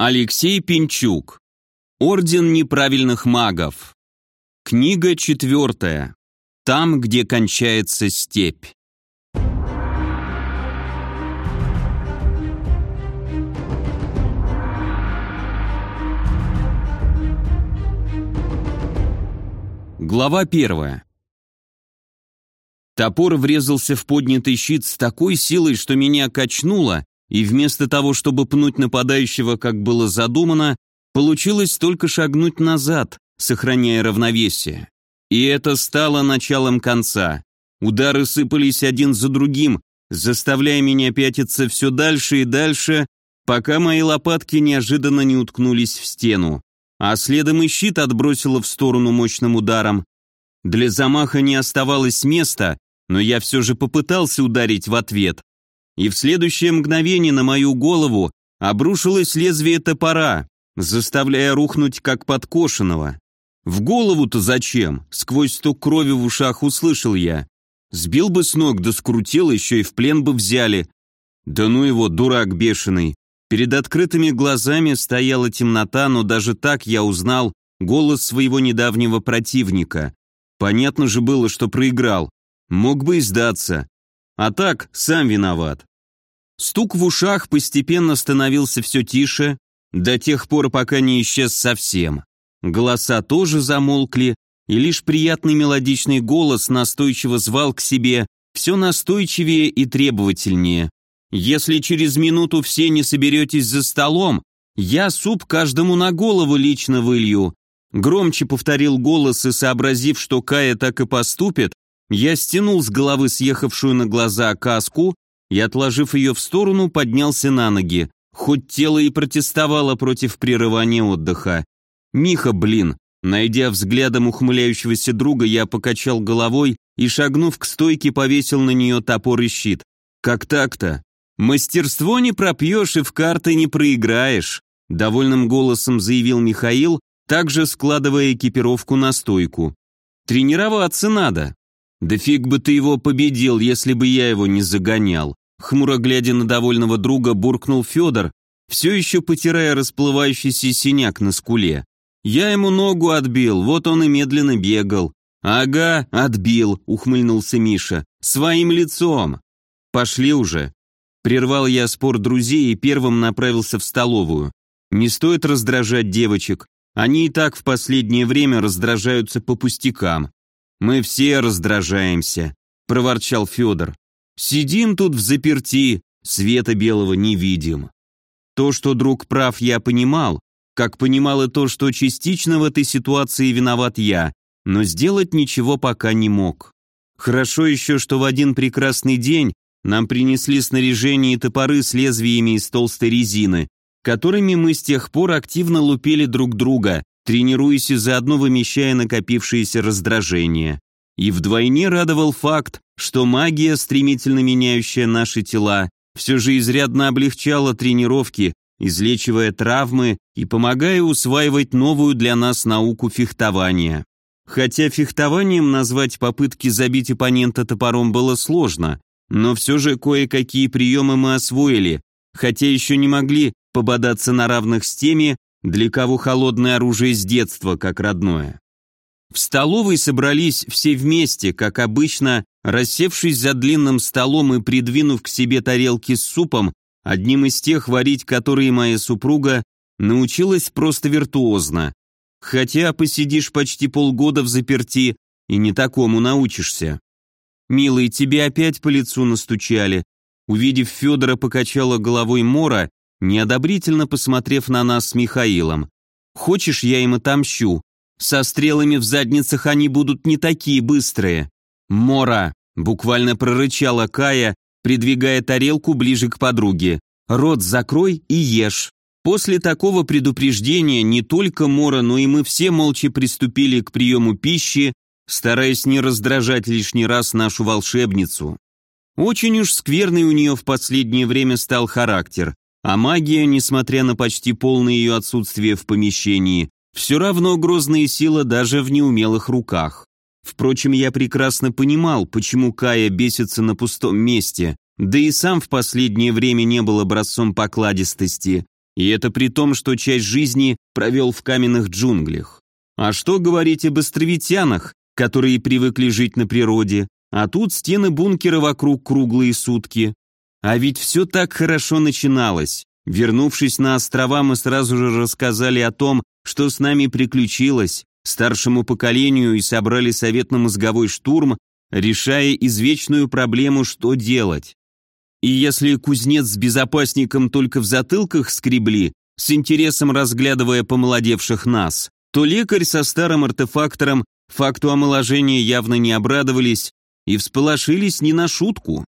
Алексей Пинчук. Орден неправильных магов. Книга четвертая. Там, где кончается степь. Глава первая. Топор врезался в поднятый щит с такой силой, что меня качнуло, и вместо того, чтобы пнуть нападающего, как было задумано, получилось только шагнуть назад, сохраняя равновесие. И это стало началом конца. Удары сыпались один за другим, заставляя меня пятиться все дальше и дальше, пока мои лопатки неожиданно не уткнулись в стену. А следом и щит отбросило в сторону мощным ударом. Для замаха не оставалось места, но я все же попытался ударить в ответ и в следующее мгновение на мою голову обрушилось лезвие топора, заставляя рухнуть как подкошенного. В голову-то зачем? Сквозь стук крови в ушах услышал я. Сбил бы с ног, да скрутил, еще и в плен бы взяли. Да ну его, дурак бешеный. Перед открытыми глазами стояла темнота, но даже так я узнал голос своего недавнего противника. Понятно же было, что проиграл. Мог бы и сдаться. А так, сам виноват. Стук в ушах постепенно становился все тише, до тех пор, пока не исчез совсем. Голоса тоже замолкли, и лишь приятный мелодичный голос настойчиво звал к себе все настойчивее и требовательнее. «Если через минуту все не соберетесь за столом, я суп каждому на голову лично вылью». Громче повторил голос и, сообразив, что Кая так и поступит, я стянул с головы съехавшую на глаза каску и, отложив ее в сторону, поднялся на ноги, хоть тело и протестовало против прерывания отдыха. «Миха, блин!» Найдя взглядом ухмыляющегося друга, я покачал головой и, шагнув к стойке, повесил на нее топор и щит. «Как так-то? Мастерство не пропьешь и в карты не проиграешь», довольным голосом заявил Михаил, также складывая экипировку на стойку. «Тренироваться надо». «Да фиг бы ты его победил, если бы я его не загонял», Хмуро глядя на довольного друга, буркнул Федор, все еще потирая расплывающийся синяк на скуле. «Я ему ногу отбил, вот он и медленно бегал». «Ага, отбил», — ухмыльнулся Миша. «Своим лицом». «Пошли уже». Прервал я спор друзей и первым направился в столовую. Не стоит раздражать девочек. Они и так в последнее время раздражаются по пустякам. «Мы все раздражаемся», — проворчал Федор. Сидим тут в заперти, света белого не видим. То, что друг прав, я понимал, как понимал и то, что частично в этой ситуации виноват я, но сделать ничего пока не мог. Хорошо еще, что в один прекрасный день нам принесли снаряжение и топоры с лезвиями из толстой резины, которыми мы с тех пор активно лупили друг друга, тренируясь и заодно вымещая накопившееся раздражение. И вдвойне радовал факт, что магия, стремительно меняющая наши тела, все же изрядно облегчала тренировки, излечивая травмы и помогая усваивать новую для нас науку фехтования. Хотя фехтованием назвать попытки забить оппонента топором было сложно, но все же кое-какие приемы мы освоили, хотя еще не могли пободаться на равных с теми, для кого холодное оружие с детства как родное. В столовой собрались все вместе, как обычно, рассевшись за длинным столом и придвинув к себе тарелки с супом, одним из тех варить, которые моя супруга научилась просто виртуозно. Хотя посидишь почти полгода в заперти и не такому научишься. «Милый, тебе опять по лицу настучали». Увидев Федора, покачала головой Мора, неодобрительно посмотрев на нас с Михаилом. «Хочешь, я им отомщу? Со стрелами в задницах они будут не такие быстрые. Мора, буквально прорычала Кая, придвигая тарелку ближе к подруге. Рот закрой и ешь. После такого предупреждения не только Мора, но и мы все молча приступили к приему пищи, стараясь не раздражать лишний раз нашу волшебницу. Очень уж скверный у нее в последнее время стал характер, а магия, несмотря на почти полное ее отсутствие в помещении, все равно грозная сила даже в неумелых руках. Впрочем, я прекрасно понимал, почему Кая бесится на пустом месте, да и сам в последнее время не был образцом покладистости, И это при том, что часть жизни провел в каменных джунглях. А что говорить об островитянах, которые привыкли жить на природе, а тут стены бункера вокруг круглые сутки. А ведь все так хорошо начиналось. Вернувшись на острова, мы сразу же рассказали о том, что с нами приключилось, старшему поколению и собрали советно-мозговой штурм, решая извечную проблему, что делать. И если кузнец с безопасником только в затылках скребли, с интересом разглядывая помолодевших нас, то лекарь со старым артефактором факту омоложения явно не обрадовались и всполошились не на шутку.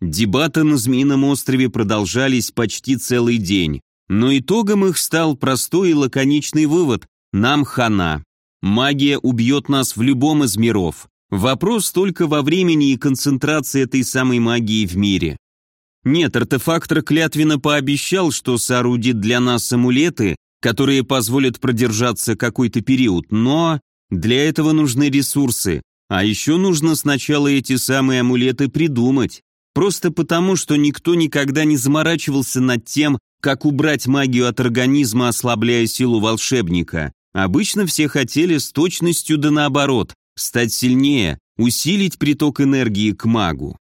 Дебаты на Змеином острове продолжались почти целый день, но итогом их стал простой и лаконичный вывод – нам хана. Магия убьет нас в любом из миров. Вопрос только во времени и концентрации этой самой магии в мире. Нет, артефактор клятвенно пообещал, что соорудит для нас амулеты, которые позволят продержаться какой-то период, но для этого нужны ресурсы, а еще нужно сначала эти самые амулеты придумать. Просто потому, что никто никогда не заморачивался над тем, как убрать магию от организма, ослабляя силу волшебника. Обычно все хотели с точностью да наоборот, стать сильнее, усилить приток энергии к магу.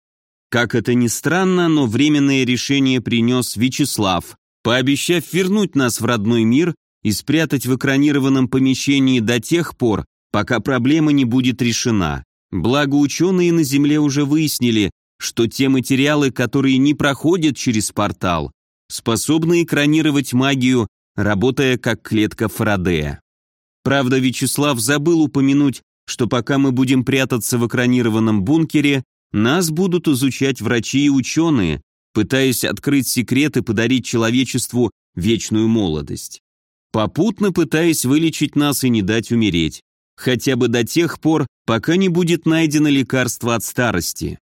Как это ни странно, но временное решение принес Вячеслав, пообещав вернуть нас в родной мир и спрятать в экранированном помещении до тех пор, пока проблема не будет решена. Благо ученые на Земле уже выяснили, что те материалы, которые не проходят через портал, способны экранировать магию, работая как клетка Фарадея. Правда, Вячеслав забыл упомянуть, что пока мы будем прятаться в экранированном бункере, нас будут изучать врачи и ученые, пытаясь открыть секрет и подарить человечеству вечную молодость. Попутно пытаясь вылечить нас и не дать умереть. Хотя бы до тех пор, пока не будет найдено лекарство от старости.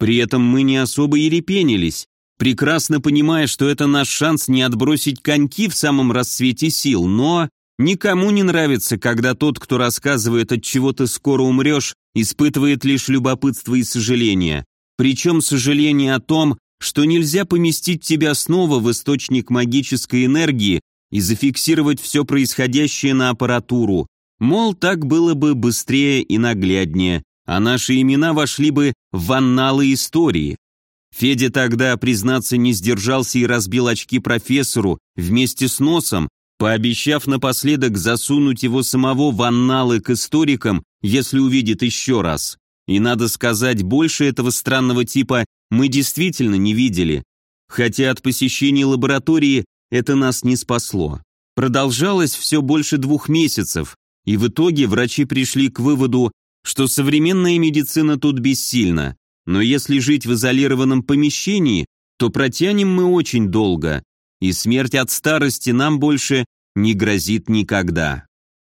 При этом мы не особо и репенились, прекрасно понимая, что это наш шанс не отбросить коньки в самом расцвете сил, но никому не нравится, когда тот, кто рассказывает, от чего ты скоро умрешь, испытывает лишь любопытство и сожаление. Причем сожаление о том, что нельзя поместить тебя снова в источник магической энергии и зафиксировать все происходящее на аппаратуру. Мол, так было бы быстрее и нагляднее, а наши имена вошли бы в анналы истории. Федя тогда, признаться, не сдержался и разбил очки профессору вместе с носом, пообещав напоследок засунуть его самого в анналы к историкам, если увидит еще раз. И надо сказать, больше этого странного типа мы действительно не видели. Хотя от посещения лаборатории это нас не спасло. Продолжалось все больше двух месяцев, и в итоге врачи пришли к выводу, что современная медицина тут бессильна. Но если жить в изолированном помещении, то протянем мы очень долго, и смерть от старости нам больше не грозит никогда.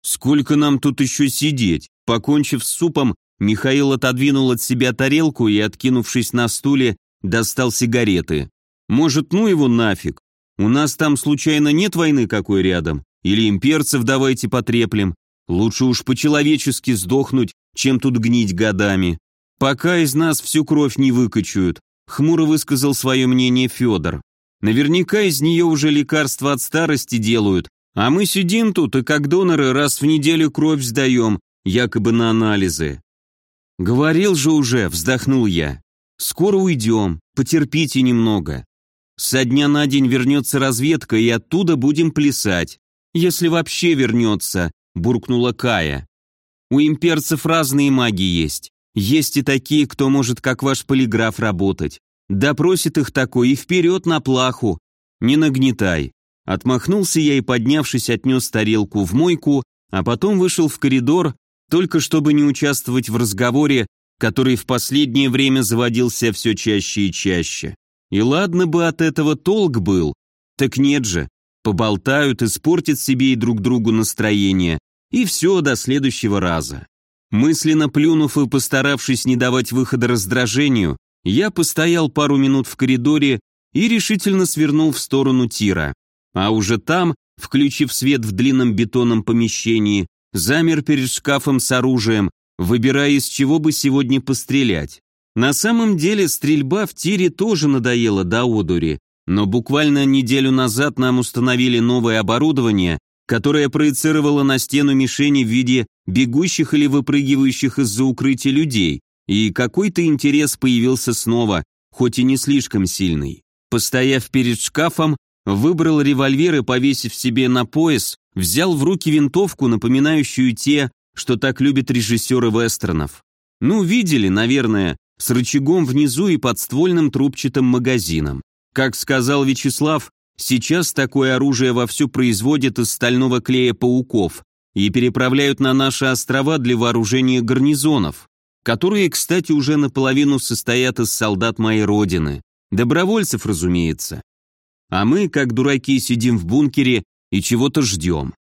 Сколько нам тут еще сидеть? Покончив с супом, Михаил отодвинул от себя тарелку и, откинувшись на стуле, достал сигареты. Может, ну его нафиг? У нас там случайно нет войны какой рядом? Или имперцев давайте потреплем? Лучше уж по-человечески сдохнуть, чем тут гнить годами. Пока из нас всю кровь не выкачают, хмуро высказал свое мнение Федор. Наверняка из нее уже лекарства от старости делают, а мы сидим тут и как доноры раз в неделю кровь сдаем, якобы на анализы. Говорил же уже, вздохнул я. Скоро уйдем, потерпите немного. Со дня на день вернется разведка, и оттуда будем плясать. Если вообще вернется, буркнула Кая. У имперцев разные маги есть. Есть и такие, кто может как ваш полиграф работать. Допросит их такой и вперед на плаху. Не нагнетай. Отмахнулся я и, поднявшись, отнес тарелку в мойку, а потом вышел в коридор, только чтобы не участвовать в разговоре, который в последнее время заводился все чаще и чаще. И ладно бы от этого толк был, так нет же, поболтают, испортят себе и друг другу настроение, и все до следующего раза. Мысленно плюнув и постаравшись не давать выхода раздражению, я постоял пару минут в коридоре и решительно свернул в сторону тира. А уже там, включив свет в длинном бетонном помещении, замер перед шкафом с оружием, выбирая, из чего бы сегодня пострелять. На самом деле стрельба в тире тоже надоела до одури, Но буквально неделю назад нам установили новое оборудование, которое проецировало на стену мишени в виде бегущих или выпрыгивающих из-за укрытия людей, и какой-то интерес появился снова, хоть и не слишком сильный. Постояв перед шкафом, выбрал револьвер и, повесив себе на пояс, взял в руки винтовку, напоминающую те, что так любят режиссеры вестернов. Ну, видели, наверное, с рычагом внизу и подствольным трубчатым магазином. Как сказал Вячеслав, сейчас такое оружие вовсю производят из стального клея пауков и переправляют на наши острова для вооружения гарнизонов, которые, кстати, уже наполовину состоят из солдат моей родины. Добровольцев, разумеется. А мы, как дураки, сидим в бункере и чего-то ждем.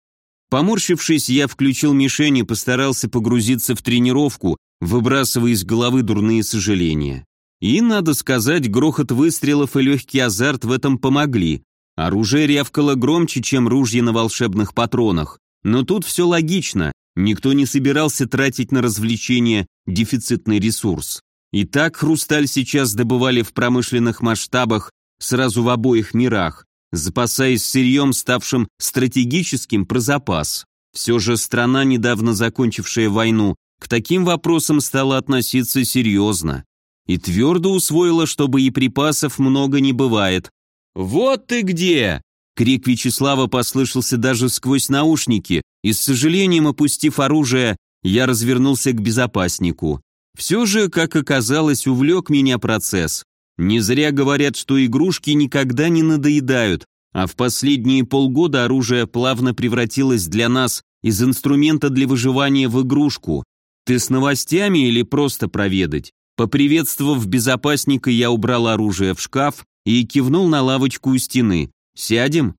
Поморщившись, я включил мишень и постарался погрузиться в тренировку, выбрасывая из головы дурные сожаления. И, надо сказать, грохот выстрелов и легкий азарт в этом помогли. Оружие рявкало громче, чем ружья на волшебных патронах. Но тут все логично, никто не собирался тратить на развлечения дефицитный ресурс. И так хрусталь сейчас добывали в промышленных масштабах сразу в обоих мирах, запасаясь сырьем, ставшим стратегическим про запас. Все же страна, недавно закончившая войну, к таким вопросам стала относиться серьезно. И твердо усвоила, что боеприпасов много не бывает. «Вот ты где!» Крик Вячеслава послышался даже сквозь наушники, и с сожалением опустив оружие, я развернулся к безопаснику. Все же, как оказалось, увлек меня процесс. Не зря говорят, что игрушки никогда не надоедают, а в последние полгода оружие плавно превратилось для нас из инструмента для выживания в игрушку. Ты с новостями или просто проведать? Поприветствовав безопасника, я убрал оружие в шкаф и кивнул на лавочку у стены. «Сядем?»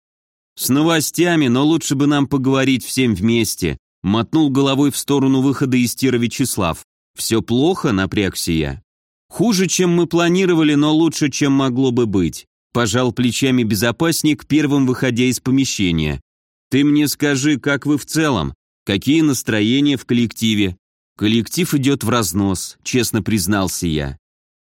«С новостями, но лучше бы нам поговорить всем вместе», мотнул головой в сторону выхода из тира Вячеслав. «Все плохо?» — напрягся я. Хуже, чем мы планировали, но лучше, чем могло бы быть. Пожал плечами безопасник, первым выходя из помещения. Ты мне скажи, как вы в целом? Какие настроения в коллективе? Коллектив идет в разнос, честно признался я.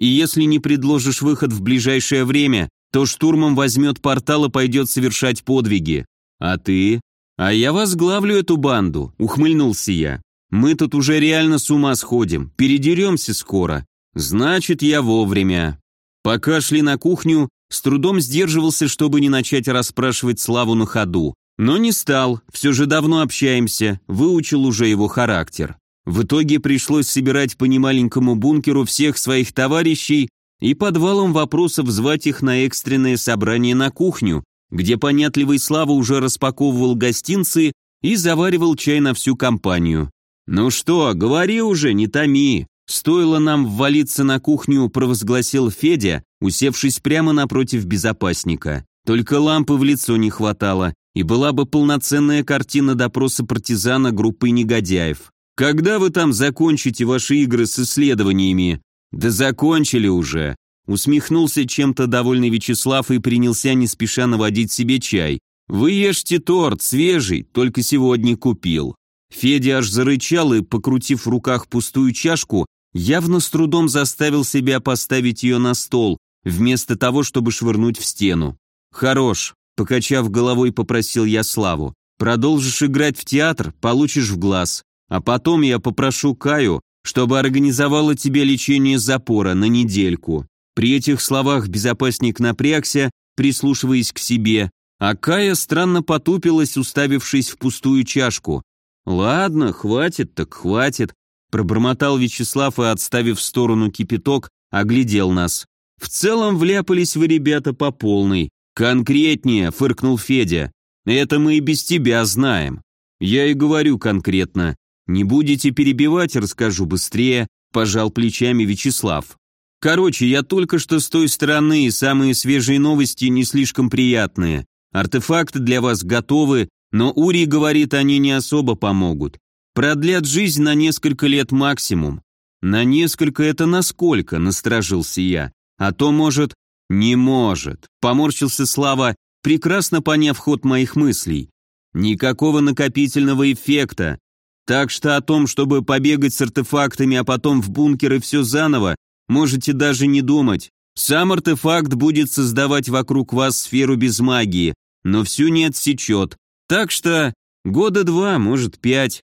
И если не предложишь выход в ближайшее время, то штурмом возьмет портал и пойдет совершать подвиги. А ты? А я возглавлю эту банду, ухмыльнулся я. Мы тут уже реально с ума сходим, передеремся скоро. Значит, я вовремя. Пока шли на кухню, с трудом сдерживался, чтобы не начать расспрашивать Славу на ходу. Но не стал, все же давно общаемся, выучил уже его характер. В итоге пришлось собирать по немаленькому бункеру всех своих товарищей и подвалом вопросов звать их на экстренное собрание на кухню, где понятливый Слава уже распаковывал гостинцы и заваривал чай на всю компанию. «Ну что, говори уже, не томи», Стоило нам ввалиться на кухню, провозгласил Федя, усевшись прямо напротив безопасника. Только лампы в лицо не хватало, и была бы полноценная картина допроса партизана группы негодяев. «Когда вы там закончите ваши игры с исследованиями?» «Да закончили уже», Усмехнулся чем-то довольный Вячеслав и принялся не спеша наводить себе чай. «Вы ешьте торт, свежий, только сегодня купил». Федя аж зарычал и, покрутив в руках пустую чашку, явно с трудом заставил себя поставить ее на стол, вместо того, чтобы швырнуть в стену. «Хорош», — покачав головой, попросил я Славу. «Продолжишь играть в театр, получишь в глаз. А потом я попрошу Каю, чтобы организовала тебе лечение запора на недельку». При этих словах безопасник напрягся, прислушиваясь к себе, а Кая странно потупилась, уставившись в пустую чашку. «Ладно, хватит так хватит», Пробормотал Вячеслав и, отставив в сторону кипяток, оглядел нас. «В целом вляпались вы, ребята, по полной. Конкретнее», — фыркнул Федя. «Это мы и без тебя знаем». «Я и говорю конкретно. Не будете перебивать, расскажу быстрее», — пожал плечами Вячеслав. «Короче, я только что с той стороны, и самые свежие новости не слишком приятные. Артефакты для вас готовы, но Ури говорит, они не особо помогут. Продлят жизнь на несколько лет максимум. На несколько это насколько, насторожился я. А то, может, не может. Поморщился Слава, прекрасно поняв ход моих мыслей. Никакого накопительного эффекта. Так что о том, чтобы побегать с артефактами, а потом в бункер и все заново, можете даже не думать. Сам артефакт будет создавать вокруг вас сферу без магии, но всю не отсечет. Так что года два, может пять.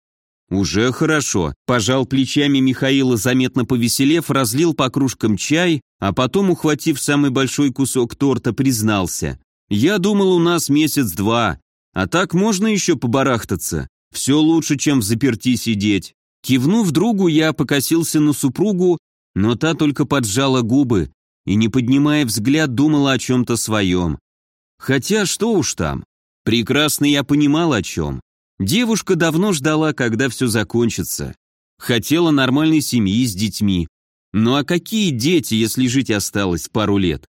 Уже хорошо. Пожал плечами Михаила, заметно повеселев, разлил по кружкам чай, а потом, ухватив самый большой кусок торта, признался. Я думал, у нас месяц-два, а так можно еще побарахтаться. Все лучше, чем в заперти сидеть. Кивнув другу, я покосился на супругу, но та только поджала губы и, не поднимая взгляд, думала о чем-то своем. Хотя что уж там. Прекрасно я понимал о чем. Девушка давно ждала, когда все закончится. Хотела нормальной семьи с детьми. Ну а какие дети, если жить осталось пару лет?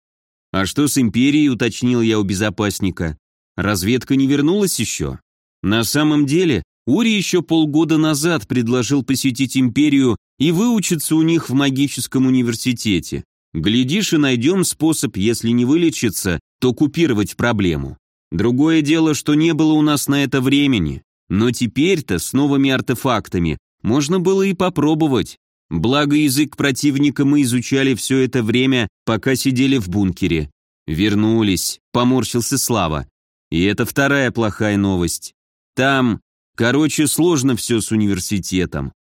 А что с империей, уточнил я у безопасника. Разведка не вернулась еще? На самом деле, Ури еще полгода назад предложил посетить империю и выучиться у них в магическом университете. Глядишь и найдем способ, если не вылечиться, то купировать проблему. Другое дело, что не было у нас на это времени. Но теперь-то с новыми артефактами можно было и попробовать. Благо язык противника мы изучали все это время, пока сидели в бункере. Вернулись, поморщился Слава. И это вторая плохая новость. Там Короче, сложно все с университетом.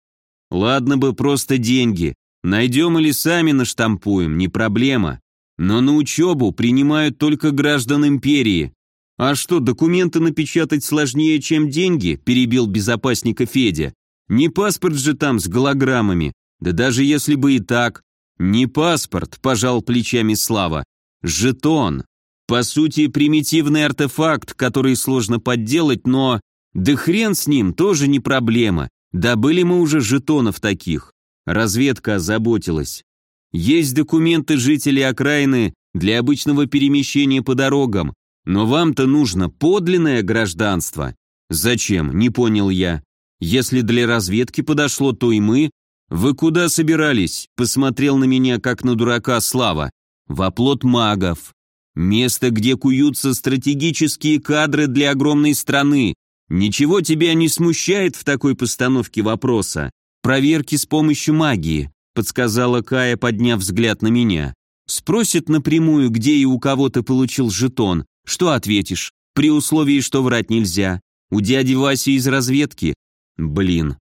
Ладно бы просто деньги. Найдем или сами наштампуем, не проблема. Но на учебу принимают только граждан империи. А что, документы напечатать сложнее, чем деньги? Перебил безопасника Федя. Не паспорт же там с голограммами. Да даже если бы и так. Не паспорт, пожал плечами Слава. Жетон. По сути, примитивный артефакт, который сложно подделать, но да хрен с ним, тоже не проблема. Добыли мы уже жетонов таких. Разведка озаботилась. Есть документы жителей окраины для обычного перемещения по дорогам, но вам-то нужно подлинное гражданство. Зачем, не понял я. Если для разведки подошло, то и мы. Вы куда собирались? Посмотрел на меня, как на дурака Слава. В оплот магов. Место, где куются стратегические кадры для огромной страны, «Ничего тебя не смущает в такой постановке вопроса? Проверки с помощью магии», подсказала Кая, подняв взгляд на меня. «Спросит напрямую, где и у кого ты получил жетон. Что ответишь? При условии, что врать нельзя. У дяди Васи из разведки? Блин.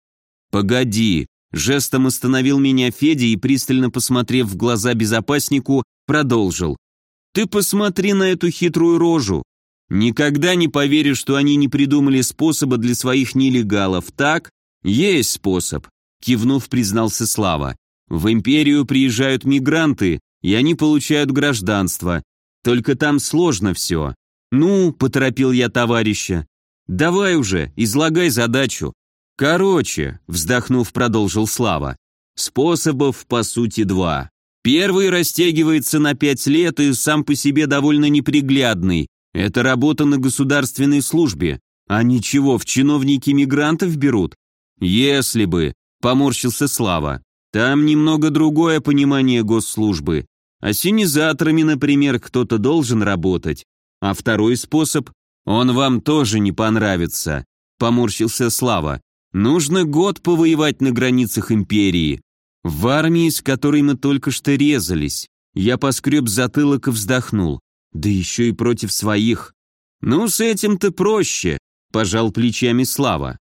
Погоди». Жестом остановил меня Федя и, пристально посмотрев в глаза безопаснику, продолжил. «Ты посмотри на эту хитрую рожу. Никогда не поверишь, что они не придумали способа для своих нелегалов, так? Есть способ, кивнув, признался Слава. В империю приезжают мигранты, и они получают гражданство. Только там сложно все. Ну, поторопил я товарища. Давай уже, излагай задачу. Короче, вздохнув, продолжил Слава. Способов, по сути, два. Первый растягивается на пять лет и сам по себе довольно неприглядный, это работа на государственной службе, а ничего, в чиновники мигрантов берут. Если бы, поморщился Слава, там немного другое понимание госслужбы. Ассенизаторами, например, кто-то должен работать. А второй способ, он вам тоже не понравится, поморщился Слава. Нужно год повоевать на границах империи. В армии, с которой мы только что резались. Я поскреб затылок и вздохнул. Да еще и против своих. Ну, с этим-то проще, пожал плечами Слава.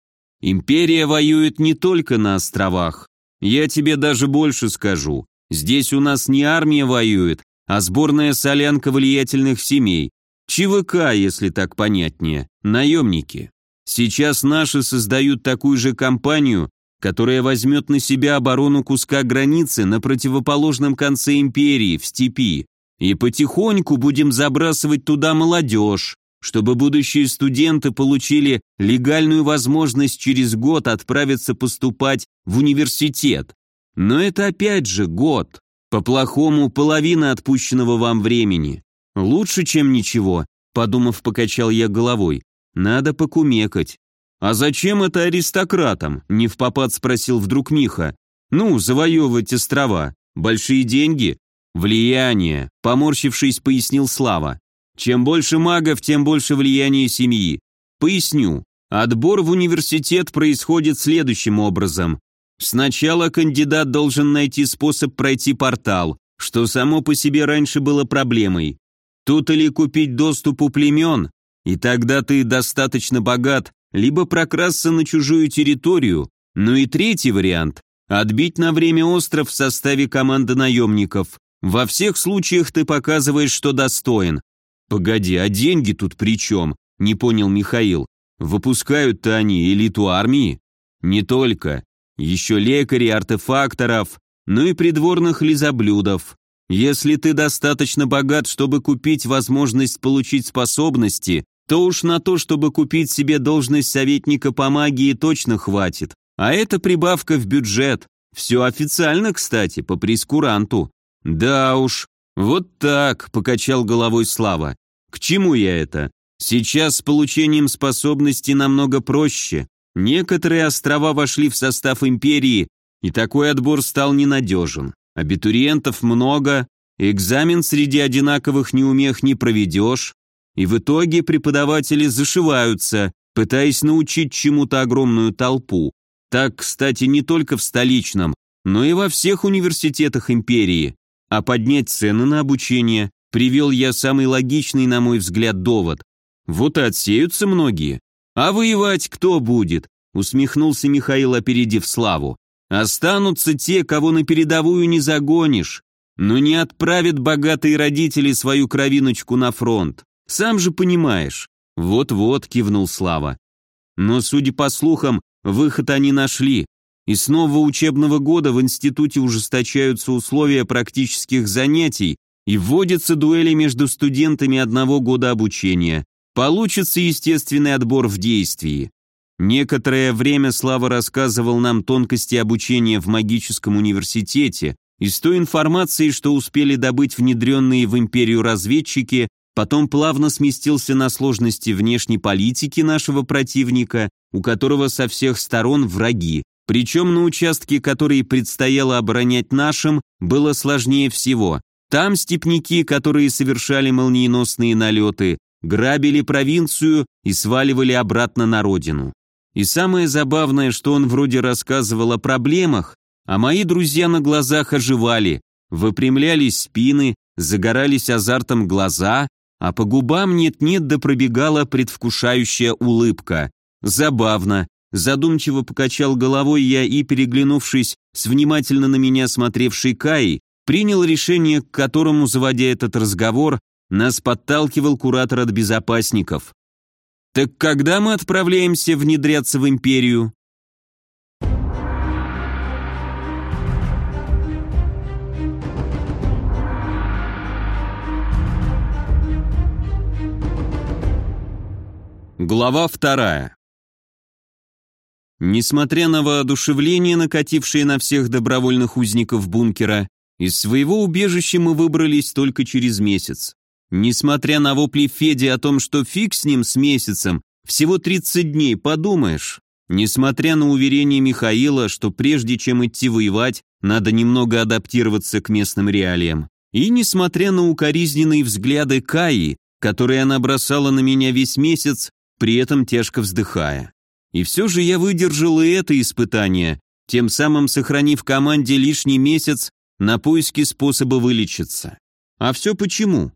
Империя воюет не только на островах. Я тебе даже больше скажу. Здесь у нас не армия воюет, а сборная солянка влиятельных семей. ЧВК, если так понятнее, наемники. Сейчас наши создают такую же компанию, которая возьмет на себя оборону куска границы на противоположном конце империи, в степи. И потихоньку будем забрасывать туда молодежь, чтобы будущие студенты получили легальную возможность через год отправиться поступать в университет. Но это опять же год. По-плохому половина отпущенного вам времени. Лучше, чем ничего, подумав, покачал я головой. Надо покумекать. А зачем это аристократам? Не в попад спросил вдруг Миха. Ну, завоевывать острова. Большие деньги, «Влияние», — поморщившись, пояснил Слава. «Чем больше магов, тем больше влияния семьи. Поясню. Отбор в университет происходит следующим образом. Сначала кандидат должен найти способ пройти портал, что само по себе раньше было проблемой. Тут или купить доступ у племен, и тогда ты достаточно богат, либо прокрасться на чужую территорию, ну и третий вариант – отбить на время остров в составе команды наемников. Во всех случаях ты показываешь, что достоин. Погоди, а деньги тут при чем? Не понял Михаил. Выпускают-то они элиту армии? Не только. Еще лекарей, артефакторов, ну и придворных лизоблюдов. Если ты достаточно богат, чтобы купить возможность получить способности, то уж на то, чтобы купить себе должность советника по магии, точно хватит. А это прибавка в бюджет. Все официально, кстати, по прескуранту. Да уж, вот так, покачал головой Слава. К чему я это? Сейчас с получением способностей намного проще. Некоторые острова вошли в состав империи, и такой отбор стал ненадежен. Абитуриентов много, экзамен среди одинаковых неумех не проведешь, и в итоге преподаватели зашиваются, пытаясь научить чему-то огромную толпу. Так, кстати, не только в столичном, но и во всех университетах империи. А поднять цены на обучение привел я самый логичный, на мой взгляд, довод. Вот и отсеются многие. А воевать кто будет? Усмехнулся Михаил, опередив Славу. Останутся те, кого на передовую не загонишь. Но не отправят богатые родители свою кровиночку на фронт. Сам же понимаешь. Вот-вот, кивнул Слава. Но, судя по слухам, выход они нашли. И с нового учебного года в институте ужесточаются условия практических занятий и вводятся дуэли между студентами одного года обучения. Получится естественный отбор в действии. Некоторое время Слава рассказывал нам тонкости обучения в магическом университете, из той информации, что успели добыть внедренные в империю разведчики, потом плавно сместился на сложности внешней политики нашего противника, у которого со всех сторон враги, причем на участке, который предстояло оборонять нашим, было сложнее всего. Там степняки, которые совершали молниеносные налеты, грабили провинцию и сваливали обратно на родину. И самое забавное, что он вроде рассказывал о проблемах, а мои друзья на глазах оживали, выпрямлялись спины, загорались азартом глаза, а по губам нет-нет да пробегала предвкушающая улыбка. Забавно. Задумчиво покачал головой я и, переглянувшись с внимательно на меня смотревшей Каей, принял решение, к которому, заводя этот разговор, нас подталкивал куратор от безопасников. Так когда мы отправляемся внедряться в империю? Глава вторая. Несмотря на воодушевление, накатившее на всех добровольных узников бункера, из своего убежища мы выбрались только через месяц. Несмотря на вопли Феди о том, что фиг с ним с месяцем, всего 30 дней, подумаешь. Несмотря на уверение Михаила, что прежде чем идти воевать, надо немного адаптироваться к местным реалиям. И несмотря на укоризненные взгляды Каи, которые она бросала на меня весь месяц, при этом тяжко вздыхая. И все же я выдержал и это испытание, тем самым сохранив команде лишний месяц на поиски способа вылечиться. А все почему?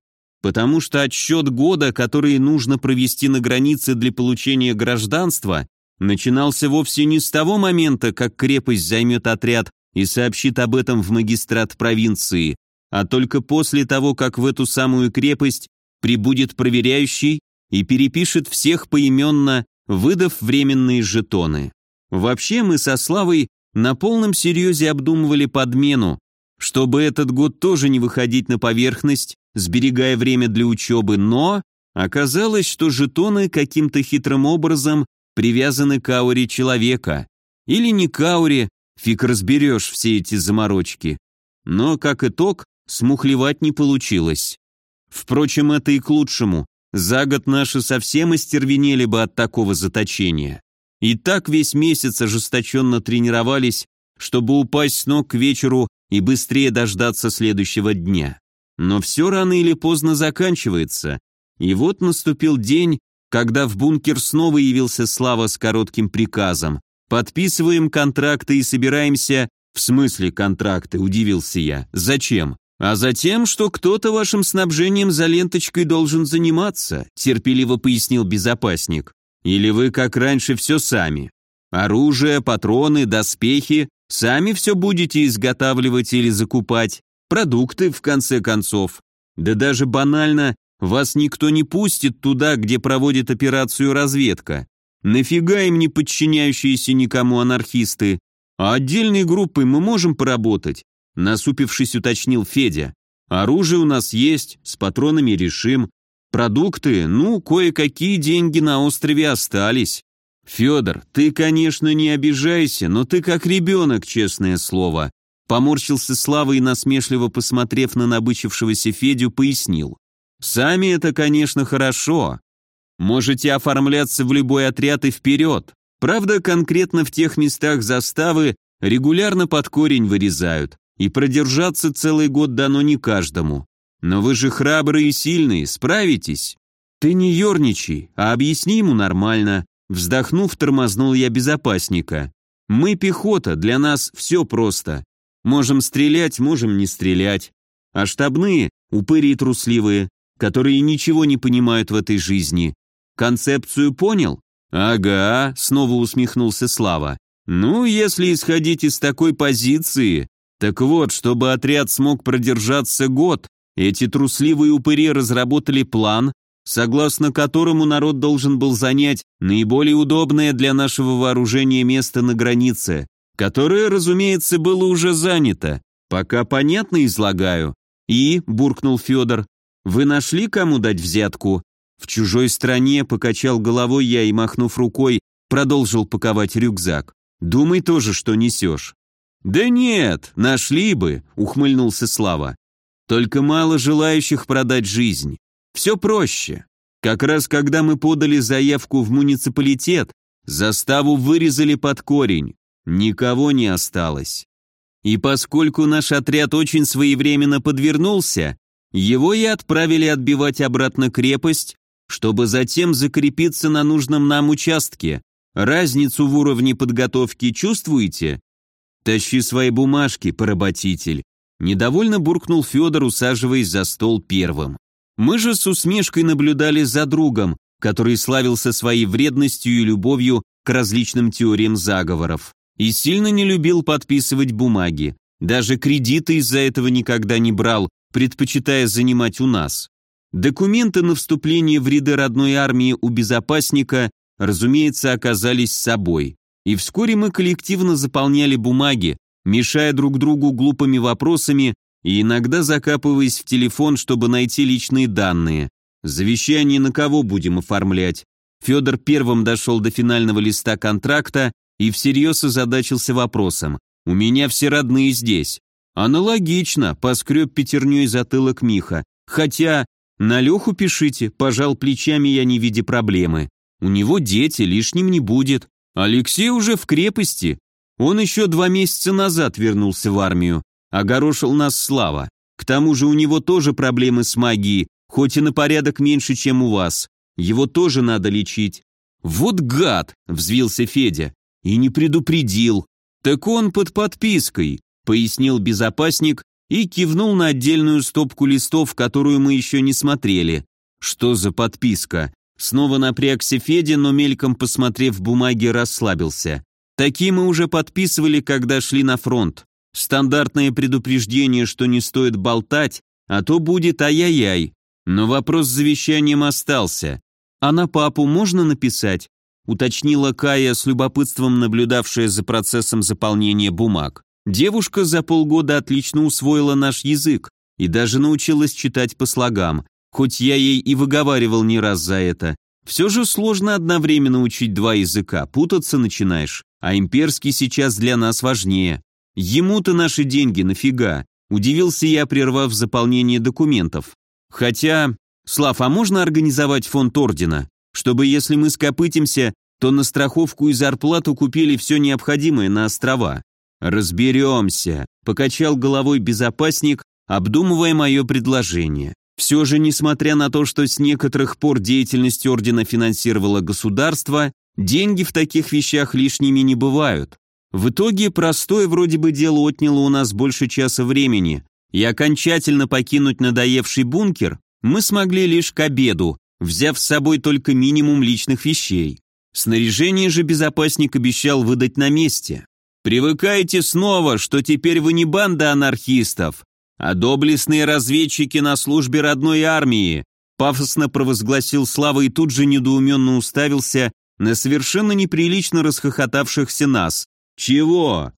потому что отсчет года, который нужно провести на границе для получения гражданства, начинался вовсе не с того момента, как крепость займет отряд и сообщит об этом в магистрат провинции, а только после того, как в эту самую крепость прибудет проверяющий и перепишет всех поименно, выдав временные жетоны. Вообще мы со Славой на полном серьезе обдумывали подмену, чтобы этот год тоже не выходить на поверхность сберегая время для учебы, но оказалось, что жетоны каким-то хитрым образом привязаны к ауре человека. Или не к ауре, фиг разберешь все эти заморочки. Но, как итог, смухлевать не получилось. Впрочем, это и к лучшему. За год наши совсем остервенели бы от такого заточения. И так весь месяц ожесточенно тренировались, чтобы упасть с ног к вечеру и быстрее дождаться следующего дня. Но все рано или поздно заканчивается. И вот наступил день, когда в бункер снова явился Слава с коротким приказом. «Подписываем контракты и собираемся...» «В смысле контракты?» – удивился я. «Зачем?» А затем, что кто-то вашим снабжением за ленточкой должен заниматься, терпеливо пояснил безопасник. Или вы, как раньше, все сами. Оружие, патроны, доспехи, сами все будете изготавливать или закупать, продукты, в конце концов. Да даже банально, вас никто не пустит туда, где проводит операцию разведка. Нафига им не подчиняющиеся никому анархисты? А отдельной группой мы можем поработать? Насупившись, уточнил Федя. Оружие у нас есть, с патронами решим. Продукты, ну, кое-какие деньги на острове остались. Федор, ты, конечно, не обижайся, но ты как ребенок, честное слово. Поморщился Слава и, насмешливо посмотрев на набычившегося Федю, пояснил. Сами это, конечно, хорошо. Можете оформляться в любой отряд и вперед. Правда, конкретно в тех местах заставы регулярно под корень вырезают, и продержаться целый год дано не каждому. Но вы же храбрые и сильные, справитесь. Ты не ерничай, а объясни ему нормально. Вздохнув, тормознул я безопасника. Мы пехота, для нас все просто. Можем стрелять, можем не стрелять. А штабные — упыри трусливые, которые ничего не понимают в этой жизни. Концепцию понял? Ага, снова усмехнулся Слава. Ну, если исходить из такой позиции, так вот, чтобы отряд смог продержаться год, эти трусливые упыри разработали план, согласно которому народ должен был занять наиболее удобное для нашего вооружения место на границе, которое, разумеется, было уже занято. Пока понятно излагаю. И, буркнул Федор, вы нашли, кому дать взятку? В чужой стране покачал головой я и, махнув рукой, продолжил паковать рюкзак. Думай тоже, что несешь. Да нет, нашли бы, ухмыльнулся Слава. Только мало желающих продать жизнь. Все проще. Как раз когда мы подали заявку в муниципалитет, заставу вырезали под корень. Никого не осталось. И поскольку наш отряд очень своевременно подвернулся, его и отправили отбивать обратно крепость, чтобы затем закрепиться на нужном нам участке. Разницу в уровне подготовки чувствуете? Тащи свои бумажки, поработитель. Недовольно буркнул Федор, усаживаясь за стол первым. Мы же с усмешкой наблюдали за другом, который славился своей вредностью и любовью к различным теориям заговоров. И сильно не любил подписывать бумаги. Даже кредиты из-за этого никогда не брал, предпочитая занимать у нас. Документы на вступление в ряды родной армии у безопасника, разумеется, оказались с собой. И вскоре мы коллективно заполняли бумаги, мешая друг другу глупыми вопросами и иногда закапываясь в телефон, чтобы найти личные данные. Завещание на кого будем оформлять? Федор первым дошел до финального листа контракта и всерьез озадачился вопросом. «У меня все родные здесь». «Аналогично», — поскреб пятерней затылок Миха. «Хотя «На Леху пишите», – пожал плечами я, не видя проблемы. «У него дети, лишним не будет. Алексей уже в крепости. Он еще два месяца назад вернулся в армию. Огорошил нас Слава. К тому же у него тоже проблемы с магией, хоть и на порядок меньше, чем у вас. Его тоже надо лечить». «Вот гад!» – взвился Федя. «И не предупредил. Так он под подпиской», – пояснил безопасник и кивнул на отдельную стопку листов, которую мы еще не смотрели. Что за подписка? Снова напрягся Федя, но мельком посмотрев бумаги, расслабился. Такие мы уже подписывали, когда шли на фронт. Стандартное предупреждение, что не стоит болтать, а то будет ай-яй-яй. Но вопрос с завещанием остался. А на папу можно написать? Уточнила Кая с любопытством, наблюдавшая за процессом заполнения бумаг. Девушка за полгода отлично усвоила наш язык и даже научилась читать по слогам, хоть я ей и выговаривал не раз за это. Все же сложно одновременно учить два языка, путаться начинаешь, а имперский сейчас для нас важнее. Ему-то наши деньги нафига? Удивился я, прервав заполнение документов. Хотя, Слав, а можно организовать фонд ордена, чтобы если мы скопытимся, то на страховку и зарплату купили все необходимое на острова? «Разберемся», — покачал головой безопасник, обдумывая мое предложение. Все же, несмотря на то, что с некоторых пор деятельность ордена финансировало государство, деньги в таких вещах лишними не бывают. В итоге простое вроде бы дело отняло у нас больше часа времени, и окончательно покинуть надоевший бункер мы смогли лишь к обеду, взяв с собой только минимум личных вещей. Снаряжение же безопасник обещал выдать на месте. «Привыкайте снова, что теперь вы не банда анархистов, а доблестные разведчики на службе родной армии», пафосно провозгласил Слава и тут же недоуменно уставился на совершенно неприлично расхохотавшихся нас. «Чего?»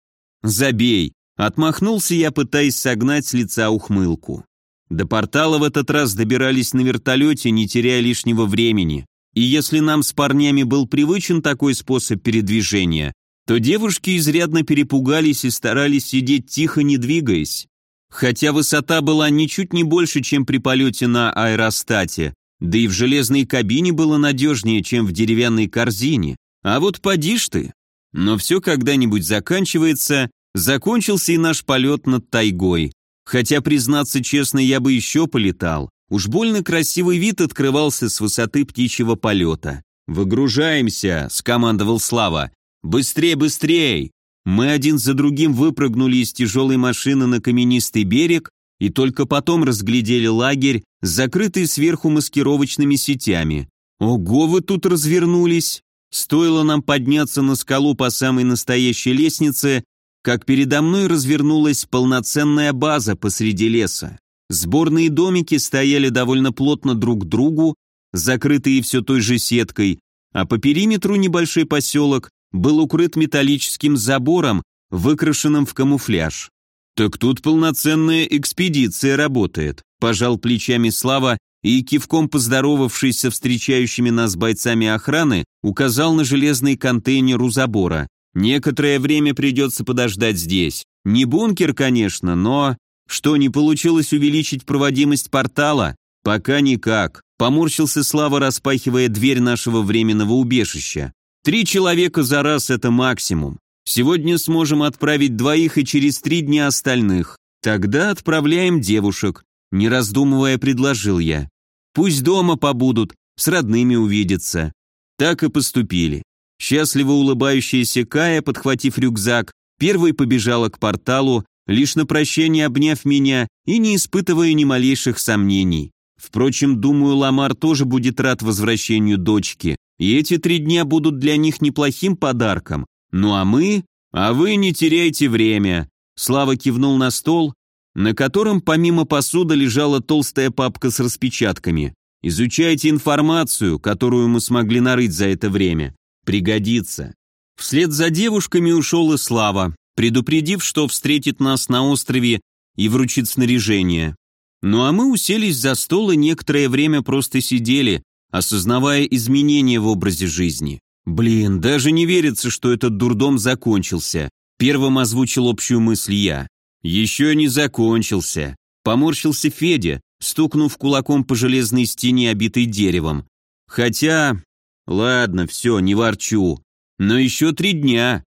«Забей!» Отмахнулся я, пытаясь согнать с лица ухмылку. До портала в этот раз добирались на вертолете, не теряя лишнего времени. И если нам с парнями был привычен такой способ передвижения, то девушки изрядно перепугались и старались сидеть тихо, не двигаясь. Хотя высота была ничуть не больше, чем при полете на аэростате, да и в железной кабине было надежнее, чем в деревянной корзине. А вот поди ж ты. Но все когда-нибудь заканчивается, закончился и наш полет над тайгой. Хотя, признаться честно, я бы еще полетал. Уж больно красивый вид открывался с высоты птичьего полета. «Выгружаемся», — скомандовал Слава. «Быстрей, быстрей!» Мы один за другим выпрыгнули из тяжелой машины на каменистый берег и только потом разглядели лагерь, закрытый сверху маскировочными сетями. Ого, вы тут развернулись! Стоило нам подняться на скалу по самой настоящей лестнице, как передо мной развернулась полноценная база посреди леса. Сборные домики стояли довольно плотно друг к другу, закрытые все той же сеткой, а по периметру небольшой поселок был укрыт металлическим забором, выкрашенным в камуфляж. «Так тут полноценная экспедиция работает», – пожал плечами Слава и, кивком поздоровавшись со встречающими нас бойцами охраны, указал на железный контейнер у забора. «Некоторое время придется подождать здесь. Не бункер, конечно, но...» «Что, не получилось увеличить проводимость портала?» «Пока никак», – поморщился Слава, распахивая дверь нашего временного убежища. «Три человека за раз – это максимум. Сегодня сможем отправить двоих и через три дня остальных. Тогда отправляем девушек», – не раздумывая предложил я. «Пусть дома побудут, с родными увидятся». Так и поступили. Счастливо улыбающаяся Кая, подхватив рюкзак, первой побежала к порталу, лишь на прощение обняв меня и не испытывая ни малейших сомнений. Впрочем, думаю, Ламар тоже будет рад возвращению дочки, и эти три дня будут для них неплохим подарком. Ну а мы? А вы не теряйте время. Слава кивнул на стол, на котором помимо посуды лежала толстая папка с распечатками. Изучайте информацию, которую мы смогли нарыть за это время. Пригодится. Вслед за девушками ушел и Слава, предупредив, что встретит нас на острове и вручит снаряжение. Ну а мы уселись за стол и некоторое время просто сидели, осознавая изменения в образе жизни. Блин, даже не верится, что этот дурдом закончился. Первым озвучил общую мысль я. Еще не закончился. Поморщился Федя, стукнув кулаком по железной стене, обитой деревом. Хотя... Ладно, все, не ворчу. Но еще три дня.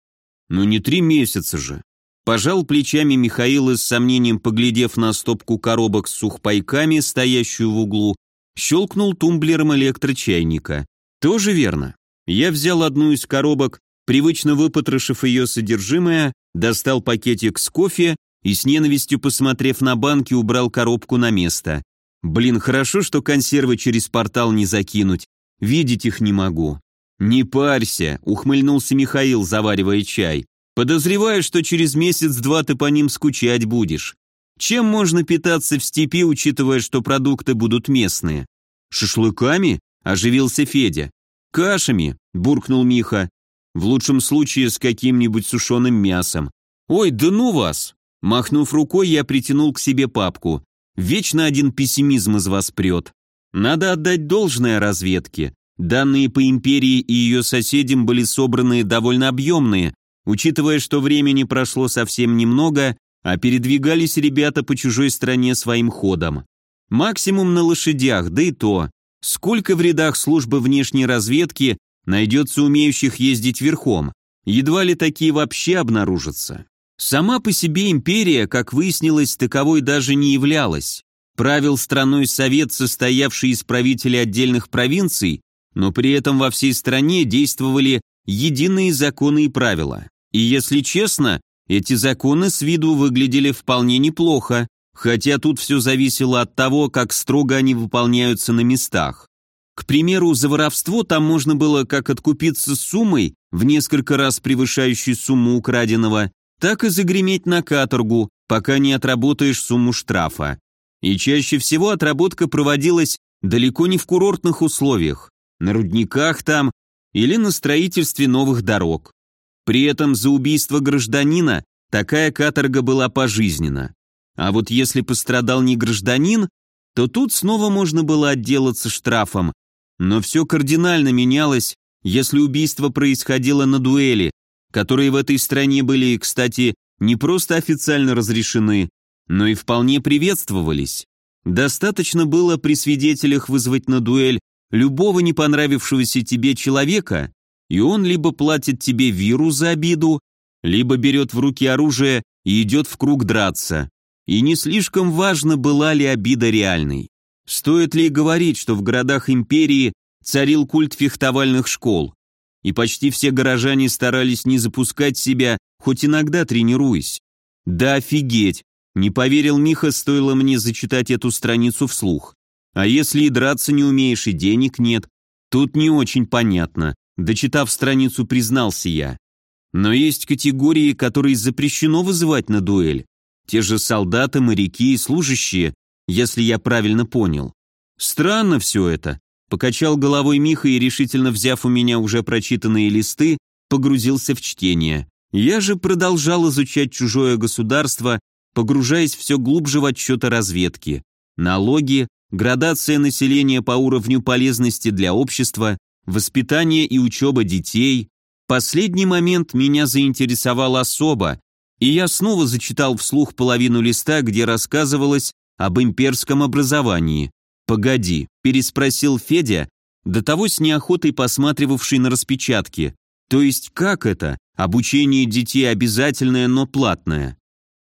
Ну не три месяца же. Пожал плечами Михаил и с сомнением поглядев на стопку коробок с сухпайками, стоящую в углу, щелкнул тумблером электрочайника. Тоже верно. Я взял одну из коробок, привычно выпотрошив ее содержимое, достал пакетик с кофе и с ненавистью посмотрев на банки, убрал коробку на место. Блин, хорошо, что консервы через портал не закинуть. Видеть их не могу. «Не парься», — ухмыльнулся Михаил, заваривая чай. «Подозреваю, что через месяц-два ты по ним скучать будешь. Чем можно питаться в степи, учитывая, что продукты будут местные?» «Шашлыками?» – оживился Федя. «Кашами», – буркнул Миха. «В лучшем случае с каким-нибудь сушеным мясом». «Ой, да ну вас!» Махнув рукой, я притянул к себе папку. Вечно один пессимизм из вас прет. Надо отдать должное разведке. Данные по империи и ее соседям были собраны довольно объемные, учитывая, что времени прошло совсем немного, а передвигались ребята по чужой стране своим ходом. Максимум на лошадях, да и то. Сколько в рядах службы внешней разведки найдется умеющих ездить верхом? Едва ли такие вообще обнаружатся. Сама по себе империя, как выяснилось, таковой даже не являлась. Правил страной совет, состоявший из правителей отдельных провинций, но при этом во всей стране действовали единые законы и правила. И если честно, эти законы с виду выглядели вполне неплохо, хотя тут все зависело от того, как строго они выполняются на местах. К примеру, за воровство там можно было как откупиться с суммой, в несколько раз превышающей сумму украденного, так и загреметь на каторгу, пока не отработаешь сумму штрафа. И чаще всего отработка проводилась далеко не в курортных условиях, на рудниках там или на строительстве новых дорог. При этом за убийство гражданина такая каторга была пожизненна. А вот если пострадал не гражданин, то тут снова можно было отделаться штрафом, но все кардинально менялось, если убийство происходило на дуэли, которые в этой стране были, кстати, не просто официально разрешены, но и вполне приветствовались. Достаточно было при свидетелях вызвать на дуэль любого не понравившегося тебе человека, и он либо платит тебе виру за обиду, либо берет в руки оружие и идет в круг драться. И не слишком важно, была ли обида реальной. Стоит ли говорить, что в городах империи царил культ фехтовальных школ, и почти все горожане старались не запускать себя, хоть иногда тренируясь. Да офигеть! Не поверил Миха, стоило мне зачитать эту страницу вслух. А если и драться не умеешь, и денег нет? Тут не очень понятно. Дочитав страницу, признался я. Но есть категории, которые запрещено вызывать на дуэль. Те же солдаты, моряки и служащие, если я правильно понял. Странно все это. Покачал головой Миха и, решительно взяв у меня уже прочитанные листы, погрузился в чтение. Я же продолжал изучать чужое государство, погружаясь все глубже в отчеты разведки. Налоги, градация населения по уровню полезности для общества, воспитание и учеба детей. Последний момент меня заинтересовал особо, и я снова зачитал вслух половину листа, где рассказывалось об имперском образовании. «Погоди», – переспросил Федя, до того с неохотой посматривавший на распечатки. «То есть как это? Обучение детей обязательное, но платное?»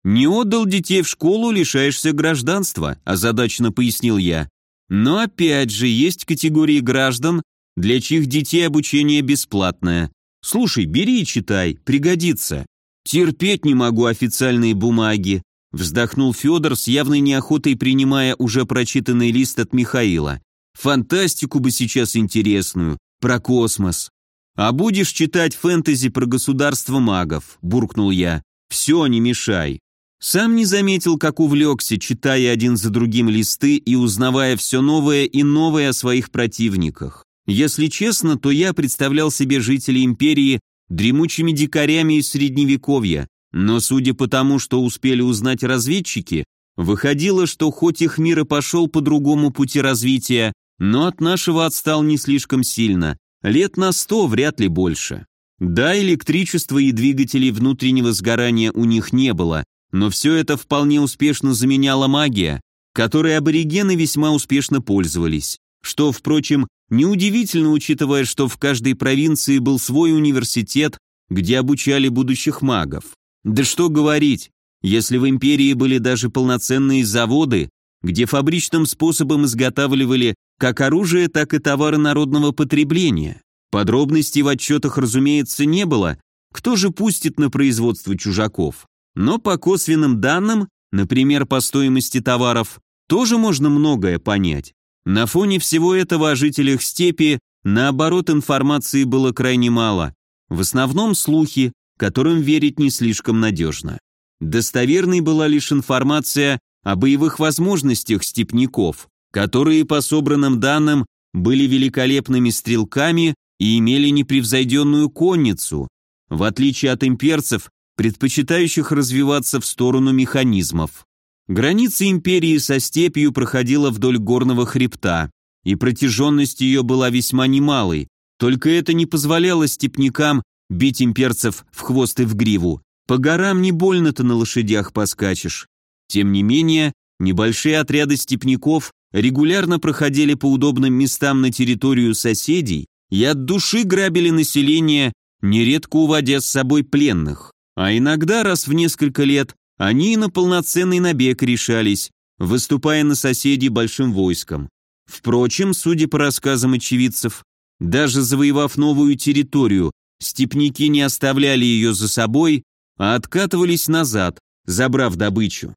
«Не отдал детей в школу, лишаешься гражданства», – озадаченно пояснил я. «Но опять же, есть категории граждан, для чьих детей обучение бесплатное. Слушай, бери и читай, пригодится». «Терпеть не могу официальные бумаги», Вздохнул Федор с явной неохотой, принимая уже прочитанный лист от Михаила. «Фантастику бы сейчас интересную, про космос». «А будешь читать фэнтези про государство магов», – буркнул я. «Все, не мешай». Сам не заметил, как увлекся, читая один за другим листы и узнавая все новое и новое о своих противниках. Если честно, то я представлял себе жителей империи дремучими дикарями из средневековья, но судя по тому, что успели узнать разведчики, выходило, что хоть их мир и пошел по другому пути развития, но от нашего отстал не слишком сильно, лет на сто, вряд ли больше. Да, электричества и двигателей внутреннего сгорания у них не было, но все это вполне успешно заменяла магия, которой аборигены весьма успешно пользовались. Что, впрочем, неудивительно, учитывая, что в каждой провинции был свой университет, где обучали будущих магов. Да что говорить, если в империи были даже полноценные заводы, где фабричным способом изготавливали как оружие, так и товары народного потребления. Подробностей в отчетах, разумеется, не было, кто же пустит на производство чужаков. Но по косвенным данным, например, по стоимости товаров, тоже можно многое понять. На фоне всего этого о жителях степи, наоборот, информации было крайне мало. В основном слухи, которым верить не слишком надежно. Достоверной была лишь информация о боевых возможностях степняков, которые, по собранным данным, были великолепными стрелками и имели непревзойденную конницу, в отличие от имперцев, предпочитающих развиваться в сторону механизмов. Граница империи со степью проходила вдоль горного хребта, и протяженность ее была весьма немалой, только это не позволяло степнякам Бить имперцев в хвост и в гриву. По горам не больно-то на лошадях поскачешь. Тем не менее, небольшие отряды степняков регулярно проходили по удобным местам на территорию соседей и от души грабили население, нередко уводя с собой пленных. А иногда раз в несколько лет они и на полноценный набег решались, выступая на соседей большим войском. Впрочем, судя по рассказам очевидцев, даже завоевав новую территорию, Степники не оставляли ее за собой, а откатывались назад, забрав добычу.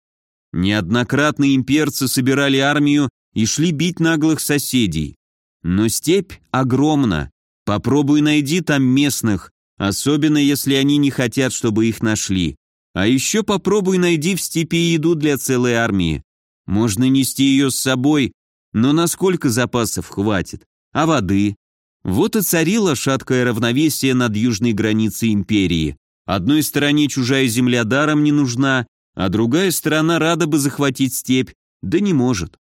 Неоднократно имперцы собирали армию и шли бить наглых соседей. Но степь огромна. Попробуй найди там местных, особенно если они не хотят, чтобы их нашли. А еще попробуй найди в степи еду для целой армии. Можно нести ее с собой, но насколько запасов хватит? А воды? Вот и царило шаткое равновесие над южной границей империи. Одной стороне чужая земля даром не нужна, а другая сторона рада бы захватить степь, да не может.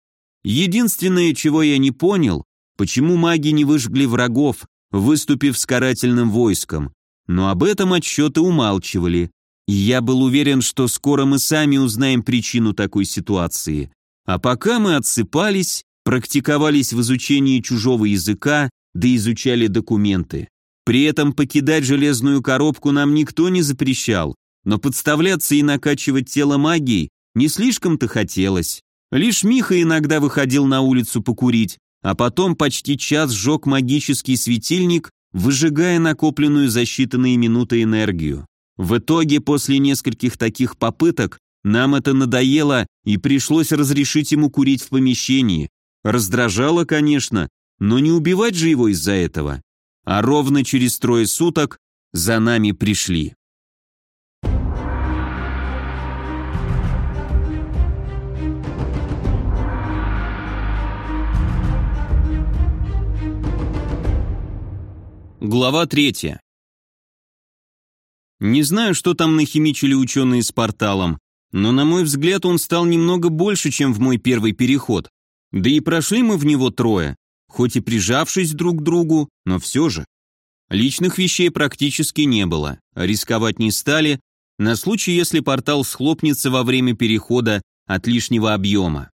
Единственное, чего я не понял, почему маги не выжгли врагов, выступив с карательным войском, но об этом отчеты умалчивали. И я был уверен, что скоро мы сами узнаем причину такой ситуации. А пока мы отсыпались, практиковались в изучении чужого языка, да изучали документы. При этом покидать железную коробку нам никто не запрещал, но подставляться и накачивать тело магией не слишком-то хотелось. Лишь Миха иногда выходил на улицу покурить, а потом почти час сжег магический светильник, выжигая накопленную за считанные минуты энергию. В итоге, после нескольких таких попыток, нам это надоело и пришлось разрешить ему курить в помещении. Раздражало, конечно, но не убивать же его из-за этого. А ровно через трое суток за нами пришли. Глава третья. Не знаю, что там нахимичили ученые с порталом, но, на мой взгляд, он стал немного больше, чем в мой первый переход. Да и прошли мы в него трое, хоть и прижавшись друг к другу, но все же. Личных вещей практически не было, рисковать не стали, на случай, если портал схлопнется во время перехода от лишнего объема.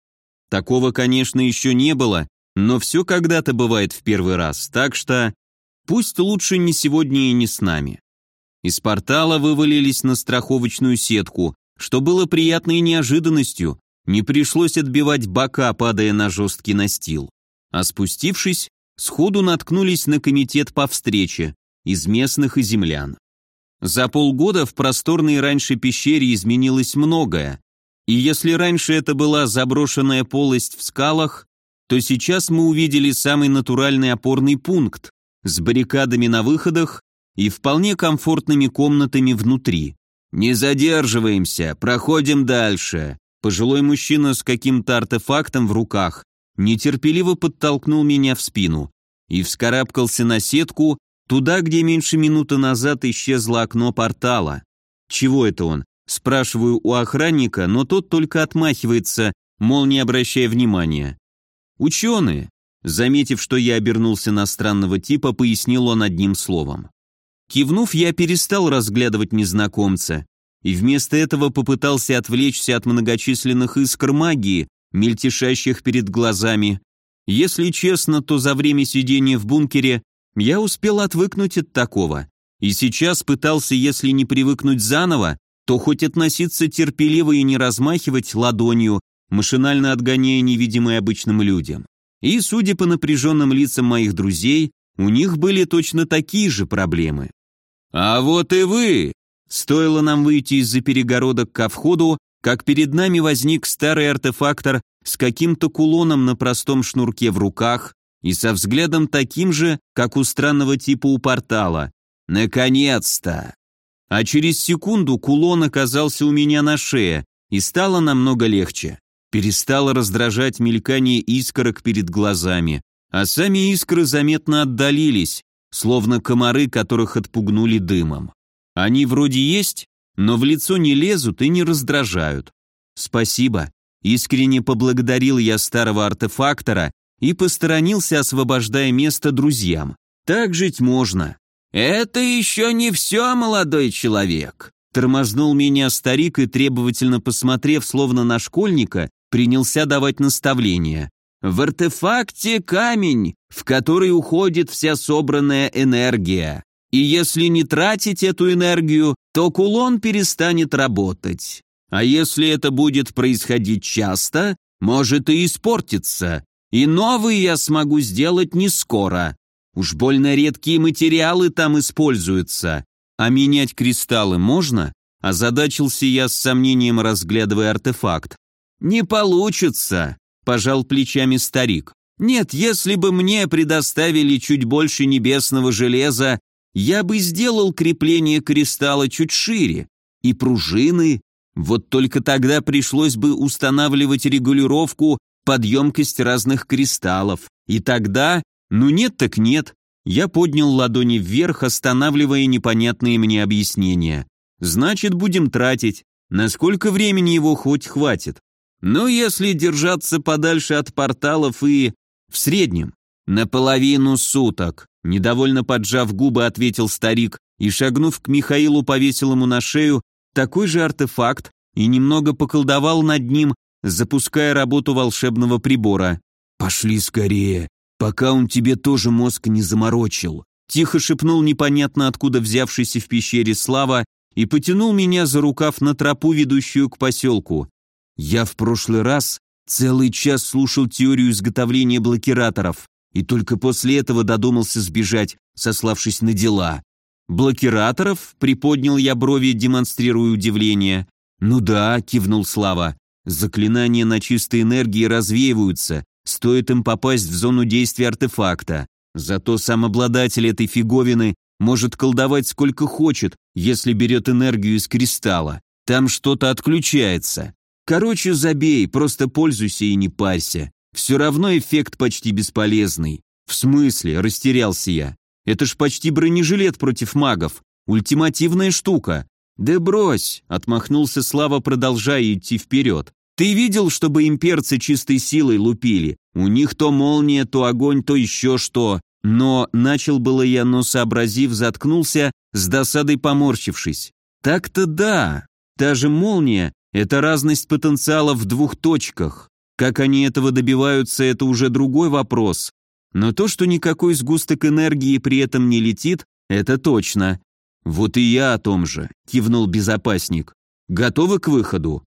Такого, конечно, еще не было, но все когда-то бывает в первый раз, так что пусть лучше не сегодня и не с нами. Из портала вывалились на страховочную сетку, что было приятной неожиданностью, не пришлось отбивать бока, падая на жесткий настил. А спустившись, сходу наткнулись на комитет по встрече из местных и землян. За полгода в просторной раньше пещере изменилось многое, и если раньше это была заброшенная полость в скалах, то сейчас мы увидели самый натуральный опорный пункт с баррикадами на выходах и вполне комфортными комнатами внутри. «Не задерживаемся, проходим дальше». Пожилой мужчина с каким-то артефактом в руках нетерпеливо подтолкнул меня в спину и вскарабкался на сетку туда, где меньше минуты назад исчезло окно портала. «Чего это он?» Спрашиваю у охранника, но тот только отмахивается, мол, не обращая внимания. «Ученые», заметив, что я обернулся на странного типа, пояснил он одним словом. Кивнув, я перестал разглядывать незнакомца и вместо этого попытался отвлечься от многочисленных искр магии, мельтешащих перед глазами. Если честно, то за время сидения в бункере я успел отвыкнуть от такого, и сейчас пытался, если не привыкнуть заново, то хоть относиться терпеливо и не размахивать ладонью, машинально отгоняя невидимые обычным людям. И, судя по напряженным лицам моих друзей, у них были точно такие же проблемы. «А вот и вы!» Стоило нам выйти из-за перегородок ко входу, как перед нами возник старый артефактор с каким-то кулоном на простом шнурке в руках и со взглядом таким же, как у странного типа у портала. «Наконец-то!» А через секунду кулон оказался у меня на шее, и стало намного легче. Перестало раздражать мелькание искорок перед глазами, а сами искры заметно отдалились, словно комары, которых отпугнули дымом. Они вроде есть, но в лицо не лезут и не раздражают. Спасибо. Искренне поблагодарил я старого артефактора и посторонился, освобождая место друзьям. Так жить можно. Это еще не все, молодой человек. Тормознул меня старик и, требовательно посмотрев, словно на школьника, принялся давать наставления. В артефакте камень, в который уходит вся собранная энергия. И если не тратить эту энергию, то кулон перестанет работать. А если это будет происходить часто, может и испортиться. И новый я смогу сделать не скоро. Уж больно редкие материалы там используются. А менять кристаллы можно? Озадачился я с сомнением, разглядывая артефакт. «Не получится», – пожал плечами старик. «Нет, если бы мне предоставили чуть больше небесного железа, я бы сделал крепление кристалла чуть шире. И пружины. Вот только тогда пришлось бы устанавливать регулировку под емкость разных кристаллов. И тогда, ну нет так нет, я поднял ладони вверх, останавливая непонятные мне объяснения. Значит, будем тратить. Насколько времени его хоть хватит? Но если держаться подальше от порталов и... В среднем. Наполовину суток. Недовольно поджав губы, ответил старик и, шагнув к Михаилу, повесил ему на шею такой же артефакт и немного поколдовал над ним, запуская работу волшебного прибора. «Пошли скорее, пока он тебе тоже мозг не заморочил», тихо шепнул непонятно откуда взявшийся в пещере Слава и потянул меня за рукав на тропу, ведущую к поселку. Я в прошлый раз целый час слушал теорию изготовления блокираторов и только после этого додумался сбежать, сославшись на дела. «Блокираторов?» — приподнял я брови, демонстрируя удивление. «Ну да», — кивнул Слава. «Заклинания на чистой энергии развеиваются, стоит им попасть в зону действия артефакта. Зато сам обладатель этой фиговины может колдовать сколько хочет, если берет энергию из кристалла. Там что-то отключается. Короче, забей, просто пользуйся и не парься. Все равно эффект почти бесполезный. В смысле, растерялся я. Это ж почти бронежилет против магов. Ультимативная штука. Да брось, отмахнулся Слава, продолжая идти вперед. Ты видел, чтобы имперцы чистой силой лупили? У них то молния, то огонь, то еще что. Но начал было я, но сообразив, заткнулся, с досадой поморщившись. Так-то да, та же молния — это разность потенциала в двух точках. Как они этого добиваются, это уже другой вопрос. Но то, что никакой сгусток энергии при этом не летит, это точно. Вот и я о том же, кивнул безопасник. Готовы к выходу?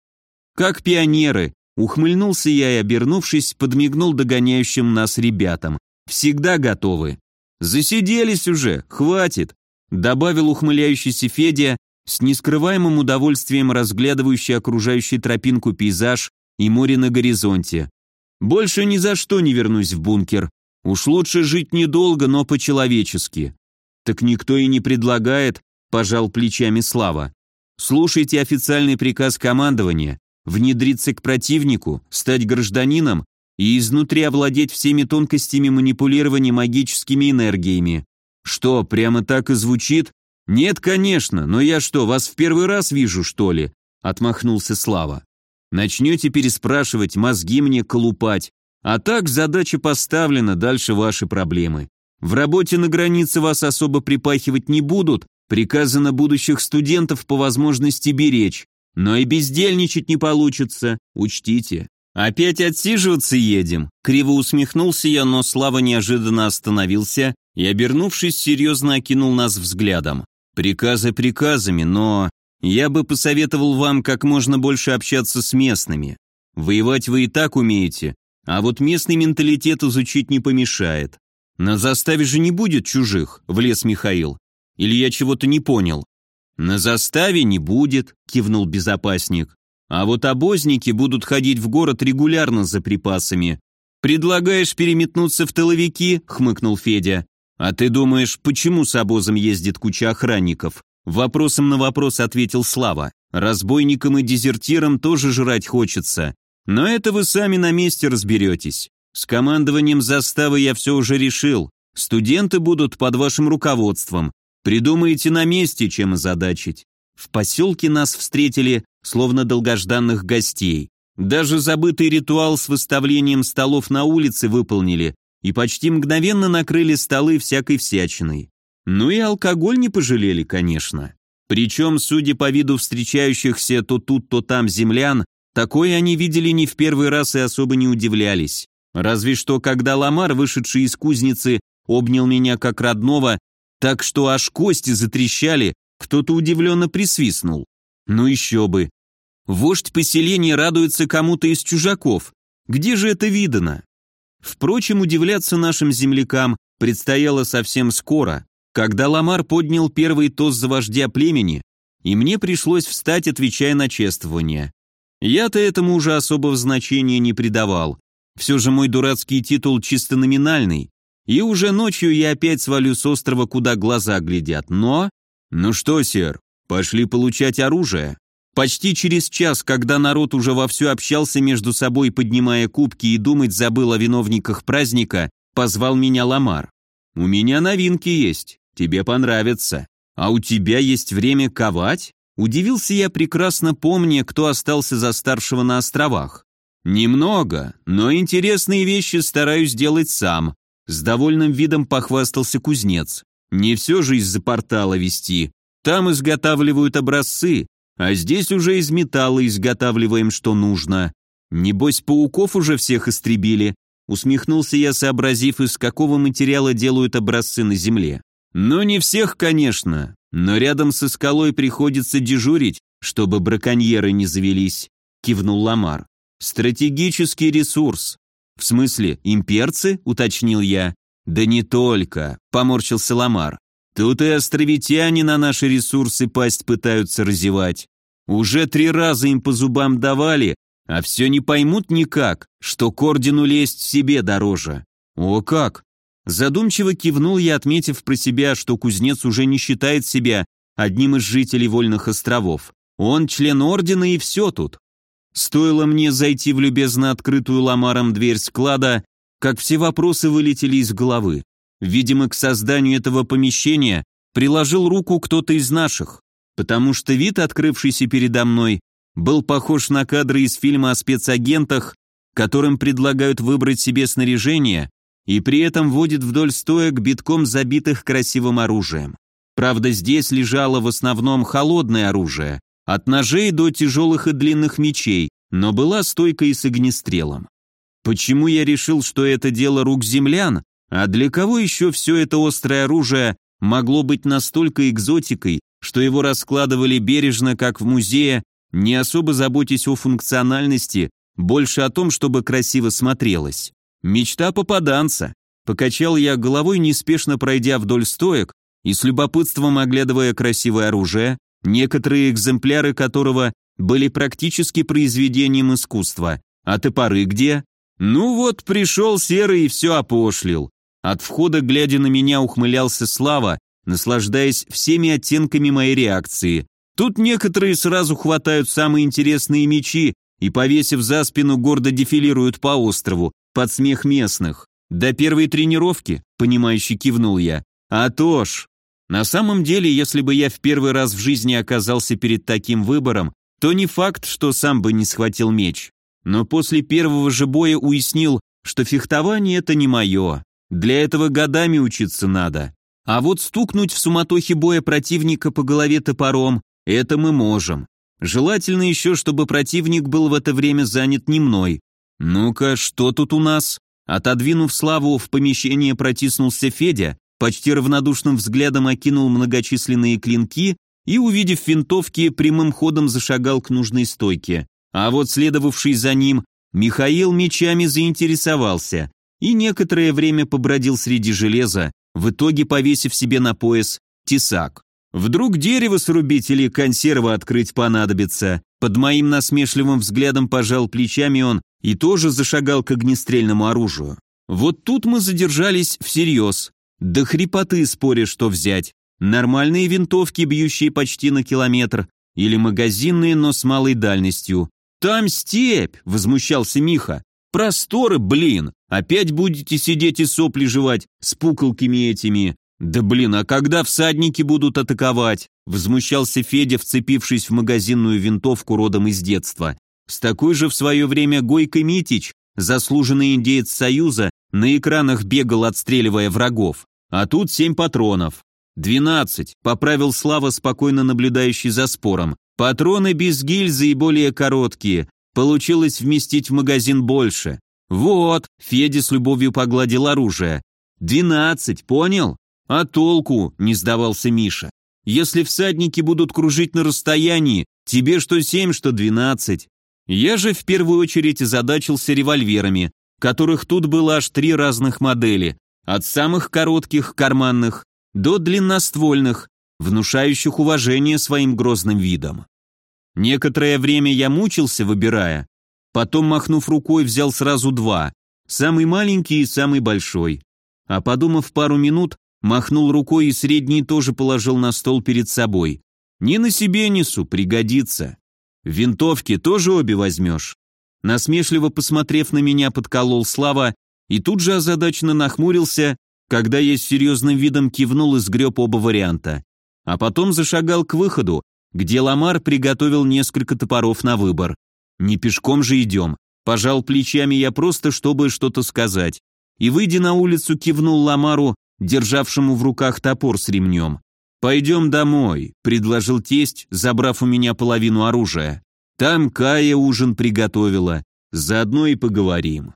Как пионеры, ухмыльнулся я и, обернувшись, подмигнул догоняющим нас ребятам. Всегда готовы. Засиделись уже, хватит, добавил ухмыляющийся Федя, с нескрываемым удовольствием разглядывающий окружающий тропинку пейзаж и море на горизонте. Больше ни за что не вернусь в бункер. Уж лучше жить недолго, но по-человечески. Так никто и не предлагает, пожал плечами Слава. Слушайте официальный приказ командования, внедриться к противнику, стать гражданином и изнутри овладеть всеми тонкостями манипулирования магическими энергиями. Что, прямо так и звучит? Нет, конечно, но я что, вас в первый раз вижу, что ли? Отмахнулся Слава. Начнете переспрашивать, мозги мне колупать. А так задача поставлена, дальше ваши проблемы. В работе на границе вас особо припахивать не будут, приказано будущих студентов по возможности беречь. Но и бездельничать не получится, учтите. Опять отсиживаться едем. Криво усмехнулся я, но Слава неожиданно остановился и, обернувшись, серьезно окинул нас взглядом. Приказы приказами, но я бы посоветовал вам как можно больше общаться с местными. Воевать вы и так умеете, а вот местный менталитет изучить не помешает. На заставе же не будет чужих, влез Михаил. Или я чего-то не понял? На заставе не будет, кивнул безопасник. А вот обозники будут ходить в город регулярно за припасами. Предлагаешь переметнуться в тыловики? хмыкнул Федя. А ты думаешь, почему с обозом ездит куча охранников? Вопросом на вопрос ответил Слава. Разбойникам и дезертирам тоже жрать хочется. Но это вы сами на месте разберетесь. С командованием заставы я все уже решил. Студенты будут под вашим руководством. Придумаете на месте, чем озадачить. В поселке нас встретили, словно долгожданных гостей. Даже забытый ритуал с выставлением столов на улице выполнили и почти мгновенно накрыли столы всякой всячиной. Ну и алкоголь не пожалели, конечно. Причем, судя по виду встречающихся то тут, то там землян, такое они видели не в первый раз и особо не удивлялись. Разве что, когда Ламар, вышедший из кузницы, обнял меня как родного, так что аж кости затрещали, кто-то удивленно присвистнул. Ну еще бы. Вождь поселения радуется кому-то из чужаков. Где же это видано? Впрочем, удивляться нашим землякам предстояло совсем скоро, когда Ламар поднял первый тост за вождя племени, и мне пришлось встать, отвечая на чествование. Я-то этому уже особого значения не придавал. Все же мой дурацкий титул чисто номинальный. И уже ночью я опять свалю с острова, куда глаза глядят. Но... Ну что, сэр, пошли получать оружие. Почти через час, когда народ уже вовсю общался между собой, поднимая кубки и думать забыл о виновниках праздника, позвал меня Ламар. «У меня новинки есть, тебе понравится. А у тебя есть время ковать?» Удивился я, прекрасно помня, кто остался за старшего на островах. «Немного, но интересные вещи стараюсь делать сам», с довольным видом похвастался кузнец. «Не все же из-за портала вести. Там изготавливают образцы, а здесь уже из металла изготавливаем, что нужно. Небось, пауков уже всех истребили, Усмехнулся я, сообразив, из какого материала делают образцы на Земле. «Ну, не всех, конечно, но рядом со скалой приходится дежурить, чтобы браконьеры не завелись», — кивнул Ламар. «Стратегический ресурс». «В смысле, имперцы?» — уточнил я. «Да не только», — поморщился Ламар. «Тут и островитяне на наши ресурсы пасть пытаются разевать. Уже три раза им по зубам давали, а все не поймут никак, что к ордену лезть себе дороже. О как! Задумчиво кивнул я, отметив про себя, что кузнец уже не считает себя одним из жителей Вольных островов. Он член ордена и все тут. Стоило мне зайти в любезно открытую ламаром дверь склада, как все вопросы вылетели из головы. Видимо, к созданию этого помещения приложил руку кто-то из наших, потому что вид, открывшийся передо мной, был похож на кадры из фильма о спецагентах, которым предлагают выбрать себе снаряжение и при этом водят вдоль стоек битком забитых красивым оружием. Правда, здесь лежало в основном холодное оружие, от ножей до тяжелых и длинных мечей, но была стойка и с огнестрелом. Почему я решил, что это дело рук землян, а для кого еще все это острое оружие могло быть настолько экзотикой, что его раскладывали бережно, как в музее, не особо заботясь о функциональности, больше о том, чтобы красиво смотрелось. Мечта попаданца. Покачал я головой, неспешно пройдя вдоль стоек и с любопытством оглядывая красивое оружие, некоторые экземпляры которого были практически произведением искусства. А топоры где? Ну вот, пришел серый и все опошлил. От входа, глядя на меня, ухмылялся Слава, наслаждаясь всеми оттенками моей реакции. Тут некоторые сразу хватают самые интересные мечи и, повесив за спину, гордо дефилируют по острову, под смех местных. До первой тренировки, понимающе кивнул я. А то ж. На самом деле, если бы я в первый раз в жизни оказался перед таким выбором, то не факт, что сам бы не схватил меч. Но после первого же боя уяснил, что фехтование это не мое. Для этого годами учиться надо. А вот стукнуть в суматохе боя противника по голове топором это мы можем. Желательно еще, чтобы противник был в это время занят не мной. Ну-ка, что тут у нас? Отодвинув Славу, в помещение протиснулся Федя, почти равнодушным взглядом окинул многочисленные клинки и, увидев винтовки, прямым ходом зашагал к нужной стойке. А вот следовавший за ним, Михаил мечами заинтересовался и некоторое время побродил среди железа, в итоге повесив себе на пояс тесак. Вдруг дерево срубить или консервы открыть понадобится. Под моим насмешливым взглядом пожал плечами он и тоже зашагал к огнестрельному оружию. Вот тут мы задержались всерьез. До хрипоты споря, что взять. Нормальные винтовки, бьющие почти на километр, или магазинные, но с малой дальностью. «Там степь!» — возмущался Миха. «Просторы, блин! Опять будете сидеть и сопли жевать с пуколками этими. «Да блин, а когда всадники будут атаковать?» Возмущался Федя, вцепившись в магазинную винтовку родом из детства. С такой же в свое время Гойко Митич, заслуженный индеец Союза, на экранах бегал, отстреливая врагов. А тут семь патронов. «Двенадцать», — поправил Слава, спокойно наблюдающий за спором. «Патроны без гильзы и более короткие. Получилось вместить в магазин больше». «Вот», — Федя с любовью погладил оружие. «Двенадцать, понял? «А толку?» – не сдавался Миша. «Если всадники будут кружить на расстоянии, тебе что семь, что двенадцать». Я же в первую очередь озадачился револьверами, которых тут было аж три разных модели, от самых коротких, карманных, до длинноствольных, внушающих уважение своим грозным видом. Некоторое время я мучился, выбирая. Потом, махнув рукой, взял сразу два. Самый маленький и самый большой. А подумав пару минут, махнул рукой и средний тоже положил на стол перед собой. Не на себе несу, пригодится. Винтовки тоже обе возьмешь. Насмешливо посмотрев на меня, подколол Слава и тут же озадаченно нахмурился, когда я с серьезным видом кивнул и сгреб оба варианта. А потом зашагал к выходу, где Ламар приготовил несколько топоров на выбор. Не пешком же идем. Пожал плечами я просто, чтобы что-то сказать. И, выйдя на улицу, кивнул Ламару, державшему в руках топор с ремнем. «Пойдем домой», — предложил тесть, забрав у меня половину оружия. «Там Кая ужин приготовила. Заодно и поговорим».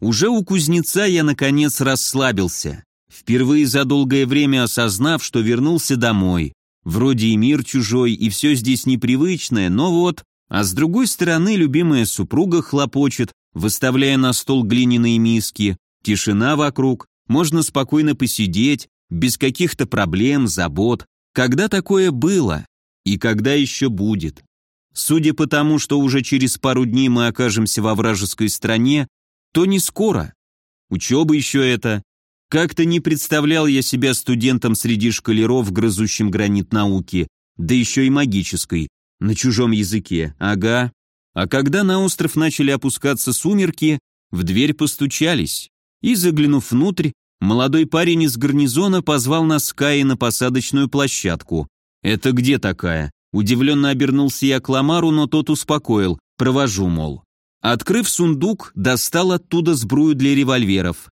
Уже у кузнеца я, наконец, расслабился. Впервые за долгое время осознав, что вернулся домой. Вроде и мир чужой, и все здесь непривычное, но вот... А с другой стороны, любимая супруга хлопочет, выставляя на стол глиняные миски. Тишина вокруг, можно спокойно посидеть, без каких-то проблем, забот. Когда такое было? И когда еще будет? Судя по тому, что уже через пару дней мы окажемся во вражеской стране, то не скоро. Учеба еще это. Как-то не представлял я себя студентом среди шкалеров, грызущим гранит науки, да еще и магической, на чужом языке, ага. А когда на остров начали опускаться сумерки, в дверь постучались, и, заглянув внутрь, молодой парень из гарнизона позвал нас Каи на посадочную площадку. «Это где такая?» Удивленно обернулся я к Ламару, но тот успокоил, провожу, мол. Открыв сундук, достал оттуда сбрую для револьверов.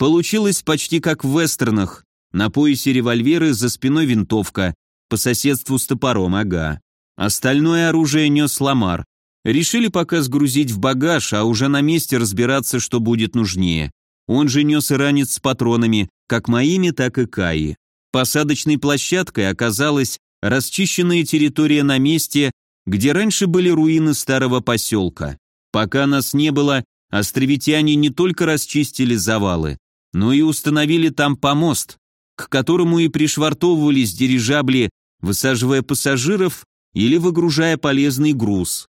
Получилось почти как в вестернах. На поясе револьверы, за спиной винтовка, по соседству с топором, ага. Остальное оружие нес Ламар. Решили пока сгрузить в багаж, а уже на месте разбираться, что будет нужнее. Он же нес и ранец с патронами, как моими, так и Каи. Посадочной площадкой оказалась расчищенная территория на месте, где раньше были руины старого поселка. Пока нас не было, островитяне не только расчистили завалы, но и установили там помост, к которому и пришвартовывались дирижабли, высаживая пассажиров или выгружая полезный груз.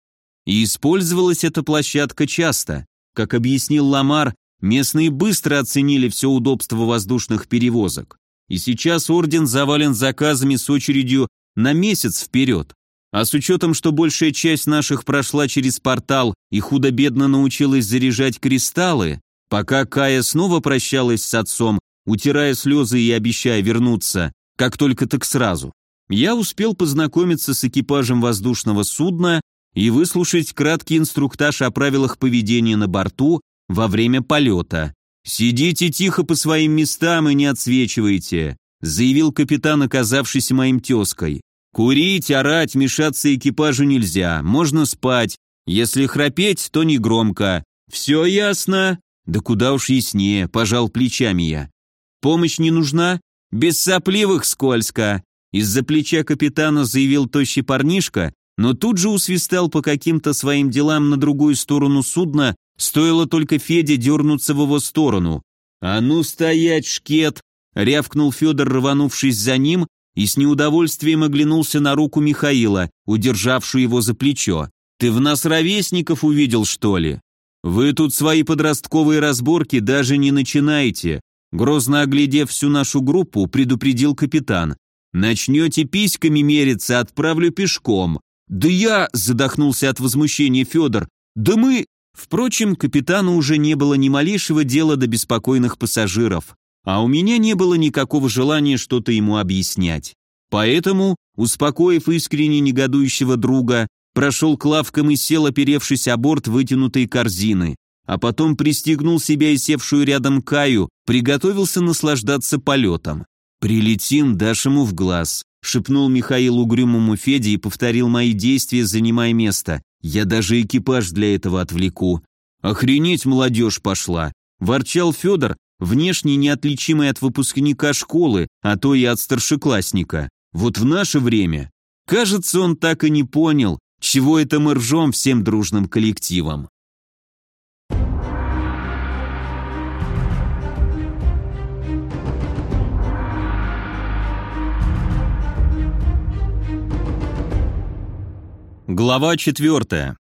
И использовалась эта площадка часто. Как объяснил Ламар, местные быстро оценили все удобство воздушных перевозок. И сейчас орден завален заказами с очередью на месяц вперед. А с учетом, что большая часть наших прошла через портал и худо-бедно научилась заряжать кристаллы, пока Кая снова прощалась с отцом, утирая слезы и обещая вернуться, как только так сразу, я успел познакомиться с экипажем воздушного судна и выслушать краткий инструктаж о правилах поведения на борту во время полета. «Сидите тихо по своим местам и не отсвечивайте», заявил капитан, оказавшийся моим тезкой. Курить, орать, мешаться экипажу нельзя, можно спать. Если храпеть, то не громко. Все ясно? Да куда уж яснее, пожал плечами я. Помощь не нужна? Без сопливых скользко. Из-за плеча капитана заявил тощий парнишка, но тут же усвистал по каким-то своим делам на другую сторону судна, стоило только Феде дернуться в его сторону. «А ну стоять, шкет!» — рявкнул Федор, рванувшись за ним, и с неудовольствием оглянулся на руку Михаила, удержавшую его за плечо. «Ты в нас ровесников увидел, что ли? Вы тут свои подростковые разборки даже не начинайте», грозно оглядев всю нашу группу, предупредил капитан. «Начнете письками мериться, отправлю пешком». «Да я...» — задохнулся от возмущения Федор. «Да мы...» Впрочем, капитану уже не было ни малейшего дела до беспокойных пассажиров а у меня не было никакого желания что-то ему объяснять. Поэтому, успокоив искренне негодующего друга, прошел к лавкам и сел, оперевшись о борт вытянутой корзины, а потом пристегнул себя и севшую рядом Каю, приготовился наслаждаться полетом. «Прилетим, дашь ему в глаз», — шепнул Михаил угрюмому Феде и повторил мои действия, занимая место. «Я даже экипаж для этого отвлеку». «Охренеть молодежь пошла», — ворчал Федор, внешне неотличимый от выпускника школы, а то и от старшеклассника. Вот в наше время, кажется, он так и не понял, чего это мы ржем всем дружным коллективом. Глава четвертая.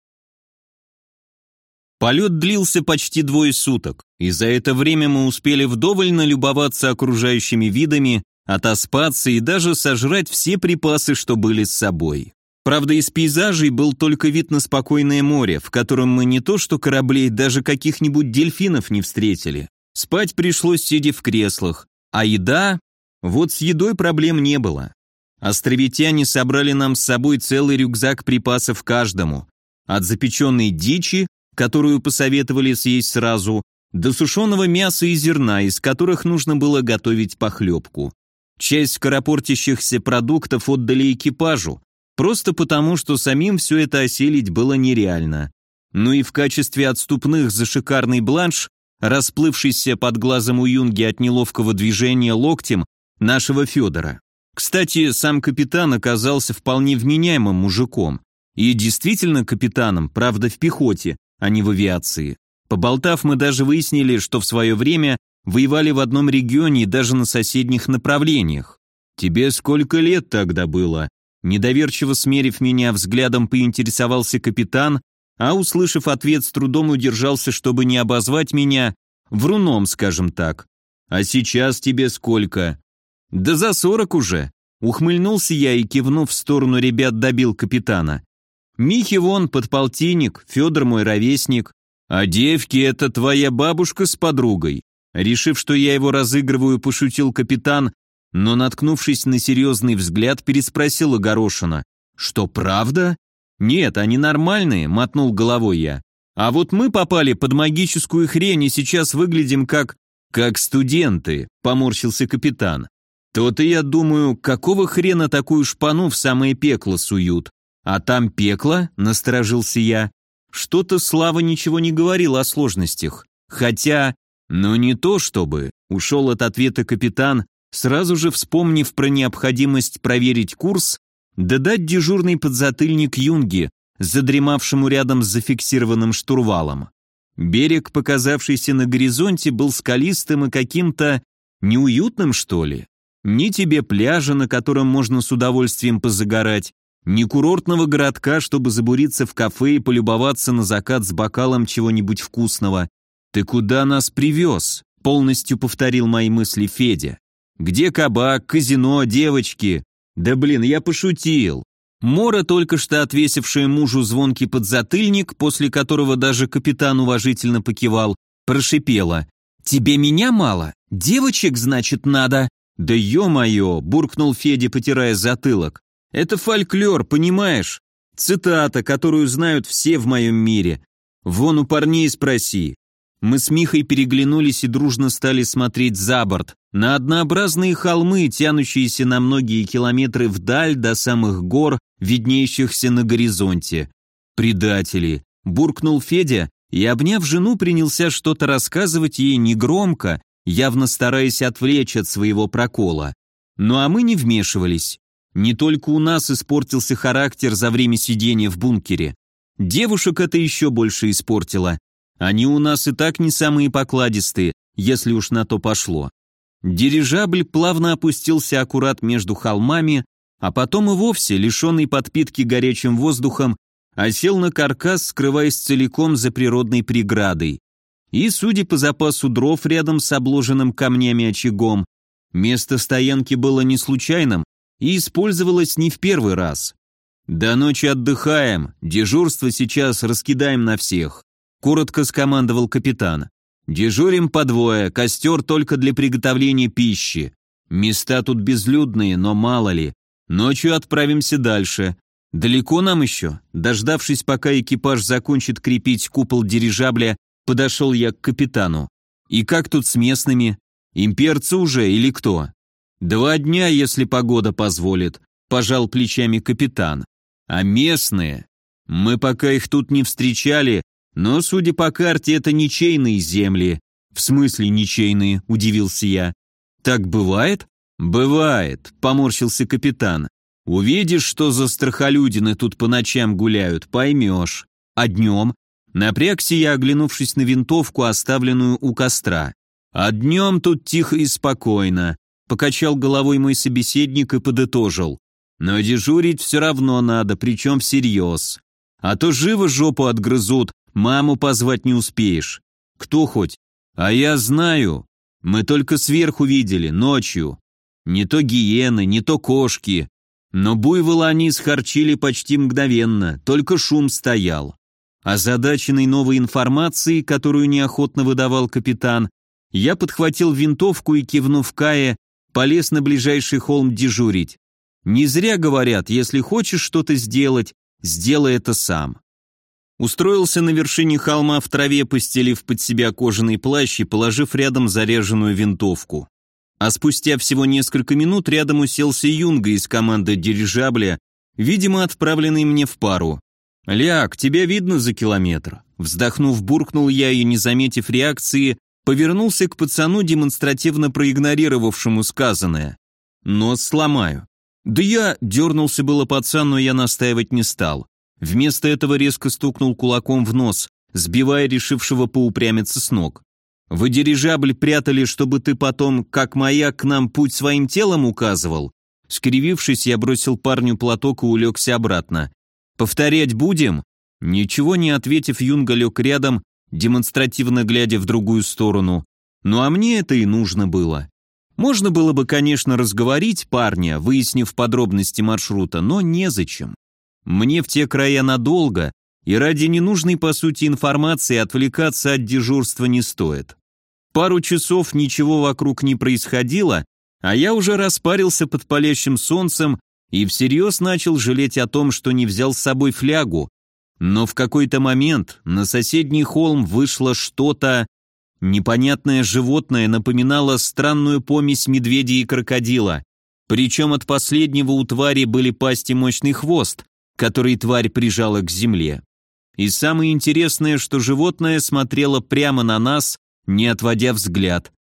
Полет длился почти двое суток, и за это время мы успели вдоволь налюбоваться окружающими видами, отоспаться и даже сожрать все припасы, что были с собой. Правда, из пейзажей был только вид на спокойное море, в котором мы не то что кораблей, даже каких-нибудь дельфинов не встретили. Спать пришлось, сидя в креслах, а еда... Вот с едой проблем не было. Островитяне собрали нам с собой целый рюкзак припасов каждому. От запеченной дичи, которую посоветовали съесть сразу, до сушеного мяса и зерна, из которых нужно было готовить похлебку. Часть скоропортящихся продуктов отдали экипажу, просто потому, что самим все это осилить было нереально. Ну и в качестве отступных за шикарный бланш, расплывшийся под глазом у Юнги от неловкого движения локтем нашего Федора. Кстати, сам капитан оказался вполне вменяемым мужиком. И действительно капитаном, правда в пехоте, а не в авиации. Поболтав, мы даже выяснили, что в свое время воевали в одном регионе и даже на соседних направлениях. «Тебе сколько лет тогда было?» Недоверчиво смерив меня взглядом, поинтересовался капитан, а, услышав ответ, с трудом удержался, чтобы не обозвать меня вруном, скажем так. «А сейчас тебе сколько?» «Да за сорок уже!» Ухмыльнулся я и, кивнув в сторону ребят, добил капитана. «Михи вон, подполтинник, Федор мой ровесник, а девки — это твоя бабушка с подругой». Решив, что я его разыгрываю, пошутил капитан, но, наткнувшись на серьезный взгляд, переспросил Огорошина. «Что, правда?» «Нет, они нормальные», — мотнул головой я. «А вот мы попали под магическую хрень и сейчас выглядим как...» «Как студенты», — поморщился капитан. То-то я думаю, какого хрена такую шпану в самое пекло суют? А там пекло, насторожился я. Что-то Слава ничего не говорил о сложностях. Хотя, но не то чтобы, ушел от ответа капитан, сразу же вспомнив про необходимость проверить курс, да дать дежурный подзатыльник юнге, задремавшему рядом с зафиксированным штурвалом. Берег, показавшийся на горизонте, был скалистым и каким-то неуютным, что ли. Ни тебе пляжа, на котором можно с удовольствием позагорать, ни курортного городка, чтобы забуриться в кафе и полюбоваться на закат с бокалом чего-нибудь вкусного. «Ты куда нас привез?» — полностью повторил мои мысли Федя. «Где кабак, казино, девочки?» «Да блин, я пошутил». Мора, только что отвесившая мужу звонкий подзатыльник, после которого даже капитан уважительно покивал, прошипела. «Тебе меня мало? Девочек, значит, надо?» «Да ё-моё!» – буркнул Федя, потирая затылок. «Это фольклор, понимаешь? Цитата, которую знают все в моем мире. Вон у парней спроси». Мы с Михой переглянулись и дружно стали смотреть за борт, на однообразные холмы, тянущиеся на многие километры вдаль до самых гор, виднеющихся на горизонте. «Предатели!» – буркнул Федя и, обняв жену, принялся что-то рассказывать ей негромко, явно стараясь отвлечь от своего прокола. Ну а мы не вмешивались. Не только у нас испортился характер за время сидения в бункере. Девушек это еще больше испортило. Они у нас и так не самые покладистые, если уж на то пошло. Дирижабль плавно опустился аккурат между холмами, а потом и вовсе, лишенный подпитки горячим воздухом, осел на каркас, скрываясь целиком за природной преградой. И, судя по запасу дров рядом с обложенным камнями очагом, место стоянки было не случайным и использовалось не в первый раз. «До ночи отдыхаем, дежурство сейчас раскидаем на всех», коротко скомандовал капитан. «Дежурим по двое, костер только для приготовления пищи. Места тут безлюдные, но мало ли. Ночью отправимся дальше. Далеко нам еще?» Дождавшись, пока экипаж закончит крепить купол дирижабля, Подошел я к капитану. «И как тут с местными? Имперцы уже или кто?» «Два дня, если погода позволит», – пожал плечами капитан. «А местные? Мы пока их тут не встречали, но, судя по карте, это ничейные земли». «В смысле ничейные?» – удивился я. «Так бывает?» «Бывает», – поморщился капитан. «Увидишь, что за страхолюдины тут по ночам гуляют, поймешь. А днем? Напрягся я, оглянувшись на винтовку, оставленную у костра. «А днем тут тихо и спокойно», — покачал головой мой собеседник и подытожил. Но дежурить все равно надо, причем всерьез. А то живо жопу отгрызут, маму позвать не успеешь. Кто хоть? А я знаю. Мы только сверху видели, ночью. Не то гиены, не то кошки. Но буйвола они схорчили почти мгновенно, только шум стоял. Озадаченный новой информацией, которую неохотно выдавал капитан, я подхватил винтовку и, кивнув Кае, полез на ближайший холм дежурить. Не зря говорят, если хочешь что-то сделать, сделай это сам. Устроился на вершине холма в траве, постелив под себя кожаный плащ и положив рядом заряженную винтовку. А спустя всего несколько минут рядом уселся Юнга из команды дирижабля, видимо, отправленный мне в пару. «Ляг, тебя видно за километр». Вздохнув, буркнул я и, не заметив реакции, повернулся к пацану, демонстративно проигнорировавшему сказанное. «Нос сломаю». «Да я...» — дернулся было пацан, но я настаивать не стал. Вместо этого резко стукнул кулаком в нос, сбивая решившего поупрямиться с ног. «Вы дирижабль прятали, чтобы ты потом, как маяк, к нам путь своим телом указывал?» Скривившись, я бросил парню платок и улегся обратно. «Повторять будем?» Ничего не ответив, Юнга лег рядом, демонстративно глядя в другую сторону. Ну а мне это и нужно было. Можно было бы, конечно, разговорить парня, выяснив подробности маршрута, но незачем. Мне в те края надолго, и ради ненужной по сути информации отвлекаться от дежурства не стоит. Пару часов ничего вокруг не происходило, а я уже распарился под палящим солнцем и всерьез начал жалеть о том, что не взял с собой флягу. Но в какой-то момент на соседний холм вышло что-то... Непонятное животное напоминало странную помесь медведя и крокодила. Причем от последнего у твари были пасти мощный хвост, который тварь прижала к земле. И самое интересное, что животное смотрело прямо на нас, не отводя взгляд.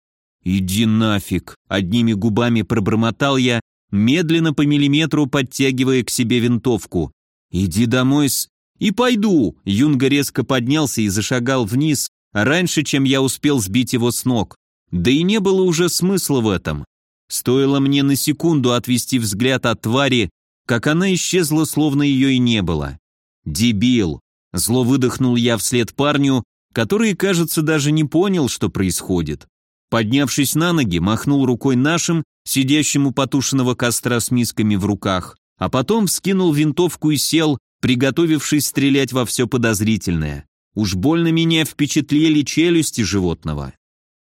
«Иди нафиг!» — одними губами пробормотал я, медленно по миллиметру подтягивая к себе винтовку. «Иди домой с...» «И пойду!» Юнга резко поднялся и зашагал вниз, раньше, чем я успел сбить его с ног. Да и не было уже смысла в этом. Стоило мне на секунду отвести взгляд от твари, как она исчезла, словно ее и не было. «Дебил!» – зло выдохнул я вслед парню, который, кажется, даже не понял, что происходит. Поднявшись на ноги, махнул рукой нашим, сидящим у потушенного костра с мисками в руках, а потом вскинул винтовку и сел, приготовившись стрелять во все подозрительное. Уж больно меня впечатлили челюсти животного.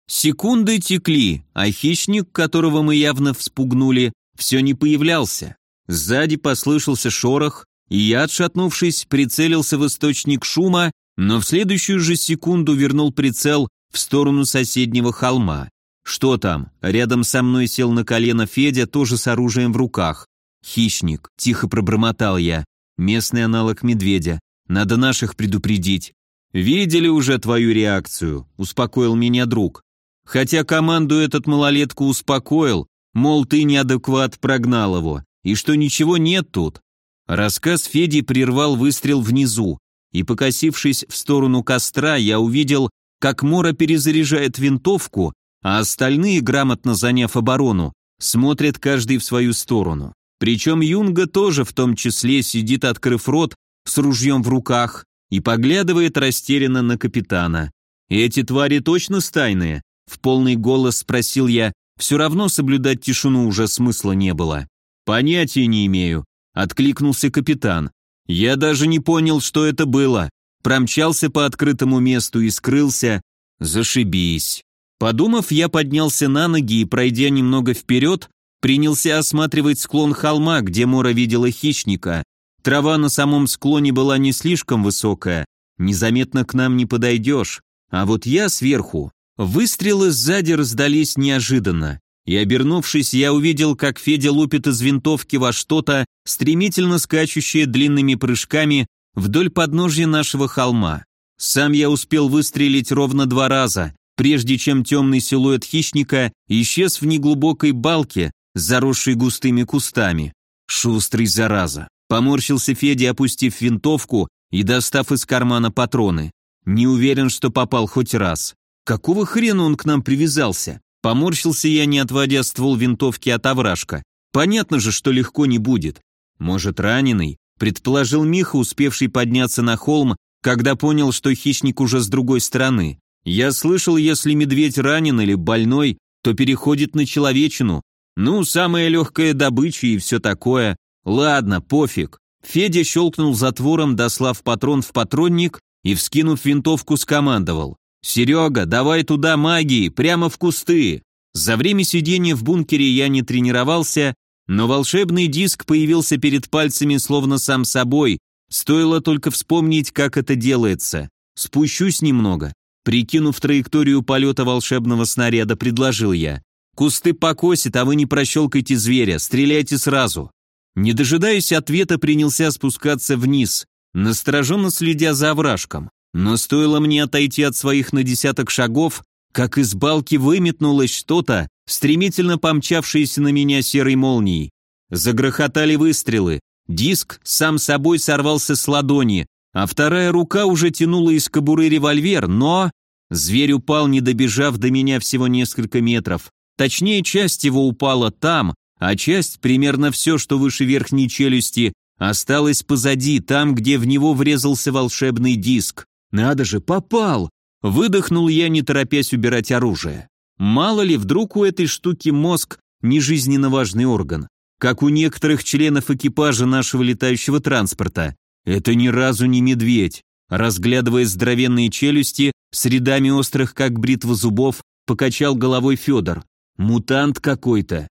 Секунды текли, а хищник, которого мы явно вспугнули, все не появлялся. Сзади послышался шорох, и я, отшатнувшись, прицелился в источник шума, но в следующую же секунду вернул прицел в сторону соседнего холма. Что там? Рядом со мной сел на колено Федя, тоже с оружием в руках. «Хищник», — тихо пробормотал я. «Местный аналог медведя. Надо наших предупредить». «Видели уже твою реакцию», — успокоил меня друг. Хотя команду этот малолетку успокоил, мол, ты неадекват прогнал его и что ничего нет тут. Рассказ Феди прервал выстрел внизу, и, покосившись в сторону костра, я увидел, как Мора перезаряжает винтовку, а остальные, грамотно заняв оборону, смотрят каждый в свою сторону. Причем Юнга тоже в том числе сидит, открыв рот, с ружьем в руках, и поглядывает растерянно на капитана. «Эти твари точно стайные?» В полный голос спросил я, все равно соблюдать тишину уже смысла не было. «Понятия не имею», — откликнулся капитан. «Я даже не понял, что это было. Промчался по открытому месту и скрылся. Зашибись». Подумав, я поднялся на ноги и, пройдя немного вперед, принялся осматривать склон холма, где Мора видела хищника. Трава на самом склоне была не слишком высокая, незаметно к нам не подойдешь. А вот я сверху. Выстрелы сзади раздались неожиданно и, обернувшись, я увидел, как Федя лупит из винтовки во что-то, стремительно скачущее длинными прыжками вдоль подножья нашего холма. Сам я успел выстрелить ровно два раза, прежде чем темный силуэт хищника исчез в неглубокой балке, заросшей густыми кустами. Шустрый зараза. Поморщился Федя, опустив винтовку и достав из кармана патроны. Не уверен, что попал хоть раз. Какого хрена он к нам привязался? Поморщился я, не отводя ствол винтовки от овражка. Понятно же, что легко не будет. Может, раненый? Предположил Миха, успевший подняться на холм, когда понял, что хищник уже с другой стороны. Я слышал, если медведь ранен или больной, то переходит на человечину. Ну, самая легкая добыча и все такое. Ладно, пофиг. Федя щелкнул затвором, дослав патрон в патронник и, вскинув винтовку, скомандовал. «Серега, давай туда магии, прямо в кусты!» За время сидения в бункере я не тренировался, но волшебный диск появился перед пальцами словно сам собой, стоило только вспомнить, как это делается. Спущусь немного. Прикинув траекторию полета волшебного снаряда, предложил я. «Кусты покосит, а вы не прощелкайте зверя, стреляйте сразу». Не дожидаясь ответа, принялся спускаться вниз, настороженно следя за овражком. Но стоило мне отойти от своих на десяток шагов, как из балки выметнулось что-то, стремительно помчавшееся на меня серой молнией. Загрохотали выстрелы, диск сам собой сорвался с ладони, а вторая рука уже тянула из кобуры револьвер, но... Зверь упал, не добежав до меня всего несколько метров. Точнее, часть его упала там, а часть, примерно все, что выше верхней челюсти, осталась позади, там, где в него врезался волшебный диск. «Надо же, попал!» Выдохнул я, не торопясь убирать оружие. Мало ли, вдруг у этой штуки мозг не жизненно важный орган, как у некоторых членов экипажа нашего летающего транспорта. Это ни разу не медведь. Разглядывая здоровенные челюсти с рядами острых, как бритва зубов, покачал головой Федор. Мутант какой-то.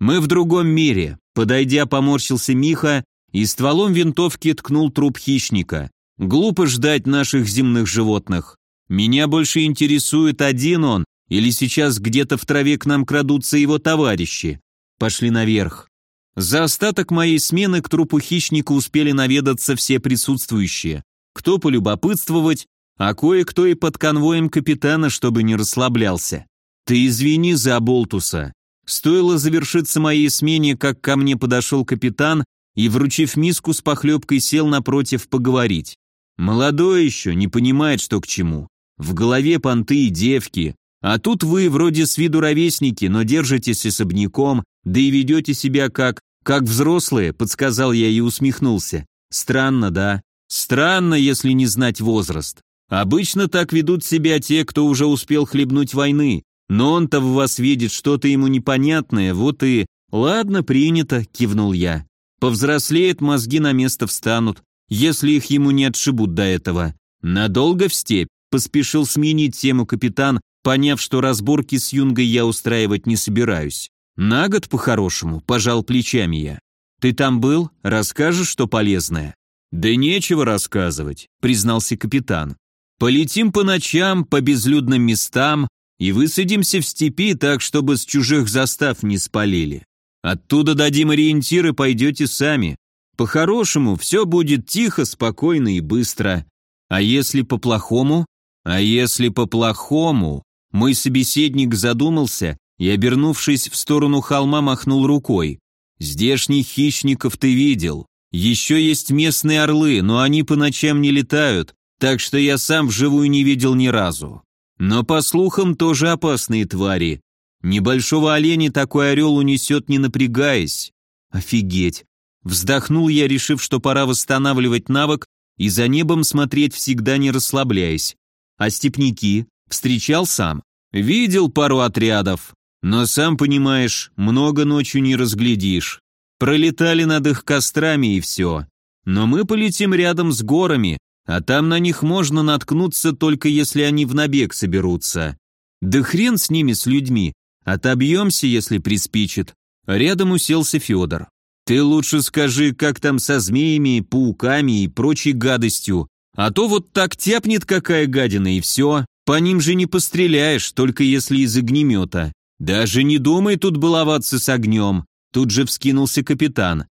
Мы в другом мире. Подойдя, поморщился Миха и стволом винтовки ткнул труп хищника. Глупо ждать наших земных животных. Меня больше интересует один он, или сейчас где-то в траве к нам крадутся его товарищи. Пошли наверх. За остаток моей смены к трупу хищника успели наведаться все присутствующие. Кто полюбопытствовать, а кое-кто и под конвоем капитана, чтобы не расслаблялся. Ты извини за Болтуса. Стоило завершиться моей смене, как ко мне подошел капитан и, вручив миску с похлебкой, сел напротив поговорить. Молодой еще, не понимает, что к чему. В голове понты и девки. А тут вы вроде с виду ровесники, но держитесь особняком, да и ведете себя как... как взрослые, подсказал я и усмехнулся. Странно, да? Странно, если не знать возраст. Обычно так ведут себя те, кто уже успел хлебнуть войны, но он-то в вас видит что-то ему непонятное, вот и... Ладно, принято, кивнул я. Повзрослеет, мозги на место встанут, если их ему не отшибут до этого. Надолго в степь, поспешил сменить тему капитан, поняв, что разборки с Юнгой я устраивать не собираюсь. На год по-хорошему, пожал плечами я. Ты там был? Расскажешь, что полезное? Да нечего рассказывать, признался капитан. Полетим по ночам, по безлюдным местам и высадимся в степи так, чтобы с чужих застав не спалили. Оттуда дадим ориентиры, пойдете сами. По-хорошему, все будет тихо, спокойно и быстро. А если по-плохому? А если по-плохому? Мой собеседник задумался и, обернувшись в сторону холма, махнул рукой. Здешних хищников ты видел. Еще есть местные орлы, но они по ночам не летают, так что я сам вживую не видел ни разу. Но, по слухам, тоже опасные твари. Небольшого оленя такой орел унесет, не напрягаясь. Офигеть. Вздохнул я, решив, что пора восстанавливать навык и за небом смотреть всегда не расслабляясь. А степняки? Встречал сам? Видел пару отрядов. Но сам понимаешь, много ночью не разглядишь. Пролетали над их кострами и все. Но мы полетим рядом с горами, а там на них можно наткнуться только если они в набег соберутся. Да хрен с ними, с людьми, Отобьемся, если приспичит. Рядом уселся Федор. Ты лучше скажи, как там со змеями, пауками и прочей гадостью. А то вот так тяпнет какая гадина и все. По ним же не постреляешь, только если из огнемета. Даже не думай тут баловаться с огнем. Тут же вскинулся капитан.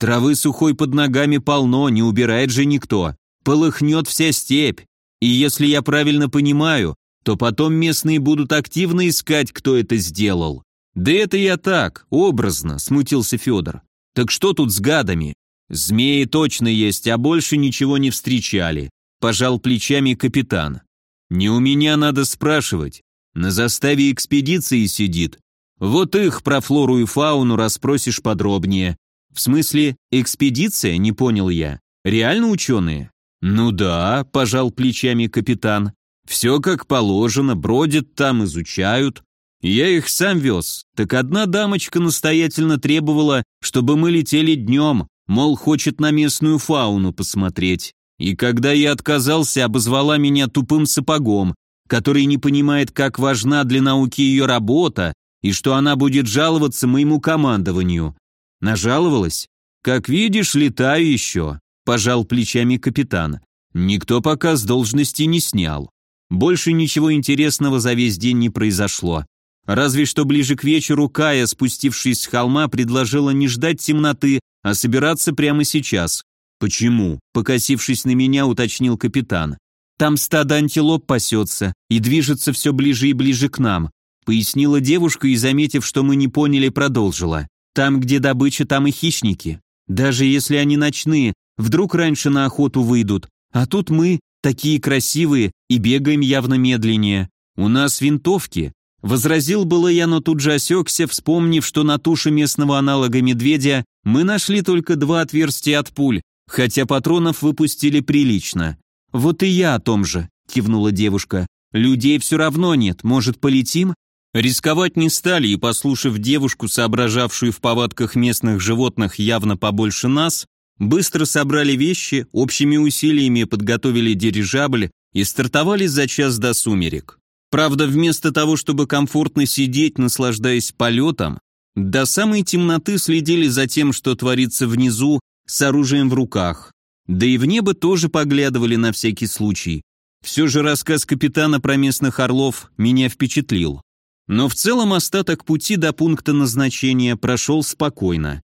Травы сухой под ногами полно, не убирает же никто. Полыхнет вся степь. И если я правильно понимаю, то потом местные будут активно искать, кто это сделал. Да это я так, образно, смутился Федор. Так что тут с гадами? Змеи точно есть, а больше ничего не встречали. Пожал плечами капитан. Не у меня надо спрашивать. На заставе экспедиции сидит. Вот их про флору и фауну расспросишь подробнее. В смысле, экспедиция, не понял я. Реально ученые? Ну да, пожал плечами капитан. Все как положено, бродят там, изучают. Я их сам вез. Так одна дамочка настоятельно требовала, чтобы мы летели днем, мол, хочет на местную фауну посмотреть. И когда я отказался, обозвала меня тупым сапогом, который не понимает, как важна для науки ее работа, и что она будет жаловаться моему командованию. Нажаловалась? Как видишь, летаю еще, пожал плечами капитан. Никто пока с должности не снял. Больше ничего интересного за весь день не произошло. Разве что ближе к вечеру Кая, спустившись с холма, предложила не ждать темноты, а собираться прямо сейчас. «Почему?» – покосившись на меня, уточнил капитан. «Там стадо антилоп пасется и движется все ближе и ближе к нам», – пояснила девушка и, заметив, что мы не поняли, продолжила. «Там, где добыча, там и хищники. Даже если они ночные, вдруг раньше на охоту выйдут. А тут мы, такие красивые, и бегаем явно медленнее. У нас винтовки». Возразил было я, но тут же осекся, вспомнив, что на туше местного аналога медведя мы нашли только два отверстия от пуль, хотя патронов выпустили прилично. «Вот и я о том же», — кивнула девушка. «Людей все равно нет, может, полетим?» Рисковать не стали и, послушав девушку, соображавшую в повадках местных животных явно побольше нас, быстро собрали вещи, общими усилиями подготовили дирижабль и стартовали за час до сумерек. Правда, вместо того, чтобы комфортно сидеть, наслаждаясь полетом, до самой темноты следили за тем, что творится внизу, с оружием в руках. Да и в небо тоже поглядывали на всякий случай. Все же рассказ капитана про местных орлов меня впечатлил. Но в целом остаток пути до пункта назначения прошел спокойно.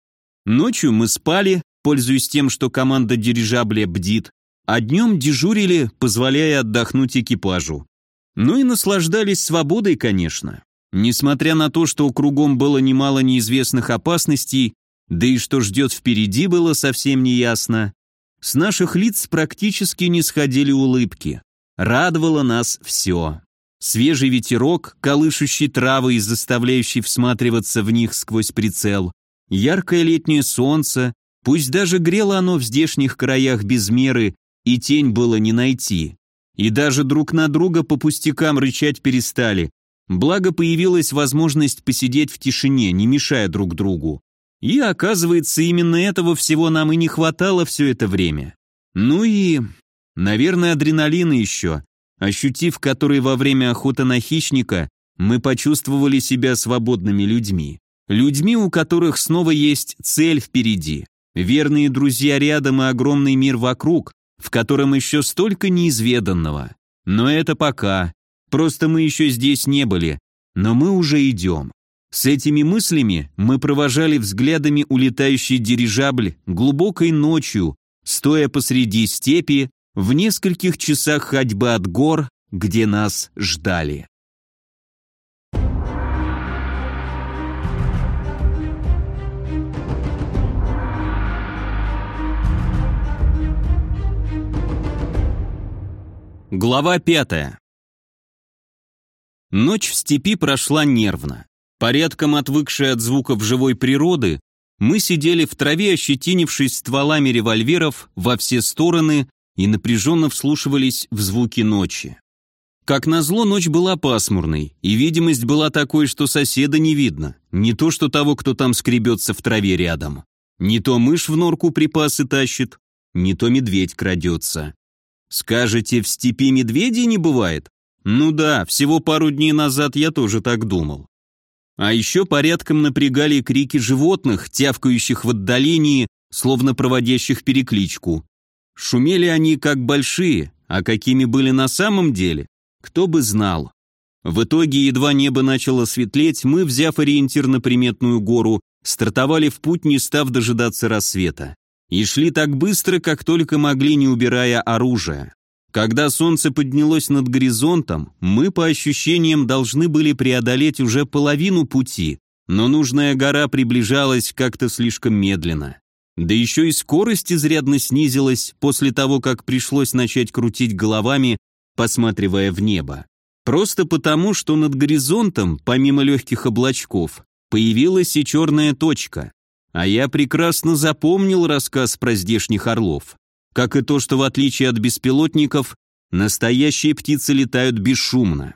Ночью мы спали, пользуясь тем, что команда дирижабля бдит, а днем дежурили, позволяя отдохнуть экипажу. Ну и наслаждались свободой, конечно. Несмотря на то, что кругом было немало неизвестных опасностей, да и что ждет впереди было совсем неясно, с наших лиц практически не сходили улыбки. Радовало нас все. Свежий ветерок, колышущий травы и заставляющий всматриваться в них сквозь прицел, яркое летнее солнце, пусть даже грело оно в здешних краях без меры, и тень было не найти. И даже друг на друга по пустякам рычать перестали, благо появилась возможность посидеть в тишине, не мешая друг другу. И оказывается, именно этого всего нам и не хватало все это время. Ну и, наверное, адреналина еще, ощутив который во время охоты на хищника, мы почувствовали себя свободными людьми. Людьми, у которых снова есть цель впереди. Верные друзья рядом и огромный мир вокруг, в котором еще столько неизведанного. Но это пока. Просто мы еще здесь не были. Но мы уже идем. С этими мыслями мы провожали взглядами улетающий дирижабль глубокой ночью, стоя посреди степи, в нескольких часах ходьбы от гор, где нас ждали. Глава пятая. Ночь в степи прошла нервно. Порядком отвыкшие от звуков живой природы, мы сидели в траве, ощетинившись стволами револьверов во все стороны и напряженно вслушивались в звуки ночи. Как назло, ночь была пасмурной, и видимость была такой, что соседа не видно, не то что того, кто там скребется в траве рядом. Не то мышь в норку припасы тащит, не то медведь крадется. Скажете, в степи медведей не бывает? Ну да, всего пару дней назад я тоже так думал. А еще порядком напрягали крики животных, тявкающих в отдалении, словно проводящих перекличку. Шумели они как большие, а какими были на самом деле, кто бы знал. В итоге, едва небо начало светлеть, мы, взяв ориентир на приметную гору, стартовали в путь, не став дожидаться рассвета. И шли так быстро, как только могли, не убирая оружие. Когда солнце поднялось над горизонтом, мы, по ощущениям, должны были преодолеть уже половину пути, но нужная гора приближалась как-то слишком медленно. Да еще и скорость изрядно снизилась после того, как пришлось начать крутить головами, посматривая в небо. Просто потому, что над горизонтом, помимо легких облачков, появилась и черная точка. А я прекрасно запомнил рассказ про здешних орлов. Как и то, что в отличие от беспилотников, настоящие птицы летают бесшумно.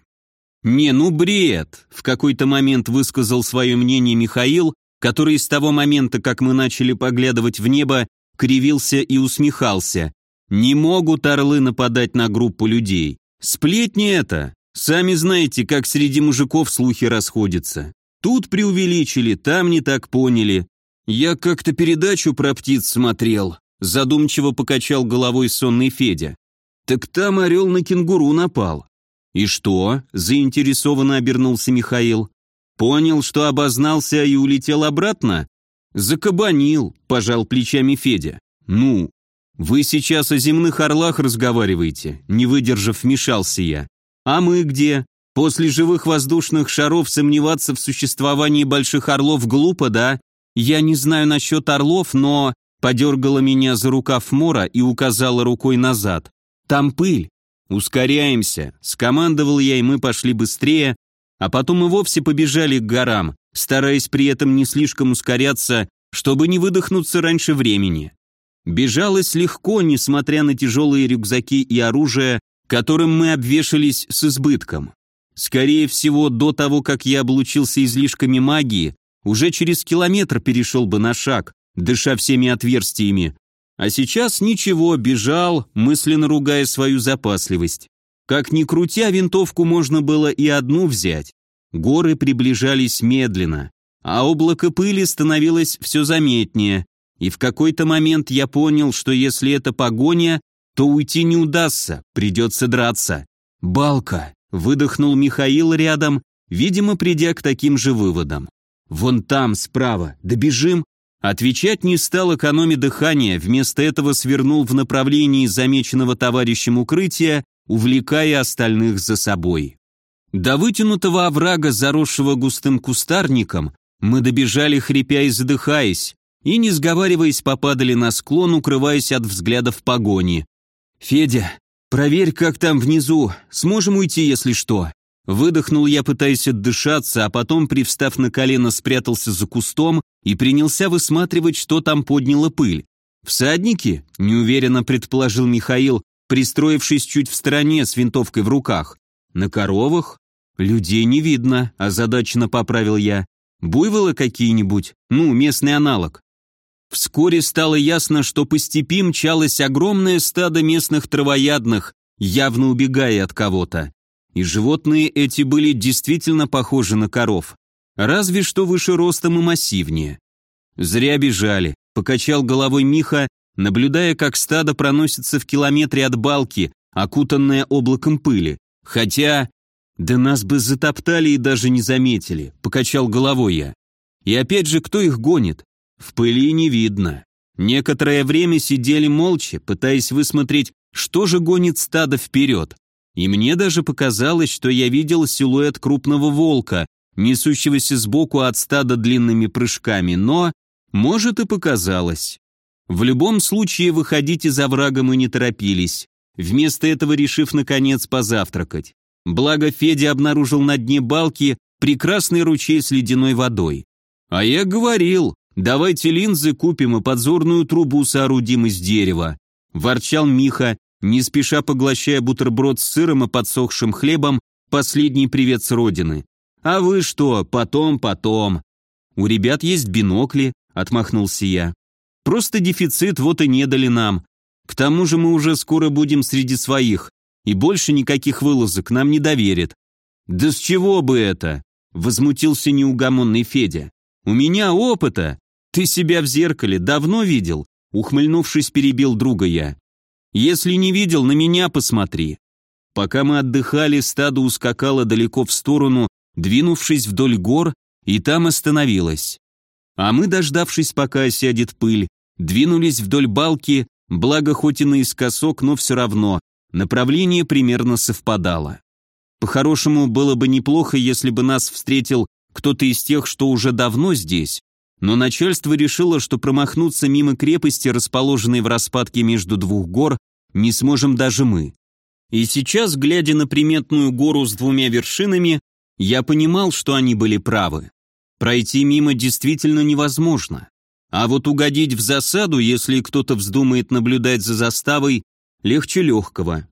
«Не, ну бред!» – в какой-то момент высказал свое мнение Михаил, который с того момента, как мы начали поглядывать в небо, кривился и усмехался. «Не могут орлы нападать на группу людей. Сплетни это! Сами знаете, как среди мужиков слухи расходятся. Тут преувеличили, там не так поняли. Я как-то передачу про птиц смотрел», задумчиво покачал головой сонный Федя. «Так там орел на кенгуру напал». «И что?» – заинтересованно обернулся Михаил. Понял, что обознался и улетел обратно? Закабанил, пожал плечами Федя. Ну, вы сейчас о земных орлах разговариваете, не выдержав, вмешался я. А мы где? После живых воздушных шаров сомневаться в существовании больших орлов глупо, да? Я не знаю насчет орлов, но... Подергала меня за рукав Мора и указала рукой назад. Там пыль. Ускоряемся. Скомандовал я, и мы пошли быстрее, а потом и вовсе побежали к горам, стараясь при этом не слишком ускоряться, чтобы не выдохнуться раньше времени. Бежалось легко, несмотря на тяжелые рюкзаки и оружие, которым мы обвешались с избытком. Скорее всего, до того, как я облучился излишками магии, уже через километр перешел бы на шаг, дыша всеми отверстиями. А сейчас ничего, бежал, мысленно ругая свою запасливость. Как ни крутя, винтовку можно было и одну взять. Горы приближались медленно, а облако пыли становилось все заметнее, и в какой-то момент я понял, что если это погоня, то уйти не удастся, придется драться. «Балка!» — выдохнул Михаил рядом, видимо, придя к таким же выводам. «Вон там, справа, добежим?» Отвечать не стал экономя дыхания, вместо этого свернул в направлении замеченного товарищем укрытия увлекая остальных за собой. До вытянутого оврага, заросшего густым кустарником, мы добежали, хрипя и задыхаясь, и, не сговариваясь, попадали на склон, укрываясь от взглядов погони. «Федя, проверь, как там внизу, сможем уйти, если что». Выдохнул я, пытаясь отдышаться, а потом, привстав на колено, спрятался за кустом и принялся высматривать, что там подняло пыль. «Всадники?» – неуверенно предположил Михаил, пристроившись чуть в стороне с винтовкой в руках. На коровах? Людей не видно, озадаченно поправил я. Буйволы какие-нибудь? Ну, местный аналог. Вскоре стало ясно, что по степи мчалось огромное стадо местных травоядных, явно убегая от кого-то. И животные эти были действительно похожи на коров, разве что выше ростом и массивнее. Зря бежали, покачал головой Миха наблюдая, как стадо проносится в километре от балки, окутанное облаком пыли. Хотя... Да нас бы затоптали и даже не заметили, покачал головой я. И опять же, кто их гонит? В пыли не видно. Некоторое время сидели молча, пытаясь высмотреть, что же гонит стадо вперед. И мне даже показалось, что я видел силуэт крупного волка, несущегося сбоку от стада длинными прыжками, но, может, и показалось. В любом случае выходить из оврага мы не торопились, вместо этого решив наконец позавтракать. Благо Федя обнаружил на дне балки прекрасный ручей с ледяной водой. А я говорил, давайте линзы купим и подзорную трубу соорудим из дерева. Ворчал Миха, не спеша поглощая бутерброд с сыром и подсохшим хлебом, последний привет с родины. А вы что, потом, потом. У ребят есть бинокли, отмахнулся я. Просто дефицит вот и не дали нам. К тому же мы уже скоро будем среди своих, и больше никаких вылазок нам не доверят. Да с чего бы это? Возмутился неугомонный Федя. У меня опыта. Ты себя в зеркале давно видел? Ухмыльнувшись, перебил друга я. Если не видел, на меня посмотри. Пока мы отдыхали, стадо ускакало далеко в сторону, двинувшись вдоль гор, и там остановилось. А мы, дождавшись, пока осядет пыль, Двинулись вдоль балки, благо хоть и наискосок, но все равно, направление примерно совпадало. По-хорошему, было бы неплохо, если бы нас встретил кто-то из тех, что уже давно здесь, но начальство решило, что промахнуться мимо крепости, расположенной в распадке между двух гор, не сможем даже мы. И сейчас, глядя на приметную гору с двумя вершинами, я понимал, что они были правы. Пройти мимо действительно невозможно. А вот угодить в засаду, если кто-то вздумает наблюдать за заставой, легче легкого.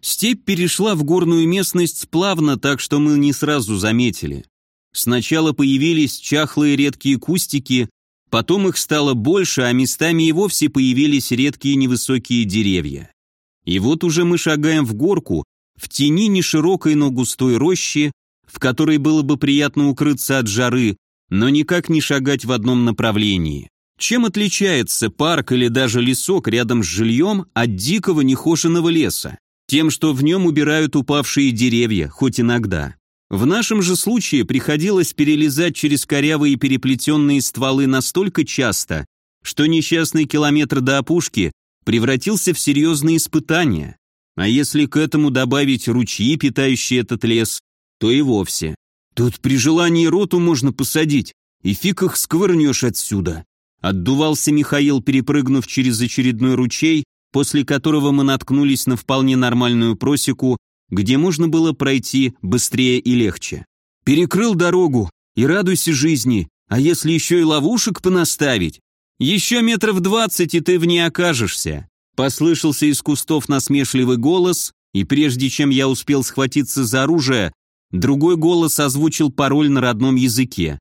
Степь перешла в горную местность плавно, так что мы не сразу заметили. Сначала появились чахлые редкие кустики, потом их стало больше, а местами и вовсе появились редкие невысокие деревья. И вот уже мы шагаем в горку, в тени неширокой, но густой рощи, в которой было бы приятно укрыться от жары, но никак не шагать в одном направлении. Чем отличается парк или даже лесок рядом с жильем от дикого нехоженного леса? Тем, что в нем убирают упавшие деревья, хоть иногда. В нашем же случае приходилось перелезать через корявые переплетенные стволы настолько часто, что несчастный километр до опушки превратился в серьезные испытания. А если к этому добавить ручьи, питающие этот лес, то и вовсе. Тут при желании роту можно посадить, и фиг их сквырнешь отсюда. Отдувался Михаил, перепрыгнув через очередной ручей, после которого мы наткнулись на вполне нормальную просеку, где можно было пройти быстрее и легче. Перекрыл дорогу и радуйся жизни, а если еще и ловушек понаставить? Еще метров двадцать, и ты в ней окажешься. Послышался из кустов насмешливый голос, и прежде чем я успел схватиться за оружие, другой голос озвучил пароль на родном языке.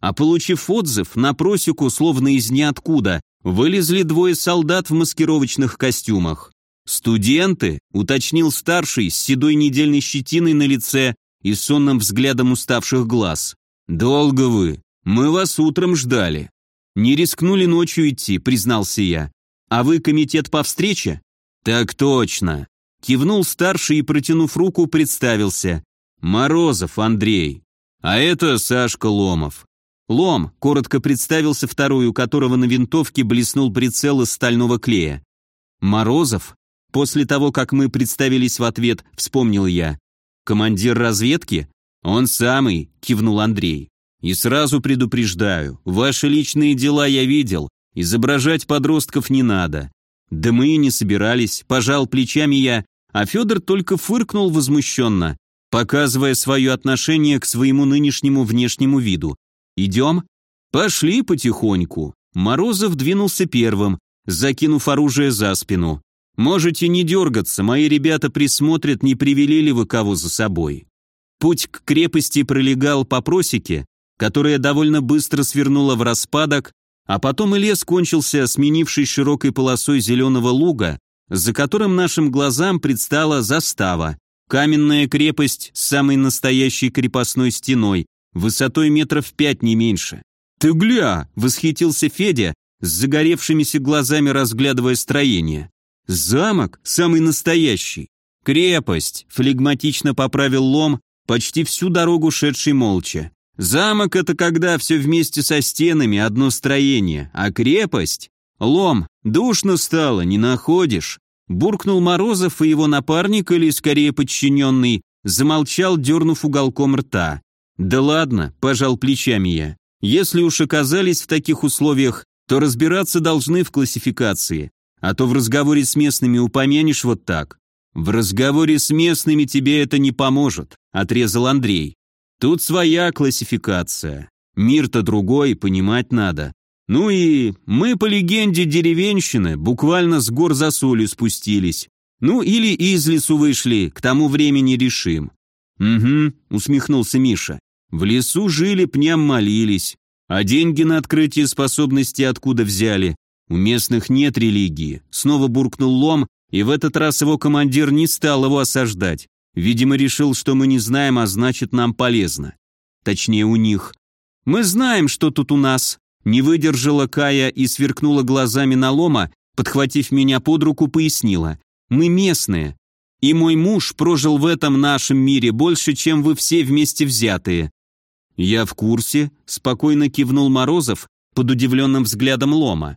А получив отзыв, на просеку, словно из ниоткуда, вылезли двое солдат в маскировочных костюмах. «Студенты», — уточнил старший с седой недельной щетиной на лице и сонным взглядом уставших глаз. «Долго вы. Мы вас утром ждали». «Не рискнули ночью идти», — признался я. «А вы комитет по встрече?» «Так точно», — кивнул старший и, протянув руку, представился. «Морозов Андрей. А это Сашка Ломов». «Лом», — коротко представился второй, у которого на винтовке блеснул прицел из стального клея. «Морозов?» После того, как мы представились в ответ, вспомнил я. «Командир разведки?» «Он самый», — кивнул Андрей. «И сразу предупреждаю, ваши личные дела я видел, Изображать подростков не надо. Да мы и не собирались, пожал плечами я, а Федор только фыркнул возмущенно, показывая свое отношение к своему нынешнему внешнему виду. «Идем?» «Пошли потихоньку». Морозов двинулся первым, закинув оружие за спину. «Можете не дергаться, мои ребята присмотрят, не привели ли вы кого за собой». Путь к крепости пролегал по просеке, которая довольно быстро свернула в распадок, а потом и лес кончился, сменившись широкой полосой зеленого луга, за которым нашим глазам предстала застава. Каменная крепость с самой настоящей крепостной стеной, высотой метров пять не меньше. «Ты гля!» — восхитился Федя, с загоревшимися глазами разглядывая строение. «Замок самый настоящий. Крепость!» — флегматично поправил лом, почти всю дорогу шедший молча. Замок — это когда все вместе со стенами одно строение, а крепость — лом, душно стало, не находишь. Буркнул Морозов, и его напарник, или скорее подчиненный, замолчал, дернув уголком рта. «Да ладно», — пожал плечами я. «Если уж оказались в таких условиях, то разбираться должны в классификации, а то в разговоре с местными упомянешь вот так». «В разговоре с местными тебе это не поможет», — отрезал Андрей. Тут своя классификация. Мир-то другой, понимать надо. Ну и мы, по легенде деревенщины, буквально с гор за солью спустились. Ну или из лесу вышли, к тому времени решим. Угу, усмехнулся Миша. В лесу жили, пням молились. А деньги на открытие способности откуда взяли? У местных нет религии. Снова буркнул лом, и в этот раз его командир не стал его осаждать. Видимо, решил, что мы не знаем, а значит, нам полезно. Точнее, у них. Мы знаем, что тут у нас. Не выдержала Кая и сверкнула глазами на лома, подхватив меня под руку, пояснила. Мы местные. И мой муж прожил в этом нашем мире больше, чем вы все вместе взятые. Я в курсе, спокойно кивнул Морозов под удивленным взглядом лома.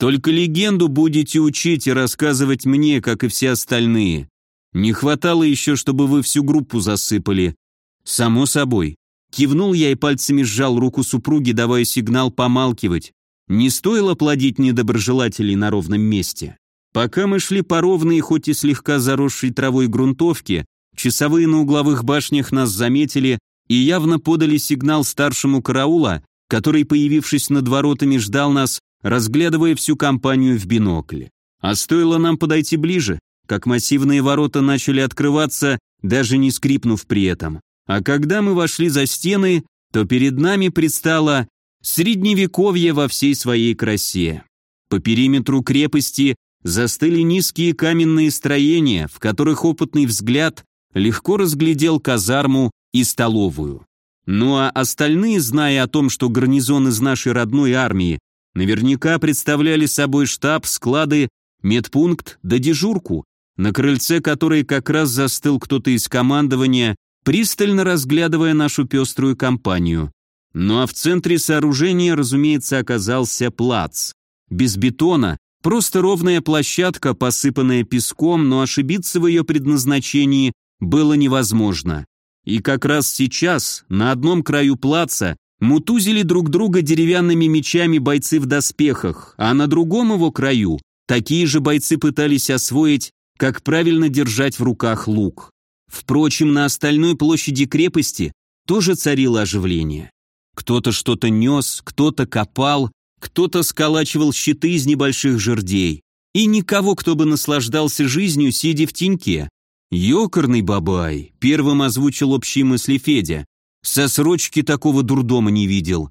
Только легенду будете учить и рассказывать мне, как и все остальные. Не хватало еще, чтобы вы всю группу засыпали. Само собой. Кивнул я и пальцами сжал руку супруги, давая сигнал помалкивать. Не стоило плодить недоброжелателей на ровном месте. Пока мы шли по ровной, хоть и слегка заросшей травой грунтовке, часовые на угловых башнях нас заметили и явно подали сигнал старшему караула, который, появившись над воротами, ждал нас, разглядывая всю компанию в бинокле. А стоило нам подойти ближе, как массивные ворота начали открываться, даже не скрипнув при этом. А когда мы вошли за стены, то перед нами предстало средневековье во всей своей красе. По периметру крепости застыли низкие каменные строения, в которых опытный взгляд легко разглядел казарму и столовую. Ну а остальные, зная о том, что гарнизон из нашей родной армии наверняка представляли собой штаб, склады, медпункт да дежурку, на крыльце которой как раз застыл кто-то из командования, пристально разглядывая нашу пеструю компанию. Ну а в центре сооружения, разумеется, оказался плац. Без бетона, просто ровная площадка, посыпанная песком, но ошибиться в ее предназначении было невозможно. И как раз сейчас, на одном краю плаца, мутузили друг друга деревянными мечами бойцы в доспехах, а на другом его краю такие же бойцы пытались освоить, как правильно держать в руках лук. Впрочем, на остальной площади крепости тоже царило оживление. Кто-то что-то нес, кто-то копал, кто-то сколачивал щиты из небольших жердей. И никого, кто бы наслаждался жизнью, сидя в теньке. «Ёкарный бабай», — первым озвучил общие мысли Федя. «Со срочки такого дурдома не видел.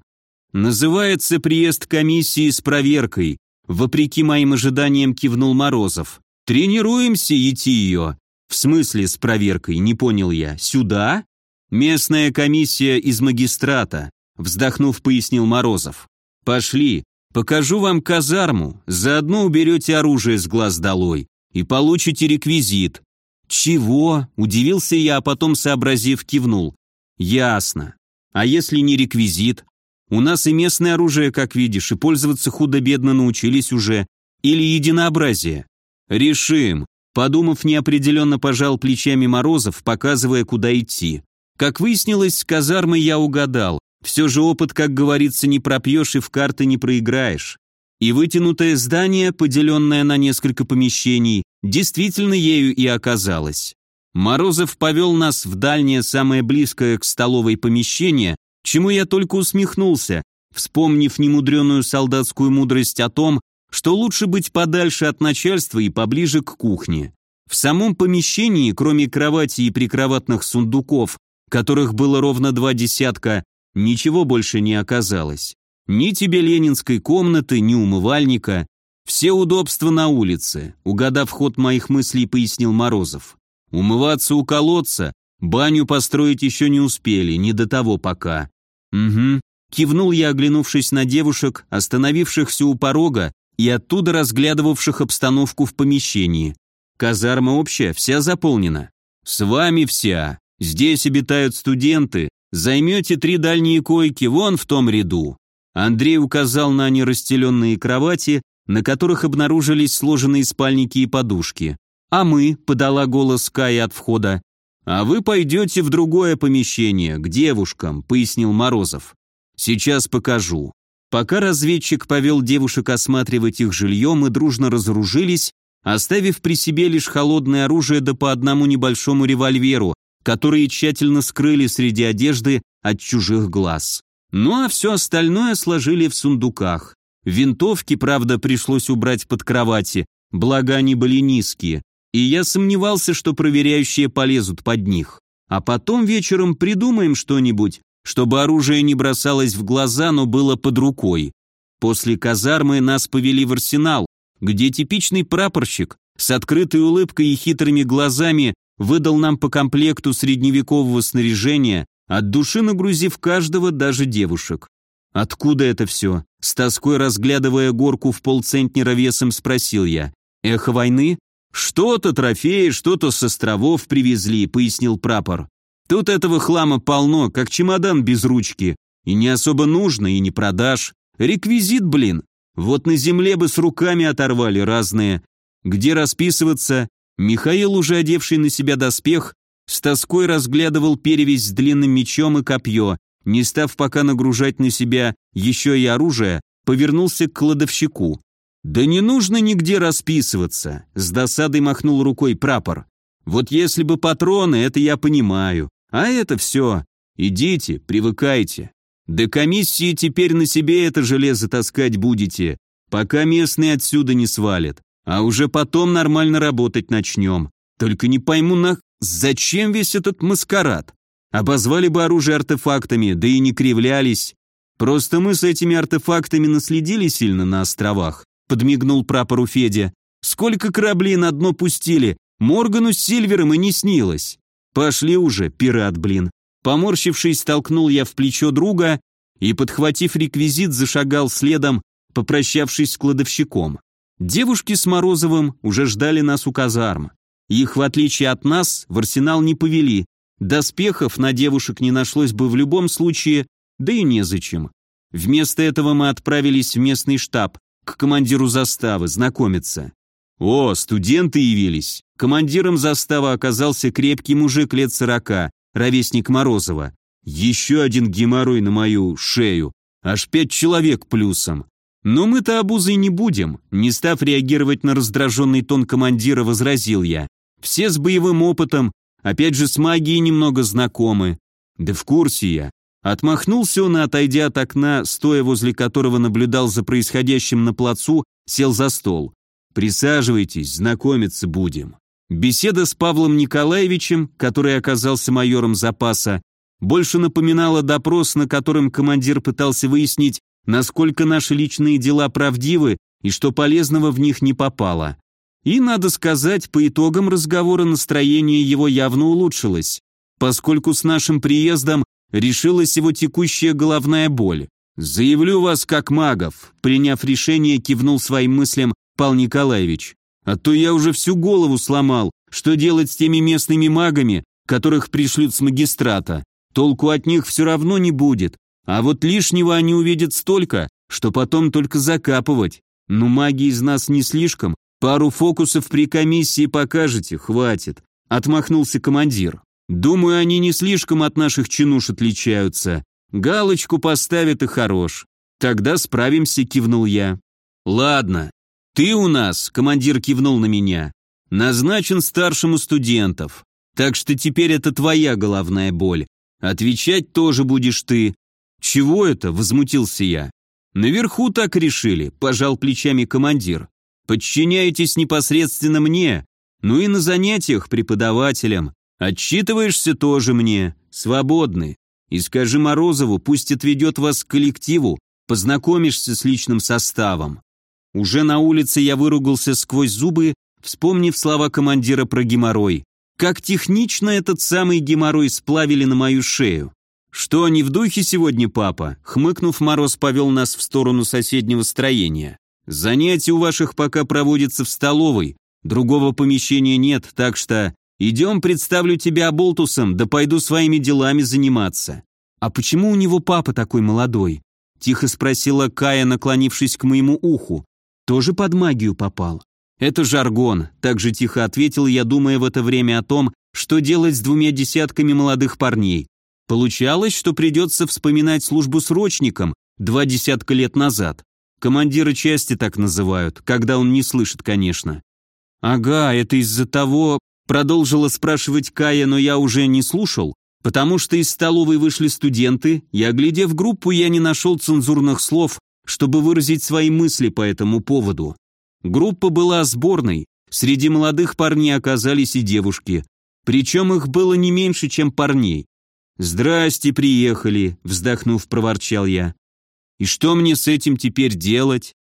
Называется приезд комиссии с проверкой», — вопреки моим ожиданиям кивнул Морозов. «Тренируемся идти ее». «В смысле с проверкой?» — не понял я. «Сюда?» «Местная комиссия из магистрата», — вздохнув, пояснил Морозов. «Пошли, покажу вам казарму, заодно уберете оружие с глаз долой и получите реквизит. «Чего?» – удивился я, а потом, сообразив, кивнул. «Ясно. А если не реквизит? У нас и местное оружие, как видишь, и пользоваться худо-бедно научились уже. Или единообразие?» «Решим», – подумав, неопределенно пожал плечами Морозов, показывая, куда идти. Как выяснилось, с казармой я угадал. Все же опыт, как говорится, не пропьешь и в карты не проиграешь. И вытянутое здание, поделенное на несколько помещений, действительно ею и оказалось. Морозов повел нас в дальнее, самое близкое к столовой помещение, чему я только усмехнулся, вспомнив немудреную солдатскую мудрость о том, что лучше быть подальше от начальства и поближе к кухне. В самом помещении, кроме кровати и прикроватных сундуков, которых было ровно два десятка, ничего больше не оказалось. Ни тебе ленинской комнаты, ни умывальника. Все удобства на улице, угадав ход моих мыслей, пояснил Морозов. Умываться у колодца, баню построить еще не успели, не до того пока. Угу. Кивнул я, оглянувшись на девушек, остановившихся у порога и оттуда разглядывавших обстановку в помещении. Казарма общая, вся заполнена. С вами вся. Здесь обитают студенты. Займете три дальние койки вон в том ряду. Андрей указал на нерастеленные кровати, на которых обнаружились сложенные спальники и подушки. «А мы», — подала голос Кая от входа. «А вы пойдете в другое помещение, к девушкам», — пояснил Морозов. «Сейчас покажу». Пока разведчик повел девушек осматривать их жилье, мы дружно разоружились, оставив при себе лишь холодное оружие да по одному небольшому револьверу, которые тщательно скрыли среди одежды от чужих глаз. Ну а все остальное сложили в сундуках. Винтовки, правда, пришлось убрать под кровати, благо они были низкие, и я сомневался, что проверяющие полезут под них. А потом вечером придумаем что-нибудь, чтобы оружие не бросалось в глаза, но было под рукой. После казармы нас повели в арсенал, где типичный прапорщик с открытой улыбкой и хитрыми глазами выдал нам по комплекту средневекового снаряжения, от души нагрузив каждого, даже девушек. «Откуда это все?» С тоской разглядывая горку в полцентнера весом, спросил я. «Эхо войны?» «Что-то трофеи, что-то с островов привезли», — пояснил прапор. «Тут этого хлама полно, как чемодан без ручки. И не особо нужно, и не продашь. Реквизит, блин. Вот на земле бы с руками оторвали разные. Где расписываться?» Михаил, уже одевший на себя доспех, с тоской разглядывал перевязь с длинным мечом и копье, не став пока нагружать на себя еще и оружие, повернулся к кладовщику. «Да не нужно нигде расписываться», — с досадой махнул рукой прапор. «Вот если бы патроны, это я понимаю. А это все. Идите, привыкайте. До комиссии теперь на себе это железо таскать будете. пока местные отсюда не свалят. А уже потом нормально работать начнем. Только не пойму нах, зачем весь этот маскарад? Обозвали бы оружие артефактами, да и не кривлялись. Просто мы с этими артефактами наследили сильно на островах, подмигнул прапору Федя. Сколько кораблей на дно пустили, Моргану с Сильвером и не снилось. Пошли уже, пират, блин. Поморщившись, толкнул я в плечо друга и, подхватив реквизит, зашагал следом, попрощавшись с кладовщиком. Девушки с Морозовым уже ждали нас у казарм. Их, в отличие от нас, в арсенал не повели. Доспехов на девушек не нашлось бы в любом случае, да и незачем. Вместо этого мы отправились в местный штаб, к командиру заставы, знакомиться. О, студенты явились. Командиром заставы оказался крепкий мужик лет сорока, ровесник Морозова. Еще один геморрой на мою шею. Аж пять человек плюсом. Но мы-то обузой не будем. Не став реагировать на раздраженный тон командира, возразил я. Все с боевым опытом, опять же с магией немного знакомы. Да в курсе я. Отмахнулся он и, отойдя от окна, стоя возле которого наблюдал за происходящим на плацу, сел за стол. «Присаживайтесь, знакомиться будем». Беседа с Павлом Николаевичем, который оказался майором запаса, больше напоминала допрос, на котором командир пытался выяснить, насколько наши личные дела правдивы и что полезного в них не попало. И, надо сказать, по итогам разговора настроение его явно улучшилось, поскольку с нашим приездом решилась его текущая головная боль. «Заявлю вас как магов», приняв решение, кивнул своим мыслям Пал Николаевич. А то я уже всю голову сломал, что делать с теми местными магами, которых пришлют с магистрата. Толку от них все равно не будет, а вот лишнего они увидят столько, что потом только закапывать. Ну маги из нас не слишком, пару фокусов при комиссии покажете, хватит. Отмахнулся командир. Думаю, они не слишком от наших чинуш отличаются. Галочку поставят и хорош. Тогда справимся, кивнул я. Ладно, «Ты у нас», — командир кивнул на меня, — «назначен старшим у студентов, так что теперь это твоя головная боль. Отвечать тоже будешь ты». «Чего это?» — возмутился я. «Наверху так решили», — пожал плечами командир. «Подчиняетесь непосредственно мне, ну и на занятиях преподавателям. Отчитываешься тоже мне. Свободны. И скажи Морозову, пусть отведет вас к коллективу, познакомишься с личным составом. Уже на улице я выругался сквозь зубы, вспомнив слова командира про геморрой. Как технично этот самый геморрой сплавили на мою шею. «Что, не в духе сегодня, папа?» Хмыкнув, Мороз повел нас в сторону соседнего строения. «Занятия у ваших пока проводятся в столовой. Другого помещения нет, так что... Идем, представлю тебя оболтусом, да пойду своими делами заниматься». «А почему у него папа такой молодой?» Тихо спросила Кая, наклонившись к моему уху тоже под магию попал. Это жаргон, так же тихо ответил я, думая в это время о том, что делать с двумя десятками молодых парней. Получалось, что придется вспоминать службу срочником два десятка лет назад. Командиры части так называют, когда он не слышит, конечно. «Ага, это из-за того...» Продолжила спрашивать Кая, но я уже не слушал, потому что из столовой вышли студенты, и, оглядев группу, я не нашел цензурных слов, чтобы выразить свои мысли по этому поводу. Группа была сборной, среди молодых парней оказались и девушки, причем их было не меньше, чем парней. «Здрасте, приехали», — вздохнув, проворчал я. «И что мне с этим теперь делать?»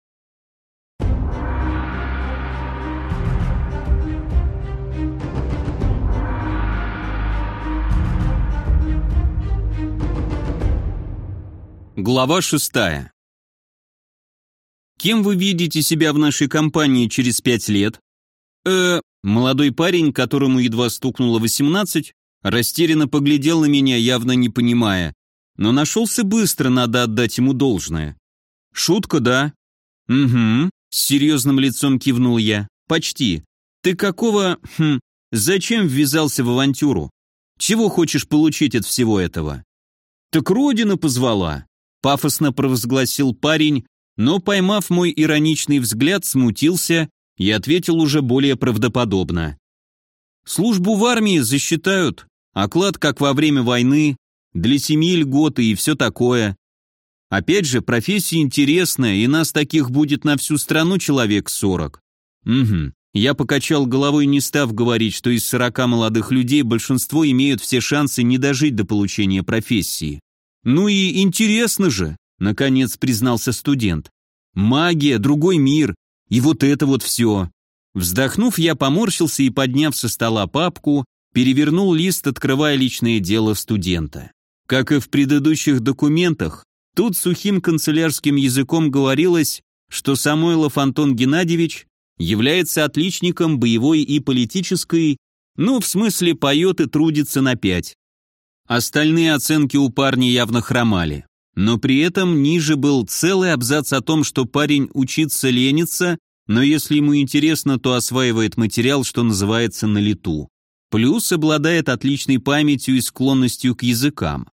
Глава шестая. Кем вы видите себя в нашей компании через пять лет? Э, молодой парень, которому едва стукнуло 18, растерянно поглядел на меня, явно не понимая. Но нашелся быстро, надо отдать ему должное. Шутка, да? Угу, с серьезным лицом кивнул я. Почти. Ты какого... Хм, зачем ввязался в авантюру? Чего хочешь получить от всего этого? Так родина позвала. Пафосно провозгласил парень, но, поймав мой ироничный взгляд, смутился и ответил уже более правдоподобно. «Службу в армии засчитают, оклад, как во время войны, для семьи льготы и все такое. Опять же, профессия интересная, и нас таких будет на всю страну человек сорок. Угу. Я покачал головой, не став говорить, что из сорока молодых людей большинство имеют все шансы не дожить до получения профессии. Ну и интересно же, наконец признался студент. Магия, другой мир, и вот это вот все. Вздохнув, я поморщился и, подняв со стола папку, перевернул лист, открывая личное дело студента. Как и в предыдущих документах, тут сухим канцелярским языком говорилось, что Самойлов Антон Геннадьевич является отличником боевой и политической, ну, в смысле, поет и трудится на пять. Остальные оценки у парня явно хромали. Но при этом ниже был целый абзац о том, что парень учиться ленится, но если ему интересно, то осваивает материал, что называется, на лету. Плюс обладает отличной памятью и склонностью к языкам.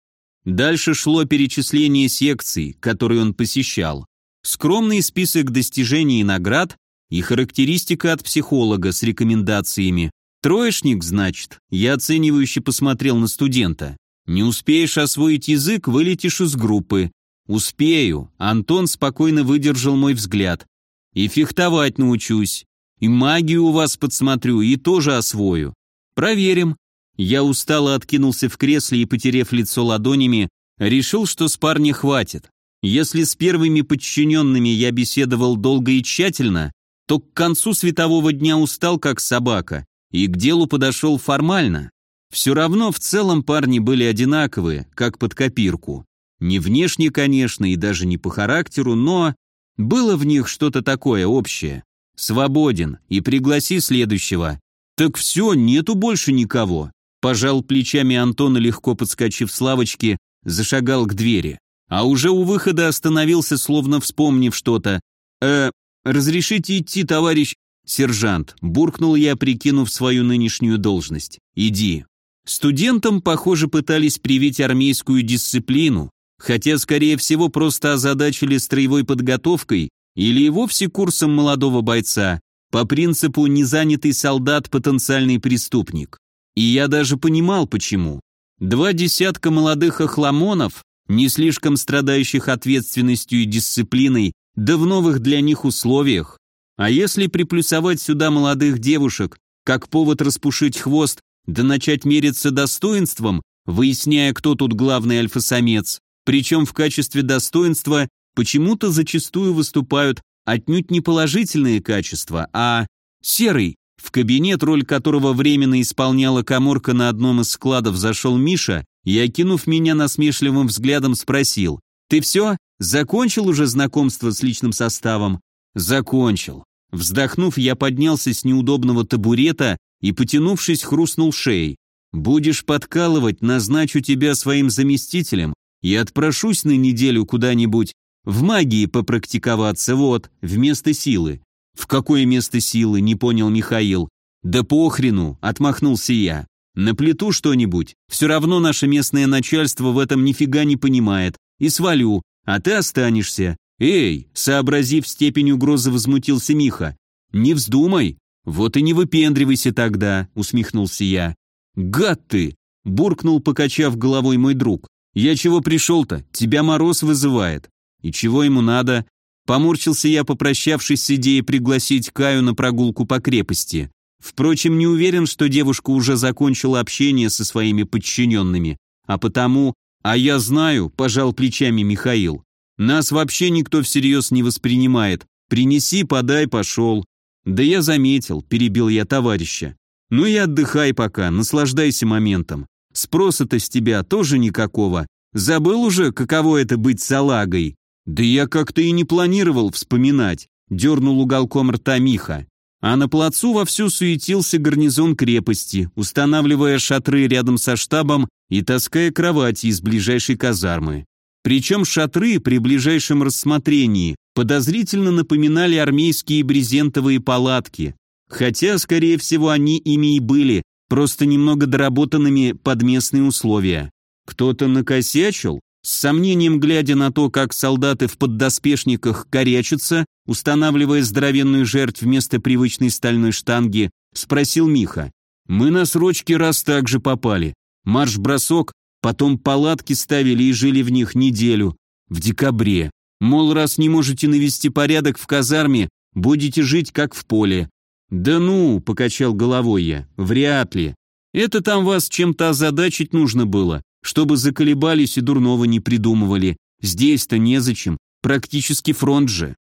Дальше шло перечисление секций, которые он посещал, скромный список достижений и наград и характеристика от психолога с рекомендациями. Троечник, значит, я оценивающе посмотрел на студента. Не успеешь освоить язык, вылетишь из группы. Успею. Антон спокойно выдержал мой взгляд. И фехтовать научусь. И магию у вас подсмотрю, и тоже освою. Проверим. Я устало откинулся в кресле и, потерев лицо ладонями, решил, что с парня хватит. Если с первыми подчиненными я беседовал долго и тщательно, то к концу светового дня устал как собака и к делу подошел формально. Все равно в целом парни были одинаковые, как под копирку. Не внешне, конечно, и даже не по характеру, но было в них что-то такое общее. Свободен, и пригласи следующего. Так все, нету больше никого. Пожал плечами Антона, легко подскочив с лавочки, зашагал к двери. А уже у выхода остановился, словно вспомнив что-то. «Э, «Разрешите идти, товарищ...» «Сержант», — буркнул я, прикинув свою нынешнюю должность. «Иди». Студентам, похоже, пытались привить армейскую дисциплину, хотя, скорее всего, просто озадачили строевой подготовкой или и вовсе курсом молодого бойца, по принципу «незанятый солдат – потенциальный преступник». И я даже понимал, почему. Два десятка молодых охламонов, не слишком страдающих ответственностью и дисциплиной, да в новых для них условиях. А если приплюсовать сюда молодых девушек, как повод распушить хвост, да начать мериться достоинством, выясняя, кто тут главный альфа-самец, причем в качестве достоинства почему-то зачастую выступают отнюдь не положительные качества, а серый, в кабинет, роль которого временно исполняла коморка на одном из складов, зашел Миша и, окинув меня насмешливым взглядом, спросил, «Ты все? Закончил уже знакомство с личным составом? Закончил. Вздохнув, я поднялся с неудобного табурета и, потянувшись, хрустнул шеей. Будешь подкалывать, назначу тебя своим заместителем и отпрошусь на неделю куда-нибудь в магии попрактиковаться, вот, вместо силы. В какое место силы, не понял Михаил. Да похрену, отмахнулся я. На плиту что-нибудь, все равно наше местное начальство в этом нифига не понимает. И свалю, а ты останешься. Эй, сообразив степень угрозы, возмутился Миха. Не вздумай. Вот и не выпендривайся тогда, усмехнулся я. Гад ты, буркнул, покачав головой мой друг. Я чего пришел-то? Тебя мороз вызывает. И чего ему надо? Поморщился я, попрощавшись с идеей пригласить Каю на прогулку по крепости. Впрочем, не уверен, что девушка уже закончила общение со своими подчиненными, а потому «А я знаю», – пожал плечами Михаил. «Нас вообще никто всерьез не воспринимает. Принеси, подай, пошел». «Да я заметил», – перебил я товарища. «Ну и отдыхай пока, наслаждайся моментом. Спроса-то с тебя тоже никакого. Забыл уже, каково это быть салагой?» «Да я как-то и не планировал вспоминать», – дернул уголком рта Миха. А на плацу вовсю суетился гарнизон крепости, устанавливая шатры рядом со штабом и таская кровати из ближайшей казармы. Причем шатры при ближайшем рассмотрении подозрительно напоминали армейские брезентовые палатки, хотя, скорее всего, они ими и были, просто немного доработанными под местные условия. Кто-то накосячил? С сомнением глядя на то, как солдаты в поддоспешниках корячатся, устанавливая здоровенную жертв вместо привычной стальной штанги, спросил Миха. «Мы на срочке раз так же попали. Марш-бросок, потом палатки ставили и жили в них неделю. В декабре. Мол, раз не можете навести порядок в казарме, будете жить как в поле. Да ну, покачал головой я, вряд ли. Это там вас чем-то озадачить нужно было, чтобы заколебались и дурного не придумывали. Здесь-то незачем, практически фронт же.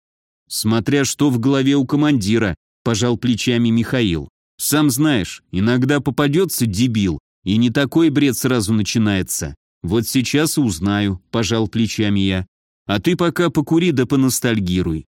Смотря что в голове у командира, пожал плечами Михаил. Сам знаешь, иногда попадется дебил, и не такой бред сразу начинается. Вот сейчас узнаю, пожал плечами я. А ты пока покури да поностальгируй.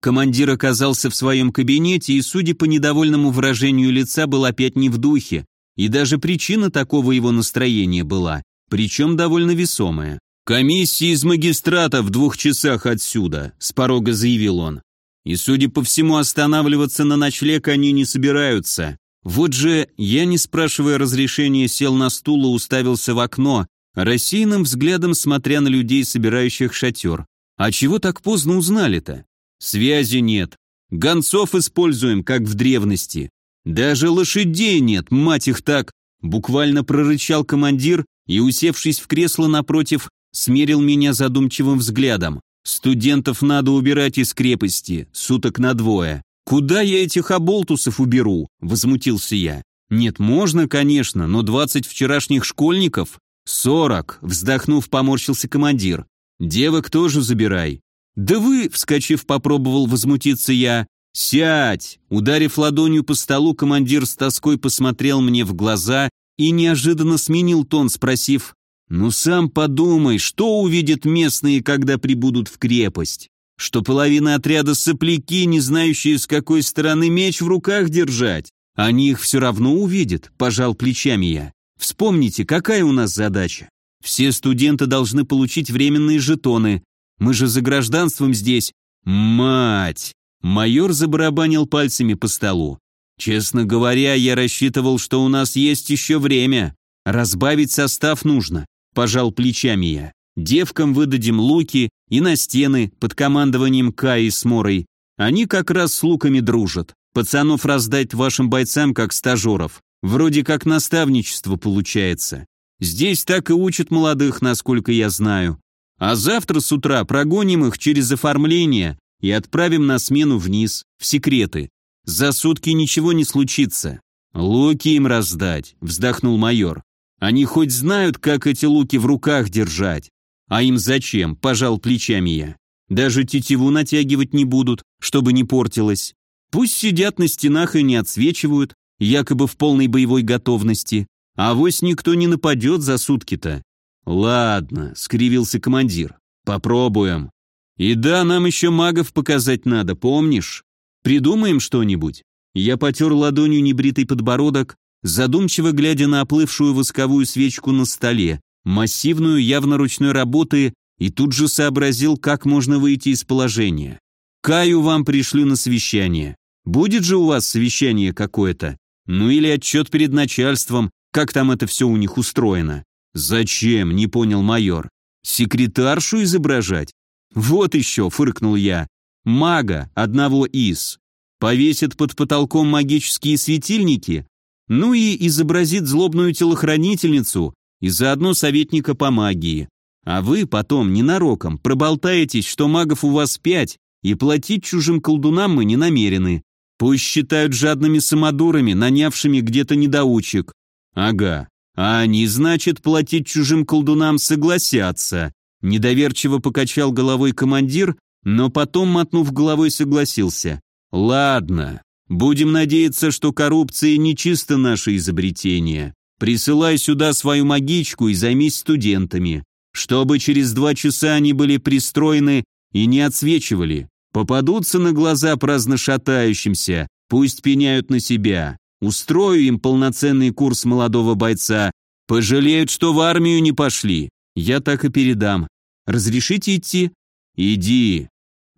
Командир оказался в своем кабинете и, судя по недовольному выражению лица, был опять не в духе. И даже причина такого его настроения была, причем довольно весомая. «Комиссия из магистрата в двух часах отсюда», — с порога заявил он. «И, судя по всему, останавливаться на ночлег они не собираются. Вот же я, не спрашивая разрешения, сел на стул и уставился в окно, рассеянным взглядом смотря на людей, собирающих шатер. А чего так поздно узнали-то? Связи нет. Гонцов используем, как в древности. Даже лошадей нет, мать их так!» Буквально прорычал командир и, усевшись в кресло напротив, смерил меня задумчивым взглядом. «Студентов надо убирать из крепости, суток на двое. Куда я этих оболтусов уберу?» – возмутился я. «Нет, можно, конечно, но двадцать вчерашних школьников?» «Сорок», – вздохнув, поморщился командир. «Девок тоже забирай». «Да вы», – вскочив, попробовал возмутиться я. «Сядь!» Ударив ладонью по столу, командир с тоской посмотрел мне в глаза и неожиданно сменил тон, спросив, ну сам подумай, что увидят местные, когда прибудут в крепость? Что половина отряда сопляки, не знающие с какой стороны меч в руках держать. Они их все равно увидят, пожал плечами я. Вспомните, какая у нас задача. Все студенты должны получить временные жетоны. Мы же за гражданством здесь. Мать! Майор забарабанил пальцами по столу. Честно говоря, я рассчитывал, что у нас есть еще время. Разбавить состав нужно. Пожал плечами я. Девкам выдадим луки и на стены под командованием Каи с Морой. Они как раз с луками дружат. Пацанов раздать вашим бойцам как стажеров. Вроде как наставничество получается. Здесь так и учат молодых, насколько я знаю. А завтра с утра прогоним их через оформление и отправим на смену вниз, в секреты. За сутки ничего не случится. Луки им раздать, вздохнул майор. Они хоть знают, как эти луки в руках держать. А им зачем, пожал плечами я. Даже тетиву натягивать не будут, чтобы не портилось. Пусть сидят на стенах и не отсвечивают, якобы в полной боевой готовности. А вось никто не нападет за сутки-то. Ладно, скривился командир. Попробуем. И да, нам еще магов показать надо, помнишь? Придумаем что-нибудь. Я потер ладонью небритый подбородок, задумчиво глядя на оплывшую восковую свечку на столе, массивную, явно ручной работы, и тут же сообразил, как можно выйти из положения. «Каю вам пришлю на совещание. Будет же у вас совещание какое-то? Ну или отчет перед начальством, как там это все у них устроено?» «Зачем?» — не понял майор. «Секретаршу изображать?» «Вот еще», — фыркнул я. «Мага, одного из. Повесят под потолком магические светильники, ну и изобразит злобную телохранительницу и заодно советника по магии. А вы потом ненароком проболтаетесь, что магов у вас пять, и платить чужим колдунам мы не намерены. Пусть считают жадными самодурами, нанявшими где-то недоучек. Ага, а они, значит, платить чужим колдунам согласятся. Недоверчиво покачал головой командир, но потом, мотнув головой, согласился. Ладно, Будем надеяться, что коррупция не чисто наше изобретение. Присылай сюда свою магичку и займись студентами, чтобы через два часа они были пристроены и не отсвечивали. Попадутся на глаза праздно шатающимся, пусть пеняют на себя. Устрою им полноценный курс молодого бойца. Пожалеют, что в армию не пошли. Я так и передам. Разрешите идти? Иди.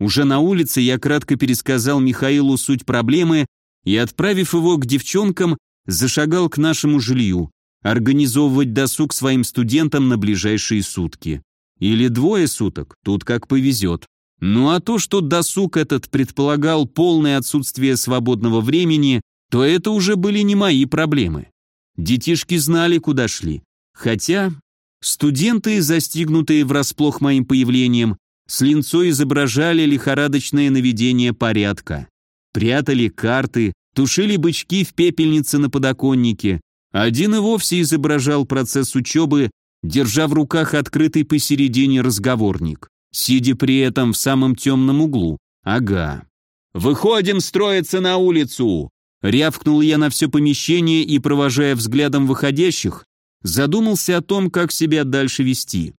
Уже на улице я кратко пересказал Михаилу суть проблемы и, отправив его к девчонкам, зашагал к нашему жилью, организовывать досуг своим студентам на ближайшие сутки. Или двое суток, тут как повезет. Ну а то, что досуг этот предполагал полное отсутствие свободного времени, то это уже были не мои проблемы. Детишки знали, куда шли. Хотя, Студенты, застигнутые врасплох моим появлением, с линцой изображали лихорадочное наведение порядка. Прятали карты, тушили бычки в пепельнице на подоконнике. Один и вовсе изображал процесс учебы, держа в руках открытый посередине разговорник, сидя при этом в самом темном углу. Ага. «Выходим строиться на улицу!» Рявкнул я на все помещение и, провожая взглядом выходящих, задумался о том, как себя дальше вести.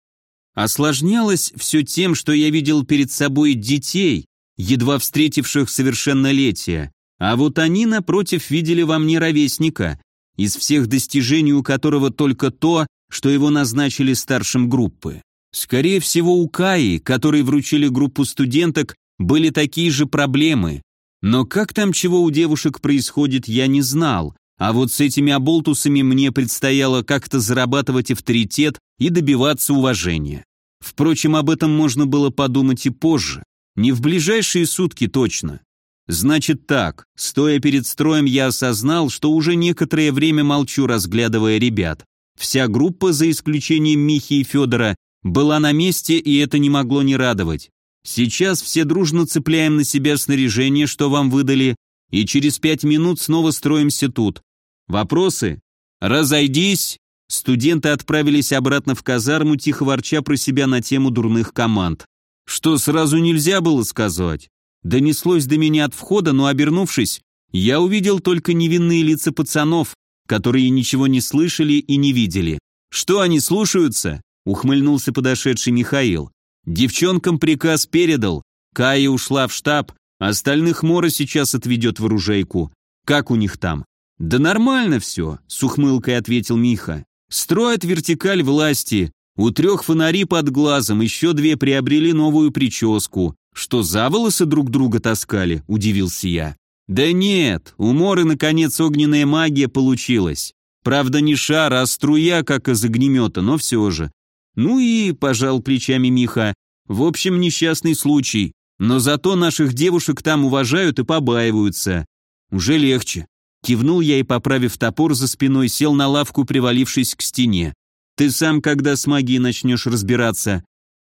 Осложнялось все тем, что я видел перед собой детей, едва встретивших совершеннолетие, а вот они, напротив, видели во мне ровесника, из всех достижений у которого только то, что его назначили старшим группы. Скорее всего, у Каи, которой вручили группу студенток, были такие же проблемы, но как там чего у девушек происходит, я не знал, а вот с этими оболтусами мне предстояло как-то зарабатывать авторитет и добиваться уважения. Впрочем, об этом можно было подумать и позже, не в ближайшие сутки точно. Значит так, стоя перед строем, я осознал, что уже некоторое время молчу, разглядывая ребят. Вся группа, за исключением Михи и Федора, была на месте, и это не могло не радовать. Сейчас все дружно цепляем на себя снаряжение, что вам выдали, и через пять минут снова строимся тут. Вопросы? Разойдись!» Студенты отправились обратно в казарму, тихо ворча про себя на тему дурных команд. Что сразу нельзя было сказать? Донеслось до меня от входа, но обернувшись, я увидел только невинные лица пацанов, которые ничего не слышали и не видели. «Что они слушаются?» — ухмыльнулся подошедший Михаил. Девчонкам приказ передал. Кая ушла в штаб, остальных Мора сейчас отведет в оружейку. Как у них там? Да нормально все, с ухмылкой ответил Миха. Строят вертикаль власти. У трех фонари под глазом, еще две приобрели новую прическу. Что, за волосы друг друга таскали? Удивился я. Да нет, у Моры наконец огненная магия получилась. Правда, не шар, а струя, как из огнемета, но все же. Ну и, пожал плечами Миха, в общем, несчастный случай, но зато наших девушек там уважают и побаиваются. Уже легче. Кивнул я и, поправив топор за спиной, сел на лавку, привалившись к стене. Ты сам, когда с магией начнешь разбираться?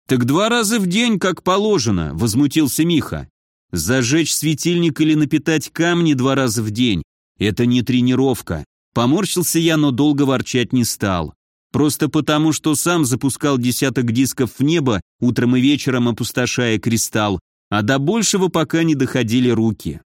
Так два раза в день, как положено, возмутился Миха. Зажечь светильник или напитать камни два раза в день – это не тренировка. Поморщился я, но долго ворчать не стал. Просто потому, что сам запускал десяток дисков в небо, утром и вечером опустошая кристалл, а до большего пока не доходили руки.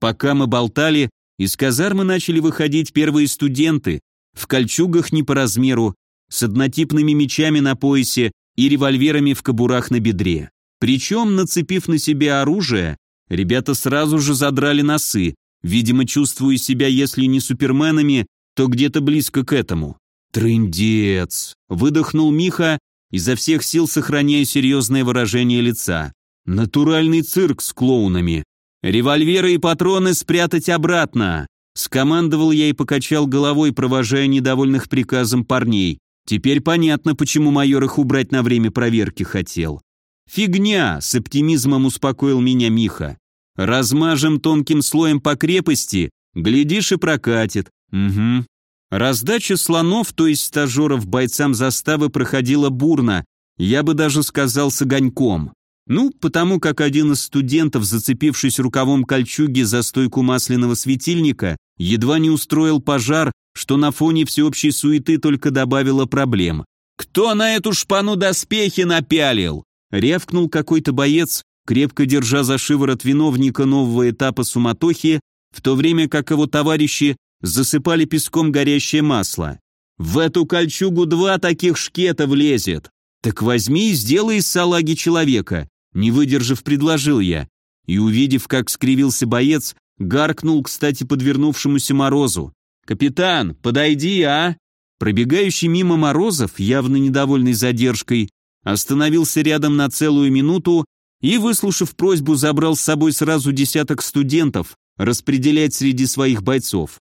Пока мы болтали, из казармы начали выходить первые студенты, в кольчугах не по размеру, с однотипными мечами на поясе и револьверами в кобурах на бедре. Причем, нацепив на себя оружие, ребята сразу же задрали носы, видимо, чувствуя себя, если не суперменами, то где-то близко к этому. «Трындец!» — выдохнул Миха, изо всех сил сохраняя серьезное выражение лица. «Натуральный цирк с клоунами. Револьверы и патроны спрятать обратно!» Скомандовал я и покачал головой, провожая недовольных приказом парней. Теперь понятно, почему майор их убрать на время проверки хотел. «Фигня!» — с оптимизмом успокоил меня Миха. «Размажем тонким слоем по крепости, глядишь и прокатит. Угу, Раздача слонов, то есть стажеров бойцам заставы, проходила бурно, я бы даже сказал с огоньком. Ну, потому как один из студентов, зацепившись рукавом кольчуги за стойку масляного светильника, едва не устроил пожар, что на фоне всеобщей суеты только добавило проблем. «Кто на эту шпану доспехи напялил?» Рявкнул какой-то боец, крепко держа за шиворот виновника нового этапа суматохи, в то время как его товарищи засыпали песком горящее масло. В эту кольчугу два таких шкета влезет. Так возьми и сделай из салаги человека, не выдержав, предложил я. И увидев, как скривился боец, гаркнул, кстати, подвернувшемуся Морозу. «Капитан, подойди, а!» Пробегающий мимо Морозов, явно недовольный задержкой, остановился рядом на целую минуту и, выслушав просьбу, забрал с собой сразу десяток студентов, распределять среди своих бойцов.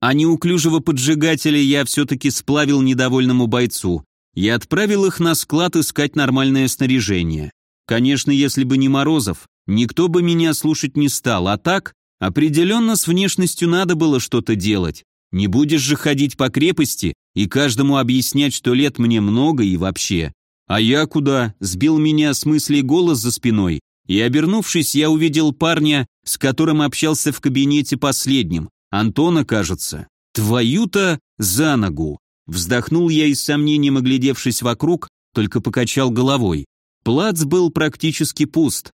А неуклюжего поджигателя я все-таки сплавил недовольному бойцу и отправил их на склад искать нормальное снаряжение. Конечно, если бы не Морозов, никто бы меня слушать не стал, а так, определенно с внешностью надо было что-то делать. Не будешь же ходить по крепости и каждому объяснять, что лет мне много и вообще. А я куда? Сбил меня с мыслей голос за спиной, и, обернувшись, я увидел парня, с которым общался в кабинете последним. Антона, кажется. Твою-то за ногу. Вздохнул я и с сомнением оглядевшись вокруг, только покачал головой. Плац был практически пуст.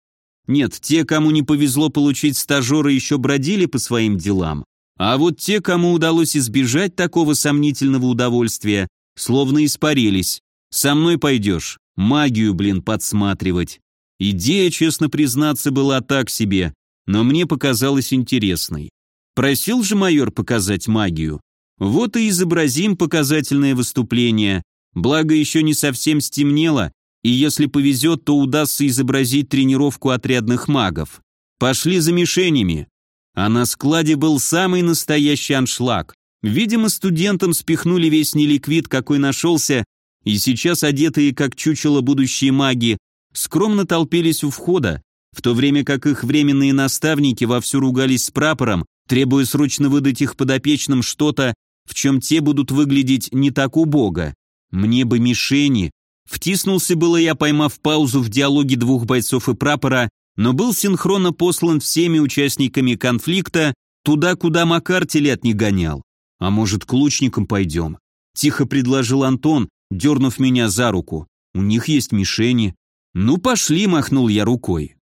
Нет, те, кому не повезло получить стажера, еще бродили по своим делам. А вот те, кому удалось избежать такого сомнительного удовольствия, словно испарились. Со мной пойдешь, магию, блин, подсматривать. Идея, честно признаться, была так себе, но мне показалась интересной. Просил же майор показать магию. Вот и изобразим показательное выступление. Благо еще не совсем стемнело, и если повезет, то удастся изобразить тренировку отрядных магов. Пошли за мишенями. А на складе был самый настоящий аншлаг. Видимо, студентам спихнули весь неликвид, какой нашелся, и сейчас одетые как чучело будущие маги скромно толпились у входа, в то время как их временные наставники вовсю ругались с прапором, требуя срочно выдать их подопечным что-то, в чем те будут выглядеть не так убого. Мне бы мишени. Втиснулся было я, поймав паузу в диалоге двух бойцов и прапора, но был синхронно послан всеми участниками конфликта туда, куда Макар телят не гонял. А может, к лучникам пойдем? Тихо предложил Антон, дернув меня за руку. У них есть мишени. Ну пошли, махнул я рукой.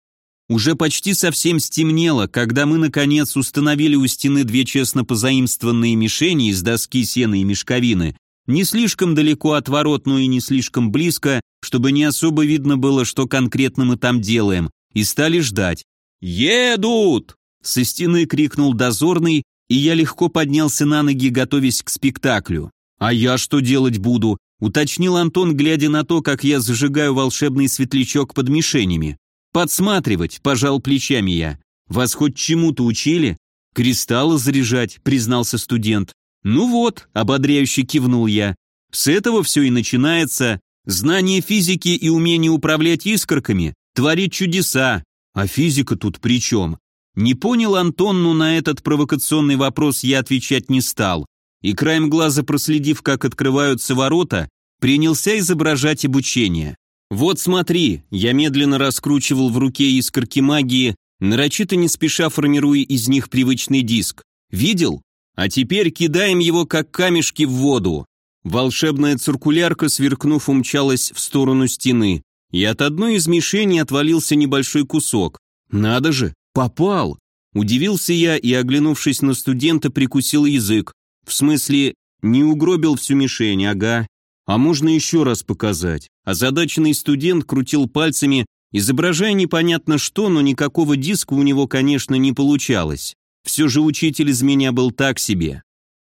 Уже почти совсем стемнело, когда мы, наконец, установили у стены две честно позаимствованные мишени из доски, сена и мешковины, не слишком далеко от ворот, но и не слишком близко, чтобы не особо видно было, что конкретно мы там делаем, и стали ждать. «Едут!» Со стены крикнул дозорный, и я легко поднялся на ноги, готовясь к спектаклю. «А я что делать буду?» уточнил Антон, глядя на то, как я зажигаю волшебный светлячок под мишенями. «Подсматривать», — пожал плечами я. «Вас хоть чему-то учили?» «Кристаллы заряжать», — признался студент. «Ну вот», — ободряюще кивнул я. «С этого все и начинается. Знание физики и умение управлять искорками творит чудеса. А физика тут при чем?» Не понял Антон, но на этот провокационный вопрос я отвечать не стал. И краем глаза проследив, как открываются ворота, принялся изображать обучение. «Вот смотри», я медленно раскручивал в руке искорки магии, нарочито не спеша формируя из них привычный диск. «Видел? А теперь кидаем его, как камешки в воду». Волшебная циркулярка, сверкнув, умчалась в сторону стены, и от одной из мишеней отвалился небольшой кусок. «Надо же, попал!» Удивился я и, оглянувшись на студента, прикусил язык. В смысле, не угробил всю мишень, ага. А можно еще раз показать. Озадаченный студент крутил пальцами, изображая непонятно что, но никакого диска у него, конечно, не получалось. Все же учитель из меня был так себе.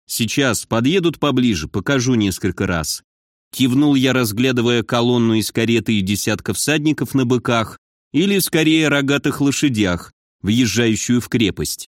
Сейчас подъедут поближе, покажу несколько раз. Кивнул я, разглядывая колонну из кареты и десятка всадников на быках, или скорее рогатых лошадях, въезжающую в крепость.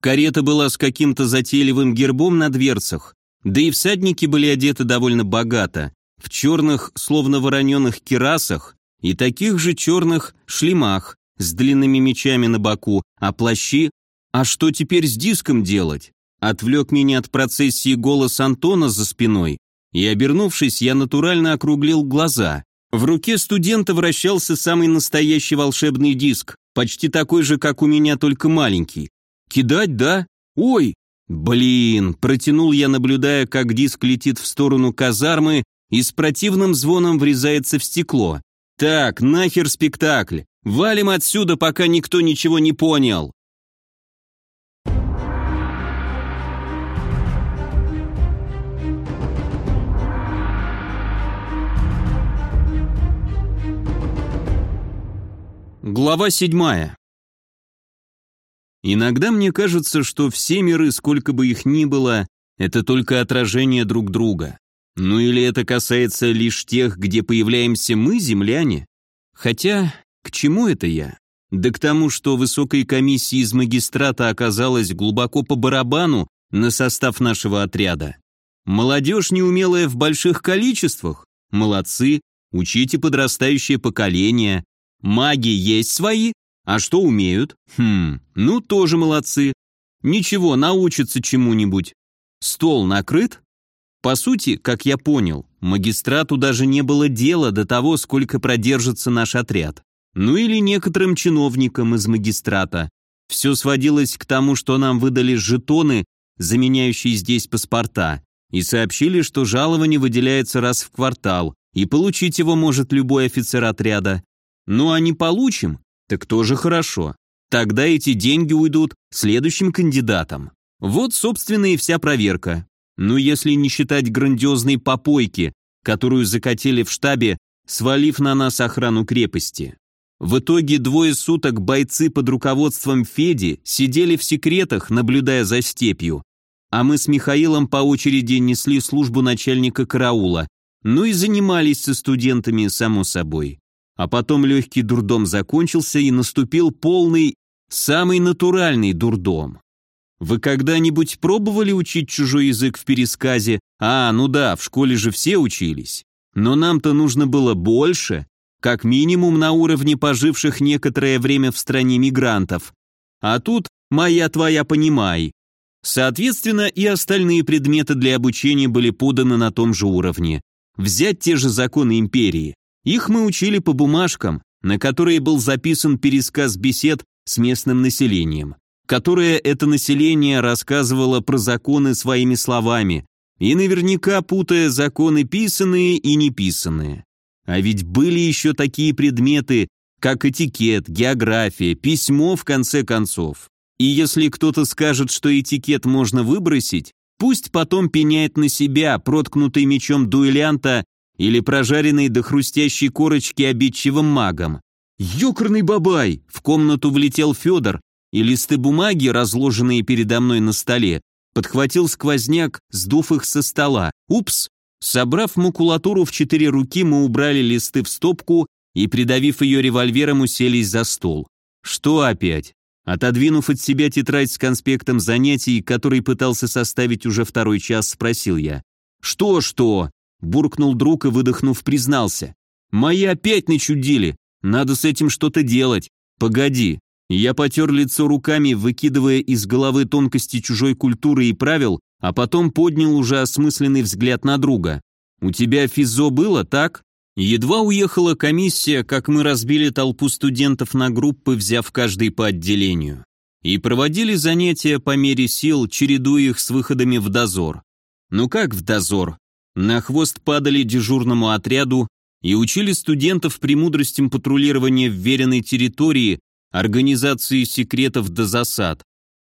Карета была с каким-то затейливым гербом на дверцах, да и всадники были одеты довольно богато, в черных, словно вороненых кирасах и таких же черных шлемах с длинными мечами на боку, а плащи... А что теперь с диском делать? Отвлек меня от процессии голос Антона за спиной, и, обернувшись, я натурально округлил глаза. В руке студента вращался самый настоящий волшебный диск, почти такой же, как у меня, только маленький. Кидать, да? Ой, «Блин!» – протянул я, наблюдая, как диск летит в сторону казармы и с противным звоном врезается в стекло. «Так, нахер спектакль! Валим отсюда, пока никто ничего не понял!» Глава седьмая. Иногда мне кажется, что все миры, сколько бы их ни было, это только отражение друг друга. Ну или это касается лишь тех, где появляемся мы, земляне? Хотя, к чему это я? Да к тому, что высокой комиссии из магистрата оказалось глубоко по барабану на состав нашего отряда. Молодежь, неумелая в больших количествах? Молодцы, учите подрастающее поколение. Маги есть свои, а что умеют? Хм, ну тоже молодцы. Ничего, научатся чему-нибудь. Стол накрыт? По сути, как я понял, магистрату даже не было дела до того, сколько продержится наш отряд. Ну или некоторым чиновникам из магистрата. Все сводилось к тому, что нам выдали жетоны, заменяющие здесь паспорта, и сообщили, что жалование выделяется раз в квартал, и получить его может любой офицер отряда. Ну а не получим, так тоже хорошо. Тогда эти деньги уйдут следующим кандидатам. Вот, собственно, и вся проверка. Ну, если не считать грандиозной попойки, которую закатили в штабе, свалив на нас охрану крепости. В итоге двое суток бойцы под руководством Феди сидели в секретах, наблюдая за степью, а мы с Михаилом по очереди несли службу начальника караула, ну и занимались со студентами, само собой. А потом легкий дурдом закончился и наступил полный, самый натуральный дурдом. Вы когда-нибудь пробовали учить чужой язык в пересказе? А, ну да, в школе же все учились. Но нам-то нужно было больше, как минимум на уровне поживших некоторое время в стране мигрантов. А тут «моя твоя понимай». Соответственно, и остальные предметы для обучения были поданы на том же уровне. Взять те же законы империи. Их мы учили по бумажкам, на которые был записан пересказ бесед с местным населением, которое это население рассказывало про законы своими словами, и наверняка путая законы писанные и неписанные. А ведь были еще такие предметы, как этикет, география, письмо в конце концов. И если кто-то скажет, что этикет можно выбросить, пусть потом пеняет на себя, проткнутый мечом дуэлянта или прожаренный до хрустящей корочки обидчивым магом. «Ёкарный бабай!» В комнату влетел Федор, и листы бумаги, разложенные передо мной на столе, подхватил сквозняк, сдув их со стола. «Упс!» Собрав макулатуру в четыре руки, мы убрали листы в стопку и, придавив ее револьвером, уселись за стол. Что опять? Отодвинув от себя тетрадь с конспектом занятий, который пытался составить уже второй час, спросил я. «Что-что?» – буркнул друг и, выдохнув, признался. «Мои опять начудили. Надо с этим что-то делать. Погоди». Я потер лицо руками, выкидывая из головы тонкости чужой культуры и правил, а потом поднял уже осмысленный взгляд на друга. «У тебя физо было, так?» Едва уехала комиссия, как мы разбили толпу студентов на группы, взяв каждый по отделению. И проводили занятия по мере сил, чередуя их с выходами в дозор. Ну как в дозор? На хвост падали дежурному отряду и учили студентов премудростям патрулирования вверенной территории, организации секретов до засад.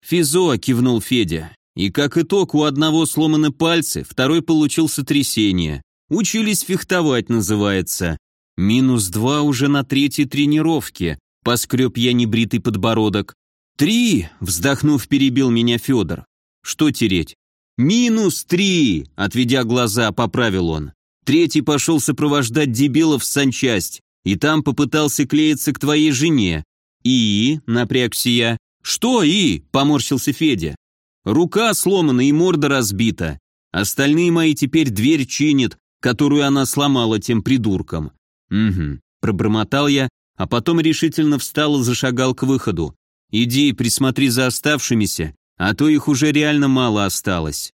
«Физо», — кивнул Федя. И как итог, у одного сломаны пальцы, второй получил сотрясение. Учились фехтовать, называется. Минус два уже на третьей тренировке. Поскреб я небритый подбородок. Три, вздохнув, перебил меня Федор. Что тереть? Минус три, отведя глаза, поправил он. Третий пошел сопровождать дебилов в санчасть, и там попытался клеиться к твоей жене. И, напрягся я. Что и, поморщился Федя. Рука сломана и морда разбита. Остальные мои теперь дверь чинят, которую она сломала тем придуркам. Угу, пробормотал я, а потом решительно встал и зашагал к выходу. Иди присмотри за оставшимися, а то их уже реально мало осталось.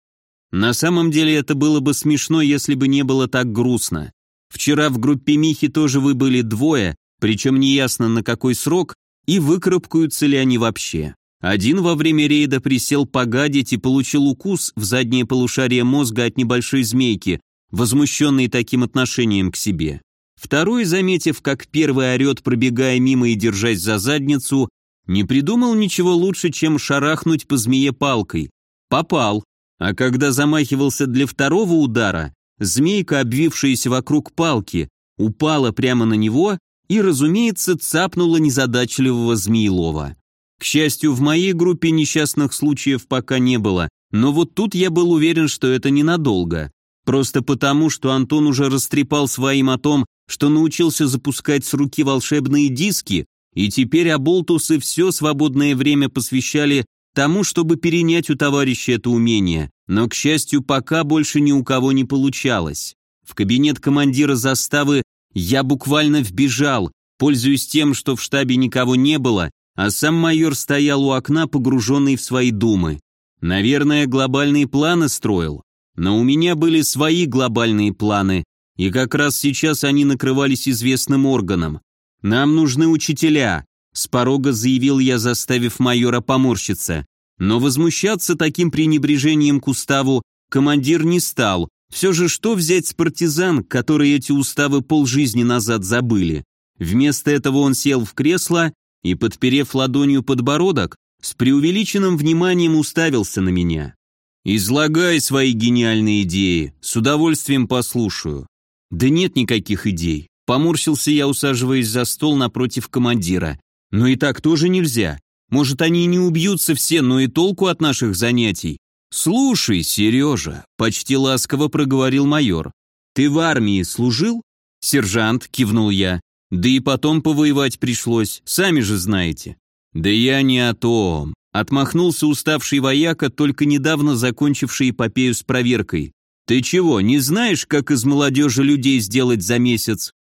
На самом деле это было бы смешно, если бы не было так грустно. Вчера в группе Михи тоже вы были двое, причем неясно на какой срок, и выкарабкаются ли они вообще. Один во время рейда присел погадить и получил укус в заднее полушарие мозга от небольшой змейки, возмущенный таким отношением к себе. Второй, заметив, как первый орет, пробегая мимо и держась за задницу, не придумал ничего лучше, чем шарахнуть по змее палкой. Попал. А когда замахивался для второго удара, змейка, обвившаяся вокруг палки, упала прямо на него и, разумеется, цапнула незадачливого змеелова. К счастью, в моей группе несчастных случаев пока не было, но вот тут я был уверен, что это ненадолго. Просто потому, что Антон уже растрепал своим о том, что научился запускать с руки волшебные диски, и теперь оболтусы все свободное время посвящали тому, чтобы перенять у товарища это умение. Но, к счастью, пока больше ни у кого не получалось. В кабинет командира заставы я буквально вбежал, пользуясь тем, что в штабе никого не было, а сам майор стоял у окна, погруженный в свои думы. Наверное, глобальные планы строил. Но у меня были свои глобальные планы, и как раз сейчас они накрывались известным органом. Нам нужны учителя, с порога заявил я, заставив майора поморщиться. Но возмущаться таким пренебрежением к уставу командир не стал. Все же что взять с партизан, которые эти уставы полжизни назад забыли? Вместо этого он сел в кресло и, подперев ладонью подбородок, с преувеличенным вниманием уставился на меня. «Излагай свои гениальные идеи, с удовольствием послушаю». «Да нет никаких идей», — поморщился я, усаживаясь за стол напротив командира. «Но и так тоже нельзя. Может, они и не убьются все, но и толку от наших занятий». «Слушай, Сережа», — почти ласково проговорил майор, — «ты в армии служил?» «Сержант», — кивнул я, — «да и потом повоевать пришлось, сами же знаете». «Да я не о том», — отмахнулся уставший вояка, только недавно закончивший эпопею с проверкой. «Ты чего, не знаешь, как из молодежи людей сделать за месяц?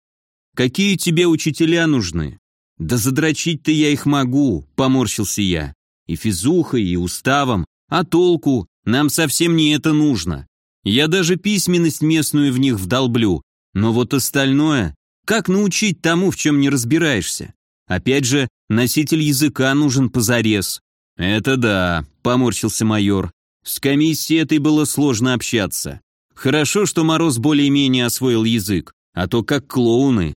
Какие тебе учителя нужны?» «Да задрочить-то я их могу», — поморщился я. «И физухой, и уставом. А толку? Нам совсем не это нужно. Я даже письменность местную в них вдолблю. Но вот остальное... Как научить тому, в чем не разбираешься? Опять же, носитель языка нужен позарез. Это да, поморщился майор. С комиссией этой было сложно общаться. Хорошо, что Мороз более-менее освоил язык, а то как клоуны.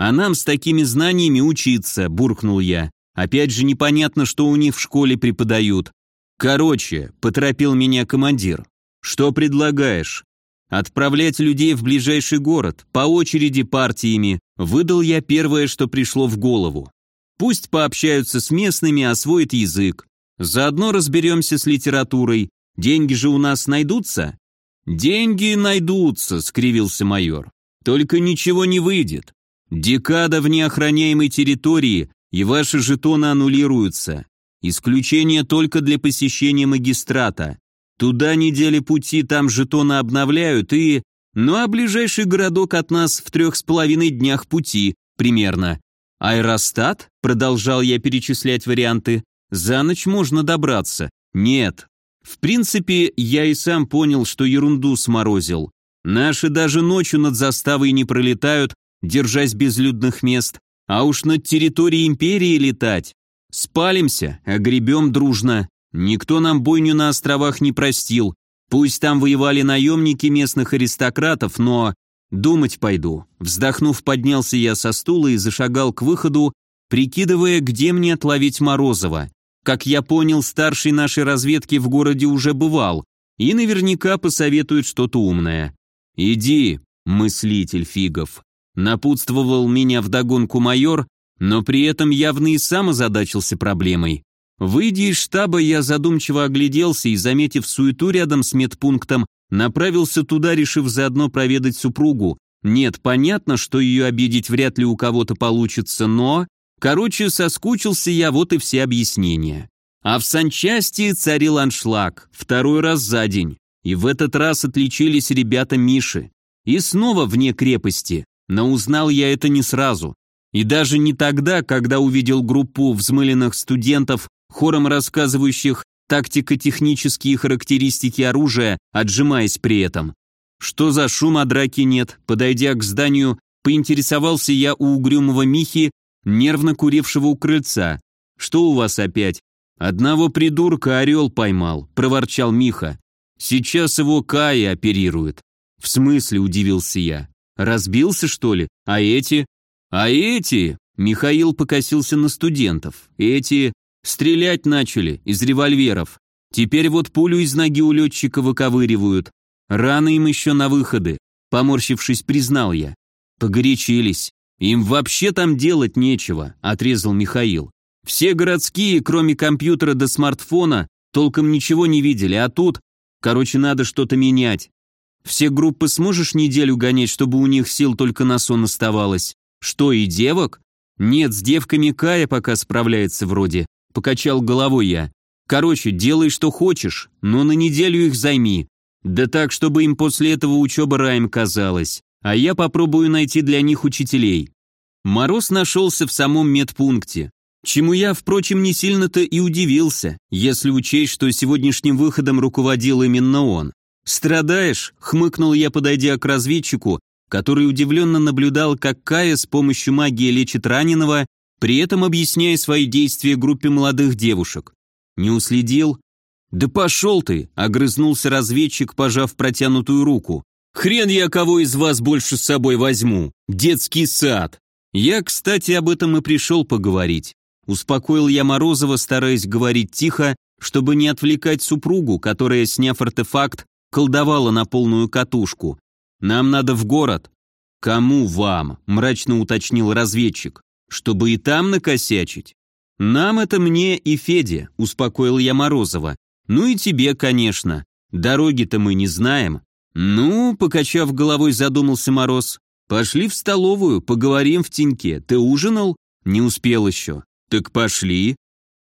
А нам с такими знаниями учиться, буркнул я. Опять же непонятно, что у них в школе преподают. Короче, поторопил меня командир. Что предлагаешь? Отправлять людей в ближайший город, по очереди партиями, выдал я первое, что пришло в голову. Пусть пообщаются с местными, освоят язык. Заодно разберемся с литературой. Деньги же у нас найдутся? Деньги найдутся, скривился майор. Только ничего не выйдет. Декада в неохраняемой территории, и ваши жетоны аннулируются. Исключение только для посещения магистрата. Туда недели пути, там жетоны обновляют и... Ну а ближайший городок от нас в трех с половиной днях пути, примерно. Аэростат? Продолжал я перечислять варианты. За ночь можно добраться. Нет. В принципе, я и сам понял, что ерунду сморозил. Наши даже ночью над заставой не пролетают, держась безлюдных мест, а уж над территорией империи летать. Спалимся, огребем дружно. Никто нам бойню на островах не простил. Пусть там воевали наемники местных аристократов, но... Думать пойду. Вздохнув, поднялся я со стула и зашагал к выходу, прикидывая, где мне отловить Морозова. Как я понял, старший нашей разведки в городе уже бывал и наверняка посоветует что-то умное. «Иди, мыслитель фигов», — напутствовал меня вдогонку майор, но при этом явно и сам озадачился проблемой. Выйдя из штаба, я задумчиво огляделся и, заметив суету рядом с медпунктом, направился туда, решив заодно проведать супругу. Нет, понятно, что ее обидеть вряд ли у кого-то получится, но... Короче, соскучился я, вот и все объяснения. А в санчасти царил аншлаг, второй раз за день. И в этот раз отличились ребята Миши. И снова вне крепости, но узнал я это не сразу. И даже не тогда, когда увидел группу взмыленных студентов, хором рассказывающих тактико-технические характеристики оружия, отжимаясь при этом. Что за шум, а драки нет? Подойдя к зданию, поинтересовался я у угрюмого Михи, нервно курившего у крыльца. «Что у вас опять?» «Одного придурка орел поймал», — проворчал Миха. «Сейчас его Каи оперирует». «В смысле?» — удивился я. «Разбился, что ли? А эти?» А эти... Михаил покосился на студентов. Эти... Стрелять начали из револьверов. Теперь вот пулю из ноги у летчика выковыривают. Рано им еще на выходы. Поморщившись, признал я. Погорячились. Им вообще там делать нечего, отрезал Михаил. Все городские, кроме компьютера до смартфона, толком ничего не видели, а тут... Короче, надо что-то менять. Все группы сможешь неделю гонять, чтобы у них сил только на сон оставалось? «Что, и девок?» «Нет, с девками Кая пока справляется вроде», — покачал головой я. «Короче, делай, что хочешь, но на неделю их займи. Да так, чтобы им после этого учеба раем казалась. А я попробую найти для них учителей». Мороз нашелся в самом медпункте. Чему я, впрочем, не сильно-то и удивился, если учесть, что сегодняшним выходом руководил именно он. «Страдаешь?» — хмыкнул я, подойдя к разведчику, который удивленно наблюдал, как Кая с помощью магии лечит раненого, при этом объясняя свои действия группе молодых девушек. «Не уследил?» «Да пошел ты!» — огрызнулся разведчик, пожав протянутую руку. «Хрен я кого из вас больше с собой возьму! Детский сад!» Я, кстати, об этом и пришел поговорить. Успокоил я Морозова, стараясь говорить тихо, чтобы не отвлекать супругу, которая, сняв артефакт, колдовала на полную катушку. «Нам надо в город». «Кому вам?» – мрачно уточнил разведчик. «Чтобы и там накосячить?» «Нам это мне и Феде», – успокоил я Морозова. «Ну и тебе, конечно. Дороги-то мы не знаем». «Ну», – покачав головой, задумался Мороз. «Пошли в столовую, поговорим в теньке. Ты ужинал?» «Не успел еще». «Так пошли».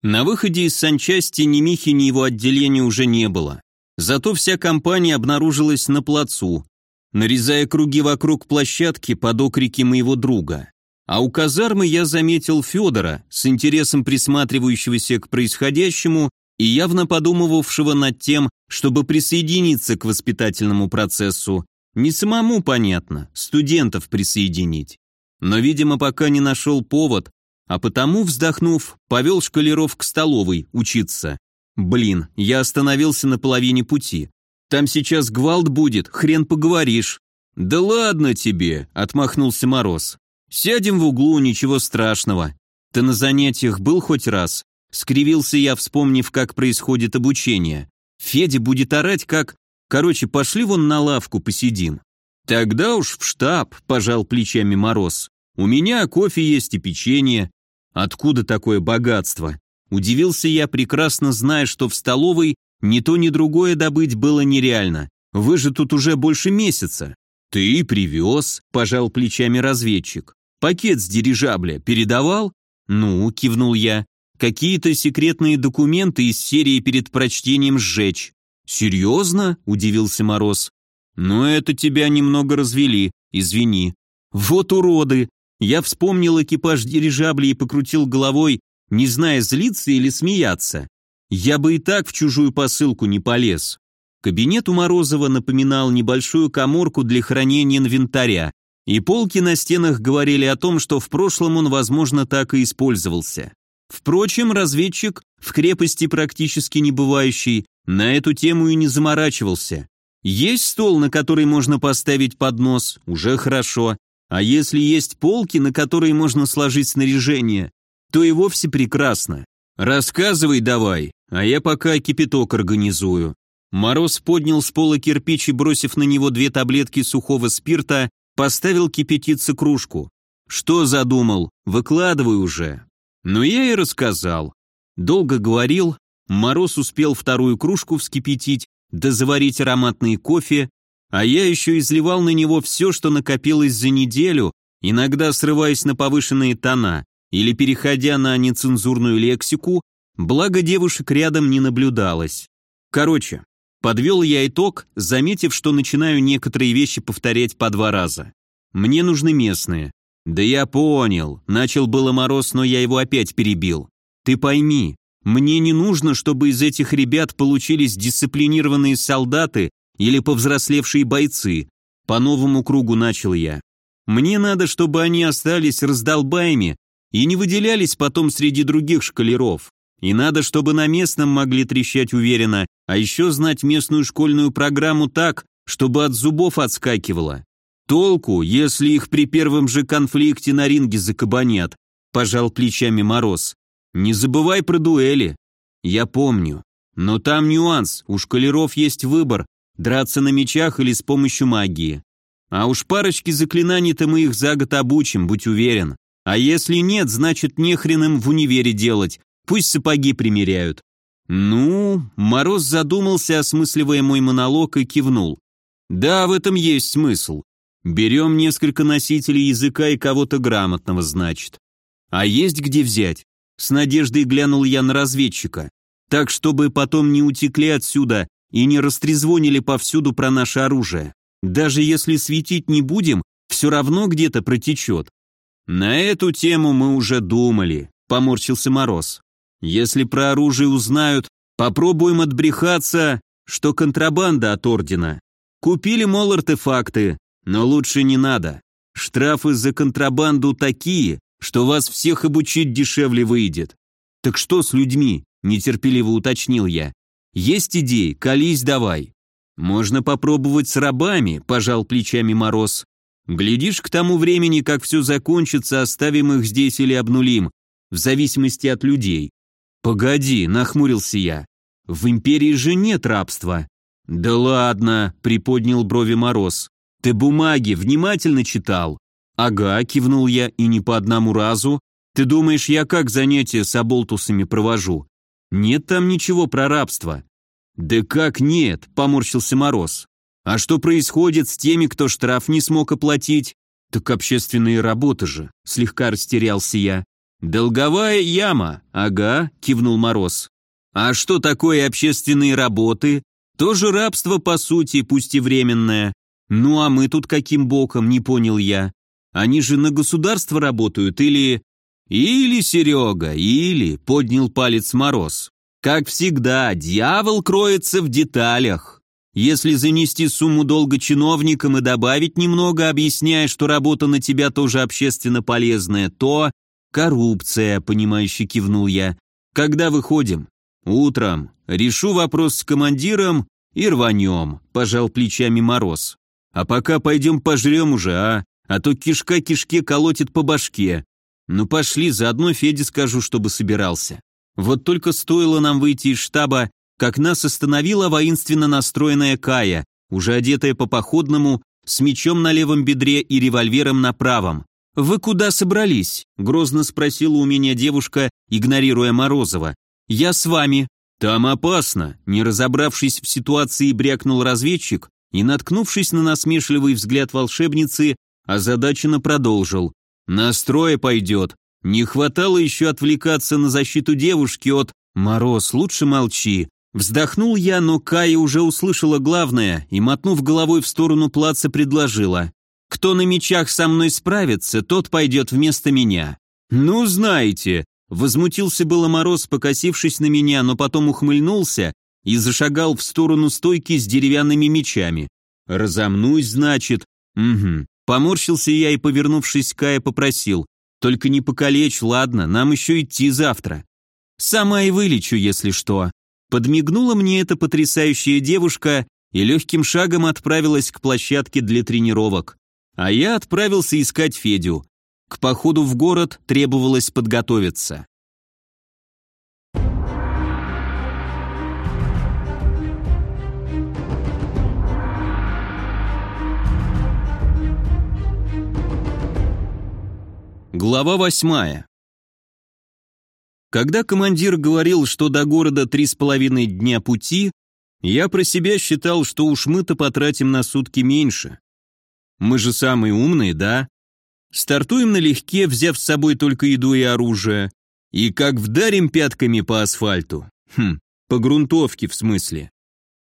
На выходе из санчасти ни Михи, ни его отделения уже не было. Зато вся компания обнаружилась на плацу, нарезая круги вокруг площадки под окрики моего друга. А у казармы я заметил Федора, с интересом присматривающегося к происходящему и явно подумывавшего над тем, чтобы присоединиться к воспитательному процессу. Не самому, понятно, студентов присоединить. Но, видимо, пока не нашел повод, а потому, вздохнув, повел шкалеров к столовой учиться. Блин, я остановился на половине пути. Там сейчас гвалт будет, хрен поговоришь. Да ладно тебе, отмахнулся Мороз. Сядем в углу, ничего страшного. Ты на занятиях был хоть раз? Скривился я, вспомнив, как происходит обучение. Федя будет орать, как... Короче, пошли вон на лавку посидим. Тогда уж в штаб, пожал плечами Мороз. У меня кофе есть и печенье. Откуда такое богатство? Удивился я, прекрасно зная, что в столовой ни то, ни другое добыть было нереально. Вы же тут уже больше месяца. Ты привез, пожал плечами разведчик. Пакет с дирижабля передавал? Ну, кивнул я. Какие-то секретные документы из серии перед прочтением сжечь. Серьезно? Удивился Мороз. Но это тебя немного развели, извини. Вот уроды, я вспомнил экипаж дирижабля и покрутил головой, не зная, злиться или смеяться. Я бы и так в чужую посылку не полез. Кабинет у Морозова напоминал небольшую коморку для хранения инвентаря, и полки на стенах говорили о том, что в прошлом он, возможно, так и использовался. Впрочем, разведчик, в крепости практически не бывающий, на эту тему и не заморачивался. Есть стол, на который можно поставить поднос, уже хорошо, а если есть полки, на которые можно сложить снаряжение, то и вовсе прекрасно. Рассказывай давай, а я пока кипяток организую. Мороз поднял с пола кирпич и, бросив на него две таблетки сухого спирта, поставил кипятиться кружку. Что задумал? Выкладывай уже. Но я и рассказал. Долго говорил, Мороз успел вторую кружку вскипятить, да заварить ароматный кофе, а я еще изливал на него все, что накопилось за неделю, иногда срываясь на повышенные тона или переходя на нецензурную лексику, благо девушек рядом не наблюдалось. Короче, подвел я итог, заметив, что начинаю некоторые вещи повторять по два раза. Мне нужны местные. Да я понял, начал было мороз, но я его опять перебил. Ты пойми, мне не нужно, чтобы из этих ребят получились дисциплинированные солдаты или повзрослевшие бойцы. По новому кругу начал я. Мне надо, чтобы они остались раздолбаями и не выделялись потом среди других шкалеров. И надо, чтобы на местном могли трещать уверенно, а еще знать местную школьную программу так, чтобы от зубов отскакивало. Толку, если их при первом же конфликте на ринге закабанят, пожал плечами Мороз. Не забывай про дуэли. Я помню. Но там нюанс, у шкалеров есть выбор, драться на мечах или с помощью магии. А уж парочки заклинаний-то мы их за год обучим, будь уверен. А если нет, значит нехрен им в универе делать, пусть сапоги примеряют. Ну, Мороз задумался, осмысливая мой монолог, и кивнул. Да, в этом есть смысл. Берем несколько носителей языка и кого-то грамотного, значит. А есть где взять? С надеждой глянул я на разведчика. Так, чтобы потом не утекли отсюда и не растрезвонили повсюду про наше оружие. Даже если светить не будем, все равно где-то протечет. На эту тему мы уже думали, поморщился Мороз. Если про оружие узнают, попробуем отбрехаться, что контрабанда от ордена. Купили, мол, артефакты, но лучше не надо. Штрафы за контрабанду такие, что вас всех обучить дешевле выйдет. Так что с людьми? Нетерпеливо уточнил я. Есть идеи, колись давай. Можно попробовать с рабами, пожал плечами Мороз. Глядишь, к тому времени, как все закончится, оставим их здесь или обнулим, в зависимости от людей. Погоди, нахмурился я. В империи же нет рабства. Да ладно, приподнял брови Мороз. Ты бумаги внимательно читал? Ага, кивнул я, и не по одному разу. Ты думаешь, я как занятия с оболтусами провожу? Нет там ничего про рабство. Да как нет, поморщился Мороз. А что происходит с теми, кто штраф не смог оплатить? Так общественные работы же, слегка растерялся я. Долговая яма, ага, кивнул Мороз. А что такое общественные работы? Тоже рабство по сути, пусть и временное. Ну а мы тут каким боком, не понял я. Они же на государство работают или... Или, Серега, или, поднял палец Мороз. Как всегда, дьявол кроется в деталях. Если занести сумму долга чиновникам и добавить немного, объясняя, что работа на тебя тоже общественно полезная, то... Коррупция, понимающе кивнул я. Когда выходим? Утром. Решу вопрос с командиром и рванем, пожал плечами Мороз. А пока пойдем пожрем уже, а? А то кишка кишке колотит по башке. Ну пошли, заодно Феде скажу, чтобы собирался. Вот только стоило нам выйти из штаба, как нас остановила воинственно настроенная Кая, уже одетая по походному, с мечом на левом бедре и револьвером на правом. «Вы куда собрались?» – грозно спросила у меня девушка, игнорируя Морозова. «Я с вами». «Там опасно», – не разобравшись в ситуации, брякнул разведчик и, наткнувшись на насмешливый взгляд волшебницы, озадаченно продолжил. «Настрое пойдет. Не хватало еще отвлекаться на защиту девушки от... Мороз, лучше молчи. Вздохнул я, но Кая уже услышала главное и, мотнув головой в сторону плаца, предложила. «Кто на мечах со мной справится, тот пойдет вместо меня». «Ну, знаете», — возмутился было Мороз, покосившись на меня, но потом ухмыльнулся и зашагал в сторону стойки с деревянными мечами. «Разомнусь, значит?» «Угу». Поморщился я и, повернувшись к Кае, попросил. «Только не покалечь, ладно, нам еще идти завтра». «Сама и вылечу, если что», Подмигнула мне эта потрясающая девушка и легким шагом отправилась к площадке для тренировок. А я отправился искать Федю. К походу в город требовалось подготовиться. Глава восьмая. Когда командир говорил, что до города три с половиной дня пути, я про себя считал, что уж мы-то потратим на сутки меньше. Мы же самые умные, да? Стартуем налегке, взяв с собой только еду и оружие, и как вдарим пятками по асфальту. Хм, по грунтовке в смысле.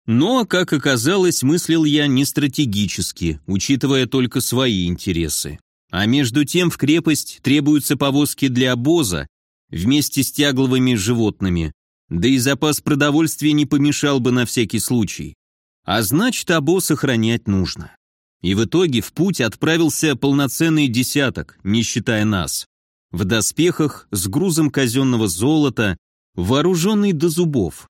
Но, как оказалось, мыслил я не стратегически, учитывая только свои интересы. А между тем в крепость требуются повозки для обоза, вместе с тягловыми животными, да и запас продовольствия не помешал бы на всякий случай. А значит, обоз сохранять нужно. И в итоге в путь отправился полноценный десяток, не считая нас. В доспехах, с грузом казенного золота, вооруженный до зубов.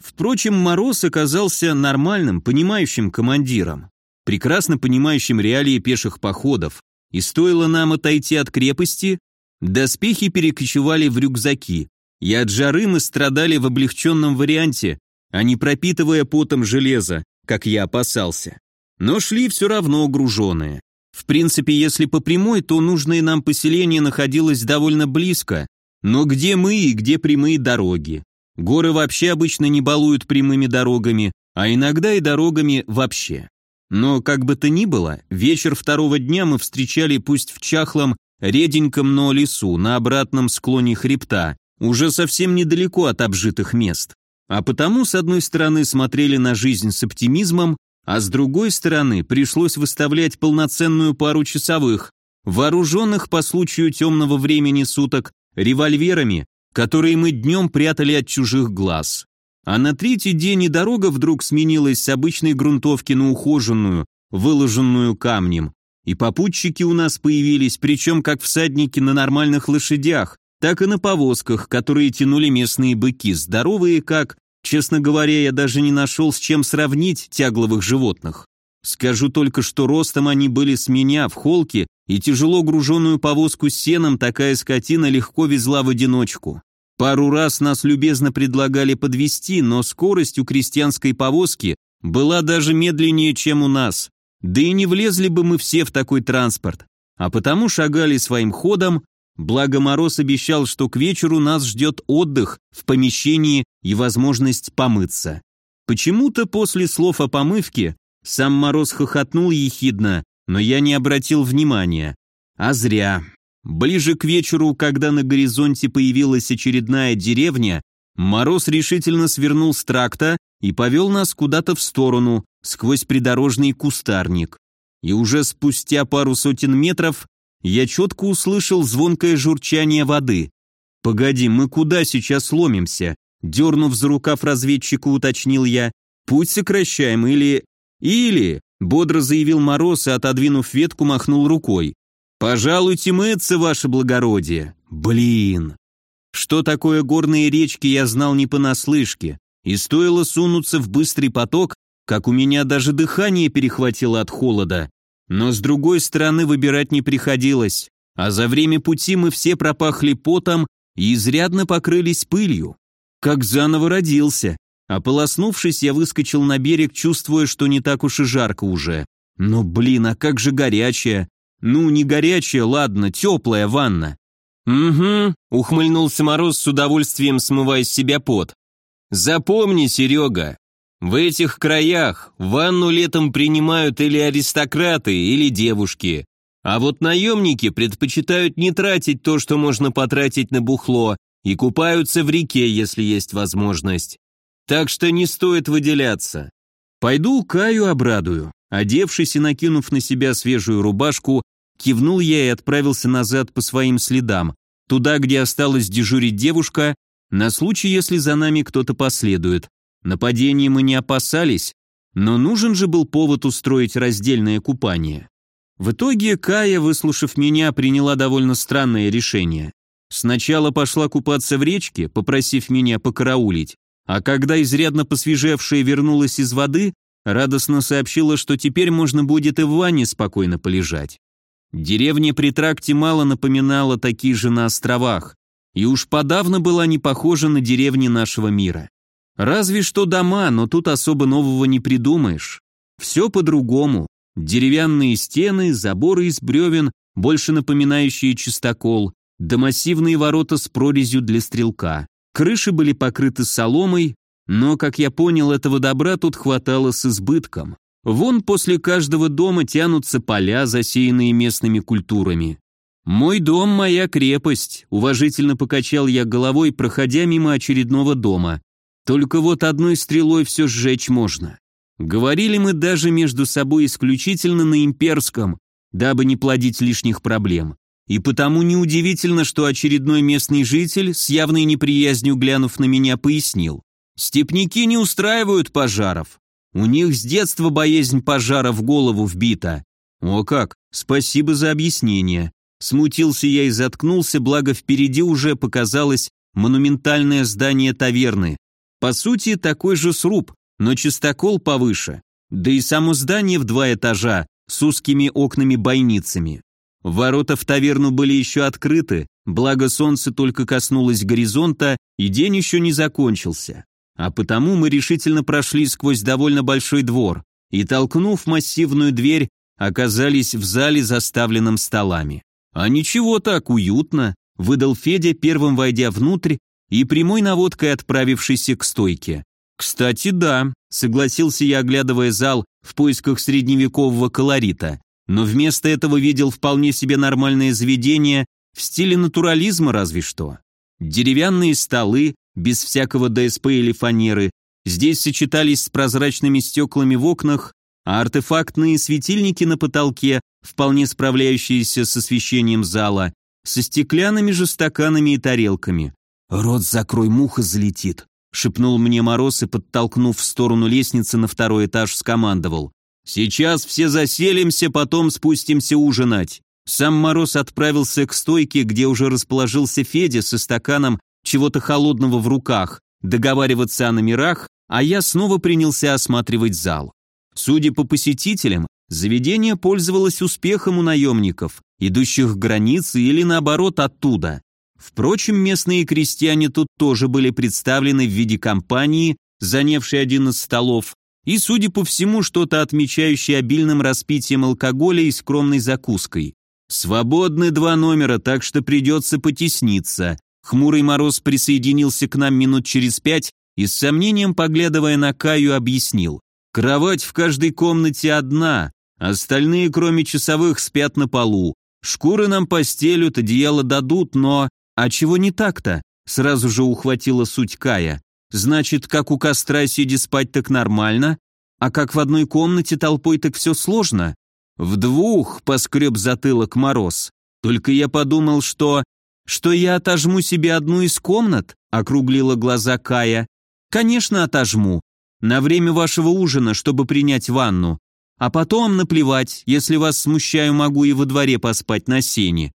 Впрочем, Мороз оказался нормальным, понимающим командиром, прекрасно понимающим реалии пеших походов, и стоило нам отойти от крепости, Доспехи перекочевали в рюкзаки, и от жары мы страдали в облегченном варианте, а не пропитывая потом железо, как я опасался. Но шли все равно груженные. В принципе, если по прямой, то нужное нам поселение находилось довольно близко, но где мы и где прямые дороги? Горы вообще обычно не балуют прямыми дорогами, а иногда и дорогами вообще. Но как бы то ни было, вечер второго дня мы встречали пусть в чахлом, реденьком, но лесу, на обратном склоне хребта, уже совсем недалеко от обжитых мест. А потому, с одной стороны, смотрели на жизнь с оптимизмом, а с другой стороны, пришлось выставлять полноценную пару часовых, вооруженных по случаю темного времени суток револьверами, которые мы днем прятали от чужих глаз. А на третий день и дорога вдруг сменилась с обычной грунтовки на ухоженную, выложенную камнем. И попутчики у нас появились, причем как всадники на нормальных лошадях, так и на повозках, которые тянули местные быки, здоровые как... Честно говоря, я даже не нашел с чем сравнить тягловых животных. Скажу только, что ростом они были с меня в холке, и тяжело груженную повозку с сеном такая скотина легко везла в одиночку. Пару раз нас любезно предлагали подвести, но скорость у крестьянской повозки была даже медленнее, чем у нас. Да и не влезли бы мы все в такой транспорт. А потому шагали своим ходом, благо Мороз обещал, что к вечеру нас ждет отдых в помещении и возможность помыться. Почему-то после слов о помывке сам Мороз хохотнул ехидно, но я не обратил внимания. А зря. Ближе к вечеру, когда на горизонте появилась очередная деревня, Мороз решительно свернул с тракта и повел нас куда-то в сторону, сквозь придорожный кустарник. И уже спустя пару сотен метров я четко услышал звонкое журчание воды. «Погоди, мы куда сейчас ломимся?» Дернув за рукав разведчику, уточнил я. «Путь сокращаем или...» «Или...» — бодро заявил Мороз и, отодвинув ветку, махнул рукой. «Пожалуйте мыться, ваше благородие!» «Блин!» Что такое горные речки, я знал не понаслышке, и стоило сунуться в быстрый поток, как у меня даже дыхание перехватило от холода. Но с другой стороны выбирать не приходилось, а за время пути мы все пропахли потом и изрядно покрылись пылью. Как заново родился. Ополоснувшись, я выскочил на берег, чувствуя, что не так уж и жарко уже. Но, блин, а как же горячая. Ну, не горячая, ладно, теплая ванна. Угу, ухмыльнулся Мороз с удовольствием, смывая с себя пот. Запомни, Серега, в этих краях ванну летом принимают или аристократы, или девушки. А вот наемники предпочитают не тратить то, что можно потратить на бухло, и купаются в реке, если есть возможность. Так что не стоит выделяться. Пойду Каю обрадую. Одевшись и накинув на себя свежую рубашку, Кивнул я и отправился назад по своим следам, туда, где осталась дежурить девушка, на случай, если за нами кто-то последует. Нападения мы не опасались, но нужен же был повод устроить раздельное купание. В итоге Кая, выслушав меня, приняла довольно странное решение. Сначала пошла купаться в речке, попросив меня покараулить, а когда изрядно посвежевшая вернулась из воды, радостно сообщила, что теперь можно будет и в ванне спокойно полежать. Деревня при тракте мало напоминала такие же на островах, и уж подавно была не похожа на деревни нашего мира. Разве что дома, но тут особо нового не придумаешь. Все по-другому. Деревянные стены, заборы из бревен, больше напоминающие чистокол, да массивные ворота с прорезью для стрелка. Крыши были покрыты соломой, но, как я понял, этого добра тут хватало с избытком. Вон после каждого дома тянутся поля, засеянные местными культурами. «Мой дом – моя крепость», – уважительно покачал я головой, проходя мимо очередного дома. «Только вот одной стрелой все сжечь можно». Говорили мы даже между собой исключительно на имперском, дабы не плодить лишних проблем. И потому неудивительно, что очередной местный житель, с явной неприязнью глянув на меня, пояснил. «Степники не устраивают пожаров. У них с детства боязнь пожара в голову вбита. О как, спасибо за объяснение. Смутился я и заткнулся, благо впереди уже показалось монументальное здание таверны. По сути, такой же сруб, но чистокол повыше. Да и само здание в два этажа, с узкими окнами-бойницами. Ворота в таверну были еще открыты, благо солнце только коснулось горизонта, и день еще не закончился. А потому мы решительно прошли сквозь довольно большой двор и, толкнув массивную дверь, оказались в зале, заставленном столами. «А ничего так, уютно», — выдал Федя, первым войдя внутрь и прямой наводкой отправившийся к стойке. «Кстати, да», — согласился я, оглядывая зал в поисках средневекового колорита, но вместо этого видел вполне себе нормальное заведение в стиле натурализма разве что. Деревянные столы, без всякого ДСП или фанеры, здесь сочетались с прозрачными стеклами в окнах, а артефактные светильники на потолке, вполне справляющиеся с освещением зала, со стеклянными же стаканами и тарелками. «Рот закрой, муха залетит», — шепнул мне Мороз и, подтолкнув в сторону лестницы на второй этаж, скомандовал. «Сейчас все заселимся, потом спустимся ужинать». Сам Мороз отправился к стойке, где уже расположился Федя со стаканом чего-то холодного в руках, договариваться о номерах, а я снова принялся осматривать зал. Судя по посетителям, заведение пользовалось успехом у наемников, идущих к границе или наоборот оттуда. Впрочем, местные крестьяне тут тоже были представлены в виде компании, занявшей один из столов, и, судя по всему, что-то отмечающее обильным распитием алкоголя и скромной закуской. Свободны два номера, так что придется потесниться. Хмурый мороз присоединился к нам минут через пять и с сомнением, поглядывая на Каю, объяснил. Кровать в каждой комнате одна, остальные, кроме часовых, спят на полу. Шкуры нам постелют, одеяло дадут, но... «А чего не так-то?» — сразу же ухватила суть Кая. «Значит, как у костра сидя спать так нормально, а как в одной комнате толпой так все сложно?» «В двух», — поскреб затылок Мороз. «Только я подумал, что...» «Что я отожму себе одну из комнат?» — округлила глаза Кая. «Конечно, отожму. На время вашего ужина, чтобы принять ванну. А потом наплевать, если вас смущаю, могу и во дворе поспать на сене.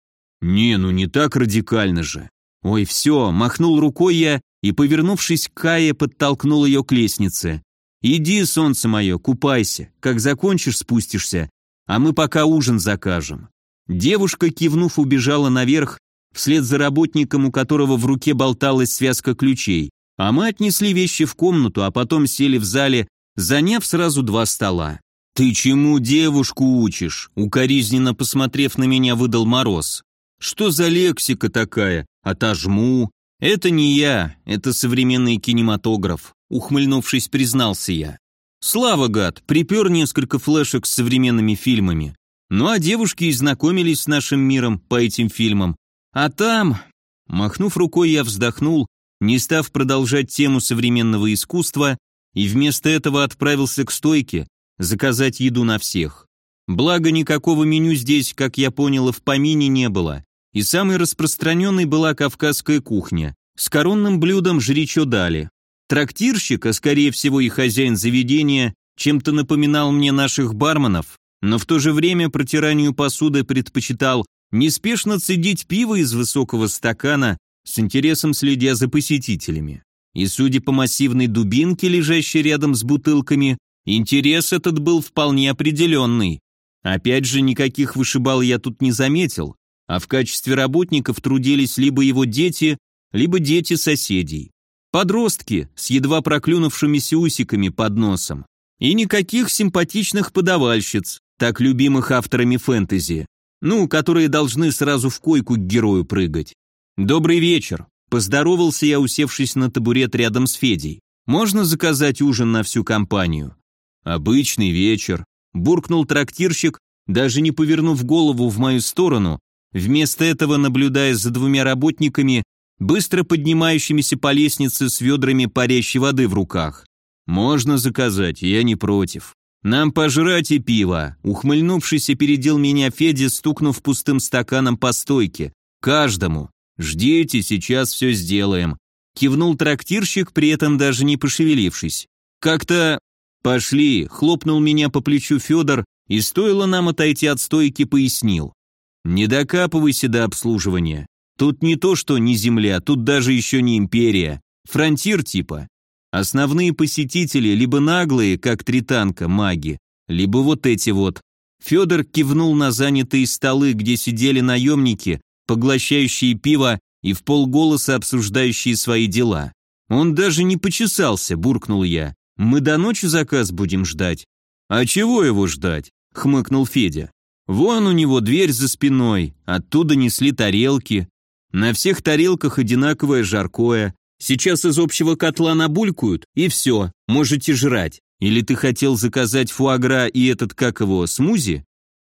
«Не, ну не так радикально же». «Ой, все», махнул рукой я и, повернувшись к Кае, подтолкнул ее к лестнице. «Иди, солнце мое, купайся, как закончишь, спустишься, а мы пока ужин закажем». Девушка, кивнув, убежала наверх, вслед за работником, у которого в руке болталась связка ключей, а мы отнесли вещи в комнату, а потом сели в зале, заняв сразу два стола. «Ты чему девушку учишь?» Укоризненно посмотрев на меня, выдал Мороз. Что за лексика такая? Отожму. Это не я, это современный кинематограф, ухмыльнувшись, признался я. Слава, гад, припер несколько флешек с современными фильмами. Ну а девушки и знакомились с нашим миром по этим фильмам. А там... Махнув рукой, я вздохнул, не став продолжать тему современного искусства, и вместо этого отправился к стойке заказать еду на всех. Благо, никакого меню здесь, как я понял, в помине не было и самой распространенной была кавказская кухня. С коронным блюдом жричо дали. Трактирщик, а скорее всего и хозяин заведения, чем-то напоминал мне наших барменов, но в то же время протиранию посуды предпочитал неспешно цедить пиво из высокого стакана, с интересом следя за посетителями. И судя по массивной дубинке, лежащей рядом с бутылками, интерес этот был вполне определенный. Опять же, никаких вышибал я тут не заметил, а в качестве работников трудились либо его дети, либо дети соседей. Подростки с едва проклюнувшимися усиками под носом. И никаких симпатичных подавальщиц, так любимых авторами фэнтези, ну, которые должны сразу в койку к герою прыгать. «Добрый вечер», – поздоровался я, усевшись на табурет рядом с Федей. «Можно заказать ужин на всю компанию?» «Обычный вечер», – буркнул трактирщик, даже не повернув голову в мою сторону, Вместо этого, наблюдая за двумя работниками, быстро поднимающимися по лестнице с ведрами парящей воды в руках. «Можно заказать, я не против. Нам пожрать и пиво», ухмыльнувшись, опередил меня Федя, стукнув пустым стаканом по стойке. «Каждому. Ждите, сейчас все сделаем». Кивнул трактирщик, при этом даже не пошевелившись. «Как-то...» «Пошли», хлопнул меня по плечу Федор, и стоило нам отойти от стойки, пояснил. Не докапывайся до обслуживания. Тут не то, что не земля, тут даже еще не империя. Фронтир типа. Основные посетители либо наглые, как три танка, маги, либо вот эти вот. Федор кивнул на занятые столы, где сидели наемники, поглощающие пиво и в полголоса обсуждающие свои дела. Он даже не почесался, буркнул я. Мы до ночи заказ будем ждать. А чего его ждать? хмыкнул Федя. Вон у него дверь за спиной, оттуда несли тарелки. На всех тарелках одинаковое жаркое. Сейчас из общего котла набулькают, и все, можете жрать. Или ты хотел заказать фуагра и этот, как его, смузи?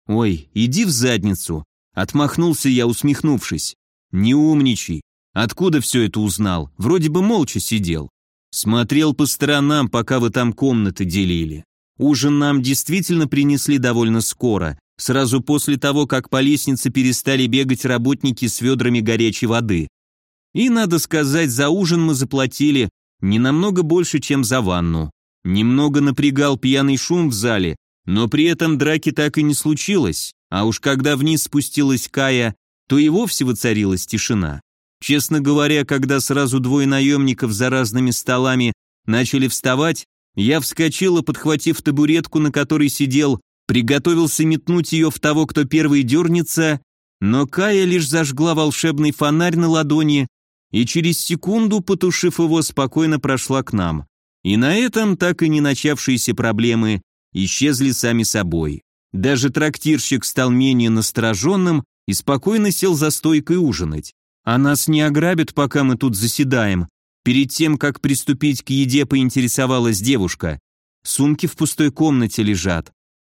Ой, иди в задницу. Отмахнулся я, усмехнувшись. Не умничай. Откуда все это узнал? Вроде бы молча сидел. Смотрел по сторонам, пока вы там комнаты делили. Ужин нам действительно принесли довольно скоро, сразу после того, как по лестнице перестали бегать работники с ведрами горячей воды. И, надо сказать, за ужин мы заплатили не намного больше, чем за ванну. Немного напрягал пьяный шум в зале, но при этом драки так и не случилось, а уж когда вниз спустилась Кая, то и вовсе воцарилась тишина. Честно говоря, когда сразу двое наемников за разными столами начали вставать, я вскочил и, подхватив табуретку, на которой сидел, приготовился метнуть ее в того, кто первый дернется, но Кая лишь зажгла волшебный фонарь на ладони и через секунду, потушив его, спокойно прошла к нам. И на этом так и не начавшиеся проблемы исчезли сами собой. Даже трактирщик стал менее настороженным и спокойно сел за стойкой ужинать. А нас не ограбят, пока мы тут заседаем. Перед тем, как приступить к еде, поинтересовалась девушка. Сумки в пустой комнате лежат.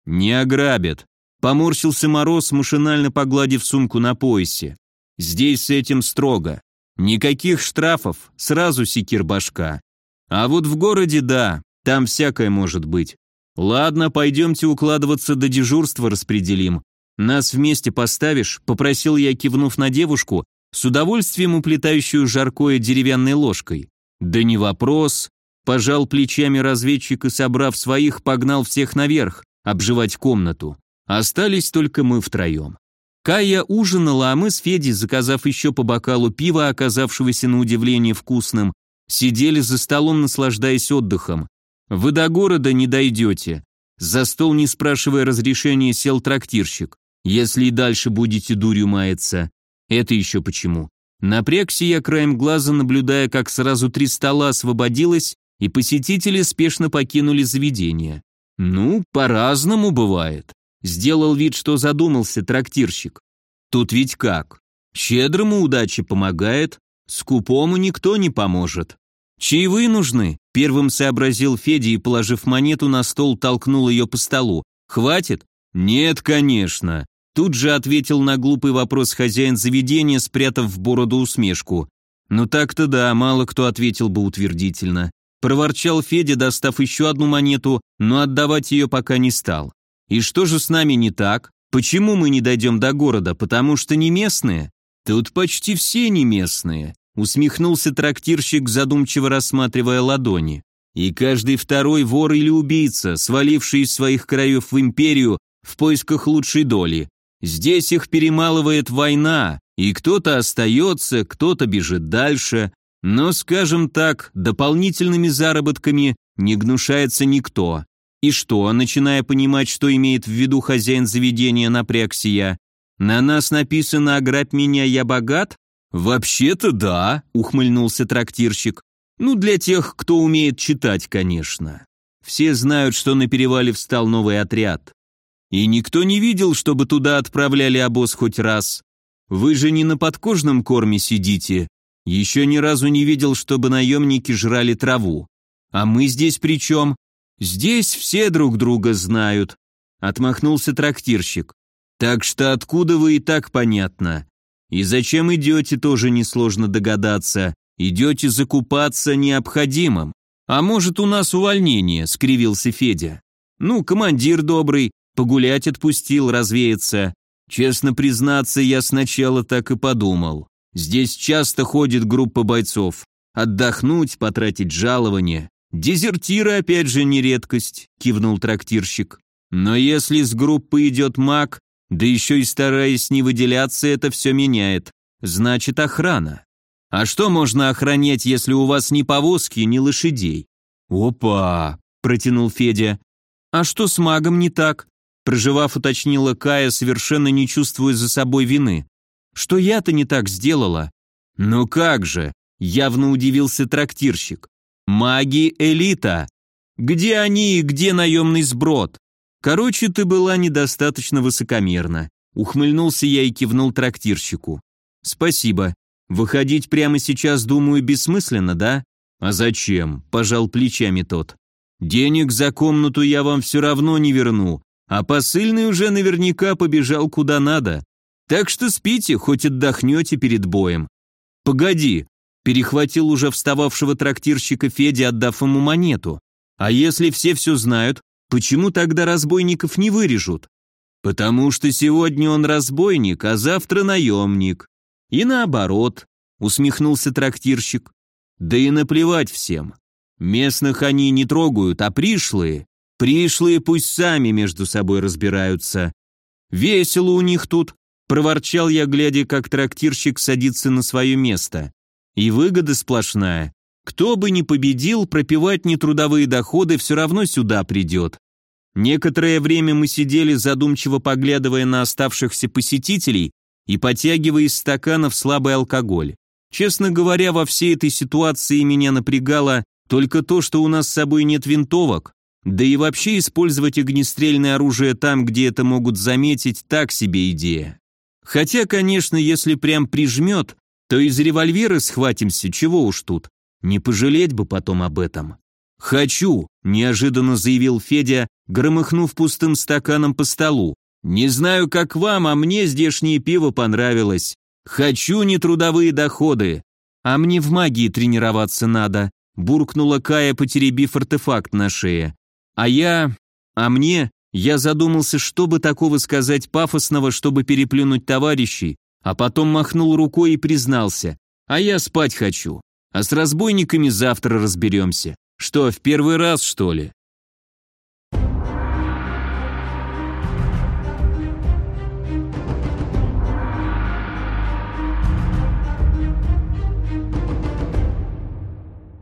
Не ограбят. Поморщился Мороз, машинально погладив сумку на поясе. Здесь с этим строго. Никаких штрафов, сразу секир башка. А вот в городе да, там всякое может быть. «Ладно, пойдемте укладываться до дежурства распределим. Нас вместе поставишь?» – попросил я, кивнув на девушку, с удовольствием уплетающую жаркое деревянной ложкой. «Да не вопрос», – пожал плечами разведчик и, собрав своих, погнал всех наверх, обживать комнату. Остались только мы втроем. Кая ужинала, а мы с Федей, заказав еще по бокалу пива, оказавшегося на удивление вкусным, сидели за столом, наслаждаясь отдыхом. Вы до города не дойдете. За стол, не спрашивая разрешения, сел трактирщик. Если и дальше будете дурью маяться. Это еще почему? Напрягся я краем глаза, наблюдая, как сразу три стола освободилось, и посетители спешно покинули заведение. Ну, по-разному бывает. Сделал вид, что задумался трактирщик. Тут ведь как? Щедрому удача помогает, скупому никто не поможет. «Чаевые нужны?» – первым сообразил Федя и, положив монету на стол, толкнул ее по столу. «Хватит?» «Нет, конечно», – тут же ответил на глупый вопрос хозяин заведения, спрятав в бороду усмешку. «Ну так-то да, мало кто ответил бы утвердительно». Проворчал Федя, достав еще одну монету, но отдавать ее пока не стал. «И что же с нами не так? Почему мы не дойдем до города? Потому что не местные?» «Тут почти все не местные», Усмехнулся трактирщик, задумчиво рассматривая ладони. И каждый второй вор или убийца, сваливший из своих краев в империю в поисках лучшей доли. Здесь их перемалывает война, и кто-то остается, кто-то бежит дальше, но, скажем так, дополнительными заработками не гнушается никто. И что, начиная понимать, что имеет в виду хозяин заведения, напрягся я, на нас написано «Ограбь меня, я богат»? «Вообще-то да», — ухмыльнулся трактирщик. «Ну, для тех, кто умеет читать, конечно. Все знают, что на перевале встал новый отряд. И никто не видел, чтобы туда отправляли обоз хоть раз. Вы же не на подкожном корме сидите. Еще ни разу не видел, чтобы наемники жрали траву. А мы здесь при чем? Здесь все друг друга знают», — отмахнулся трактирщик. «Так что откуда вы и так понятно. И зачем идете, тоже несложно догадаться. Идете закупаться необходимым. А может, у нас увольнение, скривился Федя. Ну, командир добрый, погулять отпустил, развеяться. Честно признаться, я сначала так и подумал. Здесь часто ходит группа бойцов. Отдохнуть, потратить жалование. Дезертиры опять же не редкость, кивнул трактирщик. Но если с группы идет маг, да еще и стараясь не выделяться, это все меняет. Значит, охрана. А что можно охранять, если у вас ни повозки, ни лошадей? Опа, протянул Федя. А что с магом не так? Проживав, уточнила Кая, совершенно не чувствуя за собой вины. Что я-то не так сделала? Ну как же, явно удивился трактирщик. Маги элита. Где они и где наемный сброд? Короче, ты была недостаточно высокомерна. Ухмыльнулся я и кивнул трактирщику. Спасибо. Выходить прямо сейчас, думаю, бессмысленно, да? А зачем? Пожал плечами тот. Денег за комнату я вам все равно не верну, а посыльный уже наверняка побежал куда надо. Так что спите, хоть отдохнете перед боем. Погоди, перехватил уже встававшего трактирщика Федя, отдав ему монету. А если все все знают, Почему тогда разбойников не вырежут? «Потому что сегодня он разбойник, а завтра наемник. И наоборот», — усмехнулся трактирщик. «Да и наплевать всем. Местных они не трогают, а пришлые. Пришлые пусть сами между собой разбираются. Весело у них тут, проворчал я, глядя, как трактирщик садится на свое место. И выгода сплошная. Кто бы ни победил, пропивать нетрудовые доходы все равно сюда придет. Некоторое время мы сидели, задумчиво поглядывая на оставшихся посетителей и потягивая из стаканов слабый алкоголь. Честно говоря, во всей этой ситуации меня напрягало только то, что у нас с собой нет винтовок, да и вообще использовать огнестрельное оружие там, где это могут заметить, так себе идея. Хотя, конечно, если прям прижмет, то из револьвера схватимся, чего уж тут. Не пожалеть бы потом об этом. «Хочу», – неожиданно заявил Федя, громыхнув пустым стаканом по столу. «Не знаю, как вам, а мне здешнее пиво понравилось. Хочу нетрудовые доходы. А мне в магии тренироваться надо», – буркнула Кая, потеребив артефакт на шее. А я... А мне... Я задумался, что бы такого сказать пафосного, чтобы переплюнуть товарищей, а потом махнул рукой и признался. А я спать хочу. А с разбойниками завтра разберемся. Что, в первый раз, что ли?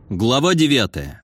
Глава девятая.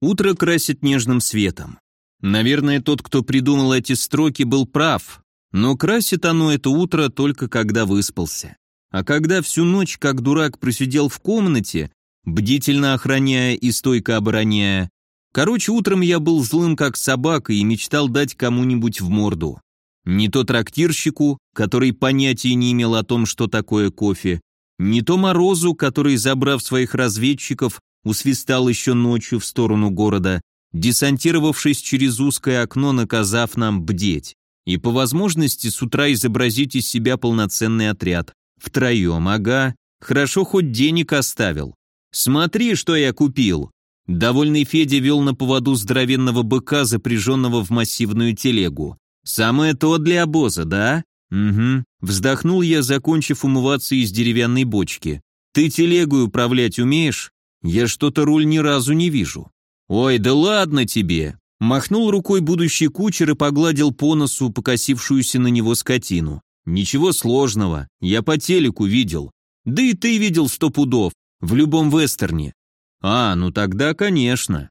Утро красит нежным светом. Наверное, тот, кто придумал эти строки, был прав, но красит оно это утро только когда выспался. А когда всю ночь, как дурак, просидел в комнате, бдительно охраняя и стойко обороняя, короче, утром я был злым как собака и мечтал дать кому-нибудь в морду. Не то трактирщику, который понятия не имел о том, что такое кофе, не то Морозу, который, забрав своих разведчиков, усвистал еще ночью в сторону города, десантировавшись через узкое окно, наказав нам бдеть. И по возможности с утра изобразить из себя полноценный отряд. Втроем, ага. Хорошо хоть денег оставил. Смотри, что я купил. Довольный Федя вел на поводу здоровенного быка, запряженного в массивную телегу. Самое то для обоза, да? Угу. Вздохнул я, закончив умываться из деревянной бочки. Ты телегу управлять умеешь? Я что-то руль ни разу не вижу. Ой, да ладно тебе. Махнул рукой будущий кучер и погладил по носу покосившуюся на него скотину. Ничего сложного, я по телеку видел. Да и ты видел сто пудов, в любом вестерне. А, ну тогда, конечно.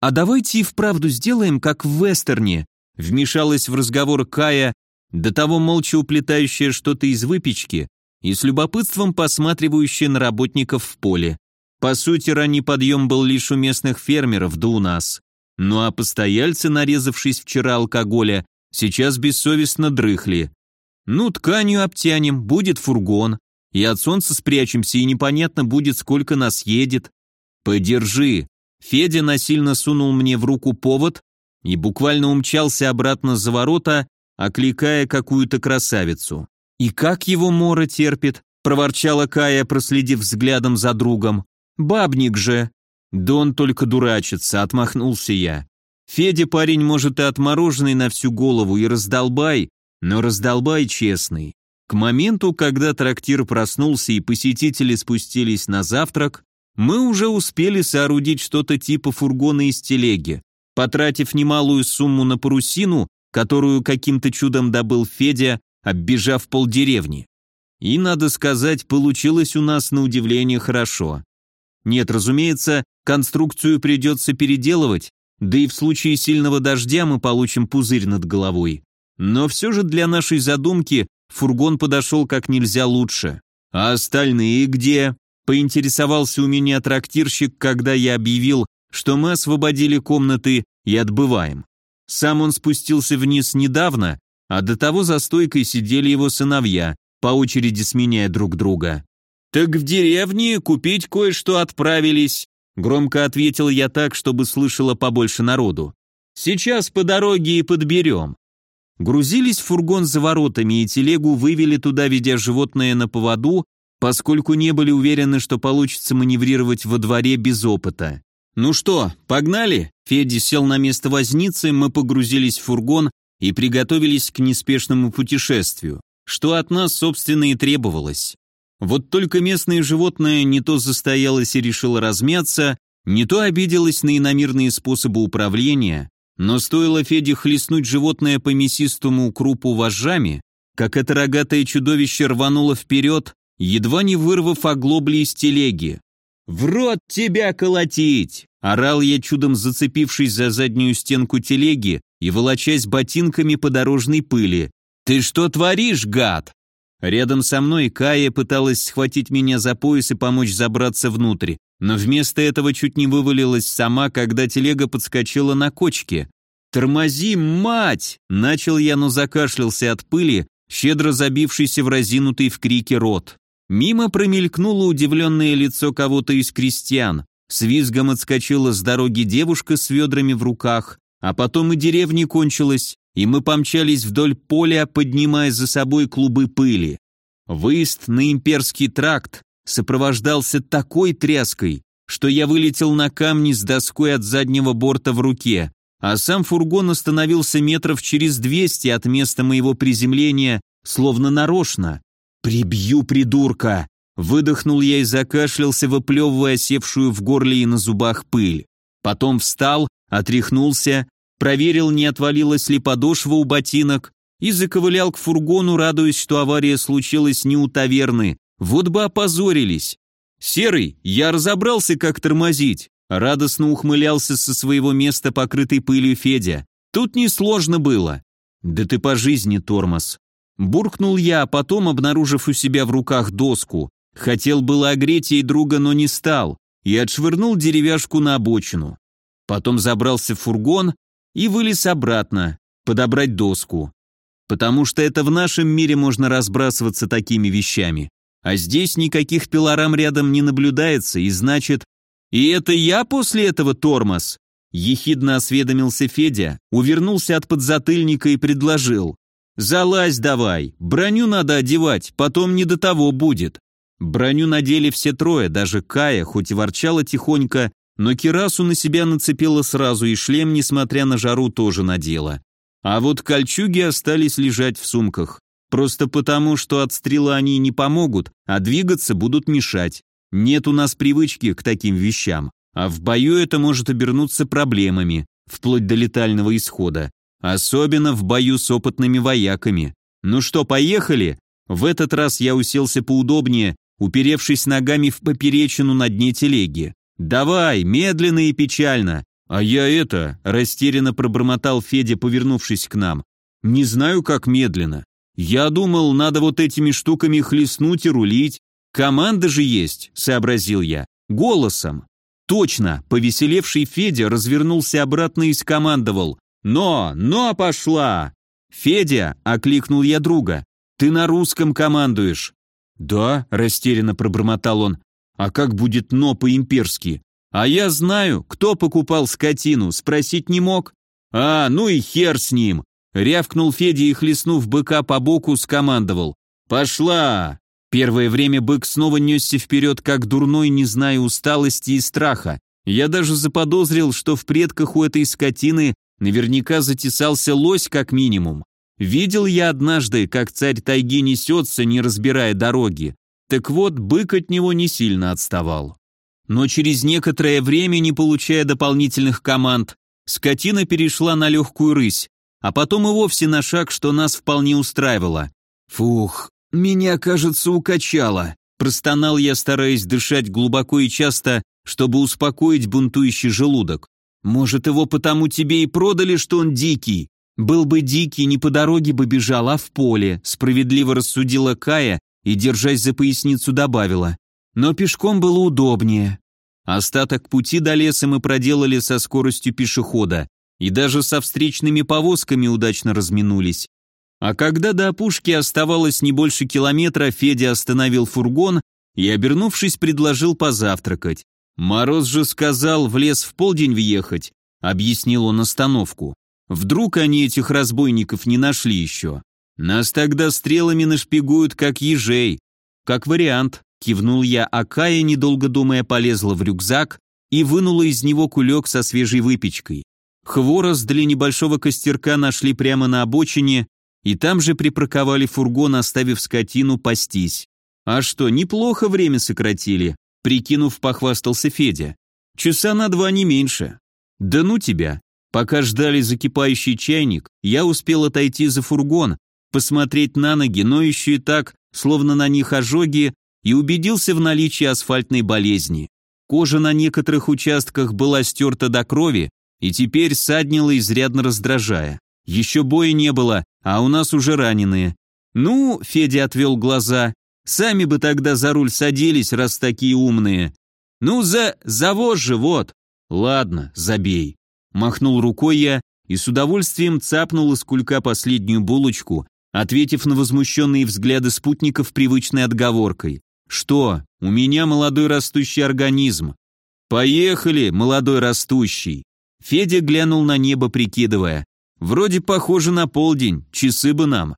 А давайте и вправду сделаем, как в вестерне, вмешалась в разговор Кая, до того молча уплетающая что-то из выпечки и с любопытством посматривающая на работников в поле. По сути, ранний подъем был лишь у местных фермеров, да у нас. Ну а постояльцы, нарезавшись вчера алкоголя, сейчас бессовестно дрыхли. Ну, тканью обтянем, будет фургон, и от солнца спрячемся, и непонятно будет, сколько нас едет. Подержи. Федя насильно сунул мне в руку повод и буквально умчался обратно за ворота, окликая какую-то красавицу. «И как его Мора терпит?» – проворчала Кая, проследив взглядом за другом. Бабник же. Да он только дурачится, отмахнулся я. Федя парень может и отмороженный на всю голову, и раздолбай, но раздолбай честный. К моменту, когда трактир проснулся и посетители спустились на завтрак, мы уже успели соорудить что-то типа фургона из телеги, потратив немалую сумму на парусину, которую каким-то чудом добыл Федя, оббежав полдеревни. И, надо сказать, получилось у нас на удивление хорошо. Нет, разумеется, конструкцию придется переделывать, да и в случае сильного дождя мы получим пузырь над головой. Но все же для нашей задумки фургон подошел как нельзя лучше. А остальные где? Поинтересовался у меня трактирщик, когда я объявил, что мы освободили комнаты и отбываем. Сам он спустился вниз недавно, а до того за стойкой сидели его сыновья, по очереди сменяя друг друга. «Так в деревне купить кое-что отправились», громко ответил я так, чтобы слышало побольше народу. «Сейчас по дороге и подберем». Грузились фургон за воротами и телегу вывели туда, ведя животное на поводу, поскольку не были уверены, что получится маневрировать во дворе без опыта. «Ну что, погнали?» Федя сел на место возницы, мы погрузились в фургон, и приготовились к неспешному путешествию, что от нас, собственно, и требовалось. Вот только местное животное не то застоялось и решило размяться, не то обиделось на иномирные способы управления, но стоило Феде хлестнуть животное по мясистому крупу вожжами, как это рогатое чудовище рвануло вперед, едва не вырвав оглобли из телеги. «В рот тебя колотить!» – орал я, чудом зацепившись за заднюю стенку телеги и волочась ботинками по дорожной пыли. «Ты что творишь, гад?» Рядом со мной Кая пыталась схватить меня за пояс и помочь забраться внутрь, но вместо этого чуть не вывалилась сама, когда телега подскочила на кочке. «Тормози, мать!» – начал я, но закашлялся от пыли, щедро забившийся в разинутый в крике рот. Мимо промелькнуло удивленное лицо кого-то из крестьян. С визгом отскочила с дороги девушка с ведрами в руках, а потом и деревня кончилась, и мы помчались вдоль поля, поднимая за собой клубы пыли. Выезд на имперский тракт сопровождался такой тряской, что я вылетел на камни с доской от заднего борта в руке, а сам фургон остановился метров через 200 от места моего приземления, словно нарочно. «Прибью придурка!» Выдохнул я и закашлялся, выплевывая севшую в горле и на зубах пыль. Потом встал, отряхнулся, проверил, не отвалилась ли подошва у ботинок и заковылял к фургону, радуясь, что авария случилась не у таверны, вот бы опозорились. «Серый, я разобрался, как тормозить», радостно ухмылялся со своего места, покрытый пылью Федя. «Тут несложно было». «Да ты по жизни тормоз». Буркнул я, а потом, обнаружив у себя в руках доску, хотел было огреть ей друга, но не стал, и отшвырнул деревяшку на обочину. Потом забрался в фургон и вылез обратно, подобрать доску. Потому что это в нашем мире можно разбрасываться такими вещами. А здесь никаких пилорам рядом не наблюдается, и значит... И это я после этого тормоз? Ехидно осведомился Федя, увернулся от подзатыльника и предложил. «Залазь давай, броню надо одевать, потом не до того будет». Броню надели все трое, даже Кая, хоть и ворчала тихонько, но кирасу на себя нацепила сразу и шлем, несмотря на жару, тоже надела. А вот кольчуги остались лежать в сумках. Просто потому, что от стрела они не помогут, а двигаться будут мешать. Нет у нас привычки к таким вещам. А в бою это может обернуться проблемами, вплоть до летального исхода. Особенно в бою с опытными вояками. Ну что, поехали? В этот раз я уселся поудобнее, уперевшись ногами в поперечину на дне телеги. «Давай, медленно и печально!» «А я это...» – растерянно пробормотал Федя, повернувшись к нам. «Не знаю, как медленно. Я думал, надо вот этими штуками хлестнуть и рулить. Команда же есть», – сообразил я. «Голосом». Точно, повеселевший Федя развернулся обратно и скомандовал. «Но, но пошла!» «Федя!» – окликнул я друга. «Ты на русском командуешь». «Да», – растерянно пробормотал он. «А как будет «но» по-имперски?» «А я знаю, кто покупал скотину, спросить не мог?» «А, ну и хер с ним!» Рявкнул Федя и, хлестнув быка по боку, скомандовал. «Пошла!» Первое время бык снова несся вперед, как дурной, не зная усталости и страха. Я даже заподозрил, что в предках у этой скотины наверняка затесался лось как минимум. Видел я однажды, как царь тайги несется, не разбирая дороги. Так вот, бык от него не сильно отставал. Но через некоторое время, не получая дополнительных команд, скотина перешла на легкую рысь, а потом и вовсе на шаг, что нас вполне устраивало. «Фух, меня, кажется, укачало», – простонал я, стараясь дышать глубоко и часто, чтобы успокоить бунтующий желудок. «Может, его потому тебе и продали, что он дикий?» «Был бы дикий, не по дороге бы бежал, а в поле», справедливо рассудила Кая и, держась за поясницу, добавила. «Но пешком было удобнее». Остаток пути до леса мы проделали со скоростью пешехода и даже со встречными повозками удачно разминулись. А когда до опушки оставалось не больше километра, Федя остановил фургон и, обернувшись, предложил позавтракать. «Мороз же сказал в лес в полдень въехать», — объяснил он остановку. Вдруг они этих разбойников не нашли еще? Нас тогда стрелами нашпигуют, как ежей. Как вариант, кивнул я, а Кая, недолго думая, полезла в рюкзак и вынула из него кулек со свежей выпечкой. Хворост для небольшого костерка нашли прямо на обочине, и там же припарковали фургон, оставив скотину пастись. А что, неплохо время сократили, прикинув, похвастался Федя. Часа на два не меньше. Да ну тебя. Пока ждали закипающий чайник, я успел отойти за фургон, посмотреть на ноги, но еще и так, словно на них ожоги, и убедился в наличии асфальтной болезни. Кожа на некоторых участках была стерта до крови и теперь саднила, изрядно раздражая. Еще боя не было, а у нас уже раненые. Ну, Федя отвел глаза, сами бы тогда за руль садились, раз такие умные. Ну, за... завоз же, вот. Ладно, забей. Махнул рукой я и с удовольствием цапнул из кулька последнюю булочку, ответив на возмущенные взгляды спутников привычной отговоркой. Что, у меня молодой растущий организм. Поехали, молодой растущий. Федя глянул на небо, прикидывая. Вроде похоже на полдень, часы бы нам.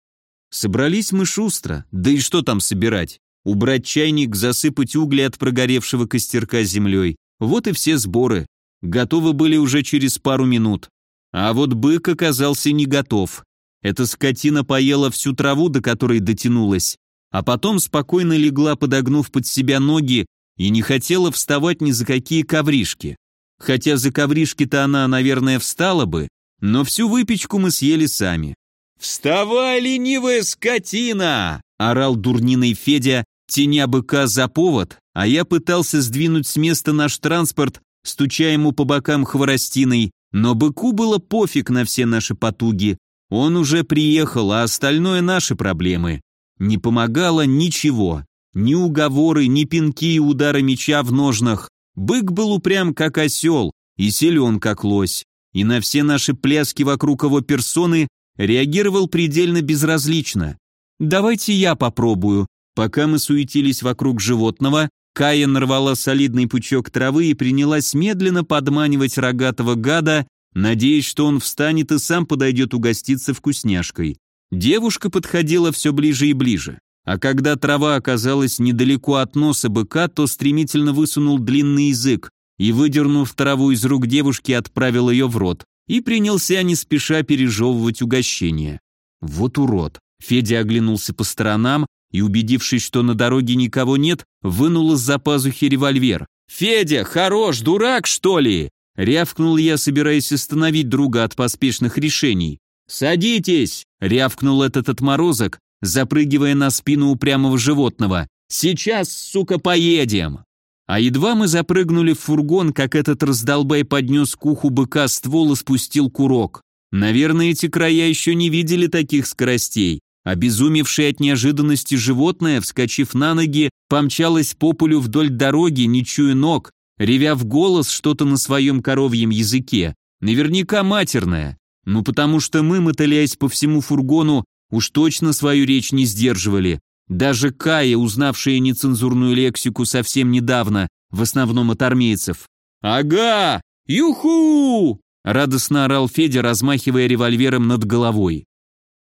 Собрались мы шустро, да и что там собирать? Убрать чайник, засыпать угли от прогоревшего костерка землей. Вот и все сборы. Готовы были уже через пару минут. А вот бык оказался не готов. Эта скотина поела всю траву, до которой дотянулась, а потом спокойно легла, подогнув под себя ноги, и не хотела вставать ни за какие ковришки. Хотя за ковришки-то она, наверное, встала бы, но всю выпечку мы съели сами. «Вставай, ленивая скотина!» – орал дурниной Федя, теня быка за повод, а я пытался сдвинуть с места наш транспорт, стуча ему по бокам хворостиной, но быку было пофиг на все наши потуги. Он уже приехал, а остальное наши проблемы. Не помогало ничего. Ни уговоры, ни пинки и удары меча в ножнах. Бык был упрям, как осел, и силен, как лось. И на все наши пляски вокруг его персоны реагировал предельно безразлично. «Давайте я попробую». Пока мы суетились вокруг животного, Кая нарвала солидный пучок травы и принялась медленно подманивать рогатого гада, надеясь, что он встанет и сам подойдет угоститься вкусняшкой. Девушка подходила все ближе и ближе, а когда трава оказалась недалеко от носа быка, то стремительно высунул длинный язык и, выдернув траву из рук девушки, отправил ее в рот и принялся не спеша пережевывать угощение. Вот урод. Федя оглянулся по сторонам и, убедившись, что на дороге никого нет, вынул из-за пазухи револьвер. «Федя, хорош, дурак, что ли?» Рявкнул я, собираясь остановить друга от поспешных решений. «Садитесь!» — рявкнул этот отморозок, запрыгивая на спину упрямого животного. «Сейчас, сука, поедем!» А едва мы запрыгнули в фургон, как этот раздолбай поднес к уху быка ствол и спустил курок. Наверное, эти края еще не видели таких скоростей. Обезумевшее от неожиданности животное, вскочив на ноги, помчалось по полю вдоль дороги, не чуя ног, ревя в голос что-то на своем коровьем языке. Наверняка матерное. Ну потому что мы, мотыляясь по всему фургону, уж точно свою речь не сдерживали. Даже Кая, узнавшая нецензурную лексику совсем недавно, в основном от армейцев. «Ага! Юху!» – радостно орал Федя, размахивая револьвером над головой.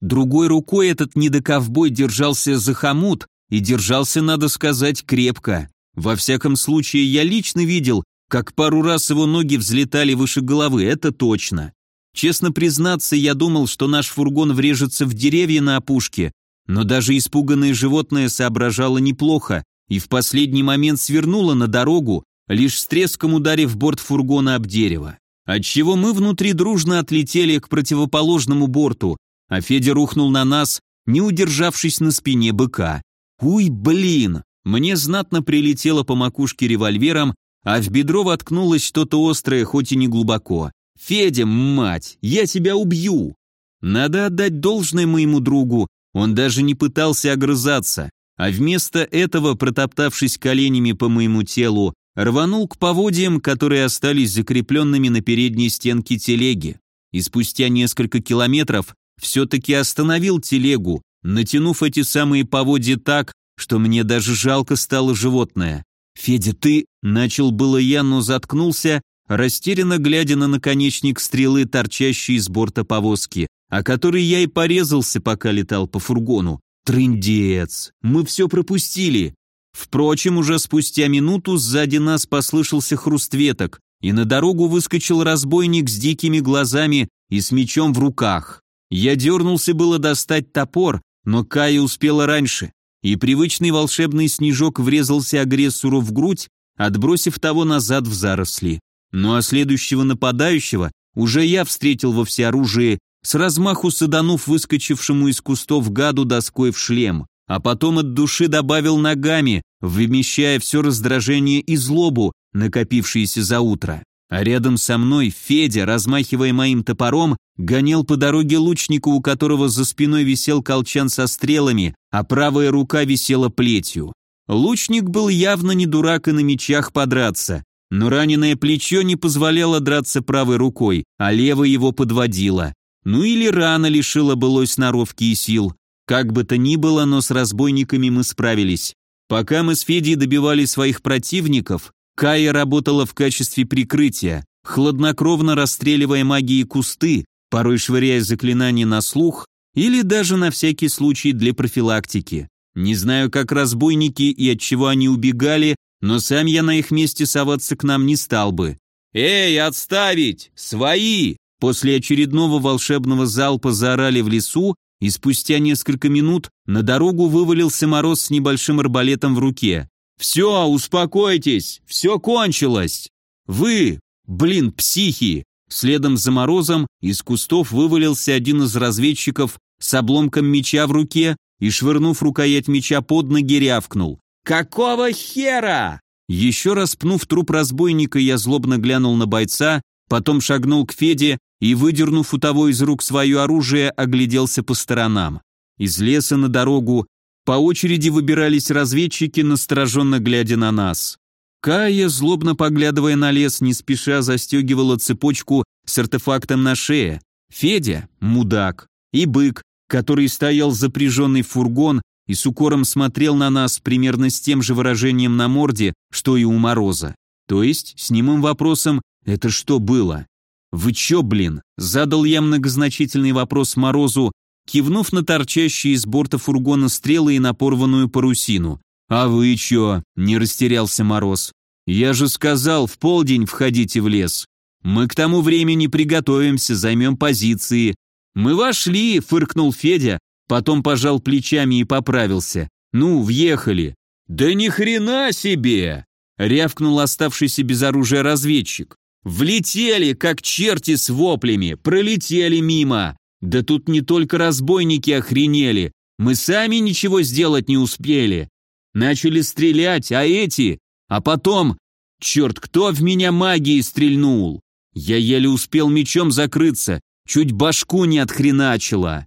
Другой рукой этот недоковбой держался за хомут, и держался, надо сказать, крепко. Во всяком случае, я лично видел, как пару раз его ноги взлетали выше головы, это точно. Честно признаться, я думал, что наш фургон врежется в деревья на опушке, но даже испуганное животное соображало неплохо и в последний момент свернуло на дорогу, лишь с треском ударив борт фургона об дерево. Отчего мы внутри дружно отлетели к противоположному борту, а Федя рухнул на нас, не удержавшись на спине быка. Уй, блин! Мне знатно прилетело по макушке револьвером, а в бедро воткнулось что-то острое, хоть и не глубоко. «Федя, мать, я тебя убью!» Надо отдать должное моему другу, он даже не пытался огрызаться, а вместо этого, протоптавшись коленями по моему телу, рванул к поводьям, которые остались закрепленными на передней стенке телеги. И спустя несколько километров все-таки остановил телегу, натянув эти самые поводья так, что мне даже жалко стало животное. «Федя, ты...» — начал было я, но заткнулся, растерянно глядя на наконечник стрелы, торчащий из борта повозки, о которой я и порезался, пока летал по фургону. Трындец! Мы все пропустили! Впрочем, уже спустя минуту сзади нас послышался хруст веток, и на дорогу выскочил разбойник с дикими глазами и с мечом в руках. Я дернулся было достать топор, но Кая успела раньше, и привычный волшебный снежок врезался агрессору в грудь, отбросив того назад в заросли. Ну а следующего нападающего уже я встретил во всеоружии, с размаху саданув выскочившему из кустов гаду доской в шлем, а потом от души добавил ногами, вымещая все раздражение и злобу, накопившиеся за утро. А рядом со мной Федя, размахивая моим топором, гонял по дороге лучника, у которого за спиной висел колчан со стрелами, а правая рука висела плетью. Лучник был явно не дурак и на мечах подраться, но раненое плечо не позволяло драться правой рукой, а левая его подводила. Ну или рана лишила былой сноровки и сил. Как бы то ни было, но с разбойниками мы справились. Пока мы с Федей добивали своих противников, Кая работала в качестве прикрытия, хладнокровно расстреливая магии кусты, порой швыряя заклинания на слух или даже на всякий случай для профилактики. Не знаю, как разбойники и от чего они убегали, но сам я на их месте соваться к нам не стал бы. «Эй, отставить! Свои!» После очередного волшебного залпа заорали в лесу, и спустя несколько минут на дорогу вывалился Мороз с небольшим арбалетом в руке. «Все, успокойтесь, все кончилось! Вы, блин, психи!» Следом за Морозом из кустов вывалился один из разведчиков с обломком меча в руке и, швырнув рукоять меча под ноги, рявкнул. «Какого хера?» Еще раз пнув труп разбойника, я злобно глянул на бойца, потом шагнул к Феде и, выдернув у того из рук свое оружие, огляделся по сторонам. Из леса на дорогу по очереди выбирались разведчики, настороженно глядя на нас. Кая, злобно поглядывая на лес, не спеша застегивала цепочку с артефактом на шее. Федя – мудак. И бык, который стоял запряженный в фургон и с укором смотрел на нас примерно с тем же выражением на морде, что и у Мороза. То есть, с немым вопросом «это что было?» «Вы чё, блин?» – задал я многозначительный вопрос Морозу, кивнув на торчащие из борта фургона стрелы и на порванную парусину. «А вы чё?» – не растерялся Мороз. «Я же сказал, в полдень входите в лес. Мы к тому времени приготовимся, займем позиции». «Мы вошли», – фыркнул Федя, потом пожал плечами и поправился. «Ну, въехали». «Да ни хрена себе!» – рявкнул оставшийся без оружия разведчик. Влетели, как черти с воплями, пролетели мимо. Да тут не только разбойники охренели, мы сами ничего сделать не успели. Начали стрелять, а эти... А потом... Черт, кто в меня магией стрельнул? Я еле успел мечом закрыться, чуть башку не отхреначило.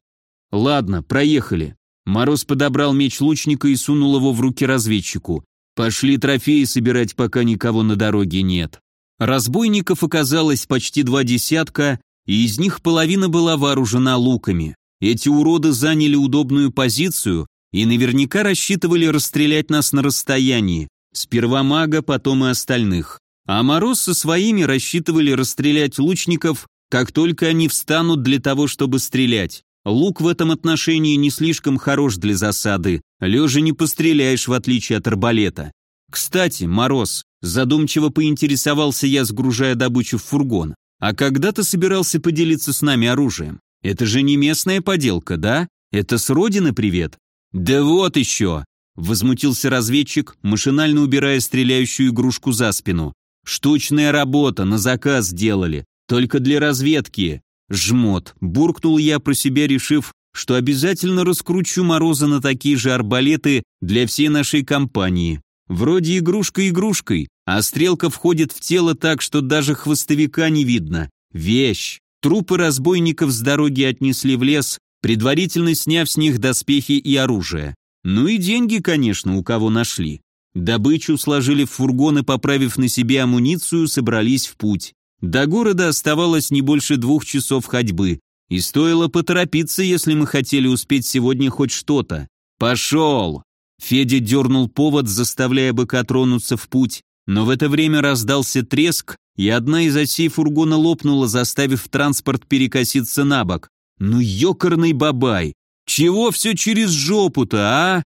Ладно, проехали. Мороз подобрал меч лучника и сунул его в руки разведчику. Пошли трофеи собирать, пока никого на дороге нет. Разбойников оказалось почти два десятка, и из них половина была вооружена луками. Эти уроды заняли удобную позицию и наверняка рассчитывали расстрелять нас на расстоянии, сперва мага, потом и остальных. А Мороз со своими рассчитывали расстрелять лучников, как только они встанут для того, чтобы стрелять. Лук в этом отношении не слишком хорош для засады, лежа не постреляешь в отличие от арбалета. Кстати, Мороз, Задумчиво поинтересовался я, сгружая добычу в фургон. А когда ты собирался поделиться с нами оружием? Это же не местная поделка, да? Это с родины привет? Да вот еще! Возмутился разведчик, машинально убирая стреляющую игрушку за спину. Штучная работа, на заказ делали. Только для разведки. Жмот. Буркнул я про себя, решив, что обязательно раскручу Мороза на такие же арбалеты для всей нашей компании. Вроде игрушка игрушкой, а стрелка входит в тело так, что даже хвостовика не видно. Вещь. Трупы разбойников с дороги отнесли в лес, предварительно сняв с них доспехи и оружие. Ну и деньги, конечно, у кого нашли. Добычу сложили в фургон и, поправив на себе амуницию, собрались в путь. До города оставалось не больше двух часов ходьбы, и стоило поторопиться, если мы хотели успеть сегодня хоть что-то. «Пошел!» Федя дернул повод, заставляя быка тронуться в путь, но в это время раздался треск, и одна из осей фургона лопнула, заставив транспорт перекоситься на бок. «Ну, ёкарный бабай! Чего все через жопу-то, а?»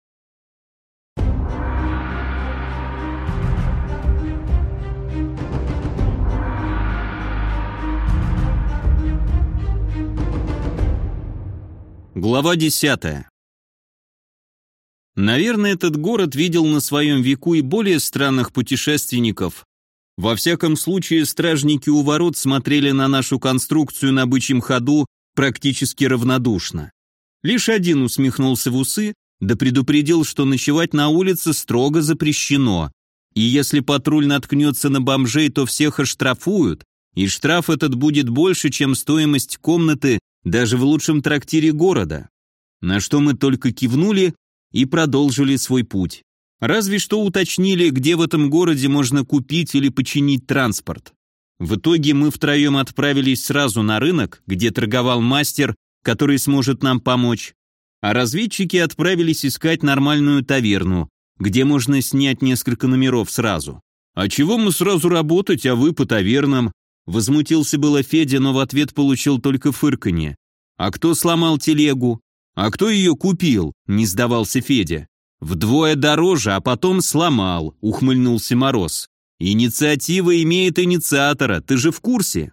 Глава 10. Наверное, этот город видел на своем веку и более странных путешественников. Во всяком случае, стражники у ворот смотрели на нашу конструкцию на бычьем ходу практически равнодушно. Лишь один усмехнулся в усы, да предупредил, что ночевать на улице строго запрещено, и если патруль наткнется на бомжей, то всех оштрафуют, и штраф этот будет больше, чем стоимость комнаты даже в лучшем трактире города. На что мы только кивнули и продолжили свой путь. Разве что уточнили, где в этом городе можно купить или починить транспорт. В итоге мы втроем отправились сразу на рынок, где торговал мастер, который сможет нам помочь, а разведчики отправились искать нормальную таверну, где можно снять несколько номеров сразу. «А чего мы сразу работать, а вы по тавернам?» Возмутился было Федя, но в ответ получил только фырканье. «А кто сломал телегу? А кто ее купил?» – не сдавался Федя. «Вдвое дороже, а потом сломал», – ухмыльнулся Мороз. «Инициатива имеет инициатора, ты же в курсе?»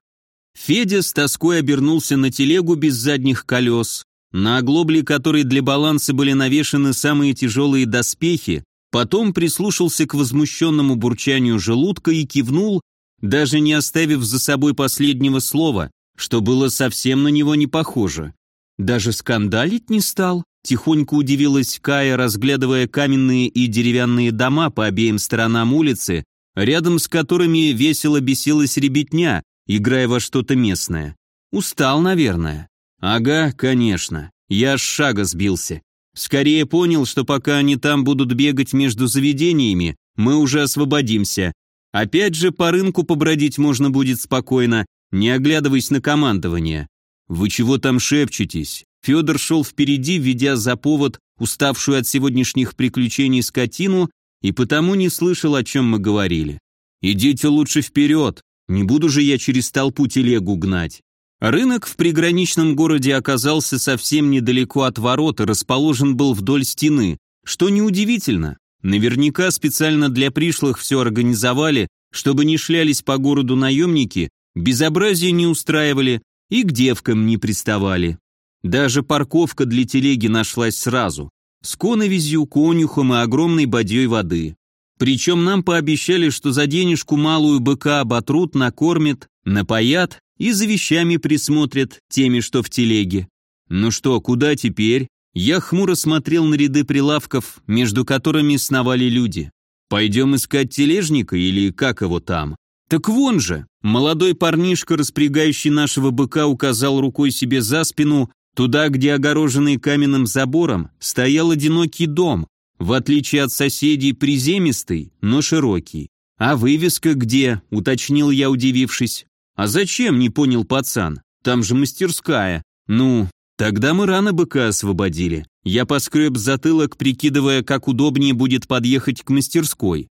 Федя с тоской обернулся на телегу без задних колес, на оглобле которой для баланса были навешаны самые тяжелые доспехи, потом прислушался к возмущенному бурчанию желудка и кивнул, даже не оставив за собой последнего слова, что было совсем на него не похоже. Даже скандалить не стал, тихонько удивилась Кая, разглядывая каменные и деревянные дома по обеим сторонам улицы, рядом с которыми весело бесилась ребятня, играя во что-то местное. Устал, наверное. Ага, конечно. Я с шага сбился. Скорее понял, что пока они там будут бегать между заведениями, мы уже освободимся. Опять же, по рынку побродить можно будет спокойно, не оглядываясь на командование. Вы чего там шепчетесь? Федор шел впереди, ведя за повод уставшую от сегодняшних приключений скотину, и потому не слышал, о чем мы говорили. «Идите лучше вперед, не буду же я через толпу телегу гнать». Рынок в приграничном городе оказался совсем недалеко от ворот и расположен был вдоль стены, что неудивительно. Наверняка специально для пришлых все организовали, чтобы не шлялись по городу наемники, безобразие не устраивали и к девкам не приставали. Даже парковка для телеги нашлась сразу, с коновизью, конюхом и огромной бадьей воды. Причем нам пообещали, что за денежку малую быка оботрут, накормят, напоят и за вещами присмотрят, теми, что в телеге. Ну что, куда теперь? Я хмуро смотрел на ряды прилавков, между которыми сновали люди. Пойдем искать тележника или как его там? Так вон же! Молодой парнишка, распрягающий нашего быка, указал рукой себе за спину, туда, где огороженный каменным забором стоял одинокий дом, в отличие от соседей приземистый, но широкий. «А вывеска где?» – уточнил я, удивившись. «А зачем?» – не понял пацан. «Там же мастерская». «Ну, тогда мы рано быка освободили». Я поскреб затылок, прикидывая, как удобнее будет подъехать к мастерской.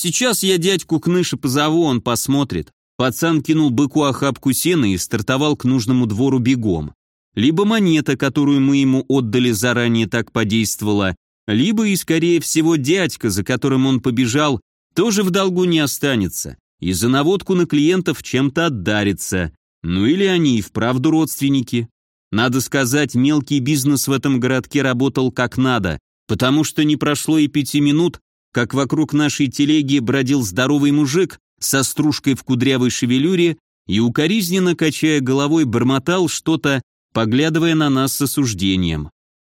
«Сейчас я дядьку Кныша позову, он посмотрит». Пацан кинул быку охапку сена и стартовал к нужному двору бегом. Либо монета, которую мы ему отдали заранее, так подействовала, либо и, скорее всего, дядька, за которым он побежал, тоже в долгу не останется и за наводку на клиентов чем-то отдарится. Ну или они и вправду родственники. Надо сказать, мелкий бизнес в этом городке работал как надо, потому что не прошло и пяти минут, как вокруг нашей телеги бродил здоровый мужик со стружкой в кудрявой шевелюре и укоризненно качая головой бормотал что-то, поглядывая на нас с осуждением.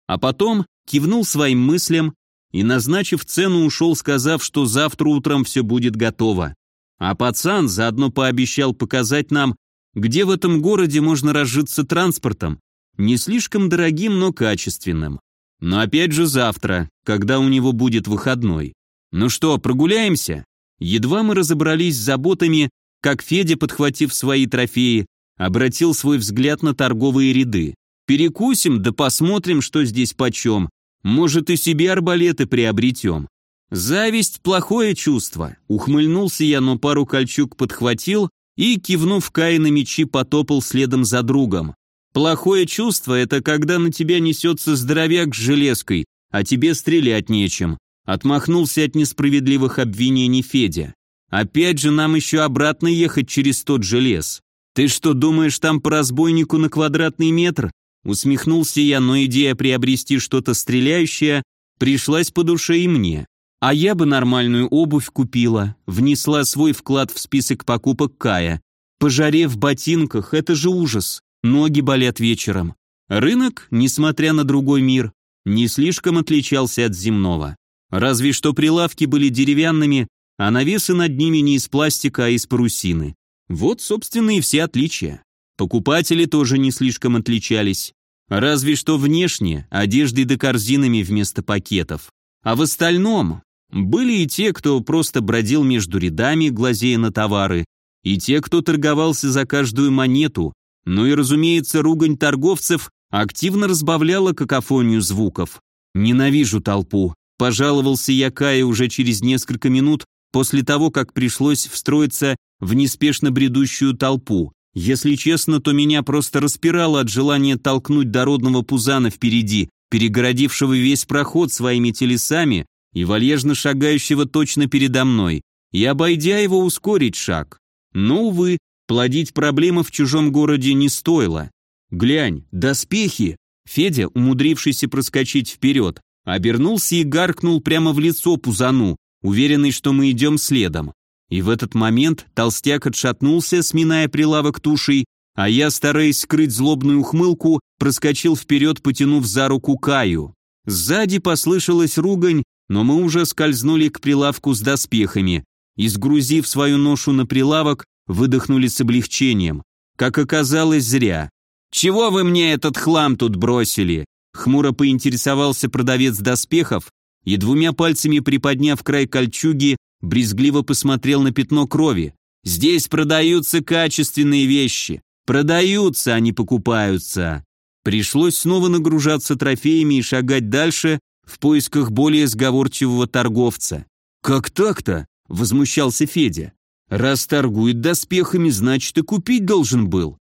А потом кивнул своим мыслям и, назначив цену, ушел, сказав, что завтра утром все будет готово. А пацан заодно пообещал показать нам, где в этом городе можно разжиться транспортом, не слишком дорогим, но качественным. Но опять же завтра, когда у него будет выходной. Ну что, прогуляемся? Едва мы разобрались с заботами, как Федя, подхватив свои трофеи, обратил свой взгляд на торговые ряды. Перекусим, да посмотрим, что здесь почем. Может, и себе арбалеты приобретем. «Зависть – плохое чувство», – ухмыльнулся я, но пару кольчуг подхватил и, кивнув Кай на мечи, потопал следом за другом. «Плохое чувство – это когда на тебя несется здоровяк с железкой, а тебе стрелять нечем», – отмахнулся от несправедливых обвинений Федя. «Опять же нам еще обратно ехать через тот же лес. Ты что, думаешь, там по разбойнику на квадратный метр? Усмехнулся я, но идея приобрести что-то стреляющее пришлась по душе и мне. А я бы нормальную обувь купила, внесла свой вклад в список покупок Кая. По жаре в ботинках – это же ужас, ноги болят вечером. Рынок, несмотря на другой мир, не слишком отличался от земного. Разве что прилавки были деревянными, а навесы над ними не из пластика, а из парусины. Вот, собственно, и все отличия. Покупатели тоже не слишком отличались. Разве что внешне, одеждой да корзинами вместо пакетов. А в остальном были и те, кто просто бродил между рядами, глазея на товары, и те, кто торговался за каждую монету, ну и, разумеется, ругань торговцев активно разбавляла какофонию звуков. «Ненавижу толпу», – пожаловался я Кае уже через несколько минут после того, как пришлось встроиться в неспешно бредущую толпу. Если честно, то меня просто распирало от желания толкнуть дородного пузана впереди, перегородившего весь проход своими телесами и вальяжно шагающего точно передо мной, и, обойдя его, ускорить шаг. Но, увы, плодить проблемы в чужом городе не стоило. «Глянь, доспехи!» Федя, умудрившийся проскочить вперед, обернулся и гаркнул прямо в лицо пузану, уверенный, что мы идем следом. И в этот момент толстяк отшатнулся, сминая прилавок тушей, а я, стараясь скрыть злобную ухмылку, проскочил вперед, потянув за руку Каю. Сзади послышалась ругань, но мы уже скользнули к прилавку с доспехами и, сгрузив свою ношу на прилавок, выдохнули с облегчением. Как оказалось, зря. «Чего вы мне этот хлам тут бросили?» Хмуро поинтересовался продавец доспехов и двумя пальцами приподняв край кольчуги, брезгливо посмотрел на пятно крови. «Здесь продаются качественные вещи. Продаются, а не покупаются». Пришлось снова нагружаться трофеями и шагать дальше в поисках более сговорчивого торговца. «Как так-то?» – возмущался Федя. «Раз торгует доспехами, значит и купить должен был».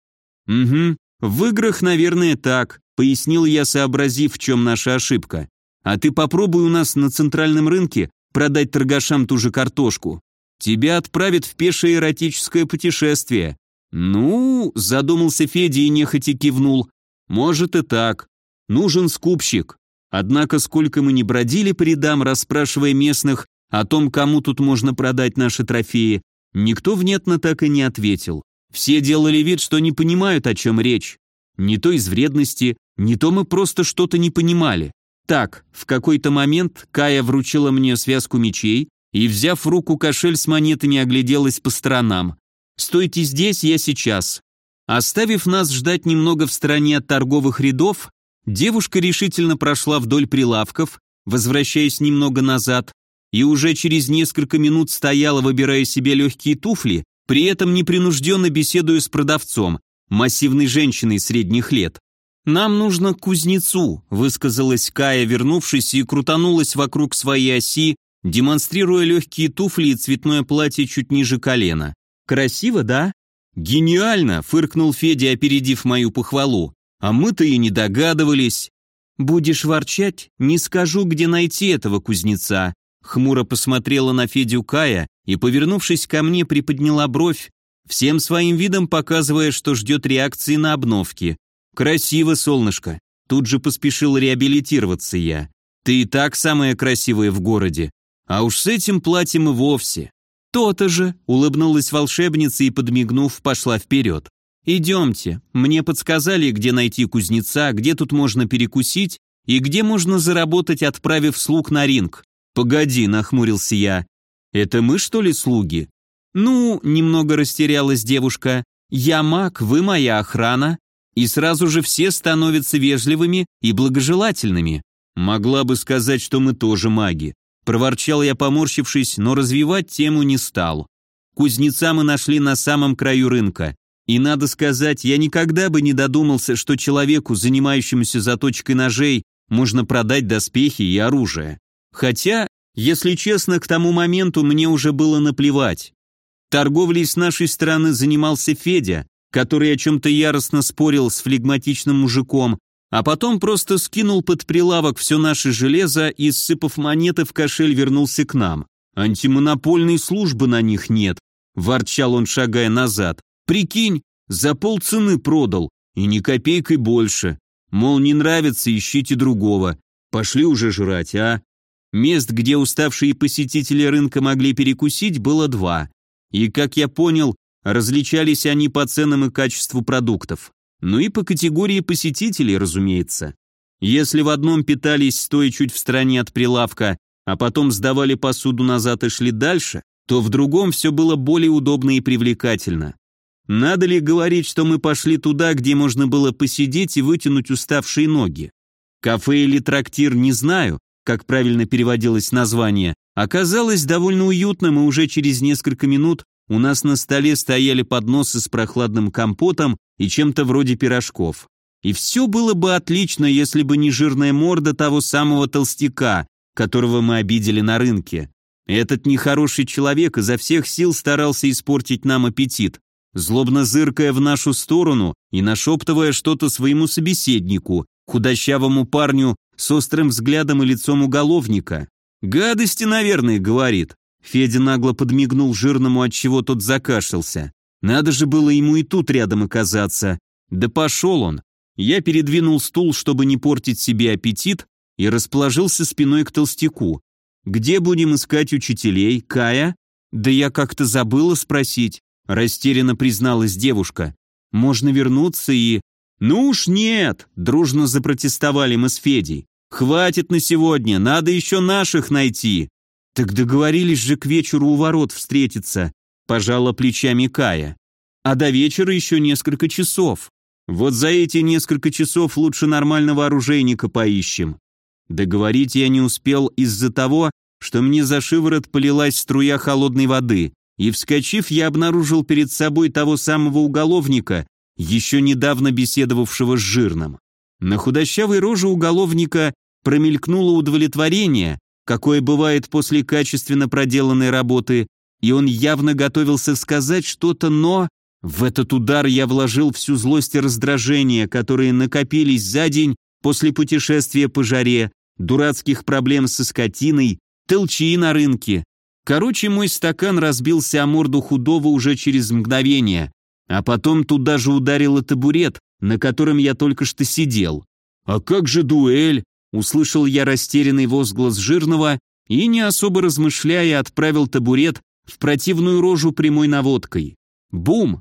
«Угу, в играх, наверное, так», – пояснил я, сообразив, в чем наша ошибка. «А ты попробуй у нас на центральном рынке продать торгашам ту же картошку. Тебя отправят в пешее эротическое путешествие. Ну, задумался Федя и нехотя кивнул. Может и так. Нужен скупщик. Однако сколько мы не бродили по рядам, расспрашивая местных о том, кому тут можно продать наши трофеи, никто внятно так и не ответил. Все делали вид, что не понимают, о чем речь. Не то из вредности, не то мы просто что-то не понимали. Так, в какой-то момент Кая вручила мне связку мечей и, взяв в руку кошель с монетами, огляделась по сторонам. «Стойте здесь, я сейчас». Оставив нас ждать немного в стороне от торговых рядов, девушка решительно прошла вдоль прилавков, возвращаясь немного назад, и уже через несколько минут стояла, выбирая себе легкие туфли, при этом непринужденно беседуя с продавцом, массивной женщиной средних лет. «Нам нужно к кузнецу», — высказалась Кая, вернувшись и крутанулась вокруг своей оси, демонстрируя легкие туфли и цветное платье чуть ниже колена. «Красиво, да?» «Гениально!» — фыркнул Федя, опередив мою похвалу. «А мы-то и не догадывались». «Будешь ворчать? Не скажу, где найти этого кузнеца». Хмуро посмотрела на Федю Кая и, повернувшись ко мне, приподняла бровь, всем своим видом показывая, что ждет реакции на обновки. «Красиво, солнышко!» Тут же поспешил реабилитироваться я. «Ты и так самая красивая в городе. А уж с этим платьем и вовсе». «То-то же!» — улыбнулась волшебница и, подмигнув, пошла вперед. «Идемте. Мне подсказали, где найти кузнеца, где тут можно перекусить и где можно заработать, отправив слуг на ринг». «Погоди», — нахмурился я. «Это мы, что ли, слуги?» «Ну», — немного растерялась девушка. «Я маг, вы моя охрана, и сразу же все становятся вежливыми и благожелательными. Могла бы сказать, что мы тоже маги. Проворчал я, поморщившись, но развивать тему не стал. Кузнеца мы нашли на самом краю рынка. И надо сказать, я никогда бы не додумался, что человеку, занимающемуся заточкой ножей, можно продать доспехи и оружие. Хотя, если честно, к тому моменту мне уже было наплевать. Торговлей с нашей стороны занимался Федя, который о чем-то яростно спорил с флегматичным мужиком, а потом просто скинул под прилавок все наше железо и, сыпав монеты в кошель, вернулся к нам. «Антимонопольной службы на них нет», – ворчал он, шагая назад. «Прикинь, за полцены продал, и ни копейкой больше. Мол, не нравится, ищите другого. Пошли уже жрать, а? Мест, где уставшие посетители рынка могли перекусить, было два. И, как я понял, различались они по ценам и качеству продуктов. Ну и по категории посетителей, разумеется. Если в одном питались, стоя чуть в стороне от прилавка, а потом сдавали посуду назад и шли дальше, то в другом все было более удобно и привлекательно. Надо ли говорить, что мы пошли туда, где можно было посидеть и вытянуть уставшие ноги? Кафе или трактир, не знаю, как правильно переводилось название, оказалось довольно уютным, и уже через несколько минут у нас на столе стояли подносы с прохладным компотом и чем-то вроде пирожков. И все было бы отлично, если бы не жирная морда того самого толстяка, которого мы обидели на рынке. Этот нехороший человек изо всех сил старался испортить нам аппетит, злобно зыркая в нашу сторону и нашептывая что-то своему собеседнику, худощавому парню с острым взглядом и лицом уголовника. «Гадости, наверное», — говорит. Федя нагло подмигнул жирному, от чего тот закашлялся. Надо же было ему и тут рядом оказаться. Да пошел он. Я передвинул стул, чтобы не портить себе аппетит, и расположился спиной к толстяку. «Где будем искать учителей, Кая?» «Да я как-то забыла спросить», — растерянно призналась девушка. «Можно вернуться и...» «Ну уж нет!» — дружно запротестовали мы с Федей. «Хватит на сегодня, надо еще наших найти!» «Так договорились же к вечеру у ворот встретиться», — пожала плечами Кая. «А до вечера еще несколько часов. Вот за эти несколько часов лучше нормального оружейника поищем. Договорить я не успел из-за того, что мне за шиворот полилась струя холодной воды, и, вскочив, я обнаружил перед собой того самого уголовника, еще недавно беседовавшего с жирным. На худощавой роже уголовника промелькнуло удовлетворение, какое бывает после качественно проделанной работы, и он явно готовился сказать что-то, но в этот удар я вложил всю злость и раздражение, которые накопились за день после путешествия по жаре, дурацких проблем со скотиной, толчи на рынке. Короче, мой стакан разбился о морду худого уже через мгновение, а потом туда же ударил и табурет, на котором я только что сидел. «А как же дуэль?» — услышал я растерянный возглас жирного и, не особо размышляя, отправил табурет в противную рожу прямой наводкой. Бум!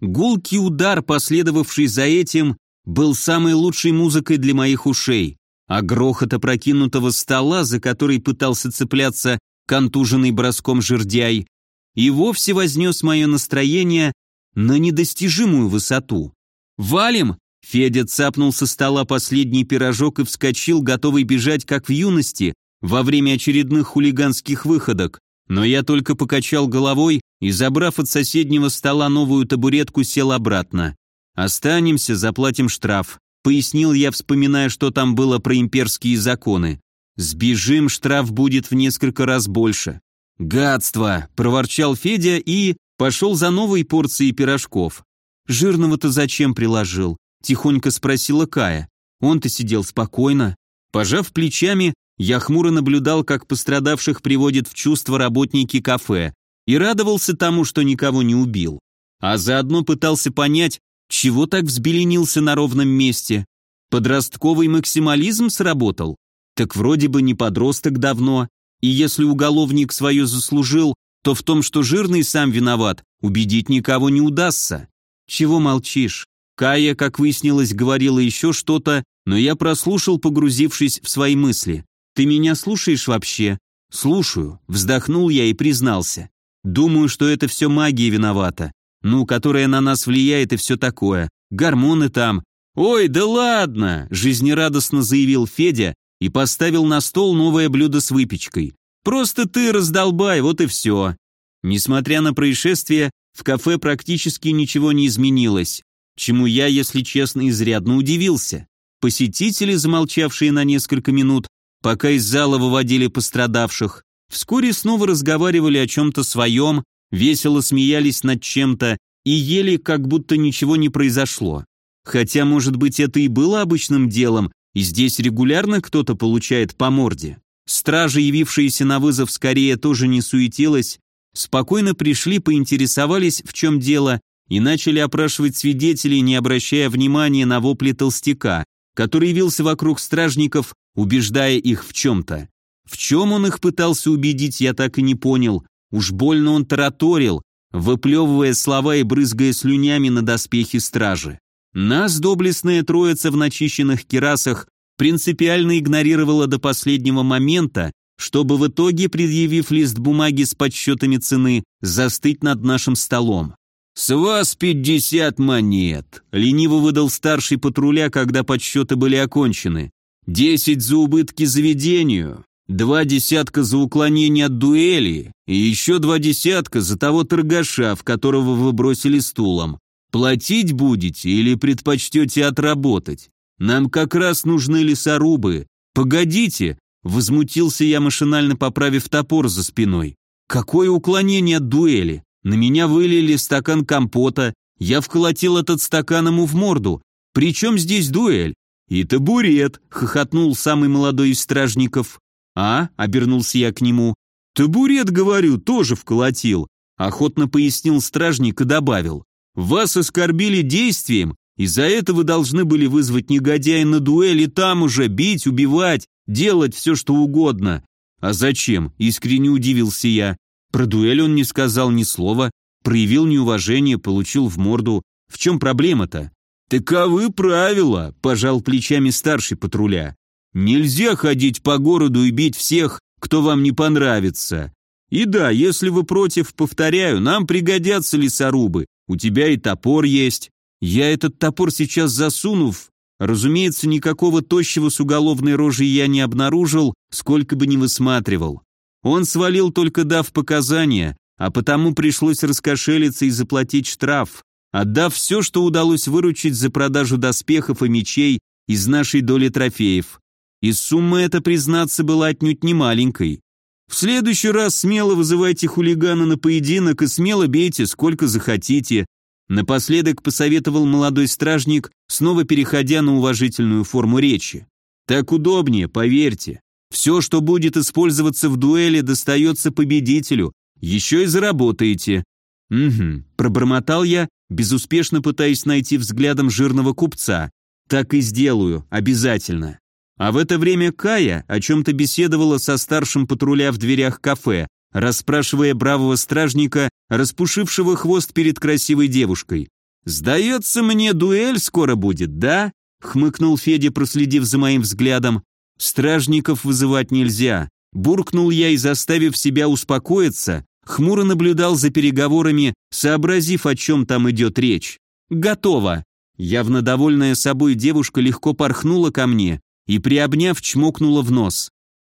Гулкий удар, последовавший за этим, был самой лучшей музыкой для моих ушей, а грохот опрокинутого стола, за который пытался цепляться контуженный броском жердяй, и вовсе вознес мое настроение на недостижимую высоту. «Валим!» Федя цапнул со стола последний пирожок и вскочил, готовый бежать, как в юности, во время очередных хулиганских выходок, но я только покачал головой и, забрав от соседнего стола новую табуретку, сел обратно. «Останемся, заплатим штраф», — пояснил я, вспоминая, что там было про имперские законы. «Сбежим, штраф будет в несколько раз больше». «Гадство!» — проворчал Федя и пошел за новой порцией пирожков. «Жирного-то зачем приложил?» — тихонько спросила Кая. Он-то сидел спокойно. Пожав плечами, я хмуро наблюдал, как пострадавших приводят в чувство работники кафе, и радовался тому, что никого не убил. А заодно пытался понять, чего так взбеленился на ровном месте. Подростковый максимализм сработал? Так вроде бы не подросток давно, и если уголовник свое заслужил, то в том, что жирный сам виноват, убедить никого не удастся. Чего молчишь? Кая, как выяснилось, говорила еще что-то, но я прослушал, погрузившись в свои мысли. «Ты меня слушаешь вообще?» «Слушаю», — вздохнул я и признался. «Думаю, что это все магия виновата. Ну, которая на нас влияет и все такое. Гормоны там». «Ой, да ладно!» — жизнерадостно заявил Федя и поставил на стол новое блюдо с выпечкой. «Просто ты раздолбай, вот и все». Несмотря на происшествие, в кафе практически ничего не изменилось, чему я, если честно, изрядно удивился. Посетители, замолчавшие на несколько минут, пока из зала выводили пострадавших, вскоре снова разговаривали о чем-то своем, весело смеялись над чем-то и ели, как будто ничего не произошло. Хотя, может быть, это и было обычным делом, и здесь регулярно кто-то получает по морде. Стражи, явившиеся на вызов, скорее тоже не суетилась, спокойно пришли, поинтересовались, в чем дело, и начали опрашивать свидетелей, не обращая внимания на вопли толстяка, который явился вокруг стражников, убеждая их в чем-то. В чем он их пытался убедить, я так и не понял. Уж больно он тараторил, выплевывая слова и брызгая слюнями на доспехи стражи. Нас доблестная троица в начищенных керасах принципиально игнорировала до последнего момента, чтобы в итоге, предъявив лист бумаги с подсчетами цены, застыть над нашим столом. «С вас пятьдесят монет», — лениво выдал старший патруля, когда подсчеты были окончены. «Десять за убытки заведению, два десятка за уклонение от дуэли и еще два десятка за того торгаша, в которого вы бросили стулом. Платить будете или предпочтете отработать? Нам как раз нужны лесорубы. Погодите, возмутился я машинально поправив топор за спиной. Какое уклонение от дуэли? На меня вылили стакан компота, я вколотил этот стакан ему в морду. Причем здесь дуэль? И табурет, хохотнул самый молодой из стражников. А, обернулся я к нему. Табурет, говорю, тоже вколотил. Охотно пояснил стражник и добавил. Вас оскорбили действием, и за это вы должны были вызвать негодяя на дуэль и там уже бить, убивать, делать все, что угодно. А зачем? Искренне удивился я. Про дуэль он не сказал ни слова, проявил неуважение, получил в морду. В чем проблема-то? Таковы правила, пожал плечами старший патруля. Нельзя ходить по городу и бить всех, кто вам не понравится. И да, если вы против, повторяю, нам пригодятся лесорубы. У тебя и топор есть. Я этот топор сейчас засунув. Разумеется, никакого тощего с уголовной рожей я не обнаружил, сколько бы ни высматривал. Он свалил только дав показания, а потому пришлось раскошелиться и заплатить штраф, отдав все, что удалось выручить за продажу доспехов и мечей из нашей доли трофеев. И сумма эта, признаться, была отнюдь не маленькой. В следующий раз смело вызывайте хулигана на поединок и смело бейте, сколько захотите. Напоследок посоветовал молодой стражник, снова переходя на уважительную форму речи. Так удобнее, поверьте. Все, что будет использоваться в дуэли, достается победителю. Еще и заработаете. Угу, пробормотал я, безуспешно пытаясь найти взглядом жирного купца. Так и сделаю, обязательно. А в это время Кая о чем-то беседовала со старшим патруля в дверях кафе, расспрашивая бравого стражника, распушившего хвост перед красивой девушкой. «Сдается мне, дуэль скоро будет, да?» — хмыкнул Федя, проследив за моим взглядом. Стражников вызывать нельзя. Буркнул я и, заставив себя успокоиться, хмуро наблюдал за переговорами, сообразив, о чем там идет речь. «Готово!» Явно довольная собой девушка легко порхнула ко мне и, приобняв, чмокнула в нос.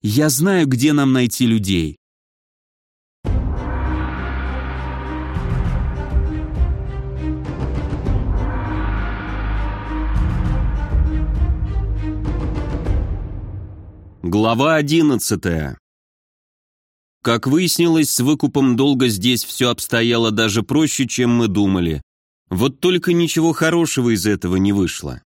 «Я знаю, где нам найти людей. Глава 11 Как выяснилось, с выкупом долга здесь все обстояло даже проще, чем мы думали. Вот только ничего хорошего из этого не вышло.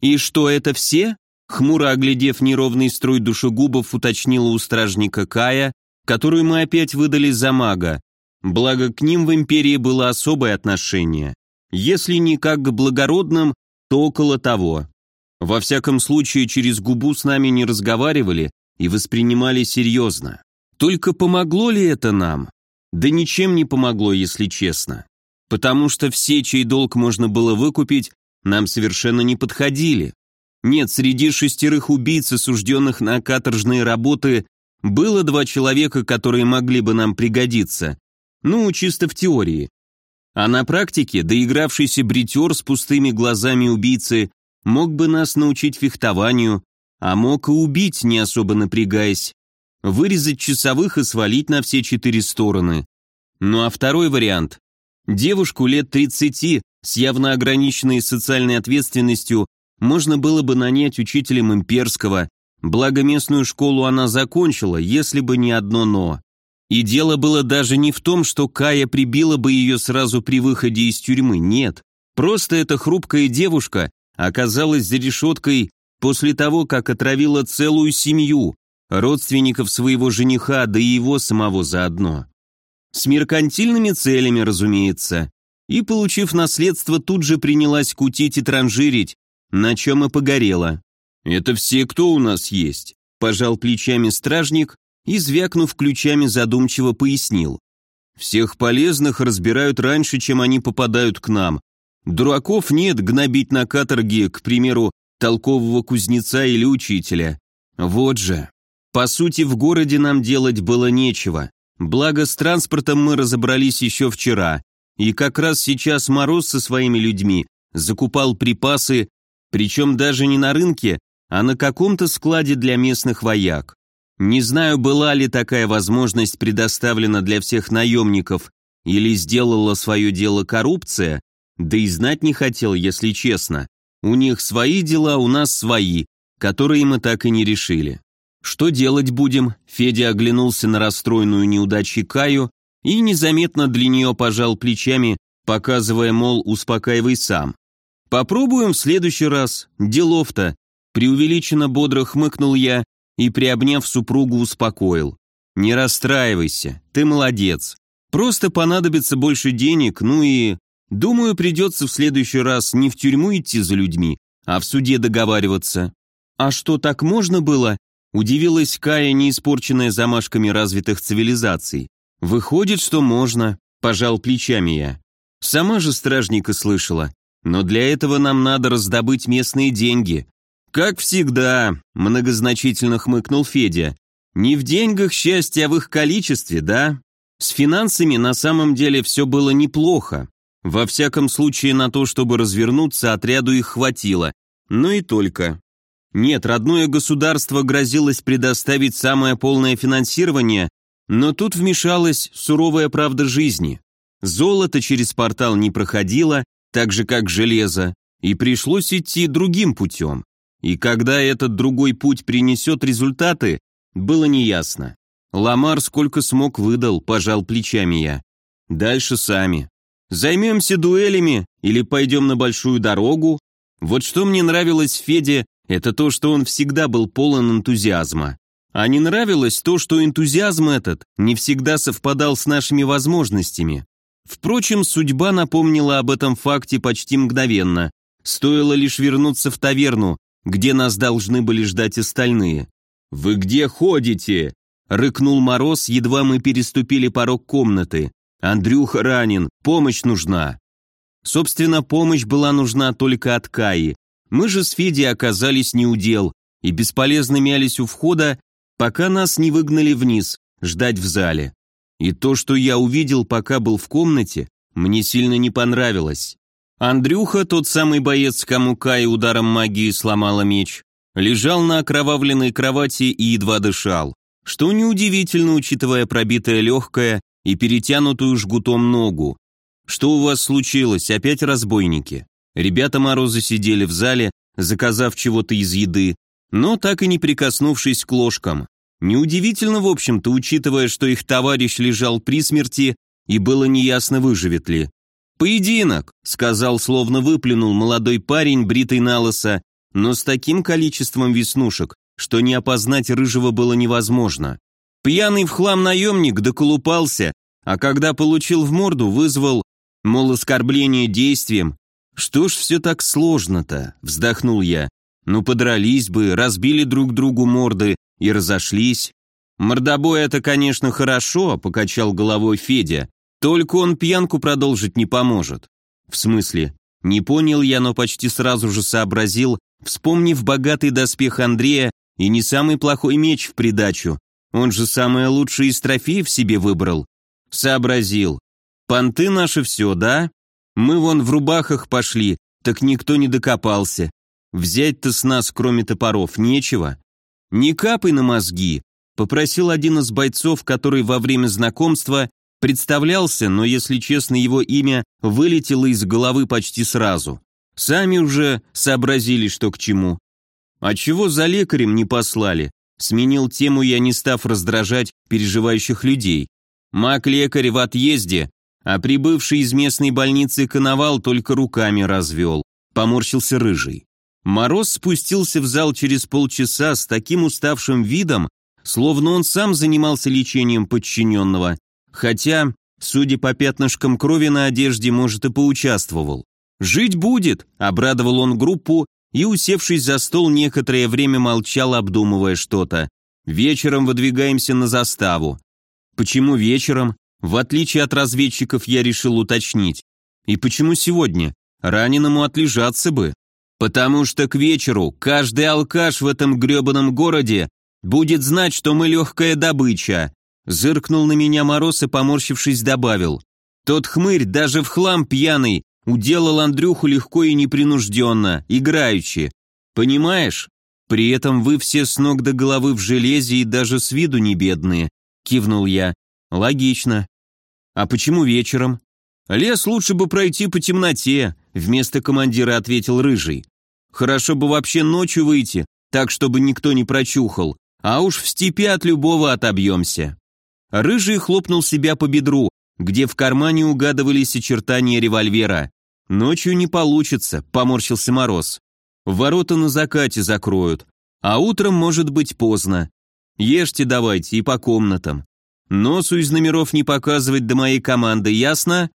«И что, это все?» Хмуро оглядев неровный строй душегубов, уточнила у стражника Кая, которую мы опять выдали за мага. Благо, к ним в империи было особое отношение. Если не как к благородным, то около того. Во всяком случае, через губу с нами не разговаривали и воспринимали серьезно. Только помогло ли это нам? Да ничем не помогло, если честно. Потому что все, чей долг можно было выкупить, нам совершенно не подходили. Нет, среди шестерых убийц, осужденных на каторжные работы, было два человека, которые могли бы нам пригодиться. Ну, чисто в теории. А на практике доигравшийся бритер с пустыми глазами убийцы Мог бы нас научить фехтованию, а мог и убить, не особо напрягаясь. Вырезать часовых и свалить на все четыре стороны. Ну а второй вариант. Девушку лет 30 с явно ограниченной социальной ответственностью можно было бы нанять учителем имперского, благо местную школу она закончила, если бы не одно «но». И дело было даже не в том, что Кая прибила бы ее сразу при выходе из тюрьмы, нет. Просто эта хрупкая девушка оказалась за решеткой после того, как отравила целую семью, родственников своего жениха, да и его самого заодно. С меркантильными целями, разумеется. И, получив наследство, тут же принялась кутить и транжирить, на чем и погорела. «Это все, кто у нас есть», – пожал плечами стражник и, звякнув ключами, задумчиво пояснил. «Всех полезных разбирают раньше, чем они попадают к нам. Дураков нет гнобить на каторге, к примеру, толкового кузнеца или учителя. Вот же. По сути, в городе нам делать было нечего. Благо, с транспортом мы разобрались еще вчера. И как раз сейчас Мороз со своими людьми закупал припасы, причем даже не на рынке, а на каком-то складе для местных вояк. Не знаю, была ли такая возможность предоставлена для всех наемников, или сделала свое дело коррупция, да и знать не хотел, если честно. У них свои дела, у нас свои, которые мы так и не решили. «Что делать будем?» Федя оглянулся на расстроенную неудачей Каю и незаметно для нее пожал плечами, показывая, мол, успокаивай сам. «Попробуем в следующий раз. Делов-то». Преувеличенно бодро хмыкнул я и, приобняв супругу, успокоил. «Не расстраивайся, ты молодец. Просто понадобится больше денег, ну и... Думаю, придется в следующий раз не в тюрьму идти за людьми, а в суде договариваться». «А что, так можно было?» Удивилась Кая, не испорченная замашками развитых цивилизаций. «Выходит, что можно», – пожал плечами я. «Сама же стражника слышала. Но для этого нам надо раздобыть местные деньги». «Как всегда», – многозначительно хмыкнул Федя. «Не в деньгах счастье, а в их количестве, да?» С финансами на самом деле все было неплохо. Во всяком случае, на то, чтобы развернуться, отряду их хватило. Но и только. Нет, родное государство грозилось предоставить самое полное финансирование, но тут вмешалась суровая правда жизни. Золото через портал не проходило, так же как железо, и пришлось идти другим путем. И когда этот другой путь принесет результаты, было неясно. Ламар сколько смог выдал, пожал плечами я. Дальше сами. Займемся дуэлями или пойдем на большую дорогу? Вот что мне нравилось в Феде, это то, что он всегда был полон энтузиазма. А не нравилось то, что энтузиазм этот не всегда совпадал с нашими возможностями. Впрочем, судьба напомнила об этом факте почти мгновенно. Стоило лишь вернуться в таверну, где нас должны были ждать остальные. «Вы где ходите?» — рыкнул Мороз, едва мы переступили порог комнаты. «Андрюха ранен, помощь нужна». Собственно, помощь была нужна только от Каи, мы же с Федей оказались неудел и бесполезно мялись у входа, пока нас не выгнали вниз, ждать в зале. И то, что я увидел, пока был в комнате, мне сильно не понравилось. Андрюха, тот самый боец, кому Кай ударом магии сломала меч, лежал на окровавленной кровати и едва дышал, что неудивительно, учитывая пробитое легкое и перетянутую жгутом ногу. «Что у вас случилось? Опять разбойники?» Ребята Морозы сидели в зале, заказав чего-то из еды, но так и не прикоснувшись к ложкам. Неудивительно, в общем-то, учитывая, что их товарищ лежал при смерти и было неясно, выживет ли. «Поединок», — сказал, словно выплюнул молодой парень, бритый на лысо, но с таким количеством веснушек, что не опознать рыжего было невозможно. Пьяный в хлам наемник доколупался, а когда получил в морду, вызвал, мол, оскорбление действием, «Что ж все так сложно-то?» – вздохнул я. «Ну, подрались бы, разбили друг другу морды и разошлись». «Мордобой это, конечно, хорошо», – покачал головой Федя. «Только он пьянку продолжить не поможет». «В смысле?» Не понял я, но почти сразу же сообразил, вспомнив богатый доспех Андрея и не самый плохой меч в придачу. Он же самое лучшее из трофеев себе выбрал. Сообразил. Понты наши все, да? Мы вон в рубахах пошли, так никто не докопался. Взять-то с нас, кроме топоров, нечего. Не капай на мозги, попросил один из бойцов, который во время знакомства представлялся, но, если честно, его имя вылетело из головы почти сразу. Сами уже сообразили, что к чему. А чего за лекарем не послали? Сменил тему я, не став раздражать переживающих людей. Маг-лекарь в отъезде, а прибывший из местной больницы коновал только руками развел. Поморщился рыжий. Мороз спустился в зал через полчаса с таким уставшим видом, словно он сам занимался лечением подчиненного, хотя, судя по пятнышкам крови на одежде, может и поучаствовал. «Жить будет», — обрадовал он группу и, усевшись за стол, некоторое время молчал, обдумывая что-то. «Вечером выдвигаемся на заставу». «Почему вечером?» В отличие от разведчиков, я решил уточнить. «И почему сегодня? Раненому отлежаться бы». «Потому что к вечеру каждый алкаш в этом гребаном городе будет знать, что мы легкая добыча», зыркнул на меня Мороз и, поморщившись, добавил. «Тот хмырь даже в хлам пьяный уделал Андрюху легко и непринужденно, играючи. Понимаешь? При этом вы все с ног до головы в железе и даже с виду не бедные», кивнул я. «Логично. А почему вечером?» «Лес лучше бы пройти по темноте», вместо командира ответил Рыжий. «Хорошо бы вообще ночью выйти, так, чтобы никто не прочухал, а уж в степи от любого отобьемся». Рыжий хлопнул себя по бедру, где в кармане угадывались очертания револьвера. «Ночью не получится», — поморщился Мороз. «Ворота на закате закроют, а утром может быть поздно. Ешьте давайте и по комнатам. Носу из номеров не показывать до моей команды, ясно?»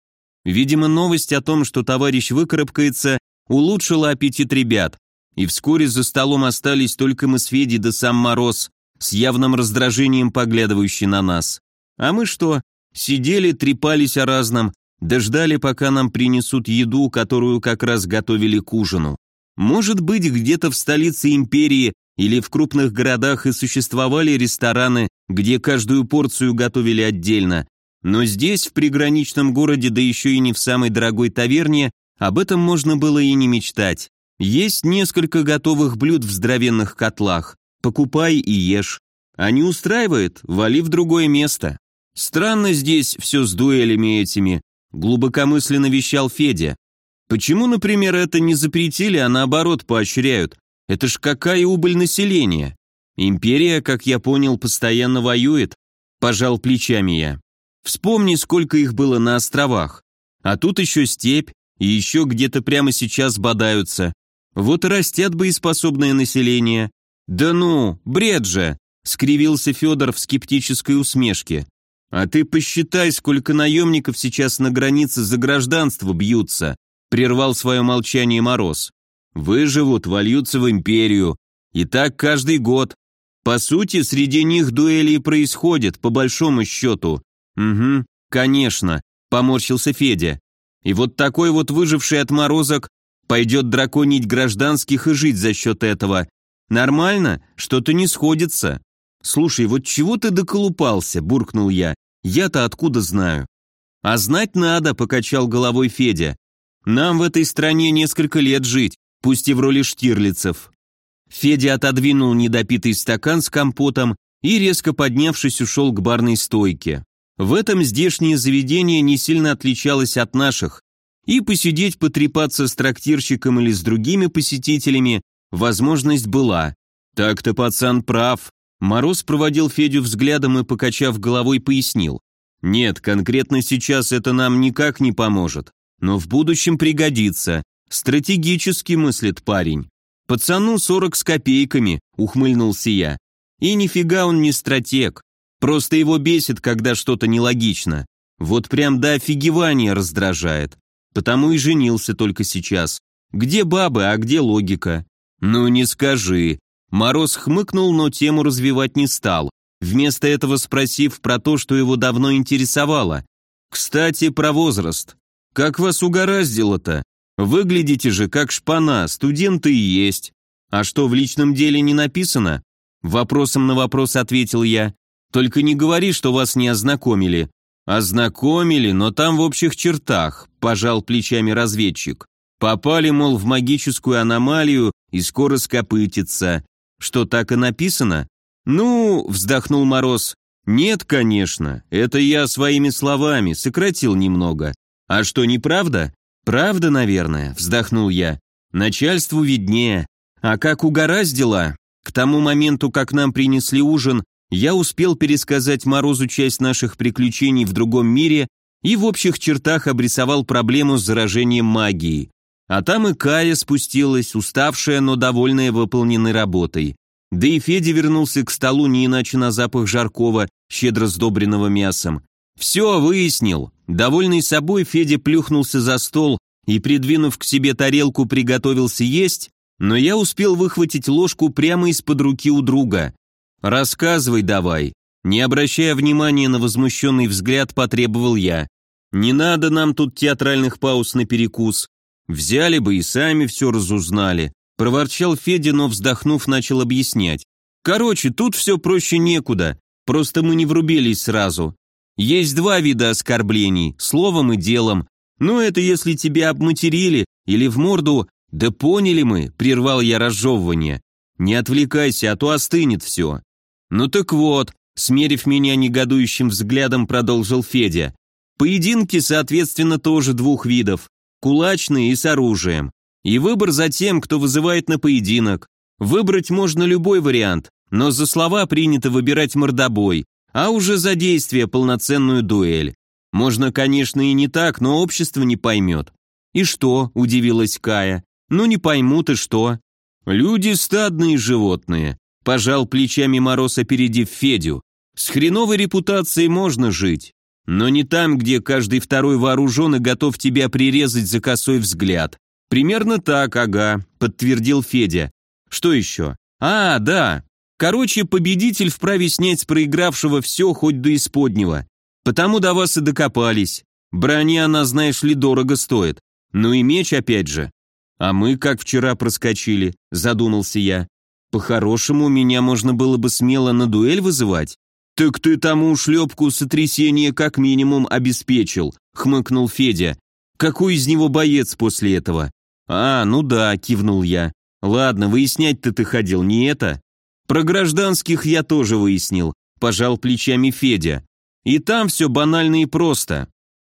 Видимо, новость о том, что товарищ выкарабкается, улучшила аппетит ребят, и вскоре за столом остались только мы с Федей да сам Мороз, с явным раздражением поглядывающий на нас. А мы что? Сидели, трепались о разном, дождали, пока нам принесут еду, которую как раз готовили к ужину. Может быть, где-то в столице империи или в крупных городах и существовали рестораны, где каждую порцию готовили отдельно, но здесь, в приграничном городе, да еще и не в самой дорогой таверне, об этом можно было и не мечтать. Есть несколько готовых блюд в здоровенных котлах. Покупай и ешь. А не устраивает, вали в другое место. Странно здесь все с дуэлями этими, глубокомысленно вещал Федя. Почему, например, это не запретили, а наоборот поощряют? Это ж какая убыль населения? Империя, как я понял, постоянно воюет. Пожал плечами я. Вспомни, сколько их было на островах. А тут еще степь, и еще где-то прямо сейчас бодаются. Вот и растет боеспособное население. Да ну, бред же, скривился Федор в скептической усмешке. А ты посчитай, сколько наемников сейчас на границе за гражданство бьются, прервал свое молчание Мороз. Выживут, вольются в империю. И так каждый год. По сути, среди них дуэли и происходят, по большому счету. «Угу, конечно», — поморщился Федя. «И вот такой вот выживший отморозок пойдет драконить гражданских и жить за счет этого. Нормально? Что-то не сходится». «Слушай, вот чего ты доколупался?» – буркнул я. «Я-то откуда знаю?» «А знать надо», – покачал головой Федя. «Нам в этой стране несколько лет жить, пусть и в роли штирлицев». Федя отодвинул недопитый стакан с компотом и, резко поднявшись, ушел к барной стойке. В этом здешнее заведение не сильно отличалось от наших, и посидеть, потрепаться с трактирщиком или с другими посетителями возможность была. Так-то пацан прав. Мороз проводил Федю взглядом и, покачав головой, пояснил. Нет, конкретно сейчас это нам никак не поможет, но в будущем пригодится. Стратегически мыслит парень. Пацану сорок с копейками, ухмыльнулся я. И нифига он не стратег. Просто его бесит, когда что-то нелогично. Вот прям до офигевания раздражает. Потому и женился только сейчас. Где бабы, а где логика? Ну не скажи. Мороз хмыкнул, но тему развивать не стал, вместо этого спросив про то, что его давно интересовало. Кстати, про возраст. Как вас угораздило-то? Выглядите же как шпана, студенты и есть. А что, в личном деле не написано? Вопросом на вопрос ответил я. Только не говори, что вас не ознакомили». «Ознакомили, но там в общих чертах», – пожал плечами разведчик. «Попали, мол, в магическую аномалию и скоро скопытится. Что, так и написано?» «Ну», – вздохнул Мороз, – «нет, конечно, это я своими словами, сократил немного. А что, неправда?» «Правда, наверное», – вздохнул я. «Начальству виднее. А как угораздило?» К тому моменту, как нам принесли ужин, я успел пересказать Морозу часть наших приключений в другом мире и в общих чертах обрисовал проблему с заражением магией. А там и Кая спустилась, уставшая, но довольная выполненной работой. Да и Федя вернулся к столу не иначе на запах жаркого, щедро сдобренного мясом. «Все, выяснил». Довольный собой, Федя плюхнулся за стол и, придвинув к себе тарелку, приготовился есть, но я успел выхватить ложку прямо из-под руки у друга. «Рассказывай давай», не обращая внимания на возмущенный взгляд, потребовал я. «Не надо нам тут театральных пауз на перекус. Взяли бы и сами все разузнали», проворчал Федя, но вздохнув, начал объяснять. «Короче, тут все проще некуда, просто мы не врубились сразу. Есть два вида оскорблений, словом и делом. Ну это если тебя обматерили или в морду «Да поняли мы», — прервал я разжевывание. «Не отвлекайся, а то остынет все». «Ну так вот», — смерив меня негодующим взглядом, продолжил Федя. «Поединки, соответственно, тоже двух видов. Кулачные и с оружием. И выбор за тем, кто вызывает на поединок. Выбрать можно любой вариант, но за слова принято выбирать мордобой, а уже за действие полноценную дуэль. Можно, конечно, и не так, но общество не поймет. «И что?» – удивилась Кая. «Ну не поймут и что?» «Люди стадные животные», – пожал плечами Мороз, опередив Федю. «С хреновой репутацией можно жить, но не там, где каждый второй вооружен и готов тебя прирезать за косой взгляд. Примерно так, ага», – подтвердил Федя. «Что еще? А, да. Короче, победитель вправе снять с проигравшего все хоть до исподнего. Потому до вас и докопались. Броня она, знаешь ли, дорого стоит. Ну и меч опять же. А мы как вчера проскочили, задумался я. По-хорошему, меня можно было бы смело на дуэль вызывать. Так ты тому шлепку сотрясение как минимум обеспечил, хмыкнул Федя. Какой из него боец после этого? А, ну да, кивнул я. Ладно, выяснять-то ты ходил, не это? Про гражданских я тоже выяснил, пожал плечами Федя. И там все банально и просто.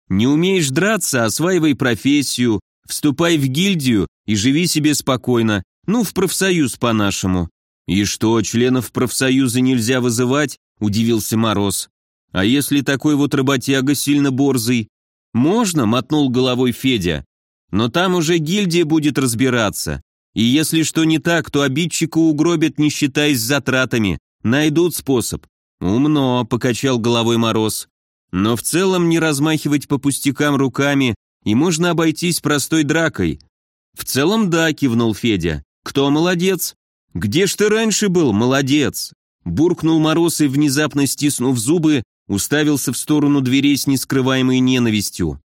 Не умеешь драться, осваивай профессию, вступай в гильдию и живи себе спокойно, ну, в профсоюз по-нашему. И что, членов профсоюза нельзя вызывать? Удивился Мороз. А если такой вот работяга сильно борзый? Можно, мотнул головой Федя. Но там уже гильдия будет разбираться. И если что не так, то обидчика угробят, не считаясь затратами. Найдут способ. Умно, покачал головой Мороз. Но в целом не размахивать по пустякам руками, и можно обойтись простой дракой. В целом да, кивнул Федя. Кто молодец? Где ж ты раньше был, молодец? Буркнул Мороз и, внезапно стиснув зубы, уставился в сторону дверей с нескрываемой ненавистью.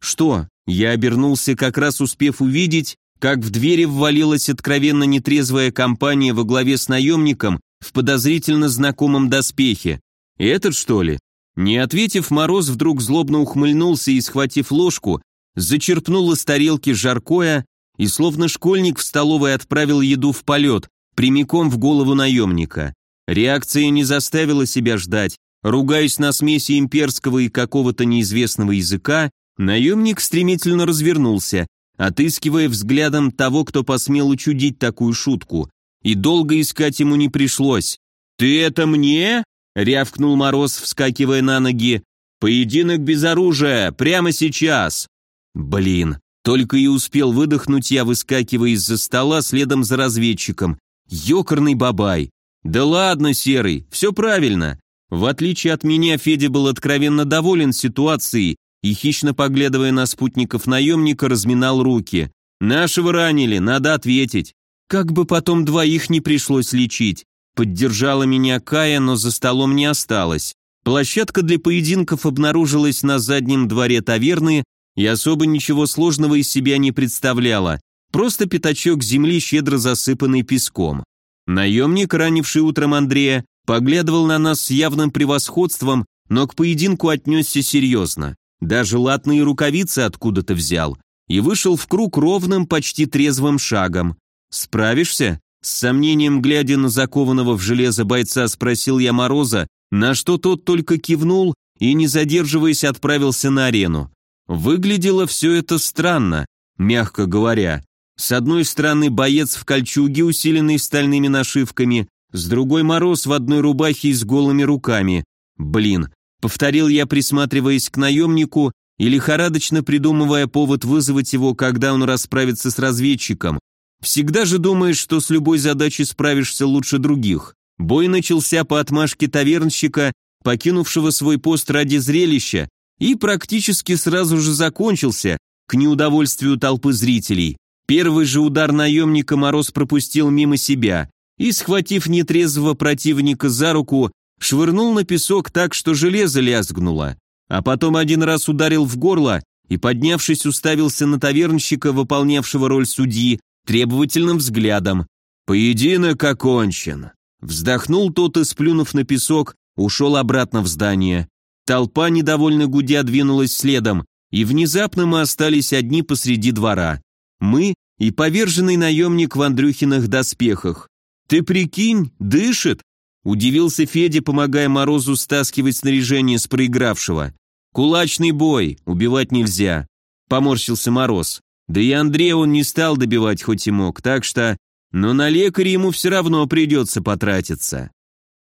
Что? Я обернулся, как раз успев увидеть, как в двери ввалилась откровенно нетрезвая компания во главе с наемником в подозрительно знакомом доспехе. Этот, что ли? Не ответив, Мороз вдруг злобно ухмыльнулся и, схватив ложку, зачерпнул из тарелки жаркое и, словно школьник в столовой, отправил еду в полет, прямиком в голову наемника. Реакция не заставила себя ждать. Ругаясь на смеси имперского и какого-то неизвестного языка, наемник стремительно развернулся, отыскивая взглядом того, кто посмел учудить такую шутку. И долго искать ему не пришлось. «Ты это мне?» рявкнул Мороз, вскакивая на ноги. «Поединок без оружия! Прямо сейчас!» «Блин!» Только и успел выдохнуть я, выскакивая из-за стола следом за разведчиком. «Ёкарный бабай!» «Да ладно, Серый, все правильно!» В отличие от меня, Федя был откровенно доволен ситуацией и, хищно поглядывая на спутников наемника, разминал руки. «Нашего ранили, надо ответить. Как бы потом двоих не пришлось лечить. Поддержала меня Кая, но за столом не осталось. Площадка для поединков обнаружилась на заднем дворе таверны и особо ничего сложного из себя не представляла. Просто пятачок земли, щедро засыпанный песком. Наемник, ранивший утром Андрея, поглядывал на нас с явным превосходством, но к поединку отнесся серьезно. Даже латные рукавицы откуда-то взял и вышел в круг ровным, почти трезвым шагом. «Справишься?» С сомнением глядя на закованного в железо бойца, спросил я Мороза, на что тот только кивнул и, не задерживаясь, отправился на арену. Выглядело все это странно, мягко говоря. С одной стороны боец в кольчуге, усиленный стальными нашивками, с другой Мороз в одной рубахе и с голыми руками. Блин, повторил я, присматриваясь к наемнику и лихорадочно придумывая повод вызвать его, когда он расправится с разведчиком. Всегда же думаешь, что с любой задачей справишься лучше других. Бой начался по отмашке тавернщика, покинувшего свой пост ради зрелища, и практически сразу же закончился, к неудовольствию толпы зрителей. Первый же удар наемника Мороз пропустил мимо себя и, схватив нетрезвого противника за руку, швырнул на песок так, что железо лязгнуло, а потом один раз ударил в горло и, поднявшись, уставился на тавернщика, выполнявшего роль судьи, требовательным взглядом. «Поединок окончен». Вздохнул тот и, сплюнув на песок, ушел обратно в здание. Толпа, недовольно гудя, двинулась следом, и внезапно мы остались одни посреди двора. Мы и поверженный наемник в Андрюхиных доспехах. «Ты прикинь, дышит!» Удивился Федя, помогая Морозу стаскивать снаряжение с проигравшего. «Кулачный бой, убивать нельзя», — поморщился Мороз. Да и Андрея он не стал добивать, хоть и мог, так что... Но на лекаря ему все равно придется потратиться.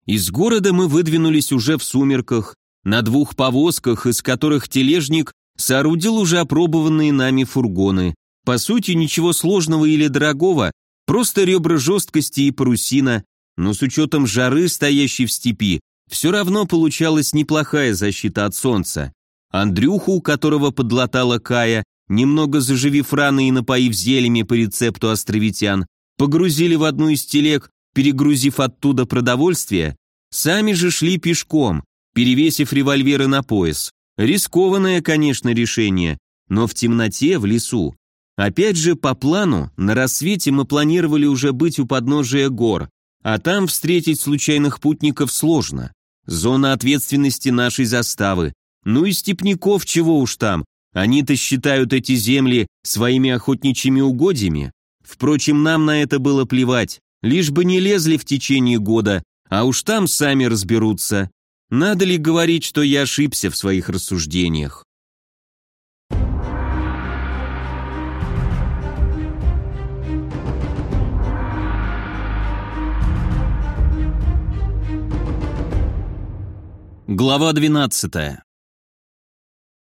Из города мы выдвинулись уже в сумерках, на двух повозках, из которых тележник соорудил уже опробованные нами фургоны. По сути, ничего сложного или дорогого, просто ребра жесткости и парусина, но с учетом жары, стоящей в степи, все равно получалась неплохая защита от солнца. Андрюху, которого подлатала Кая, немного заживив раны и напоив зельями по рецепту островитян, погрузили в одну из телег, перегрузив оттуда продовольствие, сами же шли пешком, перевесив револьверы на пояс. Рискованное, конечно, решение, но в темноте, в лесу. Опять же, по плану, на рассвете мы планировали уже быть у подножия гор, а там встретить случайных путников сложно. Зона ответственности нашей заставы. Ну и степняков чего уж там, они-то считают эти земли своими охотничьими угодьями. Впрочем, нам на это было плевать, лишь бы не лезли в течение года, а уж там сами разберутся. Надо ли говорить, что я ошибся в своих рассуждениях? Глава 12.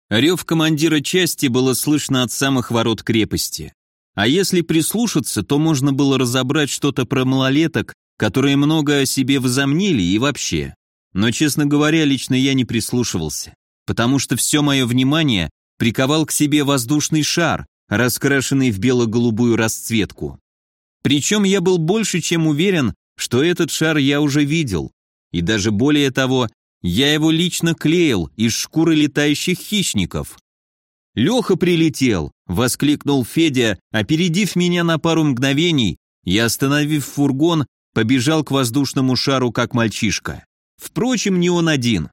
Рев командира части было слышно от самых ворот крепости. А если прислушаться, то можно было разобрать что-то про малолеток, которые много о себе возомнили и вообще. Но, честно говоря, лично я не прислушивался, потому что все мое внимание приковал к себе воздушный шар, раскрашенный в бело-голубую расцветку. Причем я был больше чем уверен, что этот шар я уже видел, и даже более того, я его лично клеил из шкуры летающих хищников. «Леха прилетел!» — воскликнул Федя, опередив меня на пару мгновений и, остановив фургон, побежал к воздушному шару, как мальчишка. Впрочем, не он один.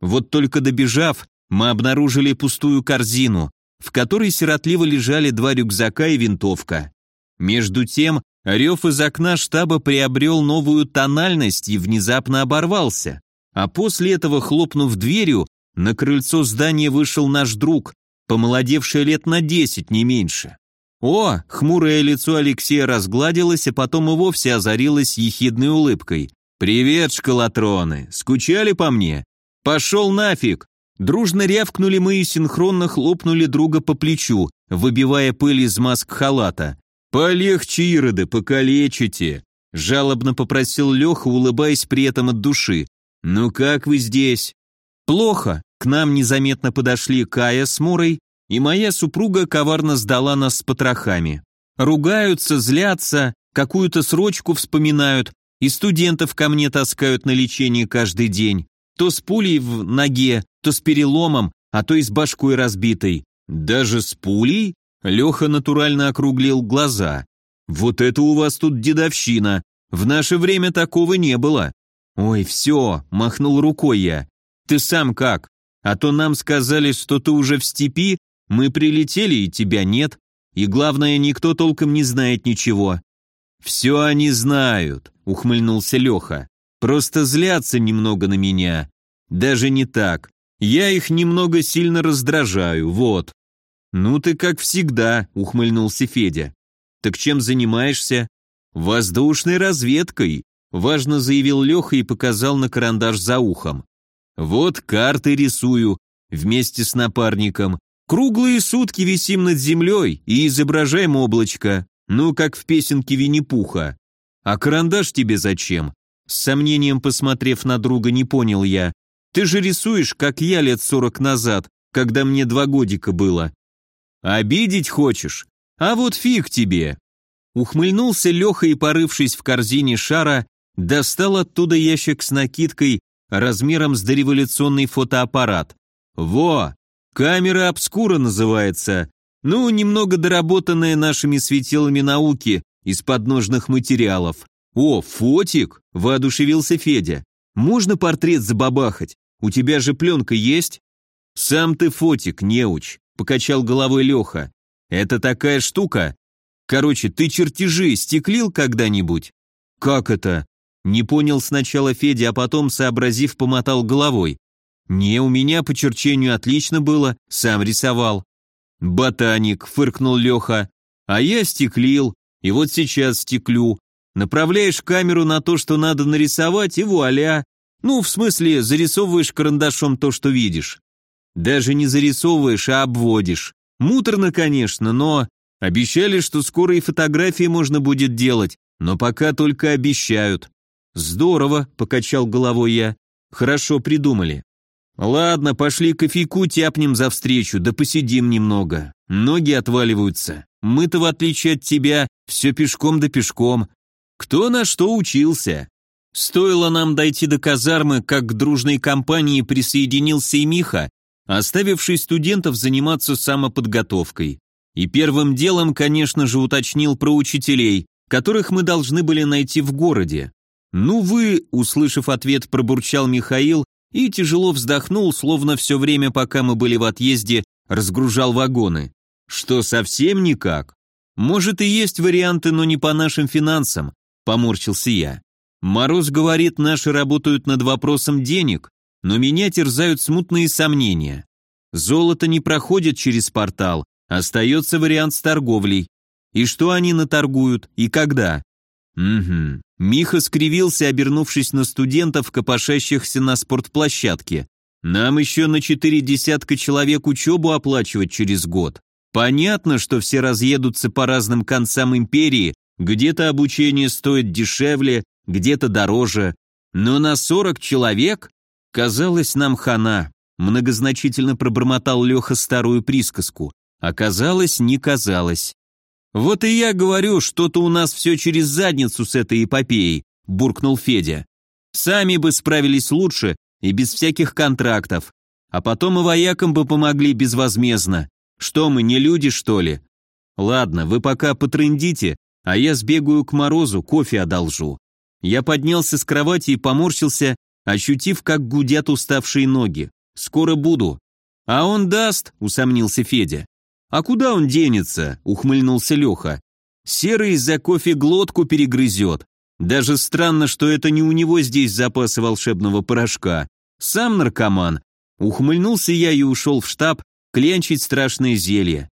Вот только добежав, мы обнаружили пустую корзину, в которой сиротливо лежали два рюкзака и винтовка. Между тем, рев из окна штаба приобрел новую тональность и внезапно оборвался. А после этого, хлопнув дверью, на крыльцо здания вышел наш друг, помолодевший лет на десять, не меньше. О, хмурое лицо Алексея разгладилось, а потом и вовсе озарилось ехидной улыбкой. «Привет, шкалатроны! Скучали по мне? Пошел нафиг!» Дружно рявкнули мы и синхронно хлопнули друга по плечу, выбивая пыль из маск халата. «Полегче, ироды, покалечите!» Жалобно попросил Леха, улыбаясь при этом от души. «Ну как вы здесь?» «Плохо. К нам незаметно подошли Кая с Мурой, и моя супруга коварно сдала нас с потрохами. Ругаются, злятся, какую-то срочку вспоминают, и студентов ко мне таскают на лечение каждый день. То с пулей в ноге, то с переломом, а то и с башкой разбитой. Даже с пулей?» Леха натурально округлил глаза. «Вот это у вас тут дедовщина. В наше время такого не было. «Ой, все!» – махнул рукой я. «Ты сам как? А то нам сказали, что ты уже в степи, мы прилетели и тебя нет, и главное, никто толком не знает ничего». «Все они знают», – ухмыльнулся Леха. «Просто злятся немного на меня. Даже не так. Я их немного сильно раздражаю, вот». «Ну ты как всегда», – ухмыльнулся Федя. «Так чем занимаешься?» «Воздушной разведкой», Важно заявил Леха и показал на карандаш за ухом. Вот карты рисую, вместе с напарником. Круглые сутки висим над землей и изображаем облачко, ну, как в песенке Винни-Пуха. А карандаш тебе зачем? С сомнением посмотрев на друга, не понял я. Ты же рисуешь, как я лет сорок назад, когда мне два годика было. Обидеть хочешь? А вот фиг тебе. Ухмыльнулся Леха и, порывшись в корзине шара, достал оттуда ящик с накидкой размером с дореволюционный фотоаппарат. Во, камера обскура называется. Ну, немного доработанная нашими светилами науки из подножных материалов. О, фотик, воодушевился Федя. Можно портрет забабахать? У тебя же пленка есть? Сам ты фотик, неуч, покачал головой Леха. Это такая штука. Короче, ты чертежи стеклил когда-нибудь? Как это? Не понял сначала Федя, а потом, сообразив, помотал головой. «Не, у меня по черчению отлично было, сам рисовал». «Ботаник», — фыркнул Леха. «А я стеклил, и вот сейчас стеклю. Направляешь камеру на то, что надо нарисовать, и вуаля. Ну, в смысле, зарисовываешь карандашом то, что видишь. Даже не зарисовываешь, а обводишь. Муторно, конечно, но... Обещали, что скоро и фотографии можно будет делать, но пока только обещают. «Здорово», — покачал головой я. «Хорошо придумали». «Ладно, пошли кофейку тяпнем за встречу, да посидим немного. Ноги отваливаются. Мы-то, в отличие от тебя, все пешком да пешком. Кто на что учился?» Стоило нам дойти до казармы, как к дружной компании присоединился и Миха, оставивший студентов заниматься самоподготовкой. И первым делом, конечно же, уточнил про учителей, которых мы должны были найти в городе. «Ну вы», — услышав ответ, пробурчал Михаил и тяжело вздохнул, словно все время, пока мы были в отъезде, разгружал вагоны. «Что, совсем никак?» «Может и есть варианты, но не по нашим финансам», — поморщился я. «Мороз говорит, наши работают над вопросом денег, но меня терзают смутные сомнения. Золото не проходит через портал, остается вариант с торговлей. И что они наторгуют, и когда? Угу. Миха скривился, обернувшись на студентов, копошащихся на спортплощадке. Нам еще на четыре десятка человек учебу оплачивать через год. Понятно, что все разъедутся по разным концам империи, где-то обучение стоит дешевле, где-то дороже, но на сорок человек казалось нам хана. Многозначительно пробормотал Леха старую присказку. Оказалось, не казалось. «Вот и я говорю, что-то у нас все через задницу с этой эпопеей», – буркнул Федя. «Сами бы справились лучше и без всяких контрактов. А потом и воякам бы помогли безвозмездно. Что мы, не люди, что ли? Ладно, вы пока потрындите, а я сбегаю к Морозу, кофе одолжу». Я поднялся с кровати и поморщился, ощутив, как гудят уставшие ноги. «Скоро буду». «А он даст», — усомнился Федя. «А куда он денется?» – ухмыльнулся Леха. «Серый из-за кофе глотку перегрызет. Даже странно, что это не у него здесь запасы волшебного порошка. Сам наркоман». Ухмыльнулся я и ушел в штаб клянчить страшное зелье.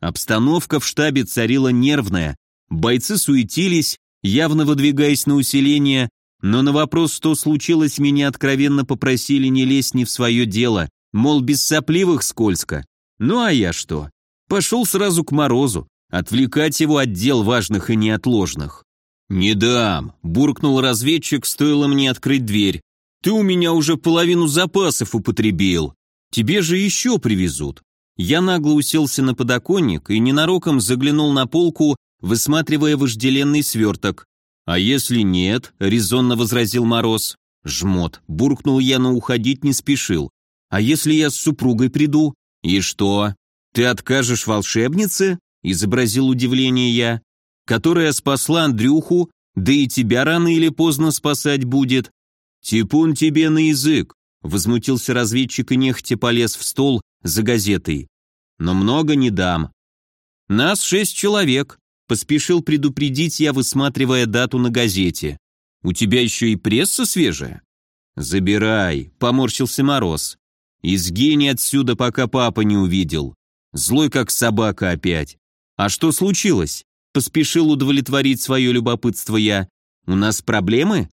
Обстановка в штабе царила нервная. Бойцы суетились, явно выдвигаясь на усиление, но на вопрос, что случилось, меня откровенно попросили не лезть не в свое дело, мол, без сопливых скользко. Ну а я что? Пошел сразу к Морозу, отвлекать его от дел важных и неотложных. «Не дам», — буркнул разведчик, стоило мне открыть дверь. «Ты у меня уже половину запасов употребил. Тебе же еще привезут». Я нагло уселся на подоконник и ненароком заглянул на полку, высматривая вожделенный сверток. «А если нет?» — резонно возразил Мороз. «Жмот», — буркнул я, но уходить не спешил. «А если я с супругой приду?» «И что?» «Ты откажешь волшебнице?» – изобразил удивление я. «Которая спасла Андрюху, да и тебя рано или поздно спасать будет». «Типун тебе на язык», – возмутился разведчик и нехотя полез в стол за газетой. «Но много не дам». «Нас шесть человек», – поспешил предупредить я, высматривая дату на газете. «У тебя еще и пресса свежая?» «Забирай», – поморщился Мороз. «И сгинь отсюда, пока папа не увидел. Злой как собака опять. А что случилось? Поспешил удовлетворить свое любопытство я. У нас проблемы?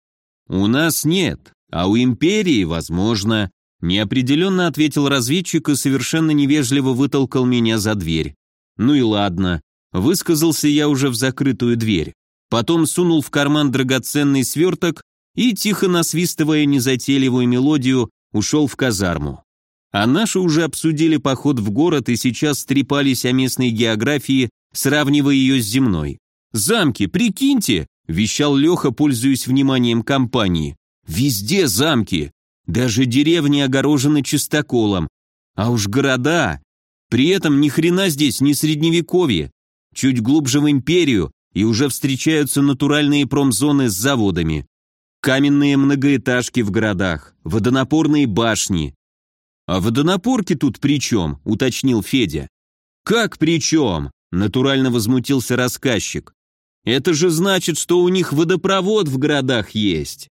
У нас нет, а у империи, возможно. Неопределенно ответил разведчик и совершенно невежливо вытолкал меня за дверь. Ну и ладно. Высказался я уже в закрытую дверь. Потом сунул в карман драгоценный сверток и, тихо насвистывая незатейливую мелодию, ушел в казарму. А наши уже обсудили поход в город и сейчас трепались о местной географии сравнивая ее с земной. «Замки, прикиньте!» – вещал Леха, пользуясь вниманием компании. «Везде замки! Даже деревни огорожены чистоколом. А уж города! При этом ни хрена здесь не средневековье. Чуть глубже в империю, и уже встречаются натуральные промзоны с заводами. Каменные многоэтажки в городах, водонапорные башни. «А водонапорки тут при чем?» – уточнил Федя. «Как при чем?» – натурально возмутился рассказчик. «Это же значит, что у них водопровод в городах есть».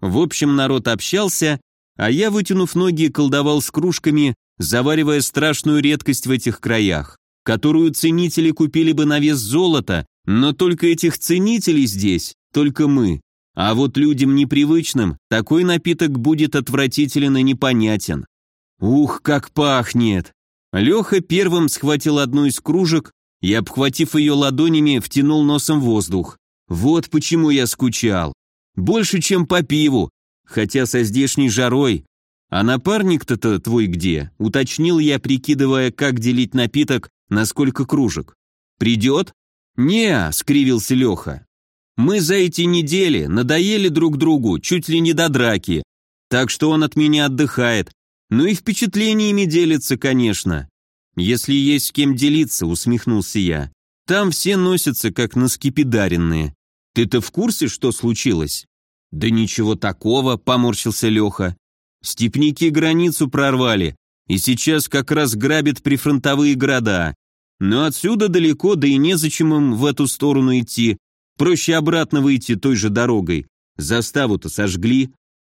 В общем, народ общался, а я, вытянув ноги, колдовал с кружками, заваривая страшную редкость в этих краях, которую ценители купили бы на вес золота, но только этих ценителей здесь, только мы. А вот людям непривычным такой напиток будет отвратителен и непонятен. Ух, как пахнет! Леха первым схватил одну из кружек и, обхватив ее ладонями, втянул носом воздух. Вот почему я скучал. Больше, чем по пиву, хотя со здешней жарой. А напарник-то-то твой где? Уточнил я, прикидывая, как делить напиток на сколько кружек. Придет? «Не», — скривился Леха. «Мы за эти недели надоели друг другу чуть ли не до драки, так что он от меня отдыхает. Ну и впечатлениями делится, конечно. Если есть с кем делиться», — усмехнулся я. «Там все носятся, как наскипидаренные. Ты-то в курсе, что случилось?» «Да ничего такого», — поморщился Леха. «Степники границу прорвали, и сейчас как раз грабят прифронтовые города. Но отсюда далеко, да и незачем им в эту сторону идти. Проще обратно выйти той же дорогой. Заставу-то сожгли.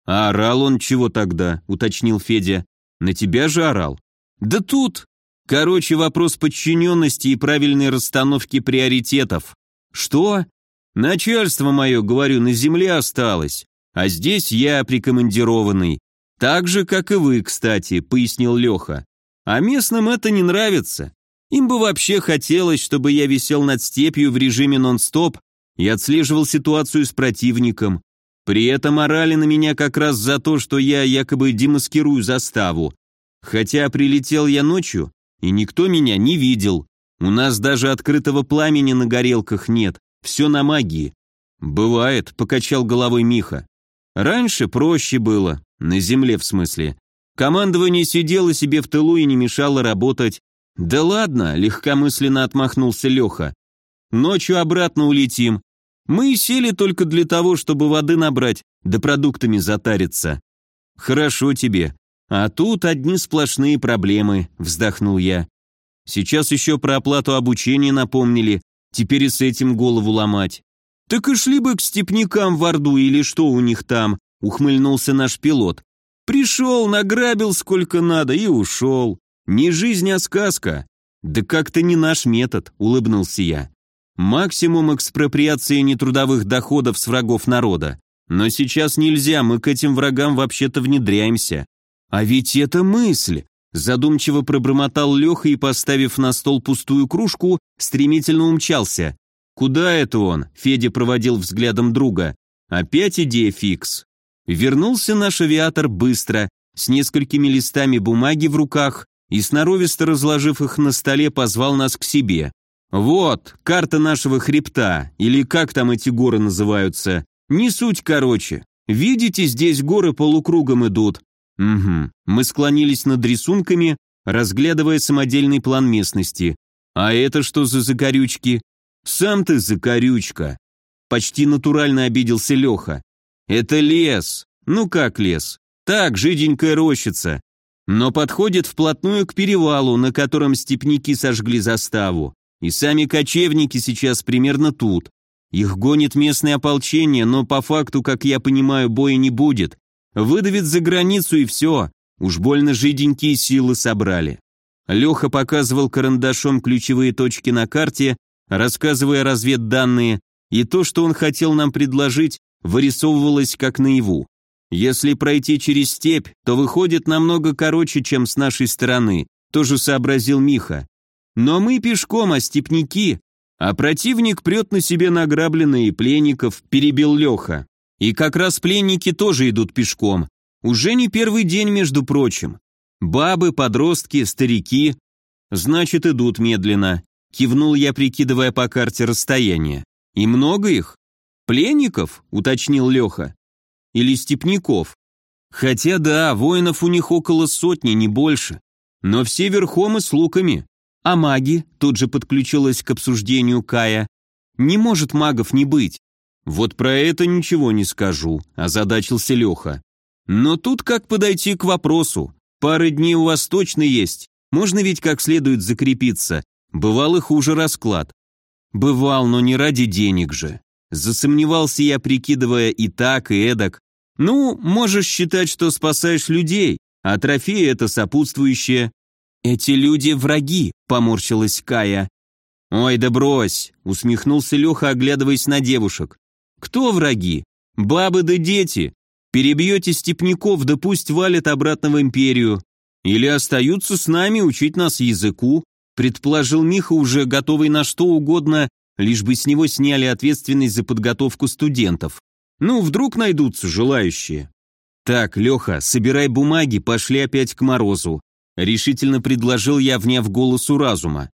А орал он чего тогда, уточнил Федя. На тебя же орал. Да тут. Короче, вопрос подчиненности и правильной расстановки приоритетов. Что? Начальство мое, говорю, на земле осталось. А здесь я прикомандированный. Так же, как и вы, кстати, пояснил Леха. А местным это не нравится. Им бы вообще хотелось, чтобы я висел над степью в режиме нон-стоп и отслеживал ситуацию с противником. При этом орали на меня как раз за то, что я якобы демаскирую заставу. Хотя прилетел я ночью, и никто меня не видел. У нас даже открытого пламени на горелках нет, все на магии. «Бывает», — покачал головой Миха. «Раньше проще было, на земле в смысле. Командование сидело себе в тылу и не мешало работать, «Да ладно», — легкомысленно отмахнулся Леха. «Ночью обратно улетим. Мы сели только для того, чтобы воды набрать, да продуктами затариться». «Хорошо тебе. А тут одни сплошные проблемы», — вздохнул я. «Сейчас еще про оплату обучения напомнили, теперь и с этим голову ломать». «Так и шли бы к степнякам в Орду или что у них там», — ухмыльнулся наш пилот. «Пришел, награбил сколько надо и ушел. Не жизнь, а сказка. Да как-то не наш метод, улыбнулся я. Максимум экспроприации нетрудовых доходов с врагов народа. Но сейчас нельзя, мы к этим врагам вообще-то внедряемся. А ведь это мысль. Задумчиво пробормотал Леха и, поставив на стол пустую кружку, стремительно умчался. «Куда это он?» — Федя проводил взглядом друга. «Опять идея фикс». Вернулся наш авиатор быстро, с несколькими листами бумаги в руках и, сноровисто разложив их на столе, позвал нас к себе. «Вот, карта нашего хребта, или как там эти горы называются. Не суть короче. Видите, здесь горы полукругом идут. Угу. Мы склонились над рисунками, разглядывая самодельный план местности. А это что за закорючки? Сам ты закорючка. Почти натурально обиделся Леха. Это лес. Ну как лес? Так, жиденькая рощица но подходит вплотную к перевалу, на котором степники сожгли заставу. И сами кочевники сейчас примерно тут. Их гонит местное ополчение, но по факту, как я понимаю, боя не будет. Выдавит за границу и все. Уж больно жиденькие силы собрали. Леха показывал карандашом ключевые точки на карте, рассказывая разведданные, и то, что он хотел нам предложить, вырисовывалось как наяву. Если пройти через степь, то выходит намного короче, чем с нашей стороны, тоже сообразил Миха. Но мы пешком, а степняки, а противник прет на себе награбленные пленников, перебил Леха. И как раз пленники тоже идут пешком. Уже не первый день, между прочим. Бабы, подростки, старики. Значит, идут медленно. кивнул я, прикидывая по карте расстояние. И много их? Пленников? уточнил Леха. Или степняков? Хотя да, воинов у них около сотни, не больше. Но все верхом и с луками. А маги, тут же подключилась к обсуждению Кая. Не может магов не быть. Вот про это ничего не скажу, озадачился Леха. Но тут как подойти к вопросу? Пары дней у вас точно есть. Можно ведь как следует закрепиться. Бывал и хуже расклад. Бывал, но не ради денег же. Засомневался я, прикидывая и так, и эдак. Ну, можешь считать, что спасаешь людей, а трофеи — это сопутствующее. Эти люди — враги, поморщилась Кая. Ой, да брось, усмехнулся Леха, оглядываясь на девушек. Кто враги? Бабы да дети. Перебьете степняков, да пусть валят обратно в империю. Или остаются с нами учить нас языку, предположил Миха, уже готовый на что угодно, лишь бы с него сняли ответственность за подготовку студентов. Ну, вдруг найдутся желающие. Так, Леха, собирай бумаги, пошли опять к Морозу. Решительно предложил я, вняв голосу разума.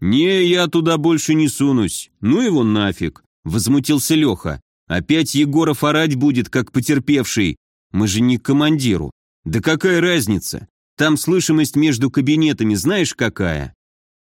«Не, я туда больше не сунусь. Ну его нафиг», — возмутился Леха. «Опять Егоров орать будет, как потерпевший. Мы же не к командиру. Да какая разница? Там слышимость между кабинетами знаешь какая?»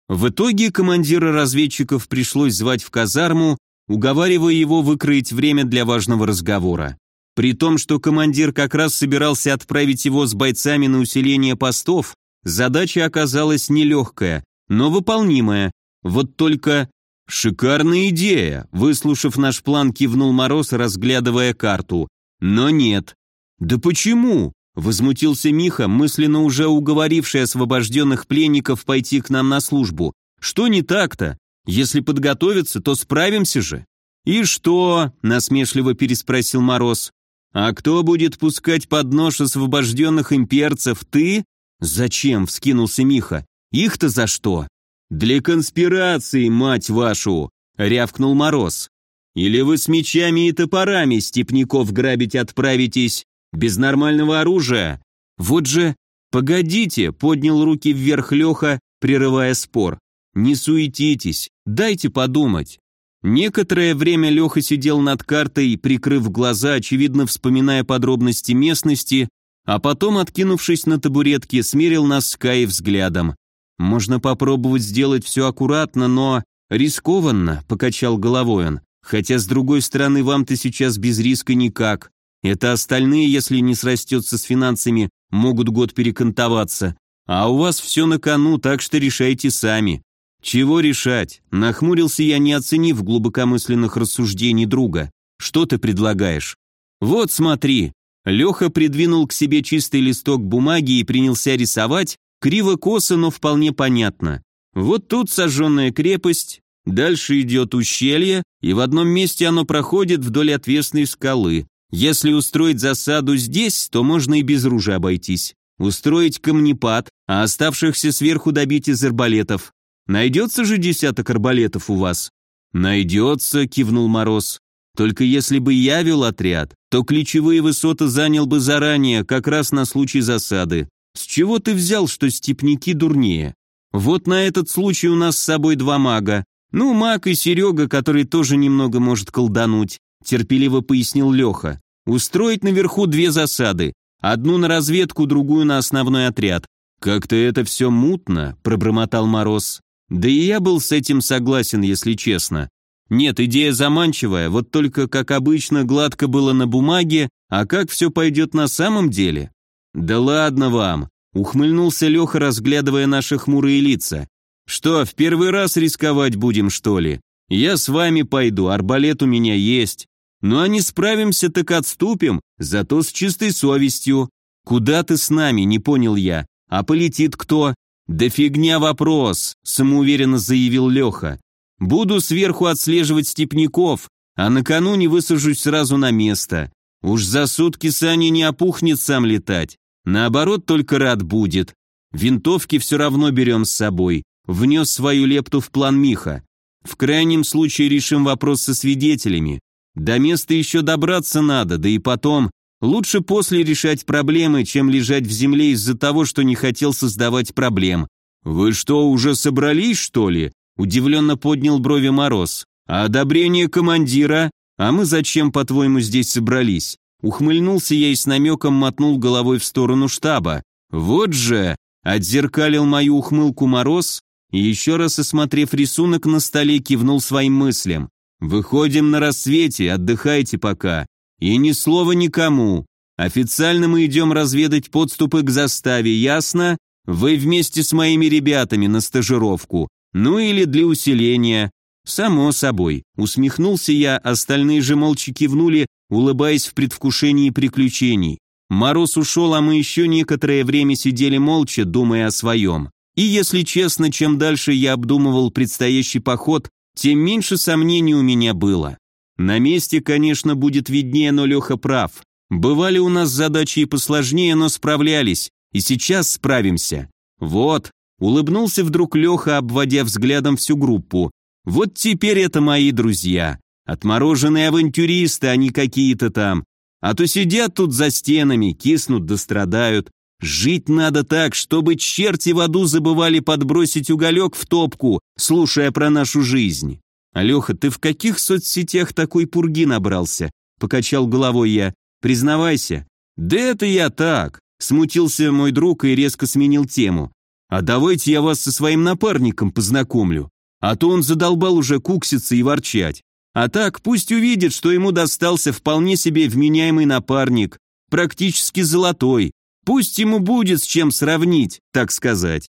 В итоге командира разведчиков пришлось звать в казарму, уговаривая его выкроить время для важного разговора. При том, что командир как раз собирался отправить его с бойцами на усиление постов, задача оказалась нелегкая, но выполнимая. Вот только... «Шикарная идея!» Выслушав наш план, кивнул Мороз, разглядывая карту. «Но нет». «Да почему?» Возмутился Миха, мысленно уже уговоривший освобожденных пленников пойти к нам на службу. «Что не так-то? Если подготовиться, то справимся же». «И что?» – насмешливо переспросил Мороз. «А кто будет пускать под нож освобожденных имперцев? Ты?» «Зачем?» – вскинулся Миха. «Их-то за что?» «Для конспирации, мать вашу!» – рявкнул Мороз. «Или вы с мечами и топорами степняков грабить отправитесь, без нормального оружия? Вот же...» «Погодите!» – поднял руки вверх Леха, прерывая спор. «Не суетитесь, дайте подумать». Некоторое время Леха сидел над картой, прикрыв глаза, очевидно вспоминая подробности местности, а потом, откинувшись на табуретке, смерил нас с Кай взглядом. «Можно попробовать сделать все аккуратно, но...» «Рискованно», — покачал головой он. «Хотя, с другой стороны, вам-то сейчас без риска никак. Это остальные, если не срастется с финансами, могут год перекантоваться. А у вас все на кону, так что решайте сами. «Чего решать?» – нахмурился я, не оценив глубокомысленных рассуждений друга. «Что ты предлагаешь?» «Вот смотри». Леха придвинул к себе чистый листок бумаги и принялся рисовать, криво-косо, но вполне понятно. Вот тут сожженная крепость, дальше идет ущелье, и в одном месте оно проходит вдоль отвесной скалы. Если устроить засаду здесь, то можно и без ружья обойтись. Устроить камнепад, а оставшихся сверху добить из арбалетов. Найдется же десяток арбалетов у вас?» «Найдется», — кивнул Мороз. «Только если бы я вел отряд, то ключевые высоты занял бы заранее, как раз на случай засады. С чего ты взял, что степняки дурнее? Вот на этот случай у нас с собой два мага. Ну, маг и Серега, который тоже немного может колдануть», — терпеливо пояснил Леха. «Устроить наверху две засады. Одну на разведку, другую на основной отряд. «Как-то это все мутно», — пробормотал Мороз. Да и я был с этим согласен, если честно. Нет, идея заманчивая, вот только, как обычно, гладко было на бумаге, а как все пойдет на самом деле? Да ладно вам, ухмыльнулся Леха, разглядывая наши хмурые лица. Что, в первый раз рисковать будем, что ли? Я с вами пойду, арбалет у меня есть. Ну а не справимся, так отступим, зато с чистой совестью. Куда ты с нами, не понял я. А полетит кто? «Да фигня вопрос», — самоуверенно заявил Леха. «Буду сверху отслеживать степняков, а накануне высажусь сразу на место. Уж за сутки Саня не опухнет сам летать. Наоборот, только рад будет. Винтовки все равно берем с собой», — внес свою лепту в план Миха. «В крайнем случае решим вопрос со свидетелями. До места еще добраться надо, да и потом, Лучше после решать проблемы, чем лежать в земле из-за того, что не хотел создавать проблем. «Вы что, уже собрались, что ли?» Удивленно поднял брови Мороз. «А одобрение командира? А мы зачем, по-твоему, здесь собрались?» Ухмыльнулся я и с намеком мотнул головой в сторону штаба. «Вот же!» — отзеркалил мою ухмылку Мороз и еще раз осмотрев рисунок на столе, кивнул своим мыслям. «Выходим на рассвете, отдыхайте пока. И ни слова никому. Официально мы идем разведать подступы к заставе, ясно? Вы вместе с моими ребятами на стажировку. Ну или для усиления. Само собой. Усмехнулся я, остальные же молча кивнули, улыбаясь в предвкушении приключений. Мороз ушел, а мы еще некоторое время сидели молча, думая о своем. И если честно, чем дальше я обдумывал предстоящий поход, тем меньше сомнений у меня было. На месте, конечно, будет виднее, но Леха прав. Бывали у нас задачи и посложнее, но справлялись, и сейчас справимся. Вот, улыбнулся вдруг Леха, обводя взглядом всю группу. Вот теперь это мои друзья. Отмороженные авантюристы, а не какие-то там. А то сидят тут за стенами, киснут да страдают. Жить надо так, чтобы черти в аду забывали подбросить уголек в топку, слушая про нашу жизнь. Алеха, ты в каких соцсетях такой пурги набрался? Покачал головой я. Признавайся. Да это я так. Смутился мой друг и резко сменил тему. А давайте я вас со своим напарником познакомлю. А то он задолбал уже кукситься и ворчать. А так пусть увидит, что ему достался вполне себе вменяемый напарник, практически золотой, Пусть ему будет с чем сравнить, так сказать.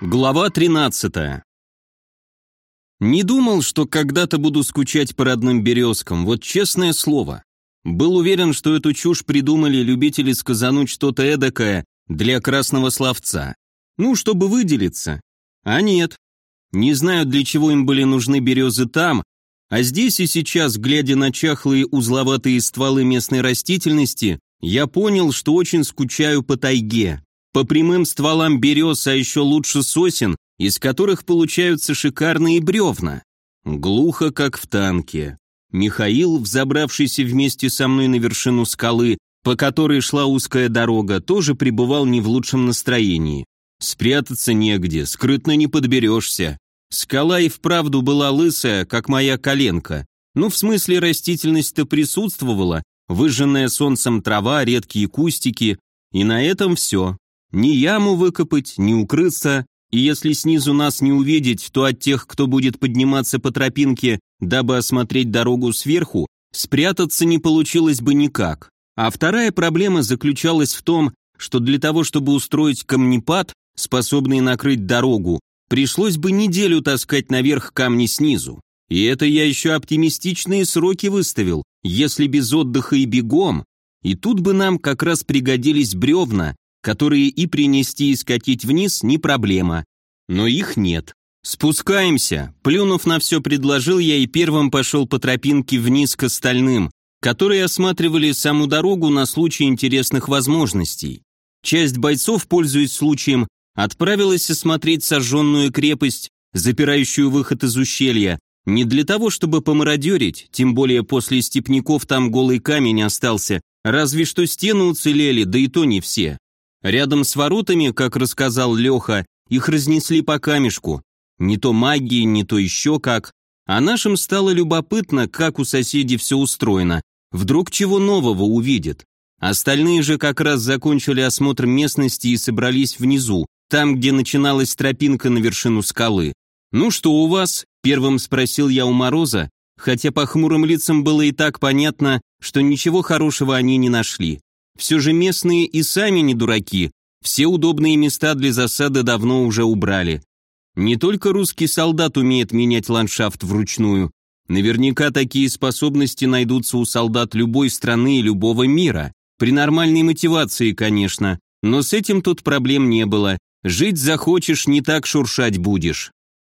Глава 13 Не думал, что когда-то буду скучать по родным березкам, вот честное слово. Был уверен, что эту чушь придумали любители сказануть что-то эдакое для красного словца. Ну, чтобы выделиться. А нет. Не знаю, для чего им были нужны березы там, а здесь и сейчас, глядя на чахлые узловатые стволы местной растительности, я понял, что очень скучаю по тайге. По прямым стволам берез, а еще лучше сосен, из которых получаются шикарные бревна. Глухо, как в танке. Михаил, взобравшийся вместе со мной на вершину скалы, по которой шла узкая дорога, тоже пребывал не в лучшем настроении. Спрятаться негде, скрытно не подберешься. Скала и вправду была лысая, как моя коленка. Ну, в смысле, растительность-то присутствовала, выжженная солнцем трава, редкие кустики, и на этом все. Ни яму выкопать, ни укрыться, и если снизу нас не увидеть, то от тех, кто будет подниматься по тропинке, дабы осмотреть дорогу сверху, спрятаться не получилось бы никак. А вторая проблема заключалась в том, что для того, чтобы устроить камнепад, способный накрыть дорогу, пришлось бы неделю таскать наверх камни снизу. И это я еще оптимистичные сроки выставил, если без отдыха и бегом. И тут бы нам как раз пригодились бревна, которые и принести и скатить вниз не проблема. Но их нет. Спускаемся. Плюнув на все, предложил я и первым пошел по тропинке вниз к остальным, которые осматривали саму дорогу на случай интересных возможностей. Часть бойцов, пользуясь случаем, отправилась осмотреть сожженную крепость, запирающую выход из ущелья, не для того, чтобы помародерить, тем более после степняков там голый камень остался, разве что стены уцелели, да и то не все. Рядом с воротами, как рассказал Леха, их разнесли по камешку. Не то магии, не то еще как. А нашим стало любопытно, как у соседей все устроено. Вдруг чего нового увидят. Остальные же как раз закончили осмотр местности и собрались внизу, там, где начиналась тропинка на вершину скалы. «Ну что у вас?» – первым спросил я у Мороза, хотя по хмурым лицам было и так понятно, что ничего хорошего они не нашли. Все же местные и сами не дураки, все удобные места для засады давно уже убрали. Не только русский солдат умеет менять ландшафт вручную, наверняка такие способности найдутся у солдат любой страны и любого мира. При нормальной мотивации, конечно, но с этим тут проблем не было, Жить захочешь, не так шуршать будешь.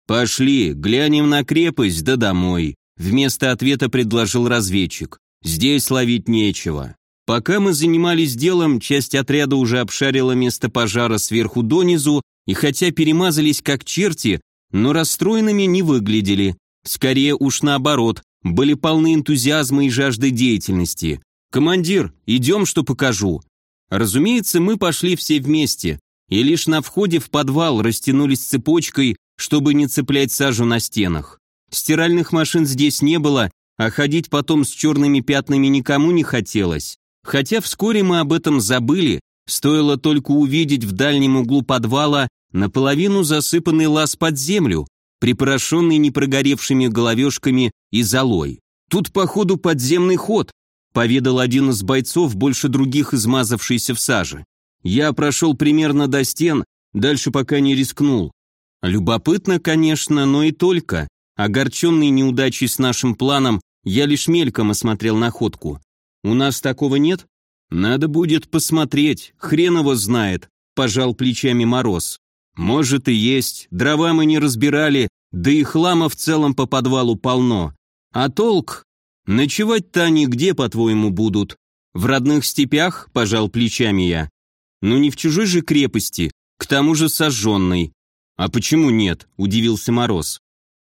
Пошли, глянем на крепость, да домой. Вместо ответа предложил разведчик. Здесь ловить нечего. Пока мы занимались делом, часть отряда уже обшарила место пожара сверху донизу, и хотя перемазались как черти, но расстроенными не выглядели. Скорее уж наоборот, были полны энтузиазма и жажды деятельности. «Командир, идем, что покажу». Разумеется, мы пошли все вместе, и лишь на входе в подвал растянулись цепочкой, чтобы не цеплять сажу на стенах. Стиральных машин здесь не было, а ходить потом с черными пятнами никому не хотелось. Хотя вскоре мы об этом забыли, стоило только увидеть в дальнем углу подвала наполовину засыпанный лаз под землю, припорошенный непрогоревшими головешками и золой. Тут, походу, подземный ход, поведал один из бойцов, больше других измазавшийся в саже. Я прошел примерно до стен, дальше пока не рискнул. Любопытно, конечно, но и только. Огорченный неудачей с нашим планом, я лишь мельком осмотрел находку. У нас такого нет? Надо будет посмотреть, хрен его знает, пожал плечами Мороз. Может и есть, дрова мы не разбирали, да и хлама в целом по подвалу полно. А толк? Ночевать-то они где, по-твоему, будут? В родных степях, пожал плечами я. Ну не в чужой же крепости, к тому же сожженной. А почему нет, удивился Мороз.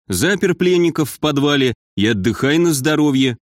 Запер пленников в подвале и отдыхай на здоровье.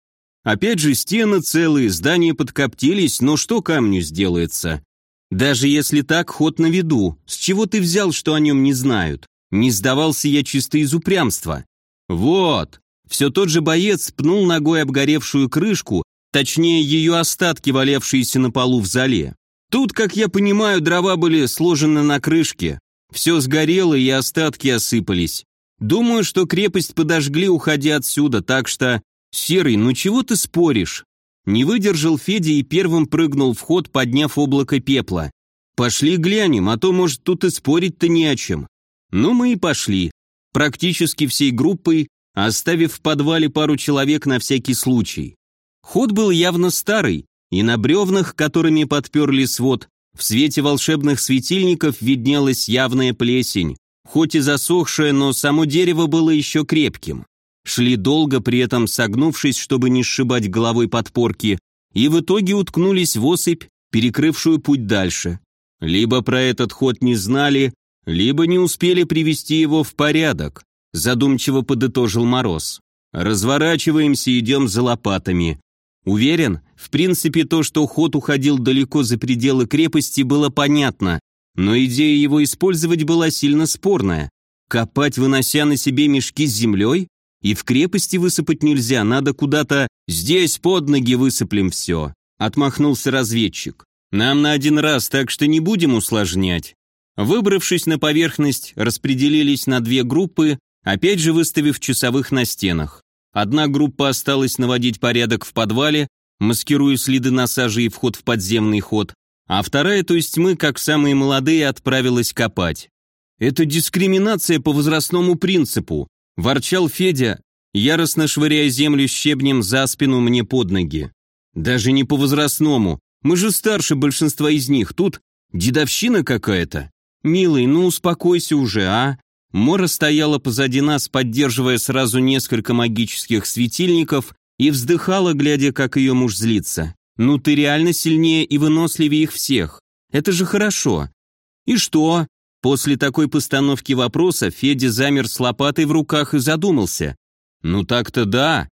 Опять же, стены целые, здания подкоптились, но что камню сделается? Даже если так, ход на виду. С чего ты взял, что о нем не знают? Не сдавался я чисто из упрямства. Вот. Все тот же боец пнул ногой обгоревшую крышку, точнее ее остатки, валявшиеся на полу в зале. Тут, как я понимаю, дрова были сложены на крышке. Все сгорело и остатки осыпались. Думаю, что крепость подожгли, уходя отсюда, так что... Серый, ну чего ты споришь? Не выдержал Федя и первым прыгнул в ход, подняв облако пепла. «Пошли глянем, а то, может, тут и спорить-то не о чем». Ну, мы и пошли. Практически всей группой, оставив в подвале пару человек на всякий случай. Ход был явно старый, и на бревнах, которыми подперли свод, в свете волшебных светильников виднелась явная плесень, хоть и засохшая, но само дерево было еще крепким. Шли долго, при этом согнувшись, чтобы не сшибать головой подпорки, и в итоге уткнулись в осыпь, перекрывшую путь дальше. Либо про этот ход не знали, либо не успели привести его в порядок, задумчиво подытожил Мороз. Разворачиваемся, идем за лопатами. Уверен, в принципе, то, что ход уходил далеко за пределы крепости, было понятно, но идея его использовать была сильно спорная. Копать, вынося на себе мешки с землей? И в крепости высыпать нельзя, надо куда-то «здесь под ноги высыплем все», — отмахнулся разведчик. «Нам на один раз, так что не будем усложнять». Выбравшись на поверхность, распределились на две группы, опять же выставив часовых на стенах. Одна группа осталась наводить порядок в подвале, маскируя следы насажи и вход в подземный ход, а вторая, то есть мы, как самые молодые, отправилась копать. Это дискриминация по возрастному принципу, Ворчал Федя, яростно швыряя землю щебнем за спину мне под ноги. Даже не по возрастному. Мы же старше большинства из них. Тут дедовщина какая-то. Милый, ну успокойся уже, а? Мора стояла позади нас, поддерживая сразу несколько магических светильников и вздыхала, глядя, как ее муж злится. «Ну ты реально сильнее и выносливее их всех. Это же хорошо». «И что? После такой постановки вопроса Федя замер с лопатой в руках и задумался. «Ну так-то да.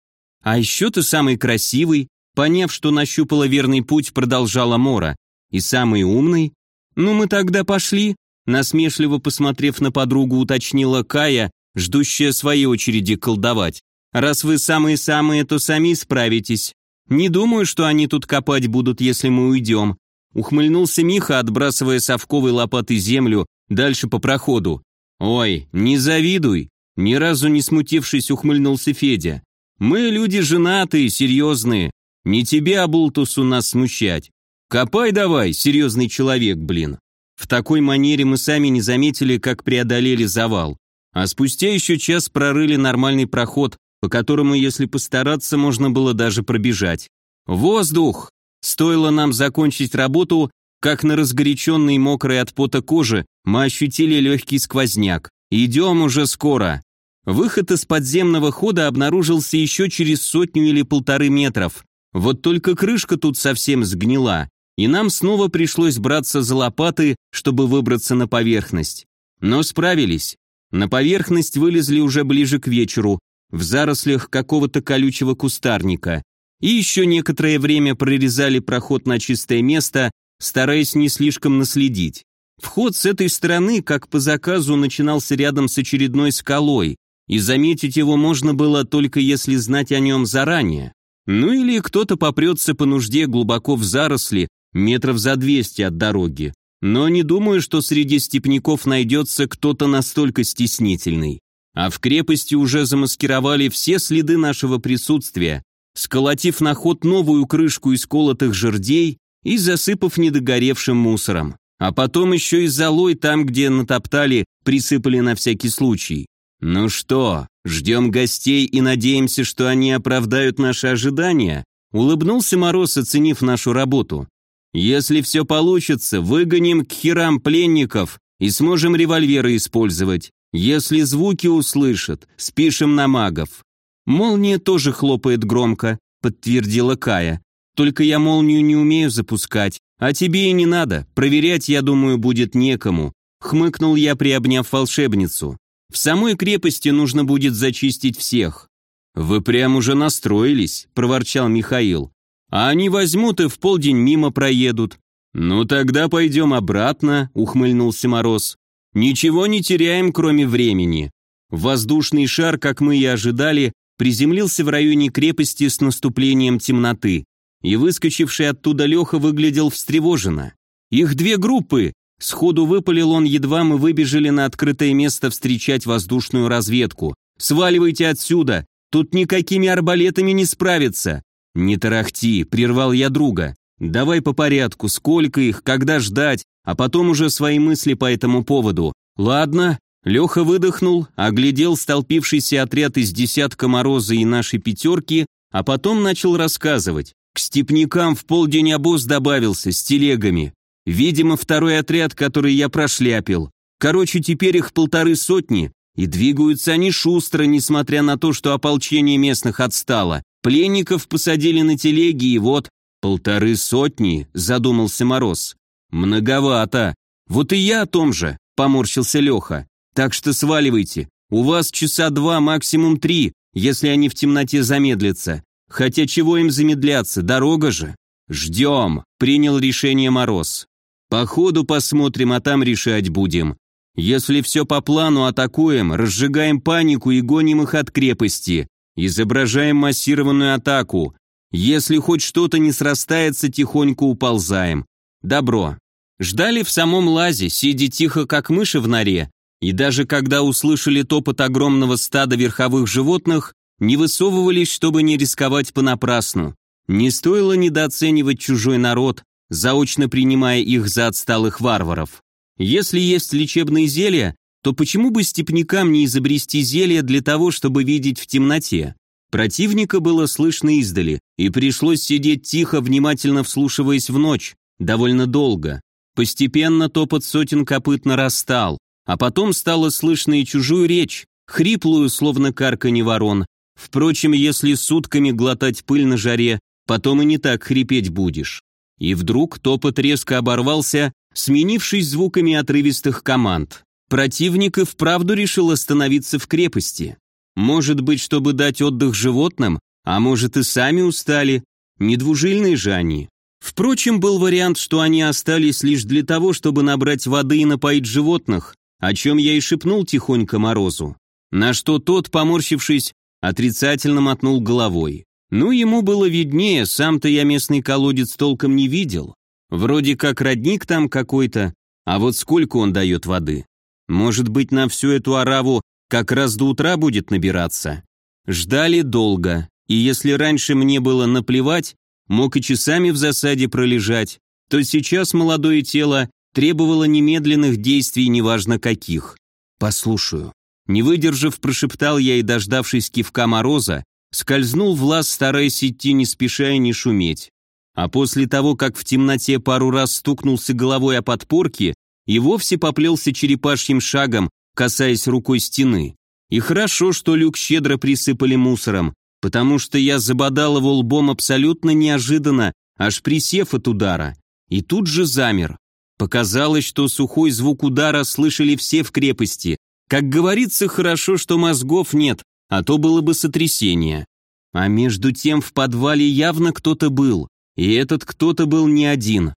А еще ты самый красивый», поняв, что нащупала верный путь, продолжала Мора. «И самый умный?» «Ну мы тогда пошли», насмешливо посмотрев на подругу, уточнила Кая, ждущая своей очереди колдовать. «Раз вы самые-самые, то сами справитесь. Не думаю, что они тут копать будут, если мы уйдем». Ухмыльнулся Миха, отбрасывая совковой лопатой землю Дальше по проходу. Ой, не завидуй. Ни разу не смутившись, ухмыльнулся Федя. Мы люди женатые, серьезные. Не тебе, Абултусу, нас смущать. Копай давай, серьезный человек, блин. В такой манере мы сами не заметили, как преодолели завал. А спустя еще час прорыли нормальный проход, по которому, если постараться, можно было даже пробежать. Воздух! Стоило нам закончить работу, как на разгоряченной мокрой от пота коже мы ощутили легкий сквозняк. «Идем уже скоро». Выход из подземного хода обнаружился еще через сотню или полторы метров. Вот только крышка тут совсем сгнила, и нам снова пришлось браться за лопаты, чтобы выбраться на поверхность. Но справились. На поверхность вылезли уже ближе к вечеру, в зарослях какого-то колючего кустарника, и еще некоторое время прорезали проход на чистое место, стараясь не слишком наследить. Вход с этой стороны, как по заказу, начинался рядом с очередной скалой, и заметить его можно было только если знать о нем заранее. Ну или кто-то попрется по нужде глубоко в заросли, метров за 200 от дороги. Но не думаю, что среди степняков найдется кто-то настолько стеснительный. А в крепости уже замаскировали все следы нашего присутствия, сколотив на ход новую крышку из колотых жердей и засыпав недогоревшим мусором. А потом еще и золой там, где натоптали, присыпали на всякий случай. Ну что, ждем гостей и надеемся, что они оправдают наши ожидания? Улыбнулся Мороз, оценив нашу работу. Если все получится, выгоним к херам пленников и сможем револьверы использовать. Если звуки услышат, спишем на магов. Молния тоже хлопает громко, подтвердила Кая. Только я молнию не умею запускать, а тебе и не надо, проверять, я думаю, будет некому. Хмыкнул я, приобняв волшебницу. В самой крепости нужно будет зачистить всех. Вы прям уже настроились, проворчал Михаил. А они возьмут и в полдень мимо проедут. Ну тогда пойдем обратно, ухмыльнулся Мороз. Ничего не теряем, кроме времени. Воздушный шар, как мы и ожидали, приземлился в районе крепости с наступлением темноты, и выскочивший оттуда Леха выглядел встревоженно. «Их две группы!» Сходу выпалил он, едва мы выбежали на открытое место встречать воздушную разведку. «Сваливайте отсюда! Тут никакими арбалетами не справиться!» «Не тарахти!» — прервал я друга. «Давай по порядку, сколько их, когда ждать, а потом уже свои мысли по этому поводу. Ладно, Леха выдохнул, оглядел столпившийся отряд из десятка Мороза и нашей пятерки, а потом начал рассказывать. Степнякам в полдень обоз добавился с телегами. Видимо, второй отряд, который я прошляпил. Короче, теперь их полторы сотни, и двигаются они шустро, несмотря на то, что ополчение местных отстало. Пленников посадили на телеги, и вот... «Полторы сотни», — задумался Мороз. «Многовато. Вот и я о том же», — поморщился Леха. «Так что сваливайте. У вас часа два, максимум три, если они в темноте замедлятся. Хотя чего им замедляться, дорога же». «Ждем», — принял решение Мороз. «По ходу посмотрим, а там решать будем. Если все по плану, атакуем, разжигаем панику и гоним их от крепости. Изображаем массированную атаку. Если хоть что-то не срастается, тихонько уползаем. Добро. Ждали в самом лазе, сидя тихо, как мыши в норе, и даже когда услышали топот огромного стада верховых животных, не высовывались, чтобы не рисковать понапрасну. Не стоило недооценивать чужой народ, заочно принимая их за отсталых варваров. Если есть лечебные зелья, то почему бы степнякам не изобрести зелья для того, чтобы видеть в темноте? Противника было слышно издали, и пришлось сидеть тихо, внимательно вслушиваясь в ночь, довольно долго. Постепенно топот сотен копыт нарастал, а потом стало слышно и чужую речь, хриплую, словно карканье ворон. Впрочем, если сутками глотать пыль на жаре, потом и не так хрипеть будешь. И вдруг топот резко оборвался, сменившись звуками отрывистых команд. Противник и вправду решил остановиться в крепости. Может быть, чтобы дать отдых животным, а может и сами устали. Недвужильные же они. Впрочем, был вариант, что они остались лишь для того, чтобы набрать воды и напоить животных, о чем я и шепнул тихонько Морозу. На что тот, поморщившись, отрицательно мотнул головой. Ну, ему было виднее, сам-то я местный колодец толком не видел. Вроде как родник там какой-то, а вот сколько он дает воды? Может быть, на всю эту ораву как раз до утра будет набираться? Ждали долго, и если раньше мне было наплевать, мог и часами в засаде пролежать, то сейчас молодое тело требовало немедленных действий, неважно каких. «Послушаю». Не выдержав, прошептал я и, дождавшись кивка мороза, скользнул в лаз, стараясь идти не спеша и не шуметь. А после того, как в темноте пару раз стукнулся головой о подпорки, и вовсе поплелся черепашьим шагом, касаясь рукой стены. И хорошо, что люк щедро присыпали мусором, потому что я забодал его лбом абсолютно неожиданно, аж присев от удара. И тут же замер. Показалось, что сухой звук удара слышали все в крепости. Как говорится, хорошо, что мозгов нет, а то было бы сотрясение. А между тем в подвале явно кто-то был, и этот кто-то был не один.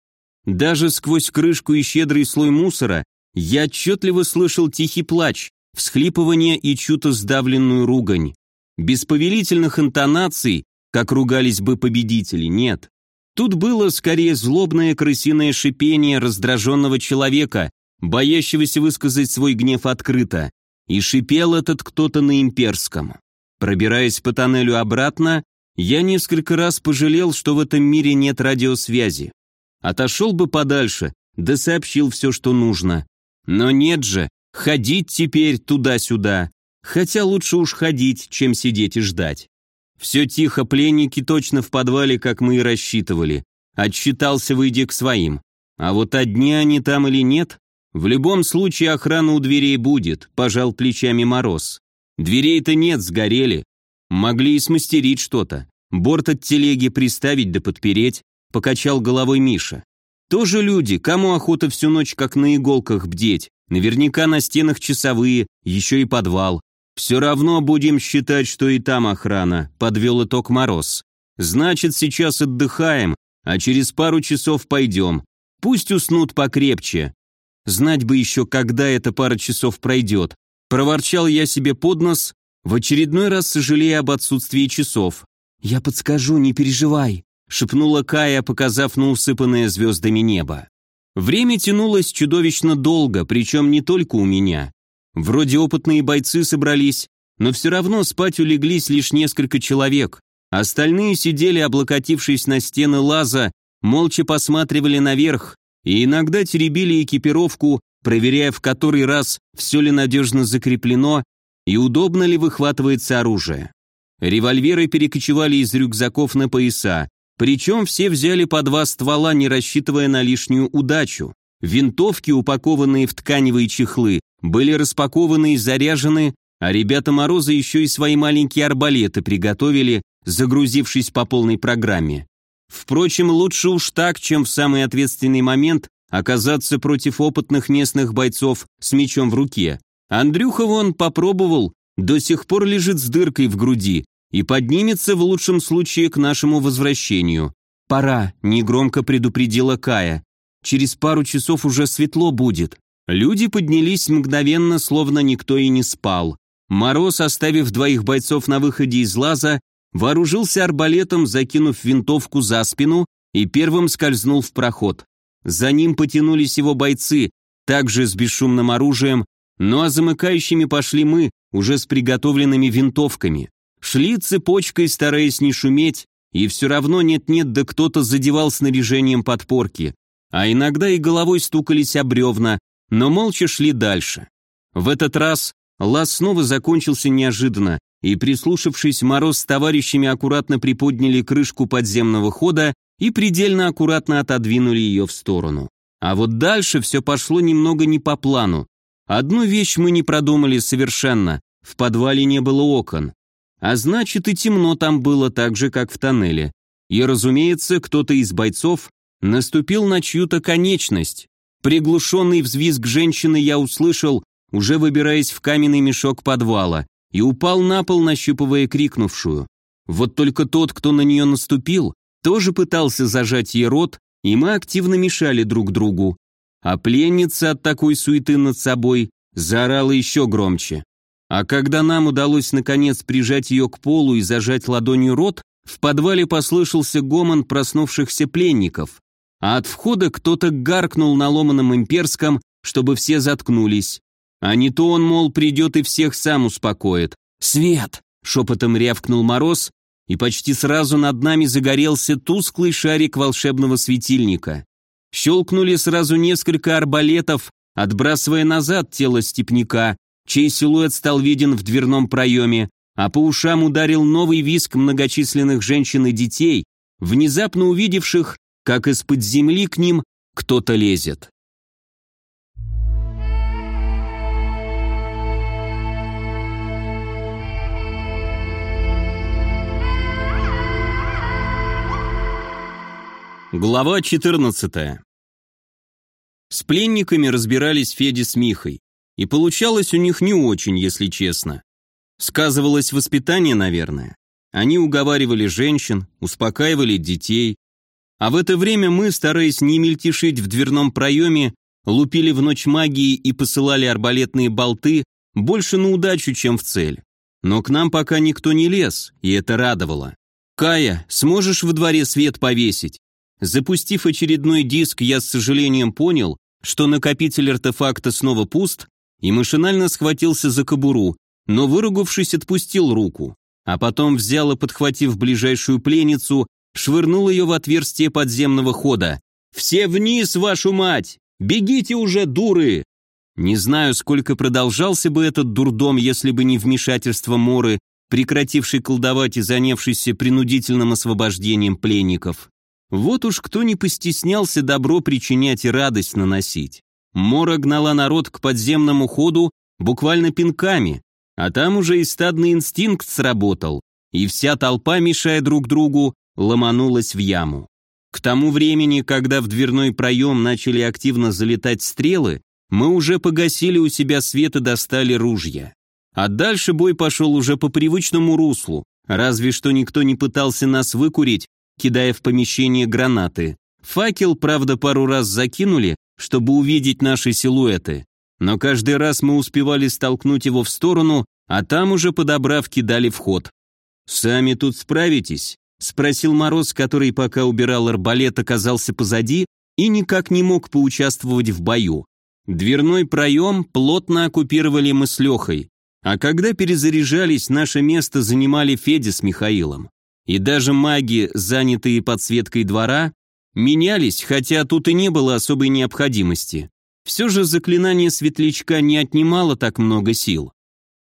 Даже сквозь крышку и щедрый слой мусора я отчетливо слышал тихий плач, всхлипывание и чью-то сдавленную ругань. Без повелительных интонаций, как ругались бы победители, нет. Тут было скорее злобное крысиное шипение раздраженного человека, боящегося высказать свой гнев открыто. И шипел этот кто-то на имперском. Пробираясь по тоннелю обратно, я несколько раз пожалел, что в этом мире нет радиосвязи. Отошел бы подальше, да сообщил все, что нужно. Но нет же, ходить теперь туда-сюда. Хотя лучше уж ходить, чем сидеть и ждать. Все тихо, пленники точно в подвале, как мы и рассчитывали. Отсчитался, выйдя к своим. А вот одни они там или нет, в любом случае охрана у дверей будет, пожал плечами Мороз. Дверей-то нет, сгорели. Могли и смастерить что-то. Борт от телеги приставить да подпереть, покачал головой Миша. Тоже люди, кому охота всю ночь как на иголках бдеть. Наверняка на стенах часовые, еще и подвал. Все равно будем считать, что и там охрана, подвел итог Мороз. Значит, сейчас отдыхаем, а через пару часов пойдем. Пусть уснут покрепче. Знать бы еще, когда эта пара часов пройдет. Проворчал я себе под нос, в очередной раз сожалея об отсутствии часов. «Я подскажу, не переживай», — шепнула Кая, показав на усыпанное звездами небо. Время тянулось чудовищно долго, причем не только у меня. Вроде опытные бойцы собрались, но все равно спать улеглись лишь несколько человек. Остальные сидели, облокотившись на стены лаза, молча посматривали наверх и иногда теребили экипировку, проверяя в который раз, все ли надежно закреплено и удобно ли выхватывается оружие. Револьверы перекочевали из рюкзаков на пояса, причем все взяли по два ствола, не рассчитывая на лишнюю удачу. Винтовки, упакованные в тканевые чехлы, были распакованы и заряжены, а ребята Мороза еще и свои маленькие арбалеты приготовили, загрузившись по полной программе. Впрочем, лучше уж так, чем в самый ответственный момент оказаться против опытных местных бойцов с мечом в руке. Андрюха вон попробовал, до сих пор лежит с дыркой в груди, и поднимется в лучшем случае к нашему возвращению. «Пора», — негромко предупредила Кая. «Через пару часов уже светло будет». Люди поднялись мгновенно, словно никто и не спал. Мороз, оставив двоих бойцов на выходе из лаза, вооружился арбалетом, закинув винтовку за спину и первым скользнул в проход. За ним потянулись его бойцы, также с бесшумным оружием, ну а замыкающими пошли мы, уже с приготовленными винтовками. Шли цепочкой, стараясь не шуметь, и все равно нет-нет, да кто-то задевал снаряжением подпорки. А иногда и головой стукались об бревна, но молча шли дальше. В этот раз лаз снова закончился неожиданно, и, прислушавшись, Мороз с товарищами аккуратно приподняли крышку подземного хода и предельно аккуратно отодвинули ее в сторону. А вот дальше все пошло немного не по плану. Одну вещь мы не продумали совершенно, в подвале не было окон. А значит, и темно там было так же, как в тоннеле. И, разумеется, кто-то из бойцов наступил на чью-то конечность. Приглушенный взвизг женщины я услышал, уже выбираясь в каменный мешок подвала, и упал на пол, нащупывая крикнувшую. Вот только тот, кто на нее наступил, тоже пытался зажать ей рот, и мы активно мешали друг другу. А пленница от такой суеты над собой заорала еще громче. А когда нам удалось наконец прижать ее к полу и зажать ладонью рот, в подвале послышался гомон проснувшихся пленников, а от входа кто-то гаркнул на ломаном имперском, чтобы все заткнулись. А не то он, мол, придет и всех сам успокоит. «Свет!» — шепотом рявкнул Мороз, и почти сразу над нами загорелся тусклый шарик волшебного светильника. Щелкнули сразу несколько арбалетов, отбрасывая назад тело степняка, чей силуэт стал виден в дверном проеме, а по ушам ударил новый визг многочисленных женщин и детей, внезапно увидевших, как из-под земли к ним кто-то лезет. Глава 14. С пленниками разбирались Феди с Михой. И получалось у них не очень, если честно. Сказывалось воспитание, наверное. Они уговаривали женщин, успокаивали детей. А в это время мы, стараясь не мельтешить в дверном проеме, лупили в ночь магии и посылали арбалетные болты больше на удачу, чем в цель. Но к нам пока никто не лез, и это радовало. «Кая, сможешь во дворе свет повесить?» Запустив очередной диск, я с сожалением понял, что накопитель артефакта снова пуст, и машинально схватился за кобуру, но, выругавшись, отпустил руку, а потом взял и, подхватив ближайшую пленницу, швырнул ее в отверстие подземного хода. «Все вниз, вашу мать! Бегите уже, дуры!» Не знаю, сколько продолжался бы этот дурдом, если бы не вмешательство Моры, прекративший колдовать и занявшийся принудительным освобождением пленников. Вот уж кто не постеснялся добро причинять и радость наносить. Мора гнала народ к подземному ходу буквально пинками, а там уже и стадный инстинкт сработал, и вся толпа, мешая друг другу, ломанулась в яму. К тому времени, когда в дверной проем начали активно залетать стрелы, мы уже погасили у себя свет и достали ружья. А дальше бой пошел уже по привычному руслу, разве что никто не пытался нас выкурить, кидая в помещение гранаты. Факел, правда, пару раз закинули, чтобы увидеть наши силуэты, но каждый раз мы успевали столкнуть его в сторону, а там уже подобрав кидали в ход. «Сами тут справитесь?» — спросил Мороз, который пока убирал арбалет, оказался позади и никак не мог поучаствовать в бою. Дверной проем плотно оккупировали мы с Лехой, а когда перезаряжались, наше место занимали Федя с Михаилом. И даже маги, занятые подсветкой двора, менялись, хотя тут и не было особой необходимости. Все же заклинание светлячка не отнимало так много сил.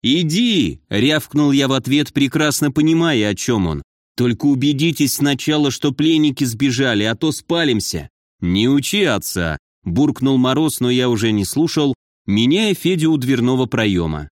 «Иди!» — рявкнул я в ответ, прекрасно понимая, о чем он. «Только убедитесь сначала, что пленники сбежали, а то спалимся». «Не учи отца!» — буркнул Мороз, но я уже не слушал, меняя Федю у дверного проема.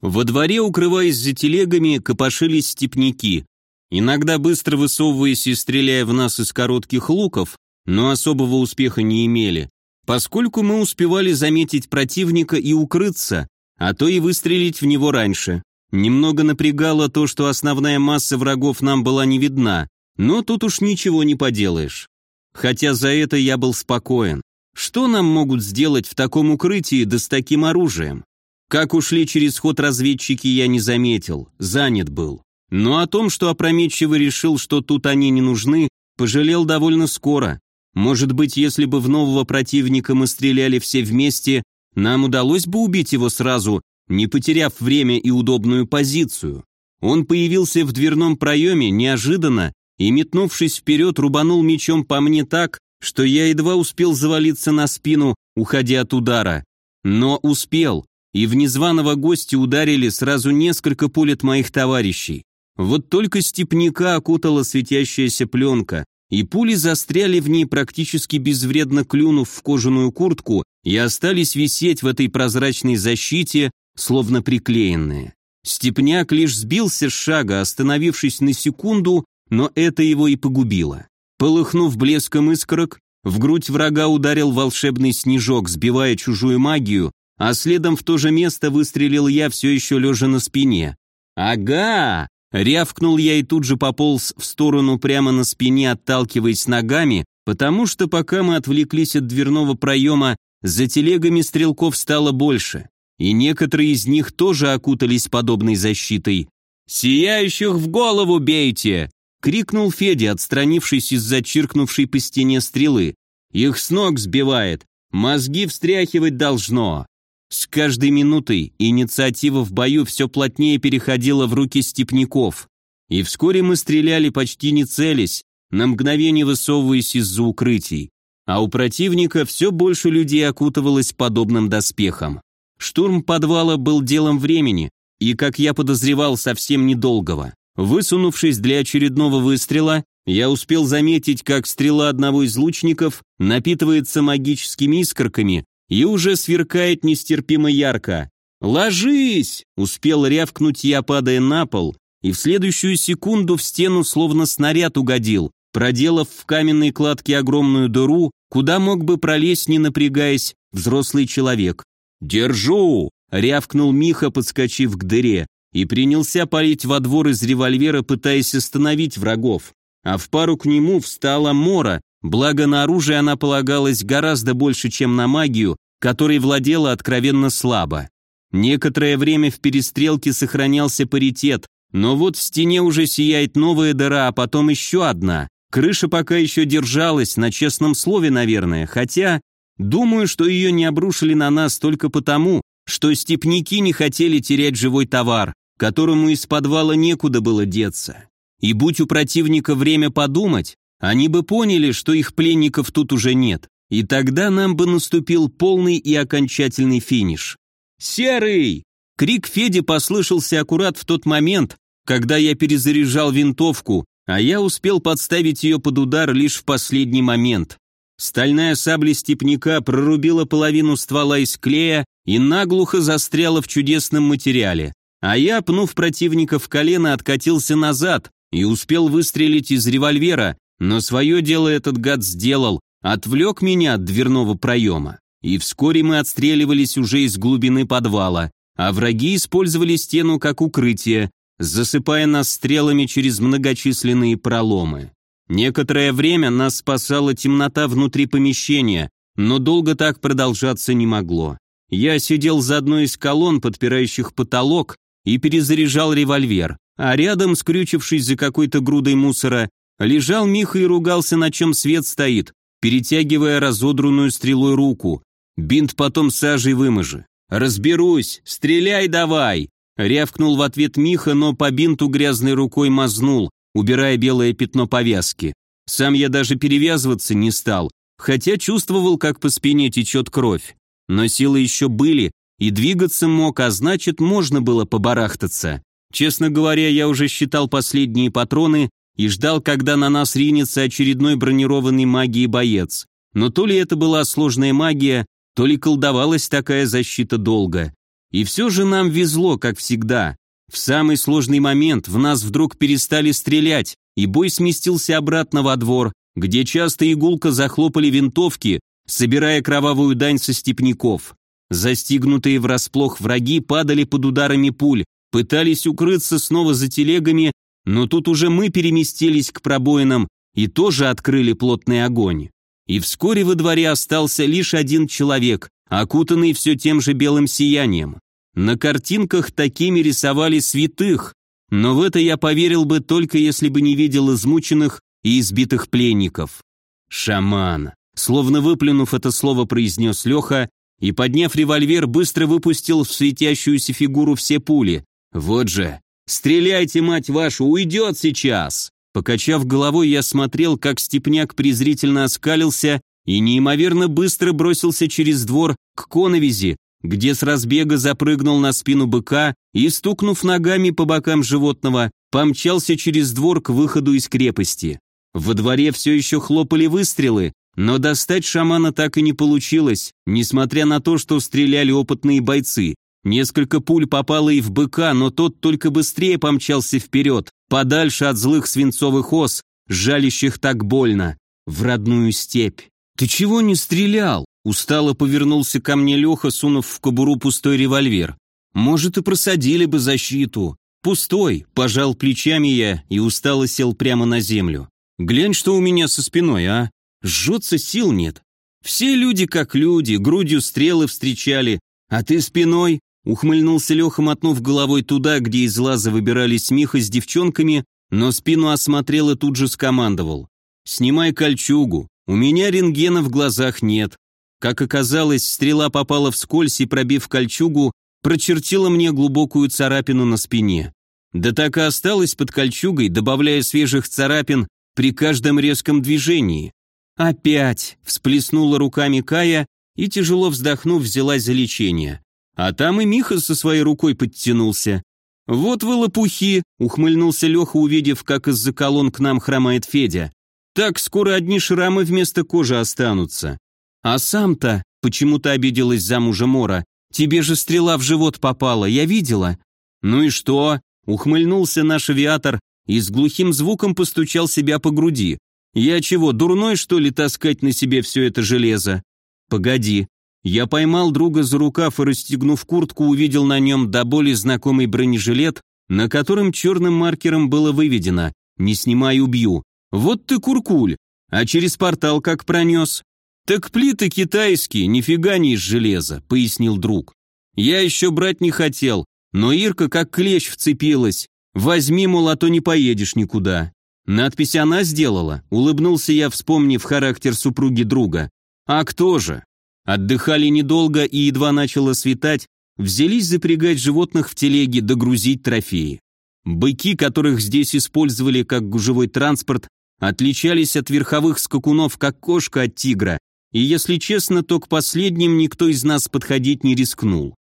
Во дворе, укрываясь за телегами, копошились степняки, иногда быстро высовываясь и стреляя в нас из коротких луков, но особого успеха не имели, поскольку мы успевали заметить противника и укрыться, а то и выстрелить в него раньше. Немного напрягало то, что основная масса врагов нам была не видна, но тут уж ничего не поделаешь. Хотя за это я был спокоен. Что нам могут сделать в таком укрытии да с таким оружием? Как ушли через ход разведчики, я не заметил, занят был. Но о том, что опрометчиво решил, что тут они не нужны, пожалел довольно скоро. Может быть, если бы в нового противника мы стреляли все вместе, нам удалось бы убить его сразу, не потеряв время и удобную позицию. Он появился в дверном проеме неожиданно и, метнувшись вперед, рубанул мечом по мне так, что я едва успел завалиться на спину, уходя от удара. Но успел, и в незваного гостя ударили сразу несколько пуль от моих товарищей. Вот только степняка окутала светящаяся пленка, и пули застряли в ней практически безвредно клюнув в кожаную куртку и остались висеть в этой прозрачной защите, словно приклеенные. Степняк лишь сбился с шага, остановившись на секунду, но это его и погубило. Полыхнув блеском искорок, в грудь врага ударил волшебный снежок, сбивая чужую магию, а следом в то же место выстрелил я все еще лежа на спине. «Ага!» — рявкнул я и тут же пополз в сторону прямо на спине, отталкиваясь ногами, потому что пока мы отвлеклись от дверного проема, за телегами стрелков стало больше, и некоторые из них тоже окутались подобной защитой. «Сияющих в голову бейте!» — крикнул Федя, отстранившись из-за чиркнувшей по стене стрелы. «Их с ног сбивает, мозги встряхивать должно!» С каждой минутой инициатива в бою все плотнее переходила в руки степняков, и вскоре мы стреляли почти не целясь, на мгновение высовываясь из-за укрытий, а у противника все больше людей окутывалось подобным доспехом. Штурм подвала был делом времени, и, как я подозревал, совсем недолгого. Высунувшись для очередного выстрела, я успел заметить, как стрела одного из лучников напитывается магическими искорками и уже сверкает нестерпимо ярко. «Ложись!» — успел рявкнуть я, падая на пол, и в следующую секунду в стену словно снаряд угодил, проделав в каменной кладке огромную дыру, куда мог бы пролезть, не напрягаясь, взрослый человек. «Держу!» — рявкнул Миха, подскочив к дыре. и принялся палить во двор из револьвера, пытаясь остановить врагов. А в пару к нему встала Мора, благо на оружие она полагалась гораздо больше, чем на магию, которой владела откровенно слабо. Некоторое время в перестрелке сохранялся паритет, но вот в стене уже сияет новая дыра, а потом еще одна. Крыша пока еще держалась, на честном слове, наверное, хотя, думаю, что ее не обрушили на нас только потому, что степняки не хотели терять живой товар, которому из подвала некуда было деться. И будь у противника время подумать, они бы поняли, что их пленников тут уже нет, и тогда нам бы наступил полный и окончательный финиш. «Серый!» Крик Феди послышался аккурат в тот момент, когда я перезаряжал винтовку, а я успел подставить ее под удар лишь в последний момент. Стальная сабля степняка прорубила половину ствола из клея и наглухо застряла в чудесном материале, а я, пнув противника в колено, откатился назад и успел выстрелить из револьвера, но свое дело этот гад сделал, отвлек меня от дверного проема. И вскоре мы отстреливались уже из глубины подвала, а враги использовали стену как укрытие, засыпая нас стрелами через многочисленные проломы. Некоторое время нас спасала темнота внутри помещения, но долго так продолжаться не могло. Я сидел за одной из колонн, подпирающих потолок, и перезаряжал револьвер, а рядом, скрючившись за какой-то грудой мусора, лежал Миха и ругался, на чем свет стоит, перетягивая разодранную стрелой руку. Бинт потом сажей выможи. «Разберусь! Стреляй давай!» Рявкнул в ответ Миха, но по бинту грязной рукой мазнул, убирая белое пятно повязки. Сам я даже перевязываться не стал, хотя чувствовал, как по спине течет кровь. Но силы еще были, и двигаться мог, а значит, можно было побарахтаться. Честно говоря, я уже считал последние патроны и ждал, когда на нас ринется очередной бронированный магией боец. Но то ли это была сложная магия, то ли колдовалась такая защита долго. И все же нам везло, как всегда. В самый сложный момент в нас вдруг перестали стрелять, и бой сместился обратно во двор, где часто игулка захлопали винтовки, собирая кровавую дань со степняков. Застигнутые врасплох враги падали под ударами пуль, пытались укрыться снова за телегами, но тут уже мы переместились к пробоинам и тоже открыли плотный огонь. И вскоре во дворе остался лишь один человек, окутанный все тем же белым сиянием. На картинках такими рисовали святых, но в это я поверил бы только если бы не видел измученных и избитых пленников. «Шаман», словно выплюнув это слово, произнес Леха и, подняв револьвер, быстро выпустил в светящуюся фигуру все пули. «Вот же! Стреляйте, мать вашу, уйдет сейчас!» Покачав головой, я смотрел, как степняк презрительно оскалился и неимоверно быстро бросился через двор к коновизи, где с разбега запрыгнул на спину быка и, стукнув ногами по бокам животного, помчался через двор к выходу из крепости. Во дворе все еще хлопали выстрелы, но достать шамана так и не получилось, несмотря на то, что стреляли опытные бойцы. Несколько пуль попало и в быка, но тот только быстрее помчался вперед, подальше от злых свинцовых ос, жалящих так больно, в родную степь. «Ты чего не стрелял?» Устало повернулся ко мне Леха, сунув в кобуру пустой револьвер. «Может, и просадили бы защиту». «Пустой», – пожал плечами я и устало сел прямо на землю. «Глянь, что у меня со спиной, а? Жжется сил нет. Все люди как люди, грудью стрелы встречали, а ты спиной?» Ухмыльнулся Леха, мотнув головой туда, где из лаза выбирались Миха с девчонками, но спину осмотрел и тут же скомандовал. «Снимай кольчугу, у меня рентгена в глазах нет. Как оказалось, стрела попала вскользь и, пробив кольчугу, прочертила мне глубокую царапину на спине. Да так и осталась под кольчугой, добавляя свежих царапин при каждом резком движении. «Опять!» – всплеснула руками Кая и, тяжело вздохнув, взялась за лечение. А там и Миха со своей рукой подтянулся. «Вот вы лопухи!» – ухмыльнулся Леха, увидев, как из-за колонн к нам хромает Федя. «Так скоро одни шрамы вместо кожи останутся. «А сам-то...» — почему-то обиделась замужа Мора. «Тебе же стрела в живот попала, я видела». «Ну и что?» — ухмыльнулся наш авиатор и с глухим звуком постучал себя по груди. «Я чего, дурной, что ли, таскать на себе все это железо?» «Погоди». Я поймал друга за рукав и, расстегнув куртку, увидел на нем до боли знакомый бронежилет, на котором черным маркером было выведено «Не снимай, убью». Вот ты куркуль, а через портал как пронес? Так плиты китайские, нифига не из железа, пояснил друг. Я еще брать не хотел, но Ирка как клещ вцепилась. Возьми, мол, а то не поедешь никуда. Надпись она сделала, улыбнулся я, вспомнив характер супруги друга. А кто же? Отдыхали недолго и едва начало светать, взялись запрягать животных в телеги, догрузить трофеи. Быки, которых здесь использовали как гужевой транспорт, отличались от верховых скакунов, как кошка от тигра, и, если честно, то к последним никто из нас подходить не рискнул.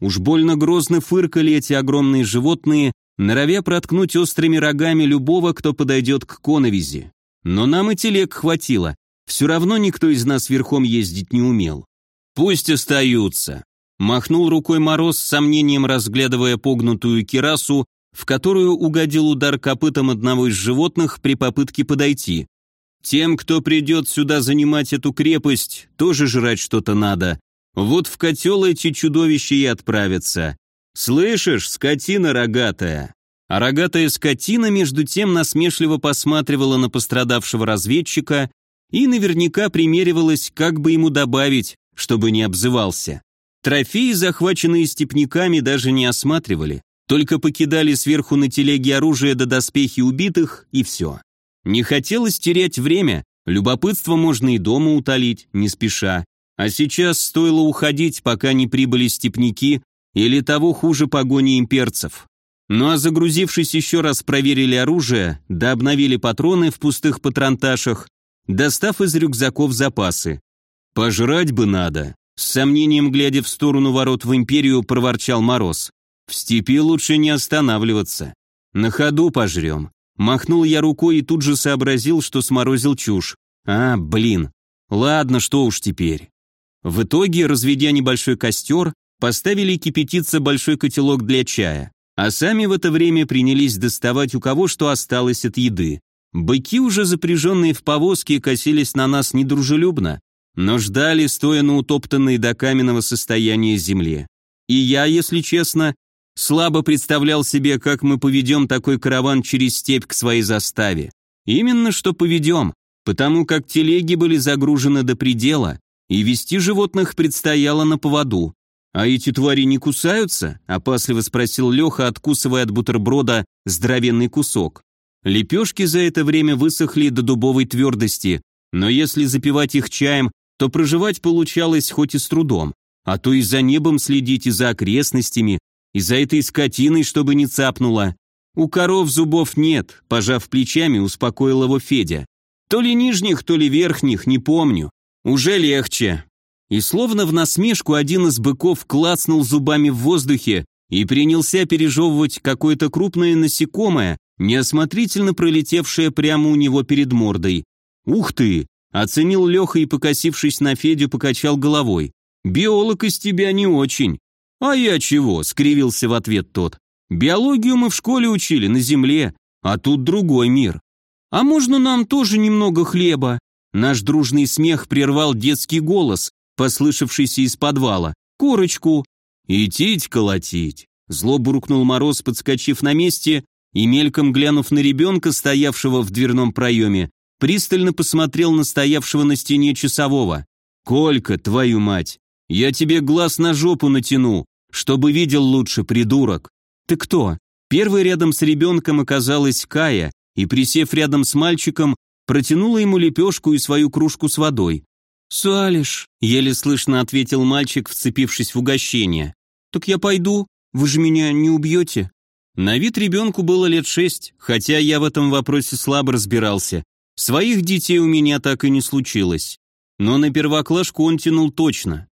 Уж больно грозно фыркали эти огромные животные, норовя проткнуть острыми рогами любого, кто подойдет к коновизе. Но нам и телег хватило, все равно никто из нас верхом ездить не умел. «Пусть остаются», — махнул рукой Мороз, с сомнением разглядывая погнутую кирасу, в которую угодил удар копытом одного из животных при попытке подойти. «Тем, кто придет сюда занимать эту крепость, тоже жрать что-то надо. Вот в котел эти чудовища и отправятся. «Слышишь, скотина рогатая!» А рогатая скотина, между тем, насмешливо посматривала на пострадавшего разведчика и наверняка примеривалась, как бы ему добавить, чтобы не обзывался. Трофеи, захваченные степняками, даже не осматривали, только покидали сверху на телеге оружие до доспехи убитых, и все. Не хотелось терять время, любопытство можно и дома утолить, не спеша. А сейчас стоило уходить, пока не прибыли степняки или того хуже погони имперцев. Ну а загрузившись еще раз проверили оружие, да обновили патроны в пустых патронташах, достав из рюкзаков запасы. «Пожрать бы надо», — с сомнением глядя в сторону ворот в империю, проворчал Мороз. «В степи лучше не останавливаться. На ходу пожрем». Махнул я рукой и тут же сообразил, что сморозил чушь. «А, блин. Ладно, что уж теперь». В итоге, разведя небольшой костер, Поставили кипятиться большой котелок для чая, а сами в это время принялись доставать у кого что осталось от еды. Быки, уже запряженные в повозке, косились на нас недружелюбно, но ждали, стоя на утоптанной до каменного состояния земле. И я, если честно, слабо представлял себе, как мы поведем такой караван через степь к своей заставе. Именно что поведем, потому как телеги были загружены до предела, и вести животных предстояло на поводу. «А эти твари не кусаются?» – опасливо спросил Леха, откусывая от бутерброда здоровенный кусок. Лепешки за это время высохли до дубовой твердости, но если запивать их чаем, то проживать получалось хоть и с трудом, а то и за небом следить, и за окрестностями, и за этой скотиной, чтобы не цапнула. У коров зубов нет, пожав плечами, успокоил его Федя. То ли нижних, то ли верхних, не помню. Уже легче. И словно в насмешку один из быков клацнул зубами в воздухе и принялся пережевывать какое-то крупное насекомое, неосмотрительно пролетевшее прямо у него перед мордой. «Ух ты!» – оценил Леха и, покосившись на Федю, покачал головой. «Биолог из тебя не очень». «А я чего?» – скривился в ответ тот. «Биологию мы в школе учили, на земле, а тут другой мир». «А можно нам тоже немного хлеба?» Наш дружный смех прервал детский голос, послышавшийся из подвала. «Корочку!» «Идтить колотить!» Зло буркнул Мороз, подскочив на месте и, мельком глянув на ребенка, стоявшего в дверном проеме, пристально посмотрел на стоявшего на стене часового. «Колька, твою мать! Я тебе глаз на жопу натяну, чтобы видел лучше, придурок!» «Ты кто?» Первой рядом с ребенком оказалась Кая и, присев рядом с мальчиком, протянула ему лепешку и свою кружку с водой. «Салиш», — еле слышно ответил мальчик, вцепившись в угощение. «Так я пойду, вы же меня не убьете?» На вид ребенку было лет шесть, хотя я в этом вопросе слабо разбирался. Своих детей у меня так и не случилось. Но на первоклашку он тянул точно.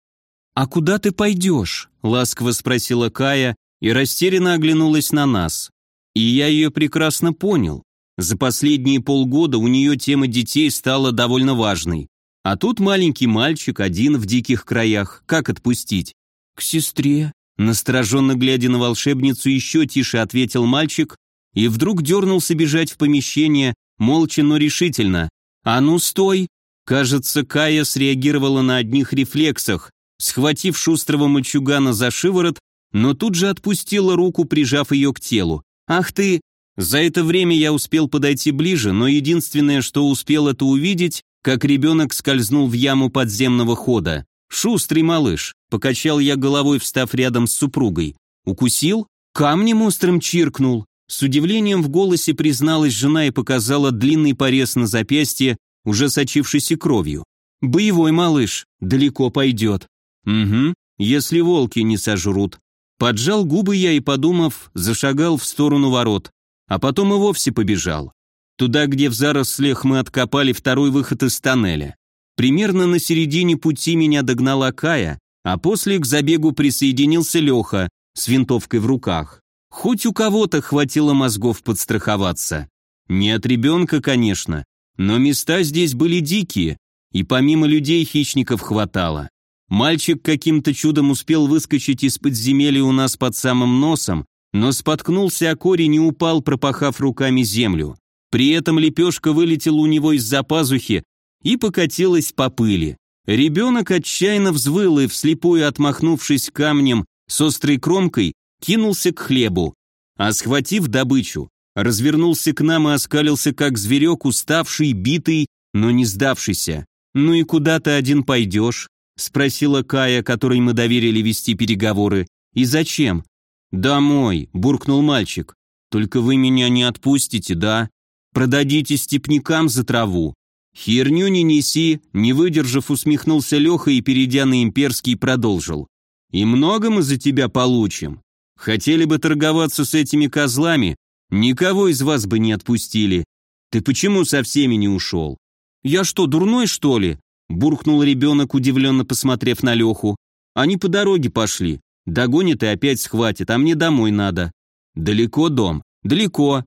«А куда ты пойдешь?» — ласково спросила Кая и растерянно оглянулась на нас. И я ее прекрасно понял. За последние полгода у нее тема детей стала довольно важной. А тут маленький мальчик один в диких краях. Как отпустить? К сестре. Настороженно глядя на волшебницу, еще тише ответил мальчик и вдруг дернулся бежать в помещение, молча, но решительно. «А ну, стой!» Кажется, Кая среагировала на одних рефлексах, схватив шустрого мальчугана за шиворот, но тут же отпустила руку, прижав ее к телу. «Ах ты!» За это время я успел подойти ближе, но единственное, что успел это увидеть, как ребенок скользнул в яму подземного хода. «Шустрый малыш», — покачал я головой, встав рядом с супругой. «Укусил?» Камнем острым чиркнул. С удивлением в голосе призналась жена и показала длинный порез на запястье, уже сочившийся кровью. «Боевой малыш, далеко пойдет». «Угу, если волки не сожрут». Поджал губы я и, подумав, зашагал в сторону ворот, а потом и вовсе побежал. Туда, где в зарослях мы откопали второй выход из тоннеля. Примерно на середине пути меня догнала Кая, а после к забегу присоединился Леха с винтовкой в руках. Хоть у кого-то хватило мозгов подстраховаться. Не от ребенка, конечно, но места здесь были дикие, и помимо людей хищников хватало. Мальчик каким-то чудом успел выскочить из подземелья у нас под самым носом, но споткнулся о корень и упал, пропахав руками землю. При этом лепешка вылетела у него из-за пазухи и покатилась по пыли. Ребенок отчаянно взвыл и, вслепую отмахнувшись камнем с острой кромкой, кинулся к хлебу, а схватив добычу, развернулся к нам и оскалился, как зверек, уставший, битый, но не сдавшийся. «Ну и куда ты один пойдешь?» — спросила Кая, которой мы доверили вести переговоры. «И зачем?» «Домой», — буркнул мальчик. «Только вы меня не отпустите, да? Продадите степнякам за траву». «Херню не неси», — не выдержав, усмехнулся Леха и, перейдя на имперский, продолжил. «И много мы за тебя получим. Хотели бы торговаться с этими козлами, никого из вас бы не отпустили. Ты почему со всеми не ушел?» «Я что, дурной, что ли?» буркнул ребенок, удивленно посмотрев на Леху. «Они по дороге пошли. Догонят и опять схватят, а мне домой надо». «Далеко дом?» «Далеко».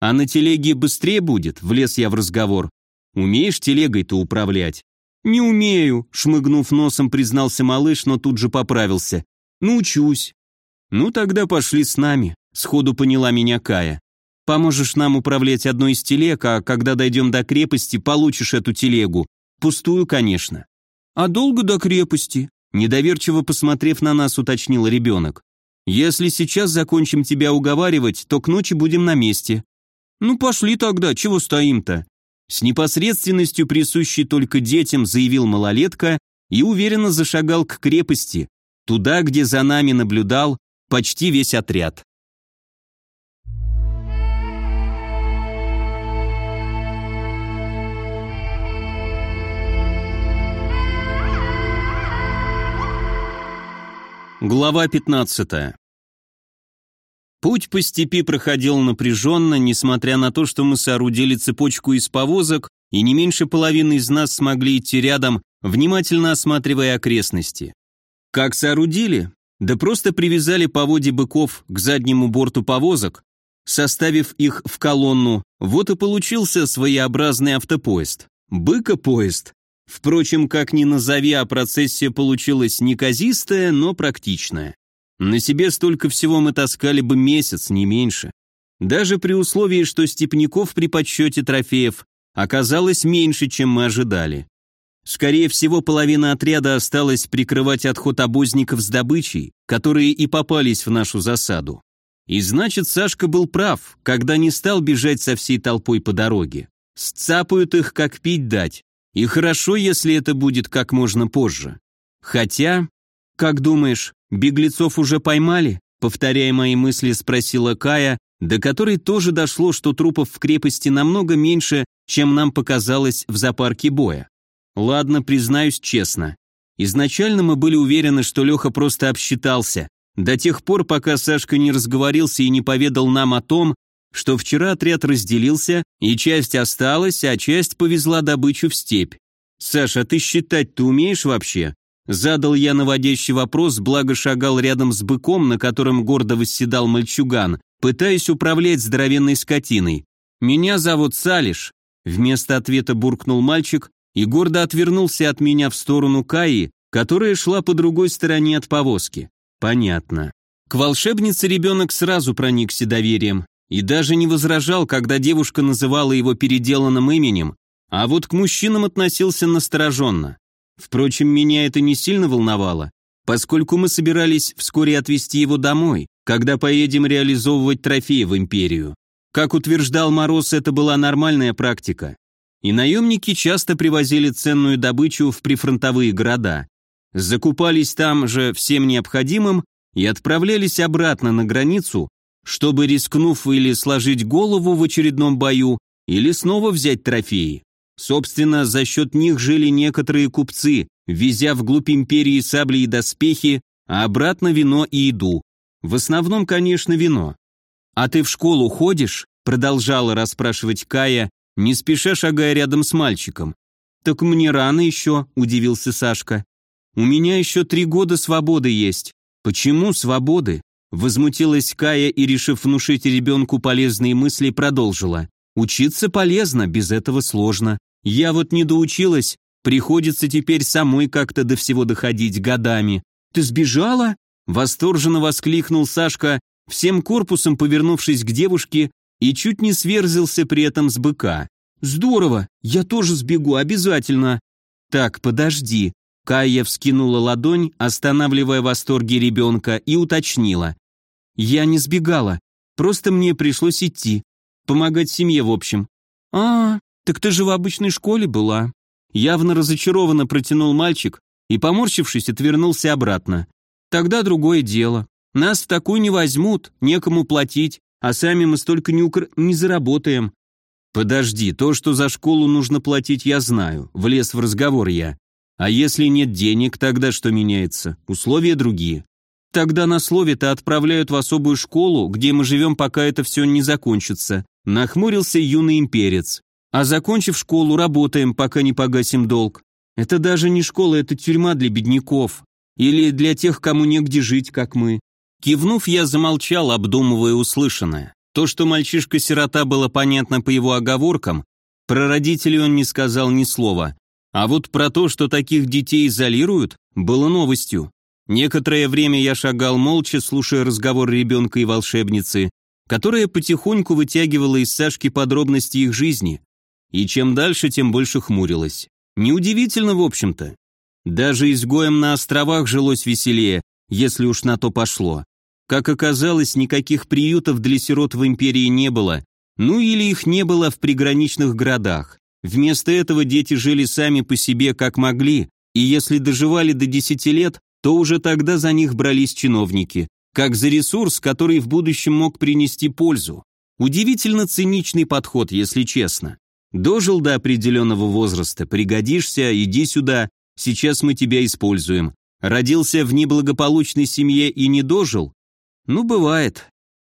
«А на телеге быстрее будет?» — влез я в разговор. «Умеешь телегой-то управлять?» «Не умею», — шмыгнув носом, признался малыш, но тут же поправился. «Научусь». «Ну тогда пошли с нами», — сходу поняла меня Кая. «Поможешь нам управлять одной из телег, а когда дойдем до крепости, получишь эту телегу. Пустую, конечно». «А долго до крепости?» Недоверчиво посмотрев на нас, уточнил ребенок. «Если сейчас закончим тебя уговаривать, то к ночи будем на месте». «Ну пошли тогда, чего стоим-то?» С непосредственностью, присущей только детям, заявил малолетка и уверенно зашагал к крепости, туда, где за нами наблюдал почти весь отряд. Глава 15. Путь по степи проходил напряженно, несмотря на то, что мы соорудили цепочку из повозок, и не меньше половины из нас смогли идти рядом, внимательно осматривая окрестности. Как соорудили? Да просто привязали поводья быков к заднему борту повозок, составив их в колонну, вот и получился своеобразный автопоезд. Быкопоезд. Впрочем, как ни назови, а процессия получилась неказистая, но практичная. На себе столько всего мы таскали бы месяц, не меньше. Даже при условии, что степняков при подсчете трофеев оказалось меньше, чем мы ожидали. Скорее всего, половина отряда осталась прикрывать отход обозников с добычей, которые и попались в нашу засаду. И значит, Сашка был прав, когда не стал бежать со всей толпой по дороге. Сцапают их, как пить дать. И хорошо, если это будет как можно позже. Хотя, как думаешь, беглецов уже поймали? Повторяя мои мысли, спросила Кая, до которой тоже дошло, что трупов в крепости намного меньше, чем нам показалось в зоопарке боя. Ладно, признаюсь честно. Изначально мы были уверены, что Леха просто обсчитался, до тех пор, пока Сашка не разговорился и не поведал нам о том, что вчера отряд разделился, и часть осталась, а часть повезла добычу в степь. «Саша, ты считать-то умеешь вообще?» Задал я наводящий вопрос, благо шагал рядом с быком, на котором гордо восседал мальчуган, пытаясь управлять здоровенной скотиной. «Меня зовут Салиш», — вместо ответа буркнул мальчик, и гордо отвернулся от меня в сторону Каи, которая шла по другой стороне от повозки. Понятно. К волшебнице ребенок сразу проникся доверием и даже не возражал, когда девушка называла его переделанным именем, а вот к мужчинам относился настороженно. Впрочем, меня это не сильно волновало, поскольку мы собирались вскоре отвезти его домой, когда поедем реализовывать трофеи в империю. Как утверждал Мороз, это была нормальная практика. И наемники часто привозили ценную добычу в прифронтовые города. Закупались там же всем необходимым и отправлялись обратно на границу, чтобы, рискнув или сложить голову в очередном бою, или снова взять трофеи. Собственно, за счет них жили некоторые купцы, везя вглубь империи сабли и доспехи, а обратно вино и еду. В основном, конечно, вино. «А ты в школу ходишь?» – продолжала расспрашивать Кая, не спеша шагая рядом с мальчиком. «Так мне рано еще», – удивился Сашка. «У меня еще три года свободы есть». «Почему свободы?» Возмутилась Кая и, решив внушить ребенку полезные мысли, продолжила. «Учиться полезно, без этого сложно. Я вот не доучилась, приходится теперь самой как-то до всего доходить годами. Ты сбежала?» Восторженно воскликнул Сашка, всем корпусом повернувшись к девушке и чуть не сверзился при этом с быка. «Здорово! Я тоже сбегу, обязательно!» «Так, подожди!» Кая вскинула ладонь, останавливая восторги ребенка, и уточнила. «Я не сбегала, просто мне пришлось идти. Помогать семье, в общем». «А, так ты же в обычной школе была». Явно разочарованно протянул мальчик и, поморщившись, отвернулся обратно. «Тогда другое дело. Нас в такую не возьмут, некому платить, а сами мы столько не, укр... не заработаем». «Подожди, то, что за школу нужно платить, я знаю», — влез в разговор я. «А если нет денег, тогда что меняется? Условия другие». «Тогда на слове-то отправляют в особую школу, где мы живем, пока это все не закончится», — нахмурился юный имперец. «А закончив школу, работаем, пока не погасим долг. Это даже не школа, это тюрьма для бедняков. Или для тех, кому негде жить, как мы. Кивнув, я замолчал, обдумывая услышанное. То, что мальчишка-сирота было понятно по его оговоркам, про родителей он не сказал ни слова. А вот про то, что таких детей изолируют, было новостью. Некоторое время я шагал молча, слушая разговор ребенка и волшебницы, которая потихоньку вытягивала из Сашки подробности их жизни. И чем дальше, тем больше хмурилась. Неудивительно, в общем-то. Даже изгоем на островах жилось веселее, если уж на то пошло. Как оказалось, никаких приютов для сирот в империи не было, ну или их не было в приграничных городах. Вместо этого дети жили сами по себе как могли, и если доживали до 10 лет, то уже тогда за них брались чиновники, как за ресурс, который в будущем мог принести пользу. Удивительно циничный подход, если честно. Дожил до определенного возраста, пригодишься, иди сюда, сейчас мы тебя используем. Родился в неблагополучной семье и не дожил, ну, бывает.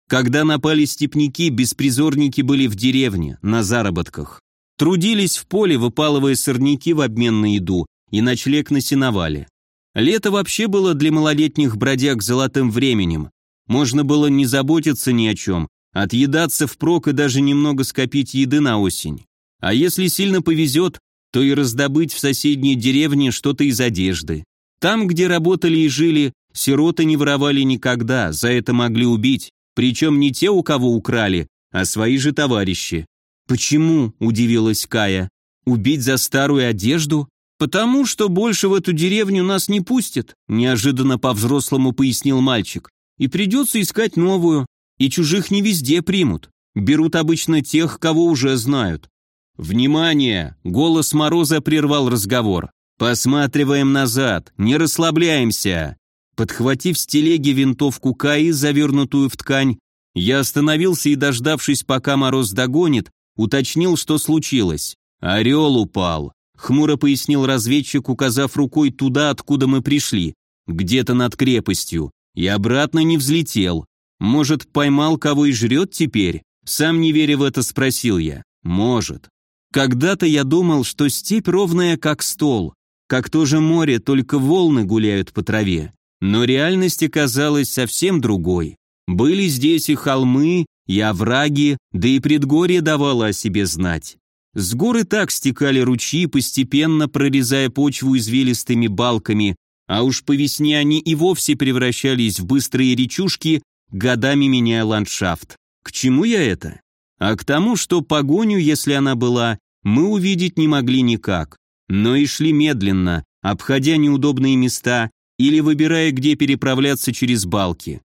Когда напали степняки, беспризорники были в деревне, на заработках. Трудились в поле, выпалывая сорняки в обмен на еду, и ночлег на сеновале. Лето вообще было для малолетних бродяг золотым временем. Можно было не заботиться ни о чем, отъедаться впрок и даже немного скопить еды на осень. А если сильно повезет, то и раздобыть в соседней деревне что-то из одежды. Там, где работали и жили, Сироты не воровали никогда, за это могли убить, причем не те, у кого украли, а свои же товарищи. «Почему?» – удивилась Кая. «Убить за старую одежду?» «Потому что больше в эту деревню нас не пустят», – неожиданно по-взрослому пояснил мальчик. «И придется искать новую, и чужих не везде примут. Берут обычно тех, кого уже знают». «Внимание!» – голос Мороза прервал разговор. «Посматриваем назад, не расслабляемся!» Подхватив с телеги винтовку Каи, завернутую в ткань, я остановился и, дождавшись, пока мороз догонит, уточнил, что случилось. «Орел упал», — хмуро пояснил разведчик, указав рукой туда, откуда мы пришли, где-то над крепостью, и обратно не взлетел. Может, поймал кого и жрет теперь? Сам не веря в это, спросил я. Может. Когда-то я думал, что степь ровная, как стол, как то же море, только волны гуляют по траве. Но реальность оказалась совсем другой. Были здесь и холмы, и овраги, да и предгорье давало о себе знать. С горы так стекали ручьи, постепенно прорезая почву извилистыми балками, а уж по весне они и вовсе превращались в быстрые речушки, годами меняя ландшафт. К чему я это? А к тому, что погоню, если она была, мы увидеть не могли никак, но и шли медленно, обходя неудобные места или выбирая, где переправляться через балки.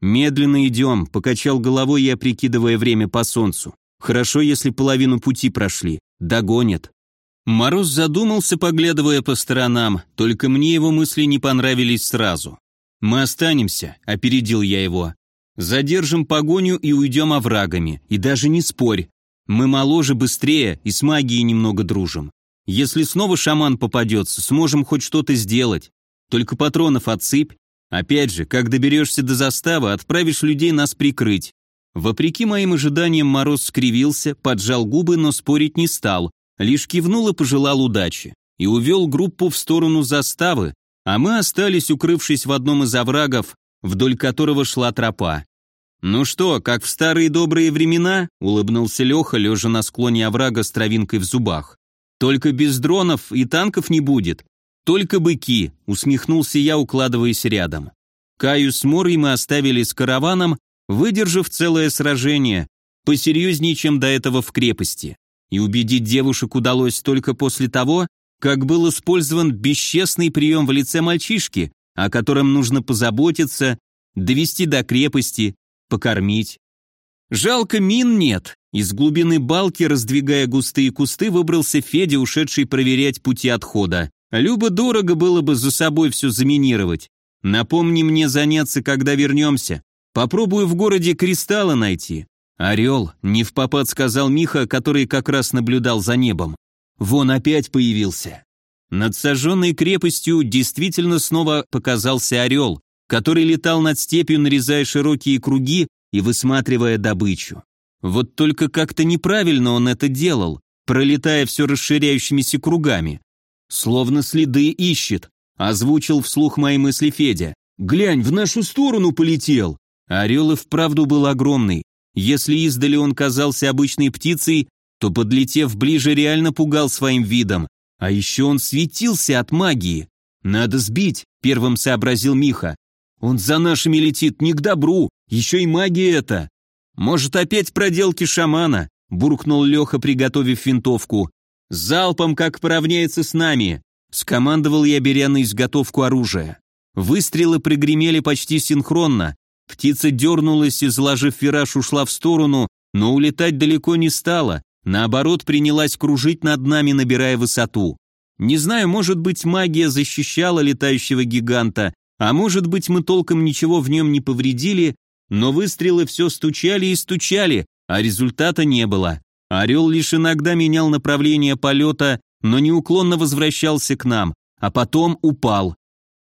«Медленно идем», — покачал головой я, прикидывая время по солнцу. «Хорошо, если половину пути прошли. Догонят». Мороз задумался, поглядывая по сторонам, только мне его мысли не понравились сразу. «Мы останемся», — опередил я его. «Задержим погоню и уйдем оврагами, и даже не спорь. Мы моложе, быстрее и с магией немного дружим. Если снова шаман попадется, сможем хоть что-то сделать. Только патронов отсыпь. Опять же, как доберешься до заставы, отправишь людей нас прикрыть. Вопреки моим ожиданиям Мороз скривился, поджал губы, но спорить не стал, лишь кивнул и пожелал удачи. И увел группу в сторону заставы, а мы остались, укрывшись в одном из оврагов, вдоль которого шла тропа. «Ну что, как в старые добрые времена?» — улыбнулся Леха, лежа на склоне оврага с травинкой в зубах. «Только без дронов и танков не будет. Только быки», — усмехнулся я, укладываясь рядом. Каю с Морой мы оставили с караваном, выдержав целое сражение, посерьезнее, чем до этого в крепости. И убедить девушек удалось только после того, как был использован бесчестный прием в лице мальчишки, о котором нужно позаботиться, довести до крепости, покормить. Жалко, мин нет. Из глубины балки, раздвигая густые кусты, выбрался Федя, ушедший проверять пути отхода. Любо дорого было бы за собой все заминировать. Напомни мне заняться, когда вернемся. Попробую в городе кристаллы найти. Орел, не в попад сказал Миха, который как раз наблюдал за небом. Вон опять появился. Над сожженной крепостью действительно снова показался орел, который летал над степью, нарезая широкие круги и высматривая добычу. Вот только как-то неправильно он это делал, пролетая все расширяющимися кругами. Словно следы ищет, озвучил вслух мои мысли Федя. «Глянь, в нашу сторону полетел!» Орел и вправду был огромный. Если издали он казался обычной птицей, то, подлетев ближе, реально пугал своим видом. А еще он светился от магии. «Надо сбить», — первым сообразил Миха. «Он за нашими летит, не к добру, еще и магия это». «Может, опять проделки шамана?» — буркнул Леха, приготовив винтовку. «Залпом, как поравняется с нами!» — скомандовал я, беря на изготовку оружия. Выстрелы пригремели почти синхронно. Птица дернулась и, заложив вираж, ушла в сторону, но улетать далеко не стала, Наоборот, принялась кружить над нами, набирая высоту. Не знаю, может быть, магия защищала летающего гиганта, а может быть, мы толком ничего в нем не повредили, но выстрелы все стучали и стучали, а результата не было. Орел лишь иногда менял направление полета, но неуклонно возвращался к нам, а потом упал.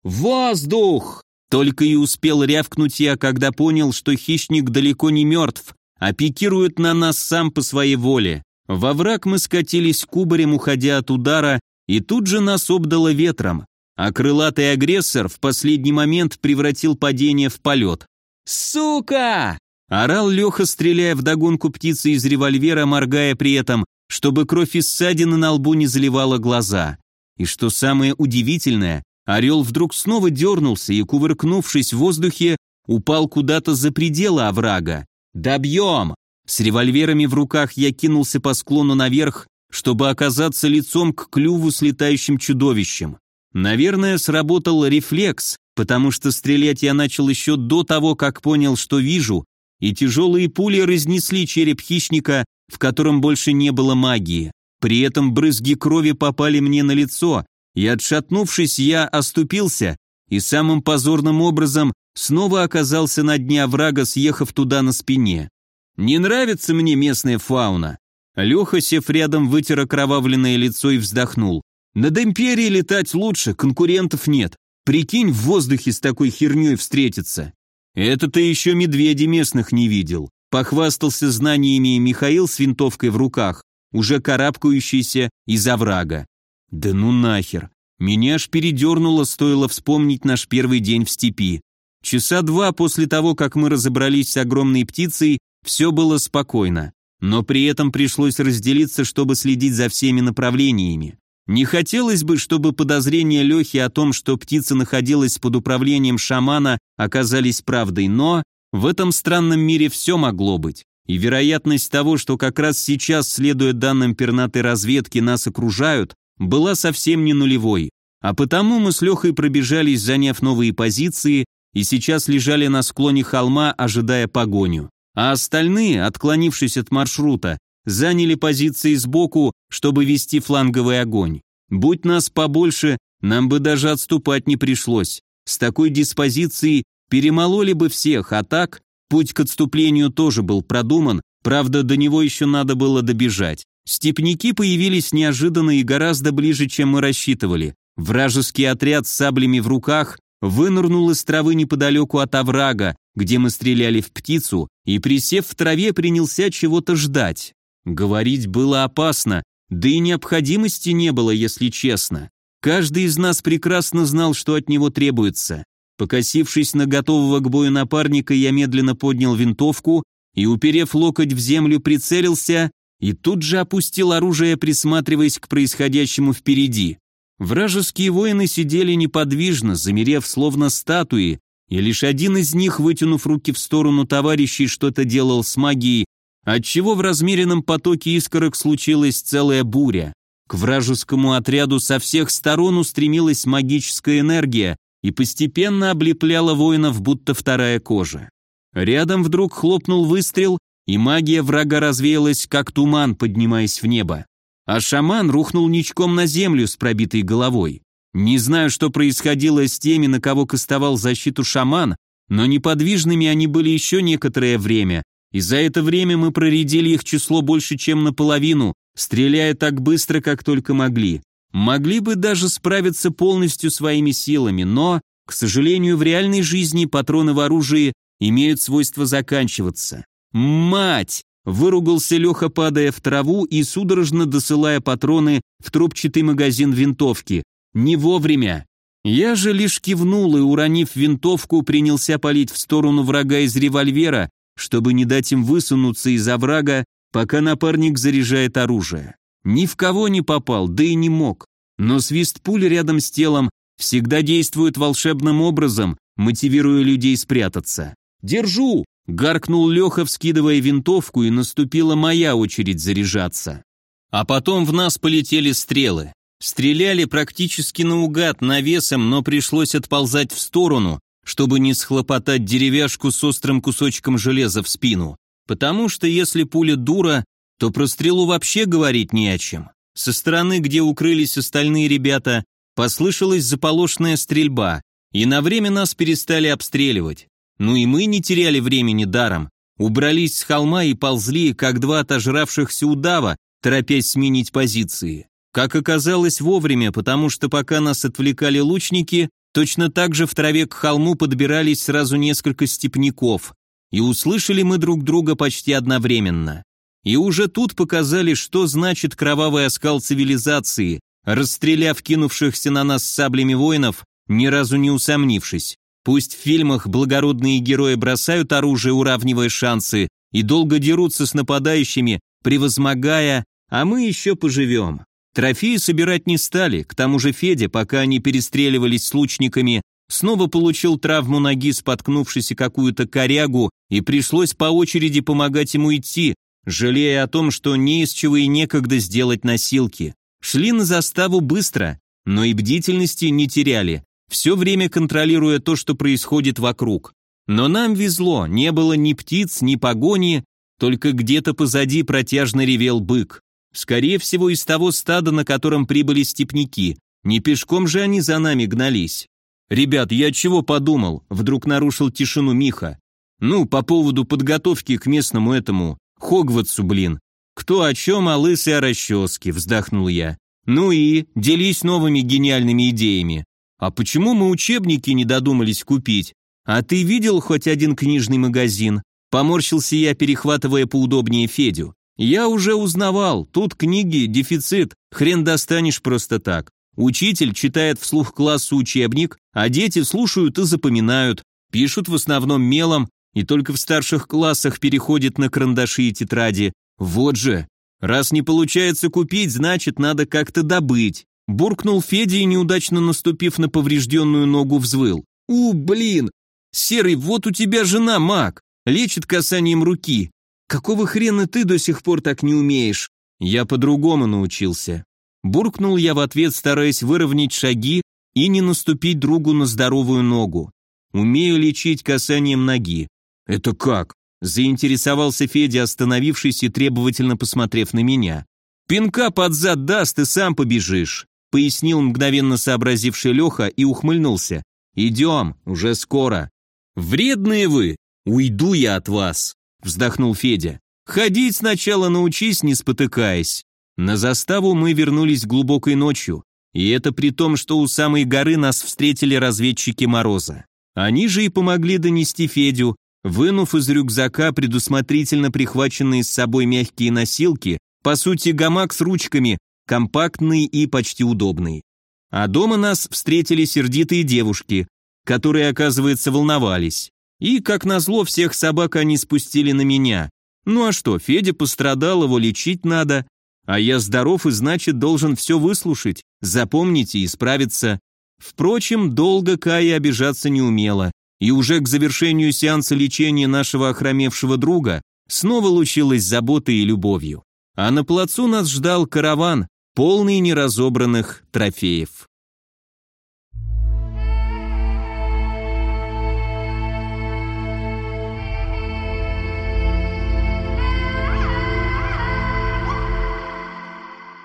«Воздух!» Только и успел рявкнуть я, когда понял, что хищник далеко не мертв, а пикирует на нас сам по своей воле. Во враг мы скатились кубарем, уходя от удара, и тут же нас обдало ветром, а крылатый агрессор в последний момент превратил падение в полет. «Сука!» – орал Леха, стреляя в догонку птицы из револьвера, моргая при этом, чтобы кровь из ссадины на лбу не заливала глаза. И что самое удивительное, орел вдруг снова дернулся и, кувыркнувшись в воздухе, упал куда-то за пределы оврага. «Добьем!» С револьверами в руках я кинулся по склону наверх, чтобы оказаться лицом к клюву с летающим чудовищем. Наверное, сработал рефлекс, потому что стрелять я начал еще до того, как понял, что вижу, и тяжелые пули разнесли череп хищника, в котором больше не было магии. При этом брызги крови попали мне на лицо, и отшатнувшись, я оступился и самым позорным образом снова оказался на дне оврага, съехав туда на спине. Не нравится мне местная фауна. Леха, сев рядом, вытер окровавленное лицо и вздохнул. Над империей летать лучше, конкурентов нет. Прикинь, в воздухе с такой херней встретиться. Это ты еще медведей местных не видел. Похвастался знаниями Михаил с винтовкой в руках, уже карабкающийся из оврага. Да ну нахер. Меня аж передернуло, стоило вспомнить наш первый день в степи. Часа два после того, как мы разобрались с огромной птицей, все было спокойно, но при этом пришлось разделиться, чтобы следить за всеми направлениями. Не хотелось бы, чтобы подозрения Лехи о том, что птица находилась под управлением шамана, оказались правдой, но в этом странном мире все могло быть. И вероятность того, что как раз сейчас, следуя данным пернатой разведки, нас окружают, была совсем не нулевой. А потому мы с Лехой пробежались, заняв новые позиции, и сейчас лежали на склоне холма, ожидая погоню. А остальные, отклонившись от маршрута, заняли позиции сбоку, чтобы вести фланговый огонь. Будь нас побольше, нам бы даже отступать не пришлось. С такой диспозицией перемололи бы всех, а так путь к отступлению тоже был продуман, правда, до него еще надо было добежать. Степники появились неожиданно и гораздо ближе, чем мы рассчитывали. Вражеский отряд с саблями в руках вынырнул из травы неподалеку от оврага, где мы стреляли в птицу, и, присев в траве, принялся чего-то ждать. Говорить было опасно, да и необходимости не было, если честно. Каждый из нас прекрасно знал, что от него требуется. Покосившись на готового к бою напарника, я медленно поднял винтовку и, уперев локоть в землю, прицелился и тут же опустил оружие, присматриваясь к происходящему впереди. Вражеские воины сидели неподвижно, замерев словно статуи, и лишь один из них, вытянув руки в сторону товарищей, что-то делал с магией, отчего в размеренном потоке искорок случилась целая буря. К вражескому отряду со всех сторон устремилась магическая энергия и постепенно облепляла воинов, будто вторая кожа. Рядом вдруг хлопнул выстрел, и магия врага развеялась, как туман, поднимаясь в небо. А шаман рухнул ничком на землю с пробитой головой. Не знаю, что происходило с теми, на кого кастовал защиту шаман, но неподвижными они были еще некоторое время, и за это время мы проредили их число больше, чем наполовину, стреляя так быстро, как только могли. Могли бы даже справиться полностью своими силами, но, к сожалению, в реальной жизни патроны в оружии имеют свойство заканчиваться. «Мать!» – выругался Леха, падая в траву и судорожно досылая патроны в трубчатый магазин винтовки. «Не вовремя!» Я же лишь кивнул и, уронив винтовку, принялся палить в сторону врага из револьвера, чтобы не дать им высунуться из оврага, пока напарник заряжает оружие. Ни в кого не попал, да и не мог. Но свист пули рядом с телом всегда действует волшебным образом, мотивируя людей спрятаться. «Держу!» – гаркнул Леха, вскидывая винтовку, и наступила моя очередь заряжаться. А потом в нас полетели стрелы. Стреляли практически наугад, навесом, но пришлось отползать в сторону, чтобы не схлопотать деревяшку с острым кусочком железа в спину. Потому что если пуля дура, то про стрелу вообще говорить не о чем. Со стороны, где укрылись остальные ребята, послышалась заполошная стрельба, и на время нас перестали обстреливать. Ну и мы не теряли времени даром. Убрались с холма и ползли, как два отожравшихся удава, торопясь сменить позиции. Как оказалось вовремя, потому что пока нас отвлекали лучники, Точно так же в траве к холму подбирались сразу несколько степняков, и услышали мы друг друга почти одновременно. И уже тут показали, что значит кровавый оскал цивилизации, расстреляв кинувшихся на нас саблями воинов, ни разу не усомнившись. Пусть в фильмах благородные герои бросают оружие, уравнивая шансы, и долго дерутся с нападающими, превозмогая, а мы еще поживем. Трофеи собирать не стали, к тому же Федя, пока они перестреливались с лучниками, снова получил травму ноги, споткнувшись какую-то корягу, и пришлось по очереди помогать ему идти, жалея о том, что не из чего и некогда сделать носилки. Шли на заставу быстро, но и бдительности не теряли, все время контролируя то, что происходит вокруг. Но нам везло, не было ни птиц, ни погони, только где-то позади протяжно ревел бык. Скорее всего, из того стада, на котором прибыли степняки. Не пешком же они за нами гнались. «Ребят, я чего подумал?» – вдруг нарушил тишину Миха. «Ну, по поводу подготовки к местному этому, Хогвартсу, блин. Кто о чем, а лысый о расческе», – вздохнул я. «Ну и, делись новыми гениальными идеями. А почему мы учебники не додумались купить? А ты видел хоть один книжный магазин?» Поморщился я, перехватывая поудобнее Федю. Я уже узнавал, тут книги, дефицит, хрен достанешь просто так. Учитель читает вслух классу учебник, а дети слушают и запоминают, пишут в основном мелом и только в старших классах переходят на карандаши и тетради. Вот же. Раз не получается купить, значит, надо как-то добыть. Буркнул Федя и, неудачно наступив на поврежденную ногу, взвыл. «У, блин! Серый, вот у тебя жена, маг! Лечит касанием руки. «Какого хрена ты до сих пор так не умеешь?» «Я по-другому научился». Буркнул я в ответ, стараясь выровнять шаги и не наступить другу на здоровую ногу. Умею лечить касанием ноги. Это как? Заинтересовался Федя, остановившись и требовательно посмотрев на меня. «Пинка под зад даст, и сам побежишь», пояснил мгновенно сообразивший Леха и ухмыльнулся. «Идем, уже скоро». «Вредные вы! Уйду я от вас!» Вздохнул Федя. «Ходить сначала научись, не спотыкаясь». На заставу мы вернулись глубокой ночью, и это при том, что у самой горы нас встретили разведчики Мороза. Они же и помогли донести Федю, вынув из рюкзака предусмотрительно прихваченные с собой мягкие носилки, по сути гамак с ручками, компактный и почти удобный. А дома нас встретили сердитые девушки, которые, оказывается, волновались. И, как назло, всех собак они спустили на меня. Ну а что, Федя пострадал, его лечить надо, а я здоров и значит должен все выслушать, запомнить и исправиться. Впрочем, долго Кая обижаться не умела, и уже к завершению сеанса лечения нашего охромевшего друга снова лучилась заботой и любовью. А на плацу нас ждал караван, полный неразобранных трофеев.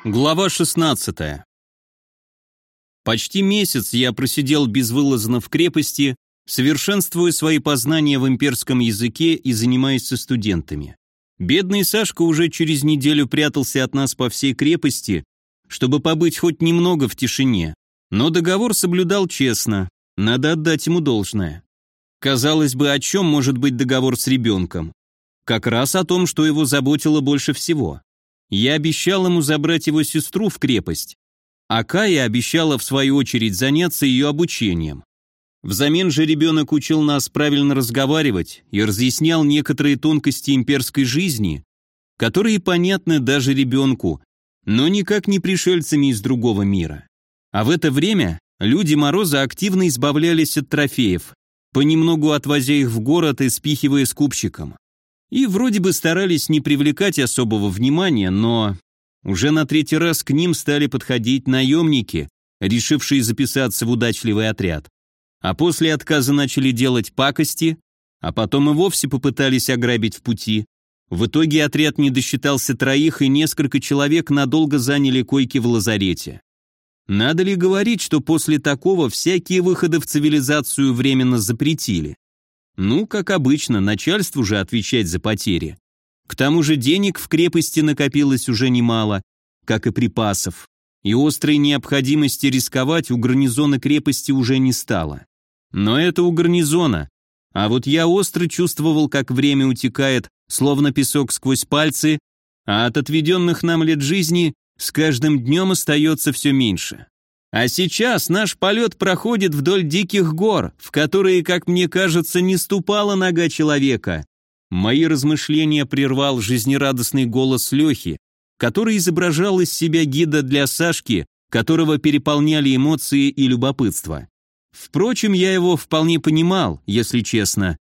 Глава 16 Почти месяц я просидел безвылазно в крепости, совершенствуя свои познания в имперском языке и занимаясь со студентами. Бедный Сашка уже через неделю прятался от нас по всей крепости, чтобы побыть хоть немного в тишине, но договор соблюдал честно, надо отдать ему должное. Казалось бы, о чем может быть договор с ребенком? Как раз о том, что его заботило больше всего. Я обещал ему забрать его сестру в крепость, а Кая обещала в свою очередь заняться ее обучением. Взамен же ребенок учил нас правильно разговаривать и разъяснял некоторые тонкости имперской жизни, которые понятны даже ребенку, но никак не пришельцами из другого мира. А в это время люди Мороза активно избавлялись от трофеев, понемногу отвозя их в город и спихивая скупщикам. И вроде бы старались не привлекать особого внимания, но уже на третий раз к ним стали подходить наемники, решившие записаться в удачливый отряд. А после отказа начали делать пакости, а потом и вовсе попытались ограбить в пути. В итоге отряд не досчитался троих, и несколько человек надолго заняли койки в лазарете. Надо ли говорить, что после такого всякие выходы в цивилизацию временно запретили? Ну, как обычно, начальству же отвечать за потери. К тому же денег в крепости накопилось уже немало, как и припасов, и острой необходимости рисковать у гарнизона крепости уже не стало. Но это у гарнизона, а вот я остро чувствовал, как время утекает, словно песок сквозь пальцы, а от отведенных нам лет жизни с каждым днем остается все меньше. А сейчас наш полет проходит вдоль диких гор, в которые, как мне кажется, не ступала нога человека. Мои размышления прервал жизнерадостный голос Лехи, который изображал из себя гида для Сашки, которого переполняли эмоции и любопытство. Впрочем, я его вполне понимал, если честно.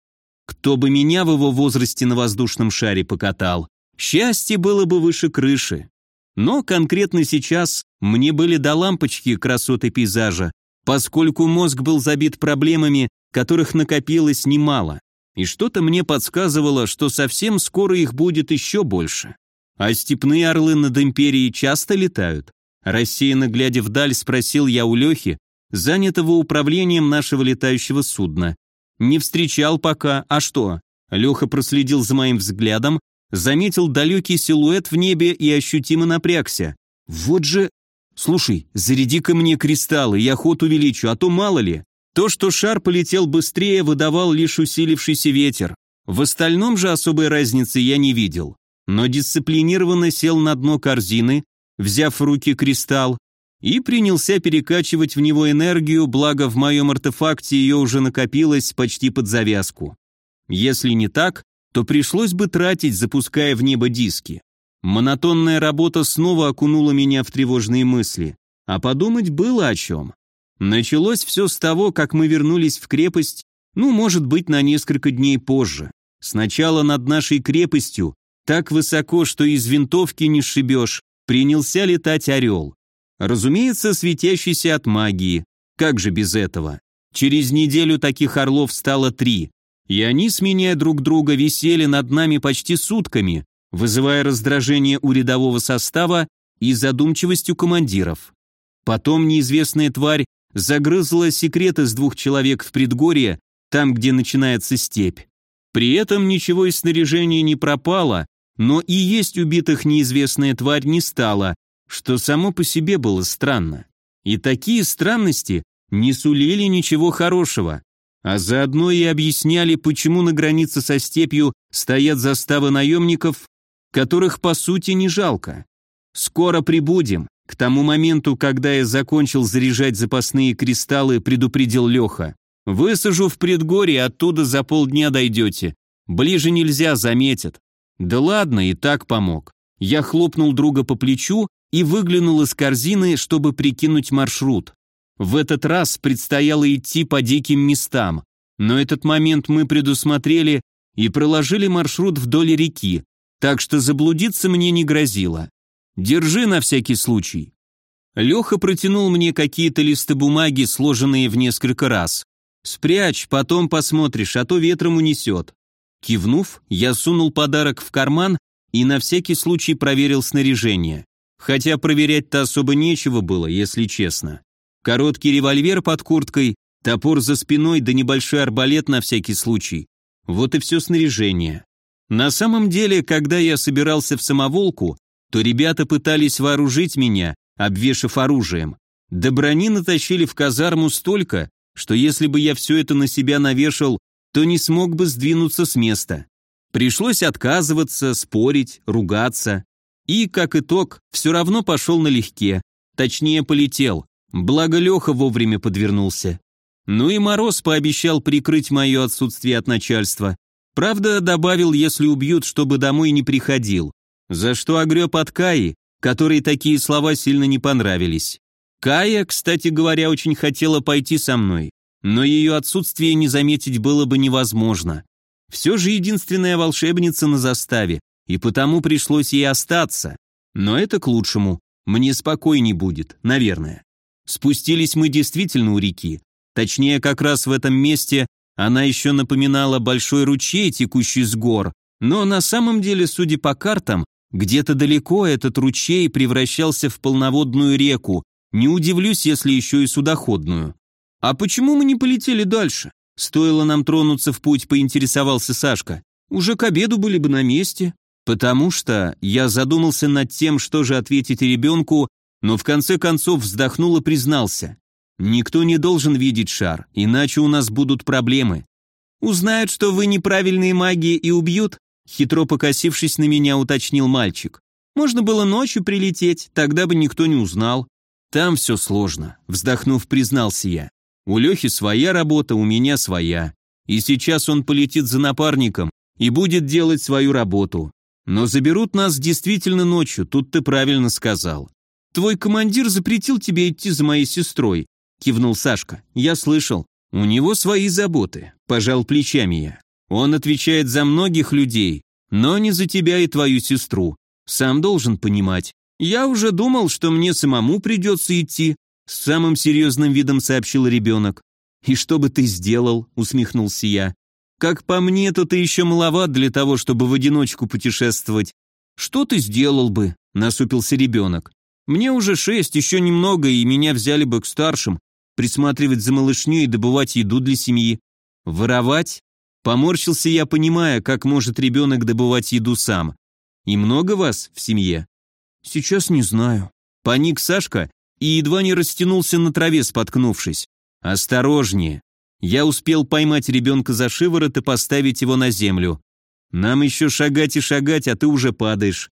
Кто бы меня в его возрасте на воздушном шаре покатал? Счастье было бы выше крыши. Но конкретно сейчас мне были до лампочки красоты пейзажа, поскольку мозг был забит проблемами, которых накопилось немало. И что-то мне подсказывало, что совсем скоро их будет еще больше. А степные орлы над империей часто летают? Рассеянно глядя вдаль, спросил я у Лехи, занятого управлением нашего летающего судна. Не встречал пока, а что? Леха проследил за моим взглядом, заметил далекий силуэт в небе и ощутимо напрягся. Вот же... Слушай, заряди-ка мне кристаллы, я ход увеличу, а то мало ли. То, что шар полетел быстрее, выдавал лишь усилившийся ветер. В остальном же особой разницы я не видел. Но дисциплинированно сел на дно корзины, взяв в руки кристалл, и принялся перекачивать в него энергию, благо в моем артефакте ее уже накопилось почти под завязку. Если не так, то пришлось бы тратить, запуская в небо диски. Монотонная работа снова окунула меня в тревожные мысли, а подумать было о чем. Началось все с того, как мы вернулись в крепость, ну, может быть, на несколько дней позже. Сначала над нашей крепостью, так высоко, что из винтовки не сшибешь, принялся летать орел. Разумеется, светящийся от магии. Как же без этого? Через неделю таких орлов стало три, и они, сменяя друг друга, висели над нами почти сутками, вызывая раздражение у рядового состава и задумчивость у командиров. Потом неизвестная тварь загрызла секрет из двух человек в предгорье, там, где начинается степь. При этом ничего из снаряжения не пропало, но и есть убитых неизвестная тварь не стала, что само по себе было странно. И такие странности не сулили ничего хорошего, а заодно и объясняли, почему на границе со степью стоят заставы наемников, которых по сути не жалко. Скоро прибудем. К тому моменту, когда я закончил заряжать запасные кристаллы, предупредил Леха. Высажу в предгорье, оттуда за полдня дойдете. Ближе нельзя, заметят. Да ладно, и так помог. Я хлопнул друга по плечу и выглянул из корзины, чтобы прикинуть маршрут. В этот раз предстояло идти по диким местам, но этот момент мы предусмотрели и проложили маршрут вдоль реки, так что заблудиться мне не грозило. Держи на всякий случай. Леха протянул мне какие-то листы бумаги, сложенные в несколько раз. «Спрячь, потом посмотришь, а то ветром унесет». Кивнув, я сунул подарок в карман и на всякий случай проверил снаряжение. Хотя проверять-то особо нечего было, если честно. Короткий револьвер под курткой, топор за спиной да небольшой арбалет на всякий случай. Вот и все снаряжение. На самом деле, когда я собирался в самоволку, то ребята пытались вооружить меня, обвешав оружием. До брони натащили в казарму столько, что если бы я все это на себя навешал, то не смог бы сдвинуться с места. Пришлось отказываться, спорить, ругаться. И, как итог, все равно пошел налегке. Точнее, полетел. Благо Леха вовремя подвернулся. Ну и Мороз пообещал прикрыть мое отсутствие от начальства. Правда, добавил, если убьют, чтобы домой не приходил. За что огреб от Каи, которой такие слова сильно не понравились. Кая, кстати говоря, очень хотела пойти со мной, но ее отсутствие не заметить было бы невозможно. Все же единственная волшебница на заставе, и потому пришлось ей остаться. Но это к лучшему, мне спокойней будет, наверное. Спустились мы действительно у реки. Точнее, как раз в этом месте она еще напоминала большой ручей, текущий с гор, но на самом деле, судя по картам, где-то далеко этот ручей превращался в полноводную реку, не удивлюсь, если еще и судоходную. А почему мы не полетели дальше? Стоило нам тронуться в путь, поинтересовался Сашка. Уже к обеду были бы на месте. Потому что я задумался над тем, что же ответить ребенку, но в конце концов вздохнул и признался. Никто не должен видеть шар, иначе у нас будут проблемы. Узнают, что вы неправильные маги и убьют? Хитро покосившись на меня, уточнил мальчик. Можно было ночью прилететь, тогда бы никто не узнал. Там все сложно, вздохнув, признался я. У Лехи своя работа, у меня своя. И сейчас он полетит за напарником и будет делать свою работу. Но заберут нас действительно ночью, тут ты правильно сказал. Твой командир запретил тебе идти за моей сестрой, кивнул Сашка. Я слышал. У него свои заботы, пожал плечами я. Он отвечает за многих людей, но не за тебя и твою сестру. Сам должен понимать. «Я уже думал, что мне самому придется идти», — с самым серьезным видом сообщил ребенок. «И что бы ты сделал?» — усмехнулся я. «Как по мне, то ты еще маловат для того, чтобы в одиночку путешествовать. Что ты сделал бы?» — насупился ребенок. «Мне уже шесть, еще немного, и меня взяли бы к старшим, присматривать за малышней и добывать еду для семьи. Воровать?» Поморщился я, понимая, как может ребенок добывать еду сам. «И много вас в семье?» «Сейчас не знаю». Паник Сашка и едва не растянулся на траве, споткнувшись. «Осторожнее!» Я успел поймать ребенка за шиворот и поставить его на землю. «Нам еще шагать и шагать, а ты уже падаешь».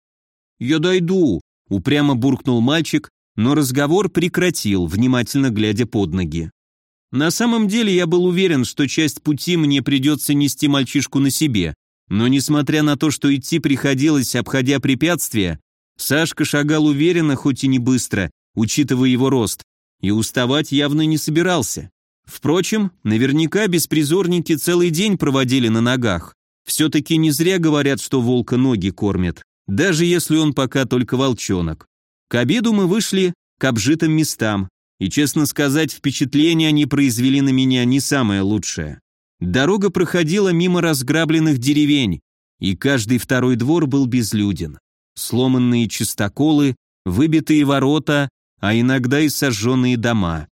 «Я дойду», — упрямо буркнул мальчик, но разговор прекратил, внимательно глядя под ноги. На самом деле я был уверен, что часть пути мне придется нести мальчишку на себе, но несмотря на то, что идти приходилось, обходя препятствия, Сашка шагал уверенно, хоть и не быстро, учитывая его рост, и уставать явно не собирался. Впрочем, наверняка беспризорники целый день проводили на ногах. Все-таки не зря говорят, что волка ноги кормят, даже если он пока только волчонок. К обеду мы вышли к обжитым местам. И, честно сказать, впечатление они произвели на меня не самое лучшее. Дорога проходила мимо разграбленных деревень, и каждый второй двор был безлюден. Сломанные чистоколы, выбитые ворота, а иногда и сожженные дома.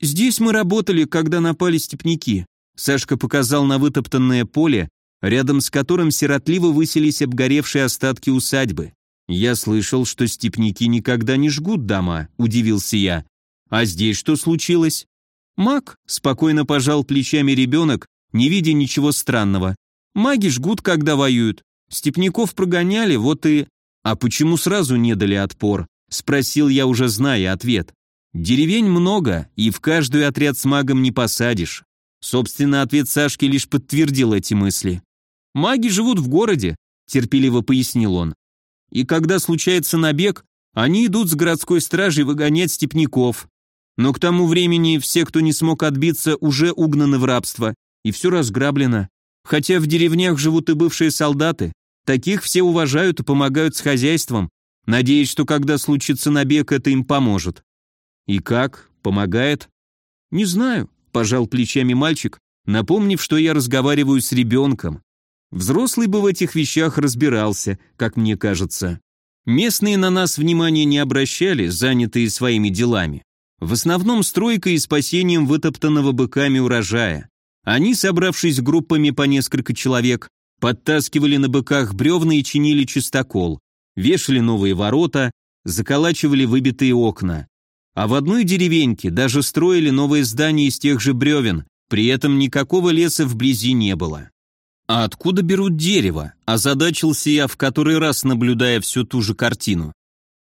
«Здесь мы работали, когда напали степняки», Сашка показал на вытоптанное поле, рядом с которым сиротливо высились обгоревшие остатки усадьбы. «Я слышал, что степняки никогда не жгут дома», – удивился я. «А здесь что случилось?» «Маг», – спокойно пожал плечами ребенок, не видя ничего странного. «Маги жгут, когда воюют. Степняков прогоняли, вот и...» «А почему сразу не дали отпор?» – спросил я, уже зная ответ. «Деревень много, и в каждую отряд с магом не посадишь». Собственно, ответ Сашки лишь подтвердил эти мысли. «Маги живут в городе», – терпеливо пояснил он. «И когда случается набег, они идут с городской стражей выгонять степняков. Но к тому времени все, кто не смог отбиться, уже угнаны в рабство, и все разграблено. Хотя в деревнях живут и бывшие солдаты, таких все уважают и помогают с хозяйством, надеясь, что когда случится набег, это им поможет. И как? Помогает? Не знаю, пожал плечами мальчик, напомнив, что я разговариваю с ребенком. Взрослый бы в этих вещах разбирался, как мне кажется. Местные на нас внимания не обращали, занятые своими делами. В основном стройкой и спасением вытоптанного быками урожая. Они, собравшись группами по несколько человек, подтаскивали на быках бревна и чинили чистокол, вешали новые ворота, заколачивали выбитые окна. А в одной деревеньке даже строили новое здание из тех же бревен, при этом никакого леса вблизи не было. А откуда берут дерево? Озадачился я в который раз, наблюдая всю ту же картину.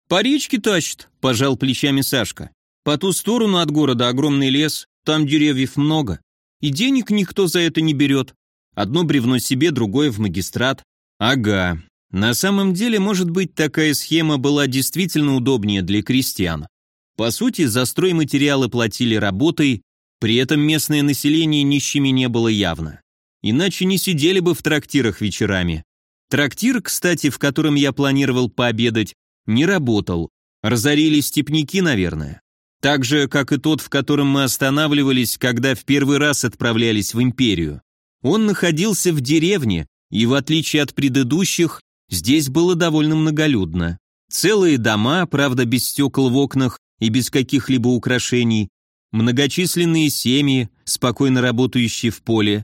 «По речке тащат», – пожал плечами Сашка. «По ту сторону от города огромный лес, там деревьев много. И денег никто за это не берет. Одно бревно себе, другое в магистрат. Ага. На самом деле, может быть, такая схема была действительно удобнее для крестьян. По сути, за стройматериалы платили работой, при этом местное население нищими не было явно. Иначе не сидели бы в трактирах вечерами. Трактир, кстати, в котором я планировал пообедать, не работал. Разорились степняки, наверное. Так же, как и тот, в котором мы останавливались, когда в первый раз отправлялись в империю. Он находился в деревне, и в отличие от предыдущих, здесь было довольно многолюдно. Целые дома, правда без стекол в окнах и без каких-либо украшений, многочисленные семьи, спокойно работающие в поле,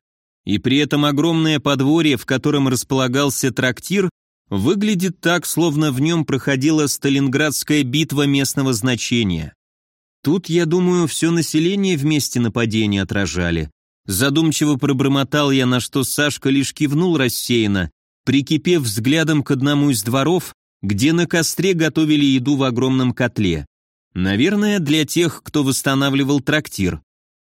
и при этом огромное подворье, в котором располагался трактир, выглядит так, словно в нем проходила Сталинградская битва местного значения. Тут, я думаю, все население вместе нападения отражали. Задумчиво пробормотал я, на что Сашка лишь кивнул рассеянно, прикипев взглядом к одному из дворов, где на костре готовили еду в огромном котле. Наверное, для тех, кто восстанавливал трактир.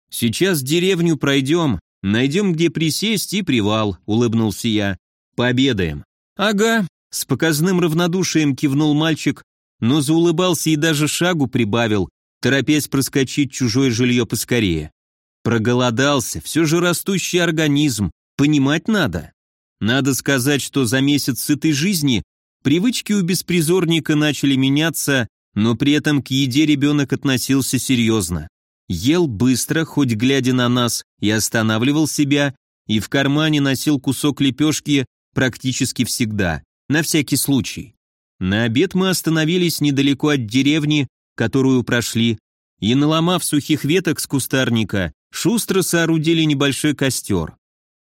Сейчас деревню пройдем, найдем, где присесть и привал, улыбнулся я. Пообедаем. Ага, с показным равнодушием кивнул мальчик, но заулыбался и даже шагу прибавил, торопясь проскочить чужое жилье поскорее. Проголодался, все же растущий организм, понимать надо. Надо сказать, что за месяц сытой жизни привычки у беспризорника начали меняться, но при этом к еде ребенок относился серьезно. Ел быстро, хоть глядя на нас, и останавливал себя, и в кармане носил кусок лепешки практически всегда, на всякий случай. На обед мы остановились недалеко от деревни, которую прошли, и, наломав сухих веток с кустарника, шустро соорудили небольшой костер.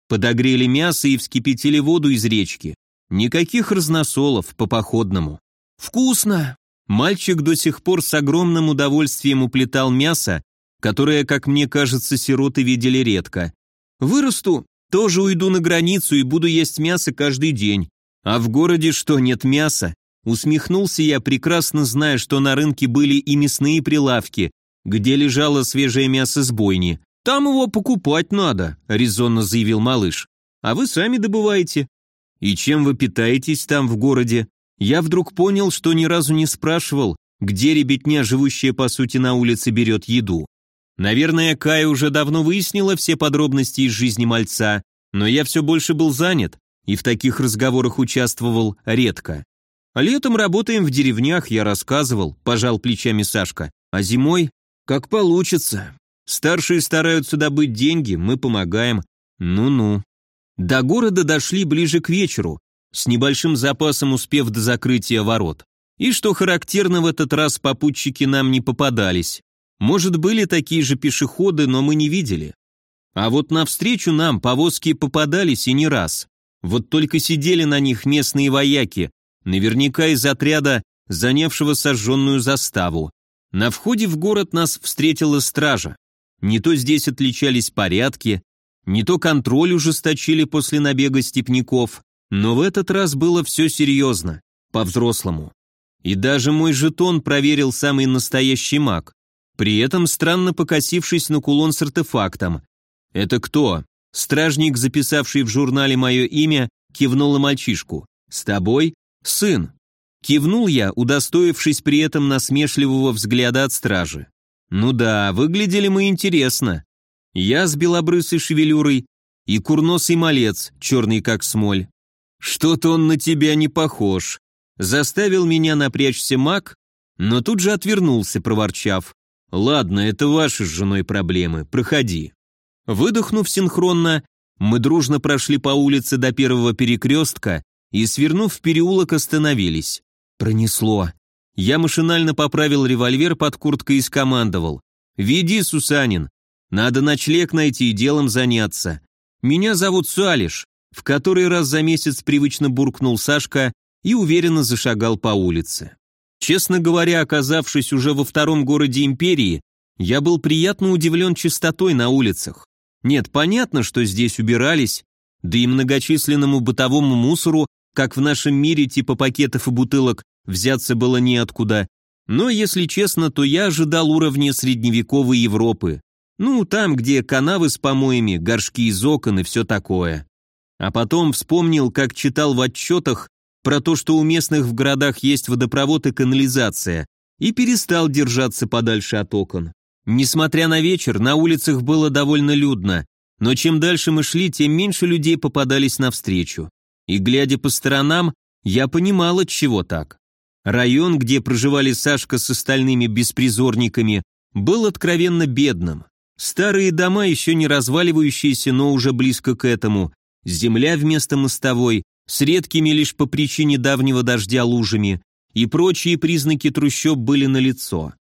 Подогрели мясо и вскипятили воду из речки. Никаких разносолов по походному. «Вкусно!» Мальчик до сих пор с огромным удовольствием уплетал мясо, которое, как мне кажется, сироты видели редко. «Вырасту, тоже уйду на границу и буду есть мясо каждый день. А в городе что, нет мяса? Усмехнулся я, прекрасно зная, что на рынке были и мясные прилавки, где лежало свежее мясо с бойни. «Там его покупать надо», — резонно заявил малыш. «А вы сами добываете». «И чем вы питаетесь там в городе?» Я вдруг понял, что ни разу не спрашивал, где ребятня, живущая по сути на улице, берет еду. Наверное, Кая уже давно выяснила все подробности из жизни мальца, но я все больше был занят и в таких разговорах участвовал редко. Летом работаем в деревнях, я рассказывал, пожал плечами Сашка. А зимой? Как получится. Старшие стараются добыть деньги, мы помогаем. Ну-ну. До города дошли ближе к вечеру, с небольшим запасом успев до закрытия ворот. И что характерно, в этот раз попутчики нам не попадались. Может, были такие же пешеходы, но мы не видели. А вот навстречу нам повозки попадались и не раз. Вот только сидели на них местные вояки, наверняка из отряда, занявшего сожженную заставу. На входе в город нас встретила стража. Не то здесь отличались порядки, не то контроль ужесточили после набега степняков, но в этот раз было все серьезно, по-взрослому. И даже мой жетон проверил самый настоящий маг, при этом странно покосившись на кулон с артефактом. «Это кто?» Стражник, записавший в журнале мое имя, кивнул на мальчишку. «С тобой? Сын». Кивнул я, удостоившись при этом насмешливого взгляда от стражи. «Ну да, выглядели мы интересно. Я с белобрысой шевелюрой и курносый малец, черный как смоль. Что-то он на тебя не похож. Заставил меня напрячься маг, но тут же отвернулся, проворчав. Ладно, это ваши с женой проблемы, проходи. Выдохнув синхронно, мы дружно прошли по улице до первого перекрестка и, свернув в переулок, остановились. Пронесло. Я машинально поправил револьвер под курткой и скомандовал. «Веди, Сусанин, надо ночлег найти и делом заняться. Меня зовут Суалиш. В который раз за месяц привычно буркнул Сашка и уверенно зашагал по улице. Честно говоря, оказавшись уже во втором городе империи, я был приятно удивлен чистотой на улицах. Нет, понятно, что здесь убирались, да и многочисленному бытовому мусору, как в нашем мире типа пакетов и бутылок, взяться было неоткуда. Но, если честно, то я ожидал уровня средневековой Европы. Ну, там, где канавы с помоями, горшки из окон и все такое. А потом вспомнил, как читал в отчетах про то, что у местных в городах есть водопровод и канализация, и перестал держаться подальше от окон. Несмотря на вечер, на улицах было довольно людно, но чем дальше мы шли, тем меньше людей попадались навстречу. И глядя по сторонам, я понимал, от чего так. Район, где проживали Сашка с остальными беспризорниками, был откровенно бедным. Старые дома, еще не разваливающиеся, но уже близко к этому, земля вместо мостовой, с редкими лишь по причине давнего дождя лужами, и прочие признаки трущоб были налицо.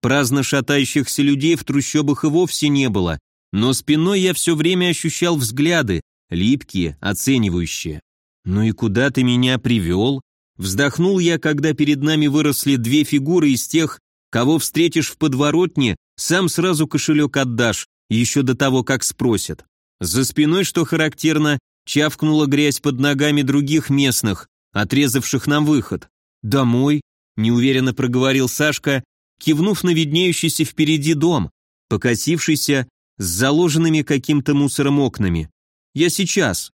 Праздно шатающихся людей в трущобах и вовсе не было, но спиной я все время ощущал взгляды, липкие, оценивающие. «Ну и куда ты меня привел?» Вздохнул я, когда перед нами выросли две фигуры из тех, кого встретишь в подворотне сам сразу кошелек отдашь, еще до того, как спросят. За спиной, что характерно, чавкнула грязь под ногами других местных, отрезавших нам выход. «Домой?» – неуверенно проговорил Сашка, кивнув на виднеющийся впереди дом, покосившийся с заложенными каким-то мусором окнами. «Я сейчас».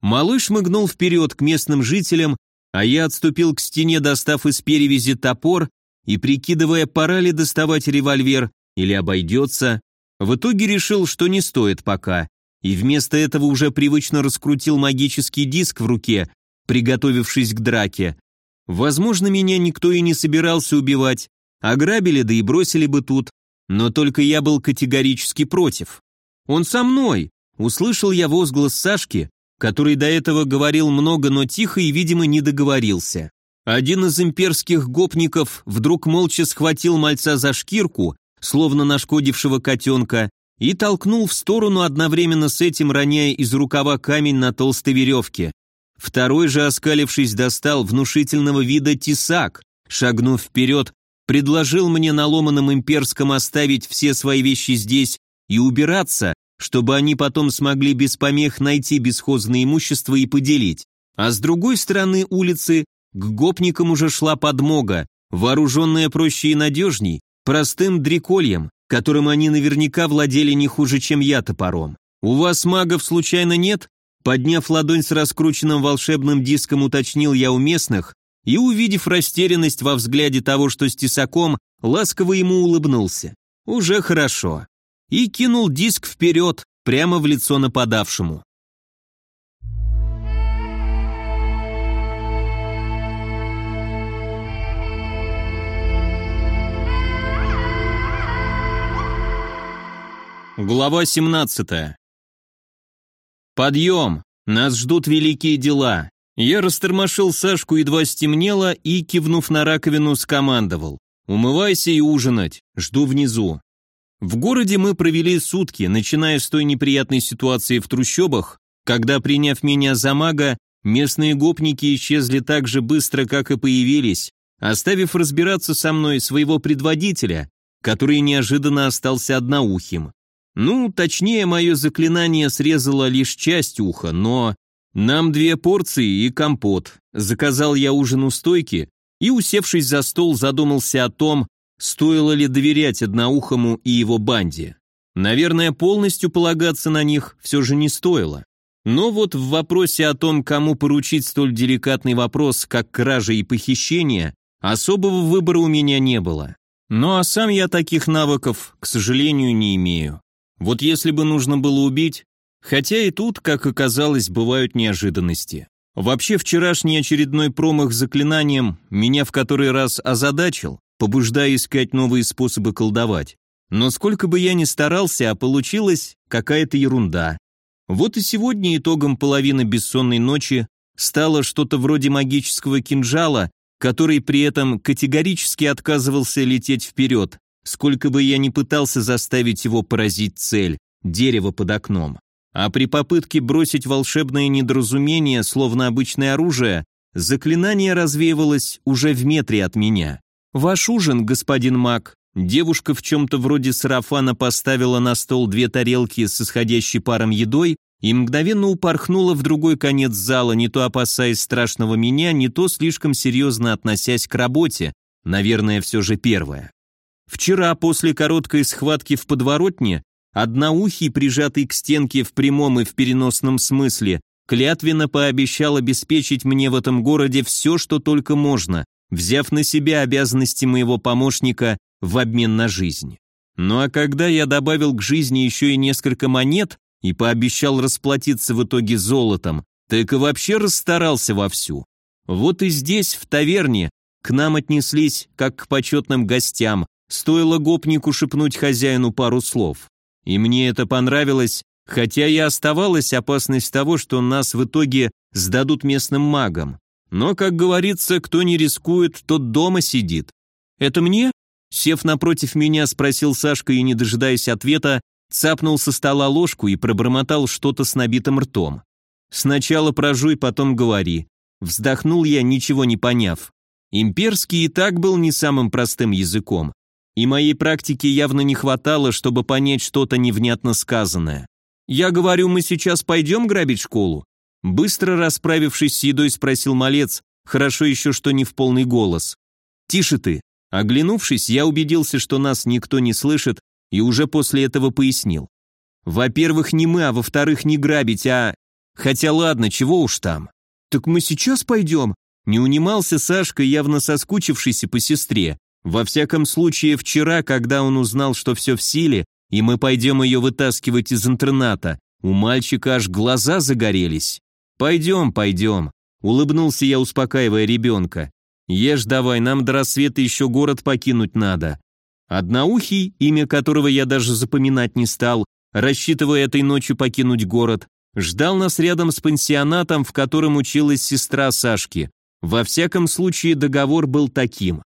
Малыш мыгнул вперед к местным жителям, а я отступил к стене, достав из перевязи топор и прикидывая, пора ли доставать револьвер, или обойдется, в итоге решил, что не стоит пока, и вместо этого уже привычно раскрутил магический диск в руке, приготовившись к драке. Возможно, меня никто и не собирался убивать, ограбили да и бросили бы тут, но только я был категорически против. «Он со мной!» — услышал я возглас Сашки, который до этого говорил много, но тихо и, видимо, не договорился. Один из имперских гопников вдруг молча схватил мальца за шкирку словно нашкодившего котенка, и толкнул в сторону, одновременно с этим роняя из рукава камень на толстой веревке. Второй же, оскалившись, достал внушительного вида тесак, шагнув вперед, предложил мне на ломаном имперском оставить все свои вещи здесь и убираться, чтобы они потом смогли без помех найти бесхозное имущество и поделить. А с другой стороны улицы к гопникам уже шла подмога, вооруженная проще и надежней, Простым дрекольем, которым они наверняка владели не хуже, чем я топором. У вас магов случайно нет? Подняв ладонь с раскрученным волшебным диском, уточнил я у местных и, увидев растерянность во взгляде того, что с тесаком, ласково ему улыбнулся. Уже хорошо. И кинул диск вперед, прямо в лицо нападавшему. Глава 17. Подъем! Нас ждут великие дела. Я растормошил Сашку, едва стемнело, и, кивнув на раковину, скомандовал. «Умывайся и ужинать. Жду внизу». В городе мы провели сутки, начиная с той неприятной ситуации в трущобах, когда, приняв меня за мага, местные гопники исчезли так же быстро, как и появились, оставив разбираться со мной своего предводителя, который неожиданно остался одноухим. Ну, точнее, мое заклинание срезало лишь часть уха, но... Нам две порции и компот. Заказал я ужин у стойки и, усевшись за стол, задумался о том, стоило ли доверять одноухому и его банде. Наверное, полностью полагаться на них все же не стоило. Но вот в вопросе о том, кому поручить столь деликатный вопрос, как кража и похищение, особого выбора у меня не было. Ну а сам я таких навыков, к сожалению, не имею. Вот если бы нужно было убить, хотя и тут, как оказалось, бывают неожиданности. Вообще вчерашний очередной промах заклинанием меня в который раз озадачил, побуждая искать новые способы колдовать. Но сколько бы я ни старался, а получилась какая-то ерунда. Вот и сегодня итогом половины бессонной ночи стало что-то вроде магического кинжала, который при этом категорически отказывался лететь вперед, сколько бы я ни пытался заставить его поразить цель – дерево под окном. А при попытке бросить волшебное недоразумение, словно обычное оружие, заклинание развеивалось уже в метре от меня. «Ваш ужин, господин маг». Девушка в чем-то вроде сарафана поставила на стол две тарелки с исходящей паром едой и мгновенно упорхнула в другой конец зала, не то опасаясь страшного меня, не то слишком серьезно относясь к работе, наверное, все же первое. Вчера, после короткой схватки в подворотне, одноухий, прижатый к стенке в прямом и в переносном смысле, клятвенно пообещал обеспечить мне в этом городе все, что только можно, взяв на себя обязанности моего помощника в обмен на жизнь. Ну а когда я добавил к жизни еще и несколько монет и пообещал расплатиться в итоге золотом, так и вообще расстарался вовсю. Вот и здесь, в таверне, к нам отнеслись как к почетным гостям, Стоило гопнику шепнуть хозяину пару слов. И мне это понравилось, хотя и оставалась опасность того, что нас в итоге сдадут местным магам. Но, как говорится, кто не рискует, тот дома сидит. «Это мне?» Сев напротив меня, спросил Сашка и, не дожидаясь ответа, цапнул со стола ложку и пробормотал что-то с набитым ртом. «Сначала прожуй, потом говори». Вздохнул я, ничего не поняв. Имперский и так был не самым простым языком и моей практики явно не хватало, чтобы понять что-то невнятно сказанное. «Я говорю, мы сейчас пойдем грабить школу?» Быстро расправившись с едой, спросил малец, хорошо еще, что не в полный голос. «Тише ты!» Оглянувшись, я убедился, что нас никто не слышит, и уже после этого пояснил. «Во-первых, не мы, а во-вторых, не грабить, а... Хотя ладно, чего уж там». «Так мы сейчас пойдем?» Не унимался Сашка, явно соскучившийся по сестре. Во всяком случае, вчера, когда он узнал, что все в силе, и мы пойдем ее вытаскивать из интерната, у мальчика аж глаза загорелись. «Пойдем, пойдем», — улыбнулся я, успокаивая ребенка. «Ешь давай, нам до рассвета еще город покинуть надо». Одноухий, имя которого я даже запоминать не стал, рассчитывая этой ночью покинуть город, ждал нас рядом с пансионатом, в котором училась сестра Сашки. Во всяком случае, договор был таким.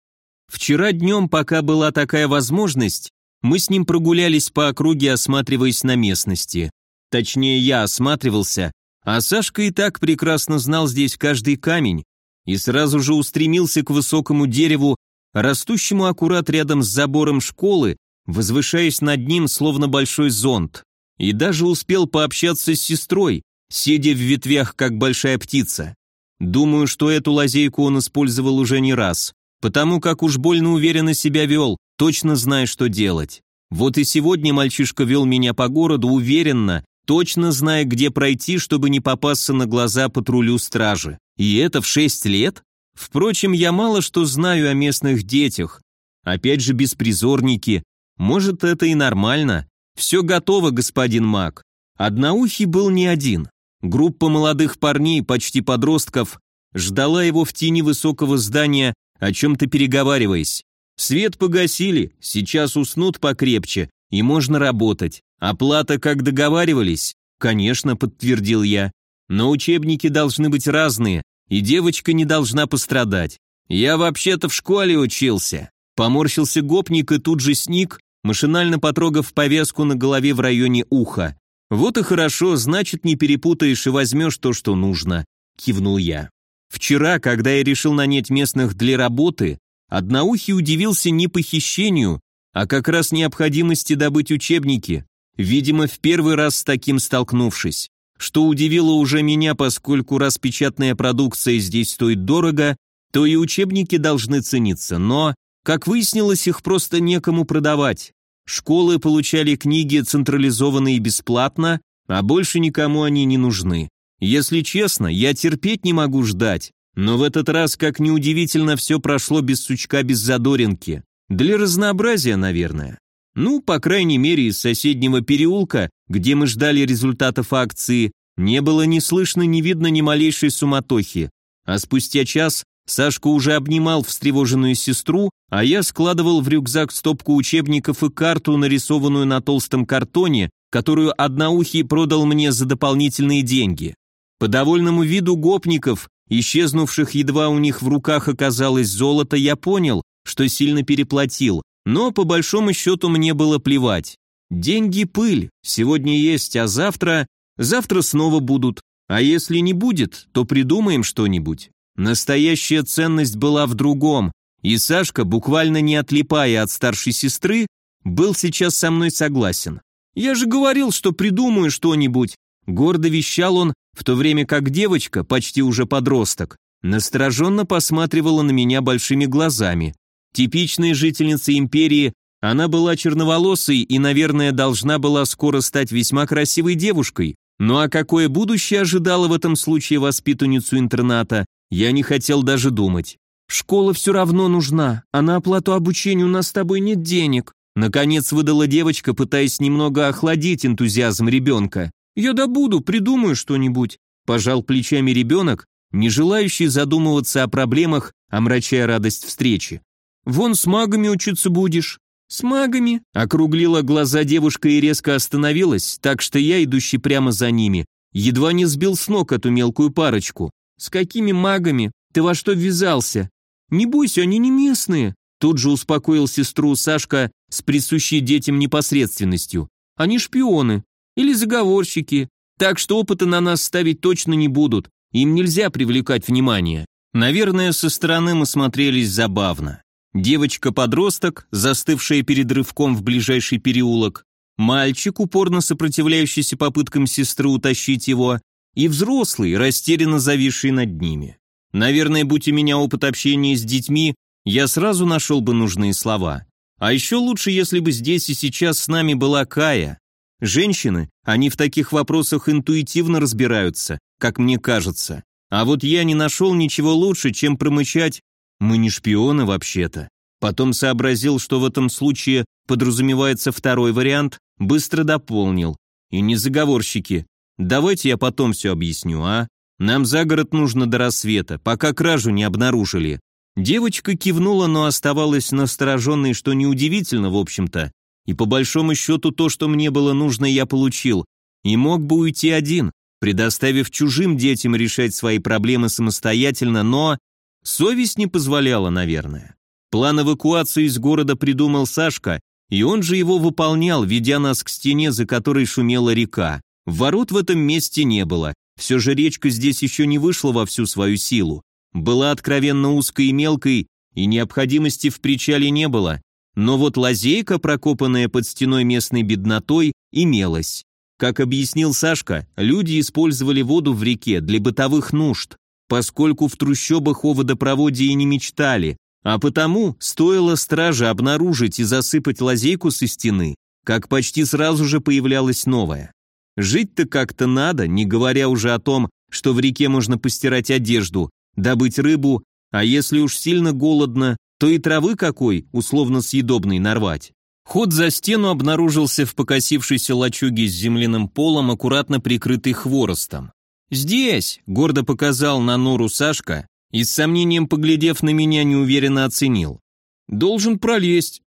Вчера днем, пока была такая возможность, мы с ним прогулялись по округе, осматриваясь на местности. Точнее, я осматривался, а Сашка и так прекрасно знал здесь каждый камень и сразу же устремился к высокому дереву, растущему аккурат рядом с забором школы, возвышаясь над ним, словно большой зонт, и даже успел пообщаться с сестрой, сидя в ветвях, как большая птица. Думаю, что эту лазейку он использовал уже не раз потому как уж больно уверенно себя вел, точно зная, что делать. Вот и сегодня мальчишка вел меня по городу уверенно, точно зная, где пройти, чтобы не попасться на глаза патрулю стражи. И это в шесть лет? Впрочем, я мало что знаю о местных детях. Опять же, беспризорники. Может, это и нормально. Все готово, господин маг. Одноухий был не один. Группа молодых парней, почти подростков, ждала его в тени высокого здания о чем-то переговариваясь. Свет погасили, сейчас уснут покрепче, и можно работать. Оплата, как договаривались? Конечно, подтвердил я. Но учебники должны быть разные, и девочка не должна пострадать. Я вообще-то в школе учился. Поморщился гопник и тут же сник, машинально потрогав повязку на голове в районе уха. «Вот и хорошо, значит, не перепутаешь и возьмешь то, что нужно», — кивнул я. Вчера, когда я решил нанять местных для работы, одноухий удивился не похищению, а как раз необходимости добыть учебники, видимо, в первый раз с таким столкнувшись. Что удивило уже меня, поскольку раз печатная продукция здесь стоит дорого, то и учебники должны цениться, но, как выяснилось, их просто некому продавать. Школы получали книги централизованно и бесплатно, а больше никому они не нужны. Если честно, я терпеть не могу ждать, но в этот раз, как неудивительно, все прошло без сучка, без задоринки. Для разнообразия, наверное. Ну, по крайней мере, из соседнего переулка, где мы ждали результатов акции, не было ни слышно, ни видно ни малейшей суматохи. А спустя час Сашка уже обнимал встревоженную сестру, а я складывал в рюкзак стопку учебников и карту, нарисованную на толстом картоне, которую одноухий продал мне за дополнительные деньги. По довольному виду гопников, исчезнувших едва у них в руках оказалось золото, я понял, что сильно переплатил, но по большому счету мне было плевать. Деньги – пыль, сегодня есть, а завтра... Завтра снова будут, а если не будет, то придумаем что-нибудь. Настоящая ценность была в другом, и Сашка, буквально не отлипая от старшей сестры, был сейчас со мной согласен. «Я же говорил, что придумаю что-нибудь», гордо вещал он, в то время как девочка, почти уже подросток, настороженно посматривала на меня большими глазами. Типичная жительница империи, она была черноволосой и, наверное, должна была скоро стать весьма красивой девушкой. Ну а какое будущее ожидало в этом случае воспитанницу интерната, я не хотел даже думать. «Школа все равно нужна, а на оплату обучения у нас с тобой нет денег», наконец выдала девочка, пытаясь немного охладить энтузиазм ребенка. «Я добуду, придумаю что-нибудь», пожал плечами ребенок, не желающий задумываться о проблемах, омрачая радость встречи. «Вон с магами учиться будешь». «С магами?» Округлила глаза девушка и резко остановилась, так что я, идущий прямо за ними, едва не сбил с ног эту мелкую парочку. С какими магами? Ты во что ввязался? Не бойся, они не местные. Тут же успокоил сестру Сашка с присущей детям непосредственностью. Они шпионы или заговорщики, так что опыта на нас ставить точно не будут, им нельзя привлекать внимание. Наверное, со стороны мы смотрелись забавно. Девочка-подросток, застывшая перед рывком в ближайший переулок, мальчик, упорно сопротивляющийся попыткам сестры утащить его, и взрослый, растерянно зависший над ними. Наверное, будь у меня опыт общения с детьми, я сразу нашел бы нужные слова. А еще лучше, если бы здесь и сейчас с нами была Кая. Женщины, они в таких вопросах интуитивно разбираются, как мне кажется. А вот я не нашел ничего лучше, чем промычать «Мы не шпионы вообще-то». Потом сообразил, что в этом случае подразумевается второй вариант, быстро дополнил. И не заговорщики, Давайте я потом все объясню, а? Нам за город нужно до рассвета, пока кражу не обнаружили». Девочка кивнула, но оставалась настороженной, что неудивительно, в общем-то. И по большому счету то, что мне было нужно, я получил. И мог бы уйти один, предоставив чужим детям решать свои проблемы самостоятельно, но... Совесть не позволяла, наверное. План эвакуации из города придумал Сашка, и он же его выполнял, ведя нас к стене, за которой шумела река. Ворот в этом месте не было, все же речка здесь еще не вышла во всю свою силу. Была откровенно узкой и мелкой, и необходимости в причале не было. Но вот лазейка, прокопанная под стеной местной беднотой, имелась. Как объяснил Сашка, люди использовали воду в реке для бытовых нужд, поскольку в трущобах о водопроводе и не мечтали, а потому стоило страже обнаружить и засыпать лазейку со стены, как почти сразу же появлялась новая. Жить-то как-то надо, не говоря уже о том, что в реке можно постирать одежду, добыть рыбу, а если уж сильно голодно, то и травы какой, условно съедобной, нарвать. Ход за стену обнаружился в покосившейся лачуге с земляным полом, аккуратно прикрытый хворостом. «Здесь!» — гордо показал на нору Сашка и с сомнением, поглядев на меня, неуверенно оценил. «Должен пролезть,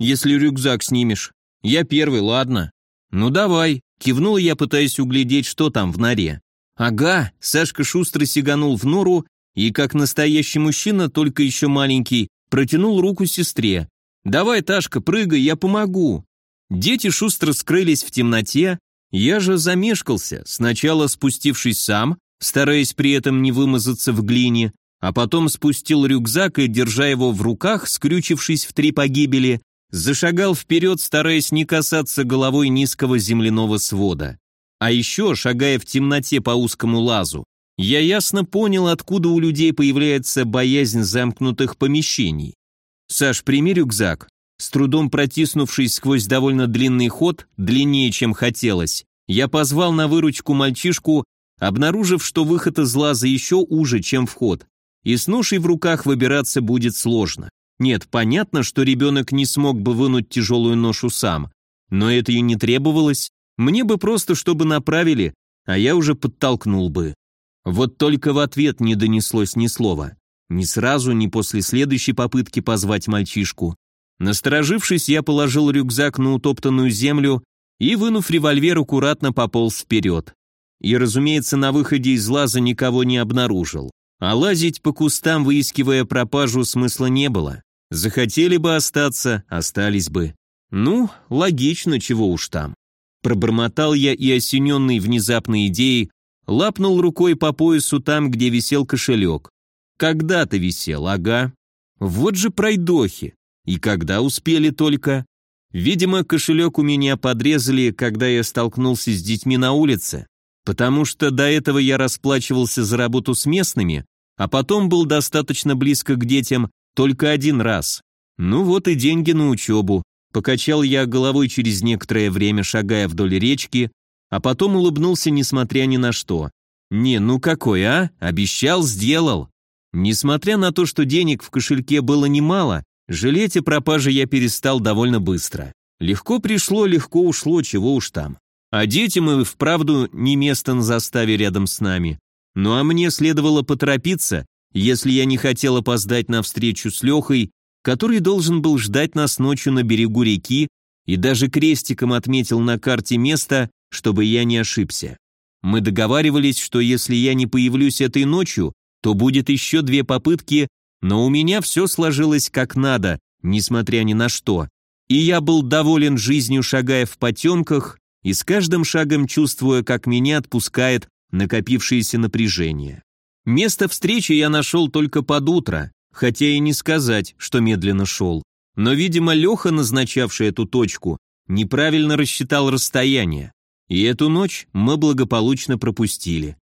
если рюкзак снимешь. Я первый, ладно?» «Ну давай», — кивнул я, пытаясь углядеть, что там в норе. «Ага», — Сашка шустро сиганул в нору и, как настоящий мужчина, только еще маленький, протянул руку сестре. «Давай, Ташка, прыгай, я помогу». Дети шустро скрылись в темноте, я же замешкался, сначала спустившись сам, стараясь при этом не вымазаться в глине, а потом спустил рюкзак и, держа его в руках, скрючившись в три погибели, зашагал вперед, стараясь не касаться головой низкого земляного свода. А еще, шагая в темноте по узкому лазу, я ясно понял, откуда у людей появляется боязнь замкнутых помещений. «Саш, прими рюкзак». С трудом протиснувшись сквозь довольно длинный ход, длиннее, чем хотелось, я позвал на выручку мальчишку, обнаружив, что выход из лаза еще уже, чем вход, и с ношей в руках выбираться будет сложно. Нет, понятно, что ребенок не смог бы вынуть тяжелую ношу сам, но это и не требовалось, мне бы просто, чтобы направили, а я уже подтолкнул бы. Вот только в ответ не донеслось ни слова. Ни сразу, ни после следующей попытки позвать мальчишку. Насторожившись, я положил рюкзак на утоптанную землю и, вынув револьвер, аккуратно пополз вперед. И, разумеется, на выходе из лаза никого не обнаружил. А лазить по кустам, выискивая пропажу, смысла не было. Захотели бы остаться, остались бы. Ну, логично, чего уж там. Пробормотал я и, осененный внезапной идеей, лапнул рукой по поясу там, где висел кошелек. Когда-то висел, ага. Вот же пройдохи. И когда успели только? Видимо, кошелек у меня подрезали, когда я столкнулся с детьми на улице, потому что до этого я расплачивался за работу с местными, а потом был достаточно близко к детям только один раз. Ну вот и деньги на учебу. Покачал я головой через некоторое время, шагая вдоль речки, а потом улыбнулся, несмотря ни на что. «Не, ну какой, а? Обещал, сделал». Несмотря на то, что денег в кошельке было немало, Жалеть о пропаже я перестал довольно быстро. Легко пришло, легко ушло, чего уж там. А детям и вправду не место на заставе рядом с нами. Ну а мне следовало поторопиться, если я не хотел опоздать на встречу с Лехой, который должен был ждать нас ночью на берегу реки и даже крестиком отметил на карте место, чтобы я не ошибся. Мы договаривались, что если я не появлюсь этой ночью, то будет еще две попытки но у меня все сложилось как надо, несмотря ни на что. И я был доволен жизнью, шагая в потемках, и с каждым шагом чувствуя, как меня отпускает накопившееся напряжение. Место встречи я нашел только под утро, хотя и не сказать, что медленно шел. Но, видимо, Леха, назначавший эту точку, неправильно рассчитал расстояние, и эту ночь мы благополучно пропустили.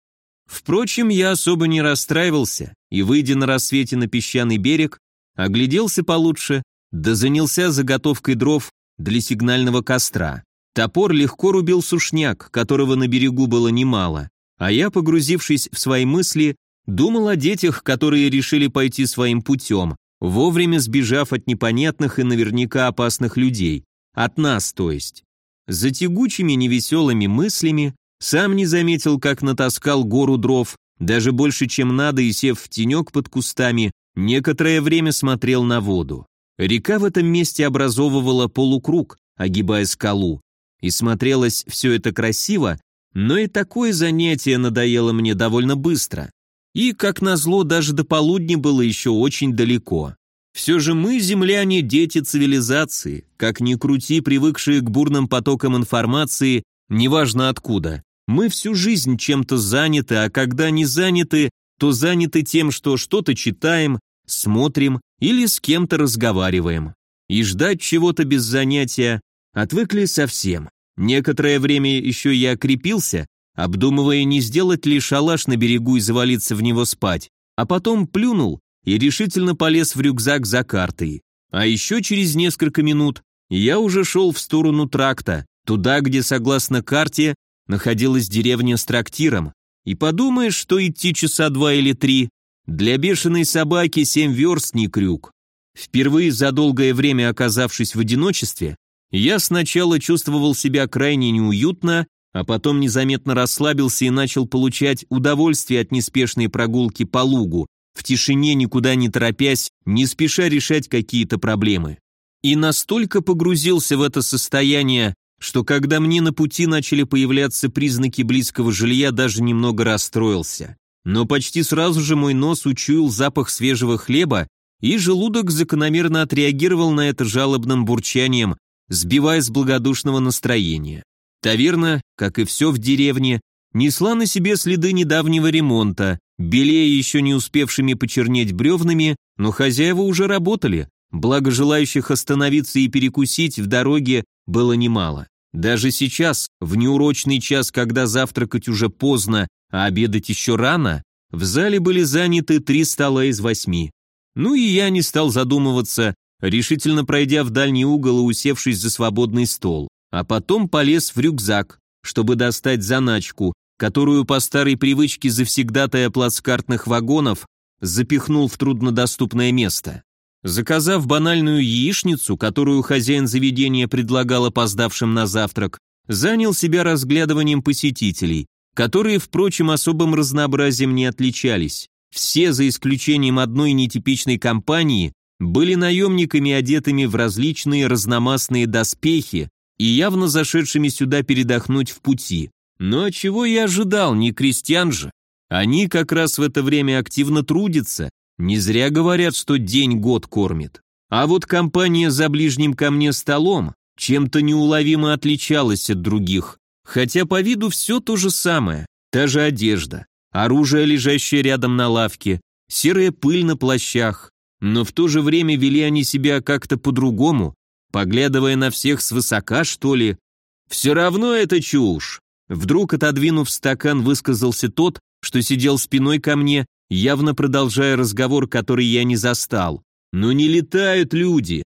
Впрочем, я особо не расстраивался и, выйдя на рассвете на песчаный берег, огляделся получше, да занялся заготовкой дров для сигнального костра. Топор легко рубил сушняк, которого на берегу было немало, а я, погрузившись в свои мысли, думал о детях, которые решили пойти своим путем, вовремя сбежав от непонятных и наверняка опасных людей. От нас, то есть. За тягучими невеселыми мыслями сам не заметил, как натаскал гору дров, даже больше, чем надо, и сев в тенек под кустами, некоторое время смотрел на воду. Река в этом месте образовывала полукруг, огибая скалу, и смотрелось все это красиво, но и такое занятие надоело мне довольно быстро. И, как назло, даже до полудня было еще очень далеко. Все же мы, земляне, дети цивилизации, как ни крути, привыкшие к бурным потокам информации, неважно откуда. Мы всю жизнь чем-то заняты, а когда не заняты, то заняты тем, что что-то читаем, смотрим или с кем-то разговариваем. И ждать чего-то без занятия отвыкли совсем. Некоторое время еще я окрепился, обдумывая, не сделать ли шалаш на берегу и завалиться в него спать, а потом плюнул и решительно полез в рюкзак за картой. А еще через несколько минут я уже шел в сторону тракта, туда, где, согласно карте, находилась деревня с трактиром, и подумаешь, что идти часа два или три, для бешеной собаки семь верст не крюк. Впервые за долгое время оказавшись в одиночестве, я сначала чувствовал себя крайне неуютно, а потом незаметно расслабился и начал получать удовольствие от неспешной прогулки по лугу, в тишине никуда не торопясь, не спеша решать какие-то проблемы. И настолько погрузился в это состояние, что когда мне на пути начали появляться признаки близкого жилья, даже немного расстроился. Но почти сразу же мой нос учуял запах свежего хлеба, и желудок закономерно отреагировал на это жалобным бурчанием, сбивая с благодушного настроения. Таверна, как и все в деревне, несла на себе следы недавнего ремонта, белее еще не успевшими почернеть бревнами, но хозяева уже работали, благо желающих остановиться и перекусить в дороге было немало. Даже сейчас, в неурочный час, когда завтракать уже поздно, а обедать еще рано, в зале были заняты три стола из восьми. Ну и я не стал задумываться, решительно пройдя в дальний угол и усевшись за свободный стол, а потом полез в рюкзак, чтобы достать заначку, которую по старой привычке завсегдатая плацкартных вагонов запихнул в труднодоступное место. Заказав банальную яичницу, которую хозяин заведения предлагал опоздавшим на завтрак, занял себя разглядыванием посетителей, которые, впрочем, особым разнообразием не отличались. Все, за исключением одной нетипичной компании, были наемниками, одетыми в различные разномастные доспехи и явно зашедшими сюда передохнуть в пути. Но чего я ожидал, не крестьян же. Они как раз в это время активно трудятся, не зря говорят, что день год кормит. А вот компания за ближним ко мне столом чем-то неуловимо отличалась от других, хотя по виду все то же самое, та же одежда, оружие, лежащее рядом на лавке, серая пыль на плащах, но в то же время вели они себя как-то по-другому, поглядывая на всех свысока, что ли. Все равно это чушь. Вдруг, отодвинув стакан, высказался тот, что сидел спиной ко мне явно продолжая разговор, который я не застал. «Но не летают люди!»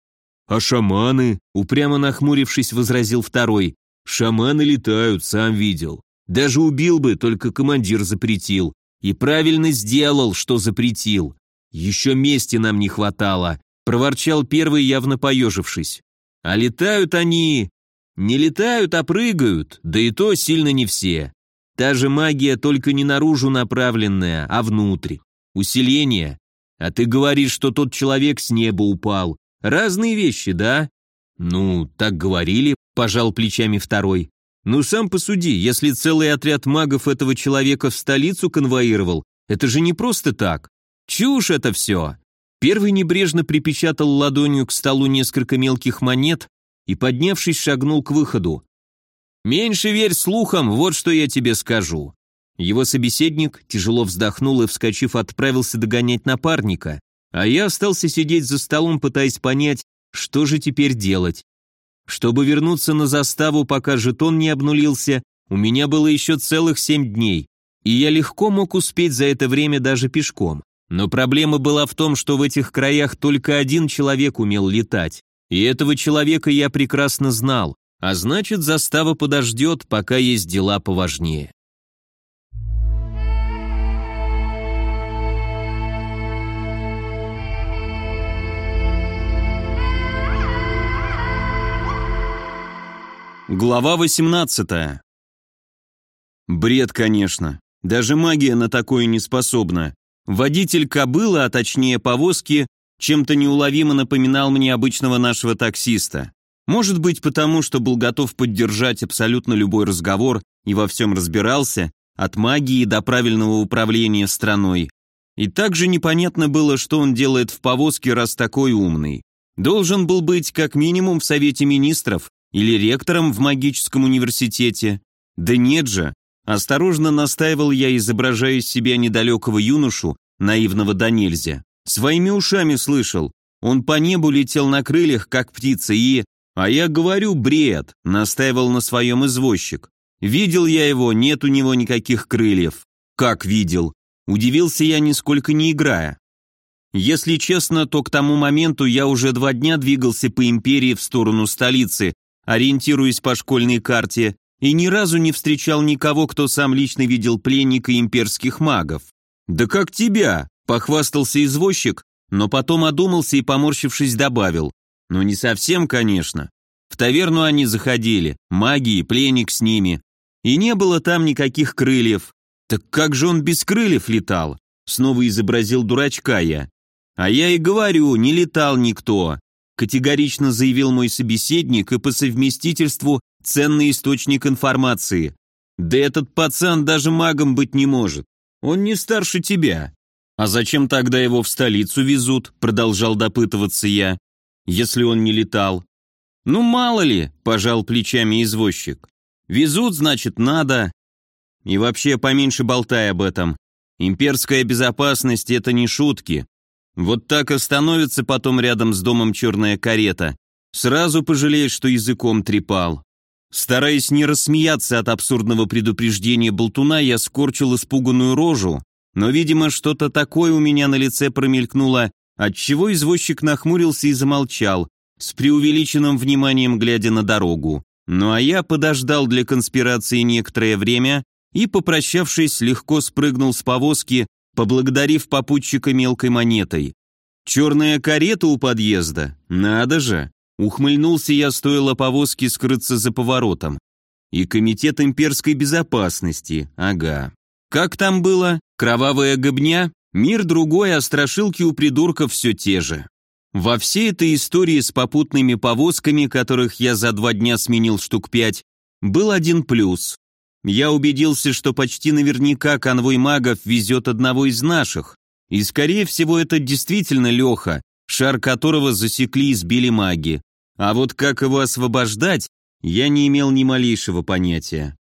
«А шаманы?» — упрямо нахмурившись, возразил второй. «Шаманы летают, сам видел. Даже убил бы, только командир запретил. И правильно сделал, что запретил. Еще мести нам не хватало», — проворчал первый, явно поежившись. «А летают они...» «Не летают, а прыгают, да и то сильно не все. Та же магия, только не наружу направленная, а внутрь. Усиление. А ты говоришь, что тот человек с неба упал. Разные вещи, да? Ну, так говорили, пожал плечами второй. Ну сам посуди, если целый отряд магов этого человека в столицу конвоировал, это же не просто так. Чушь это все. Первый небрежно припечатал ладонью к столу несколько мелких монет и, поднявшись, шагнул к выходу. «Меньше верь слухам, вот что я тебе скажу». Его собеседник тяжело вздохнул и, вскочив, отправился догонять напарника, а я остался сидеть за столом, пытаясь понять, что же теперь делать. Чтобы вернуться на заставу, пока жетон не обнулился, у меня было еще целых семь дней, и я легко мог успеть за это время даже пешком. Но проблема была в том, что в этих краях только один человек умел летать, и этого человека я прекрасно знал. А значит, застава подождет, пока есть дела поважнее. Глава 18 Бред, конечно. Даже магия на такое не способна. Водитель кобылы, а точнее повозки, чем-то неуловимо напоминал мне обычного нашего таксиста. Может быть потому, что был готов поддержать абсолютно любой разговор и во всем разбирался, от магии до правильного управления страной. И также непонятно было, что он делает в повозке, раз такой умный. Должен был быть как минимум в Совете Министров или ректором в магическом университете. Да нет же. Осторожно настаивал я, изображая из себя недалекого юношу, наивного до нельзя. Своими ушами слышал. Он по небу летел на крыльях, как птица, и... «А я говорю, бред», — настаивал на своем извозчик. «Видел я его, нет у него никаких крыльев». «Как видел?» Удивился я, нисколько не играя. Если честно, то к тому моменту я уже два дня двигался по империи в сторону столицы, ориентируясь по школьной карте, и ни разу не встречал никого, кто сам лично видел пленника имперских магов. «Да как тебя?» – похвастался извозчик, но потом одумался и, поморщившись, добавил. Ну, не совсем, конечно. В таверну они заходили, маги и пленник с ними. И не было там никаких крыльев. Так как же он без крыльев летал? Снова изобразил дурачка я. А я и говорю, не летал никто. Категорично заявил мой собеседник и по совместительству ценный источник информации. Да этот пацан даже магом быть не может. Он не старше тебя. А зачем тогда его в столицу везут, продолжал допытываться я, если он не летал. Ну мало ли, пожал плечами извозчик. Везут, значит, надо. И вообще поменьше болтай об этом. Имперская безопасность — это не шутки. Вот так остановится потом рядом с домом черная карета. Сразу пожалеешь, что языком трепал. Стараясь не рассмеяться от абсурдного предупреждения болтуна, я скорчил испуганную рожу, но, видимо, что-то такое у меня на лице промелькнуло, отчего извозчик нахмурился и замолчал, с преувеличенным вниманием глядя на дорогу. Ну а я подождал для конспирации некоторое время и, попрощавшись, легко спрыгнул с повозки, поблагодарив попутчика мелкой монетой. «Черная карета у подъезда? Надо же!» Ухмыльнулся я, стоило повозке скрыться за поворотом. И комитет имперской безопасности, ага. Как там было? Кровавая гобня? Мир другой, а страшилки у придурков все те же. Во всей этой истории с попутными повозками, которых я за два дня сменил штук пять, был один плюс. Я убедился, что почти наверняка конвой магов везет одного из наших, и скорее всего это действительно Леха, шар которого засекли и сбили маги. А вот как его освобождать, я не имел ни малейшего понятия.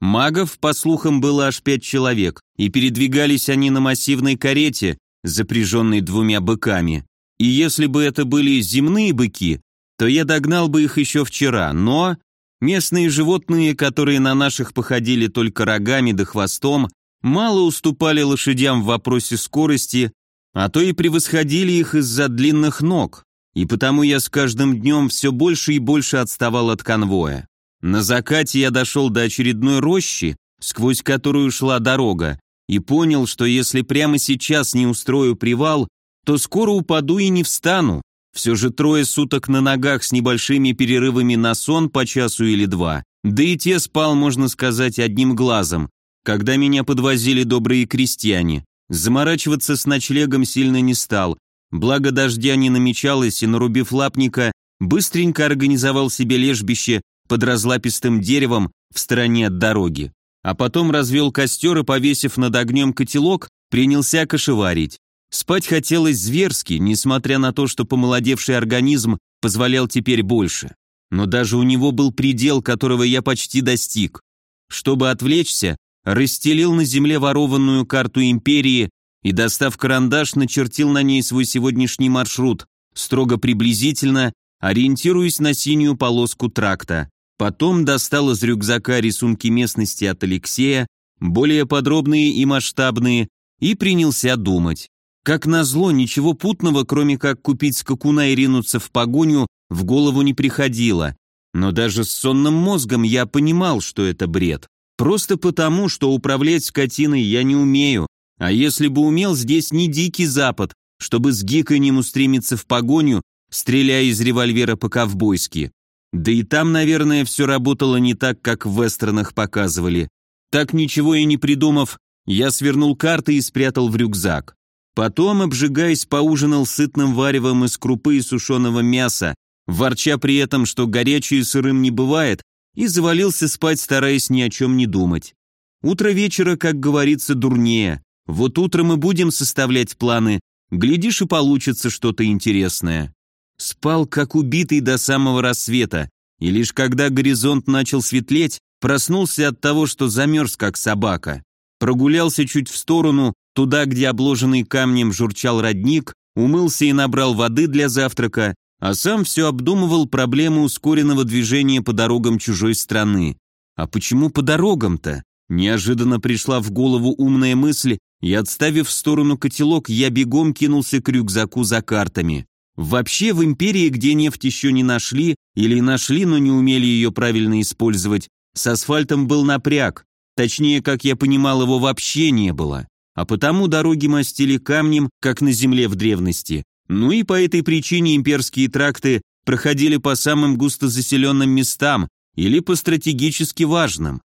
Магов, по слухам, было аж пять человек, и передвигались они на массивной карете, запряженной двумя быками. И если бы это были земные быки, то я догнал бы их еще вчера, но местные животные, которые на наших походили только рогами да хвостом, мало уступали лошадям в вопросе скорости а то и превосходили их из-за длинных ног, и потому я с каждым днем все больше и больше отставал от конвоя. На закате я дошел до очередной рощи, сквозь которую шла дорога, и понял, что если прямо сейчас не устрою привал, то скоро упаду и не встану. Все же трое суток на ногах с небольшими перерывами на сон по часу или два. Да и те спал, можно сказать, одним глазом, когда меня подвозили добрые крестьяне. Заморачиваться с ночлегом сильно не стал, благо дождя не намечалось, и, нарубив лапника, быстренько организовал себе лежбище под разлапистым деревом в стороне от дороги. А потом развел костер и, повесив над огнем котелок, принялся кошеварить. Спать хотелось зверски, несмотря на то, что помолодевший организм позволял теперь больше. Но даже у него был предел, которого я почти достиг. Чтобы отвлечься, расстелил на земле ворованную карту империи и, достав карандаш, начертил на ней свой сегодняшний маршрут, строго приблизительно, ориентируясь на синюю полоску тракта. Потом достал из рюкзака рисунки местности от Алексея, более подробные и масштабные, и принялся думать. Как назло, ничего путного, кроме как купить скакуна и ринуться в погоню, в голову не приходило. Но даже с сонным мозгом я понимал, что это бред. Просто потому, что управлять скотиной я не умею, а если бы умел, здесь не дикий запад, чтобы с гиканьем устремиться в погоню, стреляя из револьвера по-ковбойски. Да и там, наверное, все работало не так, как в вестернах показывали. Так ничего и не придумав, я свернул карты и спрятал в рюкзак. Потом, обжигаясь, поужинал сытным варевом из крупы и сушеного мяса, ворча при этом, что горячее сырым не бывает, и завалился спать, стараясь ни о чем не думать. Утро вечера, как говорится, дурнее. Вот утром и будем составлять планы, глядишь и получится что-то интересное. Спал, как убитый до самого рассвета, и лишь когда горизонт начал светлеть, проснулся от того, что замерз, как собака. Прогулялся чуть в сторону, туда, где обложенный камнем журчал родник, умылся и набрал воды для завтрака, а сам все обдумывал проблему ускоренного движения по дорогам чужой страны. А почему по дорогам-то? Неожиданно пришла в голову умная мысль, и отставив в сторону котелок, я бегом кинулся к рюкзаку за картами. Вообще, в империи, где нефть еще не нашли, или нашли, но не умели ее правильно использовать, с асфальтом был напряг. Точнее, как я понимал, его вообще не было. А потому дороги мастили камнем, как на земле в древности. Ну и по этой причине имперские тракты проходили по самым густозаселенным местам или по стратегически важным.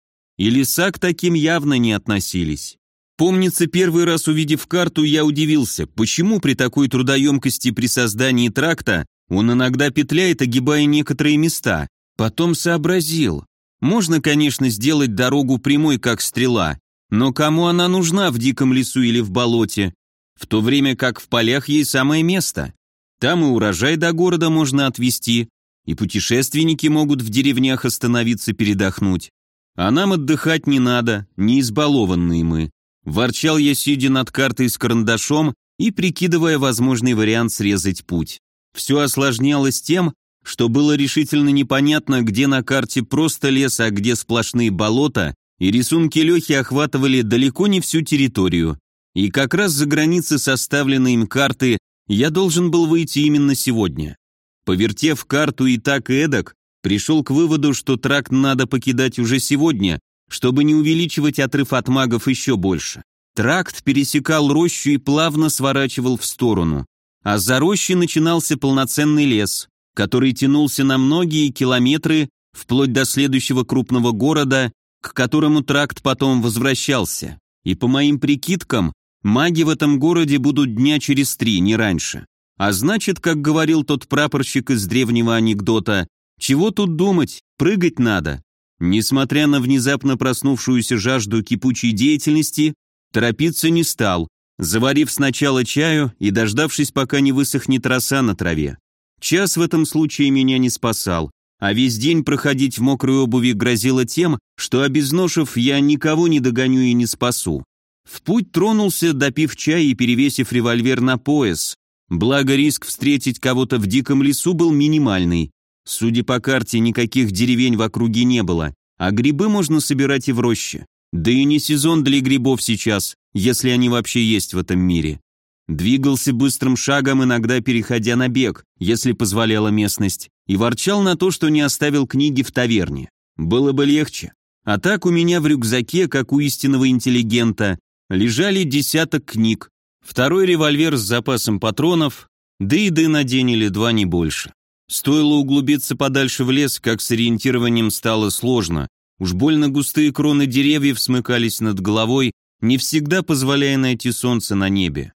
И леса к таким явно не относились. Помнится, первый раз увидев карту, я удивился, почему при такой трудоемкости при создании тракта он иногда петляет, огибая некоторые места. Потом сообразил. Можно, конечно, сделать дорогу прямой, как стрела, но кому она нужна в диком лесу или в болоте? В то время как в полях ей самое место. Там и урожай до города можно отвезти, и путешественники могут в деревнях остановиться передохнуть. А нам отдыхать не надо, не избалованные мы. Ворчал я, сидя над картой с карандашом и прикидывая возможный вариант срезать путь. Все осложнялось тем, что было решительно непонятно, где на карте просто лес, а где сплошные болота, и рисунки Лехи охватывали далеко не всю территорию. И как раз за границы составленной им карты я должен был выйти именно сегодня. Повертев карту и так и эдак, пришел к выводу, что тракт надо покидать уже сегодня, чтобы не увеличивать отрыв от магов еще больше. Тракт пересекал рощу и плавно сворачивал в сторону, а за рощей начинался полноценный лес, который тянулся на многие километры вплоть до следующего крупного города, к которому тракт потом возвращался. И по моим прикидкам, маги в этом городе будут дня через три, не раньше. А значит, как говорил тот прапорщик из древнего анекдота, чего тут думать, прыгать надо. Несмотря на внезапно проснувшуюся жажду кипучей деятельности, торопиться не стал, заварив сначала чаю и дождавшись, пока не высохнет роса на траве. Час в этом случае меня не спасал, а весь день проходить в мокрой обуви грозило тем, что, обезношив, я никого не догоню и не спасу. В путь тронулся, допив чай и перевесив револьвер на пояс. Благо риск встретить кого-то в диком лесу был минимальный. Судя по карте, никаких деревень в округе не было, а грибы можно собирать и в роще. Да и не сезон для грибов сейчас, если они вообще есть в этом мире. Двигался быстрым шагом, иногда переходя на бег, если позволяла местность, и ворчал на то, что не оставил книги в таверне. Было бы легче. А так у меня в рюкзаке, как у истинного интеллигента, лежали десяток книг, второй револьвер с запасом патронов, да и ды на два не больше. Стоило углубиться подальше в лес, как с ориентированием стало сложно. Уж больно густые кроны деревьев смыкались над головой, не всегда позволяя найти солнце на небе.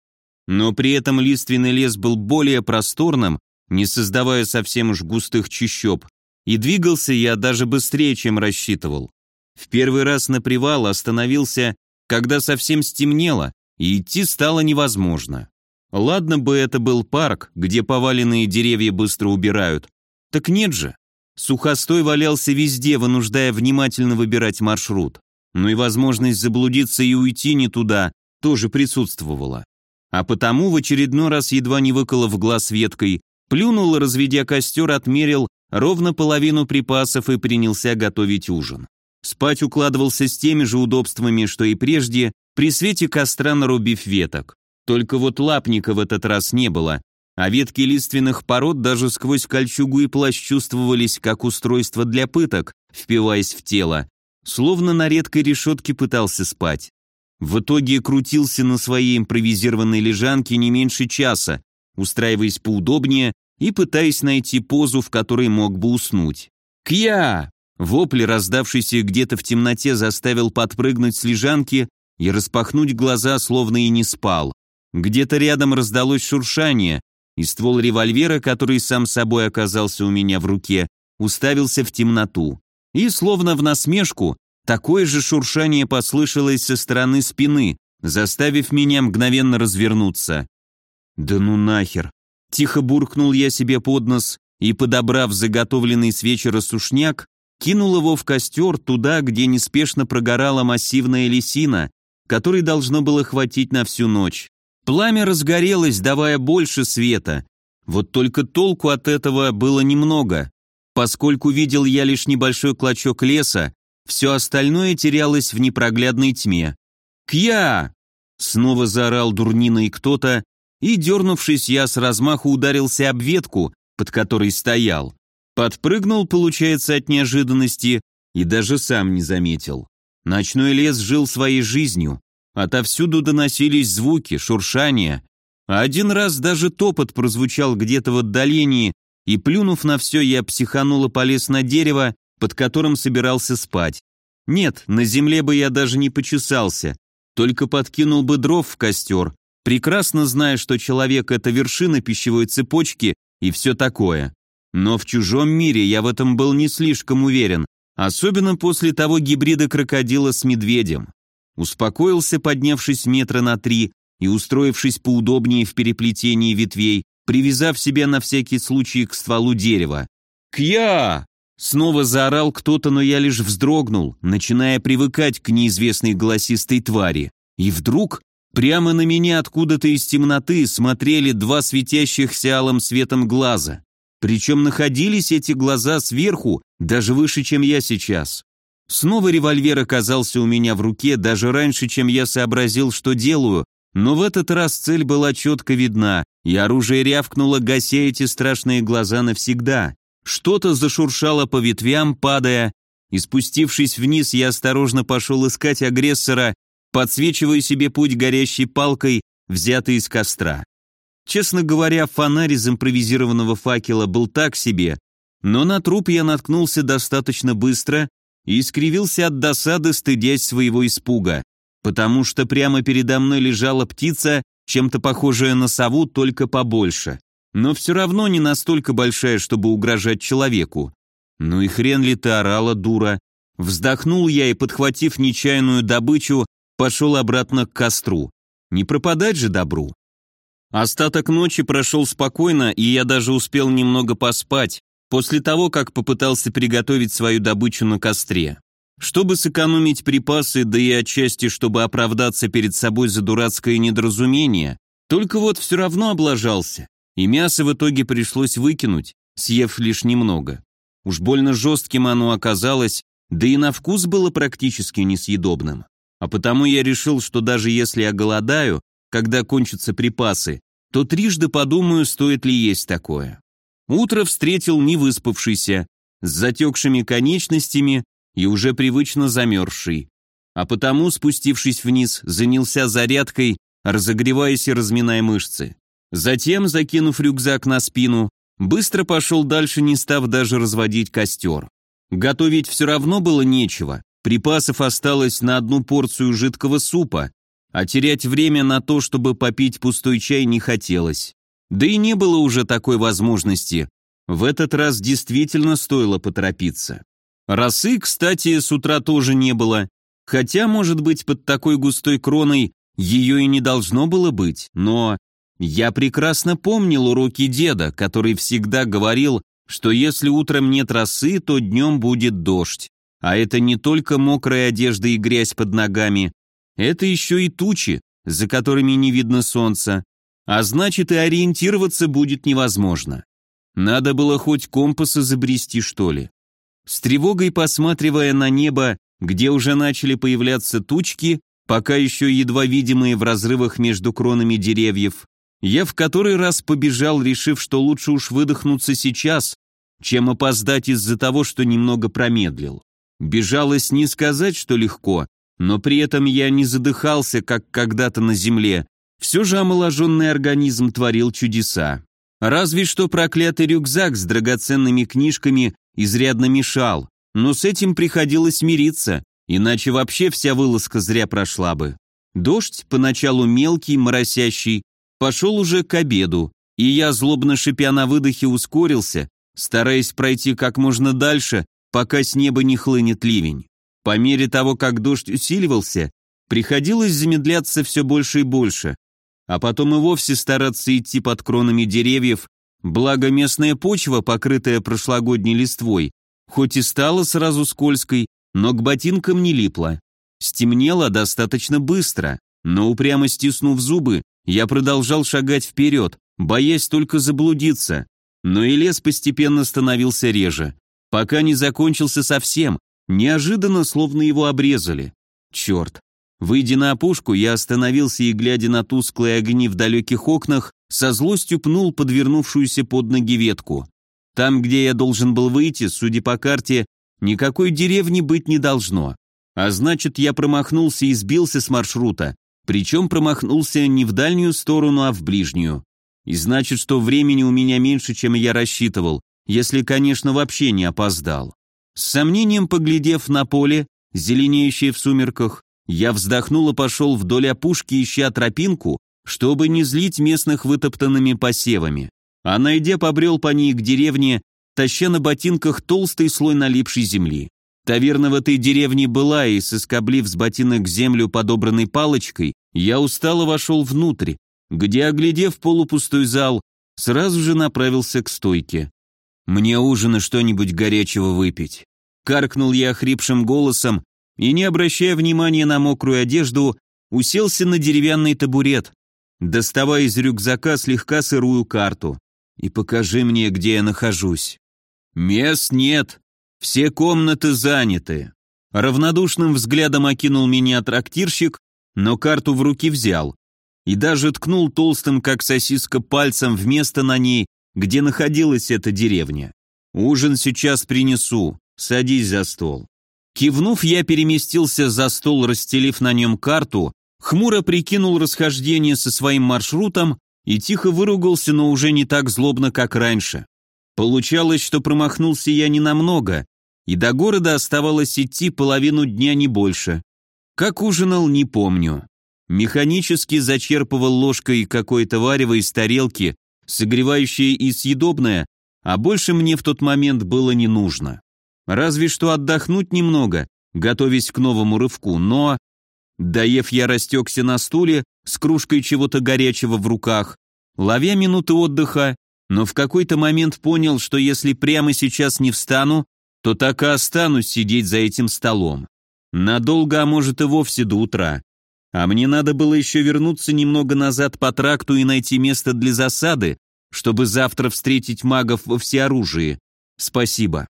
Но при этом лиственный лес был более просторным, не создавая совсем уж густых чащоб, и двигался я даже быстрее, чем рассчитывал. В первый раз на привал остановился, когда совсем стемнело, и идти стало невозможно. Ладно бы это был парк, где поваленные деревья быстро убирают. Так нет же. Сухостой валялся везде, вынуждая внимательно выбирать маршрут. Но и возможность заблудиться и уйти не туда тоже присутствовала а потому в очередной раз едва не выколов глаз веткой, плюнул, разведя костер, отмерил ровно половину припасов и принялся готовить ужин. Спать укладывался с теми же удобствами, что и прежде, при свете костра нарубив веток. Только вот лапника в этот раз не было, а ветки лиственных пород даже сквозь кольчугу и плащ чувствовались как устройство для пыток, впиваясь в тело, словно на редкой решетке пытался спать. В итоге крутился на своей импровизированной лежанке не меньше часа, устраиваясь поудобнее и пытаясь найти позу, в которой мог бы уснуть. «Кья!» Вопль, раздавшийся где-то в темноте, заставил подпрыгнуть с лежанки и распахнуть глаза, словно и не спал. Где-то рядом раздалось шуршание, и ствол револьвера, который сам собой оказался у меня в руке, уставился в темноту. И, словно в насмешку, Такое же шуршание послышалось со стороны спины, заставив меня мгновенно развернуться. «Да ну нахер!» Тихо буркнул я себе под нос и, подобрав заготовленный с вечера сушняк, кинул его в костер туда, где неспешно прогорала массивная лисина, которой должно было хватить на всю ночь. Пламя разгорелось, давая больше света. Вот только толку от этого было немного. Поскольку видел я лишь небольшой клочок леса, все остальное терялось в непроглядной тьме. «Кья!» Снова заорал дурнина и кто-то, и, дернувшись, я с размаху ударился об ветку, под которой стоял. Подпрыгнул, получается, от неожиданности, и даже сам не заметил. Ночной лес жил своей жизнью. Отовсюду доносились звуки, шуршания. Один раз даже топот прозвучал где-то в отдалении, и, плюнув на все, я психанул и полез на дерево, под которым собирался спать. Нет, на земле бы я даже не почесался, только подкинул бы дров в костер, прекрасно зная, что человек — это вершина пищевой цепочки и все такое. Но в чужом мире я в этом был не слишком уверен, Особенно после того гибрида крокодила с медведем. Успокоился, поднявшись метра на три и устроившись поудобнее в переплетении ветвей, привязав себя на всякий случай к стволу дерева. «Кья!» Снова заорал кто-то, но я лишь вздрогнул, начиная привыкать к неизвестной голосистой твари. И вдруг прямо на меня откуда-то из темноты смотрели два светящихся алым светом глаза. Причем находились эти глаза сверху, даже выше, чем я сейчас. Снова револьвер оказался у меня в руке даже раньше, чем я сообразил, что делаю, но в этот раз цель была четко видна, и оружие рявкнуло, гася эти страшные глаза навсегда. Что-то зашуршало по ветвям, падая, и спустившись вниз, я осторожно пошел искать агрессора, подсвечивая себе путь горящей палкой, взятой из костра. Честно говоря, фонарь из импровизированного факела был так себе, но на труп я наткнулся достаточно быстро и искривился от досады, стыдясь своего испуга, потому что прямо передо мной лежала птица, чем-то похожая на сову, только побольше но все равно не настолько большая, чтобы угрожать человеку. Ну и хрен ли ты орала, дура. Вздохнул я и, подхватив нечаянную добычу, пошел обратно к костру. Не пропадать же добру. Остаток ночи прошел спокойно, и я даже успел немного поспать, после того, как попытался приготовить свою добычу на костре. Чтобы сэкономить припасы, да и отчасти, чтобы оправдаться перед собой за дурацкое недоразумение, только вот все равно облажался и мясо в итоге пришлось выкинуть, съев лишь немного. Уж больно жестким оно оказалось, да и на вкус было практически несъедобным. А потому я решил, что даже если я голодаю, когда кончатся припасы, то трижды подумаю, стоит ли есть такое. Утро встретил невыспавшийся, с затекшими конечностями и уже привычно замерзший. А потому, спустившись вниз, занялся зарядкой, разогреваясь и разминая мышцы. Затем, закинув рюкзак на спину, быстро пошел дальше, не став даже разводить костер. Готовить все равно было нечего, припасов осталось на одну порцию жидкого супа, а терять время на то, чтобы попить пустой чай, не хотелось. Да и не было уже такой возможности. В этот раз действительно стоило поторопиться. Росы, кстати, с утра тоже не было, хотя, может быть, под такой густой кроной ее и не должно было быть, но я прекрасно помнил уроки деда, который всегда говорил, что если утром нет росы, то днем будет дождь. А это не только мокрая одежда и грязь под ногами, это еще и тучи, за которыми не видно солнца, а значит и ориентироваться будет невозможно. Надо было хоть компас изобрести, что ли. С тревогой посматривая на небо, где уже начали появляться тучки, пока еще едва видимые в разрывах между кронами деревьев, я в который раз побежал, решив, что лучше уж выдохнуться сейчас, чем опоздать из-за того, что немного промедлил. Бежалось не сказать, что легко, но при этом я не задыхался, как когда-то на земле. Все же омоложенный организм творил чудеса. Разве что проклятый рюкзак с драгоценными книжками изрядно мешал, но с этим приходилось мириться, иначе вообще вся вылазка зря прошла бы. Дождь, поначалу мелкий, моросящий, пошел уже к обеду, и я, злобно шипя на выдохе, ускорился, стараясь пройти как можно дальше, пока с неба не хлынет ливень. По мере того, как дождь усиливался, приходилось замедляться все больше и больше, а потом и вовсе стараться идти под кронами деревьев, благо местная почва, покрытая прошлогодней листвой, хоть и стала сразу скользкой, но к ботинкам не липла. Стемнело достаточно быстро, но упрямо стиснув зубы, я продолжал шагать вперед, боясь только заблудиться, но и лес постепенно становился реже, пока не закончился совсем, неожиданно, словно его обрезали. Черт. Выйдя на опушку, я остановился и, глядя на тусклые огни в далеких окнах, со злостью пнул подвернувшуюся под ноги ветку. Там, где я должен был выйти, судя по карте, никакой деревни быть не должно. А значит, я промахнулся и сбился с маршрута, причем промахнулся не в дальнюю сторону, а в ближнюю. И значит, что времени у меня меньше, чем я рассчитывал, если, конечно, вообще не опоздал. С сомнением поглядев на поле, зеленеющее в сумерках, я вздохнул и пошел вдоль опушки, ища тропинку, чтобы не злить местных вытоптанными посевами. А найдя, побрел по ней к деревне, таща на ботинках толстый слой налипшей земли. Таверна в этой деревне была, и соскоблив с ботинок землю подобранной палочкой, я устало вошел внутрь, где, оглядев полупустой зал, сразу же направился к стойке. «Мне ужина что-нибудь горячего выпить». Каркнул я хрипшим голосом и, не обращая внимания на мокрую одежду, уселся на деревянный табурет, доставая из рюкзака слегка сырую карту. «И покажи мне, где я нахожусь». «Мест нет, все комнаты заняты». Равнодушным взглядом окинул меня трактирщик, но карту в руки взял и даже ткнул толстым, как сосиска, пальцем в место на ней, где находилась эта деревня. «Ужин сейчас принесу, садись за стол». Кивнув, я переместился за стол, расстелив на нем карту, хмуро прикинул расхождение со своим маршрутом и тихо выругался, но уже не так злобно, как раньше. Получалось, что промахнулся я ненамного, и до города оставалось идти половину дня не больше. Как ужинал, не помню. Механически зачерпывал ложкой какое-то варево из тарелки, согревающее и съедобное, а больше мне в тот момент было не нужно. Разве что отдохнуть немного, готовясь к новому рывку, но... Доев, я растекся на стуле с кружкой чего-то горячего в руках, ловя минуты отдыха, но в какой-то момент понял, что если прямо сейчас не встану, то так и останусь сидеть за этим столом. Надолго, а может и вовсе до утра. А мне надо было еще вернуться немного назад по тракту и найти место для засады, чтобы завтра встретить магов во всеоружии. Спасибо.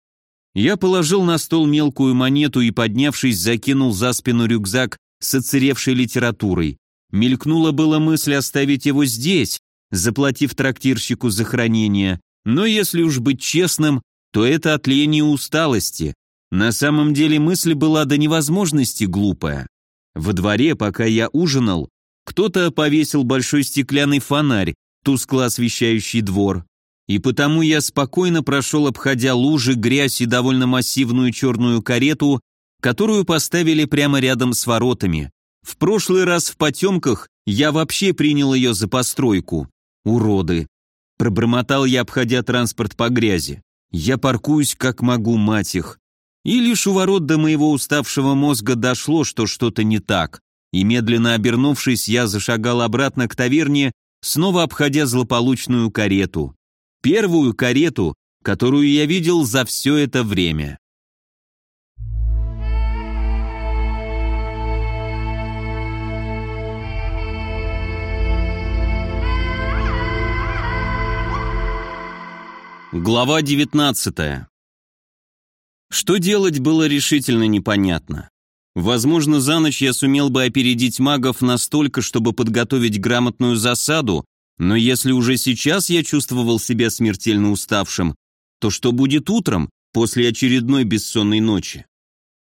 Я положил на стол мелкую монету и, поднявшись, закинул за спину рюкзак с оцаревшей литературой. Мелькнула была мысль оставить его здесь, заплатив трактирщику за хранение, но если уж быть честным, то это от лени и усталости. На самом деле мысль была до невозможности глупая. Во дворе, пока я ужинал, кто-то повесил большой стеклянный фонарь, тускло освещающий двор. И потому я спокойно прошел, обходя лужи, грязь и довольно массивную черную карету, которую поставили прямо рядом с воротами. В прошлый раз в потемках я вообще принял ее за постройку. Уроды. Пробормотал я, обходя транспорт по грязи. Я паркуюсь как могу, мать их. И лишь у ворот до моего уставшего мозга дошло, что что-то не так, и медленно обернувшись, я зашагал обратно к таверне, снова обходя злополучную карету. Первую карету, которую я видел за все это время. Глава девятнадцатая. Что делать было решительно непонятно. Возможно, за ночь я сумел бы опередить магов настолько, чтобы подготовить грамотную засаду, но если уже сейчас я чувствовал себя смертельно уставшим, то что будет утром, после очередной бессонной ночи?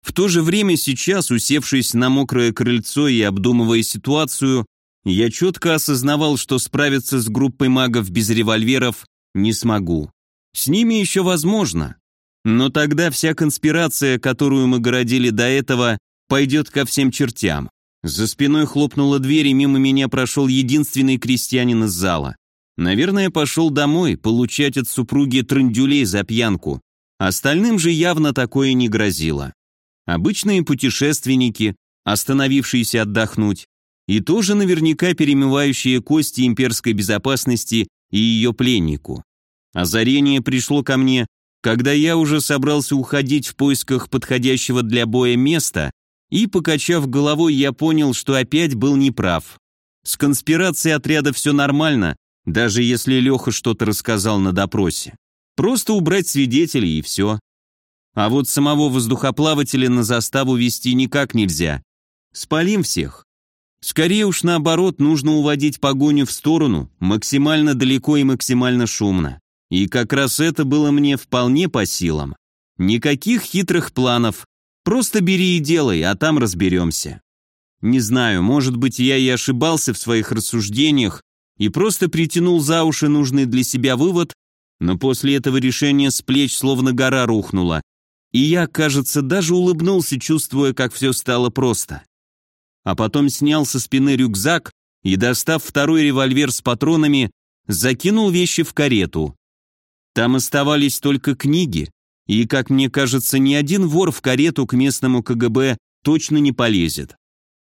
В то же время сейчас, усевшись на мокрое крыльцо и обдумывая ситуацию, я четко осознавал, что справиться с группой магов без револьверов не смогу. С ними еще возможно, но тогда вся конспирация, которую мы городили до этого, пойдет ко всем чертям. За спиной хлопнула дверь, и мимо меня прошел единственный крестьянин из зала. Наверное, пошел домой, получать от супруги трындюлей за пьянку. Остальным же явно такое не грозило. Обычные путешественники, остановившиеся отдохнуть, и тоже наверняка перемывающие кости имперской безопасности и ее пленнику. Озарение пришло ко мне, когда я уже собрался уходить в поисках подходящего для боя места, и, покачав головой, я понял, что опять был неправ. С конспирацией отряда все нормально, даже если Леха что-то рассказал на допросе. Просто убрать свидетелей и все. А вот самого воздухоплавателя на заставу вести никак нельзя. Спалим всех. Скорее уж наоборот, нужно уводить погоню в сторону, максимально далеко и максимально шумно. И как раз это было мне вполне по силам. Никаких хитрых планов. Просто бери и делай, а там разберемся. Не знаю, может быть, я и ошибался в своих рассуждениях и просто притянул за уши нужный для себя вывод, но после этого решения с плеч словно гора рухнула. И я, кажется, даже улыбнулся, чувствуя, как все стало просто. А потом снял со спины рюкзак и, достав второй револьвер с патронами, закинул вещи в карету. Там оставались только книги, И, как мне кажется, ни один вор в карету к местному КГБ точно не полезет.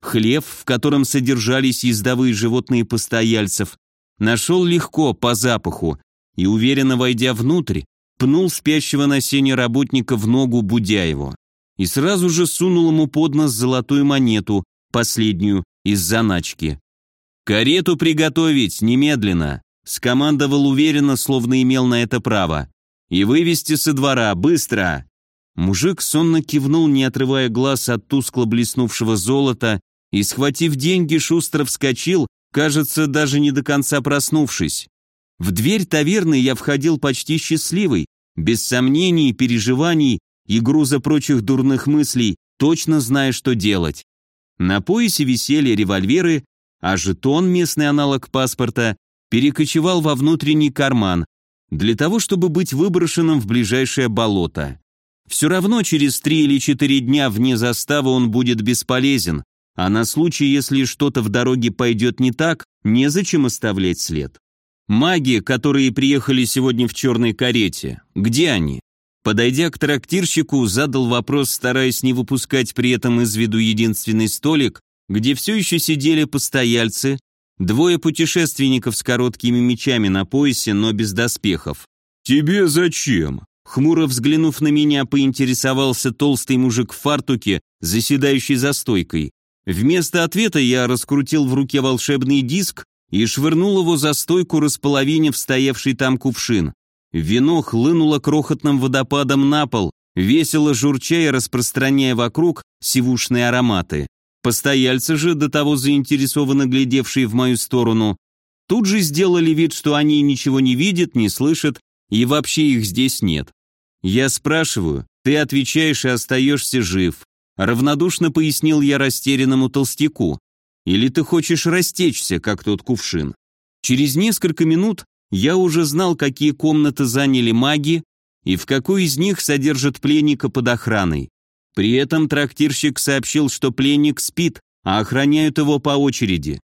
Хлев, в котором содержались ездовые животные постояльцев, нашел легко, по запаху, и, уверенно войдя внутрь, пнул спящего на сене работника в ногу, будя его. И сразу же сунул ему под нос золотую монету, последнюю, из заначки. «Карету приготовить, немедленно!» скомандовал уверенно, словно имел на это право. «И вывести со двора, быстро!» Мужик сонно кивнул, не отрывая глаз от тускло блеснувшего золота, и, схватив деньги, шустро вскочил, кажется, даже не до конца проснувшись. В дверь таверны я входил почти счастливый, без сомнений, переживаний и груза прочих дурных мыслей, точно зная, что делать. На поясе висели револьверы, а жетон, местный аналог паспорта, перекочевал во внутренний карман, для того, чтобы быть выброшенным в ближайшее болото. Все равно через три или четыре дня вне заставы он будет бесполезен, а на случай, если что-то в дороге пойдет не так, незачем оставлять след. Маги, которые приехали сегодня в черной карете, где они? Подойдя к трактирщику, задал вопрос, стараясь не выпускать при этом из виду единственный столик, где все еще сидели постояльцы, двое путешественников с короткими мечами на поясе, но без доспехов. «Тебе зачем?» Хмуро взглянув на меня, поинтересовался толстый мужик в фартуке, заседающий за стойкой. Вместо ответа я раскрутил в руке волшебный диск и швырнул его за стойку, располовинив стоявший там кувшин. Вино хлынуло крохотным водопадом на пол, весело журча и распространяя вокруг сивушные ароматы. Постояльцы же, до того заинтересованно глядевшие в мою сторону, тут же сделали вид, что они ничего не видят, не слышат, и вообще их здесь нет. Я спрашиваю, ты отвечаешь и остаешься жив. Равнодушно пояснил я растерянному толстяку. Или ты хочешь растечься, как тот кувшин? Через несколько минут я уже знал, какие комнаты заняли маги и в какой из них содержат пленника под охраной. При этом трактирщик сообщил, что пленник спит, а охраняют его по очереди.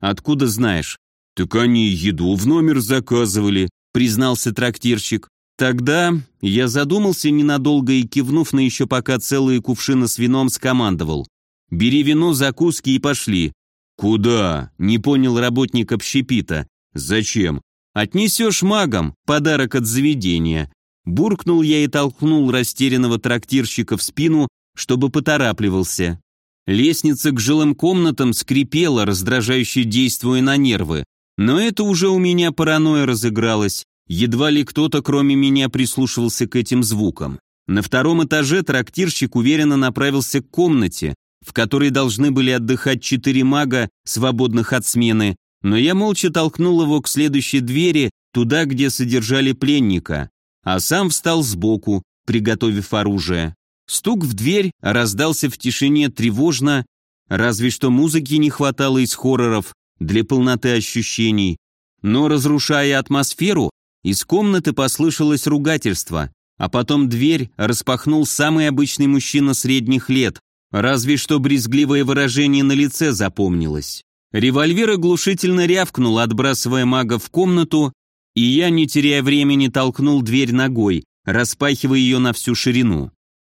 Откуда знаешь? Так они еду в номер заказывали, признался трактирщик. Тогда я задумался ненадолго и, кивнув на еще пока целые кувшины с вином, скомандовал. «Бери вино, закуски и пошли». «Куда?» — не понял работник общепита. «Зачем?» «Отнесешь магам, подарок от заведения». Буркнул я и толкнул растерянного трактирщика в спину, чтобы поторапливался. Лестница к жилым комнатам скрипела, раздражающе действуя на нервы. Но это уже у меня паранойя разыгралась. Едва ли кто-то, кроме меня, прислушивался к этим звукам. На втором этаже трактирщик уверенно направился к комнате, в которой должны были отдыхать четыре мага, свободных от смены, но я молча толкнул его к следующей двери, туда, где содержали пленника, а сам встал сбоку, приготовив оружие. Стук в дверь раздался в тишине тревожно, разве что музыки не хватало из хорроров для полноты ощущений, но, разрушая атмосферу, из комнаты послышалось ругательство, а потом дверь распахнул самый обычный мужчина средних лет, разве что брезгливое выражение на лице запомнилось. Револьвер оглушительно рявкнул, отбрасывая мага в комнату, и я, не теряя времени, толкнул дверь ногой, распахивая ее на всю ширину.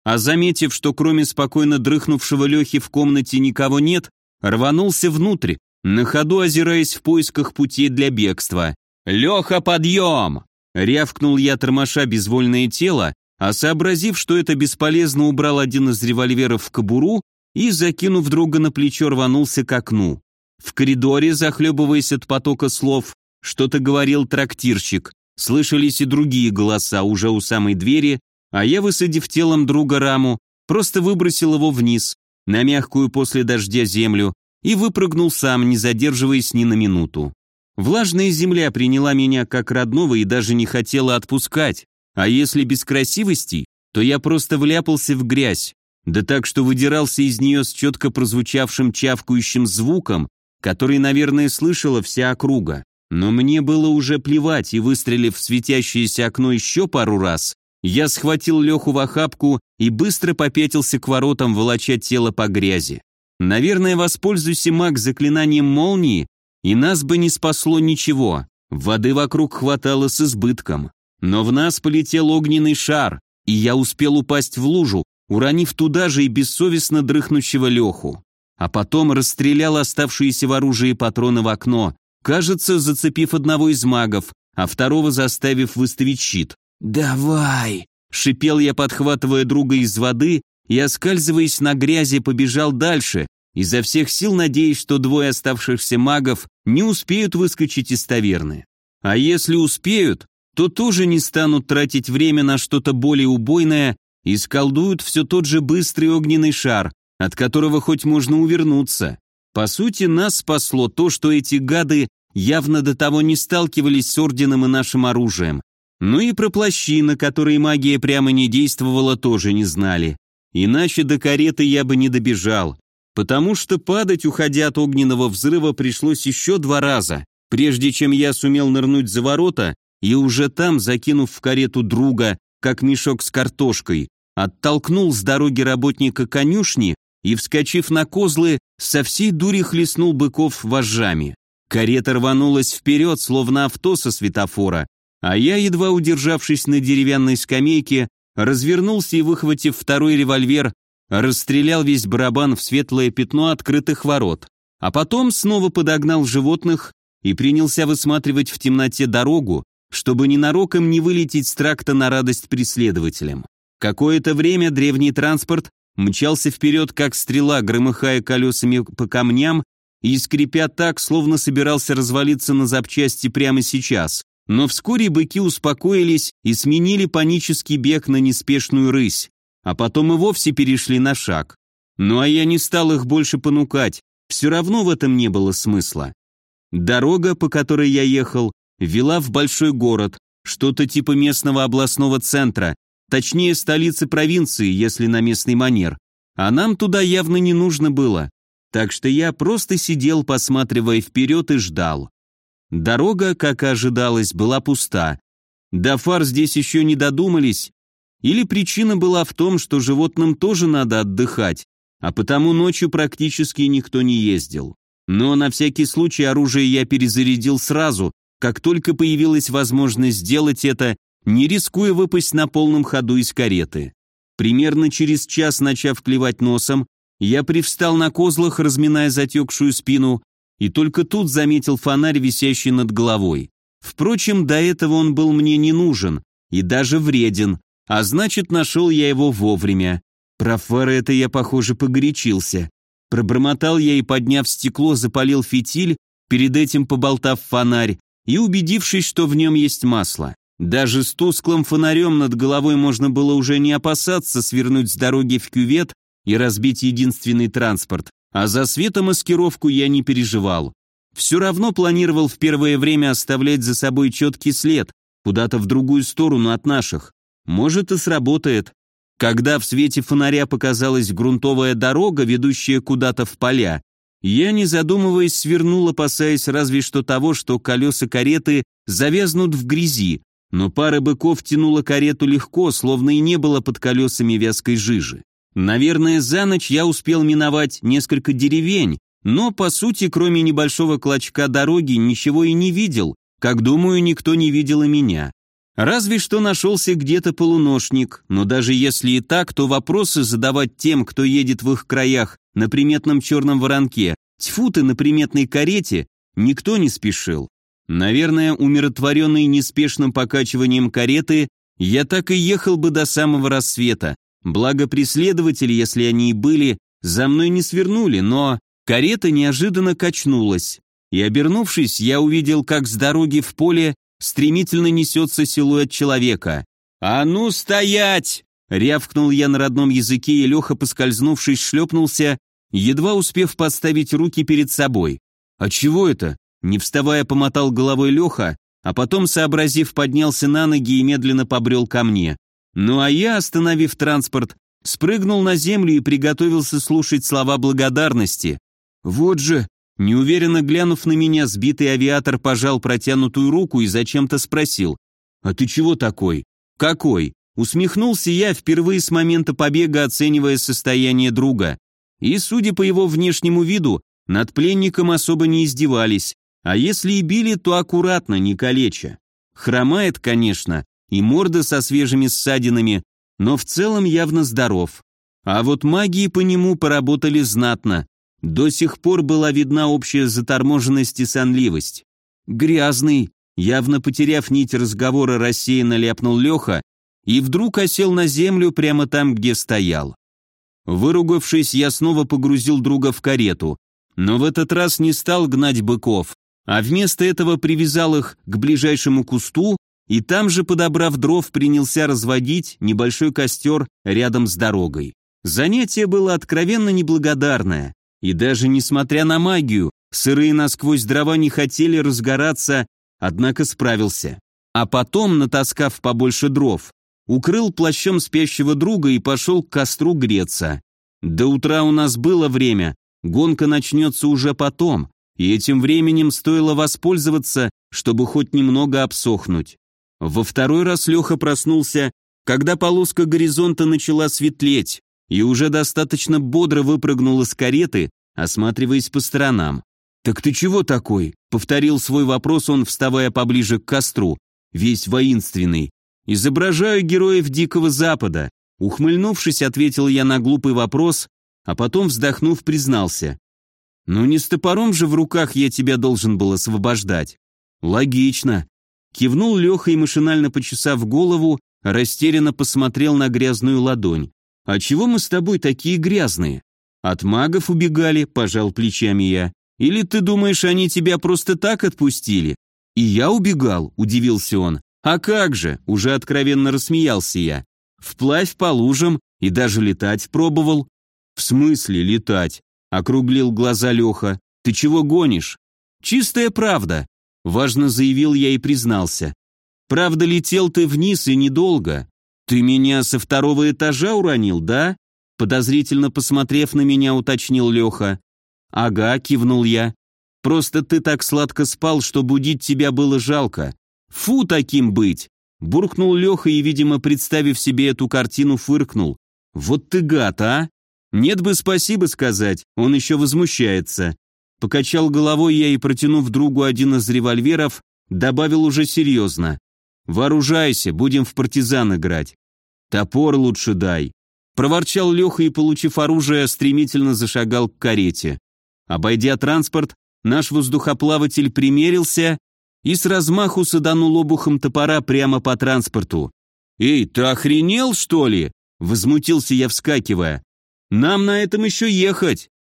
А заметив, что кроме спокойно дрыхнувшего Лехи в комнате никого нет, рванулся внутрь, на ходу озираясь в поисках пути для бегства. «Леха, подъем!» Рявкнул я, тормоша безвольное тело, а сообразив, что это бесполезно, убрал один из револьверов в кобуру и, закинув друга на плечо, рванулся к окну. В коридоре, захлебываясь от потока слов, что-то говорил трактирщик, слышались и другие голоса уже у самой двери, а я, высадив телом друга раму, просто выбросил его вниз, на мягкую после дождя землю, и выпрыгнул сам, не задерживаясь ни на минуту. Влажная земля приняла меня как родного и даже не хотела отпускать, а если без красивостей, то я просто вляпался в грязь, да так, что выдирался из нее с четко прозвучавшим чавкающим звуком, который, наверное, слышала вся округа. Но мне было уже плевать, и выстрелив в светящееся окно еще пару раз, я схватил Леху в охапку и быстро попятился к воротам, волоча тело по грязи. Наверное, воспользуйся маг заклинанием молнии, и нас бы не спасло ничего. Воды вокруг хватало с избытком. Но в нас полетел огненный шар, и я успел упасть в лужу, уронив туда же и бессовестно дрыхнущего Леху. А потом расстрелял оставшиеся в оружии патроны в окно, кажется, зацепив одного из магов, а второго заставив выставить щит. «Давай!» – шипел я, подхватывая друга из воды и, оскальзываясь на грязи, побежал дальше, изо всех сил надеясь, что двое оставшихся магов не успеют выскочить из таверны. А если успеют, то тоже не станут тратить время на что-то более убойное и сколдуют все тот же быстрый огненный шар, от которого хоть можно увернуться. По сути, нас спасло то, что эти гады явно до того не сталкивались с орденом и нашим оружием. Ну и про плащи, на которые магия прямо не действовала, тоже не знали. Иначе до кареты я бы не добежал, потому что падать, уходя от огненного взрыва, пришлось еще два раза, прежде чем я сумел нырнуть за ворота и уже там, закинув в карету друга, как мешок с картошкой, оттолкнул с дороги работника конюшни и, вскочив на козлы, со всей дури хлестнул быков вожжами. Карета рванулась вперед, словно авто со светофора, а я, едва удержавшись на деревянной скамейке, развернулся и, выхватив второй револьвер, расстрелял весь барабан в светлое пятно открытых ворот, а потом снова подогнал животных и принялся высматривать в темноте дорогу, чтобы ненароком не вылететь с тракта на радость преследователям. Какое-то время древний транспорт мчался вперед, как стрела, громыхая колесами по камням и скрипя так, словно собирался развалиться на запчасти прямо сейчас. Но вскоре быки успокоились и сменили панический бег на неспешную рысь, а потом и вовсе перешли на шаг. Ну а я не стал их больше понукать, все равно в этом не было смысла. Дорога, по которой я ехал, вела в большой город, что-то типа местного областного центра, точнее столицы провинции, если на местный манер. А нам туда явно не нужно было, так что я просто сидел, посматривая вперед и ждал. Дорога, как и ожидалось, была пуста. До фар здесь еще не додумались, или причина была в том, что животным тоже надо отдыхать, а потому ночью практически никто не ездил. Но на всякий случай оружие я перезарядил сразу, как только появилась возможность сделать это, не рискуя выпасть на полном ходу из кареты. Примерно через час, начав клевать носом, я привстал на козлах, разминая затекшую спину, и только тут заметил фонарь, висящий над головой. Впрочем, до этого он был мне не нужен и даже вреден, а значит, нашел я его вовремя. Про фары это я, похоже, погорячился. Пробормотал я и, подняв стекло, запалил фитиль, перед этим поболтав фонарь, и убедившись, что в нем есть масло. Даже с тусклым фонарем над головой можно было уже не опасаться свернуть с дороги в кювет и разбить единственный транспорт, а за светомаскировку я не переживал. Все равно планировал в первое время оставлять за собой четкий след, куда-то в другую сторону от наших. Может и сработает. Когда в свете фонаря показалась грунтовая дорога, ведущая куда-то в поля, я, не задумываясь, свернул, опасаясь разве что того, что колеса кареты завязнут в грязи, но пара быков тянула карету легко, словно и не было под колесами вязкой жижи. Наверное, за ночь я успел миновать несколько деревень, но, по сути, кроме небольшого клочка дороги, ничего и не видел, как, думаю, никто не видел и меня. Разве что нашелся где-то полуношник, но даже если и так, то вопросы задавать тем, кто едет в их краях на приметном черном воронке, тьфу ты на приметной карете, никто не спешил. Наверное, умиротворенный неспешным покачиванием кареты, я так и ехал бы до самого рассвета. Благо преследователи, если они и были, за мной не свернули, но карета неожиданно качнулась. И обернувшись, я увидел, как с дороги в поле стремительно несется силуэт человека. «А ну стоять!» Рявкнул я на родном языке, и Леха, поскользнувшись, шлепнулся, едва успев подставить руки перед собой. «А чего это?» Не вставая, помотал головой Леха, а потом, сообразив, поднялся на ноги и медленно побрел ко мне. Ну а я, остановив транспорт, спрыгнул на землю и приготовился слушать слова благодарности. Вот же, неуверенно глянув на меня, сбитый авиатор пожал протянутую руку и зачем-то спросил. «А ты чего такой?» «Какой?» Усмехнулся я, впервые с момента побега оценивая состояние друга. И, судя по его внешнему виду, над пленником особо не издевались, а если и били, то аккуратно, не калеча. Хромает, конечно, и морда со свежими ссадинами, но в целом явно здоров. А вот магии по нему поработали знатно. До сих пор была видна общая заторможенность и сонливость. «Грязный», явно потеряв нить разговора, рассеянно ляпнул Леха и вдруг осел на землю прямо там, где стоял. Выругавшись, я снова погрузил друга в карету, но в этот раз не стал гнать быков, а вместо этого привязал их к ближайшему кусту и там же, подобрав дров, принялся разводить небольшой костер рядом с дорогой. Занятие было откровенно неблагодарное, и даже несмотря на магию, сырые насквозь дрова не хотели разгораться, однако справился. А потом, натаскав побольше дров, укрыл плащом спящего друга и пошел к костру греться. До утра у нас было время, гонка начнется уже потом, и этим временем стоило воспользоваться, чтобы хоть немного обсохнуть. Во второй раз Леха проснулся, когда полоска горизонта начала светлеть, и уже достаточно бодро выпрыгнул из кареты, осматриваясь по сторонам. «Так ты чего такой?» — повторил свой вопрос он, вставая поближе к костру, весь воинственный. «Изображаю героев Дикого Запада», — ухмыльнувшись, ответил я на глупый вопрос, а потом, вздохнув, признался. «Ну не с топором же в руках я тебя должен был освобождать». «Логично. Кивнул Леха и, машинально почесав голову, растерянно посмотрел на грязную ладонь. «А чего мы с тобой такие грязные?» «От магов убегали», — пожал плечами я. «Или ты думаешь, они тебя просто так отпустили?» «И я убегал», — удивился он. «А как же?» — уже откровенно рассмеялся я. «Вплавь по лужам и даже летать пробовал». «В смысле летать?» — округлил глаза Леха. «Ты чего гонишь?» «Чистая правда. Важно заявил я и признался. Правда, летел ты вниз и недолго. Ты меня со второго этажа уронил, да? Подозрительно посмотрев на меня, уточнил Леха. Ага, кивнул я. Просто ты так сладко спал, что будить тебя было жалко. Фу таким быть! Буркнул Леха и, видимо, представив себе эту картину, фыркнул. Вот ты гад, а? Нет бы спасибо сказать, он еще возмущается. Покачал головой я и, протянув другу один из револьверов, добавил уже серьезно. «Вооружайся, будем в партизан играть. Топор лучше дай». Проворчал Леха и, получив оружие, стремительно зашагал к карете. Обойдя транспорт, наш воздухоплаватель примерился и с размаху саданул обухом топора прямо по транспорту. «Эй, ты охренел, что ли?» — возмутился я, вскакивая. «Нам на этом еще ехать!»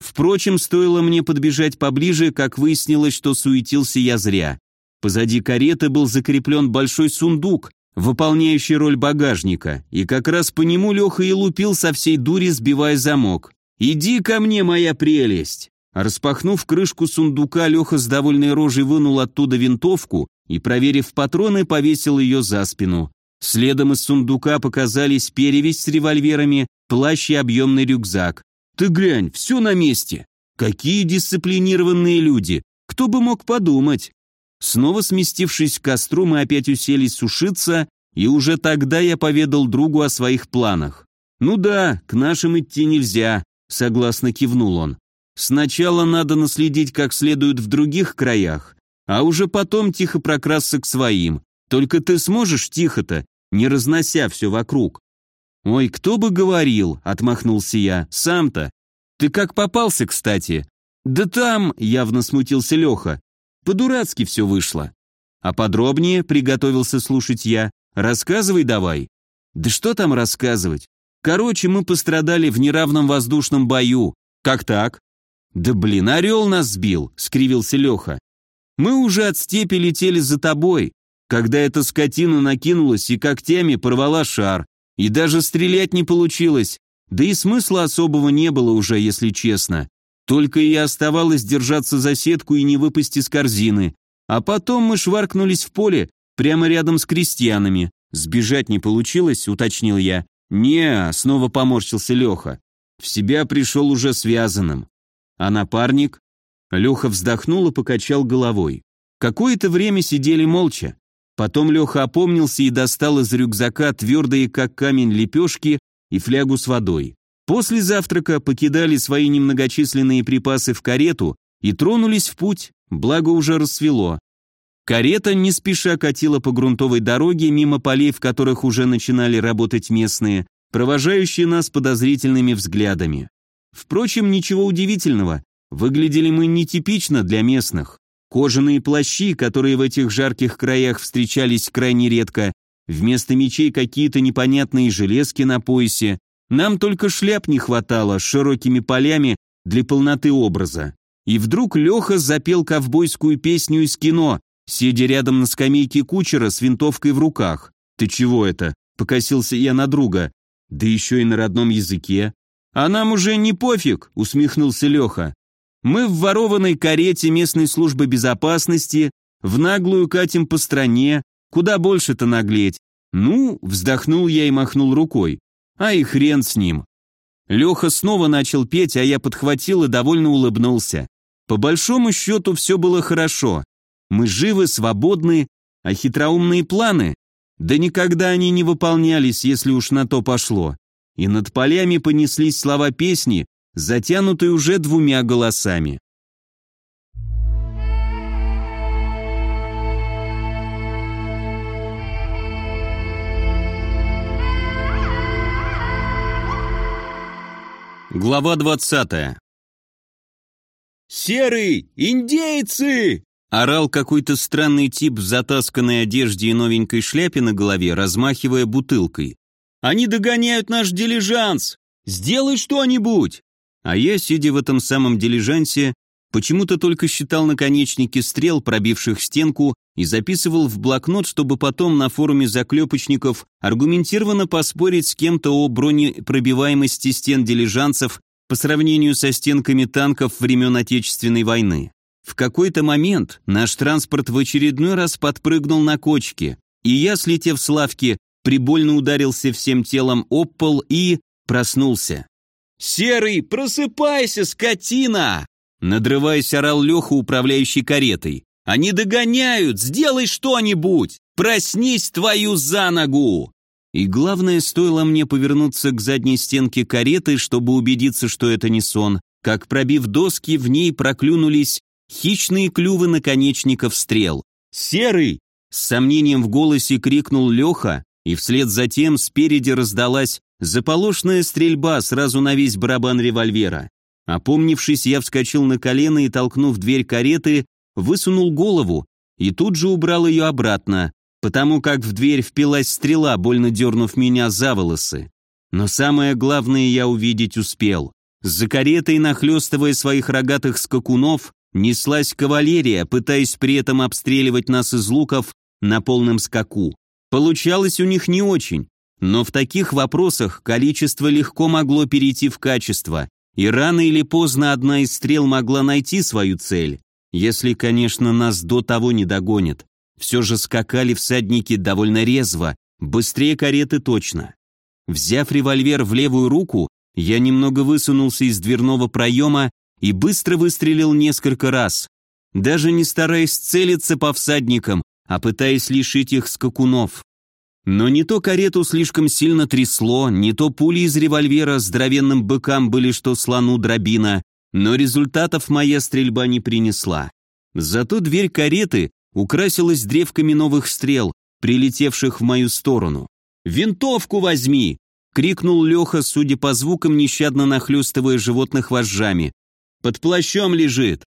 Впрочем, стоило мне подбежать поближе, как выяснилось, что суетился я зря. Позади кареты был закреплен большой сундук, выполняющий роль багажника, и как раз по нему Леха и лупил со всей дури, сбивая замок. «Иди ко мне, моя прелесть!» Распахнув крышку сундука, Леха с довольной рожей вынул оттуда винтовку и, проверив патроны, повесил ее за спину. Следом из сундука показались перевесь с револьверами, плащ и объемный рюкзак. Ты глянь, все на месте. Какие дисциплинированные люди. Кто бы мог подумать? Снова сместившись к костру, мы опять уселись сушиться, и уже тогда я поведал другу о своих планах. «Ну да, к нашим идти нельзя», — согласно кивнул он. «Сначала надо наследить как следует в других краях, а уже потом тихо прокрасться к своим. Только ты сможешь тихо-то, не разнося все вокруг. «Ой, кто бы говорил», — отмахнулся я, — «сам-то». «Ты как попался, кстати?» «Да там», — явно смутился Леха. «По-дурацки все вышло». «А подробнее?» — приготовился слушать я. «Рассказывай давай». «Да что там рассказывать? Короче, мы пострадали в неравном воздушном бою. Как так?» «Да блин, орел нас сбил», — скривился Леха. «Мы уже от степи летели за тобой, когда эта скотина накинулась и когтями порвала шар. И даже стрелять не получилось, да и смысла особого не было уже, если честно. Только и оставалось держаться за сетку и не выпасть из корзины. А потом мы шваркнулись в поле, прямо рядом с крестьянами. Сбежать не получилось, уточнил я. не снова поморщился Леха. В себя пришел уже связанным. А напарник? Леха вздохнул и покачал головой. Какое-то время сидели молча. Потом Леха опомнился и достал из рюкзака твердые, как камень, лепешки и флягу с водой. После завтрака покидали свои немногочисленные припасы в карету и тронулись в путь, благо уже рассвело. Карета не спеша катила по грунтовой дороге мимо полей, в которых уже начинали работать местные, провожающие нас подозрительными взглядами. Впрочем, ничего удивительного, выглядели мы нетипично для местных. Кожаные плащи, которые в этих жарких краях встречались крайне редко, вместо мечей какие-то непонятные железки на поясе, нам только шляп не хватало с широкими полями для полноты образа. И вдруг Леха запел ковбойскую песню из кино, сидя рядом на скамейке кучера с винтовкой в руках. «Ты чего это?» — покосился я на друга. «Да еще и на родном языке». «А нам уже не пофиг», — усмехнулся Леха. «Мы в ворованной карете местной службы безопасности, в наглую катим по стране, куда больше-то наглеть». «Ну», — вздохнул я и махнул рукой. «А и хрен с ним». Леха снова начал петь, а я подхватил и довольно улыбнулся. По большому счету все было хорошо. Мы живы, свободны, а хитроумные планы? Да никогда они не выполнялись, если уж на то пошло. И над полями понеслись слова песни, затянутые уже двумя голосами. Глава двадцатая. «Серый! Индейцы!» Орал какой-то странный тип в затасканной одежде и новенькой шляпе на голове, размахивая бутылкой. «Они догоняют наш дилижанс! Сделай что-нибудь!» А я, сидя в этом самом дилижансе, почему-то только считал наконечники стрел, пробивших стенку, и записывал в блокнот, чтобы потом на форуме заклепочников аргументированно поспорить с кем-то о бронепробиваемости стен дилижансов по сравнению со стенками танков времен Отечественной войны. В какой-то момент наш транспорт в очередной раз подпрыгнул на кочке, и я, слетев с лавки, прибольно ударился всем телом об пол и проснулся. «Серый, просыпайся, скотина!» Надрываясь, орал Леха, управляющий каретой. «Они догоняют! Сделай что-нибудь! Проснись твою за ногу!» И главное, стоило мне повернуться к задней стенке кареты, чтобы убедиться, что это не сон, как, пробив доски, в ней проклюнулись хищные клювы наконечников стрел. «Серый!» С сомнением в голосе крикнул Леха, и вслед за тем спереди раздалась заполошная стрельба сразу на весь барабан револьвера. Опомнившись, я вскочил на колено и, толкнув дверь кареты, высунул голову и тут же убрал ее обратно, потому как в дверь впилась стрела, больно дернув меня за волосы. Но самое главное я увидеть успел. За каретой, нахлестывая своих рогатых скакунов, Неслась кавалерия, пытаясь при этом обстреливать нас из луков на полном скаку. Получалось у них не очень, но в таких вопросах количество легко могло перейти в качество, и рано или поздно одна из стрел могла найти свою цель, если, конечно, нас до того не догонят. Все же скакали всадники довольно резво, быстрее кареты точно. Взяв револьвер в левую руку, я немного высунулся из дверного проема и быстро выстрелил несколько раз, даже не стараясь целиться по всадникам, а пытаясь лишить их скакунов. Но не то карету слишком сильно трясло, не то пули из револьвера здоровенным быкам были что слону дробина, но результатов моя стрельба не принесла. Зато дверь кареты украсилась древками новых стрел, прилетевших в мою сторону. «Винтовку возьми!» — крикнул Леха, судя по звукам, нещадно нахлёстывая животных вожжами. Под плащом лежит!»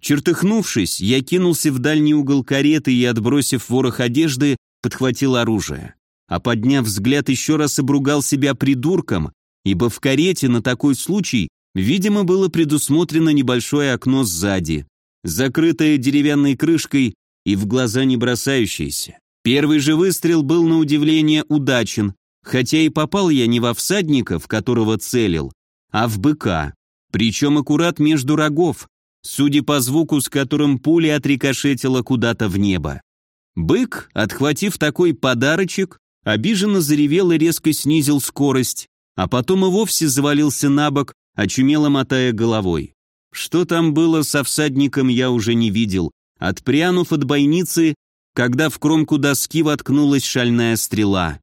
Чертыхнувшись, я кинулся в дальний угол кареты и, отбросив ворох одежды, подхватил оружие. А подняв взгляд, еще раз обругал себя придурком, ибо в карете на такой случай, видимо, было предусмотрено небольшое окно сзади, закрытое деревянной крышкой и в глаза не бросающееся. Первый же выстрел был на удивление удачен, хотя и попал я не во всадника, в которого целил, а в быка причем аккурат между рогов, судя по звуку, с которым пуля отрикошетила куда-то в небо. Бык, отхватив такой подарочек, обиженно заревел и резко снизил скорость, а потом и вовсе завалился на бок, очумело мотая головой. Что там было со всадником, я уже не видел, отпрянув от бойницы, когда в кромку доски воткнулась шальная стрела.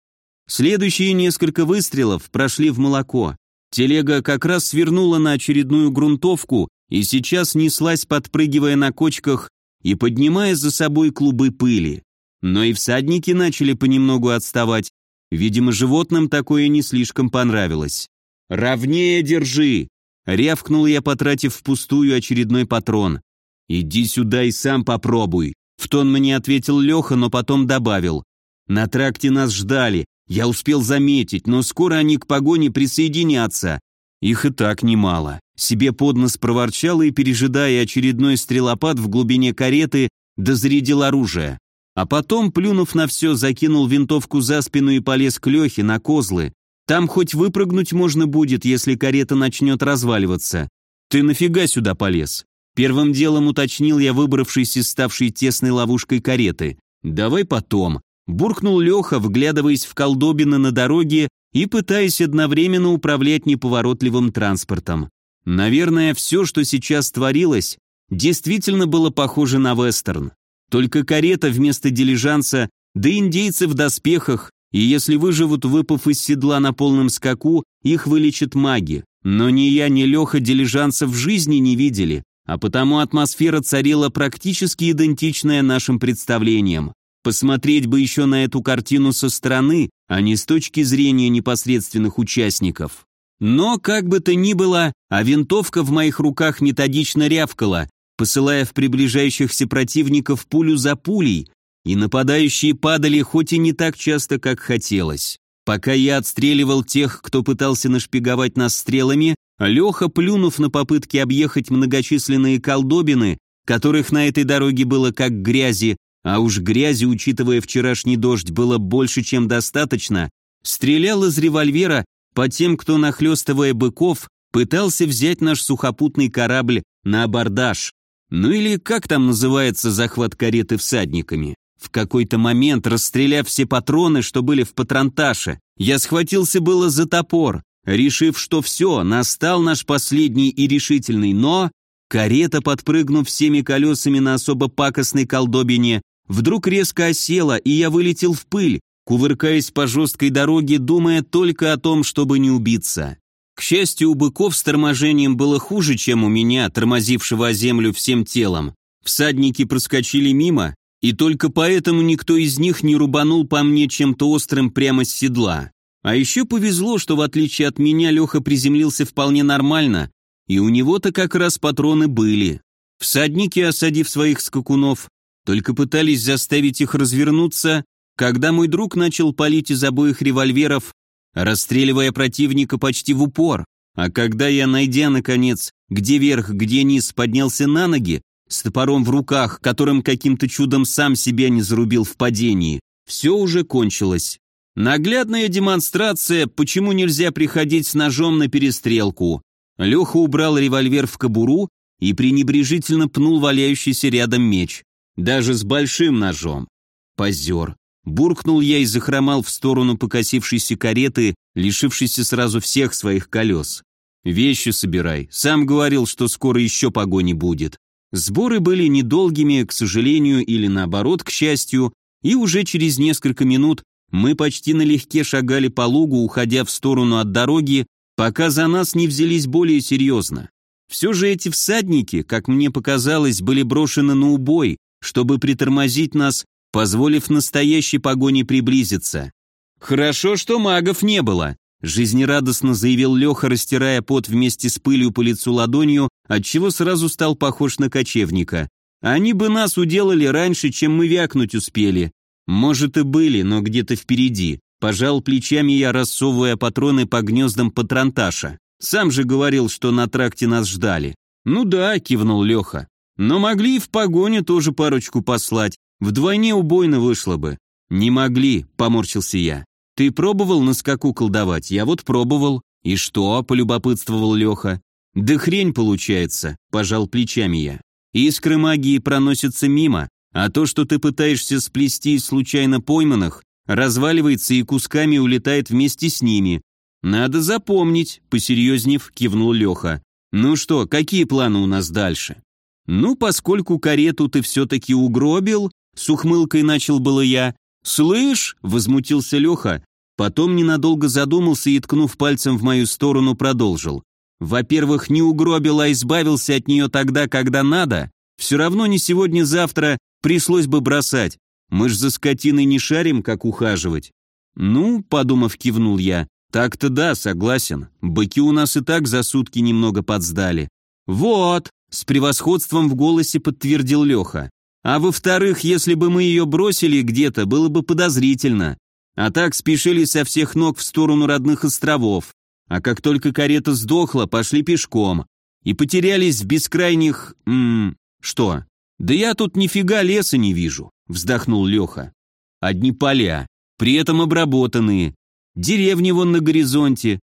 Следующие несколько выстрелов прошли в молоко. Телега как раз свернула на очередную грунтовку и сейчас неслась, подпрыгивая на кочках и поднимая за собой клубы пыли. Но и всадники начали понемногу отставать. Видимо, животным такое не слишком понравилось. «Ровнее держи!» — рявкнул я, потратив впустую очередной патрон. «Иди сюда и сам попробуй», — в тон мне ответил Леха, но потом добавил. «На тракте нас ждали, я успел заметить, но скоро они к погоне присоединятся. Их и так немало». Себе под нос проворчал и, пережидая очередной стрелопад в глубине кареты, дозарядил оружие. А потом, плюнув на все, закинул винтовку за спину и полез к Лехе на козлы. Там хоть выпрыгнуть можно будет, если карета начнет разваливаться. Ты нафига сюда полез? Первым делом уточнил я выбравшись из ставшей тесной ловушкой кареты. «Давай потом», — буркнул Леха, вглядываясь в колдобины на дороге и пытаясь одновременно управлять неповоротливым транспортом. Наверное, все, что сейчас творилось, действительно было похоже на вестерн. Только карета вместо дилижанса, да индейцы в доспехах, и если выживут, выпав из седла на полном скаку, их вылечат маги. Но ни я, ни Леха дилижанса в жизни не видели, а потому атмосфера царила практически идентичная нашим представлениям. Посмотреть бы еще на эту картину со стороны, а не с точки зрения непосредственных участников. Но, как бы то ни было, а винтовка в моих руках методично рявкала, посылая в приближающихся противников пулю за пулей, и нападающие падали хоть и не так часто, как хотелось. Пока я отстреливал тех, кто пытался нашпиговать нас стрелами, Леха, плюнув на попытки объехать многочисленные колдобины, которых на этой дороге было как грязи, а уж грязи, учитывая вчерашний дождь, было больше, чем достаточно, стрелял из револьвера по тем, кто, нахлестывая быков, пытался взять наш сухопутный корабль на абордаж. Ну или как там называется захват кареты всадниками. В какой-то момент, расстреляв все патроны, что были в патронташе, я схватился было за топор, решив, что все, настал наш последний и решительный, но... Карета, подпрыгнув всеми колесами на особо пакостной колдобине, вдруг резко осела, и я вылетел в пыль, кувыркаясь по жесткой дороге, думая только о том, чтобы не убиться. К счастью, у быков с торможением было хуже, чем у меня, тормозившего о землю всем телом. Всадники проскочили мимо, и только поэтому никто из них не рубанул по мне чем-то острым прямо с седла. А еще повезло, что в отличие от меня Леха приземлился вполне нормально, и у него-то как раз патроны были. Всадники, осадив своих скакунов, только пытались заставить их развернуться, когда мой друг начал палить из обоих револьверов, расстреливая противника почти в упор, а когда я, найдя, наконец, где верх, где низ, поднялся на ноги, с топором в руках, которым каким-то чудом сам себя не зарубил в падении, все уже кончилось. Наглядная демонстрация, почему нельзя приходить с ножом на перестрелку. Леха убрал револьвер в кобуру и пренебрежительно пнул валяющийся рядом меч. Даже с большим ножом. Позер. Буркнул я и захромал в сторону покосившейся кареты, лишившейся сразу всех своих колес. «Вещи собирай. Сам говорил, что скоро еще погони будет». Сборы были недолгими, к сожалению, или наоборот, к счастью, и уже через несколько минут мы почти налегке шагали по лугу, уходя в сторону от дороги, пока за нас не взялись более серьезно. Все же эти всадники, как мне показалось, были брошены на убой, чтобы притормозить нас, позволив настоящей погоне приблизиться. «Хорошо, что магов не было», — жизнерадостно заявил Леха, растирая пот вместе с пылью по лицу ладонью, отчего сразу стал похож на кочевника. «Они бы нас уделали раньше, чем мы вякнуть успели. Может и были, но где-то впереди. Пожал плечами я, рассовывая патроны по гнездам патронташа. Сам же говорил, что на тракте нас ждали. Ну да, кивнул Леха. Но могли и в погоню тоже парочку послать. Вдвойне убойно вышло бы. Не могли, поморщился я. Ты пробовал на скаку колдовать? Я вот пробовал. И что? полюбопытствовал Леха. Да хрень получается, пожал плечами я. Искры магии проносятся мимо, а то, что ты пытаешься сплести из случайно пойманных, разваливается и кусками улетает вместе с ними. Надо запомнить, посерьезнев кивнул Леха. Ну что, какие планы у нас дальше? Ну, поскольку карету ты все-таки угробил, с ухмылкой начал было я. Слышь, возмутился Леха, потом ненадолго задумался и, ткнув пальцем в мою сторону, продолжил. Во-первых, не угробил, а избавился от нее тогда, когда надо, Все равно не сегодня-завтра пришлось бы бросать. Мы ж за скотиной не шарим, как ухаживать. Ну, подумав, кивнул я. Так-то да, согласен. Быки у нас и так за сутки немного подсдали. Вот, с превосходством в голосе подтвердил Леха. А во-вторых, если бы мы ее бросили где-то, было бы подозрительно. А так спешили со всех ног в сторону родных островов. А как только карета сдохла, пошли пешком. И потерялись в бескрайних... М -м, что? Да я тут нифига леса не вижу, вздохнул Леха. Одни поля, при этом обработанные. Деревни вон на горизонте.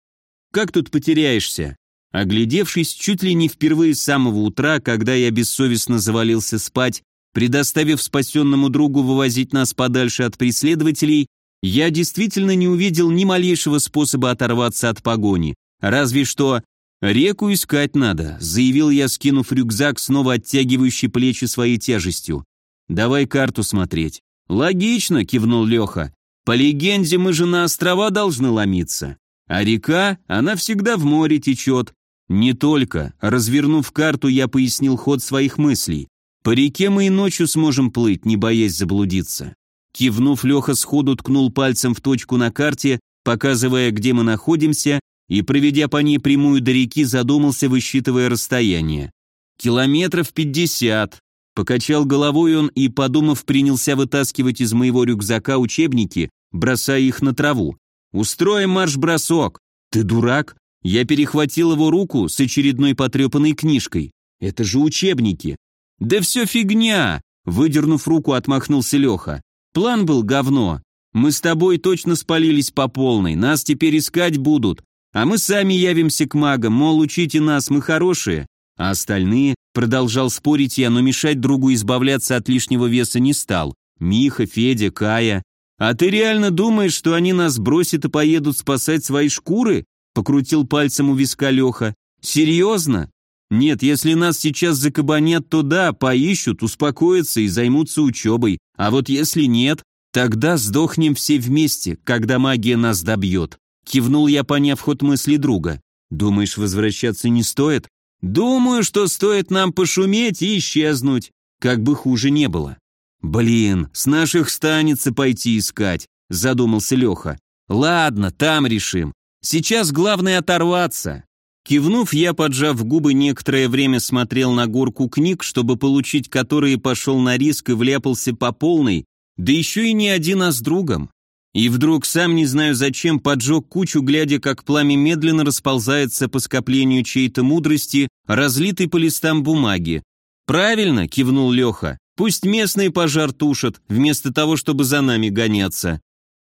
Как тут потеряешься? Оглядевшись чуть ли не впервые с самого утра, когда я бессовестно завалился спать, предоставив спасенному другу вывозить нас подальше от преследователей, я действительно не увидел ни малейшего способа оторваться от погони. Разве что «Реку искать надо», — заявил я, скинув рюкзак, снова оттягивающий плечи своей тяжестью. «Давай карту смотреть». «Логично», — кивнул Леха. «По легенде, мы же на острова должны ломиться. А река, она всегда в море течет. Не только. Развернув карту, я пояснил ход своих мыслей. По реке мы и ночью сможем плыть, не боясь заблудиться. Кивнув, Леха сходу ткнул пальцем в точку на карте, показывая, где мы находимся, и, проведя по ней прямую до реки, задумался, высчитывая расстояние. «Километров пятьдесят». Покачал головой он и, подумав, принялся вытаскивать из моего рюкзака учебники, бросая их на траву. «Устроим марш-бросок». «Ты дурак?» Я перехватил его руку с очередной потрепанной книжкой. «Это же учебники». «Да все фигня!» Выдернув руку, отмахнулся Леха. План был говно. Мы с тобой точно спалились по полной, нас теперь искать будут. А мы сами явимся к магам, мол, учите нас, мы хорошие. А остальные, продолжал спорить я, но мешать другу избавляться от лишнего веса не стал. Миха, Федя, Кая. А ты реально думаешь, что они нас бросят и поедут спасать свои шкуры? Покрутил пальцем у виска Леха. Серьезно? Нет, если нас сейчас закабанят, то да, поищут, успокоятся и займутся учебой. А вот если нет, тогда сдохнем все вместе, когда магия нас добьет. Кивнул я, поняв ход мысли друга. Думаешь, возвращаться не стоит? Думаю, что стоит нам пошуметь и исчезнуть. Как бы хуже не было. Блин, с наших станется пойти искать, задумался Леха. Ладно, там решим. Сейчас главное оторваться. Кивнув, я, поджав губы, некоторое время смотрел на горку книг, чтобы получить которые пошел на риск и вляпался по полной, да еще и не один, а с другом. И вдруг, сам не знаю зачем, поджег кучу, глядя, как пламя медленно расползается по скоплению чьей-то мудрости, разлитой по листам бумаги. «Правильно», — кивнул Леха, — «пусть местные пожар тушат, вместо того, чтобы за нами гоняться».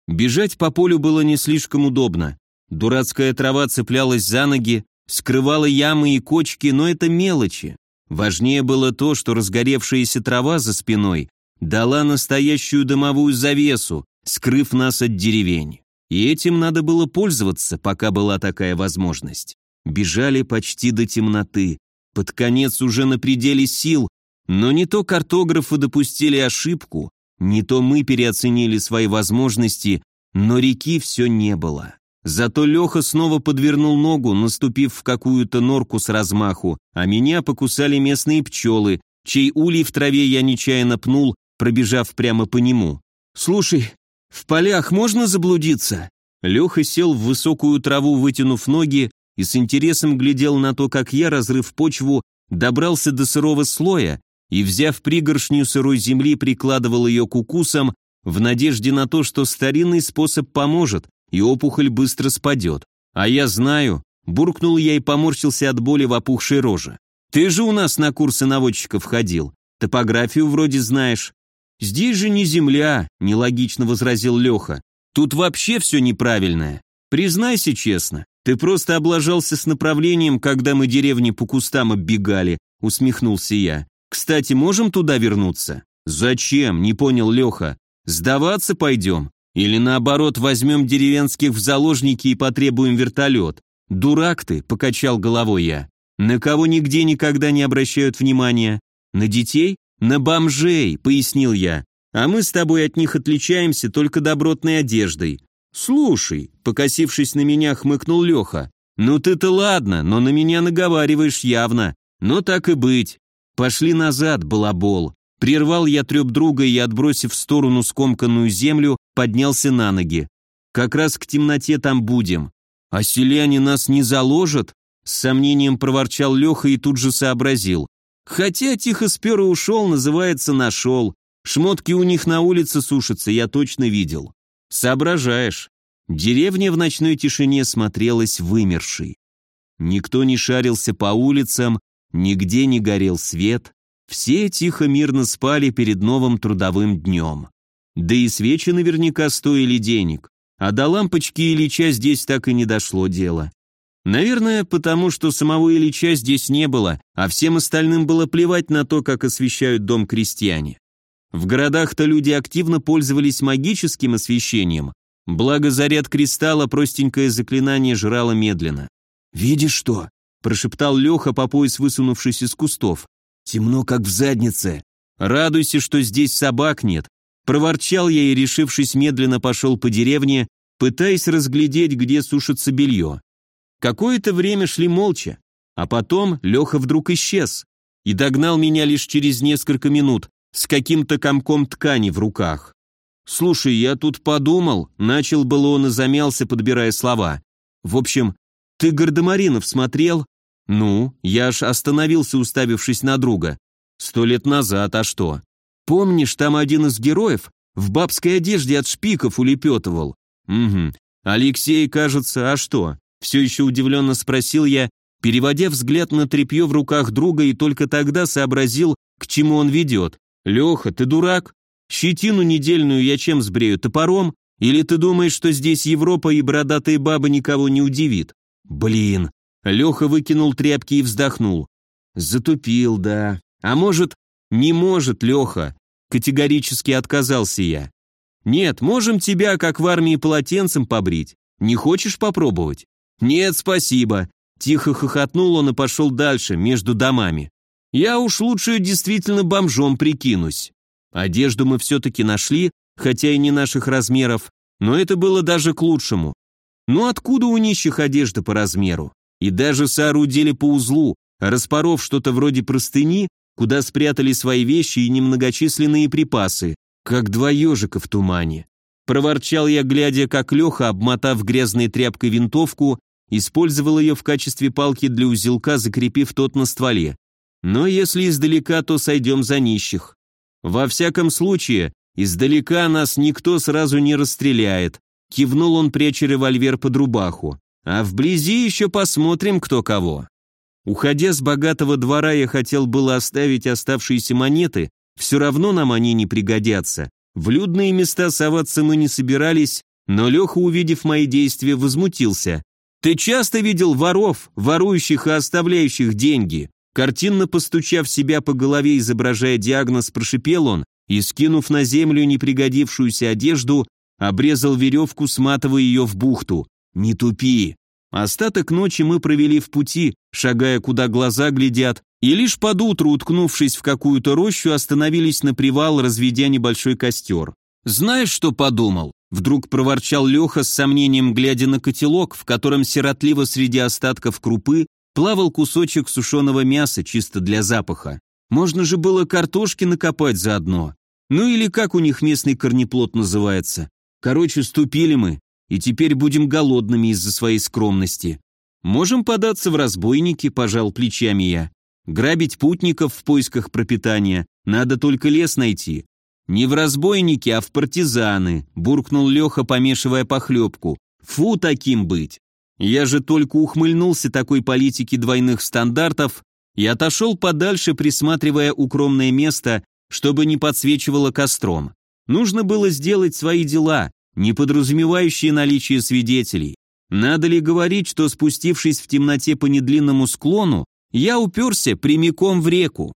Бежать по полю было не слишком удобно. Дурацкая трава цеплялась за ноги, скрывала ямы и кочки, но это мелочи. Важнее было то, что разгоревшаяся трава за спиной дала настоящую дымовую завесу, скрыв нас от деревень. И этим надо было пользоваться, пока была такая возможность. Бежали почти до темноты, под конец уже на пределе сил, но не то картографы допустили ошибку, не то мы переоценили свои возможности, но реки все не было. Зато Леха снова подвернул ногу, наступив в какую-то норку с размаху, а меня покусали местные пчелы, чей улей в траве я нечаянно пнул, пробежав прямо по нему. «Слушай, в полях можно заблудиться?» Леха сел в высокую траву, вытянув ноги, и с интересом глядел на то, как я, разрыв почву, добрался до сырого слоя и, взяв пригоршню сырой земли, прикладывал ее к укусам в надежде на то, что старинный способ поможет, и опухоль быстро спадет. А я знаю, буркнул я и поморщился от боли в опухшей роже. Ты же у нас на курсы наводчиков ходил, топографию вроде знаешь. Здесь же не земля, нелогично возразил Леха. Тут вообще все неправильное. Признайся честно, ты просто облажался с направлением, когда мы деревни по кустам оббегали, усмехнулся я. Кстати, можем туда вернуться? Зачем? Не понял Леха. Сдаваться пойдем. Или наоборот, возьмем деревенских в заложники и потребуем вертолет. Дурак ты, покачал головой я. На кого нигде никогда не обращают внимания? На детей? На бомжей, пояснил я. А мы с тобой от них отличаемся только добротной одеждой. Слушай, покосившись на меня, хмыкнул Леха. Ну ты-то ладно, но на меня наговариваешь явно. Но так и быть. «Пошли назад, балабол!» Прервал я треп друга и, отбросив в сторону скомканную землю, поднялся на ноги. «Как раз к темноте там будем. А селяне нас не заложат?» С сомнением проворчал Леха и тут же сообразил. «Хотя тихо спер и ушел, называется нашел. Шмотки у них на улице сушатся, я точно видел. Соображаешь. Деревня в ночной тишине смотрелась вымершей. Никто не шарился по улицам, нигде не горел свет, все тихо мирно спали перед новым трудовым днем. Да и свечи наверняка стоили денег, а до лампочки Ильича здесь так и не дошло дело. Наверное, потому что самого Ильича здесь не было, а всем остальным было плевать на то, как освещают дом крестьяне. В городах-то люди активно пользовались магическим освещением, благо заряд кристалла простенькое заклинание жрало медленно. «Видишь что?» – прошептал Леха по пояс, высунувшись из кустов. Темно, как в заднице. Радуйся, что здесь собак нет. Проворчал я и, решившись, медленно пошел по деревне, пытаясь разглядеть, где сушится белье. Какое-то время шли молча, а потом Леха вдруг исчез и догнал меня лишь через несколько минут с каким-то комком ткани в руках. «Слушай, я тут подумал», — начал было он и замялся, подбирая слова. «В общем, ты Гардемаринов смотрел?» «Ну, я аж остановился, уставившись на друга. Сто лет назад, а что? Помнишь, там один из героев в бабской одежде от шпиков улепетывал?» «Угу. Алексей, кажется, а что?» Все еще удивленно спросил я, переводя взгляд на тряпье в руках друга и только тогда сообразил, к чему он ведет. «Леха, ты дурак? Щетину недельную я чем сбрею, топором? Или ты думаешь, что здесь Европа и бородатые бабы никого не удивит? Блин, Леха выкинул тряпки и вздохнул. Затупил, да. А может, не может, Леха. Категорически отказался я. Нет, можем тебя, как в армии, полотенцем побрить. Не хочешь попробовать? Нет, спасибо. Тихо хохотнул он и пошел дальше, между домами. Я уж лучше действительно бомжом прикинусь. Одежду мы все-таки нашли, хотя и не наших размеров, но это было даже к лучшему. Ну откуда у нищих одежда по размеру? и даже соорудили по узлу, распоров что-то вроде простыни, куда спрятали свои вещи и немногочисленные припасы, как два ежика в тумане. Проворчал я, глядя, как Леха, обмотав грязной тряпкой винтовку, использовал ее в качестве палки для узелка, закрепив тот на стволе. Но если издалека, то сойдем за нищих. Во всяком случае, издалека нас никто сразу не расстреляет, кивнул он, пряча револьвер под рубаху. А вблизи еще посмотрим, кто кого. Уходя с богатого двора, я хотел было оставить оставшиеся монеты, все равно нам они не пригодятся. В людные места соваться мы не собирались, но Леха, увидев мои действия, возмутился. «Ты часто видел воров, ворующих и оставляющих деньги?» Картинно постучав себя по голове, изображая диагноз, прошипел он и, скинув на землю непригодившуюся одежду, обрезал веревку, сматывая ее в бухту. «Не тупи!» Остаток ночи мы провели в пути, шагая куда глаза глядят, и лишь под утро, уткнувшись в какую-то рощу, остановились на привал, разведя небольшой костер. «Знаешь, что подумал?» Вдруг проворчал Леха с сомнением, глядя на котелок, в котором сиротливо среди остатков крупы плавал кусочек сушеного мяса чисто для запаха. Можно же было картошки накопать заодно. Ну или как у них местный корнеплод называется. Короче, ступили мы, и теперь будем голодными из-за своей скромности. Можем податься в разбойники, пожал плечами я. Грабить путников в поисках пропитания, надо только лес найти. Не в разбойники, а в партизаны, буркнул Леха, помешивая похлебку. Фу, таким быть. Я же только ухмыльнулся такой политике двойных стандартов и отошел подальше, присматривая укромное место, чтобы не подсвечивало костром. Нужно было сделать свои дела, не подразумевающие наличие свидетелей. Надо ли говорить, что спустившись в темноте по недлинному склону, я уперся прямиком в реку.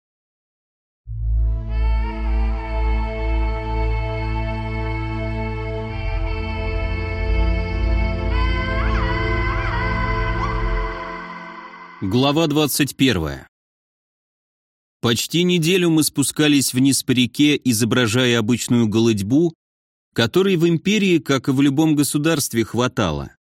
Глава 21. Почти неделю мы спускались вниз по реке, изображая обычную голодьбу, которой в империи, как и в любом государстве, хватало.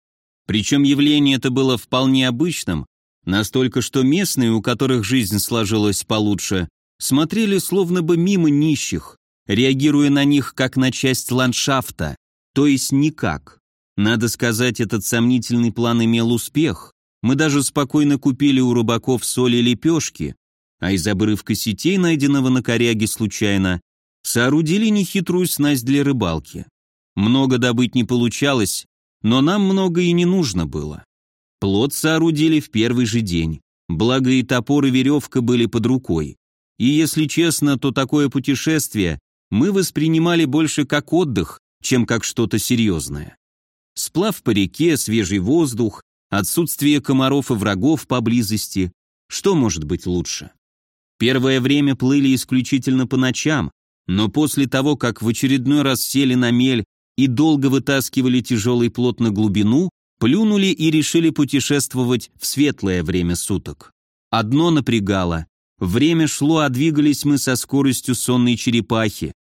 Причем явление это было вполне обычным, настолько что местные, у которых жизнь сложилась получше, смотрели словно бы мимо нищих, реагируя на них как на часть ландшафта, то есть никак. Надо сказать, этот сомнительный план имел успех. Мы даже спокойно купили у рыбаков соли и лепешки, а из обрывка сетей, найденного на коряге случайно, соорудили нехитрую снасть для рыбалки. Много добыть не получалось, но нам много и не нужно было. Плот соорудили в первый же день, благо и топор и веревка были под рукой. И если честно, то такое путешествие мы воспринимали больше как отдых, чем как что-то серьезное. Сплав по реке, свежий воздух, отсутствие комаров и врагов поблизости. Что может быть лучше? Первое время плыли исключительно по ночам, но после того, как в очередной раз сели на мель и долго вытаскивали тяжелый плот на глубину, плюнули и решили путешествовать в светлое время суток. Одно напрягало. Время шло, а двигались мы со скоростью сонной черепахи.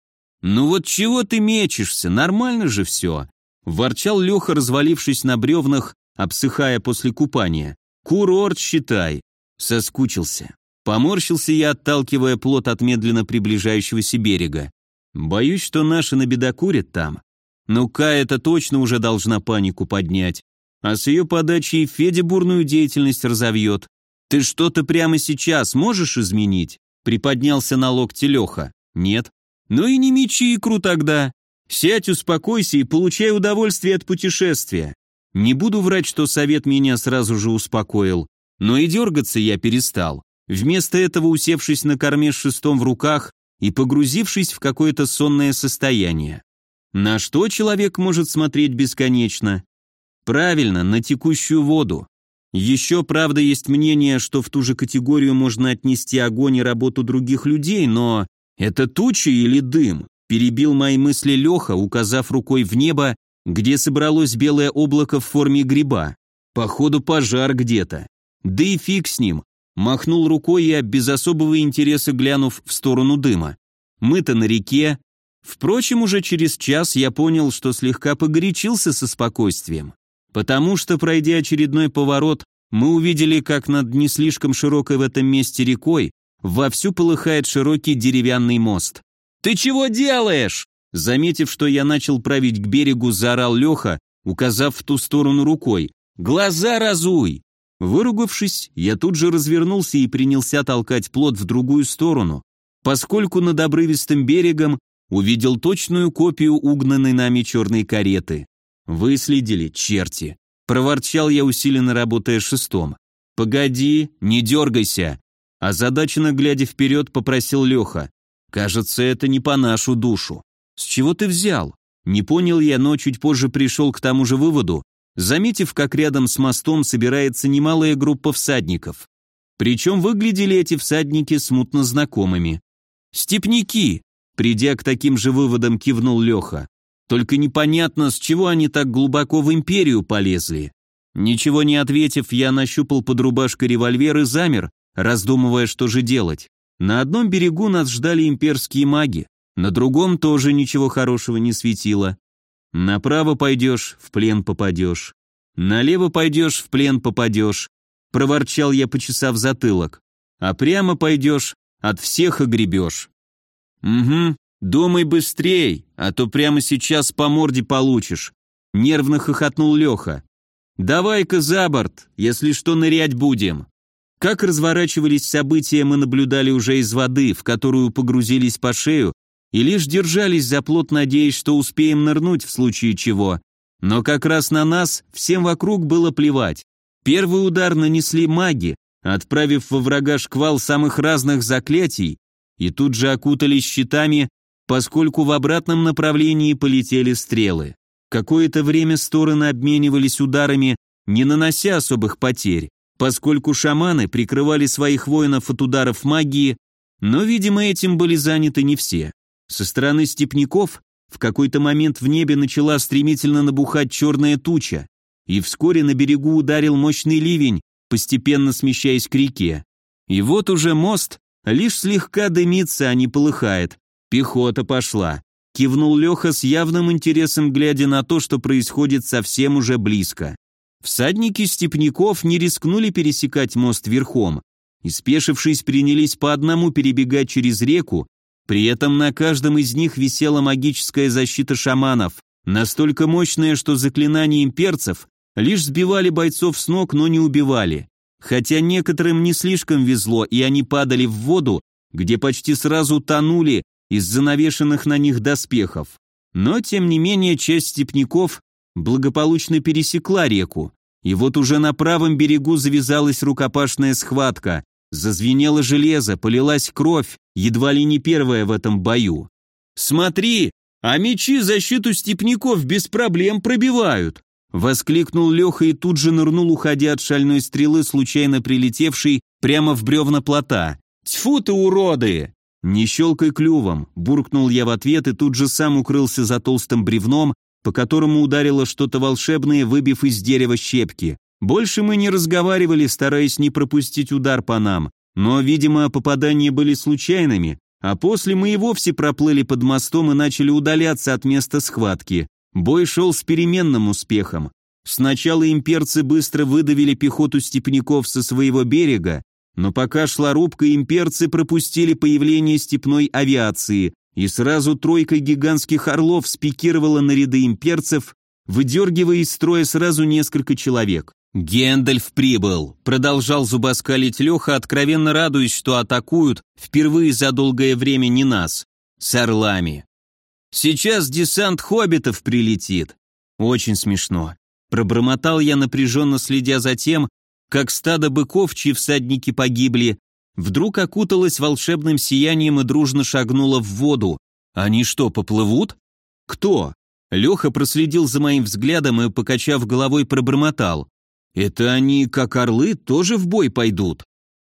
«Ну вот чего ты мечешься? Нормально же все!» Ворчал Леха, развалившись на бревнах, обсыхая после купания. «Курорт, считай!» Соскучился. Поморщился я, отталкивая плот от медленно приближающегося берега. Боюсь, что наши набедокурят там. Ну, Кая это точно уже должна панику поднять. А с ее подачей Федя бурную деятельность разовьет. Ты что-то прямо сейчас можешь изменить? Приподнялся на локте Леха. Нет. Ну и не мечи икру тогда. Сядь, успокойся и получай удовольствие от путешествия. Не буду врать, что совет меня сразу же успокоил, но и дергаться я перестал. Вместо этого усевшись на корме с шестом в руках и погрузившись в какое-то сонное состояние. На что человек может смотреть бесконечно? Правильно, на текущую воду. Еще, правда, есть мнение, что в ту же категорию можно отнести огонь и работу других людей, но это тучи или дым? Перебил мои мысли Леха, указав рукой в небо, где собралось белое облако в форме гриба. Походу, пожар где-то. Да и фиг с ним. Махнул рукой я, без особого интереса глянув в сторону дыма. Мы-то на реке. Впрочем, уже через час я понял, что слегка погорячился со спокойствием. Потому что, пройдя очередной поворот, мы увидели, как над не слишком широкой в этом месте рекой вовсю полыхает широкий деревянный мост. «Ты чего делаешь?» Заметив, что я начал править к берегу, заорал Леха, указав в ту сторону рукой. «Глаза разуй!» Выругавшись, я тут же развернулся и принялся толкать плот в другую сторону, поскольку над обрывистым берегом увидел точную копию угнанной нами черной кареты. «Выследили, черти!» — проворчал я, усиленно работая шестом. «Погоди, не дергайся!» Озадаченно глядя вперед, попросил Леха. «Кажется, это не по нашу душу. С чего ты взял?» Не понял я, но чуть позже пришел к тому же выводу, заметив, как рядом с мостом собирается немалая группа всадников. Причем выглядели эти всадники смутно знакомыми. «Степняки!» Придя к таким же выводам, кивнул Леха. «Только непонятно, с чего они так глубоко в империю полезли». Ничего не ответив, я нащупал под рубашкой револьвер и замер, раздумывая, что же делать. На одном берегу нас ждали имперские маги, на другом тоже ничего хорошего не светило. Направо пойдешь, в плен попадешь. Налево пойдешь, в плен попадешь. Проворчал я, почесав затылок. А прямо пойдешь, от всех огребешь. Угу, думай быстрей, а то прямо сейчас по морде получишь. Нервно хохотнул Леха. Давай-ка за борт, если что нырять будем. Как разворачивались события, мы наблюдали уже из воды, в которую погрузились по шею, и лишь держались за плот, надеясь, что успеем нырнуть в случае чего. Но как раз на нас всем вокруг было плевать. Первый удар нанесли маги, отправив во врага шквал самых разных заклятий, и тут же окутались щитами, поскольку в обратном направлении полетели стрелы. Какое-то время стороны обменивались ударами, не нанося особых потерь, поскольку шаманы прикрывали своих воинов от ударов магии, но, видимо, этим были заняты не все. Со стороны степняков в какой-то момент в небе начала стремительно набухать черная туча, и вскоре на берегу ударил мощный ливень, постепенно смещаясь к реке. И вот уже мост лишь слегка дымится, а не полыхает. Пехота пошла. Кивнул Леха с явным интересом, глядя на то, что происходит совсем уже близко. Всадники степняков не рискнули пересекать мост верхом, и, спешившись, принялись по одному перебегать через реку, при этом на каждом из них висела магическая защита шаманов, настолько мощная, что заклинания имперцев лишь сбивали бойцов с ног, но не убивали. Хотя некоторым не слишком везло, и они падали в воду, где почти сразу тонули из-за навешанных на них доспехов. Но, тем не менее, часть степняков благополучно пересекла реку, и вот уже на правом берегу завязалась рукопашная схватка, зазвенело железо, полилась кровь, едва ли не первая в этом бою. «Смотри, а мечи защиту степняков без проблем пробивают!» Воскликнул Леха и тут же нырнул, уходя от шальной стрелы, случайно прилетевшей прямо в бревна плота. «Тьфу ты, уроды!» «Не щелкай клювом», — буркнул я в ответ и тут же сам укрылся за толстым бревном, по которому ударило что-то волшебное, выбив из дерева щепки. Больше мы не разговаривали, стараясь не пропустить удар по нам, но, видимо, попадания были случайными, а после мы и вовсе проплыли под мостом и начали удаляться от места схватки. Бой шел с переменным успехом. Сначала имперцы быстро выдавили пехоту степняков со своего берега, но пока шла рубка, имперцы пропустили появление степной авиации, и сразу тройка гигантских орлов спикировала на ряды имперцев, выдергивая из строя сразу несколько человек. «Гендальф прибыл», — продолжал зубоскалить Леха, откровенно радуясь, что атакуют впервые за долгое время не нас, с орлами. «Сейчас десант хоббитов прилетит». Очень смешно. Пробормотал я, напряженно следя за тем, как стадо быков, чьи всадники погибли, вдруг окуталось волшебным сиянием и дружно шагнуло в воду. Они что, поплывут? Кто? Леха проследил за моим взглядом и, покачав головой, пробормотал. Это они, как орлы, тоже в бой пойдут.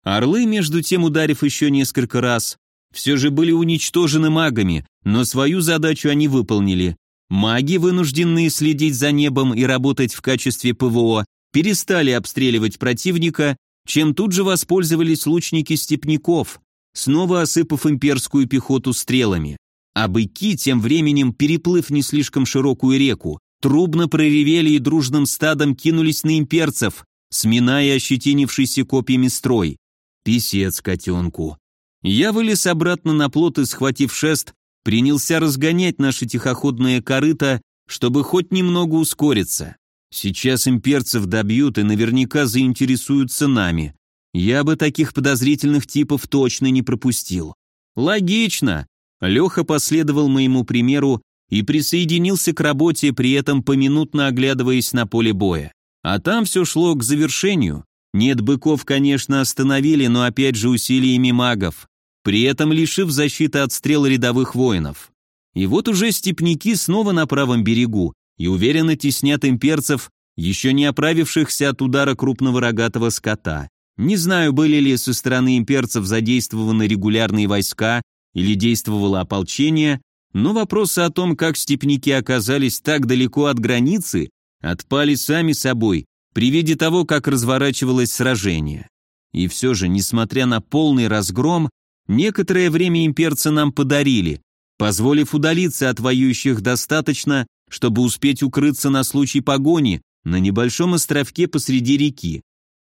Орлы, между тем ударив еще несколько раз, все же были уничтожены магами, но свою задачу они выполнили. Маги, вынужденные следить за небом и работать в качестве ПВО, перестали обстреливать противника, чем тут же воспользовались лучники степняков, снова осыпав имперскую пехоту стрелами. А быки, тем временем, переплыв не слишком широкую реку, трубно проревели и дружным стадом кинулись на имперцев, сминая ощетинившийся копьями строй. Писец котенку. Я вылез обратно на плот и, схватив шест, принялся разгонять наше тихоходное корыто, чтобы хоть немного ускориться. Сейчас имперцев добьют и наверняка заинтересуются нами. Я бы таких подозрительных типов точно не пропустил. Логично. Леха последовал моему примеру и присоединился к работе, при этом поминутно оглядываясь на поле боя. А там все шло к завершению. Нет, быков, конечно, остановили, но опять же усилиями магов, при этом лишив защиты от стрел рядовых воинов. И вот уже степняки снова на правом берегу, и уверенно теснят имперцев, еще не оправившихся от удара крупного рогатого скота. Не знаю, были ли со стороны имперцев задействованы регулярные войска или действовало ополчение, но вопросы о том, как степняки оказались так далеко от границы, отпали сами собой при виде того, как разворачивалось сражение. И все же, несмотря на полный разгром, некоторое время имперцы нам подарили, позволив удалиться от воюющих достаточно, чтобы успеть укрыться на случай погони на небольшом островке посреди реки.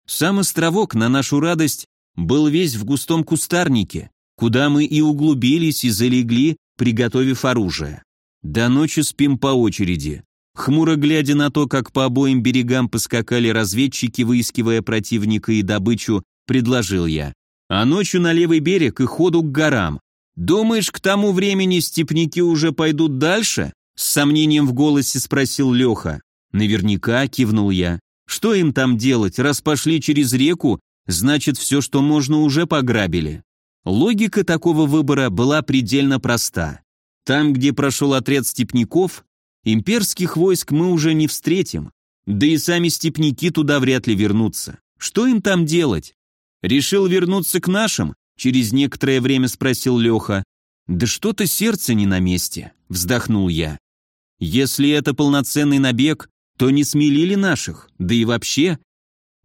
Сам островок, на нашу радость, был весь в густом кустарнике, куда мы и углубились и залегли, приготовив оружие. До ночи спим по очереди. Хмуро глядя на то, как по обоим берегам поскакали разведчики, выискивая противника и добычу, предложил я. А ночью на левый берег и ходу к горам. Думаешь, к тому времени степняки уже пойдут дальше? С сомнением в голосе спросил Леха. Наверняка, кивнул я. Что им там делать, раз пошли через реку, значит все, что можно, уже пограбили. Логика такого выбора была предельно проста. Там, где прошел отряд степняков, имперских войск мы уже не встретим, да и сами степняки туда вряд ли вернутся. Что им там делать? Решил вернуться к нашим? Через некоторое время спросил Леха. Да что-то сердце не на месте, вздохнул я. Если это полноценный набег, то не смелили наших, да и вообще.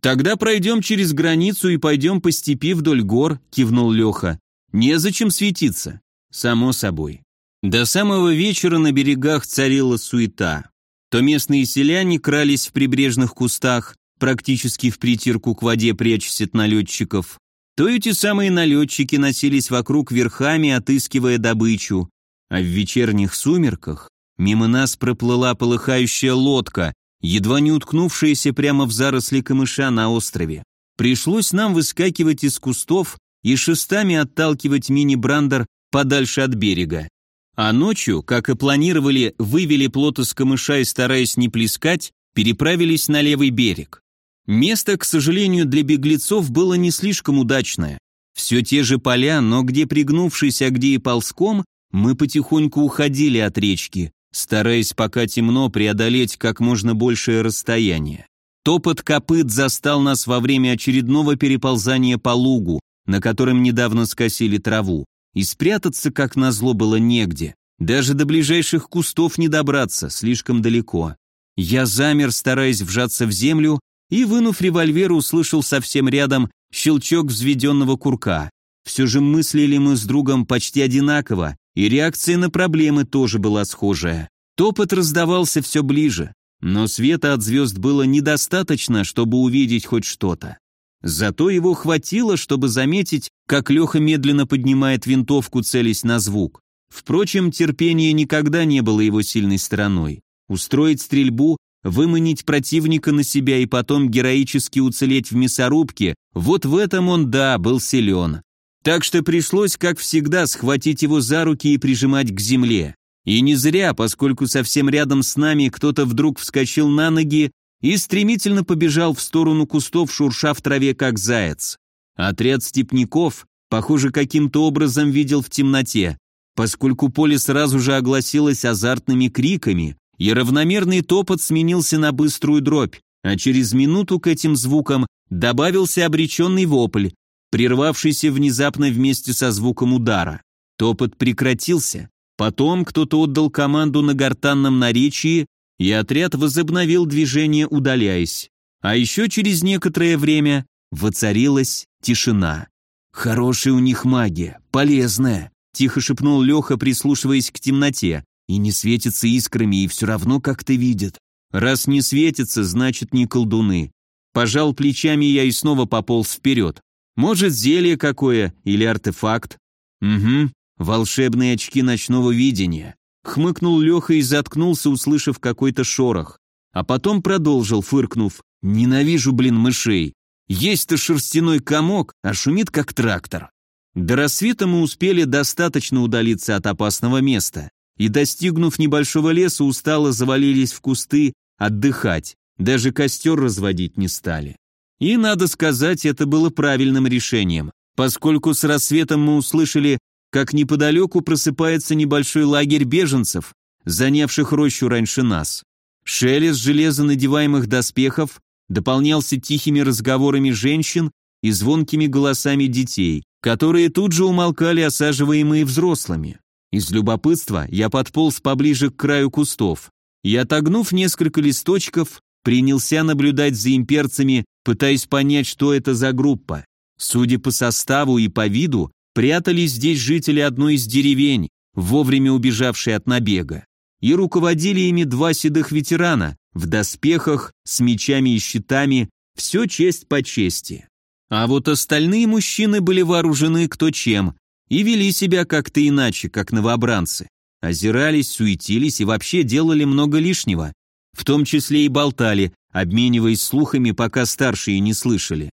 Тогда пройдем через границу и пойдем по степи вдоль гор, кивнул Леха. Незачем светиться. Само собой. До самого вечера на берегах царила суета. То местные селяне крались в прибрежных кустах, практически в притирку к воде прячась от налетчиков, то эти самые налетчики носились вокруг верхами, отыскивая добычу, а в вечерних сумерках мимо нас проплыла полыхающая лодка, едва не уткнувшаяся прямо в заросли камыша на острове. Пришлось нам выскакивать из кустов и шестами отталкивать мини-брандер подальше от берега. А ночью, как и планировали, вывели плот из камыша и, стараясь не плескать, переправились на левый берег. Место, к сожалению, для беглецов было не слишком удачное. Все те же поля, но где пригнувшись, а где и ползком, мы потихоньку уходили от речки, стараясь пока темно преодолеть как можно большее расстояние. Топот копыт застал нас во время очередного переползания по лугу, на котором недавно скосили траву и спрятаться, как назло, было негде. Даже до ближайших кустов не добраться, слишком далеко. Я замер, стараясь вжаться в землю, и, вынув револьвер, услышал совсем рядом щелчок взведенного курка. Все же мыслили мы с другом почти одинаково, и реакция на проблемы тоже была схожая. Топот раздавался все ближе, но света от звезд было недостаточно, чтобы увидеть хоть что-то. Зато его хватило, чтобы заметить, как Леха медленно поднимает винтовку, целясь на звук. Впрочем, терпение никогда не было его сильной стороной. Устроить стрельбу, выманить противника на себя и потом героически уцелеть в мясорубке, вот в этом он, да, был силен. Так что пришлось, как всегда, схватить его за руки и прижимать к земле. И не зря, поскольку совсем рядом с нами кто-то вдруг вскочил на ноги и стремительно побежал в сторону кустов, шурша в траве, как заяц. Отряд степняков, похоже, каким-то образом видел в темноте, поскольку поле сразу же огласилось азартными криками, и равномерный топот сменился на быструю дробь, а через минуту к этим звукам добавился обреченный вопль, прервавшийся внезапно вместе со звуком удара. Топот прекратился, потом кто-то отдал команду на гортанном наречии, и отряд возобновил движение, удаляясь. А еще через некоторое время воцарилась тишина. «Хорошая у них магия, полезная», — тихо шепнул Леха, прислушиваясь к темноте. «И не светится искрами, и все равно как-то видят. Раз не светится, значит не колдуны». Пожал плечами я и снова пополз вперед. Может, зелье какое или артефакт? Угу, волшебные очки ночного видения. Хмыкнул Леха и заткнулся, услышав какой-то шорох. А потом продолжил, фыркнув. «Ненавижу, блин, мышей. Есть-то шерстяной комок, а шумит как трактор». До рассвета мы успели достаточно удалиться от опасного места и, достигнув небольшого леса, устало завалились в кусты отдыхать, даже костер разводить не стали. И, надо сказать, это было правильным решением, поскольку с рассветом мы услышали как неподалеку просыпается небольшой лагерь беженцев, занявших рощу раньше нас. Шелест железонадеваемых доспехов дополнялся тихими разговорами женщин и звонкими голосами детей, которые тут же умолкали, осаживаемые взрослыми. Из любопытства я подполз поближе к краю кустов и, отогнув несколько листочков, принялся наблюдать за имперцами, пытаясь понять, что это за группа. Судя по составу и по виду, Прятались здесь жители одной из деревень, вовремя убежавшие от набега. И руководили ими два седых ветерана, в доспехах, с мечами и щитами, все честь по чести. А вот остальные мужчины были вооружены кто чем и вели себя как-то иначе, как новобранцы. Озирались, суетились и вообще делали много лишнего, в том числе и болтали, обмениваясь слухами, пока старшие не слышали.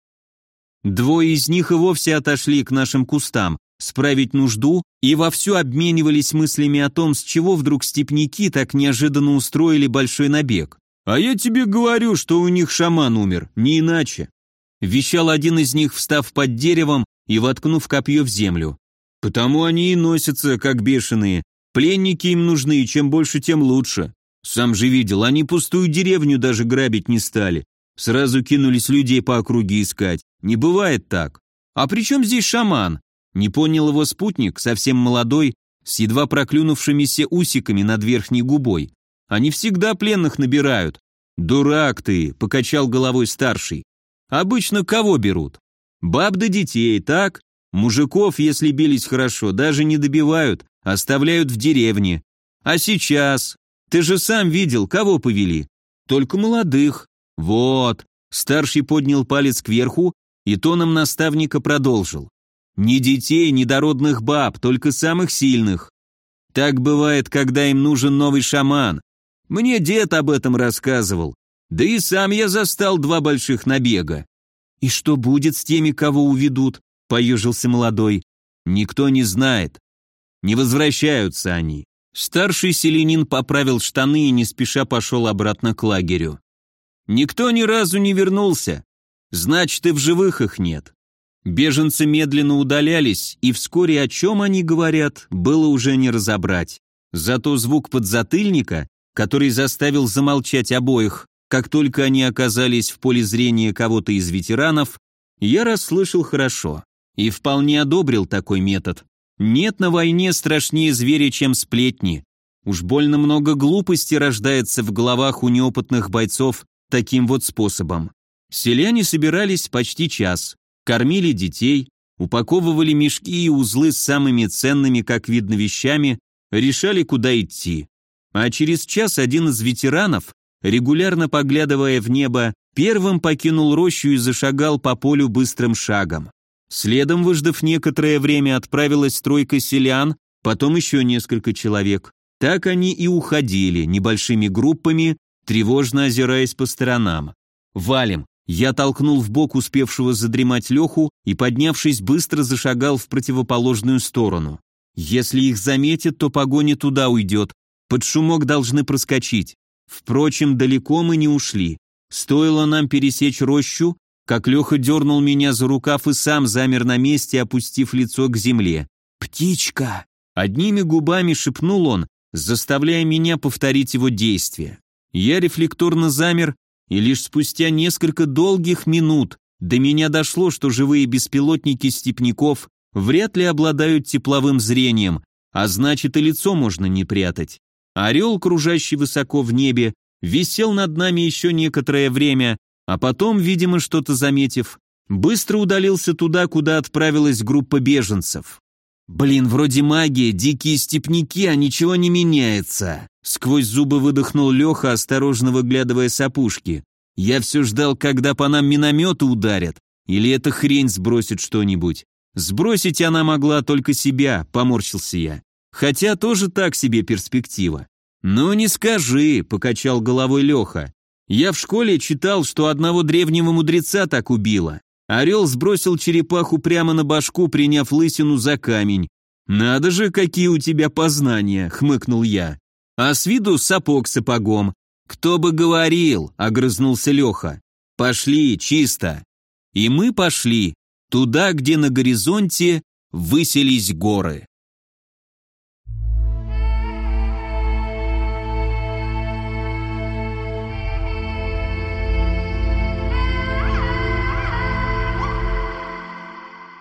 Двое из них и вовсе отошли к нашим кустам, справить нужду и вовсю обменивались мыслями о том, с чего вдруг степняки так неожиданно устроили большой набег. «А я тебе говорю, что у них шаман умер, не иначе», вещал один из них, встав под деревом и воткнув копье в землю. «Потому они и носятся, как бешеные. Пленники им нужны, чем больше, тем лучше. Сам же видел, они пустую деревню даже грабить не стали. Сразу кинулись людей по округе искать. Не бывает так. А при чем здесь шаман? Не понял его спутник, совсем молодой, с едва проклюнувшимися усиками над верхней губой. Они всегда пленных набирают. Дурак ты, покачал головой старший. Обычно кого берут? Баб да детей, так? Мужиков, если бились хорошо, даже не добивают, оставляют в деревне. А сейчас? Ты же сам видел, кого повели? Только молодых. Вот. Старший поднял палец кверху и тоном наставника продолжил. «Ни детей, ни дородных баб, только самых сильных. Так бывает, когда им нужен новый шаман. Мне дед об этом рассказывал. Да и сам я застал два больших набега. «И что будет с теми, кого уведут?» — поежился молодой. «Никто не знает. Не возвращаются они». Старший селенин поправил штаны и не спеша пошел обратно к лагерю. «Никто ни разу не вернулся. Значит, и в живых их нет». Беженцы медленно удалялись, и вскоре о чем они говорят, было уже не разобрать. Зато звук подзатыльника, который заставил замолчать обоих, как только они оказались в поле зрения кого-то из ветеранов, я расслышал хорошо и вполне одобрил такой метод. Нет на войне страшнее зверя, чем сплетни. Уж больно много глупости рождается в головах у неопытных бойцов таким вот способом. Селяне собирались почти час, кормили детей, упаковывали мешки и узлы с самыми ценными, как видно, вещами, решали, куда идти. А через час один из ветеранов регулярно поглядывая в небо, первым покинул рощу и зашагал по полю быстрым шагом. Следом, выждав некоторое время, отправилась тройка селян, потом еще несколько человек. Так они и уходили, небольшими группами, тревожно озираясь по сторонам. «Валим!» Я толкнул в бок успевшего задремать Леху и, поднявшись, быстро зашагал в противоположную сторону. Если их заметят, то погоня туда уйдет. Под шумок должны проскочить. Впрочем, далеко мы не ушли. Стоило нам пересечь рощу, как Леха дернул меня за рукав и сам замер на месте, опустив лицо к земле. «Птичка!» Одними губами шепнул он, заставляя меня повторить его действие. Я рефлекторно замер, и лишь спустя несколько долгих минут до меня дошло, что живые беспилотники степняков вряд ли обладают тепловым зрением, а значит и лицо можно не прятать. Орел, кружащий высоко в небе, висел над нами еще некоторое время, а потом, видимо, что-то заметив, быстро удалился туда, куда отправилась группа беженцев. «Блин, вроде магия, дикие степняки, а ничего не меняется», сквозь зубы выдохнул Леха, осторожно выглядывая с опушки. «Я все ждал, когда по нам минометы ударят, или эта хрень сбросит что-нибудь. Сбросить она могла только себя», — поморщился я. Хотя тоже так себе перспектива. «Ну не скажи», — покачал головой Леха. «Я в школе читал, что одного древнего мудреца так убило. Орел сбросил черепаху прямо на башку, приняв лысину за камень. «Надо же, какие у тебя познания!» — хмыкнул я. «А с виду сапог сапогом». «Кто бы говорил!» — огрызнулся Леха. «Пошли, чисто». И мы пошли, туда, где на горизонте высились горы.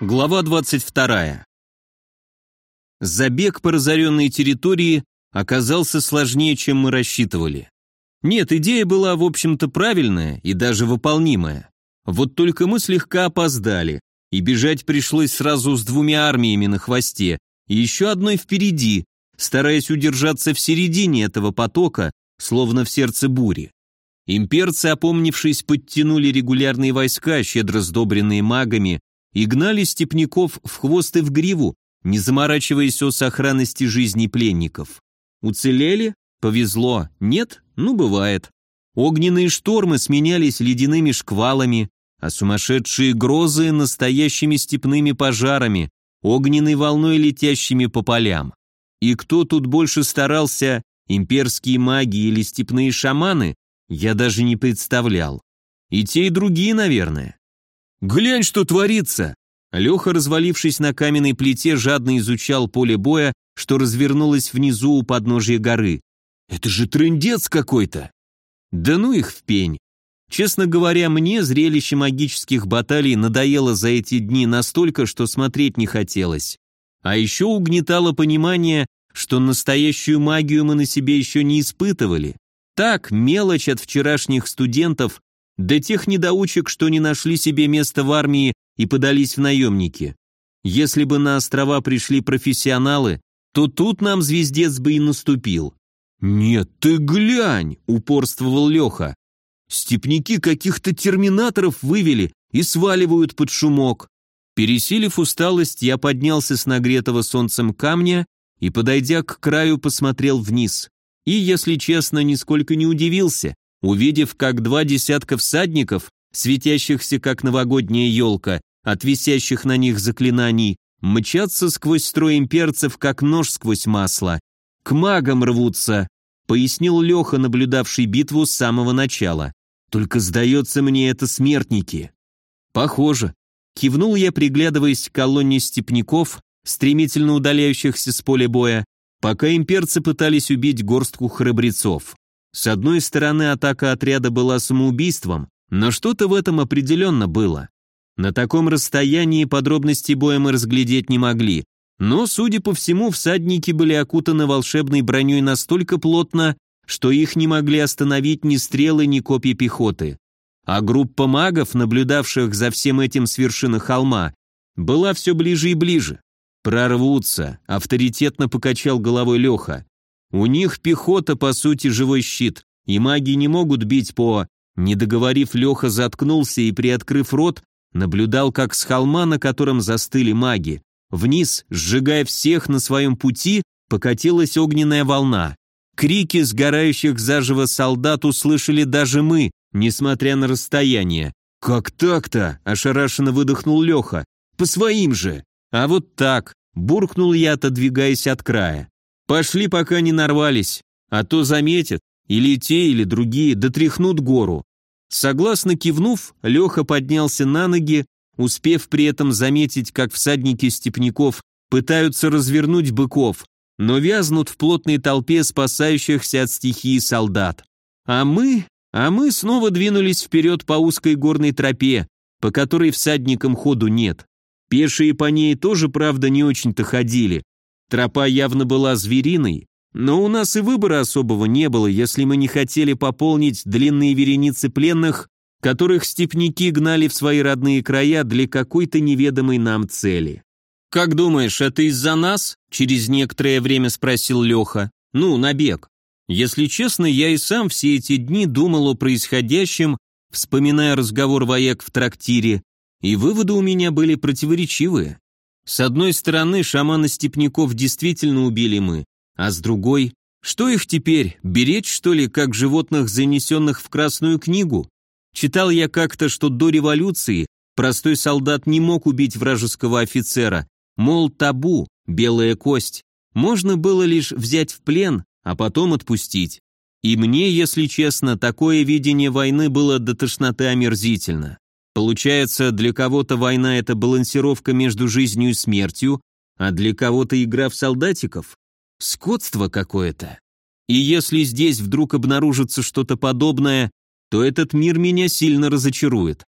Глава 22. Забег по разоренной территории оказался сложнее, чем мы рассчитывали. Нет, идея была, в общем-то, правильная и даже выполнимая. Вот только мы слегка опоздали, и бежать пришлось сразу с двумя армиями на хвосте, и еще одной впереди, стараясь удержаться в середине этого потока, словно в сердце бури. Имперцы, опомнившись, подтянули регулярные войска, щедро сдобренные магами, и гнали степняков в хвост и в гриву, не заморачиваясь о сохранности жизни пленников. Уцелели? Повезло. Нет? Ну, бывает. Огненные штормы сменялись ледяными шквалами, а сумасшедшие грозы – настоящими степными пожарами, огненной волной летящими по полям. И кто тут больше старался, имперские маги или степные шаманы, я даже не представлял. И те, и другие, наверное. «Глянь, что творится!» Леха, развалившись на каменной плите, жадно изучал поле боя, что развернулось внизу у подножия горы. «Это же трындец какой-то!» «Да ну их в пень!» Честно говоря, мне зрелище магических баталий надоело за эти дни настолько, что смотреть не хотелось. А еще угнетало понимание, что настоящую магию мы на себе еще не испытывали. Так, мелочь от вчерашних студентов, до тех недоучек, что не нашли себе места в армии и подались в наемники. Если бы на острова пришли профессионалы, то тут нам звездец бы и наступил. «Нет, ты глянь!» — упорствовал Леха. Степники каких-то терминаторов вывели и сваливают под шумок. Пересилив усталость, я поднялся с нагретого солнцем камня и, подойдя к краю, посмотрел вниз. И, если честно, нисколько не удивился, увидев, как два десятка всадников, светящихся как новогодняя елка, от висящих на них заклинаний, мчатся сквозь строй имперцев, как нож сквозь масло. К магам рвутся, пояснил Леха, наблюдавший битву с самого начала. Только сдается мне это смертники. Похоже. Кивнул я, приглядываясь к колонне степняков, стремительно удаляющихся с поля боя, пока имперцы пытались убить горстку храбрецов. С одной стороны, атака отряда была самоубийством, но что-то в этом определенно было. На таком расстоянии подробности боя мы разглядеть не могли, но, судя по всему, всадники были окутаны волшебной броней настолько плотно, что их не могли остановить ни стрелы, ни копья пехоты. А группа магов, наблюдавших за всем этим с вершины холма, была все ближе и ближе. «Прорвутся», — авторитетно покачал головой Леха. «У них пехота, по сути, живой щит, и маги не могут бить по...» Не договорив, Леха заткнулся и, приоткрыв рот, наблюдал, как с холма, на котором застыли маги, вниз, сжигая всех на своем пути, покатилась огненная волна. Крики сгорающих заживо солдат услышали даже мы, несмотря на расстояние. «Как так-то?» – ошарашенно выдохнул Леха. «По своим же!» «А вот так!» – буркнул я, отодвигаясь от края. «Пошли, пока не нарвались, а то заметят, или те, или другие дотряхнут гору». Согласно кивнув, Леха поднялся на ноги, успев при этом заметить, как всадники степняков пытаются развернуть быков, но вязнут в плотной толпе спасающихся от стихии солдат. А мы, а мы снова двинулись вперед по узкой горной тропе, по которой всадникам ходу нет. Пешие по ней тоже, правда, не очень-то ходили. Тропа явно была звериной, но у нас и выбора особого не было, если мы не хотели пополнить длинные вереницы пленных, которых степняки гнали в свои родные края для какой-то неведомой нам цели. «Как думаешь, это из-за нас?» – через некоторое время спросил Леха. «Ну, набег». Если честно, я и сам все эти дни думал о происходящем, вспоминая разговор вояк в трактире, и выводы у меня были противоречивые. С одной стороны, шамана-степняков действительно убили мы, а с другой, что их теперь, беречь, что ли, как животных, занесенных в Красную книгу? Читал я как-то, что до революции простой солдат не мог убить вражеского офицера, Мол, табу, белая кость, можно было лишь взять в плен, а потом отпустить. И мне, если честно, такое видение войны было до тошноты омерзительно. Получается, для кого-то война – это балансировка между жизнью и смертью, а для кого-то игра в солдатиков? Скотство какое-то. И если здесь вдруг обнаружится что-то подобное, то этот мир меня сильно разочарует.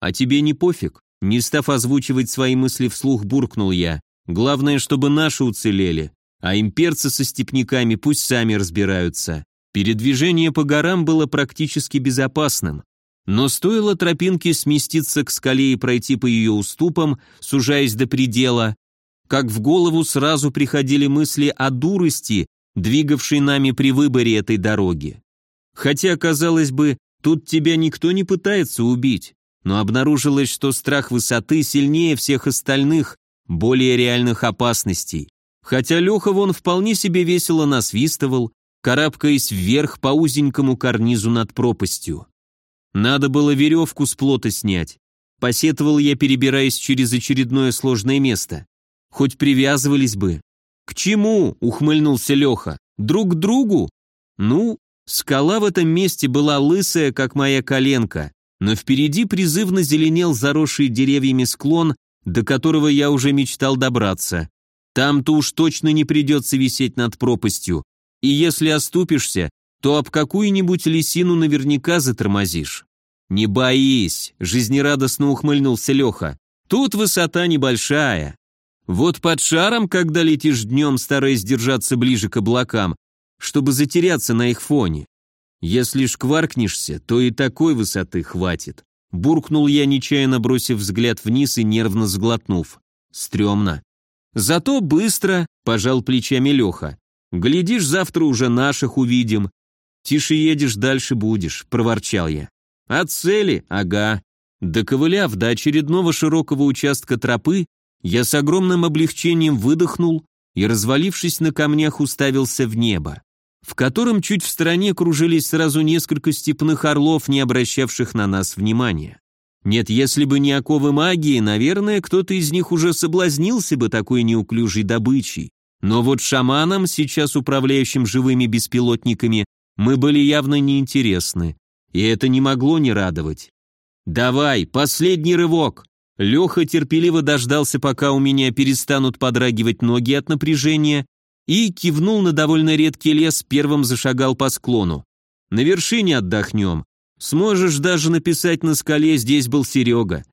А тебе не пофиг? Не став озвучивать свои мысли вслух, буркнул я. Главное, чтобы наши уцелели, а имперцы со степняками пусть сами разбираются. Передвижение по горам было практически безопасным. Но стоило тропинке сместиться к скале и пройти по ее уступам, сужаясь до предела, как в голову сразу приходили мысли о дурости, двигавшей нами при выборе этой дороги. Хотя, казалось бы, тут тебя никто не пытается убить но обнаружилось, что страх высоты сильнее всех остальных, более реальных опасностей. Хотя Леха вон вполне себе весело насвистывал, карабкаясь вверх по узенькому карнизу над пропастью. Надо было веревку с плота снять. Посетовал я, перебираясь через очередное сложное место. Хоть привязывались бы. «К чему?» — ухмыльнулся Леха. «Друг к другу?» «Ну, скала в этом месте была лысая, как моя коленка, но впереди призывно зеленел заросший деревьями склон, до которого я уже мечтал добраться. Там-то уж точно не придется висеть над пропастью, и если оступишься, то об какую-нибудь лисину наверняка затормозишь. «Не боись», — жизнерадостно ухмыльнулся Леха. «Тут высота небольшая. Вот под шаром, когда летишь днем, стараясь держаться ближе к облакам, чтобы затеряться на их фоне, если шкваркнешься, то и такой высоты хватит. Буркнул я, нечаянно бросив взгляд вниз и нервно сглотнув. Стремно. Зато быстро, пожал плечами Леха. Глядишь, завтра уже наших увидим. Тише едешь, дальше будешь, проворчал я. От цели, ага. Доковыляв до очередного широкого участка тропы, я с огромным облегчением выдохнул и, развалившись на камнях, уставился в небо, в котором чуть в стороне кружились сразу несколько степных орлов, не обращавших на нас внимания. Нет, если бы не оковы магии, наверное, кто-то из них уже соблазнился бы такой неуклюжей добычей. Но вот шаманам, сейчас управляющим живыми беспилотниками, мы были явно неинтересны, и это не могло не радовать. «Давай, последний рывок!» Леха терпеливо дождался, пока у меня перестанут подрагивать ноги от напряжения, и кивнул на довольно редкий лес, первым зашагал по склону. «На вершине отдохнем. Сможешь даже написать на скале «Здесь был Серега».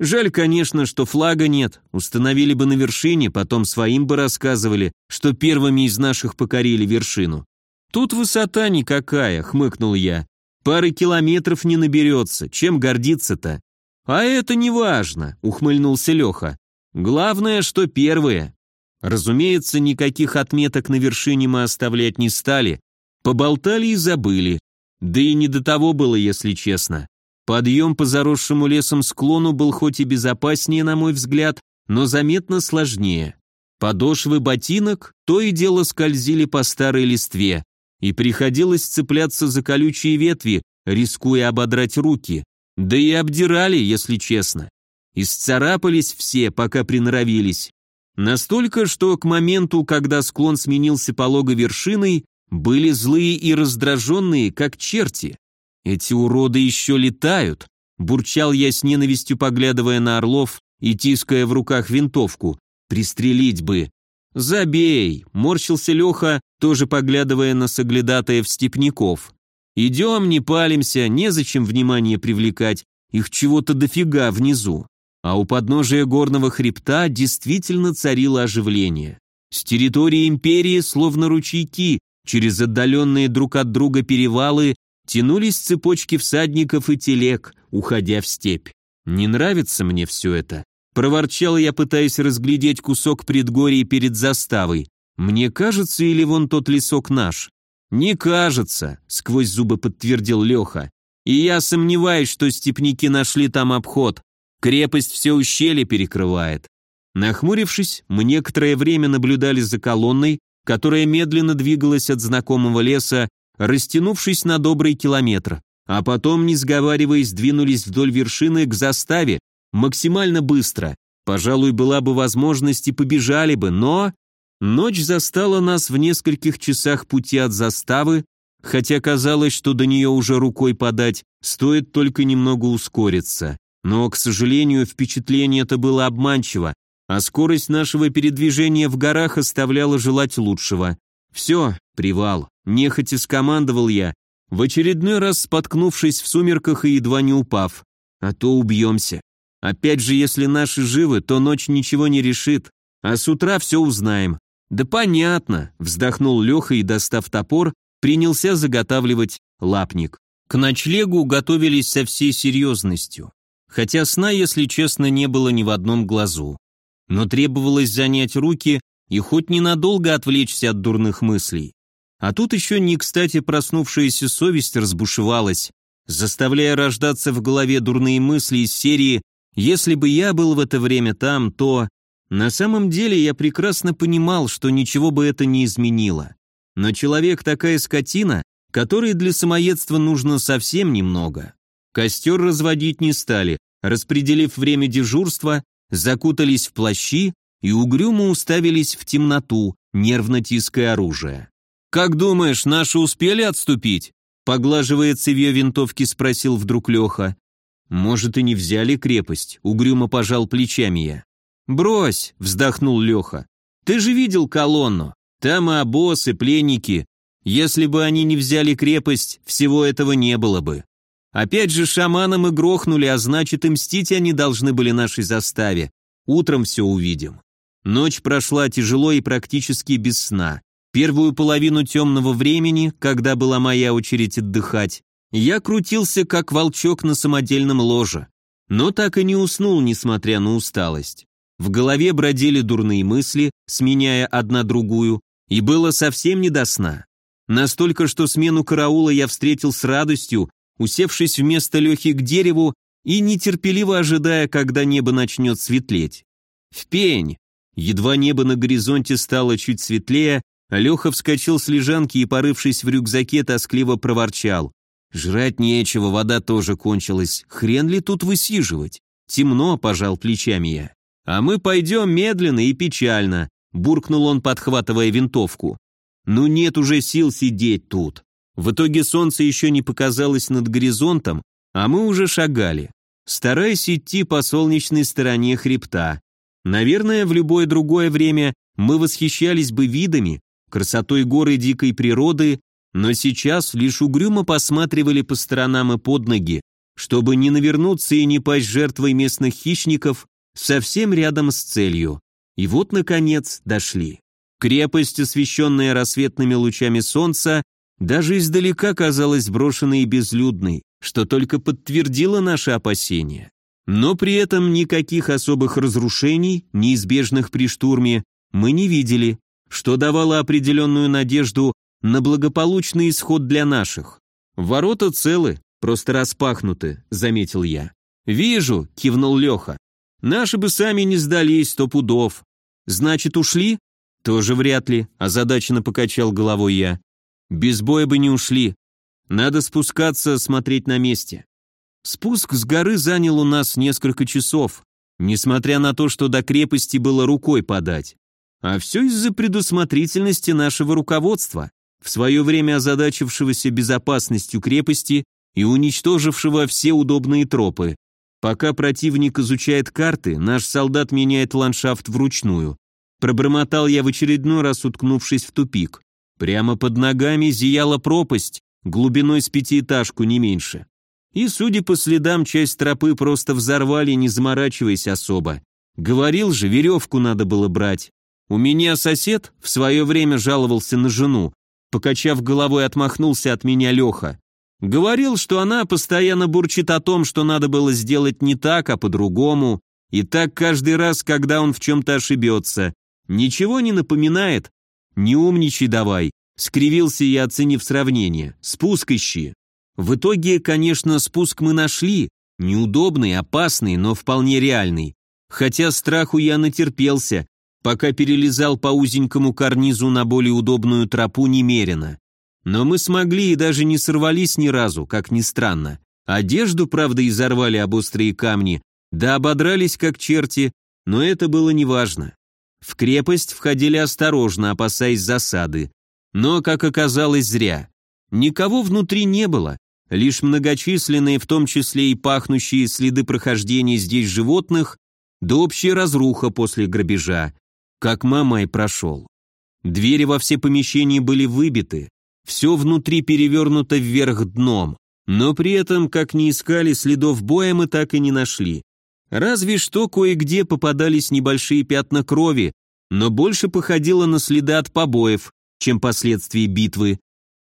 Жаль, конечно, что флага нет. Установили бы на вершине, потом своим бы рассказывали, что первыми из наших покорили вершину. Тут высота никакая, хмыкнул я. Пары километров не наберется, чем гордиться-то? А это не важно, ухмыльнулся Леха. Главное, что первые. Разумеется, никаких отметок на вершине мы оставлять не стали. Поболтали и забыли. Да и не до того было, если честно. Подъем по заросшему лесом склону был хоть и безопаснее, на мой взгляд, но заметно сложнее. Подошвы ботинок то и дело скользили по старой листве, и приходилось цепляться за колючие ветви, рискуя ободрать руки. Да и обдирали, если честно. Исцарапались все, пока приноровились. Настолько, что к моменту, когда склон сменился пологой вершиной, были злые и раздраженные, как черти. Эти уроды еще летают, бурчал я с ненавистью, поглядывая на орлов и тиская в руках винтовку. Пристрелить бы. Забей, морщился Леха, тоже поглядывая на соглядатаев степняков. Идем, не палимся, незачем внимание привлекать, их чего-то дофига внизу. А у подножия горного хребта действительно царило оживление. С территории империи, словно ручейки, Через отдаленные друг от друга перевалы тянулись цепочки всадников и телег, уходя в степь. «Не нравится мне все это», — проворчал я, пытаясь разглядеть кусок предгорий перед заставой. «Мне кажется, или вон тот лесок наш?» «Не кажется», — сквозь зубы подтвердил Леха. «И я сомневаюсь, что степники нашли там обход. Крепость все ущелье перекрывает». Нахмурившись, мы некоторое время наблюдали за колонной, которая медленно двигалась от знакомого леса, растянувшись на добрый километр, а потом, не сговариваясь, двинулись вдоль вершины к заставе, максимально быстро. Пожалуй, была бы возможность и побежали бы, но... Ночь застала нас в нескольких часах пути от заставы, хотя казалось, что до нее уже рукой подать, стоит только немного ускориться. Но, к сожалению, впечатление это было обманчиво, а скорость нашего передвижения в горах оставляла желать лучшего. «Все, привал», — нехотя скомандовал я, в очередной раз споткнувшись в сумерках и едва не упав. «А то убьемся. Опять же, если наши живы, то ночь ничего не решит, а с утра все узнаем». «Да понятно», — вздохнул Леха и, достав топор, принялся заготавливать лапник. К ночлегу готовились со всей серьезностью, хотя сна, если честно, не было ни в одном глазу но требовалось занять руки и хоть ненадолго отвлечься от дурных мыслей. А тут еще не кстати проснувшаяся совесть разбушевалась, заставляя рождаться в голове дурные мысли из серии «Если бы я был в это время там, то...» На самом деле я прекрасно понимал, что ничего бы это не изменило. Но человек такая скотина, которой для самоедства нужно совсем немного. Костер разводить не стали, распределив время дежурства закутались в плащи и угрюмо уставились в темноту, нервно тиская оружие. «Как думаешь, наши успели отступить?» Поглаживая цевье винтовки, спросил вдруг Леха. «Может, и не взяли крепость?» — угрюмо пожал плечами я. «Брось!» — вздохнул Леха. «Ты же видел колонну. Там и обоз, и пленники. Если бы они не взяли крепость, всего этого не было бы. Опять же шамана мы грохнули, а значит и мстить они должны были нашей заставе. Утром все увидим. Ночь прошла тяжело и практически без сна. Первую половину темного времени, когда была моя очередь отдыхать, я крутился как волчок на самодельном ложе, но так и не уснул, несмотря на усталость. В голове бродили дурные мысли, сменяя одна другую, и было совсем не до сна. Настолько, что смену караула я встретил с радостью, усевшись вместо Лехи к дереву и нетерпеливо ожидая, когда небо начнет светлеть. В пень! Едва небо на горизонте стало чуть светлее, Леха вскочил с лежанки и, порывшись в рюкзаке, тоскливо проворчал. «Жрать нечего, вода тоже кончилась. Хрен ли тут высиживать?» «Темно», — пожал плечами я. «А мы пойдем медленно и печально», — буркнул он, подхватывая винтовку. «Ну нет уже сил сидеть тут». В итоге солнце еще не показалось над горизонтом, а мы уже шагали, стараясь идти по солнечной стороне хребта. Наверное, в любое другое время мы восхищались бы видами, красотой горы дикой природы, но сейчас лишь угрюмо посматривали по сторонам и под ноги, чтобы не навернуться и не пасть жертвой местных хищников совсем рядом с целью. И вот, наконец, дошли. Крепость, освещенная рассветными лучами солнца, даже издалека казалась брошенной и безлюдной, что только подтвердило наши опасения. Но при этом никаких особых разрушений, неизбежных при штурме, мы не видели, что давало определенную надежду на благополучный исход для наших. Ворота целы, просто распахнуты, заметил я. Вижу, кивнул Леха. Наши бы сами не сдались сто пудов. Значит, ушли? Тоже вряд ли, озадаченно покачал головой я. Без боя бы не ушли. Надо спускаться, смотреть на месте. Спуск с горы занял у нас несколько часов, несмотря на то, что до крепости было рукой подать. А все из-за предусмотрительности нашего руководства, в свое время озадачившегося безопасностью крепости и уничтожившего все удобные тропы. Пока противник изучает карты, наш солдат меняет ландшафт вручную. Пробормотал я в очередной раз, уткнувшись в тупик. Прямо под ногами зияла пропасть, глубиной с пятиэтажку не меньше. И, судя по следам, часть тропы просто взорвали, не заморачиваясь особо. Говорил же, веревку надо было брать. У меня сосед в свое время жаловался на жену. Покачав головой, отмахнулся от меня Леха. Говорил, что она постоянно бурчит о том, что надо было сделать не так, а по-другому. И так каждый раз, когда он в чем-то ошибется. Ничего не напоминает, «Не умничай давай», — скривился я, оценив сравнение. «Спуск ищи». В итоге, конечно, спуск мы нашли, неудобный, опасный, но вполне реальный. Хотя страху я натерпелся, пока перелезал по узенькому карнизу на более удобную тропу немерено. Но мы смогли и даже не сорвались ни разу, как ни странно. Одежду, правда, изорвали об острые камни, да ободрались как черти, но это было неважно. В крепость входили осторожно, опасаясь засады. Но, как оказалось, зря. Никого внутри не было, лишь многочисленные, в том числе и пахнущие следы прохождения здесь животных, да общая разруха после грабежа, как мама и прошел. Двери во все помещения были выбиты, все внутри перевернуто вверх дном, но при этом, как ни искали, следов боя мы так и не нашли. Разве что кое-где попадались небольшие пятна крови, но больше походило на следы от побоев, чем последствия битвы.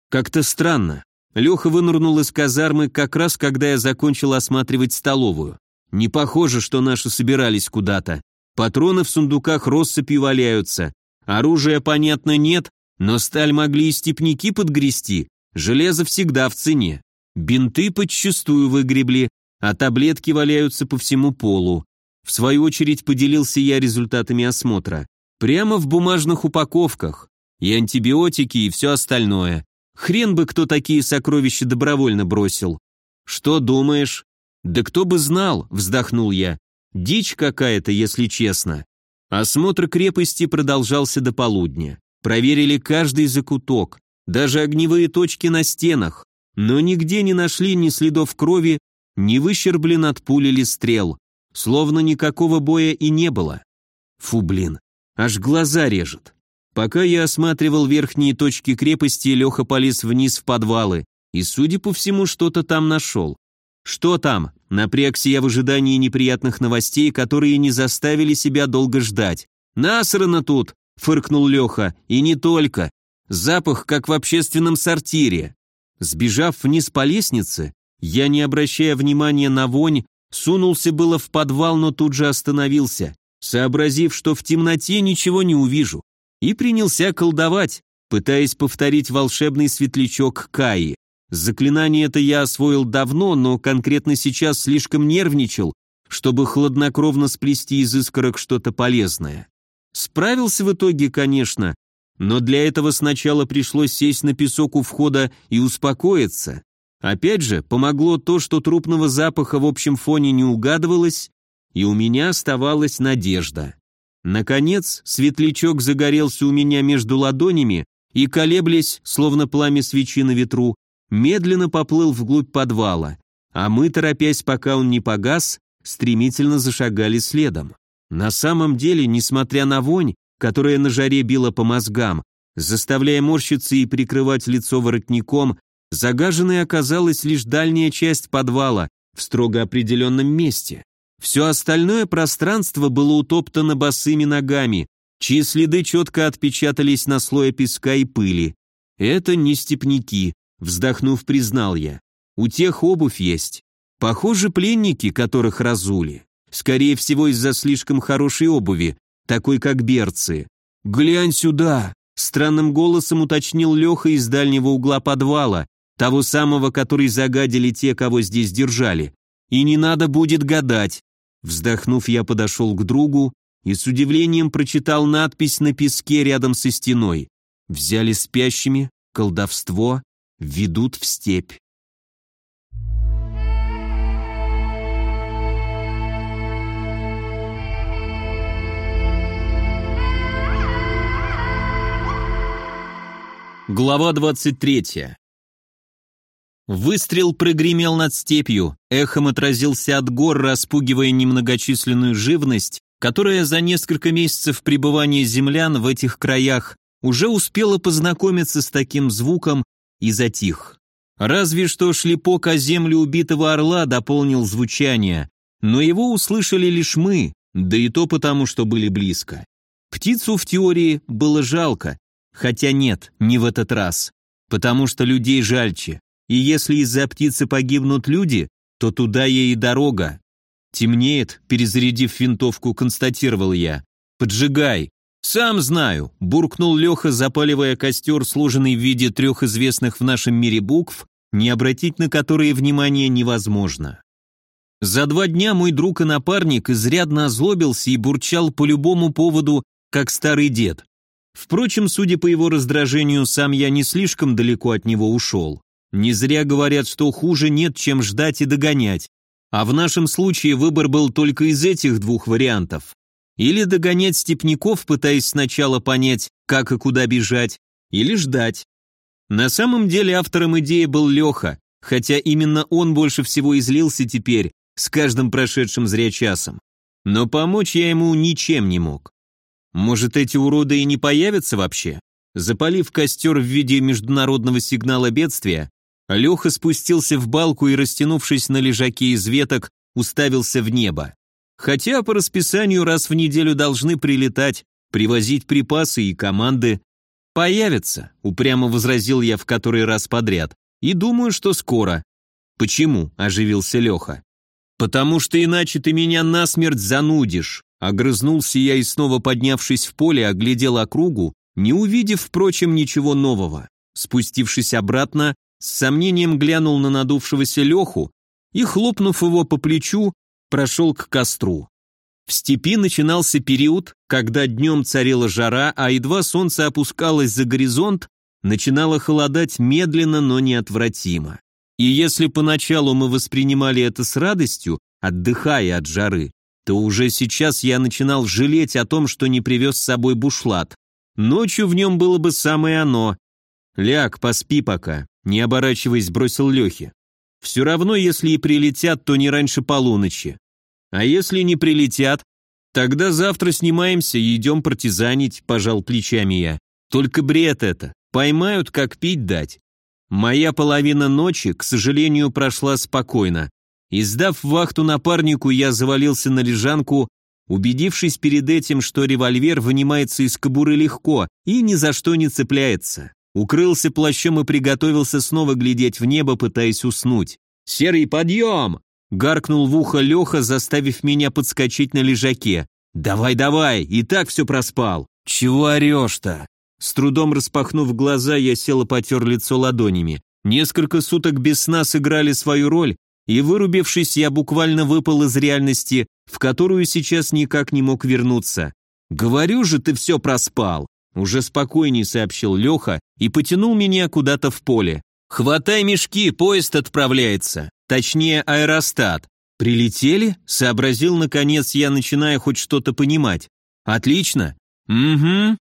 Как-то странно. Леха вынырнул из казармы как раз, когда я закончил осматривать столовую. Не похоже, что наши собирались куда-то. Патроны в сундуках россыпью валяются. Оружия, понятно, нет, но сталь могли и степняки подгрести. Железо всегда в цене. Бинты подчистую выгребли, а таблетки валяются по всему полу. В свою очередь поделился я результатами осмотра. Прямо в бумажных упаковках. И антибиотики, и все остальное. Хрен бы кто такие сокровища добровольно бросил. Что думаешь? Да кто бы знал, вздохнул я. Дичь какая-то, если честно. Осмотр крепости продолжался до полудня. Проверили каждый закуток, даже огневые точки на стенах, но нигде не нашли ни следов крови, не выщерблен от пули или стрел, словно никакого боя и не было. Фу, блин, аж глаза режет. Пока я осматривал верхние точки крепости, Леха полез вниз в подвалы, и, судя по всему, что-то там нашел. Что там? Напрягся я в ожидании неприятных новостей, которые не заставили себя долго ждать. «Насрано тут!» — фыркнул Леха. «И не только. Запах, как в общественном сортире». Сбежав вниз по лестнице, я, не обращая внимания на вонь, сунулся было в подвал, но тут же остановился, сообразив, что в темноте ничего не увижу, и принялся колдовать, пытаясь повторить волшебный светлячок Каи. Заклинание это я освоил давно, но конкретно сейчас слишком нервничал, чтобы хладнокровно сплести из искорок что-то полезное. Справился в итоге, конечно, но для этого сначала пришлось сесть на песок у входа и успокоиться. Опять же, помогло то, что трупного запаха в общем фоне не угадывалось, и у меня оставалась надежда. Наконец, светлячок загорелся у меня между ладонями и, колеблясь, словно пламя свечи на ветру, медленно поплыл вглубь подвала, а мы, торопясь, пока он не погас, стремительно зашагали следом. На самом деле, несмотря на вонь, которая на жаре била по мозгам, заставляя морщиться и прикрывать лицо воротником, загаженной оказалась лишь дальняя часть подвала в строго определенном месте. Все остальное пространство было утоптано босыми ногами, чьи следы четко отпечатались на слое песка и пыли. Это не степняки, вздохнув, признал я. У тех обувь есть. Похоже, пленники, которых разули. Скорее всего, из-за слишком хорошей обуви, такой как берцы. «Глянь сюда!» — странным голосом уточнил Леха из дальнего угла подвала, того самого, который загадили те, кого здесь держали. «И не надо будет гадать!» Вздохнув, я подошел к другу и с удивлением прочитал надпись на песке рядом со стеной. «Взяли спящими, колдовство, ведут в степь». Глава 23. Выстрел прогремел над степью, эхом отразился от гор, распугивая немногочисленную живность, которая за несколько месяцев пребывания землян в этих краях уже успела познакомиться с таким звуком и затих. Разве что шлепок о землю убитого орла дополнил звучание, но его услышали лишь мы, да и то потому, что были близко. Птицу в теории было жалко, Хотя нет, не в этот раз. Потому что людей жальче. И если из-за птицы погибнут люди, то туда ей и дорога. Темнеет, перезарядив винтовку, констатировал я. «Поджигай!» «Сам знаю», — буркнул Леха, запаливая костер, сложенный в виде трех известных в нашем мире букв, не обратить на которые внимание невозможно. За два дня мой друг и напарник изрядно озлобился и бурчал по любому поводу, как старый дед. Впрочем, судя по его раздражению, сам я не слишком далеко от него ушел. Не зря говорят, что хуже нет, чем ждать и догонять. А в нашем случае выбор был только из этих двух вариантов. Или догонять степняков, пытаясь сначала понять, как и куда бежать, или ждать. На самом деле автором идеи был Леха, хотя именно он больше всего излился теперь, с каждым прошедшим зря часом. Но помочь я ему ничем не мог. Может, эти уроды и не появятся вообще? Запалив костер в виде международного сигнала бедствия, Леха спустился в балку и, растянувшись на лежаке из веток, уставился в небо. Хотя по расписанию раз в неделю должны прилетать, привозить припасы и команды. «Появятся», — упрямо возразил я в который раз подряд. «И думаю, что скоро». «Почему?» — оживился Леха. «Потому что иначе ты меня насмерть занудишь. Огрызнулся я и снова поднявшись в поле, оглядел округу, не увидев, впрочем, ничего нового. Спустившись обратно, с сомнением глянул на надувшегося Леху и, хлопнув его по плечу, прошел к костру. В степи начинался период, когда днем царила жара, а едва солнце опускалось за горизонт, начинало холодать медленно, но неотвратимо. И если поначалу мы воспринимали это с радостью, отдыхая от жары, то уже сейчас я начинал жалеть о том, что не привез с собой бушлат. Ночью в нем было бы самое оно. «Ляг, поспи пока», — не оборачиваясь, бросил Лехе. «Все равно, если и прилетят, то не раньше полуночи. А если не прилетят, тогда завтра снимаемся и идем партизанить», — пожал плечами я. «Только бред это. Поймают, как пить дать». Моя половина ночи, к сожалению, прошла спокойно. И сдав вахту напарнику, я завалился на лежанку, убедившись перед этим, что револьвер вынимается из кобуры легко и ни за что не цепляется. Укрылся плащом и приготовился снова глядеть в небо, пытаясь уснуть. «Серый, подъем!» — гаркнул в ухо Леха, заставив меня подскочить на лежаке. «Давай, давай, и так все проспал». «Чего орешь-то?» С трудом распахнув глаза, я сел и потер лицо ладонями. Несколько суток без сна сыграли свою роль, и вырубившись, я буквально выпал из реальности, в которую сейчас никак не мог вернуться. «Говорю же, ты все проспал», — уже спокойней сообщил Леха и потянул меня куда-то в поле. «Хватай мешки, поезд отправляется. Точнее, аэростат. Прилетели?» — сообразил, наконец, я начиная хоть что-то понимать. «Отлично». «Угу».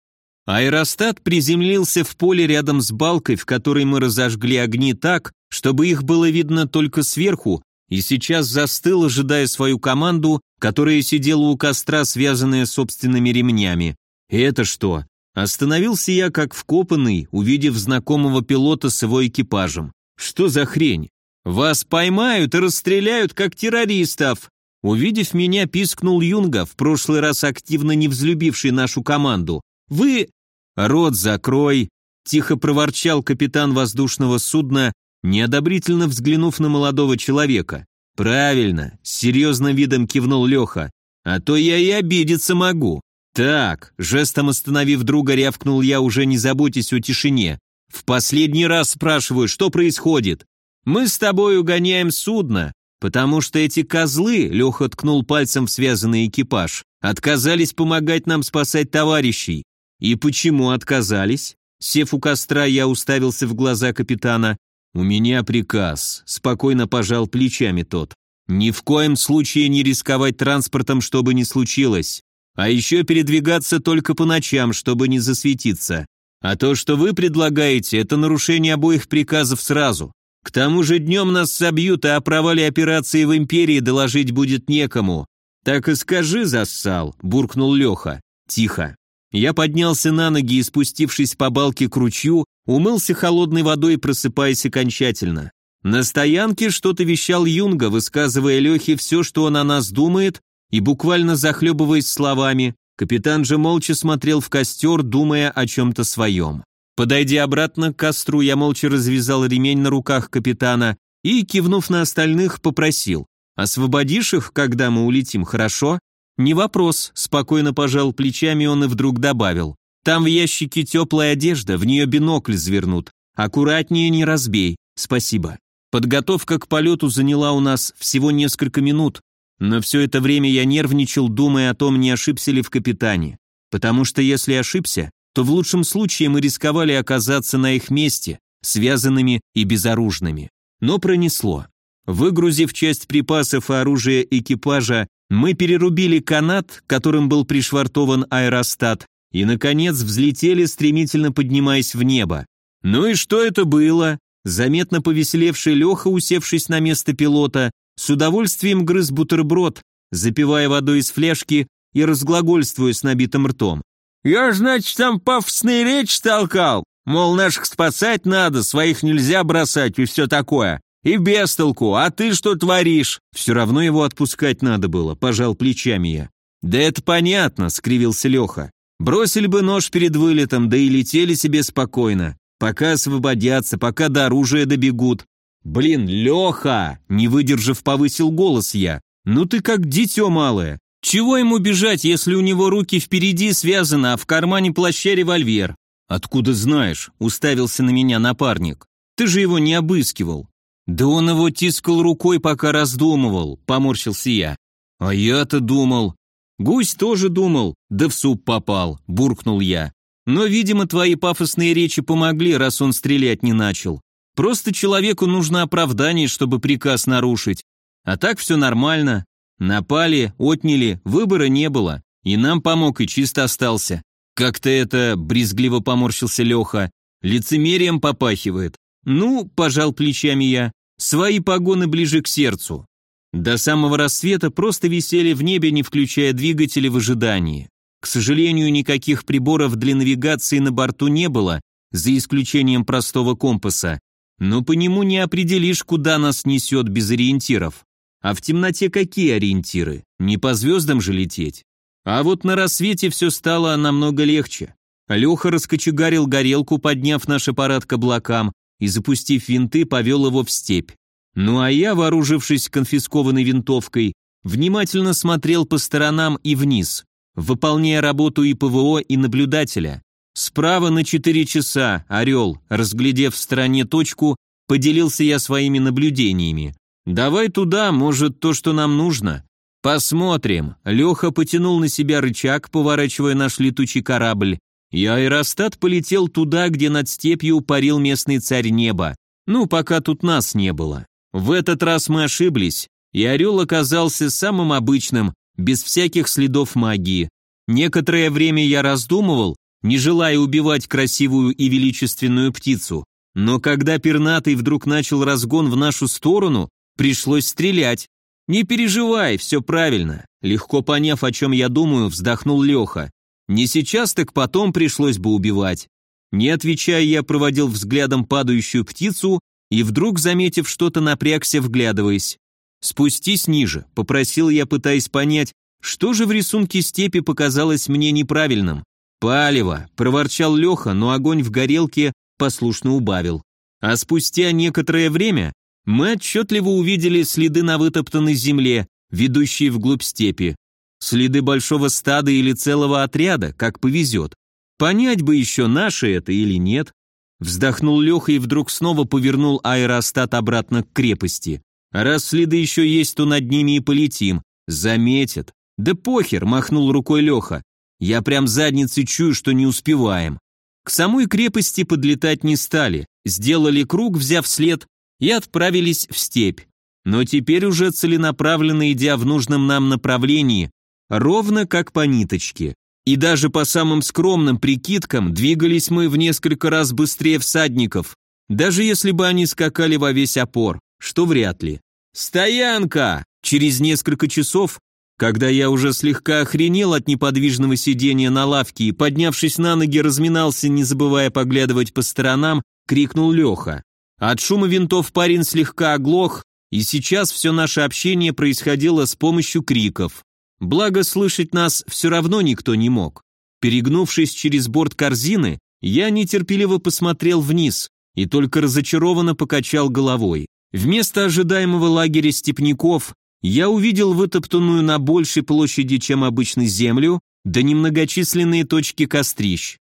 Аэростат приземлился в поле рядом с балкой, в которой мы разожгли огни так, чтобы их было видно только сверху, и сейчас застыл, ожидая свою команду, которая сидела у костра, связанная собственными ремнями. Это что? Остановился я как вкопанный, увидев знакомого пилота с его экипажем. Что за хрень? Вас поймают и расстреляют, как террористов. Увидев меня, пискнул Юнга, в прошлый раз активно не взлюбивший нашу команду. Вы... Рот закрой, тихо проворчал капитан воздушного судна, неодобрительно взглянув на молодого человека. «Правильно», — серьезным видом кивнул Леха, «а то я и обидеться могу». «Так», — жестом остановив друга, рявкнул я, уже не заботясь о тишине. «В последний раз спрашиваю, что происходит? Мы с тобой угоняем судно, потому что эти козлы», — Леха ткнул пальцем в связанный экипаж, «отказались помогать нам спасать товарищей». «И почему отказались?» Сев у костра, я уставился в глаза капитана. «У меня приказ», — спокойно пожал плечами тот. «Ни в коем случае не рисковать транспортом, чтобы не случилось. А еще передвигаться только по ночам, чтобы не засветиться. А то, что вы предлагаете, это нарушение обоих приказов сразу. К тому же днем нас собьют, а о провале операции в Империи доложить будет некому. Так и скажи, зассал», — буркнул Леха. «Тихо». Я поднялся на ноги и, спустившись по балке к ручью, умылся холодной водой, просыпаясь окончательно. На стоянке что-то вещал Юнга, высказывая Лехе все, что он о нас думает, и буквально захлебываясь словами, капитан же молча смотрел в костер, думая о чем-то своем. Подойдя обратно к костру, я молча развязал ремень на руках капитана и, кивнув на остальных, попросил, «Освободишь их, когда мы улетим, хорошо?» «Не вопрос», — спокойно пожал плечами он и вдруг добавил. «Там в ящике теплая одежда, в нее бинокль завернут. Аккуратнее не разбей. Спасибо». Подготовка к полету заняла у нас всего несколько минут, но все это время я нервничал, думая о том, не ошибся ли в капитане. Потому что если ошибся, то в лучшем случае мы рисковали оказаться на их месте, связанными и безоружными. Но пронесло. Выгрузив часть припасов и оружия экипажа, мы перерубили канат, которым был пришвартован аэростат, и, наконец, взлетели, стремительно поднимаясь в небо. Ну и что это было? Заметно повеселевший Леха, усевшись на место пилота, с удовольствием грыз бутерброд, запивая водой из фляжки и разглагольствуя с набитым ртом. «Я, значит, там пафосные речь толкал, мол, наших спасать надо, своих нельзя бросать и все такое. И без толку, а ты что творишь? Все равно его отпускать надо было, пожал плечами я. Да это понятно, скривился Леха. Бросили бы нож перед вылетом, да и летели себе спокойно. Пока освободятся, пока до оружия добегут. Блин, Леха! Не выдержав, повысил голос я. Ну ты как дитё малое. Чего ему бежать, если у него руки впереди связаны, а в кармане плаща револьвер? Откуда знаешь? Уставился на меня напарник. Ты же его не обыскивал. «Да он его тискал рукой, пока раздумывал», — поморщился я. «А я-то думал». «Гусь тоже думал, да в суп попал», — буркнул я. «Но, видимо, твои пафосные речи помогли, раз он стрелять не начал. Просто человеку нужно оправдание, чтобы приказ нарушить. А так все нормально. Напали, отняли, выбора не было. И нам помог, и чисто остался. Как-то это, брезгливо поморщился Леха, лицемерием попахивает. «Ну», – пожал плечами я, – «свои погоны ближе к сердцу». До самого рассвета просто висели в небе, не включая двигатели в ожидании. К сожалению, никаких приборов для навигации на борту не было, за исключением простого компаса, но по нему не определишь, куда нас несет без ориентиров. А в темноте какие ориентиры? Не по звездам же лететь. А вот на рассвете все стало намного легче. Леха раскочегарил горелку, подняв наш аппарат к облакам, и, запустив винты, повел его в степь. Ну а я, вооружившись конфискованной винтовкой, внимательно смотрел по сторонам и вниз, выполняя работу и ПВО, и наблюдателя. Справа на четыре часа «Орел», разглядев в стороне точку, Поделился я своими наблюдениями. «Давай туда, может, то, что нам нужно». «Посмотрим». Леха потянул на себя рычаг, поворачивая наш летучий корабль. И аэростат полетел туда, где над степью парил местный царь неба. Ну, пока тут нас не было. В этот раз мы ошиблись, и орел оказался самым обычным, без всяких следов магии. Некоторое время я раздумывал, не желая убивать красивую и величественную птицу, но когда пернатый вдруг начал разгон в нашу сторону, пришлось стрелять. «Не переживай, все правильно», легко поняв, о чем я думаю, вздохнул Леха. «Не сейчас, так потом пришлось бы убивать». Не отвечая, я проводил взглядом падающую птицу и вдруг, заметив что-то, напрягся, вглядываясь. «Спустись ниже», — попросил я, пытаясь понять, что же в рисунке степи показалось мне неправильным. «Палево», — проворчал Леха, но огонь в горелке послушно убавил. А спустя некоторое время мы отчетливо увидели следы на вытоптанной земле, ведущие вглубь степи. Следы большого стада или целого отряда, как повезет. Понять бы еще, наши это или нет. Вздохнул Леха и вдруг снова повернул аэростат обратно к крепости. Раз следы еще есть, то над ними и полетим. Заметят. Да похер, махнул рукой Леха. Я прям задницей чую, что не успеваем. К самой крепости подлетать не стали, сделали круг, взяв след, и отправились в степь. Но теперь уже целенаправленно идя в нужном нам направлении, ровно как по ниточке. И даже по самым скромным прикидкам двигались мы в несколько раз быстрее всадников, даже если бы они скакали во весь опор, что вряд ли. «Стоянка!» Через несколько часов когда я уже слегка охренел от неподвижного сидения на лавке и, поднявшись на ноги, разминался, не забывая поглядывать по сторонам, крикнул Леха. От шума винтов парень слегка оглох, и сейчас все наше общение происходило с помощью криков. Благо, слышать нас все равно никто не мог. Перегнувшись через борт корзины, я нетерпеливо посмотрел вниз и только разочарованно покачал головой. Вместо ожидаемого лагеря степняков я увидел вытоптанную на большей площади, чем обычно, землю, да немногочисленные точки кострищ.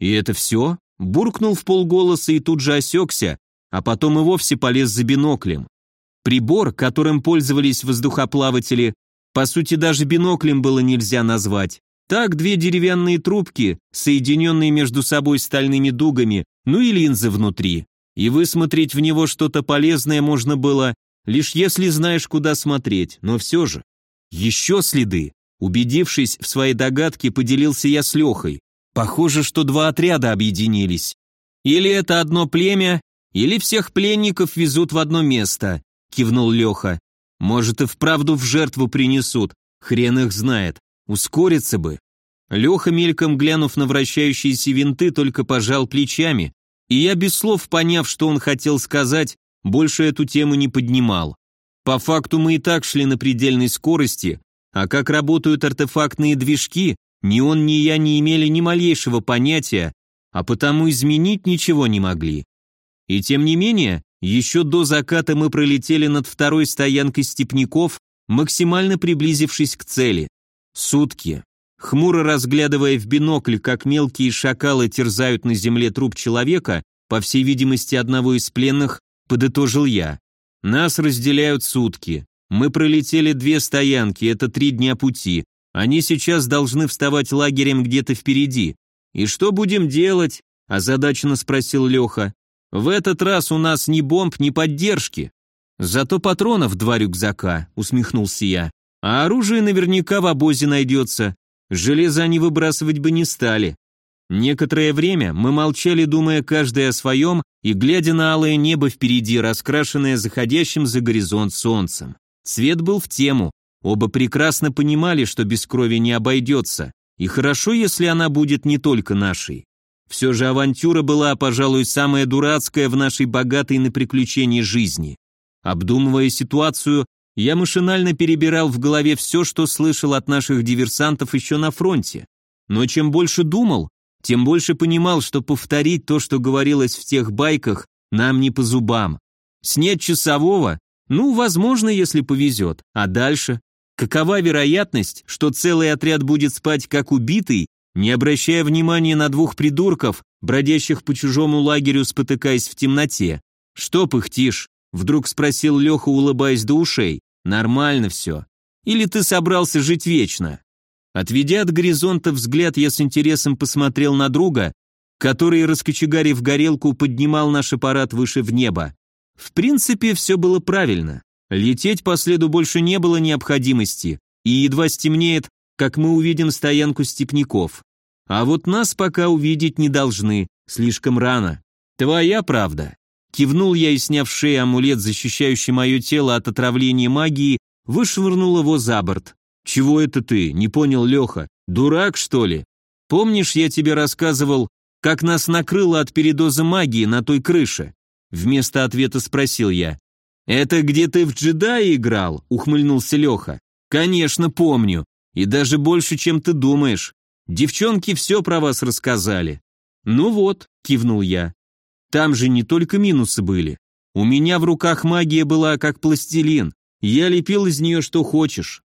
И это все? Буркнул в полголоса и тут же осекся, а потом и вовсе полез за биноклем. Прибор, которым пользовались воздухоплаватели, по сути даже биноклем было нельзя назвать. Так две деревянные трубки, соединенные между собой стальными дугами, ну и линзы внутри. И высмотреть в него что-то полезное можно было лишь если знаешь, куда смотреть, но все же. Еще следы. Убедившись в своей догадке, поделился я с Лехой. Похоже, что два отряда объединились. Или это одно племя, или всех пленников везут в одно место, кивнул Леха. Может и вправду в жертву принесут, хрен их знает. Ускориться бы. Леха, мельком глянув на вращающиеся винты, только пожал плечами, и я без слов поняв, что он хотел сказать, больше эту тему не поднимал. По факту мы и так шли на предельной скорости, а как работают артефактные движки, ни он, ни я не имели ни малейшего понятия, а потому изменить ничего не могли. И тем не менее, еще до заката мы пролетели над второй стоянкой степняков, максимально приблизившись к цели. Сутки. Хмуро разглядывая в бинокль, как мелкие шакалы терзают на земле труп человека, по всей видимости одного из пленных, подытожил я. Нас разделяют сутки. Мы пролетели две стоянки, это три дня пути. Они сейчас должны вставать лагерем где-то впереди. И что будем делать? озадаченно спросил Леха. В этот раз у нас ни бомб, ни поддержки. Зато патронов два рюкзака, усмехнулся я. А оружие наверняка в обозе найдется. Железо они выбрасывать бы не стали. Некоторое время мы молчали, думая каждый о своем и глядя на алое небо впереди, раскрашенное заходящим за горизонт солнцем. Цвет был в тему. Оба прекрасно понимали, что без крови не обойдется. И хорошо, если она будет не только нашей. Все же авантюра была, пожалуй, самая дурацкая в нашей богатой на приключения жизни. Обдумывая ситуацию, я машинально перебирал в голове все, что слышал от наших диверсантов еще на фронте. Но чем больше думал, тем больше понимал, что повторить то, что говорилось в тех байках, нам не по зубам. Снять часового? Ну, возможно, если повезет. А дальше? Какова вероятность, что целый отряд будет спать как убитый, не обращая внимания на двух придурков, бродящих по чужому лагерю, спотыкаясь в темноте? «Что пыхтишь?» — вдруг спросил Леха, улыбаясь до ушей. «Нормально все. Или ты собрался жить вечно?» Отведя от горизонта взгляд, я с интересом посмотрел на друга, который, раскочегарив горелку, поднимал наш аппарат выше в небо. В принципе, все было правильно. Лететь по следу больше не было необходимости, и едва стемнеет, как мы увидим стоянку степняков. А вот нас пока увидеть не должны, слишком рано. Твоя правда. Кивнул я и, сняв с шеи амулет, защищающий мое тело от отравления магии, вышвырнул его за борт. «Чего это ты?» — не понял Леха. «Дурак, что ли? Помнишь, я тебе рассказывал, как нас накрыло от передоза магии на той крыше?» Вместо ответа спросил я. «Это где ты в джедае играл?» — ухмыльнулся Леха. «Конечно, помню. И даже больше, чем ты думаешь. Девчонки все про вас рассказали». «Ну вот», — кивнул я. «Там же не только минусы были. У меня в руках магия была как пластилин. Я лепил из нее что хочешь.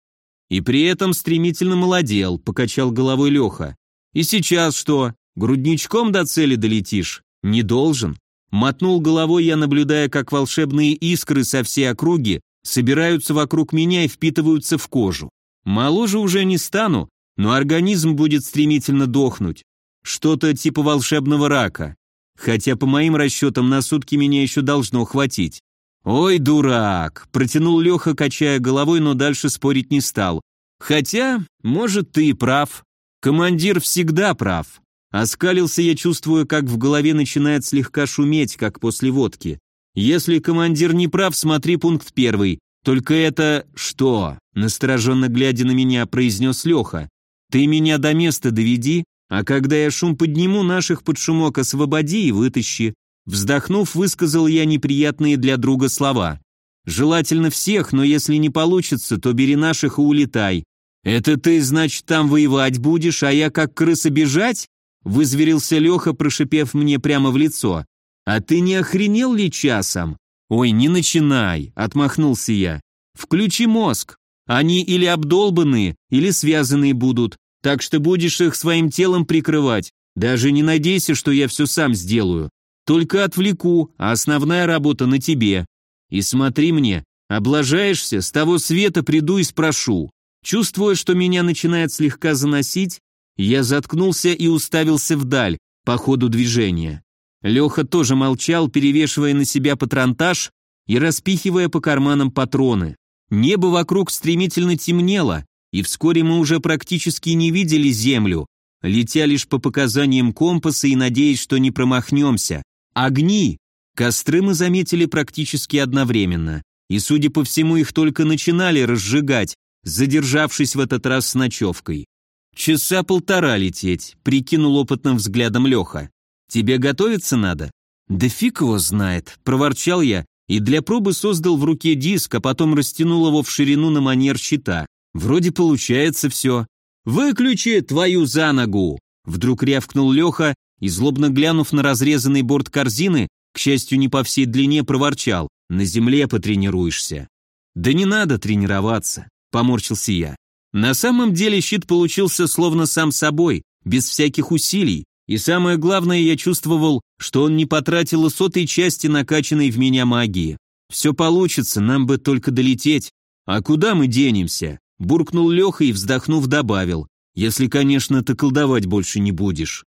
И при этом стремительно молодел, покачал головой Леха. И сейчас что? Грудничком до цели долетишь? Не должен. Мотнул головой я, наблюдая, как волшебные искры со всей округи собираются вокруг меня и впитываются в кожу. Моложе уже не стану, но организм будет стремительно дохнуть. Что-то типа волшебного рака. Хотя по моим расчетам на сутки меня еще должно хватить. «Ой, дурак!» – протянул Леха, качая головой, но дальше спорить не стал. «Хотя, может, ты и прав. Командир всегда прав. Оскалился я, чувствуя, как в голове начинает слегка шуметь, как после водки. Если командир не прав, смотри пункт первый. Только это что? Настороженно глядя на меня, произнес Леха. Ты меня до места доведи, а когда я шум подниму, наших под шумок освободи и вытащи. Вздохнув, высказал я неприятные для друга слова. Желательно всех, но если не получится, то бери наших и улетай. Это ты, значит, там воевать будешь, а я как крыса бежать? Вызверился Леха, прошипев мне прямо в лицо. «А ты не охренел ли часом?» «Ой, не начинай», — отмахнулся я. «Включи мозг. Они или обдолбанные, или связанные будут, так что будешь их своим телом прикрывать. Даже не надейся, что я все сам сделаю. Только отвлеку, а основная работа на тебе. И смотри мне, облажаешься, с того света приду и спрошу». Чувствуя, что меня начинает слегка заносить, я заткнулся и уставился вдаль, по ходу движения. Леха тоже молчал, перевешивая на себя патронтаж и распихивая по карманам патроны. Небо вокруг стремительно темнело, и вскоре мы уже практически не видели землю, летя лишь по показаниям компаса и надеясь, что не промахнемся. Огни! Костры мы заметили практически одновременно, и, судя по всему, их только начинали разжигать, задержавшись в этот раз с ночевкой. «Часа полтора лететь», — прикинул опытным взглядом Леха. «Тебе готовиться надо?» «Да фиг его знает», — проворчал я и для пробы создал в руке диск, а потом растянул его в ширину на манер щита. Вроде получается все. «Выключи твою за ногу!» Вдруг рявкнул Леха и, злобно глянув на разрезанный борт корзины, к счастью, не по всей длине, проворчал. «На земле потренируешься». «Да не надо тренироваться», — поморщился я. На самом деле щит получился словно сам собой, без всяких усилий, и самое главное, я чувствовал, что он не потратил и сотой части накачанной в меня магии. «Все получится, нам бы только долететь. А куда мы денемся?» Буркнул Леха и, вздохнув, добавил. «Если, конечно, ты колдовать больше не будешь».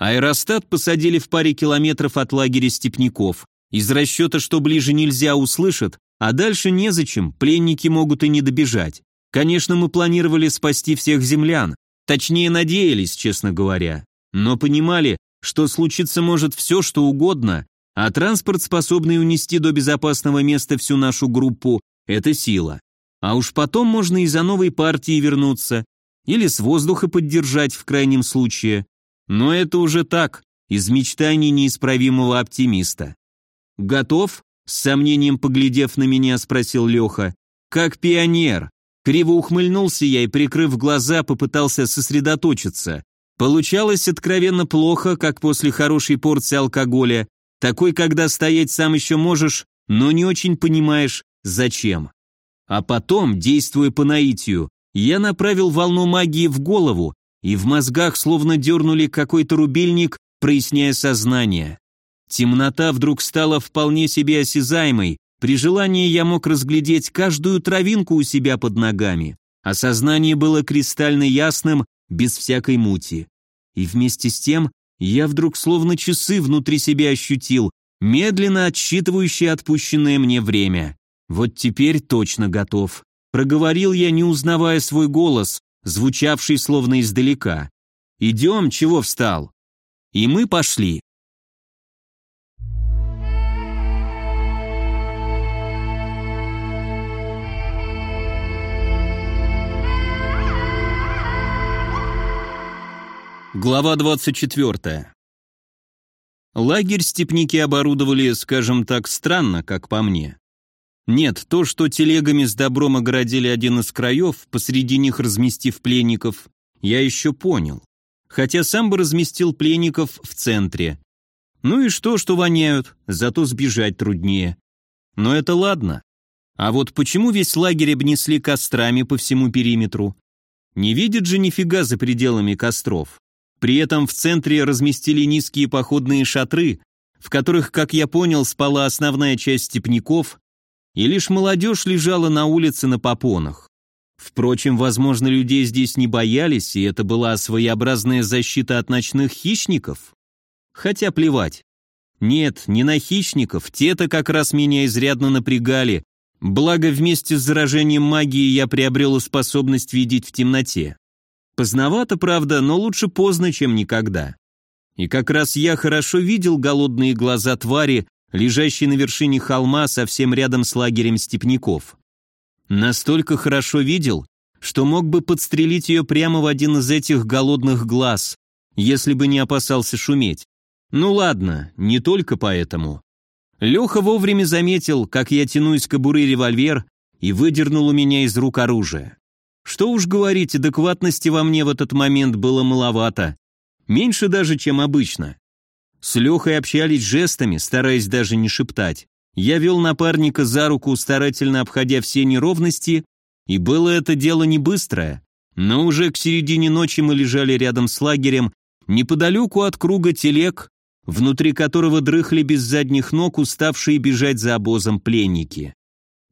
Аэростат посадили в паре километров от лагеря степняков. Из расчета, что ближе нельзя, услышат, а дальше незачем, пленники могут и не добежать. Конечно, мы планировали спасти всех землян, точнее надеялись, честно говоря, но понимали, что случиться может все, что угодно, а транспорт, способный унести до безопасного места всю нашу группу, это сила. А уж потом можно и за новой партией вернуться, или с воздуха поддержать в крайнем случае. Но это уже так, из мечтаний неисправимого оптимиста. «Готов?» — с сомнением поглядев на меня, спросил Леха. «Как пионер», Криво ухмыльнулся я и, прикрыв глаза, попытался сосредоточиться. Получалось откровенно плохо, как после хорошей порции алкоголя, такой, когда стоять сам еще можешь, но не очень понимаешь, зачем. А потом, действуя по наитию, я направил волну магии в голову, и в мозгах словно дернули какой-то рубильник, проясняя сознание. Темнота вдруг стала вполне себе осязаемой, при желании я мог разглядеть каждую травинку у себя под ногами. Осознание было кристально ясным, без всякой мути. И вместе с тем я вдруг словно часы внутри себя ощутил, медленно отсчитывающие отпущенное мне время. Вот теперь точно готов. Проговорил я, не узнавая свой голос, звучавший словно издалека. «Идем, чего встал?» И мы пошли. Глава 24. Лагерь степники оборудовали, скажем так, странно, как по мне. Нет, то, что телегами с добром огородили один из краев, посреди них разместив пленников, я еще понял. Хотя сам бы разместил пленников в центре. Ну и что, что воняют, зато сбежать труднее. Но это ладно. А вот почему весь лагерь обнесли кострами по всему периметру? Не видят же нифига за пределами костров. При этом в центре разместили низкие походные шатры, в которых, как я понял, спала основная часть степняков, и лишь молодежь лежала на улице на попонах. Впрочем, возможно, людей здесь не боялись, и это была своеобразная защита от ночных хищников. Хотя плевать. Нет, не на хищников, те-то как раз меня изрядно напрягали, благо вместе с заражением магии я приобрел способность видеть в темноте. Поздновато, правда, но лучше поздно, чем никогда. И как раз я хорошо видел голодные глаза твари, лежащей на вершине холма совсем рядом с лагерем степняков. Настолько хорошо видел, что мог бы подстрелить ее прямо в один из этих голодных глаз, если бы не опасался шуметь. Ну ладно, не только поэтому. Леха вовремя заметил, как я тяну из кобуры револьвер и выдернул у меня из рук оружие. Что уж говорить, адекватности во мне в этот момент было маловато. Меньше даже, чем обычно. С Лехой общались жестами, стараясь даже не шептать. Я вел напарника за руку, старательно обходя все неровности, и было это дело не быстрое. Но уже к середине ночи мы лежали рядом с лагерем, неподалеку от круга телег, внутри которого дрыхли без задних ног уставшие бежать за обозом пленники.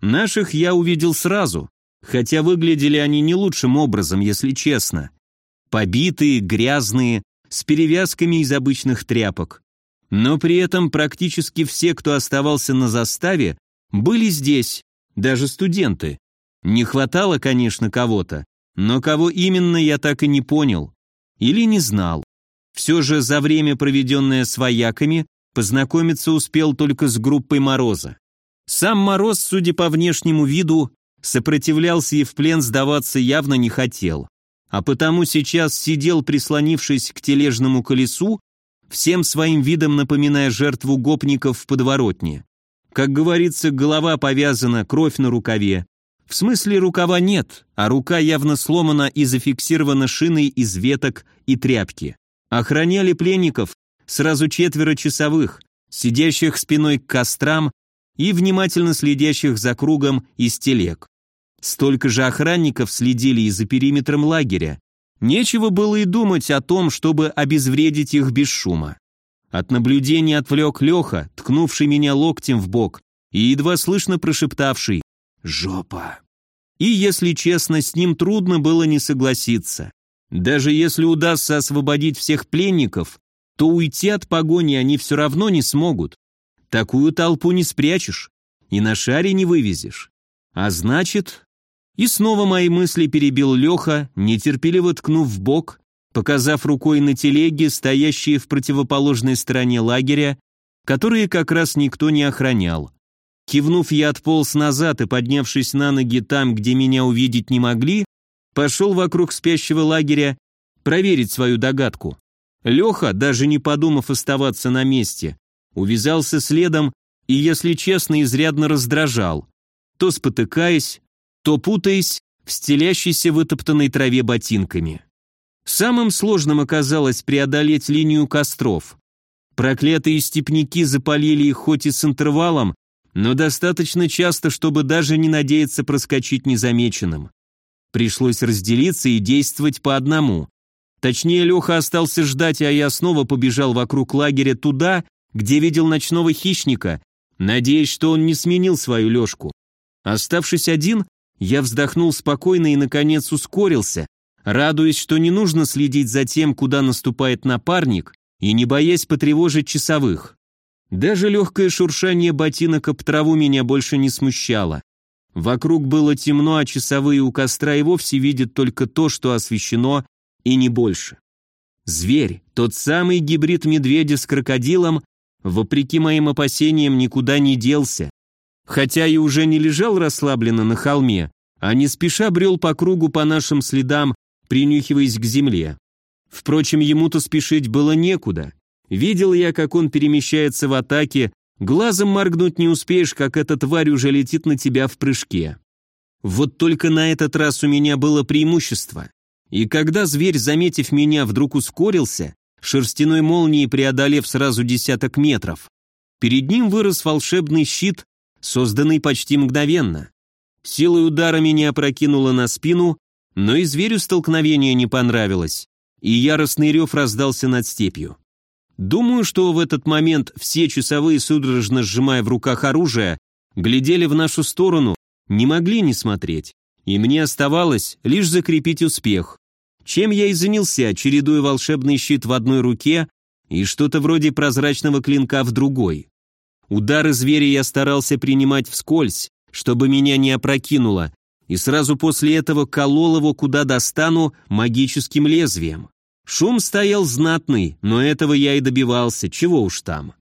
Наших я увидел сразу, хотя выглядели они не лучшим образом, если честно. Побитые, грязные, с перевязками из обычных тряпок. Но при этом практически все, кто оставался на заставе, были здесь, даже студенты. Не хватало, конечно, кого-то, но кого именно я так и не понял. Или не знал. Все же за время, проведенное с вояками, познакомиться успел только с группой Мороза. Сам Мороз, судя по внешнему виду, Сопротивлялся и в плен сдаваться явно не хотел. А потому сейчас сидел, прислонившись к тележному колесу, всем своим видом напоминая жертву гопников в подворотне. Как говорится, голова повязана, кровь на рукаве. В смысле рукава нет, а рука явно сломана и зафиксирована шиной из веток и тряпки. Охраняли пленников сразу четверо часовых, сидящих спиной к кострам и внимательно следящих за кругом из телег. Столько же охранников следили и за периметром лагеря. Нечего было и думать о том, чтобы обезвредить их без шума. От наблюдения отвлек Леха, ткнувший меня локтем в бок и едва слышно прошептавший «Жопа». И, если честно, с ним трудно было не согласиться. Даже если удастся освободить всех пленников, то уйти от погони они все равно не смогут. Такую толпу не спрячешь и на шаре не вывезешь. А значит... И снова мои мысли перебил Леха, нетерпеливо ткнув в бок, показав рукой на телеги, стоящие в противоположной стороне лагеря, которые как раз никто не охранял. Кивнув, я отполз назад и, поднявшись на ноги там, где меня увидеть не могли, пошел вокруг спящего лагеря проверить свою догадку. Леха, даже не подумав оставаться на месте, увязался следом и, если честно, изрядно раздражал, то спотыкаясь, то путаясь в стелящейся вытоптанной траве ботинками. Самым сложным оказалось преодолеть линию костров. Проклятые степняки запалили их хоть и с интервалом, но достаточно часто, чтобы даже не надеяться проскочить незамеченным. Пришлось разделиться и действовать по одному. Точнее, Леха остался ждать, а я снова побежал вокруг лагеря туда, где видел ночного хищника, надеясь, что он не сменил свою лёжку. Оставшись один, я вздохнул спокойно и, наконец, ускорился, радуясь, что не нужно следить за тем, куда наступает напарник, и не боясь потревожить часовых. Даже легкое шуршание ботинок об траву меня больше не смущало. Вокруг было темно, а часовые у костра и вовсе видят только то, что освещено, и не больше. Зверь, тот самый гибрид медведя с крокодилом, вопреки моим опасениям, никуда не делся. Хотя и уже не лежал расслабленно на холме, а не спеша брел по кругу по нашим следам, принюхиваясь к земле. Впрочем, ему-то спешить было некуда. Видел я, как он перемещается в атаке, глазом моргнуть не успеешь, как эта тварь уже летит на тебя в прыжке. Вот только на этот раз у меня было преимущество. И когда зверь, заметив меня, вдруг ускорился, шерстяной молнией преодолев сразу десяток метров, перед ним вырос волшебный щит, созданный почти мгновенно. Силой удара меня опрокинуло на спину, но и зверю столкновение не понравилось, и яростный рев раздался над степью. Думаю, что в этот момент все часовые, судорожно сжимая в руках оружие, глядели в нашу сторону, не могли не смотреть, и мне оставалось лишь закрепить успех. Чем я и занялся, чередуя волшебный щит в одной руке и что-то вроде прозрачного клинка в другой. Удары зверя я старался принимать вскользь, чтобы меня не опрокинуло, и сразу после этого колол его куда достану магическим лезвием. Шум стоял знатный, но этого я и добивался, чего уж там.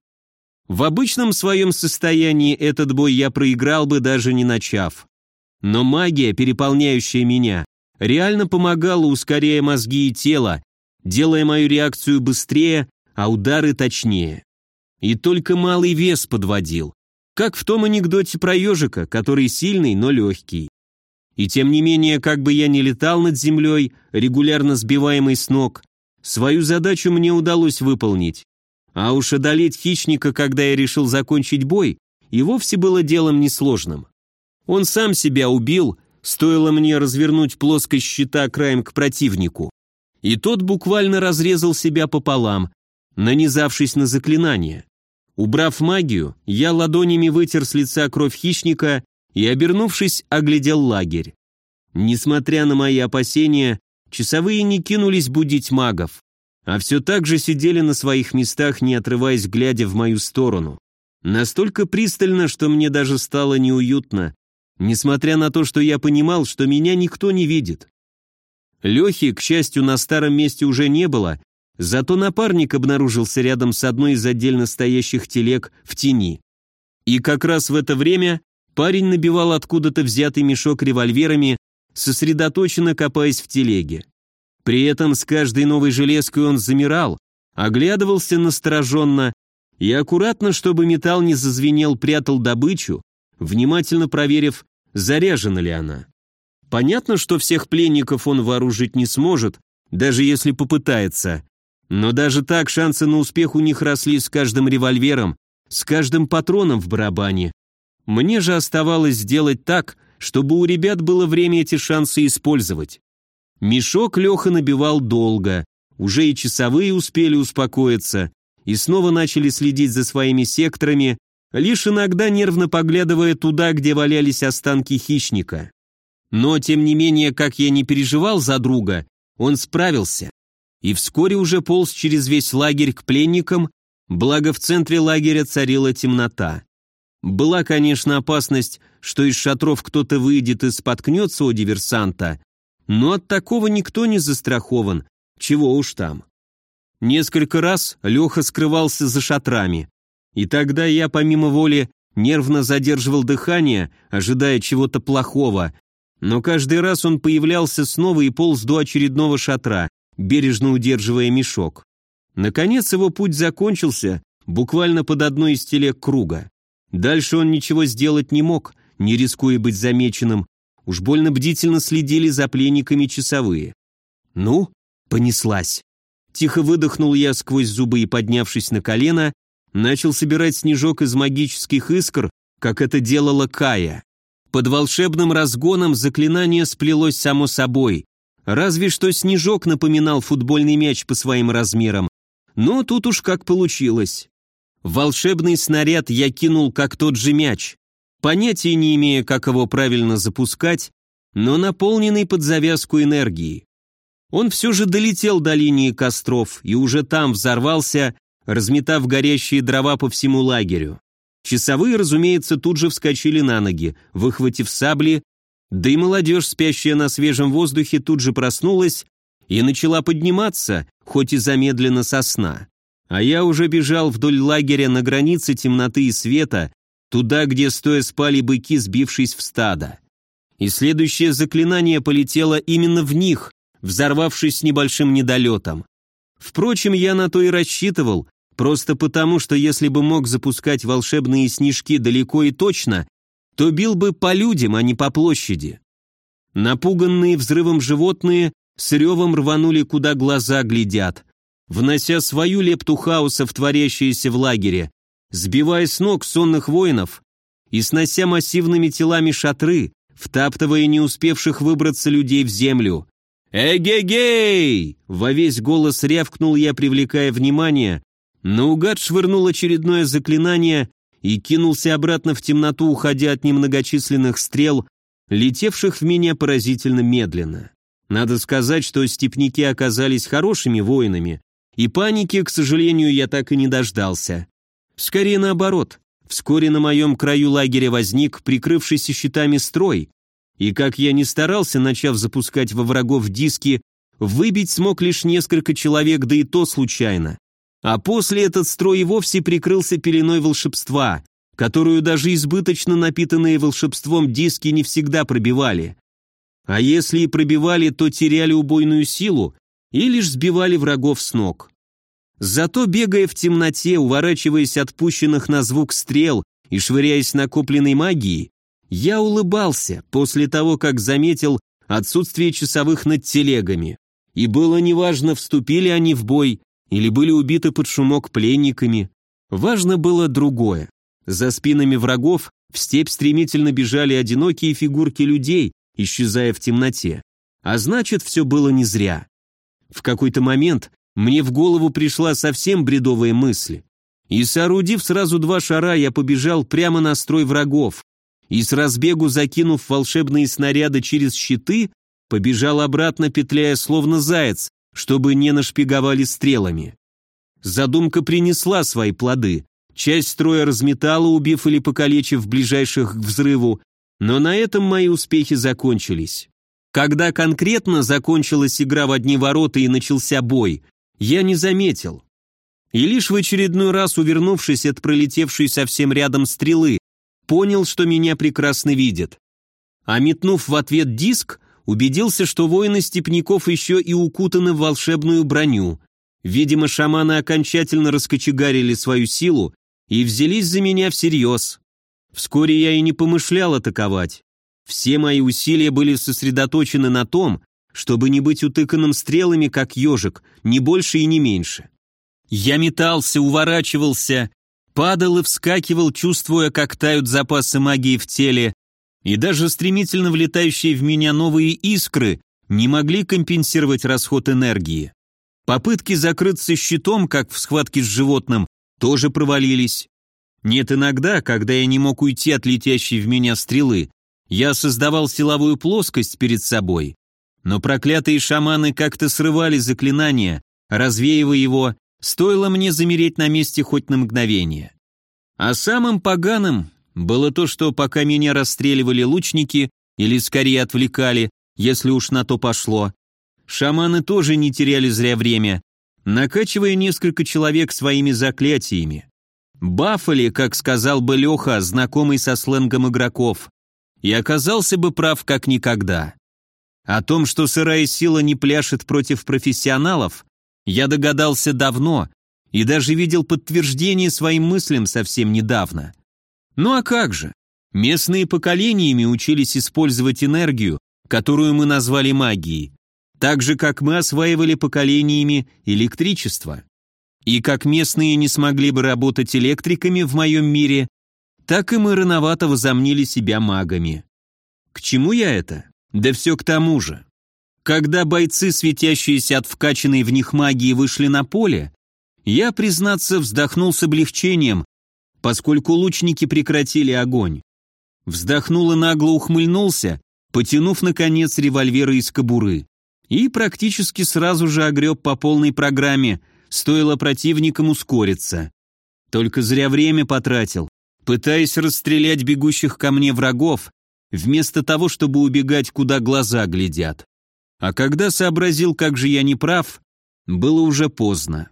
В обычном своем состоянии этот бой я проиграл бы, даже не начав. Но магия, переполняющая меня, реально помогала, ускоряя мозги и тело, делая мою реакцию быстрее, а удары точнее. И только малый вес подводил, как в том анекдоте про ежика, который сильный, но легкий. И тем не менее, как бы я ни летал над землей, регулярно сбиваемый с ног, свою задачу мне удалось выполнить. А уж одолеть хищника, когда я решил закончить бой, и вовсе было делом несложным. Он сам себя убил, стоило мне развернуть плоскость щита краем к противнику. И тот буквально разрезал себя пополам, нанизавшись на заклинание. Убрав магию, я ладонями вытер с лица кровь хищника и, обернувшись, оглядел лагерь. Несмотря на мои опасения, часовые не кинулись будить магов, а все так же сидели на своих местах, не отрываясь, глядя в мою сторону. Настолько пристально, что мне даже стало неуютно, несмотря на то, что я понимал, что меня никто не видит. Лехи, к счастью, на старом месте уже не было, зато напарник обнаружился рядом с одной из отдельно стоящих телег в тени. И как раз в это время Парень набивал откуда-то взятый мешок револьверами, сосредоточенно копаясь в телеге. При этом с каждой новой железкой он замирал, оглядывался настороженно и аккуратно, чтобы металл не зазвенел, прятал добычу, внимательно проверив, заряжена ли она. Понятно, что всех пленников он вооружить не сможет, даже если попытается. Но даже так шансы на успех у них росли с каждым револьвером, с каждым патроном в барабане. Мне же оставалось сделать так, чтобы у ребят было время эти шансы использовать. Мешок Леха набивал долго, уже и часовые успели успокоиться и снова начали следить за своими секторами, лишь иногда нервно поглядывая туда, где валялись останки хищника. Но, тем не менее, как я не переживал за друга, он справился. И вскоре уже полз через весь лагерь к пленникам, благо в центре лагеря царила темнота. Была, конечно, опасность, что из шатров кто-то выйдет и споткнется у диверсанта, но от такого никто не застрахован, чего уж там. Несколько раз Леха скрывался за шатрами, и тогда я, помимо воли, нервно задерживал дыхание, ожидая чего-то плохого, но каждый раз он появлялся снова и полз до очередного шатра, бережно удерживая мешок. Наконец его путь закончился, буквально под одной из телег круга. Дальше он ничего сделать не мог, не рискуя быть замеченным. Уж больно бдительно следили за пленниками часовые. Ну, понеслась. Тихо выдохнул я сквозь зубы и, поднявшись на колено, начал собирать снежок из магических искр, как это делала Кая. Под волшебным разгоном заклинание сплелось само собой. Разве что снежок напоминал футбольный мяч по своим размерам. Но тут уж как получилось. Волшебный снаряд я кинул как тот же мяч, понятия не имея, как его правильно запускать, но наполненный под завязку энергии. Он все же долетел до линии костров и уже там взорвался, разметав горящие дрова по всему лагерю. Часовые, разумеется, тут же вскочили на ноги, выхватив сабли, да и молодежь, спящая на свежем воздухе, тут же проснулась и начала подниматься, хоть и замедленно со сна. А я уже бежал вдоль лагеря на границе темноты и света, туда, где стоя спали быки, сбившись в стадо. И следующее заклинание полетело именно в них, взорвавшись небольшим недолетом. Впрочем, я на то и рассчитывал, просто потому, что если бы мог запускать волшебные снежки далеко и точно, то бил бы по людям, а не по площади. Напуганные взрывом животные с ревом рванули, куда глаза глядят, внося свою лепту хаоса в творящееся в лагере, сбивая с ног сонных воинов и снося массивными телами шатры, втаптывая не успевших выбраться людей в землю. «Эгегей!» — во весь голос рявкнул я, привлекая внимание, наугад швырнул очередное заклинание и кинулся обратно в темноту, уходя от немногочисленных стрел, летевших в меня поразительно медленно. Надо сказать, что степняки оказались хорошими воинами, и паники, к сожалению, я так и не дождался. Скорее наоборот. Вскоре на моем краю лагеря возник прикрывшийся щитами строй, и как я не старался, начав запускать во врагов диски, выбить смог лишь несколько человек, да и то случайно. А после этот строй и вовсе прикрылся пеленой волшебства, которую даже избыточно напитанные волшебством диски не всегда пробивали. А если и пробивали, то теряли убойную силу и лишь сбивали врагов с ног. Зато, бегая в темноте, уворачиваясь от пущенных на звук стрел и швыряясь накопленной магией, я улыбался после того, как заметил отсутствие часовых над телегами. И было неважно, вступили они в бой или были убиты под шумок пленниками. Важно было другое. За спинами врагов в степь стремительно бежали одинокие фигурки людей, исчезая в темноте. А значит, все было не зря. В какой-то момент мне в голову пришла совсем бредовая мысль. И соорудив сразу два шара, я побежал прямо на строй врагов. И с разбегу, закинув волшебные снаряды через щиты, побежал обратно, петляя словно заяц, чтобы не нашпиговали стрелами. Задумка принесла свои плоды. Часть строя разметала, убив или покалечив ближайших к взрыву, но на этом мои успехи закончились. Когда конкретно закончилась игра в одни ворота и начался бой, я не заметил. И лишь в очередной раз, увернувшись от пролетевшей совсем рядом стрелы, понял, что меня прекрасно видят. А метнув в ответ диск, убедился, что воины степняков еще и укутаны в волшебную броню. Видимо, шаманы окончательно раскочегарили свою силу и взялись за меня всерьез. Вскоре я и не помышлял атаковать. Все мои усилия были сосредоточены на том, чтобы не быть утыканным стрелами, как ежик, ни больше и не меньше. Я метался, уворачивался, падал и вскакивал, чувствуя, как тают запасы магии в теле, и даже стремительно влетающие в меня новые искры не могли компенсировать расход энергии. Попытки закрыться щитом, как в схватке с животным, тоже провалились. Нет, иногда, когда я не мог уйти от летящей в меня стрелы, я создавал силовую плоскость перед собой. Но проклятые шаманы как-то срывали заклинание, развеивая его, стоило мне замереть на месте хоть на мгновение. А самым поганым было то, что пока меня расстреливали лучники, или скорее отвлекали, если уж на то пошло, шаманы тоже не теряли зря время, накачивая несколько человек своими заклятиями. Баффали, как сказал бы Леха, знакомый со сленгом игроков, и оказался бы прав как никогда. О том, что сырая сила не пляшет против профессионалов, я догадался давно и даже видел подтверждение своим мыслям совсем недавно. Ну а как же? Местные поколениями учились использовать энергию, которую мы назвали магией, так же, как мы осваивали поколениями электричество. И как местные не смогли бы работать электриками в моем мире, так и мы рановато возомнили себя магами. К чему я это? Да все к тому же. Когда бойцы, светящиеся от вкачанной в них магии, вышли на поле, Я, признаться, вздохнул с облегчением, поскольку лучники прекратили огонь. Вздохнул и нагло ухмыльнулся, потянув, наконец, револьверы из кобуры. И практически сразу же огреб по полной программе, стоило противникам ускориться. Только зря время потратил, пытаясь расстрелять бегущих ко мне врагов, вместо того, чтобы убегать, куда глаза глядят. А когда сообразил, как же я не прав, было уже поздно.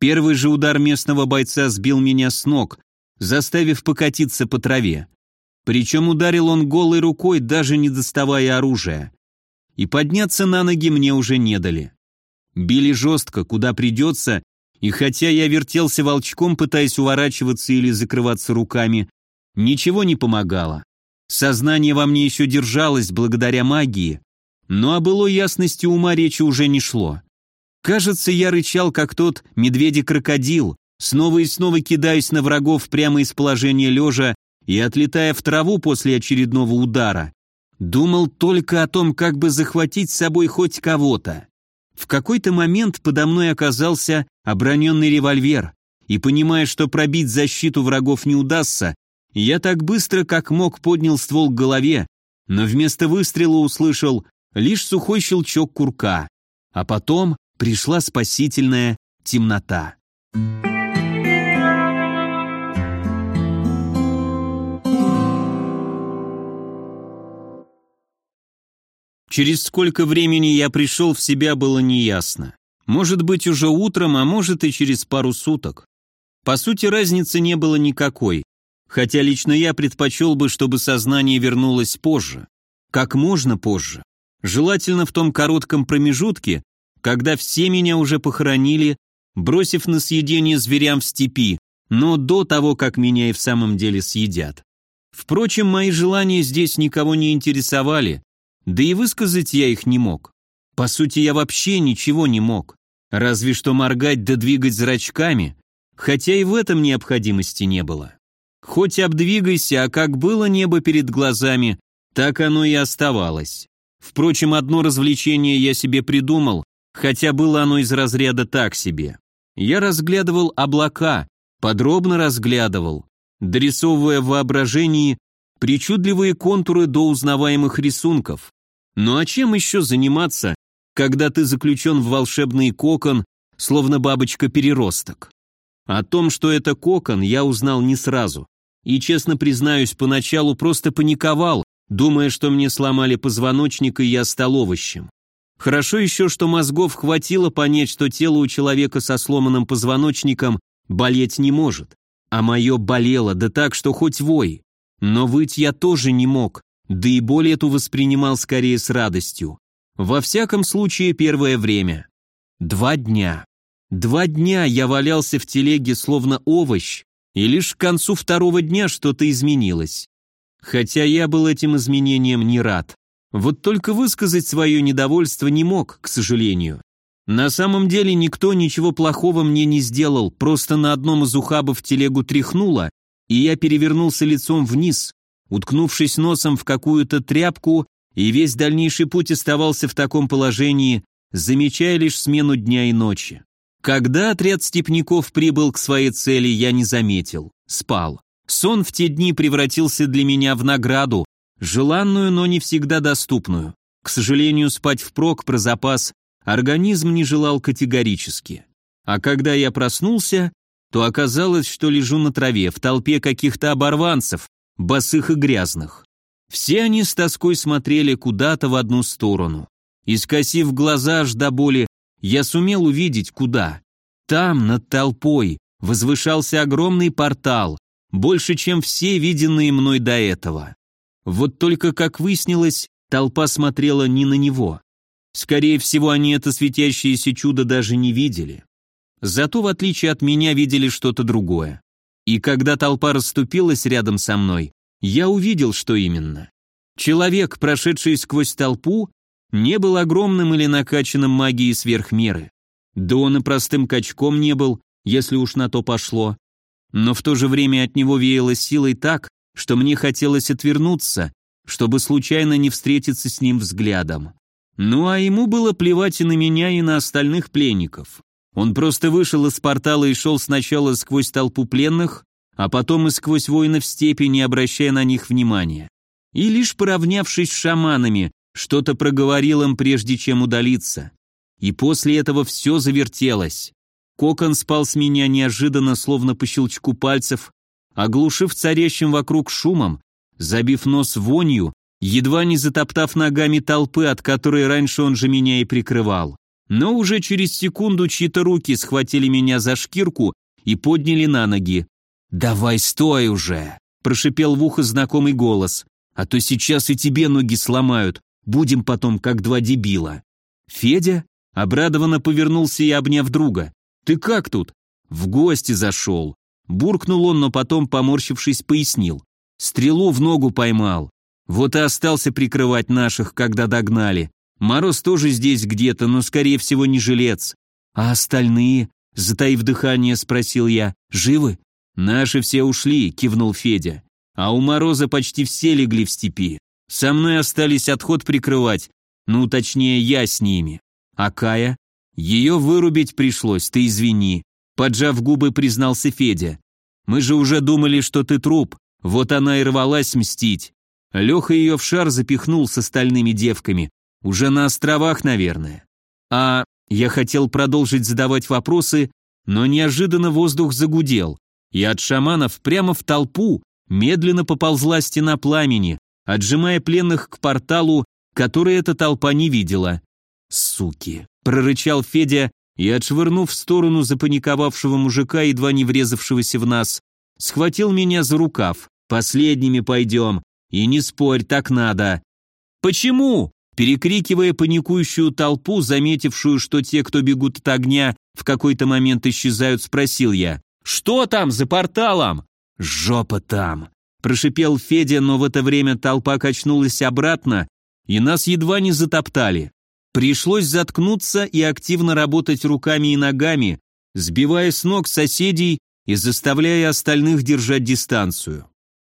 Первый же удар местного бойца сбил меня с ног, заставив покатиться по траве. Причем ударил он голой рукой, даже не доставая оружия. И подняться на ноги мне уже не дали. Били жестко, куда придется, и хотя я вертелся волчком, пытаясь уворачиваться или закрываться руками, ничего не помогало. Сознание во мне еще держалось благодаря магии, но о былой ясности ума речи уже не шло. Кажется, я рычал, как тот медведь-крокодил, снова и снова кидаясь на врагов прямо из положения лежа и отлетая в траву после очередного удара. Думал только о том, как бы захватить с собой хоть кого-то. В какой-то момент подо мной оказался оброненный револьвер, и понимая, что пробить защиту врагов не удастся, я так быстро, как мог, поднял ствол к голове, но вместо выстрела услышал лишь сухой щелчок курка, а потом пришла спасительная темнота. Через сколько времени я пришел в себя, было неясно. Может быть, уже утром, а может и через пару суток. По сути, разницы не было никакой, хотя лично я предпочел бы, чтобы сознание вернулось позже. Как можно позже. Желательно в том коротком промежутке, когда все меня уже похоронили, бросив на съедение зверям в степи, но до того, как меня и в самом деле съедят. Впрочем, мои желания здесь никого не интересовали, да и высказать я их не мог. По сути, я вообще ничего не мог. Разве что моргать да двигать зрачками, хотя и в этом необходимости не было. Хоть обдвигайся, а как было небо перед глазами, так оно и оставалось. Впрочем, одно развлечение я себе придумал, хотя было оно из разряда так себе. Я разглядывал облака, подробно разглядывал, дорисовывая в воображении причудливые контуры до узнаваемых рисунков. Ну а чем еще заниматься, когда ты заключен в волшебный кокон, словно бабочка-переросток? О том, что это кокон, я узнал не сразу. И, честно признаюсь, поначалу просто паниковал, думая, что мне сломали позвоночник и я стал овощем. Хорошо еще, что мозгов хватило понять, что тело у человека со сломанным позвоночником болеть не может. А мое болело, да так, что хоть вой. Но выть я тоже не мог, да и боль эту воспринимал скорее с радостью. Во всяком случае, первое время. Два дня. Два дня я валялся в телеге словно овощ, и лишь к концу второго дня что-то изменилось. Хотя я был этим изменением не рад. Вот только высказать свое недовольство не мог, к сожалению. На самом деле никто ничего плохого мне не сделал, просто на одном из ухабов телегу тряхнуло, и я перевернулся лицом вниз, уткнувшись носом в какую-то тряпку, и весь дальнейший путь оставался в таком положении, замечая лишь смену дня и ночи. Когда отряд степняков прибыл к своей цели, я не заметил. Спал. Сон в те дни превратился для меня в награду, желанную, но не всегда доступную. К сожалению, спать впрок про запас организм не желал категорически. А когда я проснулся, то оказалось, что лежу на траве в толпе каких-то оборванцев, босых и грязных. Все они с тоской смотрели куда-то в одну сторону. И скосив глаза аж до боли, я сумел увидеть, куда. Там, над толпой, возвышался огромный портал, больше, чем все виденные мной до этого. Вот только, как выяснилось, толпа смотрела не на него. Скорее всего, они это светящееся чудо даже не видели. Зато, в отличие от меня, видели что-то другое. И когда толпа расступилась рядом со мной, я увидел, что именно. Человек, прошедший сквозь толпу, не был огромным или накачанным магией сверх меры. Да он и простым качком не был, если уж на то пошло. Но в то же время от него веяло силой так, что мне хотелось отвернуться, чтобы случайно не встретиться с ним взглядом. Ну а ему было плевать и на меня, и на остальных пленников. Он просто вышел из портала и шел сначала сквозь толпу пленных, а потом и сквозь воинов степи, не обращая на них внимания. И лишь поравнявшись с шаманами, что-то проговорил им, прежде чем удалиться. И после этого все завертелось. Кокон спал с меня неожиданно, словно по щелчку пальцев, оглушив царящим вокруг шумом, забив нос вонью, едва не затоптав ногами толпы, от которой раньше он же меня и прикрывал. Но уже через секунду чьи-то руки схватили меня за шкирку и подняли на ноги. «Давай стой уже!» – прошипел в ухо знакомый голос. «А то сейчас и тебе ноги сломают, будем потом как два дебила». Федя обрадованно повернулся и обняв друга. «Ты как тут?» «В гости зашел». Буркнул он, но потом, поморщившись, пояснил. «Стрелу в ногу поймал. Вот и остался прикрывать наших, когда догнали. Мороз тоже здесь где-то, но, скорее всего, не жилец. А остальные?» Затаив дыхание, спросил я. «Живы?» «Наши все ушли», — кивнул Федя. «А у Мороза почти все легли в степи. Со мной остались отход прикрывать, ну, точнее, я с ними. А Кая? Ее вырубить пришлось, ты извини», — поджав губы, признался Федя. «Мы же уже думали, что ты труп, вот она и рвалась мстить. Леха ее в шар запихнул с остальными девками. Уже на островах, наверное. А я хотел продолжить задавать вопросы, но неожиданно воздух загудел и от шаманов прямо в толпу медленно поползла стена пламени, отжимая пленных к порталу, который эта толпа не видела. «Суки!» – прорычал Федя и, отшвырнув в сторону запаниковавшего мужика, едва не врезавшегося в нас, схватил меня за рукав. «Последними пойдем. И не спорь, так надо». «Почему?» Перекрикивая паникующую толпу, заметившую, что те, кто бегут от огня, в какой-то момент исчезают, спросил я. «Что там за порталом?» «Жопа там!» Прошипел Федя, но в это время толпа качнулась обратно, и нас едва не затоптали. Пришлось заткнуться и активно работать руками и ногами, сбивая с ног соседей и заставляя остальных держать дистанцию.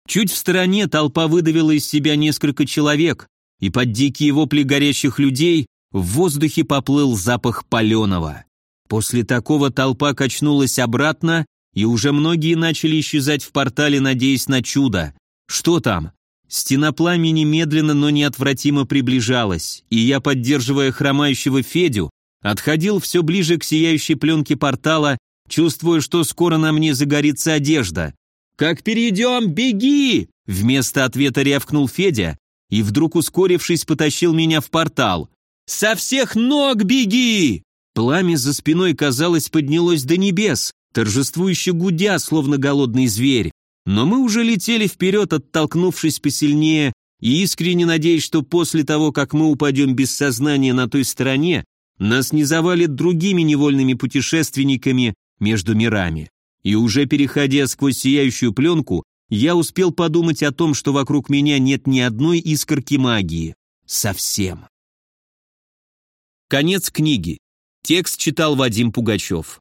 Чуть в стороне толпа выдавила из себя несколько человек, и под дикие вопли горящих людей в воздухе поплыл запах паленого. После такого толпа качнулась обратно и уже многие начали исчезать в портале, надеясь на чудо. Что там? Стена пламени медленно, но неотвратимо приближалась, и я, поддерживая хромающего Федю, отходил все ближе к сияющей пленке портала, чувствуя, что скоро на мне загорится одежда. «Как перейдем, беги!» Вместо ответа рявкнул Федя, и вдруг, ускорившись, потащил меня в портал. «Со всех ног беги!» Пламя за спиной, казалось, поднялось до небес, торжествующе гудя, словно голодный зверь. Но мы уже летели вперед, оттолкнувшись посильнее, и искренне надеясь, что после того, как мы упадем без сознания на той стороне, нас не завалит другими невольными путешественниками между мирами. И уже переходя сквозь сияющую пленку, я успел подумать о том, что вокруг меня нет ни одной искорки магии. Совсем. Конец книги. Текст читал Вадим Пугачев.